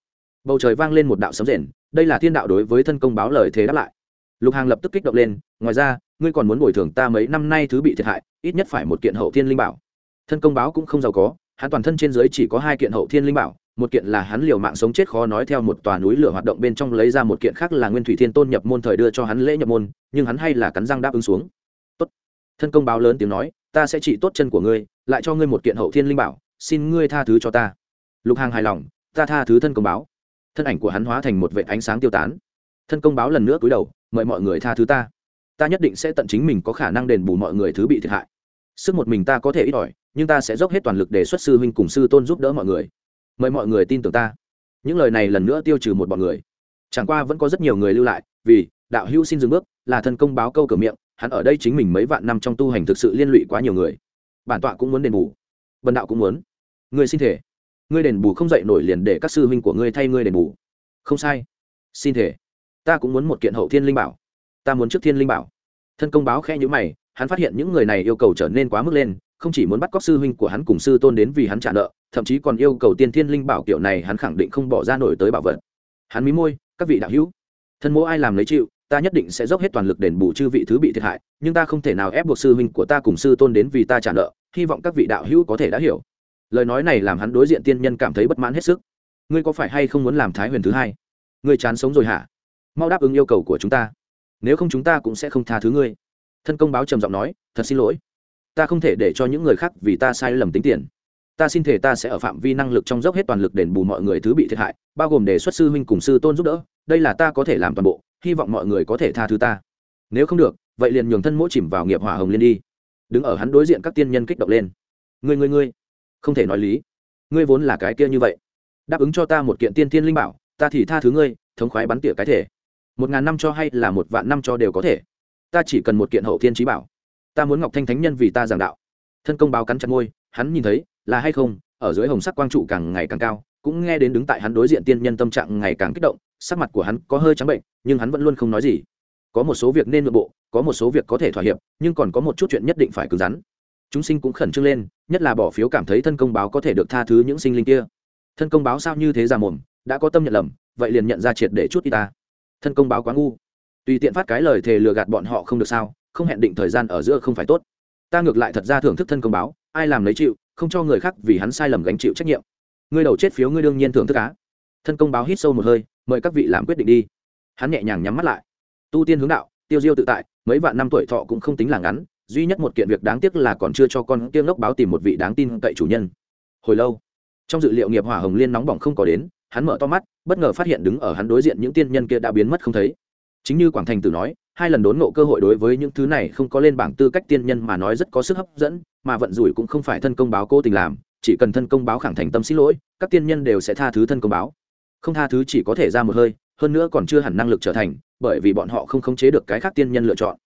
Speaker 1: Bầu trời vang lên một đạo sấm rền, đây là thiên đạo đối với thân công báo lời thế đáp lại. Lục hàng lập tức kích động lên, ngoài ra, ngươi còn muốn bồi thường ta mấy năm nay thứ bị thiệt hại, ít nhất phải một kiện hậu thiên linh bảo. Thân công báo cũng không giàu có, hắn toàn thân trên dưới chỉ có hai kiện hậu thiên linh bảo, một kiện là hắn liều mạng sống chết khó nói theo một tòa núi lửa hoạt động bên trong lấy ra một kiện khác là nguyên thủy thiên tôn nhập môn thời đưa cho hắn lễ nhập môn, nhưng hắn hay là cắn răng đáp ứng xuống. Tốt. Thân công báo lớn tiếng nói, ta sẽ trị tốt chân của ngươi, lại cho ngươi một kiện hậu thiên linh bảo xin ngươi tha thứ cho ta. Lục hàng hài lòng, ta tha thứ thân công báo. Thân ảnh của hắn hóa thành một vệ ánh sáng tiêu tán. Thân công báo lần nữa cúi đầu, mời mọi người tha thứ ta. Ta nhất định sẽ tận chính mình có khả năng đền bù mọi người thứ bị thiệt hại. Sức một mình ta có thể ít ỏi, nhưng ta sẽ dốc hết toàn lực để xuất sư huynh cùng sư tôn giúp đỡ mọi người. Mời mọi người tin tưởng ta. Những lời này lần nữa tiêu trừ một bọn người. Chẳng qua vẫn có rất nhiều người lưu lại, vì đạo hữu xin dừng bước, là thân công báo câu cửa miệng, hắn ở đây chính mình mấy vạn năm trong tu hành thực sự liên lụy quá nhiều người. Bản tọa cũng muốn đền bù. Vần đạo cũng muốn ngươi xin thể. Ngươi đền bù không dậy nổi liền để các sư huynh của ngươi thay ngươi đền bù. Không sai. Xin thể. Ta cũng muốn một kiện hậu thiên linh bảo. Ta muốn trước thiên linh bảo. Thân công báo khe nhữ mày, hắn phát hiện những người này yêu cầu trở nên quá mức lên, không chỉ muốn bắt cóc sư huynh của hắn cùng sư tôn đến vì hắn trả nợ, thậm chí còn yêu cầu tiên thiên linh bảo kiểu này hắn khẳng định không bỏ ra nổi tới bảo vật. Hắn mí môi, các vị đạo hữu, thân mỗ ai làm lấy chịu, ta nhất định sẽ dốc hết toàn lực đền bù chư vị thứ bị thiệt hại, nhưng ta không thể nào ép buộc sư huynh của ta cùng sư tôn đến vì ta trả nợ, hy vọng các vị đạo hữu có thể đã hiểu lời nói này làm hắn đối diện tiên nhân cảm thấy bất mãn hết sức. Ngươi có phải hay không muốn làm thái huyền thứ hai? Ngươi chán sống rồi hả? Mau đáp ứng yêu cầu của chúng ta. Nếu không chúng ta cũng sẽ không tha thứ ngươi. Thân công báo trầm giọng nói, thật xin lỗi. Ta không thể để cho những người khác vì ta sai lầm tính tiền. Ta xin thể ta sẽ ở phạm vi năng lực trong dốc hết toàn lực đền bù mọi người thứ bị thiệt hại, bao gồm đề xuất sư huynh cùng sư tôn giúp đỡ. Đây là ta có thể làm toàn bộ, hy vọng mọi người có thể tha thứ ta. Nếu không được, vậy liền nhường thân mỗi chìm vào nghiệp hỏa hồng liên đi. Đứng ở hắn đối diện các tiên nhân kích động lên. Ngươi ngươi ngươi không thể nói lý. Ngươi vốn là cái kia như vậy. Đáp ứng cho ta một kiện tiên tiên linh bảo, ta thì tha thứ ngươi, thống khoái bắn tỉa cái thể. Một ngàn năm cho hay là một vạn năm cho đều có thể. Ta chỉ cần một kiện hậu thiên trí bảo. Ta muốn ngọc thanh thánh nhân vì ta giảng đạo. Thân công báo cắn chặt môi, hắn nhìn thấy, là hay không? Ở dưới hồng sắc quang trụ càng ngày càng cao, cũng nghe đến đứng tại hắn đối diện tiên nhân tâm trạng ngày càng kích động, sắc mặt của hắn có hơi trắng bệnh, nhưng hắn vẫn luôn không nói gì. Có một số việc nên nội bộ, có một số việc có thể thỏa hiệp, nhưng còn có một chút chuyện nhất định phải cứng rắn chúng sinh cũng khẩn trương lên, nhất là bỏ phiếu cảm thấy thân công báo có thể được tha thứ những sinh linh kia. Thân công báo sao như thế ra mồm, đã có tâm nhận lầm, vậy liền nhận ra triệt để chút y ta. Thân công báo quá ngu. Tùy tiện phát cái lời thề lừa gạt bọn họ không được sao, không hẹn định thời gian ở giữa không phải tốt. Ta ngược lại thật ra thưởng thức thân công báo, ai làm lấy chịu, không cho người khác vì hắn sai lầm gánh chịu trách nhiệm. Ngươi đầu chết phiếu ngươi đương nhiên thưởng thức á. Thân công báo hít sâu một hơi, mời các vị làm quyết định đi. Hắn nhẹ nhàng nhắm mắt lại. Tu tiên hướng đạo, tiêu diêu tự tại, mấy vạn năm tuổi thọ cũng không tính là ngắn duy nhất một kiện việc đáng tiếc là còn chưa cho con tiêm ngốc báo tìm một vị đáng tin cậy chủ nhân. Hồi lâu, trong dự liệu nghiệp hỏa hồng liên nóng bỏng không có đến, hắn mở to mắt, bất ngờ phát hiện đứng ở hắn đối diện những tiên nhân kia đã biến mất không thấy. Chính như quảng thành tử nói, hai lần đốn ngộ cơ hội đối với những thứ này không có lên bảng tư cách tiên nhân mà nói rất có sức hấp dẫn, mà vận rủi cũng không phải thân công báo cố tình làm, chỉ cần thân công báo khẳng thành tâm xin lỗi, các tiên nhân đều sẽ tha thứ thân công báo. Không tha thứ chỉ có thể ra một hơi, hơn nữa còn chưa hẳn năng lực trở thành, bởi vì bọn họ không khống chế được cái khác tiên nhân lựa chọn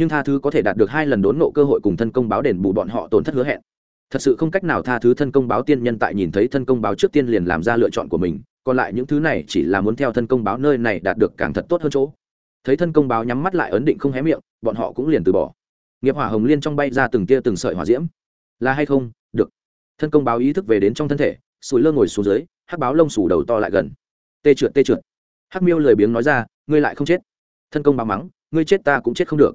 Speaker 1: nhưng tha thứ có thể đạt được hai lần đốn nộ cơ hội cùng thân công báo đền bù bọn họ tổn thất hứa hẹn. Thật sự không cách nào tha thứ thân công báo tiên nhân tại nhìn thấy thân công báo trước tiên liền làm ra lựa chọn của mình, còn lại những thứ này chỉ là muốn theo thân công báo nơi này đạt được càng thật tốt hơn chỗ. Thấy thân công báo nhắm mắt lại ấn định không hé miệng, bọn họ cũng liền từ bỏ. Nghiệp hỏa hồng liên trong bay ra từng tia từng sợi hỏa diễm. Là hay không? Được. Thân công báo ý thức về đến trong thân thể sùi lơ ngồi xuống dưới, hắc báo lông sủ đầu to lại gần. Tê trượt tê trượt. Hắc miêu lười biếng nói ra, ngươi lại không chết. Thân công báo mắng, ngươi chết ta cũng chết không được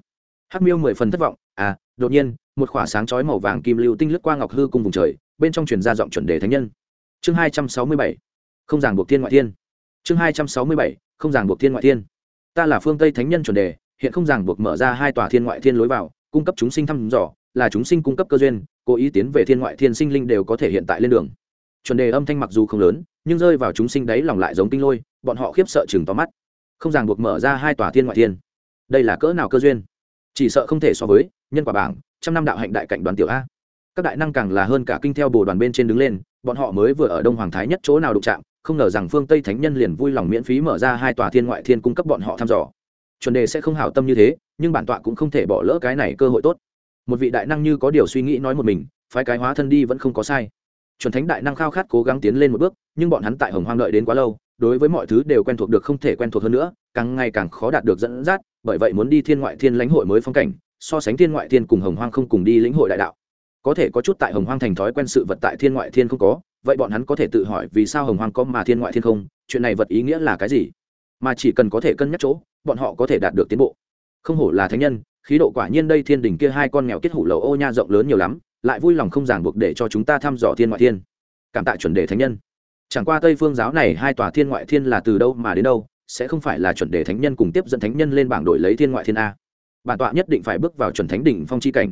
Speaker 1: hắc miêu mười phần thất vọng à đột nhiên, một khỏa sáng chói màu vàng kim lưu tinh lướt qua ngọc hư cùng vùng trời, bên trong truyền ra giọng chuẩn đề thánh nhân. Chương hai trăm sáu mươi bảy, không ràng buộc thiên ngoại thiên. Chương hai trăm sáu mươi bảy, không ràng buộc thiên ngoại thiên. Ta là phương tây thánh nhân chuẩn đề, hiện không ràng buộc mở ra hai tòa thiên ngoại thiên lối vào, cung cấp chúng sinh thăm dò, là chúng sinh cung cấp cơ duyên, cố ý tiến về thiên ngoại thiên sinh linh đều có thể hiện tại lên đường. Chuẩn đề âm thanh mặc dù không lớn, nhưng rơi vào chúng sinh đấy lòng lại giống tinh lôi, bọn họ khiếp sợ chừng tóm mắt. Không ràng buộc mở ra hai tòa thiên ngoại thiên. Đây là cỡ nào cơ duyên? Chỉ sợ không thể so với, nhân quả bảng, trăm năm đạo hạnh đại cạnh đoàn tiểu a. Các đại năng càng là hơn cả kinh theo bồ đoàn bên trên đứng lên, bọn họ mới vừa ở đông hoàng thái nhất chỗ nào đụng chạm, không ngờ rằng phương tây thánh nhân liền vui lòng miễn phí mở ra hai tòa thiên ngoại thiên cung cấp bọn họ thăm dò. Chuẩn đề sẽ không hảo tâm như thế, nhưng bản tọa cũng không thể bỏ lỡ cái này cơ hội tốt. Một vị đại năng như có điều suy nghĩ nói một mình, phái cái hóa thân đi vẫn không có sai. Chuẩn thánh đại năng khao khát cố gắng tiến lên một bước, nhưng bọn hắn tại hồng hoang đợi đến quá lâu, đối với mọi thứ đều quen thuộc được không thể quen thuộc hơn nữa, càng ngày càng khó đạt được dẫn dắt bởi vậy muốn đi thiên ngoại thiên lãnh hội mới phong cảnh, so sánh thiên ngoại thiên cùng hồng hoang không cùng đi lĩnh hội đại đạo. Có thể có chút tại hồng hoang thành thói quen sự vật tại thiên ngoại thiên không có, vậy bọn hắn có thể tự hỏi vì sao hồng hoang có mà thiên ngoại thiên không, chuyện này vật ý nghĩa là cái gì? Mà chỉ cần có thể cân nhắc chỗ, bọn họ có thể đạt được tiến bộ. Không hổ là thánh nhân, khí độ quả nhiên đây thiên đình kia hai con nghèo kết hủ lầu ô nha rộng lớn nhiều lắm, lại vui lòng không ràng buộc để cho chúng ta thăm dò thiên ngoại thiên. Cảm tạ chuẩn đề thánh nhân. Chẳng qua tây phương giáo này hai tòa thiên ngoại thiên là từ đâu mà đến đâu sẽ không phải là chuẩn đề thánh nhân cùng tiếp dẫn thánh nhân lên bảng đổi lấy thiên ngoại thiên a. Bản tọa nhất định phải bước vào chuẩn thánh đỉnh phong chi cảnh.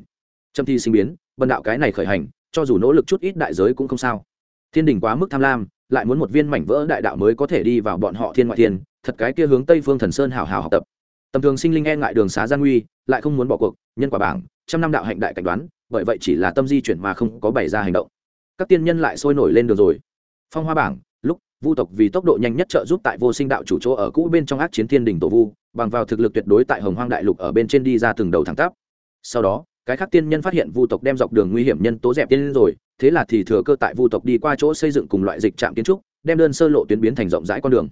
Speaker 1: Trâm thi sinh biến, bần đạo cái này khởi hành, cho dù nỗ lực chút ít đại giới cũng không sao. Thiên đình quá mức tham lam, lại muốn một viên mảnh vỡ đại đạo mới có thể đi vào bọn họ thiên ngoại thiên, thật cái kia hướng tây phương thần sơn hào hào học tập. Tầm thường sinh linh e ngại đường xá gian nguy lại không muốn bỏ cuộc, nhân quả bảng, trăm năm đạo hạnh đại cảnh đoán, bởi vậy chỉ là tâm di chuyển mà không có bày ra hành động. Các tiên nhân lại sôi nổi lên được rồi. Phong hoa bảng vu tộc vì tốc độ nhanh nhất trợ giúp tại vô sinh đạo chủ chỗ ở cũ bên trong ác chiến thiên đình tổ vu, bằng vào thực lực tuyệt đối tại hồng hoang đại lục ở bên trên đi ra từng đầu thẳng tắp. Sau đó, cái khác tiên nhân phát hiện vu tộc đem dọc đường nguy hiểm nhân tố dẹp tiên rồi, thế là thì thừa cơ tại vu tộc đi qua chỗ xây dựng cùng loại dịch trạm kiến trúc, đem đơn sơ lộ tuyến biến thành rộng rãi con đường.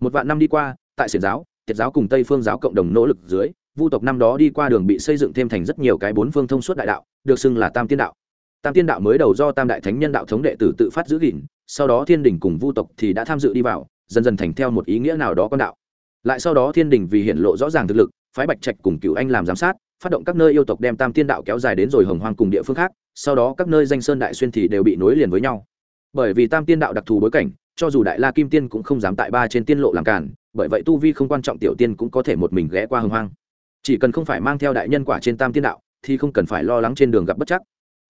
Speaker 1: Một vạn năm đi qua, tại xiển giáo, tiệt giáo cùng tây phương giáo cộng đồng nỗ lực dưới, vu tộc năm đó đi qua đường bị xây dựng thêm thành rất nhiều cái bốn phương thông suốt đại đạo, được xưng là tam tiên đạo. Tam tiên đạo mới đầu do tam đại thánh nhân đạo thống đệ tử tự phát giữ gìn sau đó thiên đình cùng vu tộc thì đã tham dự đi vào, dần dần thành theo một ý nghĩa nào đó con đạo. Lại sau đó thiên đình vì hiện lộ rõ ràng thực lực, phái bạch trạch cùng cựu anh làm giám sát, phát động các nơi yêu tộc đem tam tiên đạo kéo dài đến rồi hồng hoang cùng địa phương khác, sau đó các nơi danh sơn đại xuyên thì đều bị nối liền với nhau. Bởi vì tam tiên đạo đặc thù bối cảnh, cho dù đại la kim tiên cũng không dám tại ba trên tiên lộ làm cản bởi vậy tu vi không quan trọng tiểu tiên cũng có thể một mình ghé qua hồng hoang. Chỉ cần không phải mang theo đại nhân quả trên tam tiên đạo, thì không cần phải lo lắng trên đường gặp bất chắc.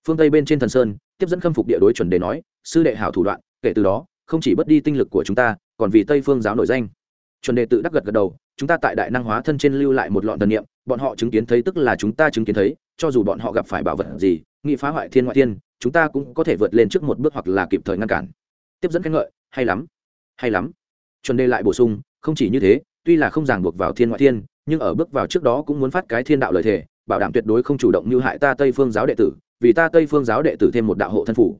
Speaker 1: Phương tây bên trên thần sơn, tiếp dẫn khâm phục địa đối chuẩn đề nói, sư đệ hảo thủ đoạn kể từ đó, không chỉ bất đi tinh lực của chúng ta, còn vì tây phương giáo nổi danh. Chuẩn đề tự đắc gật gật đầu, chúng ta tại đại năng hóa thân trên lưu lại một lọn thần niệm, bọn họ chứng kiến thấy tức là chúng ta chứng kiến thấy, cho dù bọn họ gặp phải bảo vật gì, nghị phá hoại thiên ngoại thiên, chúng ta cũng có thể vượt lên trước một bước hoặc là kịp thời ngăn cản. Tiếp dẫn khen ngợi, hay lắm hay lắm. Chuẩn đề lại bổ sung, không chỉ như thế, tuy là không ràng buộc vào thiên ngoại thiên, nhưng ở bước vào trước đó cũng muốn phát cái thiên đạo lời thề, bảo đảm tuyệt đối không chủ động như hại ta tây phương giáo đệ tử, vì ta tây phương giáo đệ tử thêm một đạo hộ thân phủ.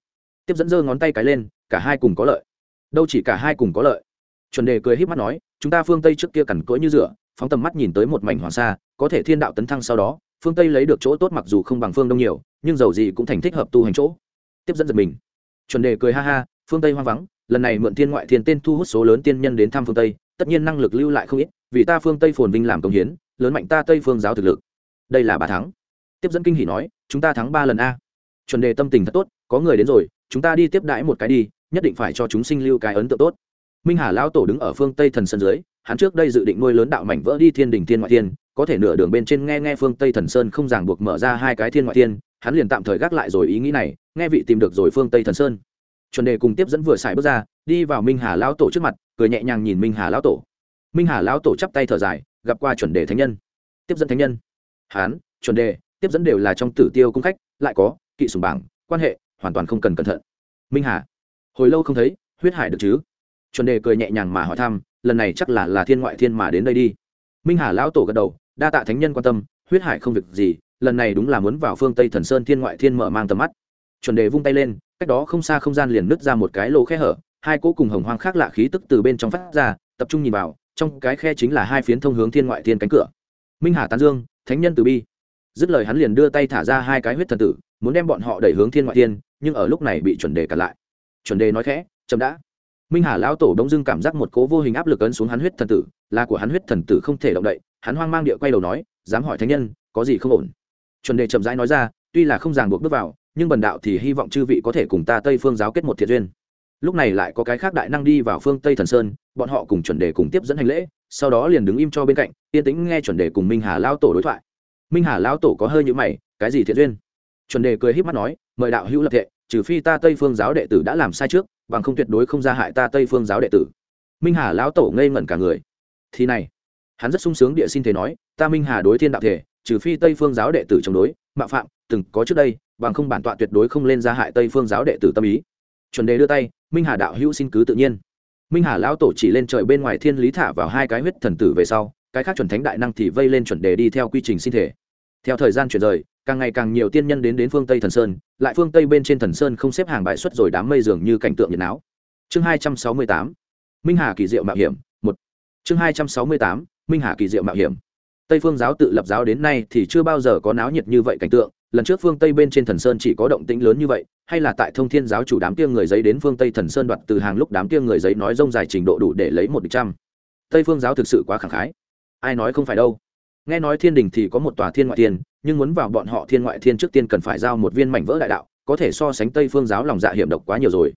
Speaker 1: Tiếp dẫn giơ ngón tay cái lên cả hai cùng có lợi. Đâu chỉ cả hai cùng có lợi. Chuẩn đề cười h í p mắt nói, chúng ta phương tây trước kia cằn cỗi như rửa, phóng tầm mắt nhìn tới một mảnh hoàng sa, có thể thiên đạo tấn thăng sau đó, phương tây lấy được chỗ tốt mặc dù không bằng phương đông nhiều, nhưng dầu gì cũng thành thích hợp tu hành chỗ. Tiếp dẫn giật mình. Chuẩn đề cười ha ha, phương tây hoang vắng, lần này mượn thiên ngoại thiên tên thu hút số lớn tiên nhân đến thăm phương tây, tất nhiên năng lực lưu lại không ít, vì ta phương tây phồn vinh làm công hiến, lớn mạnh ta tây phương giáo thực lực. Đây là bà thắng. Tiếp dẫn kinh hỷ nói, chúng ta thắng ba lần a. Chuẩn đề tâm tình thật tốt, có người đến rồi, chúng ta đi tiếp đãi một cái đi nhất định phải cho chúng sinh lưu cái ấn tượng tốt. Minh hà lão tổ đứng ở phương tây thần sơn dưới, hắn trước đây dự định nuôi lớn đạo mảnh vỡ đi thiên đình thiên ngoại thiên, có thể nửa đường bên trên nghe nghe phương tây thần sơn không ràng buộc mở ra hai cái thiên ngoại thiên, hắn liền tạm thời gác lại rồi ý nghĩ này, nghe vị tìm được rồi phương tây thần sơn. Chuẩn đề cùng tiếp dẫn vừa xài bước ra, đi vào minh hà lão tổ trước mặt, cười nhẹ nhàng nhìn minh hà lão tổ. Minh hà lão tổ chắp tay thở dài, gặp qua chuẩn đề thánh nhân. Tiếp dẫn thánh nhân. Hán, chuẩn đề, tiếp dẫn đều là trong tử tiêu cung khách, lại có, kỵ sùng bảng, quan hệ, hoàn toàn không cần cẩn thận. Minh hà hồi lâu không thấy, huyết hải được chứ? Chuẩn đề cười nhẹ nhàng mà hỏi thăm, lần này chắc là là thiên ngoại thiên mà đến đây đi. Minh hà lão tổ gật đầu, đa tạ thánh nhân quan tâm, huyết hải không việc gì, lần này đúng là muốn vào phương tây thần sơn thiên ngoại thiên mở mang tầm mắt. Chuẩn đề vung tay lên, cách đó không xa không gian liền nứt ra một cái lỗ khe hở, hai cỗ cùng hồng hoang khác lạ khí tức từ bên trong phát ra, tập trung nhìn vào, trong cái khe chính là hai phiến thông hướng thiên ngoại thiên cánh cửa. Minh hà tán dương, thánh nhân từ bi. Dứt lời hắn liền đưa tay thả ra hai cái huyết thần tử, muốn đem bọn họ đẩy hướng thiên ngoại thiên, nhưng ở lúc này bị chuẩn đề cản lại chuẩn đề nói khẽ, chậm đã. Minh hà lão tổ đông dưng cảm giác một cố vô hình áp lực ấn xuống hắn huyết thần tử, là của hắn huyết thần tử không thể động đậy, hắn hoang mang địa quay đầu nói, dám hỏi thánh nhân, có gì không ổn? Chuẩn đề chậm rãi nói ra, tuy là không ràng buộc bước vào, nhưng bần đạo thì hy vọng chư vị có thể cùng ta tây phương giáo kết một thiện duyên. Lúc này lại có cái khác đại năng đi vào phương tây thần sơn, bọn họ cùng chuẩn đề cùng tiếp dẫn hành lễ, sau đó liền đứng im cho bên cạnh, yên tĩnh nghe chuẩn đề cùng minh hà lao tổ đối thoại. Minh hà lao tổ có hơi như mày, cái gì thiện duyên? Chuẩn đề cười h í p mắt nói, mời đạo hữu lập thệ trừ phi ta tây phương giáo đệ tử đã làm sai trước, bằng không tuyệt đối không ra hại ta tây phương giáo đệ tử. Minh hà lão tổ ngây ngẩn cả người. Thì này, hắn rất sung sướng địa xin thế nói, ta minh hà đối thiên đạo thể, trừ phi tây phương giáo đệ tử chống đối, mạo phạm, từng có trước đây, bằng không bản tọa tuyệt đối không lên ra hại tây phương giáo đệ tử tâm ý. Chuẩn đề đưa tay, minh hà đạo hữu xin cứ tự nhiên. Minh hà lão tổ chỉ lên trời bên ngoài thiên lý thả vào hai cái huyết thần tử về sau, cái khác chuẩn thánh đại năng thì vây lên chuẩn đề đi theo quy trình xin thể theo thời gian chuyển rời càng ngày càng nhiều tiên nhân đến đến phương tây thần sơn, lại phương tây bên trên thần sơn không xếp hàng bài xuất rồi đám mây dường như cảnh tượng nhiệt não chương hai trăm sáu mươi tám, minh hà kỳ diệu mạo hiểm, một. Chương hai trăm sáu mươi tám, minh hà kỳ diệu mạo hiểm. Tây phương giáo tự lập giáo đến nay thì chưa bao giờ có náo nhiệt như vậy cảnh tượng, lần trước phương tây bên trên thần sơn chỉ có động tĩnh lớn như vậy, hay là tại thông thiên giáo chủ đám kia người giấy đến phương tây thần sơn đoạt từ hàng lúc đám kia người giấy nói rông dài trình độ đủ để lấy một trăm. Tây phương giáo thực sự quá khẳng khái. Ai nói không phải đâu? Nghe nói thiên đình thì có một tòa thiên ngoại thiên, nhưng muốn vào bọn họ thiên ngoại thiên trước tiên cần phải giao một viên mảnh vỡ đại đạo, có thể so sánh tây phương giáo lòng dạ hiểm độc quá nhiều rồi.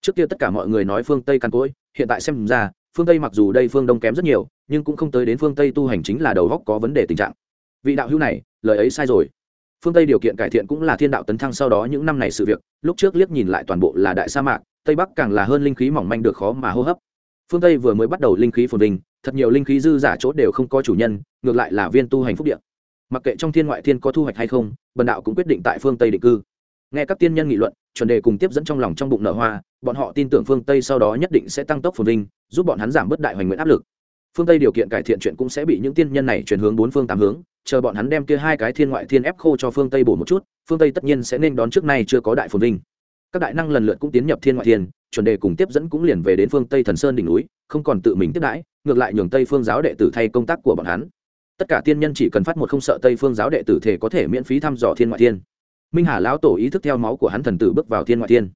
Speaker 1: Trước kia tất cả mọi người nói phương tây căn cỗi, hiện tại xem ra, phương tây mặc dù đây phương đông kém rất nhiều, nhưng cũng không tới đến phương tây tu hành chính là đầu góc có vấn đề tình trạng. Vị đạo hữu này, lời ấy sai rồi. Phương tây điều kiện cải thiện cũng là thiên đạo tấn thăng sau đó những năm này sự việc, lúc trước liếc nhìn lại toàn bộ là đại sa mạc, tây bắc càng là hơn linh khí mỏng manh được khó mà hô hấp. Phương tây vừa mới bắt đầu linh khí phồn vinh thật nhiều linh khí dư giả chỗ đều không có chủ nhân, ngược lại là viên tu hành phúc điện mặc kệ trong thiên ngoại thiên có thu hoạch hay không, bần đạo cũng quyết định tại phương tây định cư. Nghe các tiên nhân nghị luận, chuẩn đề cùng tiếp dẫn trong lòng trong bụng nở hoa, bọn họ tin tưởng phương tây sau đó nhất định sẽ tăng tốc phồn vinh, giúp bọn hắn giảm bớt đại hoành nguyện áp lực. Phương tây điều kiện cải thiện chuyện cũng sẽ bị những tiên nhân này chuyển hướng bốn phương tám hướng, chờ bọn hắn đem kia hai cái thiên ngoại thiên ép khô cho phương tây bổ một chút, phương tây tất nhiên sẽ nên đón trước nay chưa có đại phồn vinh. Các đại năng lần lượt cũng tiến nhập thiên ngoại thiên, chuẩn đề cùng tiếp dẫn cũng liền về đến phương tây thần sơn đỉnh núi, không còn tự mình tiếp đãi ngược lại nhường tây phương giáo đệ tử thay công tác của bọn hắn. Tất cả tiên nhân chỉ cần phát một không sợ tây phương giáo đệ tử thể có thể miễn phí thăm dò thiên ngoại thiên. Minh hà lão tổ ý thức theo máu của hắn thần tử bước vào thiên ngoại thiên.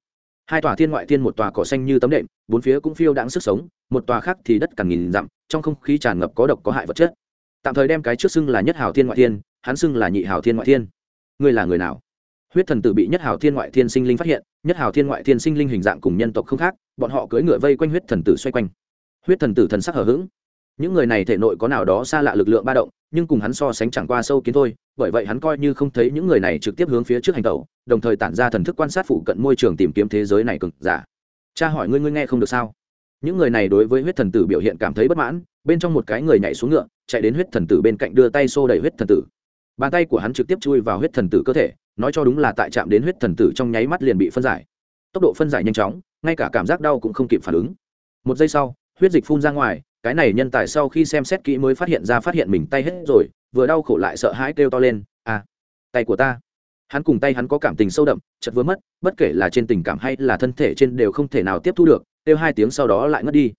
Speaker 1: Hai tòa thiên ngoại thiên một tòa cỏ xanh như tấm đệm, bốn phía cũng phiêu đãng sức sống, một tòa khác thì đất càng nghìn dặm, trong không khí tràn ngập có độc có hại vật chất. Tạm thời đem cái trước xưng là nhất hào thiên ngoại thiên, hắn xưng là nhị hào thiên ngoại thiên. Ngươi là người nào? Huyết thần tử bị nhất hào thiên ngoại thiên sinh linh phát hiện, nhất hào thiên ngoại thiên sinh linh hình dạng cùng nhân tộc không khác, bọn họ cưỡi ngựa vây quanh huyết thần tử xoay quanh huyết thần tử thần sắc hở h ữ g những người này thể nội có nào đó xa lạ lực lượng ba động, nhưng cùng hắn so sánh chẳng qua sâu kiến thôi, bởi vậy hắn coi như không thấy những người này trực tiếp hướng phía trước hành tẩu, đồng thời tản ra thần thức quan sát phụ cận môi trường tìm kiếm thế giới này cực giả. Cha hỏi ngươi ngươi nghe không được sao? Những người này đối với huyết thần tử biểu hiện cảm thấy bất mãn, bên trong một cái người nhảy xuống ngựa, chạy đến huyết thần tử bên cạnh đưa tay xô đẩy huyết thần tử. Bàn tay của hắn trực tiếp chui vào huyết thần tử cơ thể, nói cho đúng là tại chạm đến huyết thần tử trong nháy mắt liền bị phân giải. Tốc độ phân giải nhanh chóng, ngay cả cảm giác đau cũng không kịp phản ứng. Một giây sau huyết dịch phun ra ngoài, cái này nhân tài sau khi xem xét kỹ mới phát hiện ra phát hiện mình tay hết rồi, vừa đau khổ lại sợ hãi kêu to lên à tay của ta. Hắn cùng tay hắn có cảm tình sâu đậm chật vừa mất, bất kể là trên tình cảm hay là thân thể trên đều không thể nào tiếp thu được, kêu hai tiếng sau đó lại ngất đi.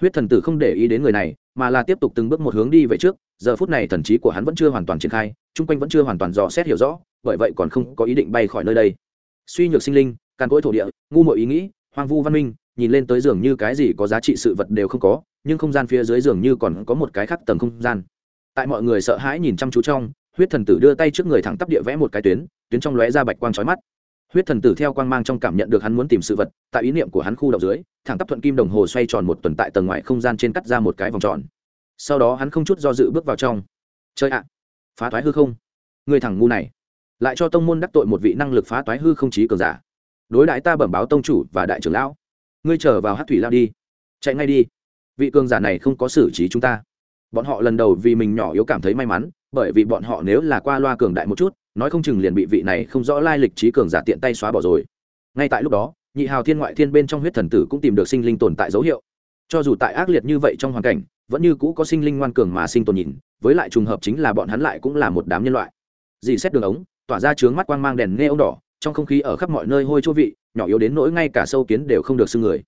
Speaker 1: Huyết thần tử không để ý đến người này, mà là tiếp tục từng bước một hướng đi về trước, giờ phút này thần trí của hắn vẫn chưa hoàn toàn triển khai, chung quanh vẫn chưa hoàn toàn dò xét hiểu rõ, bởi vậy còn không có ý định bay khỏi nơi đây. Suy nhược sinh linh, càn cỗi thổ địa, ngu mọi ý nghĩ, hoang vu văn minh nhìn lên tới giường như cái gì có giá trị sự vật đều không có, nhưng không gian phía dưới giường như còn có một cái khác tầng không gian. Tại mọi người sợ hãi nhìn chăm chú trong, huyết thần tử đưa tay trước người thẳng tắp địa vẽ một cái tuyến tuyến trong lóe ra bạch quang trói mắt. Huyết thần tử theo quang mang trong cảm nhận được hắn muốn tìm sự vật, tại ý niệm của hắn khu đ dưới, thẳng tắp thuận kim đồng hồ xoay tròn một tuần tại tầng ngoài không gian trên cắt ra một cái vòng tròn. Sau đó hắn không chút do dự bước vào trong. Chơi ạ! Phá toái hư không. Người thằng ngu này. Lại cho tông môn đắc tội một vị năng lực phá toái hư không chí cường giả. Đối đại ta bẩm báo tông chủ và đại trưởng lão ngươi trở vào hát thủy lao đi. Chạy ngay đi. Vị cường giả này không có xử trí chúng ta. Bọn họ lần đầu vì mình nhỏ yếu cảm thấy may mắn, bởi vì bọn họ nếu là qua loa cường đại một chút, nói không chừng liền bị vị này không rõ lai lịch trí cường giả tiện tay xóa bỏ rồi. Ngay tại lúc đó, nhị hào thiên ngoại thiên bên trong huyết thần tử cũng tìm được sinh linh tồn tại dấu hiệu. Cho dù tại ác liệt như vậy trong hoàn cảnh, vẫn như cũ có sinh linh ngoan cường mà sinh tồn nhìn, với lại trùng hợp chính là bọn hắn lại cũng là một đám nhân loại. Dì xét đường ống, tỏa ra trướng mắt quang mang đèn nghe ông đỏ, trong không khí ở khắp mọi nơi hôi chỗ vị nhỏ yếu đến nỗi ngay cả sâu kiến đều không được xưng người.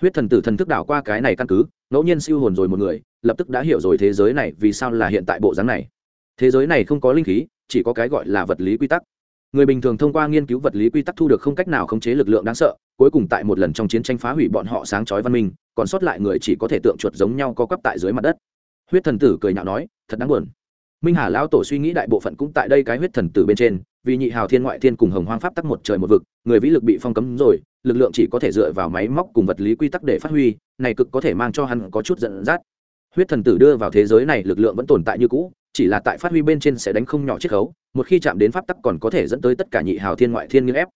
Speaker 1: Huyết thần tử thần thức đảo qua cái này căn cứ, ngẫu nhiên siêu hồn rồi một người, lập tức đã hiểu rồi thế giới này vì sao là hiện tại bộ dáng này. Thế giới này không có linh khí, chỉ có cái gọi là vật lý quy tắc. Người bình thường thông qua nghiên cứu vật lý quy tắc thu được không cách nào khống chế lực lượng đáng sợ, cuối cùng tại một lần trong chiến tranh phá hủy bọn họ sáng chói văn minh, còn sót lại người chỉ có thể tượng chuột giống nhau co quắp tại dưới mặt đất. Huyết thần tử cười nhạo nói, thật đáng buồn. Minh hà lão tổ suy nghĩ đại bộ phận cũng tại đây cái huyết thần tử bên trên vì nhị hào thiên ngoại thiên cùng hồng hoang pháp tắc một trời một vực, người vĩ lực bị phong cấm rồi, lực lượng chỉ có thể dựa vào máy móc cùng vật lý quy tắc để phát huy, này cực có thể mang cho hắn có chút giận dắt. Huyết thần tử đưa vào thế giới này lực lượng vẫn tồn tại như cũ, chỉ là tại phát huy bên trên sẽ đánh không nhỏ chiết khấu, một khi chạm đến pháp tắc còn có thể dẫn tới tất cả nhị hào thiên ngoại thiên nghiêng ép.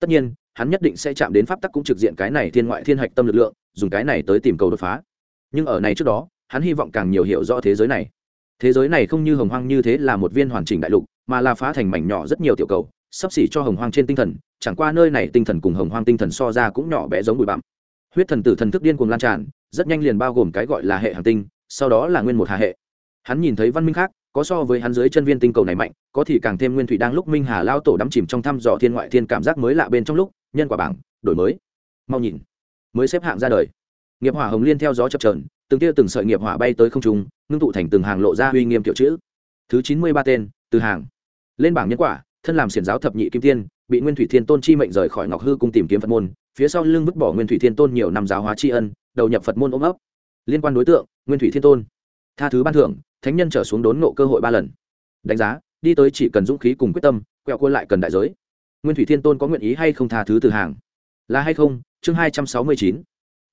Speaker 1: Tất nhiên, hắn nhất định sẽ chạm đến pháp tắc cũng trực diện cái này thiên ngoại thiên hạch tâm lực lượng, dùng cái này tới tìm cầu đột phá. Nhưng ở này trước đó, hắn hy vọng càng nhiều hiểu rõ thế giới này. Thế giới này không như hồng hoang như thế là một viên hoàn chỉnh đại lục mà là phá thành mảnh nhỏ rất nhiều tiểu cầu, sắp xỉ cho hồng hoang trên tinh thần, chẳng qua nơi này tinh thần cùng hồng hoang tinh thần so ra cũng nhỏ bé giống bụi bặm. Huyết thần tử thần thức điên cuồng lan tràn, rất nhanh liền bao gồm cái gọi là hệ hành tinh, sau đó là nguyên một hà hệ. Hắn nhìn thấy văn minh khác, có so với hắn dưới chân viên tinh cầu này mạnh, có thì càng thêm nguyên thủy đang lúc minh hà lao tổ đắm chìm trong thăm dò thiên ngoại thiên cảm giác mới lạ bên trong lúc, nhân quả bảng, đổi mới. Mau nhìn, mới xếp hạng ra đời. Nghiệp hỏa hồng liên theo gió chập trờn từng tia từng sợi nghiệp hỏa bay tới không trung, ngưng tụ thành từng hàng lộ ra uy nghiêm kiểu chữ. Thứ chín mươi ba tên từ hàng. Lên bảng nhân quả, thân làm xiển giáo thập nhị kim tiên, bị nguyên thủy thiên tôn chi mệnh rời khỏi ngọc hư cung tìm kiếm phật môn, phía sau lưng vứt bỏ nguyên thủy thiên tôn nhiều năm giáo hóa tri ân, đầu nhập phật môn ôm ấp. Liên quan đối tượng, nguyên thủy thiên tôn. Tha thứ ban thưởng, thánh nhân trở xuống đốn nộ cơ hội ba lần. Đánh giá, đi tới chỉ cần dũng khí cùng quyết tâm, quẹo cua lại cần đại giới. Nguyên thủy thiên tôn có nguyện ý hay không tha thứ từ hàng? Là hay không? Chương hai trăm sáu mươi chín.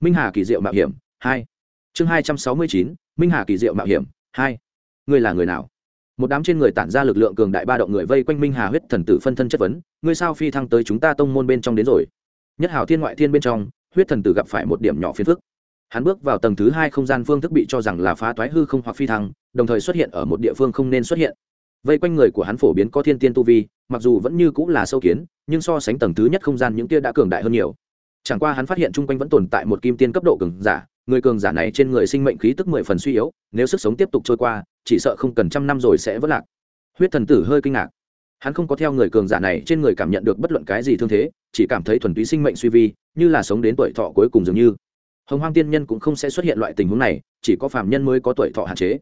Speaker 1: Minh hà kỳ diệu mạo hiểm, hai. Chương hai trăm sáu mươi chín, minh hà kỳ diệu mạo hiểm, hai. Ngươi là người nào? Một đám trên người tản ra lực lượng cường đại ba động người vây quanh minh hà huyết thần tử phân thân chất vấn, ngươi sao phi thăng tới chúng ta tông môn bên trong đến rồi? Nhất hảo thiên ngoại thiên bên trong, huyết thần tử gặp phải một điểm nhỏ phiền phức. Hắn bước vào tầng thứ hai không gian phương thức bị cho rằng là phá toái hư không hoặc phi thăng, đồng thời xuất hiện ở một địa phương không nên xuất hiện. Vây quanh người của hắn phổ biến có thiên tiên tu vi, mặc dù vẫn như cũng là sâu kiến, nhưng so sánh tầng thứ nhất không gian những kia đã cường đại hơn nhiều. Chẳng qua hắn phát hiện chung quanh vẫn tồn tại một kim tiên cấp độ cường giả, người cường giả này trên người sinh mệnh khí tức mười phần suy yếu, nếu sức sống tiếp tục trôi qua chỉ sợ không cần trăm năm rồi sẽ vỡ lạc. Huyết thần tử hơi kinh ngạc. Hắn không có theo người cường giả này trên người cảm nhận được bất luận cái gì thương thế, chỉ cảm thấy thuần túy sinh mệnh suy vi, như là sống đến tuổi thọ cuối cùng dường như. Hồng hoang tiên nhân cũng không sẽ xuất hiện loại tình huống này, chỉ có phạm nhân mới có tuổi thọ hạn chế.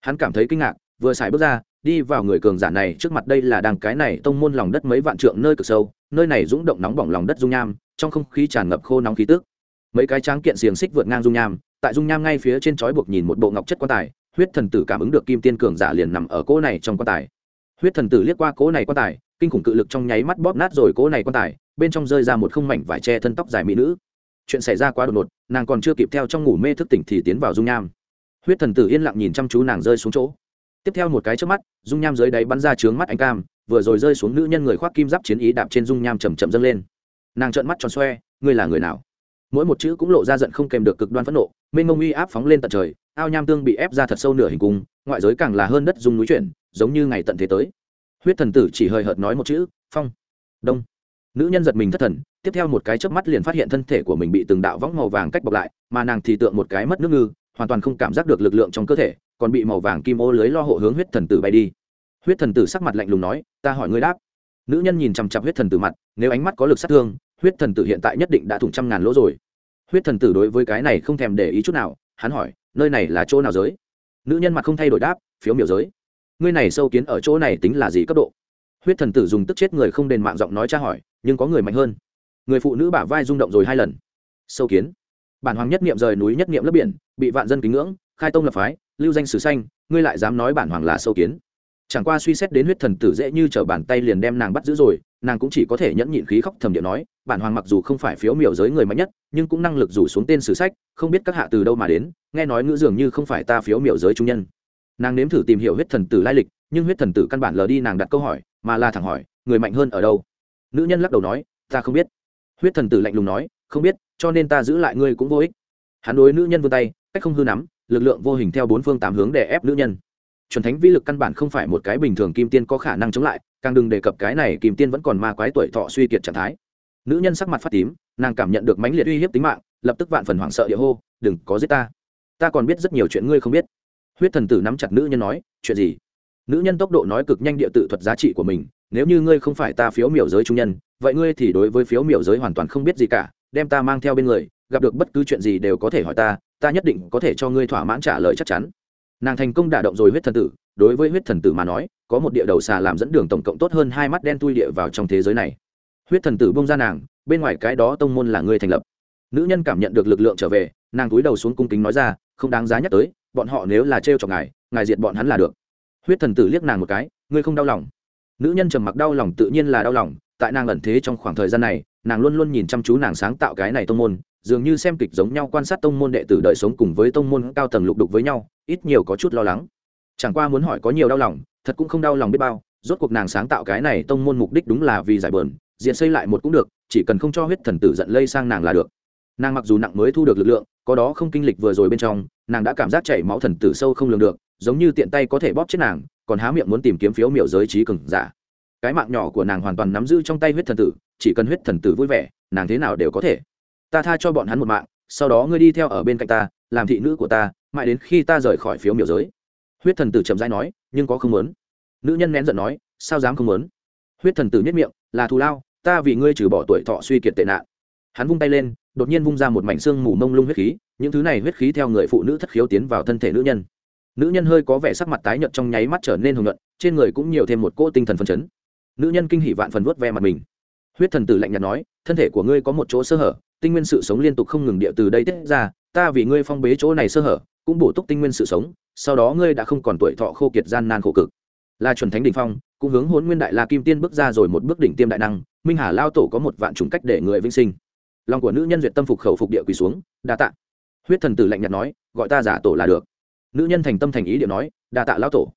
Speaker 1: Hắn cảm thấy kinh ngạc, vừa xài bước ra, đi vào người cường giả này trước mặt đây là đàng cái này tông môn lòng đất mấy vạn trượng nơi cực sâu, nơi này rúng động nóng bỏng lòng đất dung nham, trong không khí tràn ngập khô nóng khí tức. Mấy cái tráng kiện xiềng xích vượt ngang dung nham, tại dung nham ngay phía trên chói buộc nhìn một bộ ngọc chất quan tài huyết thần tử cảm ứng được kim tiên cường giả liền nằm ở cỗ này trong quan tài. Huyết thần tử liếc qua cỗ này quan tài, kinh khủng cự lực trong nháy mắt bóp nát rồi cỗ này quan tài, bên trong rơi ra một không mảnh vải che thân tóc dài mỹ nữ. Chuyện xảy ra quá đột ngột, nàng còn chưa kịp theo trong ngủ mê thức tỉnh thì tiến vào dung nham. Huyết thần tử yên lặng nhìn chăm chú nàng rơi xuống chỗ. Tiếp theo một cái trước mắt, dung nham dưới đáy bắn ra trướng mắt anh cam, vừa rồi rơi xuống nữ nhân người khoác kim giáp chiến ý đạp trên dung nham chầm chậm dâng lên. Nàng trợn mắt tròn xoe, ngươi là người nào? Mỗi một chữ cũng lộ ra giận không kèm được cực đoan phẫn nộ, mênh mông uy áp phóng lên tận trời, ao nham tương bị ép ra thật sâu nửa hình cung, ngoại giới càng là hơn đất dung núi chuyển, giống như ngày tận thế tới. Huyết thần tử chỉ hơi hợt nói một chữ, phong, đông. Nữ nhân giật mình thất thần, tiếp theo một cái chớp mắt liền phát hiện thân thể của mình bị từng đạo võng màu vàng cách bọc lại, mà nàng thì tượng một cái mất nước ngư, hoàn toàn không cảm giác được lực lượng trong cơ thể, còn bị màu vàng kim ô lưới lo hộ hướng huyết thần tử bay đi. Huyết thần tử sắc mặt lạnh lùng nói, ta hỏi ngươi đáp. Nữ nhân nhìn chằm chặp huyết thần tử mặt, nếu ánh mắt có lực sát thương huyết thần tử hiện tại nhất định đã thủng trăm ngàn lỗ rồi. Huyết thần tử đối với cái này không thèm để ý chút nào, hắn hỏi, nơi này là chỗ nào giới? Nữ nhân mặt không thay đổi đáp, phiếu miểu giới. Ngươi này sâu kiến ở chỗ này tính là gì cấp độ? Huyết thần tử dùng tức chết người không đền mạng giọng nói tra hỏi, nhưng có người mạnh hơn. Người phụ nữ bả vai rung động rồi hai lần. Sâu kiến. Bản hoàng nhất niệm rời núi nhất niệm lấp biển, bị vạn dân kính ngưỡng, khai tông lập phái, lưu danh sử xanh ngươi lại dám nói bản hoàng là sâu kiến chẳng qua suy xét đến huyết thần tử dễ như t r ở bàn tay liền đem nàng bắt giữ rồi, nàng cũng chỉ có thể nhẫn nhịn khí khóc thầm điệu nói, bản hoàng mặc dù không phải phiếu miểu giới người mạnh nhất, nhưng cũng năng lực rủ xuống tên sử sách, không biết các hạ từ đâu mà đến, nghe nói ngữ dường như không phải ta phiếu miểu giới trung nhân. Nàng nếm thử tìm hiểu huyết thần tử lai lịch, nhưng huyết thần tử căn bản lờ đi nàng đặt câu hỏi, mà là thẳng hỏi, người mạnh hơn ở đâu? Nữ nhân lắc đầu nói, ta không biết. Huyết thần tử lạnh lùng nói, không biết, cho nên ta giữ lại ngươi cũng vô ích. Hắn đối nữ nhân vươn tay, cách không hư nắm, lực lượng vô hình theo bốn phương tám hướng để ép nữ nhân chuẩn thánh vi lực căn bản không phải một cái bình thường kim tiên có khả năng chống lại, càng đừng đề cập cái này kim tiên vẫn còn ma quái tuổi thọ suy kiệt trạng thái. Nữ nhân sắc mặt phát tím, nàng cảm nhận được mãnh liệt uy hiếp tính mạng, lập tức vạn phần hoảng sợ địa hô, đừng có giết ta. Ta còn biết rất nhiều chuyện ngươi không biết. Huyết thần tử nắm chặt nữ nhân nói, chuyện gì? Nữ nhân tốc độ nói cực nhanh địa tự thuật giá trị của mình, nếu như ngươi không phải ta phiếu miểu giới trung nhân, vậy ngươi thì đối với phiếu miểu giới hoàn toàn không biết gì cả, đem ta mang theo bên người, gặp được bất cứ chuyện gì đều có thể hỏi ta ta nhất định có thể cho ngươi thỏa mãn trả lời chắc chắn nàng thành công đả động rồi huyết thần tử, đối với huyết thần tử mà nói, có một địa đầu xà làm dẫn đường tổng cộng tốt hơn hai mắt đen tui địa vào trong thế giới này. Huyết thần tử bông ra nàng, bên ngoài cái đó tông môn là ngươi thành lập. Nữ nhân cảm nhận được lực lượng trở về, nàng cúi đầu xuống cung kính nói ra, không đáng giá nhắc tới, bọn họ nếu là trêu chọc ngài ngài diệt bọn hắn là được. Huyết thần tử liếc nàng một cái, ngươi không đau lòng. Nữ nhân trầm mặc đau lòng tự nhiên là đau lòng, tại nàng ẩn thế trong khoảng thời gian này, nàng luôn luôn nhìn chăm chú nàng sáng tạo cái này tông môn dường như xem kịch giống nhau quan sát tông môn đệ tử đợi sống cùng với tông môn cao tầng lục đục với nhau, ít nhiều có chút lo lắng. Chẳng qua muốn hỏi có nhiều đau lòng, thật cũng không đau lòng biết bao, rốt cuộc nàng sáng tạo cái này tông môn mục đích đúng là vì giải bờn, diện xây lại một cũng được, chỉ cần không cho huyết thần tử giận lây sang nàng là được. Nàng mặc dù nặng mới thu được lực lượng, có đó không kinh lịch vừa rồi bên trong, nàng đã cảm giác chảy máu thần tử sâu không lường được, giống như tiện tay có thể bóp chết nàng, còn há miệng muốn tìm kiếm phiếu miểu giới trí cường giả. Cái mạng nhỏ của nàng hoàn toàn nắm giữ trong tay huyết thần tử, chỉ cần huyết thần tử vui vẻ, nàng thế nào đều có thể ta tha cho bọn hắn một mạng, sau đó ngươi đi theo ở bên cạnh ta, làm thị nữ của ta, mãi đến khi ta rời khỏi phiếu miểu giới. Huyết thần tử chậm rãi nói, nhưng có không muốn. Nữ nhân nén giận nói, sao dám không muốn? Huyết thần tử nhất miệng, là thù lao, ta vì ngươi trừ bỏ tuổi thọ suy kiệt tệ nạn. Hắn vung tay lên, đột nhiên vung ra một mảnh xương mù mông lung huyết khí, những thứ này huyết khí theo người phụ nữ thất khiếu tiến vào thân thể nữ nhân. Nữ nhân hơi có vẻ sắc mặt tái nhợt trong nháy mắt trở nên hồng nhuận, trên người cũng nhiều thêm một cỗ tinh thần phấn chấn. Nữ nhân kinh hỉ vạn phần vuốt ve mặt mình. Huyết thần tử lạnh nhạt nói, thân thể của ngươi có một chỗ sơ hở tinh nguyên sự sống liên tục không ngừng địa từ đây tiết ra, ta vì ngươi phong bế chỗ này sơ hở, cũng bổ túc tinh nguyên sự sống, sau đó ngươi đã không còn tuổi thọ khô kiệt gian nan khổ cực. Là chuẩn thánh đỉnh phong, cũng hướng hôn nguyên đại la kim tiên bước ra rồi một bước đỉnh tiêm đại năng, minh hà lao tổ có một vạn chủng cách để người vinh sinh. Lòng của nữ nhân duyệt tâm phục khẩu phục địa quỳ xuống, đa tạ. Huyết thần tử lạnh nhạt nói, gọi ta giả tổ là được. Nữ nhân thành tâm thành ý địa nói, đa tạ lão tổ.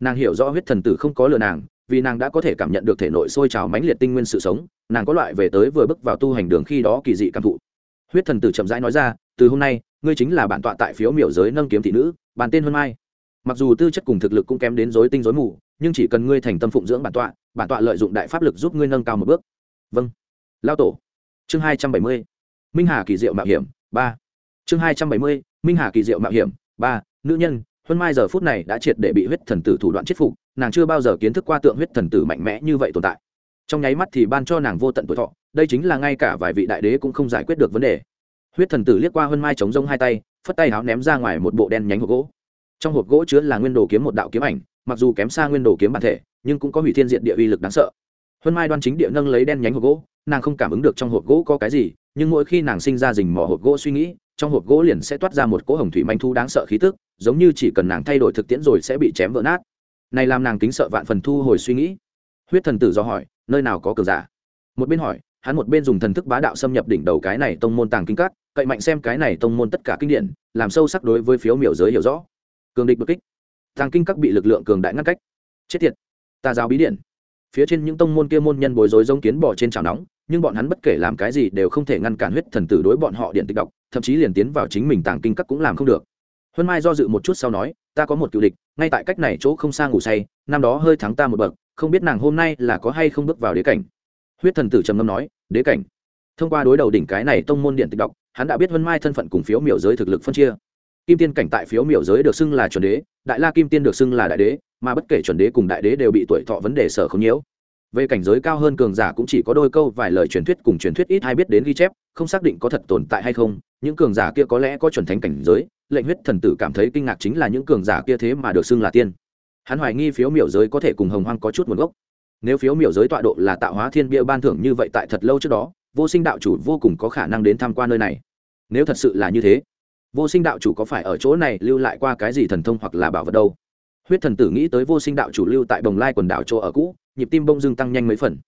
Speaker 1: Nàng hiểu rõ huyết thần tử không có lừa nàng vì nàng đã có thể cảm nhận được thể nội sôi trào mãnh liệt tinh nguyên sự sống, nàng có loại về tới vừa bước vào tu hành đường khi đó kỳ dị cảm thụ. Huyết thần tử chậm rãi nói ra, từ hôm nay, ngươi chính là bản tọa tại phiếu miểu giới nâng kiếm thị nữ bản tên hơn mai. Mặc dù tư chất cùng thực lực cũng kém đến dối tinh dối mù, nhưng chỉ cần ngươi thành tâm phụng dưỡng bản tọa bản tọa lợi dụng đại pháp lực giúp ngươi nâng cao một bước. Vâng. Lao tổ. Chương hai trăm bảy mươi, minh hà kỳ diệu mạo hiểm ba. Chương hai trăm bảy mươi, minh hà kỳ diệu mạo hiểm ba. Nữ nhân huân mai giờ phút này đã triệt để bị huyết thần tử thủ đoạn chết phục, nàng chưa bao giờ kiến thức qua tượng huyết thần tử mạnh mẽ như vậy tồn tại. Trong nháy mắt thì ban cho nàng vô tận tuổi thọ, đây chính là ngay cả vài vị đại đế cũng không giải quyết được vấn đề. Huyết thần tử liếc qua huân mai chống rông hai tay, phất tay áo ném ra ngoài một bộ đen nhánh hộp gỗ. Trong hộp gỗ chứa là nguyên đồ kiếm một đạo kiếm ảnh, mặc dù kém xa nguyên đồ kiếm bản thể, nhưng cũng có hủy thiên diện địa uy lực đáng sợ. Huân mai đoan chính địa nâng lấy đen nhánh hộp gỗ, nàng không cảm ứng được trong hộp gỗ có cái gì, nhưng mỗi khi nàng sinh ra rình mỏ hộp gỗ suy nghĩ trong hộp gỗ liền sẽ toát ra một cỗ hồng thủy manh thu đáng sợ khí tức, giống như chỉ cần nàng thay đổi thực tiễn rồi sẽ bị chém vỡ nát. Này làm nàng kính sợ vạn phần thu hồi suy nghĩ. Huyết thần tử do hỏi, nơi nào có cờ giả? Một bên hỏi, hắn một bên dùng thần thức bá đạo xâm nhập đỉnh đầu cái này tông môn tàng kinh cát cậy mạnh xem cái này tông môn tất cả kinh điển, làm sâu sắc đối với phiếu miểu giới hiểu rõ. Cường địch bất kích. Tàng kinh các bị lực lượng cường đại ngăn cách. Chết tiệt. Tà giáo bí điện phía trên những tông môn kia môn nhân bối rối giống kiến bò trên chảo nóng, nhưng bọn hắn bất kể làm cái gì đều không thể ngăn cản huyết thần tử đối bọn họ điện tích đọc thậm chí liền tiến vào chính mình tàng kinh các cũng làm không được. Huân mai do dự một chút sau nói, ta có một cựu địch, ngay tại cách này chỗ không xa ngủ say, năm đó hơi thắng ta một bậc, không biết nàng hôm nay là có hay không bước vào đế cảnh. Huyết thần tử trầm ngâm nói, đế cảnh? Thông qua đối đầu đỉnh cái này tông môn điện tịch đọc, hắn đã biết huân mai thân phận cùng phiếu miểu giới thực lực phân chia. Kim tiên cảnh tại phiếu miểu giới được xưng là chuẩn đế, đại la kim tiên được xưng là đại đế, mà bất kể chuẩn đế cùng đại đế đều bị tuổi thọ vấn đề sở không nhiễu về cảnh giới cao hơn cường giả cũng chỉ có đôi câu vài lời truyền thuyết cùng truyền thuyết ít hay biết đến ghi chép, không xác định có thật tồn tại hay không, những cường giả kia có lẽ có chuẩn thánh cảnh giới, lệnh huyết thần tử cảm thấy kinh ngạc chính là những cường giả kia thế mà được xưng là tiên. Hắn hoài nghi phiếu miểu giới có thể cùng hồng hoang có chút nguồn gốc. Nếu phiếu miểu giới tọa độ là tạo hóa thiên bia ban thưởng như vậy tại thật lâu trước đó, vô sinh đạo chủ vô cùng có khả năng đến tham quan nơi này. Nếu thật sự là như thế, vô sinh đạo chủ có phải ở chỗ này lưu lại qua cái gì thần thông hoặc là bảo vật đâu? Huyết thần tử nghĩ tới vô sinh đạo chủ lưu tại bồng lai quần đảo chỗ ở cũ nhịp tim bông dưng tăng nhanh mấy phần.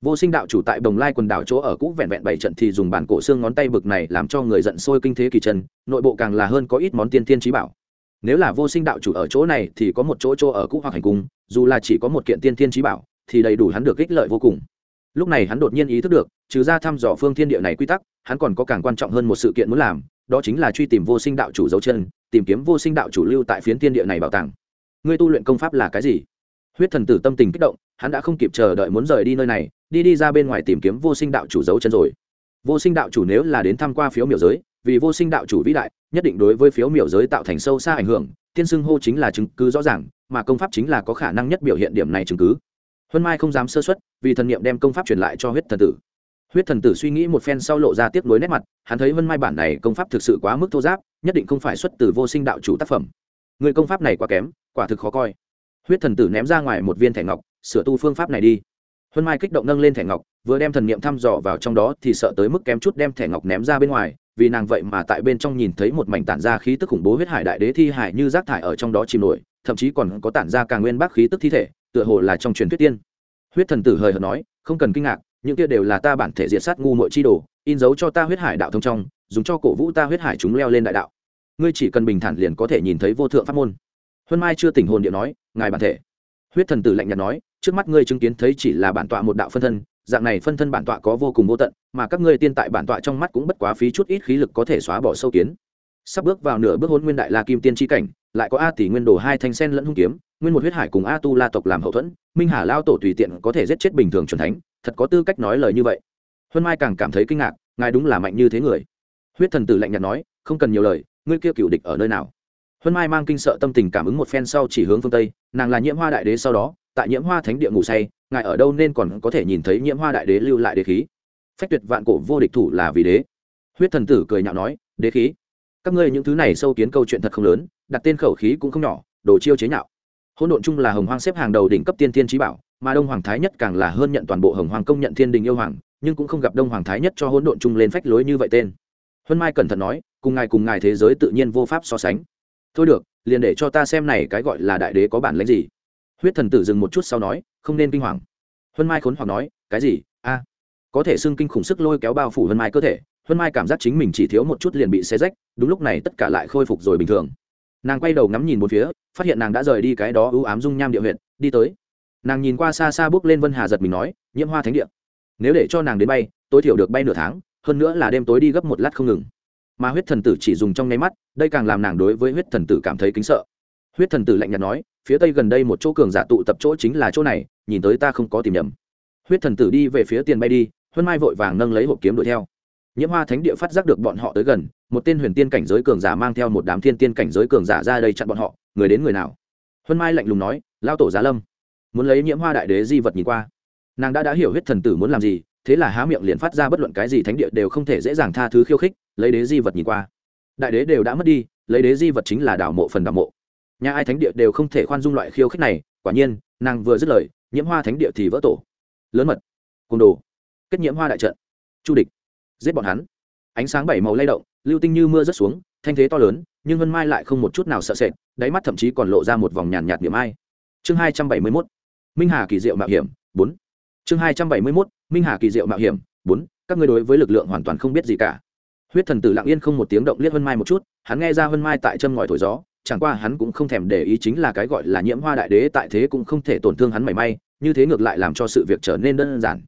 Speaker 1: Vô sinh đạo chủ tại bồng lai quần đảo chỗ ở cũ vẹn vẹn bảy trận thì dùng bản cổ xương ngón tay bực này làm cho người giận sôi kinh thế kỳ chân, nội bộ càng là hơn có ít món tiên tiên trí bảo. Nếu là vô sinh đạo chủ ở chỗ này thì có một chỗ chỗ ở cũ hoặc hành cung, dù là chỉ có một kiện tiên tiên trí bảo, thì đầy đủ hắn được ích lợi vô cùng. Lúc này hắn đột nhiên ý thức được, trừ ra thăm dò phương thiên địa này quy tắc, hắn còn có càng quan trọng hơn một sự kiện muốn làm, đó chính là truy tìm vô sinh đạo chủ dấu chân, tìm kiếm vô sinh đạo chủ lưu tại phiến thiên địa này bảo tàng. Ngươi tu luyện công pháp là cái gì? Huyết thần tử tâm tình kích động hắn đã không kịp chờ đợi muốn rời đi nơi này, đi đi ra bên ngoài tìm kiếm vô sinh đạo chủ dấu chân rồi. Vô sinh đạo chủ nếu là đến tham qua phiếu miểu giới, vì vô sinh đạo chủ vĩ đại, nhất định đối với phiếu miểu giới tạo thành sâu xa ảnh hưởng, tiên xưng hô chính là chứng cứ rõ ràng, mà công pháp chính là có khả năng nhất biểu hiện điểm này chứng cứ. Huân mai không dám sơ xuất vì thần niệm đem công pháp truyền lại cho huyết thần tử. Huyết thần tử suy nghĩ một phen sau lộ ra tiếp nối nét mặt, hắn thấy vân mai bản này công pháp thực sự quá mức thô giáp, nhất định không phải xuất từ vô sinh đạo chủ tác phẩm. Người công pháp này quá kém, quả thực khó coi huyết thần tử ném ra ngoài một viên thẻ ngọc sửa tu phương pháp này đi Huân Mai kích động nâng lên thẻ ngọc, vừa đem thần niệm thăm dò vào trong đó thì sợ tới mức kém chút đem thẻ ngọc ném ra bên ngoài, vì nàng vậy mà tại bên trong nhìn thấy một mảnh tản ra khí tức khủng bố huyết hải đại đế thi hải như rác thải ở trong đó chìm nổi, thậm chí còn có tản ra càng nguyên bác khí tức thi thể, tựa hồ là trong truyền thuyết tiên. Huyết thần tử hời hợt nói, không cần kinh ngạc, những kia đều là ta bản thể diệt sát ngu mội chi đồ, in dấu cho ta huyết hải đạo thông trong, dùng cho cổ vũ ta huyết hải chúng leo lên đại đạo. Ngươi chỉ cần bình thản liền có thể nhìn thấy vô thượng pháp môn. Huân Mai chưa tỉnh hồn địa nói, ngài bản thể. Huyết thần tử lạnh nhạt nói, trước mắt ngươi chứng kiến thấy chỉ là bản tọa một đạo phân thân dạng này phân thân bản tọa có vô cùng vô tận mà các ngươi tiên tại bản tọa trong mắt cũng bất quá phí chút ít khí lực có thể xóa bỏ sâu kiến. Sắp bước vào nửa bước hôn nguyên đại la kim tiên tri cảnh lại có a tỷ nguyên đồ hai thanh sen lẫn hung kiếm nguyên một huyết hải cùng a tu la tộc làm hậu thuẫn minh hà lao tổ tùy tiện có thể giết chết bình thường c thánh thật có tư cách nói lời như vậy. Huân mai càng cảm thấy kinh ngạc ngài đúng là mạnh như thế người. Huyết thần tử lạnh nhạt nói không cần nhiều lời ngươi kia cựu địch ở nơi nào? Huân mai mang kinh sợ tâm tình cảm ứng một phen sau chỉ hướng phương tây, nàng là nhiễm hoa đại đế sau đó, tại nhiễm hoa thánh địa ngủ say, ngài ở đâu nên còn có thể nhìn thấy nhiễm hoa đại đế lưu lại đế khí. Phách tuyệt vạn cổ vô địch thủ là vì đế. Huyết thần tử cười nhạo nói, đế khí? Các ngươi những thứ này sâu kiến câu chuyện thật không lớn, đặt tên khẩu khí cũng không nhỏ, đồ chiêu chế nhạo. Hỗn độn chung là hồng hoang xếp hàng đầu đỉnh cấp tiên thiên trí bảo, mà đông hoàng thái nhất càng là hơn nhận toàn bộ hồng hoàng công nhận thiên đình yêu hoàng, nhưng cũng không gặp đông hoàng thái nhất cho hỗn độn chung lên phách lối như vậy tên. Huân mai cẩn thận nói, cùng ngài cùng ngài thế giới tự nhiên vô pháp so sánh thôi được, liền để cho ta xem này cái gọi là đại đế có bản lãnh gì. Huyết thần tử dừng một chút sau nói, không nên kinh hoàng. Huân mai khốn hoặc nói, cái gì? A. Có thể xưng kinh khủng sức lôi kéo bao phủ huân mai cơ thể, huân mai cảm giác chính mình chỉ thiếu một chút liền bị xé rách, đúng lúc này tất cả lại khôi phục rồi bình thường. Nàng quay đầu ngắm nhìn một phía, phát hiện nàng đã rời đi cái đó ưu ám dung nham địa huyện đi tới. Nàng nhìn qua xa xa bước lên vân hà giật mình nói, nhiễm hoa thánh địa. Nếu để cho nàng đến bay, tối thiểu được bay nửa tháng, hơn nữa là đêm tối đi gấp một lát không ngừng mà huyết thần tử chỉ dùng trong nháy mắt, đây càng làm nàng đối với huyết thần tử cảm thấy kính sợ. Huyết thần tử lạnh nhạt nói, phía tây gần đây một chỗ cường giả tụ tập chỗ chính là chỗ này, nhìn tới ta không có tìm nhầm. Huyết thần tử đi về phía tiền bay đi, huân mai vội vàng nâng lấy hộp kiếm đuổi theo. Nhiễm hoa thánh địa phát giác được bọn họ tới gần, một tên huyền tiên cảnh giới cường giả mang theo một đám thiên tiên cảnh giới cường giả ra đây chặn bọn họ, người đến người nào? Huân mai lạnh lùng nói lao tổ giá lâm. Muốn lấy nhiễm hoa đại đế di vật nhìn qua. Nàng đã đã hiểu huyết thần tử muốn làm gì, thế là há miệng liền phát ra bất luận cái gì thánh địa đều không thể dễ dàng tha thứ khiêu khích lấy đế di vật nhìn qua. Đại đế đều đã mất đi, lấy đế di vật chính là đảo mộ phần đảo mộ. Nhà ai thánh địa đều không thể khoan dung loại khiêu khích này, quả nhiên, nàng vừa dứt lời, nhiễm hoa thánh địa thì vỡ tổ. Lớn mật, côn đồ, kết nhiễm hoa đại trận, chu địch, giết bọn hắn. Ánh sáng bảy màu lay động, lưu tinh như mưa rớt xuống, thanh thế to lớn, nhưng vân mai lại không một chút nào sợ sệt, đáy mắt thậm chí còn lộ ra một vòng nhàn nhạt điểm ai. Chương hai trăm bảy mươi mốt, minh hà kỳ diệu mạo hiểm, bốn. Chương hai trăm bảy mươi mốt, minh hà kỳ diệu mạo hiểm, bốn. Các ngươi đối với lực lượng hoàn toàn không biết gì cả huyết thần tử lặng yên không một tiếng động liếc vân mai một chút, hắn nghe ra vân mai tại châm ngòi thổi gió, chẳng qua hắn cũng không thèm để ý chính là cái gọi là nhiễm hoa đại đế tại thế cũng không thể tổn thương hắn mảy may, như thế ngược lại làm cho sự việc trở nên đơn giản.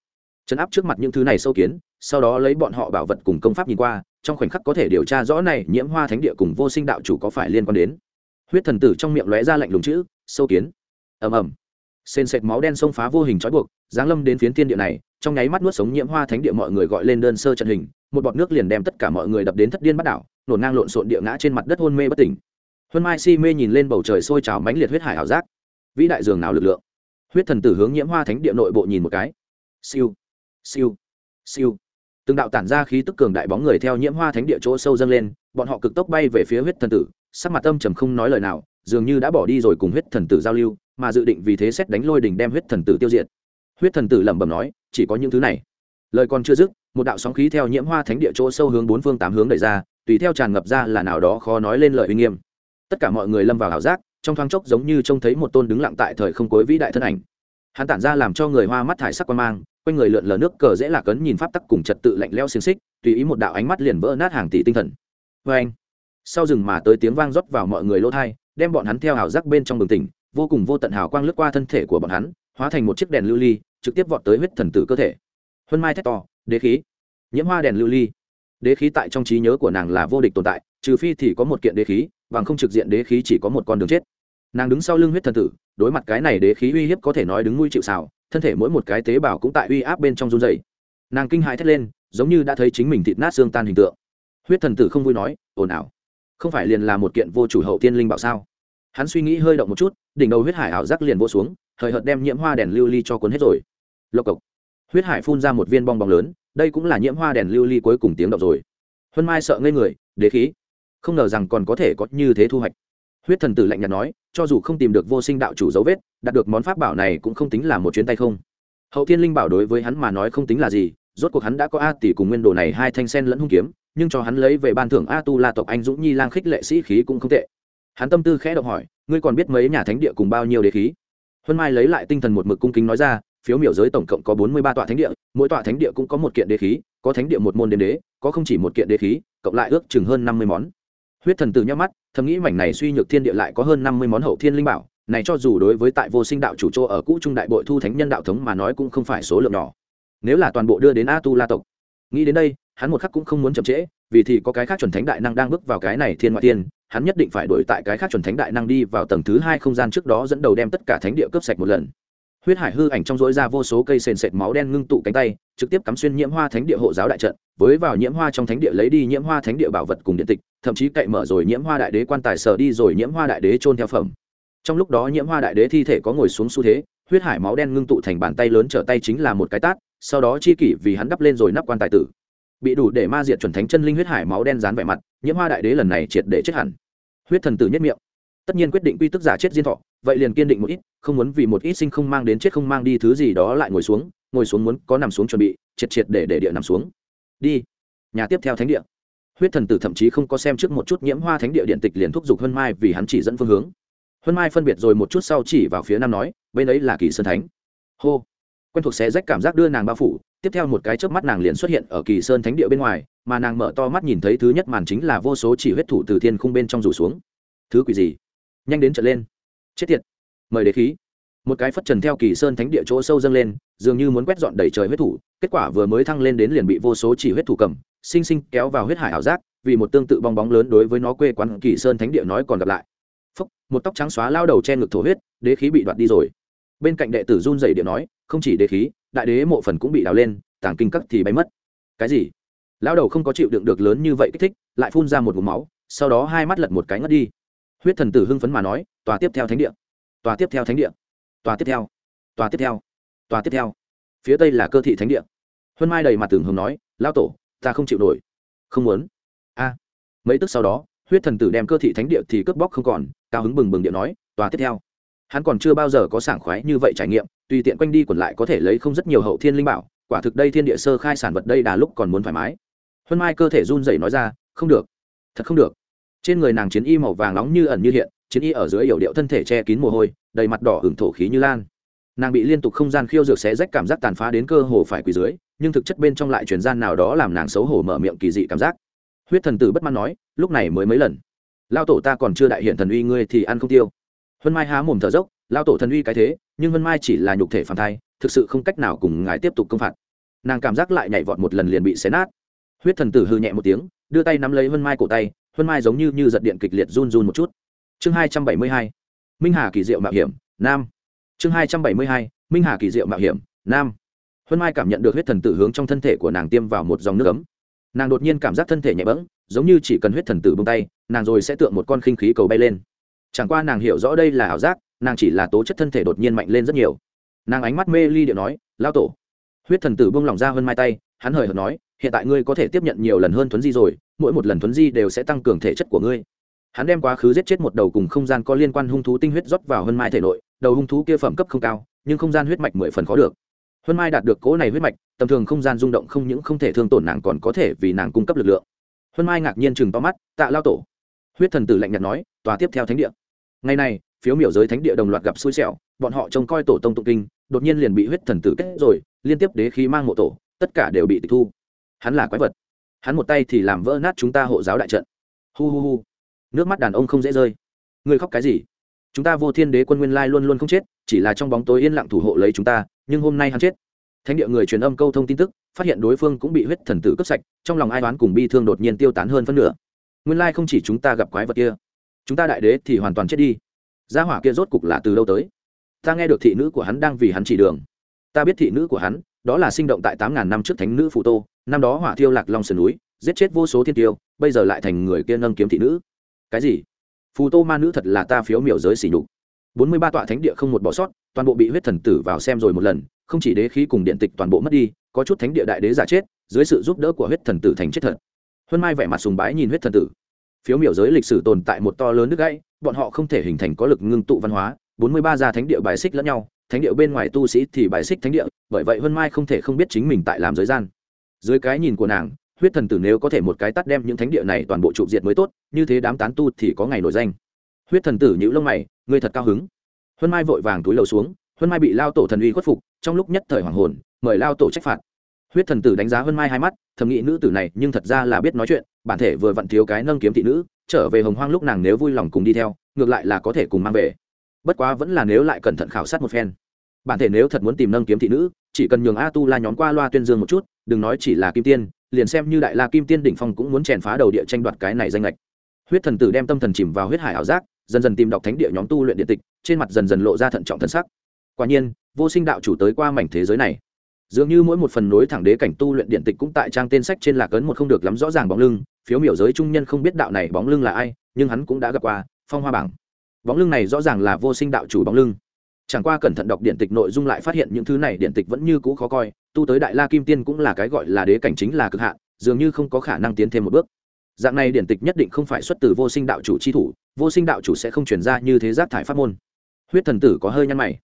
Speaker 1: Chấn áp trước mặt những thứ này sâu kiến, sau đó lấy bọn họ bảo vật cùng công pháp nhìn qua, trong khoảnh khắc có thể điều tra rõ này nhiễm hoa thánh địa cùng vô sinh đạo chủ có phải liên quan đến. Huyết thần tử trong miệng lóe ra lạnh lùng chữ, sâu kiến. Ầm ầm sền sệt máu đen xông phá vô hình trói buộc, giáng lâm đến phiến thiên địa này, trong nháy mắt nuốt sống nhiễm hoa thánh địa mọi người gọi lên đơn sơ trận hình, một bọt nước liền đem tất cả mọi người đập đến thất điên bắt đảo, nổ ngang lộn xộn địa ngã trên mặt đất hôn mê bất tỉnh. Huân mai si mê nhìn lên bầu trời sôi trào mãnh liệt huyết hải ảo giác. Vĩ đại dường nào lực lượng? Huyết thần tử hướng nhiễm hoa thánh địa nội bộ nhìn một cái. Siêu siêu siêu. Từng đạo tản ra khí tức cường đại bóng người theo nhiễm hoa thánh địa chỗ sâu dâng lên, bọn họ cực tốc bay về phía huyết thần tử, sắc mặt âm trầm không nói lời nào, dường như đã bỏ đi rồi cùng huyết thần tử giao lưu mà dự định vì thế xét đánh lôi đình đem huyết thần tử tiêu diệt. Huyết thần tử lẩm bẩm nói, chỉ có những thứ này. Lời còn chưa dứt, một đạo sóng khí theo nhiễm hoa thánh địa chỗ sâu hướng bốn phương tám hướng đẩy ra, tùy theo tràn ngập ra là nào đó khó nói lên lời uy nghiêm. Tất cả mọi người lâm vào ảo giác, trong thoáng chốc giống như trông thấy một tôn đứng lặng tại thời không cối vĩ đại thân ảnh. Hắn tản ra làm cho người hoa mắt thải sắc quan mang, quanh người lượn lờ nước cờ dễ lạc cấn nhìn pháp tắc cùng trật tự lạnh leo xiềng xích, tùy ý một đạo ánh mắt liền vỡ nát hàng tỷ tinh thần. Vê anh sau rừng mà tới tiếng vang rót vào mọi người lỗ thai đem bọn hắn theo ảo giác bên trong bừng tỉnh vô cùng vô tận hào quang lướt qua thân thể của bọn hắn, hóa thành một chiếc đèn lưu ly, trực tiếp vọt tới huyết thần tử cơ thể. Huân mai thét to, đế khí, nhiễm hoa đèn lưu ly. Đế khí tại trong trí nhớ của nàng là vô địch tồn tại, trừ phi thì có một kiện đế khí, bằng không trực diện đế khí chỉ có một con đường chết. Nàng đứng sau lưng huyết thần tử, đối mặt cái này đế khí uy hiếp có thể nói đứng nuôi chịu xào thân thể mỗi một cái tế bào cũng tại uy áp bên trong run dày nàng kinh hãi thét lên, giống như đã thấy chính mình thịt nát xương tan hình tượng. Huyết thần tử không vui nói, ồn ào, không phải liền là một kiện vô chủ hậu tiên linh bảo sao? Hắn suy nghĩ hơi động một chút, đỉnh đầu huyết hải ảo giác liền vô xuống, hời hợt đem nhiễm hoa đèn lưu ly cho cuốn hết rồi. Lộc cộc. Huyết hải phun ra một viên bong bóng lớn, đây cũng là nhiễm hoa đèn lưu ly cuối cùng tiếng động rồi. Huân mai sợ ngây người, đế khí. Không ngờ rằng còn có thể có như thế thu hoạch. Huyết thần tử lạnh nhạt nói, cho dù không tìm được vô sinh đạo chủ dấu vết, đạt được món pháp bảo này cũng không tính là một chuyến tay không. Hậu thiên linh bảo đối với hắn mà nói không tính là gì, rốt cuộc hắn đã có a tỷ cùng nguyên đồ này hai thanh sen lẫn hung kiếm, nhưng cho hắn lấy về ban thưởng a tu la tộc anh dũng nhi lang khích lệ sĩ khí cũng không tệ hắn tâm tư khẽ động hỏi, ngươi còn biết mấy nhà thánh địa cùng bao nhiêu đế khí? Huân mai lấy lại tinh thần một mực cung kính nói ra, phiếu miểu giới tổng cộng có bốn mươi ba tọa thánh địa, mỗi tọa thánh địa cũng có một kiện đế khí, có thánh địa một môn đế đế, có không chỉ một kiện đế khí, cộng lại ước chừng hơn năm mươi món. Huyết thần tử nhắc mắt, thầm nghĩ mảnh này suy nhược thiên địa lại có hơn năm mươi món hậu thiên linh bảo, này cho dù đối với tại vô sinh đạo chủ chỗ ở cũ trung đại bội thu thánh nhân đạo thống mà nói cũng không phải số lượng nhỏ. Nếu là toàn bộ đưa đến a tu la tộc, nghĩ đến đây, hắn một khắc cũng không muốn chậm trễ vì thì có cái khác chuẩn thánh đại năng đang bước vào cái này thiên ngoại tiên, hắn nhất định phải đổi tại cái khác chuẩn thánh đại năng đi vào tầng thứ hai không gian trước đó dẫn đầu đem tất cả thánh địa cướp sạch một lần. Huyết hải hư ảnh trong dối ra vô số cây sền sệt máu đen ngưng tụ cánh tay, trực tiếp cắm xuyên nhiễm hoa thánh địa hộ giáo đại trận, với vào nhiễm hoa trong thánh địa lấy đi nhiễm hoa thánh địa bảo vật cùng điện tịch, thậm chí cậy mở rồi nhiễm hoa đại đế quan tài sở đi rồi nhiễm hoa đại đế trôn theo phẩm. Trong lúc đó nhiễm hoa đại đế thi thể có ngồi xuống xu thế, huyết hải máu đen ngưng tụ thành bàn tay lớn trở tay chính là một cái tát, sau đó chi kỷ vì hắn đắp lên rồi nắp quan tài tử bị đủ để ma diệt chuẩn thánh chân linh huyết hải máu đen dán vẻ mặt, nhiễm hoa đại đế lần này triệt để chết hẳn. Huyết thần tử nhất miệng. Tất nhiên quyết định quy tức giả chết diên thọ, vậy liền kiên định một ít, không muốn vì một ít sinh không mang đến chết không mang đi thứ gì đó lại ngồi xuống ngồi xuống muốn có nằm xuống chuẩn bị, triệt triệt để để địa nằm xuống. Đi. Nhà tiếp theo thánh địa. Huyết thần tử thậm chí không có xem trước một chút nhiễm hoa thánh địa điện tịch liền thúc giục hơn mai vì hắn chỉ dẫn phương hướng. Hơn mai phân biệt rồi một chút sau chỉ vào phía nam nói, bên ấy là kỳ sơn thánh. Hô. Quen thuộc xé rách cảm giác đưa nàng bao phủ tiếp theo một cái chớp mắt nàng liền xuất hiện ở kỳ sơn thánh địa bên ngoài, mà nàng mở to mắt nhìn thấy thứ nhất màn chính là vô số chỉ huyết thủ từ thiên khung bên trong rủ xuống. Thứ quỷ gì? Nhanh đến trận lên. Chết tiệt. Mời đế khí. Một cái phất trần theo kỳ sơn thánh địa chỗ sâu dâng lên, dường như muốn quét dọn đầy trời huyết thủ, kết quả vừa mới thăng lên đến liền bị vô số chỉ huyết thủ cầm, sinh sinh kéo vào huyết hải ảo giác, vì một tương tự bong bóng lớn đối với nó quê quán kỳ sơn thánh địa nói còn gặp lại. Phúc, một tóc trắng xóa lao đầu che ngực thổ huyết, đế khí bị đoạt đi rồi. Bên cạnh đệ tử run dày điện nói, không chỉ đế khí đại đế mộ phần cũng bị đào lên, tàng kinh cắt thì bay mất. Cái gì? Lao đầu không có chịu đựng được lớn như vậy kích thích, lại phun ra một vùng máu, sau đó hai mắt lật một cái ngất đi. Huyết thần tử hưng phấn mà nói, tòa tiếp theo thánh địa, tòa tiếp theo thánh địa, tòa tiếp theo, tòa tiếp theo, tòa tiếp theo. Phía tây là cơ thị thánh địa. Huân mai đầy mặt tường hồng nói lao tổ, ta không chịu nổi, không muốn. A. Mấy tức sau đó, huyết thần tử đem cơ thị thánh địa thì cướp bóc không còn, cao hứng bừng bừng điện nói, tòa tiếp theo hắn còn chưa bao giờ có sảng khoái như vậy trải nghiệm, tùy tiện quanh đi quẩn lại có thể lấy không rất nhiều hậu thiên linh bảo, quả thực đây thiên địa sơ khai sản vật đây đà lúc còn muốn thoải mái. Huân mai cơ thể run rẩy nói ra, không được, thật không được. Trên người nàng chiến y màu vàng nóng như ẩn như hiện, chiến y ở dưới yểu điệu thân thể che kín mồ hôi, đầy mặt đỏ hưởng thổ khí như lan. Nàng bị liên tục không gian khiêu dược xé rách cảm giác tàn phá đến cơ hồ phải quỳ dưới, nhưng thực chất bên trong lại truyền gian nào đó làm nàng xấu hổ mở miệng kỳ dị cảm giác. Huyết thần tử bất mãn nói, lúc này mới mấy lần. Lao tổ ta còn chưa đại hiện thần uy ngươi thì ăn không tiêu. Vân mai há mồm thở dốc, lao tổ thần uy cái thế, nhưng Vân mai chỉ là nhục thể phản thai, thực sự không cách nào cùng ngài tiếp tục công phạt. Nàng cảm giác lại nhảy vọt một lần liền bị xé nát. Huyết thần tử hư nhẹ một tiếng, đưa tay nắm lấy Vân mai cổ tay Vân mai giống như như giật điện kịch liệt run run một chút. Chương hai trăm bảy mươi hai, minh hà kỳ diệu mạo hiểm, nam. Chương hai trăm bảy mươi hai, minh hà kỳ diệu mạo hiểm, nam. Vân mai cảm nhận được huyết thần tử hướng trong thân thể của nàng tiêm vào một dòng nước ấm. Nàng đột nhiên cảm giác thân thể nhẹ bẫng, giống như chỉ cần huyết thần tử buông tay, nàng rồi sẽ tượng một con khinh khí cầu bay lên chẳng qua nàng hiểu rõ đây là ảo giác, nàng chỉ là tố chất thân thể đột nhiên mạnh lên rất nhiều. Nàng ánh mắt mê ly điệu nói lao tổ. Huyết thần tử buông lỏng ra hơn mai tay, hắn hời hợt nói, hiện tại ngươi có thể tiếp nhận nhiều lần hơn thuấn di rồi, mỗi một lần thuấn di đều sẽ tăng cường thể chất của ngươi. Hắn đem quá khứ giết chết một đầu cùng không gian có liên quan hung thú tinh huyết rót vào hơn mai thể nội, đầu hung thú kia phẩm cấp không cao, nhưng không gian huyết mạch mười phần khó được. Hơn mai đạt được cố này huyết mạch, tầm thường không gian rung động không những không thể thương tổn nàng còn có thể vì nàng cung cấp lực lượng. Hơn mai ngạc nhiên chừng to mắt, tạ lao tổ. Huyết thần tử lạnh nhạt nói, tòa tiếp theo thánh địa ngày này, phiếu miểu giới thánh địa đồng loạt gặp xui xẻo, bọn họ trông coi tổ tông tụng kinh, đột nhiên liền bị huyết thần tử kết rồi, liên tiếp đế khí mang mộ tổ, tất cả đều bị tịch thu. Hắn là quái vật. Hắn một tay thì làm vỡ nát chúng ta hộ giáo đại trận. Hu hu hu. Nước mắt đàn ông không dễ rơi. Người khóc cái gì? Chúng ta vô thiên đế quân nguyên lai luôn luôn không chết, chỉ là trong bóng tối yên lặng thủ hộ lấy chúng ta, nhưng hôm nay hắn chết. Thánh địa người truyền âm câu thông tin tức, phát hiện đối phương cũng bị huyết thần tử cướp sạch, trong lòng ai đoán cùng bi thương đột nhiên tiêu tán hơn phân nửa. Nguyên lai không chỉ chúng ta gặp quái vật kia chúng ta đại đế thì hoàn toàn chết đi. Gia hỏa kia rốt cục là từ đâu tới? Ta nghe được thị nữ của hắn đang vì hắn chỉ đường. Ta biết thị nữ của hắn, đó là sinh động tại tám ngàn năm trước thánh nữ phù tô. Năm đó hỏa thiêu lạc long sườn núi, giết chết vô số thiên tiêu, bây giờ lại thành người kia nâng kiếm thị nữ. Cái gì? Phù tô ma nữ thật là ta phiếu miểu giới xỉ nhục. Bốn mươi ba tọa thánh địa không một bỏ sót, toàn bộ bị huyết thần tử vào xem rồi một lần, không chỉ đế khí cùng điện tịch toàn bộ mất đi, có chút thánh địa đại đế giả chết, dưới sự giúp đỡ của huyết thần tử thành chết thật. Huân mai vẻ mặt sùng bái nhìn huyết thần tử phiếu miểu giới lịch sử tồn tại một to lớn nước gãy, bọn họ không thể hình thành có lực ngưng tụ văn hóa, bốn mươi ba gia thánh địa bài xích lẫn nhau, thánh địa bên ngoài tu sĩ thì bài xích thánh địa, bởi vậy huân mai không thể không biết chính mình tại làm giới gian. Dưới cái nhìn của nàng, huyết thần tử nếu có thể một cái tắt đem những thánh địa này toàn bộ trụ diệt mới tốt, như thế đám tán tu thì có ngày nổi danh. Huyết thần tử nhữ lông mày, ngươi thật cao hứng. Huân mai vội vàng túi lầu xuống, huân mai bị lao tổ thần uy khuất phục, trong lúc nhất thời hoàng hồn, mời lao tổ trách phạt huyết thần tử đánh giá huân mai hai mắt, thầm nghĩ nữ tử này nhưng thật ra là biết nói chuyện, bản thể vừa vặn thiếu cái nâng kiếm thị nữ, trở về hồng hoang lúc nàng nếu vui lòng cùng đi theo, ngược lại là có thể cùng mang về. Bất quá vẫn là nếu lại cẩn thận khảo sát một phen. Bản thể nếu thật muốn tìm nâng kiếm thị nữ, chỉ cần nhường a tu la nhóm qua loa tuyên dương một chút, đừng nói chỉ là kim tiên, liền xem như đại la kim tiên đỉnh phong cũng muốn chèn phá đầu địa tranh đoạt cái này danh lệch huyết thần tử đem tâm thần chìm vào huyết hải ảo giác, dần dần tìm đọc thánh địa nhóm tu luyện điện tịch, trên mặt dần dần lộ ra thận trọng thân sắc. Quả nhiên, vô sinh đạo chủ tới qua mảnh thế giới này dường như mỗi một phần nối thẳng đế cảnh tu luyện điện tịch cũng tại trang tên sách trên lạc ấn một không được lắm rõ ràng bóng lưng, phiếu miểu giới trung nhân không biết đạo này bóng lưng là ai, nhưng hắn cũng đã gặp qua, phong hoa bảng. Bóng lưng này rõ ràng là vô sinh đạo chủ bóng lưng. Chẳng qua cẩn thận đọc điện tịch nội dung lại phát hiện những thứ này điện tịch vẫn như cũ khó coi, tu tới đại la kim tiên cũng là cái gọi là đế cảnh chính là cực hạn, dường như không có khả năng tiến thêm một bước. Dạng này điện tịch nhất định không phải xuất từ vô sinh đạo chủ chi thủ, vô sinh đạo chủ sẽ không chuyển ra như thế giác thải pháp môn. Huyết thần tử có hơi nhăn mày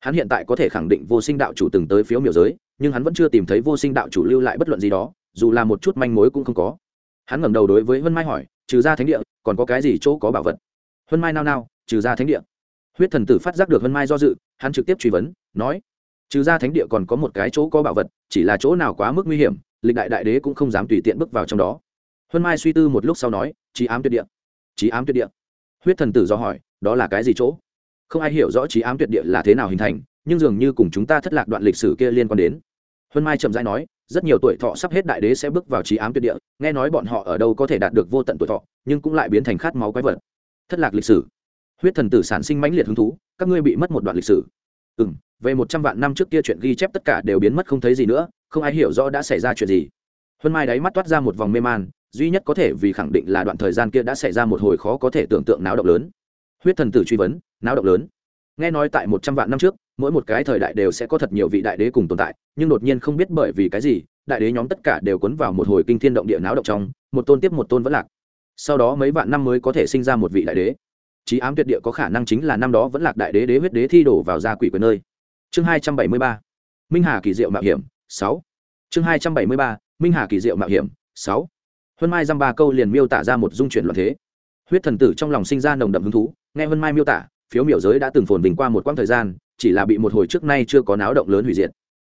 Speaker 1: hắn hiện tại có thể khẳng định vô sinh đạo chủ từng tới phiếu miểu giới, nhưng hắn vẫn chưa tìm thấy vô sinh đạo chủ lưu lại bất luận gì đó, dù là một chút manh mối cũng không có. Hắn ngẩng đầu đối với vân mai hỏi, trừ ra thánh địa, còn có cái gì chỗ có bảo vật? Vân mai nao nao, trừ ra thánh địa. Huyết thần tử phát giác được vân mai do dự, hắn trực tiếp truy vấn, nói, trừ ra thánh địa còn có một cái chỗ có bảo vật, chỉ là chỗ nào quá mức nguy hiểm, lịch đại đại đế cũng không dám tùy tiện bước vào trong đó. Vân mai suy tư một lúc sau nói trí ám tuyệt địa trí ám tuyệt địa. Huyết thần tử do hỏi, đó là cái gì chỗ? Không ai hiểu rõ trí ám tuyệt địa là thế nào hình thành nhưng dường như cùng chúng ta thất lạc đoạn lịch sử kia liên quan đến Huân Mai chậm rãi nói, rất nhiều tuổi thọ sắp hết đại đế sẽ bước vào trí ám tuyệt địa, nghe nói bọn họ ở đâu có thể đạt được vô tận tuổi thọ, nhưng cũng lại biến thành khát máu quái vật. Thất lạc lịch sử. Huyết thần tử sản sinh mãnh liệt hứng thú, các ngươi bị mất một đoạn lịch sử. Ừm, về một trăm vạn năm trước kia chuyện ghi chép tất cả đều biến mất không thấy gì nữa, không ai hiểu rõ đã xảy ra chuyện gì. Huân Mai đáy mắt toát ra một vòng mê man, duy nhất có thể vì khẳng định là đoạn thời gian kia đã xảy ra một hồi khó có thể tưởng tượng náo động lớn. Huyết thần tử truy vấn, náo động lớn. Nghe nói tại một trăm vạn năm trước, mỗi một cái thời đại đều sẽ có thật nhiều vị đại đế cùng tồn tại nhưng đột nhiên không biết bởi vì cái gì đại đế nhóm tất cả đều cuốn vào một hồi kinh thiên động địa náo động trong một tôn tiếp một tôn vẫn lạc. Sau đó mấy vạn năm mới có thể sinh ra một vị đại đế. Trí ám tuyệt địa có khả năng chính là năm đó vẫn lạc đại đế đế huyết đế thi đổ vào gia quỷ quyền nơi. Chương hai trăm bảy mươi ba minh hà kỳ diệu mạo hiểm sáu. Chương hai trăm bảy mươi ba minh hà kỳ diệu mạo hiểm sáu. Huân mai dăm ba câu liền miêu tả ra một dung chuyển loạn thế huyết thần tử trong lòng sinh ra nồng đậm hứng thú, nghe Vân mai miêu tả, phiếu miểu giới đã từng phồn bình qua một quãng thời gian, chỉ là bị một hồi trước nay chưa có náo động lớn hủy diệt.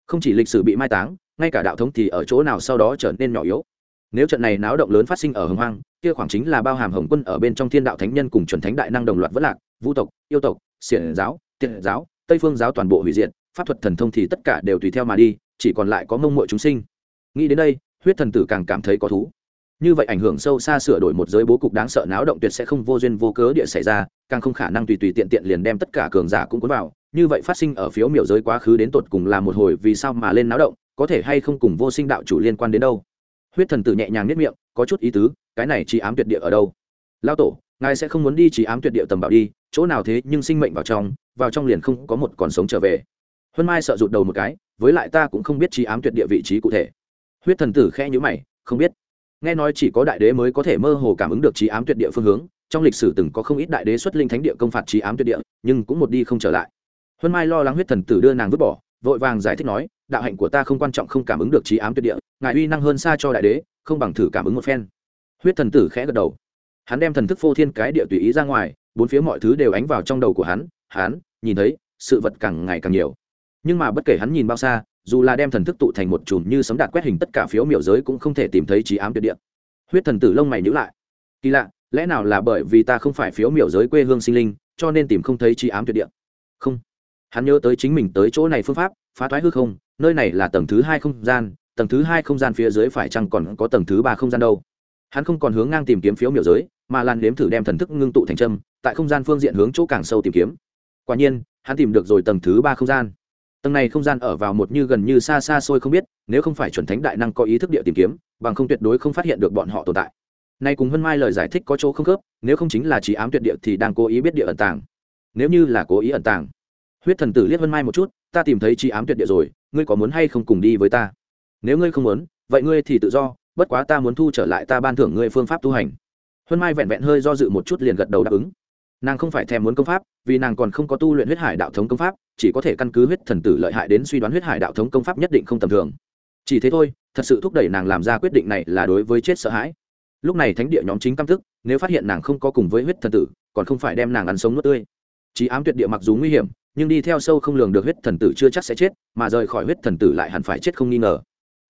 Speaker 1: Không chỉ lịch sử bị mai táng, ngay cả đạo thống thì ở chỗ nào sau đó trở nên nhỏ yếu. Nếu trận này náo động lớn phát sinh ở hồng hoang, kia khoảng chính là bao hàm hồng quân ở bên trong thiên đạo thánh nhân cùng chuẩn thánh đại năng đồng loạt vất lạc, vũ tộc, yêu tộc, xiển giáo tiện giáo, tây phương giáo toàn bộ hủy diệt, pháp thuật thần thông thì tất cả đều tùy theo mà đi, chỉ còn lại có mông mội chúng sinh. Nghĩ đến đây, huyết thần tử càng cảm thấy có thú như vậy ảnh hưởng sâu xa sửa đổi một giới bố cục đáng sợ náo động tuyệt sẽ không vô duyên vô cớ địa xảy ra, càng không khả năng tùy tùy tiện tiện liền đem tất cả cường giả cũng cuốn vào. Như vậy phát sinh ở phiếu miểu giới quá khứ đến tột cùng là một hồi vì sao mà lên náo động, có thể hay không cùng vô sinh đạo chủ liên quan đến đâu? Huyết thần tử nhẹ nhàng nhất miệng, có chút ý tứ, cái này chỉ ám tuyệt địa ở đâu? Lao tổ, ngài sẽ không muốn đi chỉ ám tuyệt địa tầm bảo đi, chỗ nào thế nhưng sinh mệnh vào trong vào trong liền không có một còn sống trở về. Huân mai sợ rụt đầu một cái, với lại ta cũng không biết trí ám tuyệt địa vị trí cụ thể. Huyết thần tử khẽ nhữ mày, không biết nghe nói chỉ có đại đế mới có thể mơ hồ cảm ứng được trí ám tuyệt địa phương hướng, trong lịch sử từng có không ít đại đế xuất linh thánh địa công phạt trí ám tuyệt địa, nhưng cũng một đi không trở lại. Huân mai lo lắng huyết thần tử đưa nàng vứt bỏ, vội vàng giải thích nói, đạo hạnh của ta không quan trọng không cảm ứng được trí ám tuyệt địa, ngài uy năng hơn xa cho đại đế, không bằng thử cảm ứng một phen. Huyết thần tử khẽ gật đầu. Hắn đem thần thức phô thiên cái địa tùy ý ra ngoài, bốn phía mọi thứ đều ánh vào trong đầu của hắn hắn nhìn thấy, sự vật càng ngày càng nhiều nhưng mà bất kể hắn nhìn bao xa, dù là đem thần thức tụ thành một chùm như sấm đạt quét hình tất cả phiếu miểu giới cũng không thể tìm thấy trí ám tuyệt địa. Huyết thần tử lông mày nhữ lại. Kỳ lạ, lẽ nào là bởi vì ta không phải phiếu miểu giới quê hương sinh linh, cho nên tìm không thấy trí ám tuyệt địa? Không. Hắn nhớ tới chính mình tới chỗ này phương pháp, phá thoái hư không, nơi này là tầng thứ hai không gian, tầng thứ hai không gian phía dưới phải chăng còn có tầng thứ ba không gian đâu? Hắn không còn hướng ngang tìm kiếm phiếu miểu giới, mà lan nếm thử đem thần thức ngưng tụ thành trâm tại không gian phương diện hướng chỗ càng sâu tìm kiếm. Quả nhiên, hắn tìm được rồi tầng thứ ba không gian tầng này không gian ở vào một như gần như xa xa xôi không biết, nếu không phải chuẩn thánh đại năng có ý thức địa tìm kiếm, bằng không tuyệt đối không phát hiện được bọn họ tồn tại. Nay cùng vân mai lời giải thích có chỗ không khớp, nếu không chính là trí ám tuyệt địa thì đang cố ý biết địa ẩn tàng. Nếu như là cố ý ẩn tàng, huyết thần tử liếc vân mai một chút, ta tìm thấy chi ám tuyệt địa rồi, ngươi có muốn hay không cùng đi với ta? Nếu ngươi không muốn, vậy ngươi thì tự do, bất quá ta muốn thu trở lại ta ban thưởng ngươi phương pháp tu hành. Hân mai vẹn vẹn hơi do dự một chút liền gật đầu đáp ứng nàng không phải thèm muốn công pháp, vì nàng còn không có tu luyện huyết hải đạo thống công pháp, chỉ có thể căn cứ huyết thần tử lợi hại đến suy đoán huyết hải đạo thống công pháp nhất định không tầm thường. Chỉ thế thôi, thật sự thúc đẩy nàng làm ra quyết định này là đối với chết sợ hãi. Lúc này thánh địa nhóm chính căm thức nếu phát hiện nàng không có cùng với huyết thần tử, còn không phải đem nàng ăn sống nuốt tươi. Chí ám tuyệt địa mặc dù nguy hiểm, nhưng đi theo sâu không lường được huyết thần tử chưa chắc sẽ chết, mà rời khỏi huyết thần tử lại hẳn phải chết không nghi ngờ.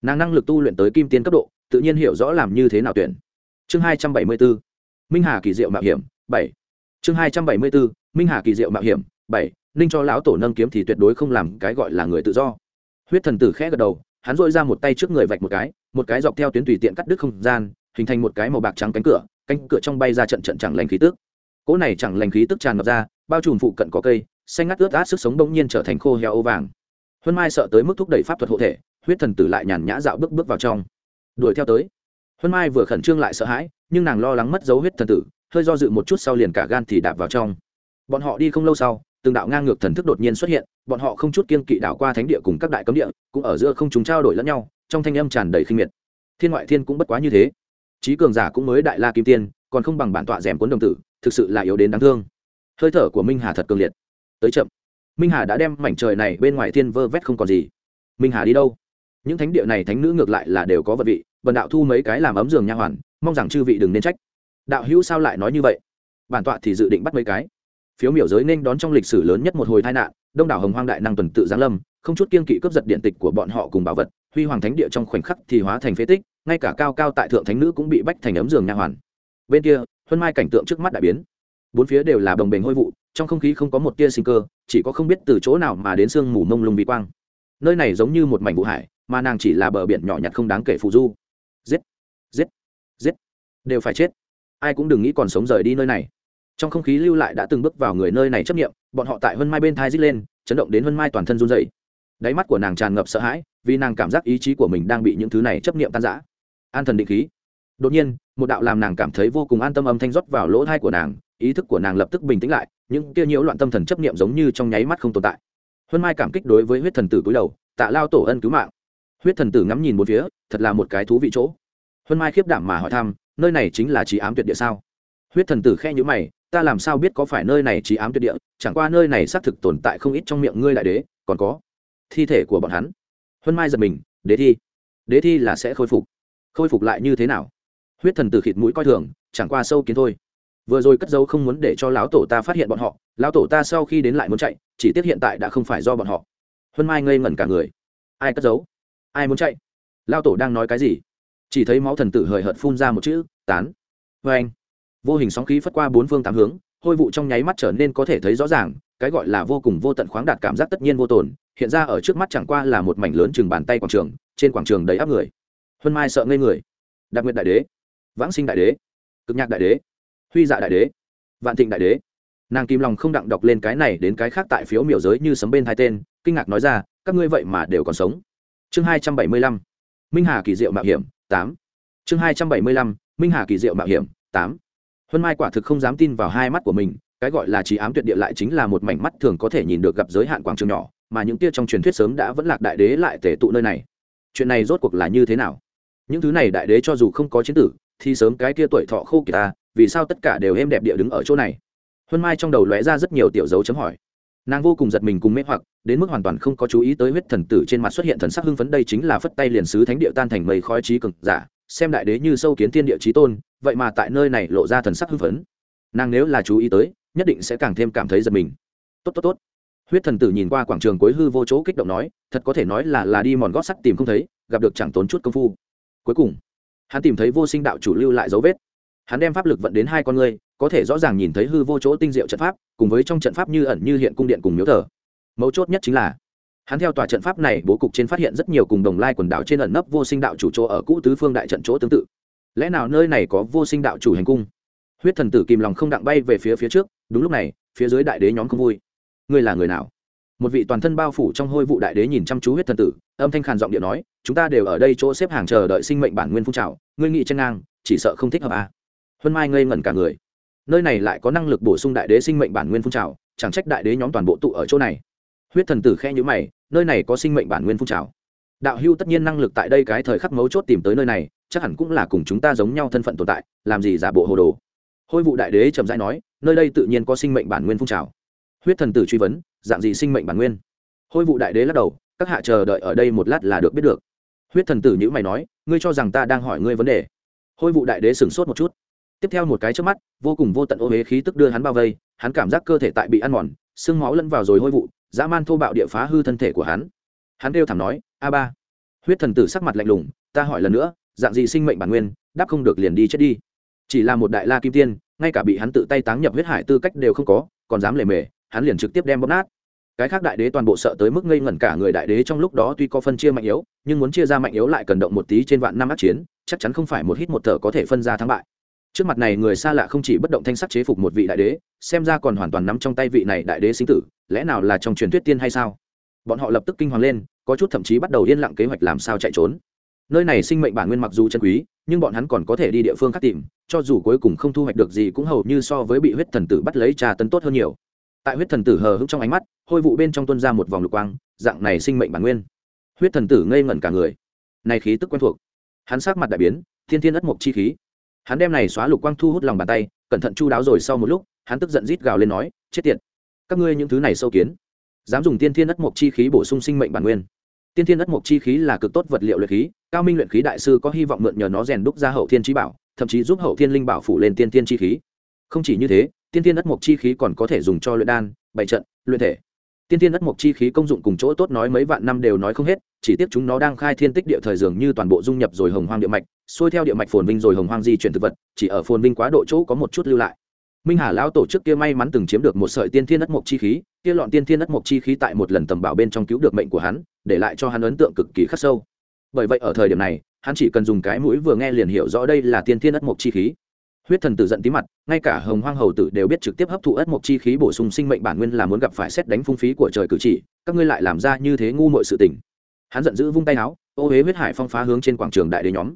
Speaker 1: Nàng năng lực tu luyện tới kim tiên cấp độ, tự nhiên hiểu rõ làm như thế nào tuyển. Chương hai trăm bảy mươi bốn. Minh hà kỳ diệu mạo hiểm, bảy chương hai trăm bảy mươi bốn minh hà kỳ diệu mạo hiểm, bảy, ninh cho lão tổ nâng kiếm thì tuyệt đối không làm cái gọi là người tự do. Huyết thần tử khẽ gật đầu, hắn dội ra một tay trước người vạch một cái một cái dọc theo tuyến tùy tiện cắt đứt không gian, hình thành một cái màu bạc trắng cánh cửa cánh cửa trong bay ra trận trận chẳng lành khí tức. Cỗ này chẳng lành khí tức tràn ngập ra, bao trùm phụ cận có cây, xanh ngắt ướt át sức sống bỗng nhiên trở thành khô heo ô vàng. Huân mai sợ tới mức thúc đẩy pháp thuật hộ thể, huyết thần tử lại nhàn nhã dạo bước bước vào trong. Đuổi theo tới. Huân mai vừa khẩn trương lại sợ hãi, nhưng nàng lo lắng mất dấu huyết thần tử hơi do dự một chút sau liền cả gan thì đạp vào trong. Bọn họ đi không lâu sau, từng đạo ngang ngược thần thức đột nhiên xuất hiện, bọn họ không chút kiên kỵ đảo qua thánh địa cùng các đại cấm địa, cũng ở giữa không chúng trao đổi lẫn nhau, trong thanh âm tràn đầy khinh miệt. Thiên ngoại thiên cũng bất quá như thế. Trí cường giả cũng mới đại la kim tiên, còn không bằng bản tọa rèm cuốn đồng tử, thực sự là yếu đến đáng thương. Hơi thở của minh hà thật cường liệt. Tới chậm. Minh hà đã đem mảnh trời này bên ngoài thiên vơ vét không còn gì. Minh hà đi đâu? Những thánh địa này thánh nữ ngược lại là đều có vật vị, bần đạo thu mấy cái làm ấm giường nha hoàn, mong rằng chư vị đừng nên trách đạo hữu sao lại nói như vậy? Bản tọa thì dự định bắt mấy cái. Phiếu miểu giới nên đón trong lịch sử lớn nhất một hồi tai nạn, đông đảo hồng hoang đại năng tuần tự giáng lâm, không chút kiên kỵ cướp giật điện tịch của bọn họ cùng bảo vật, huy hoàng thánh địa trong khoảnh khắc thì hóa thành phế tích, ngay cả cao cao tại thượng thánh nữ cũng bị bách thành ấm giường nha hoàn. Bên kia, huân mai cảnh tượng trước mắt đại biến. Bốn phía đều là đồng bền hôi vụ, trong không khí không có một tia sinh cơ, chỉ có không biết từ chỗ nào mà đến sương mù mông lung bị quang. Nơi này giống như một mảnh vụ hải, mà nàng chỉ là bờ biển nhỏ nhặt không đáng kể phù du. Giết! Giết! Giết! Đều phải chết ai cũng đừng nghĩ còn sống rời đi nơi này. Trong không khí lưu lại đã từng bước vào người nơi này chấp nghiệm bọn họ tại huân mai bên thai dít lên, chấn động đến huân mai toàn thân run dậy đáy mắt của nàng tràn ngập sợ hãi, vì nàng cảm giác ý chí của mình đang bị những thứ này chấp nghiệm tan giã an thần định khí. Đột nhiên, một đạo làm nàng cảm thấy vô cùng an tâm âm thanh rót vào lỗ thai của nàng, ý thức của nàng lập tức bình tĩnh lại, những kia nhiễu loạn tâm thần chấp nghiệm giống như trong nháy mắt không tồn tại. Huân mai cảm kích đối với huyết thần tử cúi đầu, tạ lao tổ ân cứu mạng. Huyết thần tử ngắm nhìn một phía, thật là một cái thú vị chỗ. Huân mai khiếp đảm mà hỏi thăm nơi này chính là trí ám tuyệt địa sao? Huyết thần tử khe nhữ mày, ta làm sao biết có phải nơi này trí ám tuyệt địa? Chẳng qua nơi này xác thực tồn tại không ít trong miệng ngươi đại đế, còn có thi thể của bọn hắn. Huân mai giật mình, đế thi. Đế thi là sẽ khôi phục. Khôi phục lại như thế nào? Huyết thần tử khịt mũi coi thường, chẳng qua sâu kiến thôi. Vừa rồi cất dấu không muốn để cho lão tổ ta phát hiện bọn họ, lão tổ ta sau khi đến lại muốn chạy, chỉ tiếc hiện tại đã không phải do bọn họ. Huân mai ngây ngẩn cả người. Ai cất giấu? Ai muốn chạy? Lao tổ đang nói cái gì? Chỉ thấy máu thần tử hời hợt phun ra một chữ, tán. Vê anh, vô hình sóng khí phất qua bốn phương tám hướng, hôi vụ trong nháy mắt trở nên có thể thấy rõ ràng, cái gọi là vô cùng vô tận khoáng đạt cảm giác tất nhiên vô tồn, hiện ra ở trước mắt chẳng qua là một mảnh lớn chừng bàn tay quảng trường, trên quảng trường đầy áp người. Huân mai sợ ngây người. Đặc biệt đại đế, vãng sinh đại đế, cực nhạc đại đế, huy dạ đại đế, vạn thịnh đại đế. Nàng kim lòng không đặng đọc lên cái này đến cái khác tại phiếu miểu giới như sấm bên hai tên, kinh ngạc nói ra, các ngươi vậy mà đều còn sống. Chương hai trăm bảy mươi lăm, minh hà kỳ diệu mạo hiểm tám. Chương hai trăm bảy mươi lăm, minh hà kỳ diệu mạo hiểm, tám. Huân mai quả thực không dám tin vào hai mắt của mình, cái gọi là trí ám tuyệt địa lại chính là một mảnh mắt thường có thể nhìn được gặp giới hạn quảng trường nhỏ, mà những tia trong truyền thuyết sớm đã vẫn lạc đại đế lại tể tụ nơi này. Chuyện này rốt cuộc là như thế nào? Những thứ này đại đế cho dù không có chiến tử, thì sớm cái kia tuổi thọ khô kỳ ta, vì sao tất cả đều êm đẹp địa đứng ở chỗ này? Huân mai trong đầu lóe ra rất nhiều tiểu dấu chấm hỏi nàng vô cùng giật mình cùng mê hoặc, đến mức hoàn toàn không có chú ý tới huyết thần tử trên mặt xuất hiện thần sắc hưng phấn, đây chính là phất tay liền sứ thánh địa tan thành mây khói trí cực giả, xem đại đế như sâu kiến thiên địa trí tôn, vậy mà tại nơi này lộ ra thần sắc hưng phấn. Nàng nếu là chú ý tới, nhất định sẽ càng thêm cảm thấy giật mình. Tốt tốt tốt. Huyết thần tử nhìn qua quảng trường cuối hư vô chỗ kích động nói, thật có thể nói là là đi mòn gót sắt tìm không thấy, gặp được chẳng tốn chút công phu. Cuối cùng, hắn tìm thấy vô sinh đạo chủ lưu lại dấu vết. Hắn đem pháp lực vận đến hai con người có thể rõ ràng nhìn thấy hư vô chỗ tinh diệu trận pháp, cùng với trong trận pháp như ẩn như hiện cung điện cùng miếu thờ. Mấu chốt nhất chính là, hắn theo tòa trận pháp này bố cục trên phát hiện rất nhiều cùng đồng lai quần đảo trên ẩn nấp vô sinh đạo chủ chỗ ở cũ tứ phương đại trận chỗ tương tự. Lẽ nào nơi này có vô sinh đạo chủ hành cung? Huyết thần tử kìm lòng không đặng bay về phía phía trước, đúng lúc này, phía dưới đại đế nhóm không vui. Ngươi là người nào? Một vị toàn thân bao phủ trong hôi vụ đại đế nhìn chăm chú huyết thần tử, âm thanh khàn giọng điện nói, chúng ta đều ở đây chỗ xếp hàng chờ đợi sinh mệnh bản nguyên phun trào, ngươi nghị chân ngang, chỉ sợ không thích hợp à. huân mai ngây ngẩn cả người nơi này lại có năng lực bổ sung đại đế sinh mệnh bản nguyên phun trào, chẳng trách đại đế nhóm toàn bộ tụ ở chỗ này. Huyết thần tử khe nhữ mày, nơi này có sinh mệnh bản nguyên phun trào. Đạo hưu tất nhiên năng lực tại đây cái thời khắc mấu chốt tìm tới nơi này, chắc hẳn cũng là cùng chúng ta giống nhau thân phận tồn tại, làm gì giả bộ hồ đồ. Hôi vụ đại đế chậm rãi nói, nơi đây tự nhiên có sinh mệnh bản nguyên phun trào. Huyết thần tử truy vấn, dạng gì sinh mệnh bản nguyên? Hôi vụ đại đế lắc đầu, các hạ chờ đợi ở đây một lát là được biết được. Huyết thần tử nhữ mày nói, ngươi cho rằng ta đang hỏi ngươi vấn đề. Hôi vụ đại đế sửng sốt một chút tiếp theo một cái trước mắt, vô cùng vô tận ô huế khí tức đưa hắn bao vây, hắn cảm giác cơ thể tại bị ăn mòn, xương máu lẫn vào rồi hôi vụ, dã man thô bạo địa phá hư thân thể của hắn. Hắn kêu thảm nói, a ba. Huyết thần tử sắc mặt lạnh lùng, ta hỏi lần nữa, dạng gì sinh mệnh bản nguyên, đáp không được liền đi chết đi. Chỉ là một đại la kim tiên, ngay cả bị hắn tự tay táng nhập huyết hải tư cách đều không có, còn dám lề mề, hắn liền trực tiếp đem bóp nát. Cái khác đại đế toàn bộ sợ tới mức ngây ngẩn cả người, đại đế trong lúc đó tuy có phân chia mạnh yếu, nhưng muốn chia ra mạnh yếu lại cần động một tí trên vạn năm ác chiến, chắc chắn không phải một hít một thở có thể phân ra thắng bại trước mặt này người xa lạ không chỉ bất động thanh sắc chế phục một vị đại đế, xem ra còn hoàn toàn nắm trong tay vị này đại đế sinh tử, lẽ nào là trong truyền thuyết tiên hay sao? Bọn họ lập tức kinh hoàng lên, có chút thậm chí bắt đầu yên lặng kế hoạch làm sao chạy trốn. Nơi này sinh mệnh bản nguyên mặc dù chân quý, nhưng bọn hắn còn có thể đi địa phương khác tìm, cho dù cuối cùng không thu hoạch được gì cũng hầu như so với bị huyết thần tử bắt lấy trà tấn tốt hơn nhiều. Tại huyết thần tử hờ hững trong ánh mắt, hôi vụ bên trong tuân ra một vòng lục quang, dạng này sinh mệnh bản nguyên. Huyết thần tử ngây ngẩn cả người. Này khí tức quen thuộc. Hắn sát mặt đại biến, thiên thiên ất mộc chi khí hắn đem này xóa lục quang thu hút lòng bàn tay, cẩn thận chu đáo rồi sau một lúc, hắn tức giận rít gào lên nói, chết tiệt, các ngươi những thứ này sâu kiến, dám dùng tiên thiên ất mộc chi khí bổ sung sinh mệnh bản nguyên. Tiên thiên ất mộc chi khí là cực tốt vật liệu luyện khí, cao minh luyện khí đại sư có hy vọng mượn nhờ nó rèn đúc ra hậu thiên trí bảo, thậm chí giúp hậu thiên linh bảo phủ lên tiên thiên chi khí. Không chỉ như thế, tiên thiên ất mộc chi khí còn có thể dùng cho luyện đan, bày trận, luyện thể. Tiên thiên ất mộc chi khí công dụng cùng chỗ tốt nói mấy vạn năm đều nói không hết, chỉ tiếc chúng nó đang khai thiên tích địa thời dường như toàn bộ dung nhập rồi hồng hoang địa mạch xuôi theo địa mạch phồn vinh rồi hồng hoang di chuyển thực vật, chỉ ở phồn vinh quá độ chỗ có một chút lưu lại. Minh hà lão tổ trước kia may mắn từng chiếm được một sợi tiên thiên ất mộc chi khí, kia lọn tiên thiên ất mộc chi khí tại một lần tầm bảo bên trong cứu được mệnh của hắn, để lại cho hắn ấn tượng cực kỳ khắc sâu. Bởi vậy ở thời điểm này, hắn chỉ cần dùng cái mũi vừa nghe liền hiểu rõ đây là tiên thiên ất mộc chi khí. Huyết thần tử giận tí mặt, ngay cả hồng hoang hầu tử đều biết trực tiếp hấp thụ ất mộc chi khí bổ sung sinh mệnh bản nguyên là muốn gặp phải xét đánh phung phí của trời cử chỉ, các ngươi lại làm ra như thế ngu mọi sự tình. Hắn giận dữ vung tay áo, ô huế huyết hải phong phá hướng trên quảng trường đại đế nhóm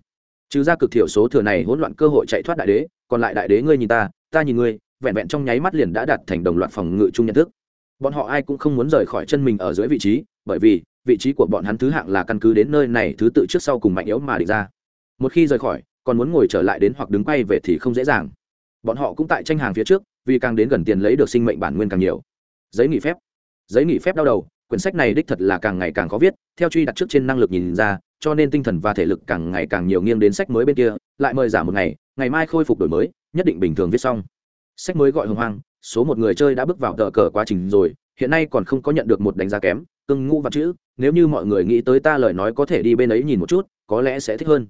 Speaker 1: trừ ra cực thiểu số thừa này hỗn loạn cơ hội chạy thoát đại đế, còn lại đại đế ngươi nhìn ta ta nhìn ngươi, vẹn vẹn trong nháy mắt liền đã đạt thành đồng loạt phòng ngự chung nhận thức. Bọn họ ai cũng không muốn rời khỏi chân mình ở dưới vị trí, bởi vì vị trí của bọn hắn thứ hạng là căn cứ đến nơi này thứ tự trước sau cùng mạnh yếu mà định ra. Một khi rời khỏi, còn muốn ngồi trở lại đến hoặc đứng quay về thì không dễ dàng. Bọn họ cũng tại tranh hàng phía trước, vì càng đến gần tiền lấy được sinh mệnh bản nguyên càng nhiều. Giấy nghỉ phép. Giấy nghỉ phép đau đầu, quyển sách này đích thật là càng ngày càng khó viết, theo truy đặt trước trên năng lực nhìn ra cho nên tinh thần và thể lực càng ngày càng nhiều nghiêng đến sách mới bên kia, lại mời giả một ngày ngày mai khôi phục đổi mới, nhất định bình thường viết xong. Sách mới gọi hồng hoang, số một người chơi đã bước vào tờ cờ quá trình rồi, hiện nay còn không có nhận được một đánh giá kém, cưng ngũ và chữ, nếu như mọi người nghĩ tới ta lời nói có thể đi bên ấy nhìn một chút, có lẽ sẽ thích hơn.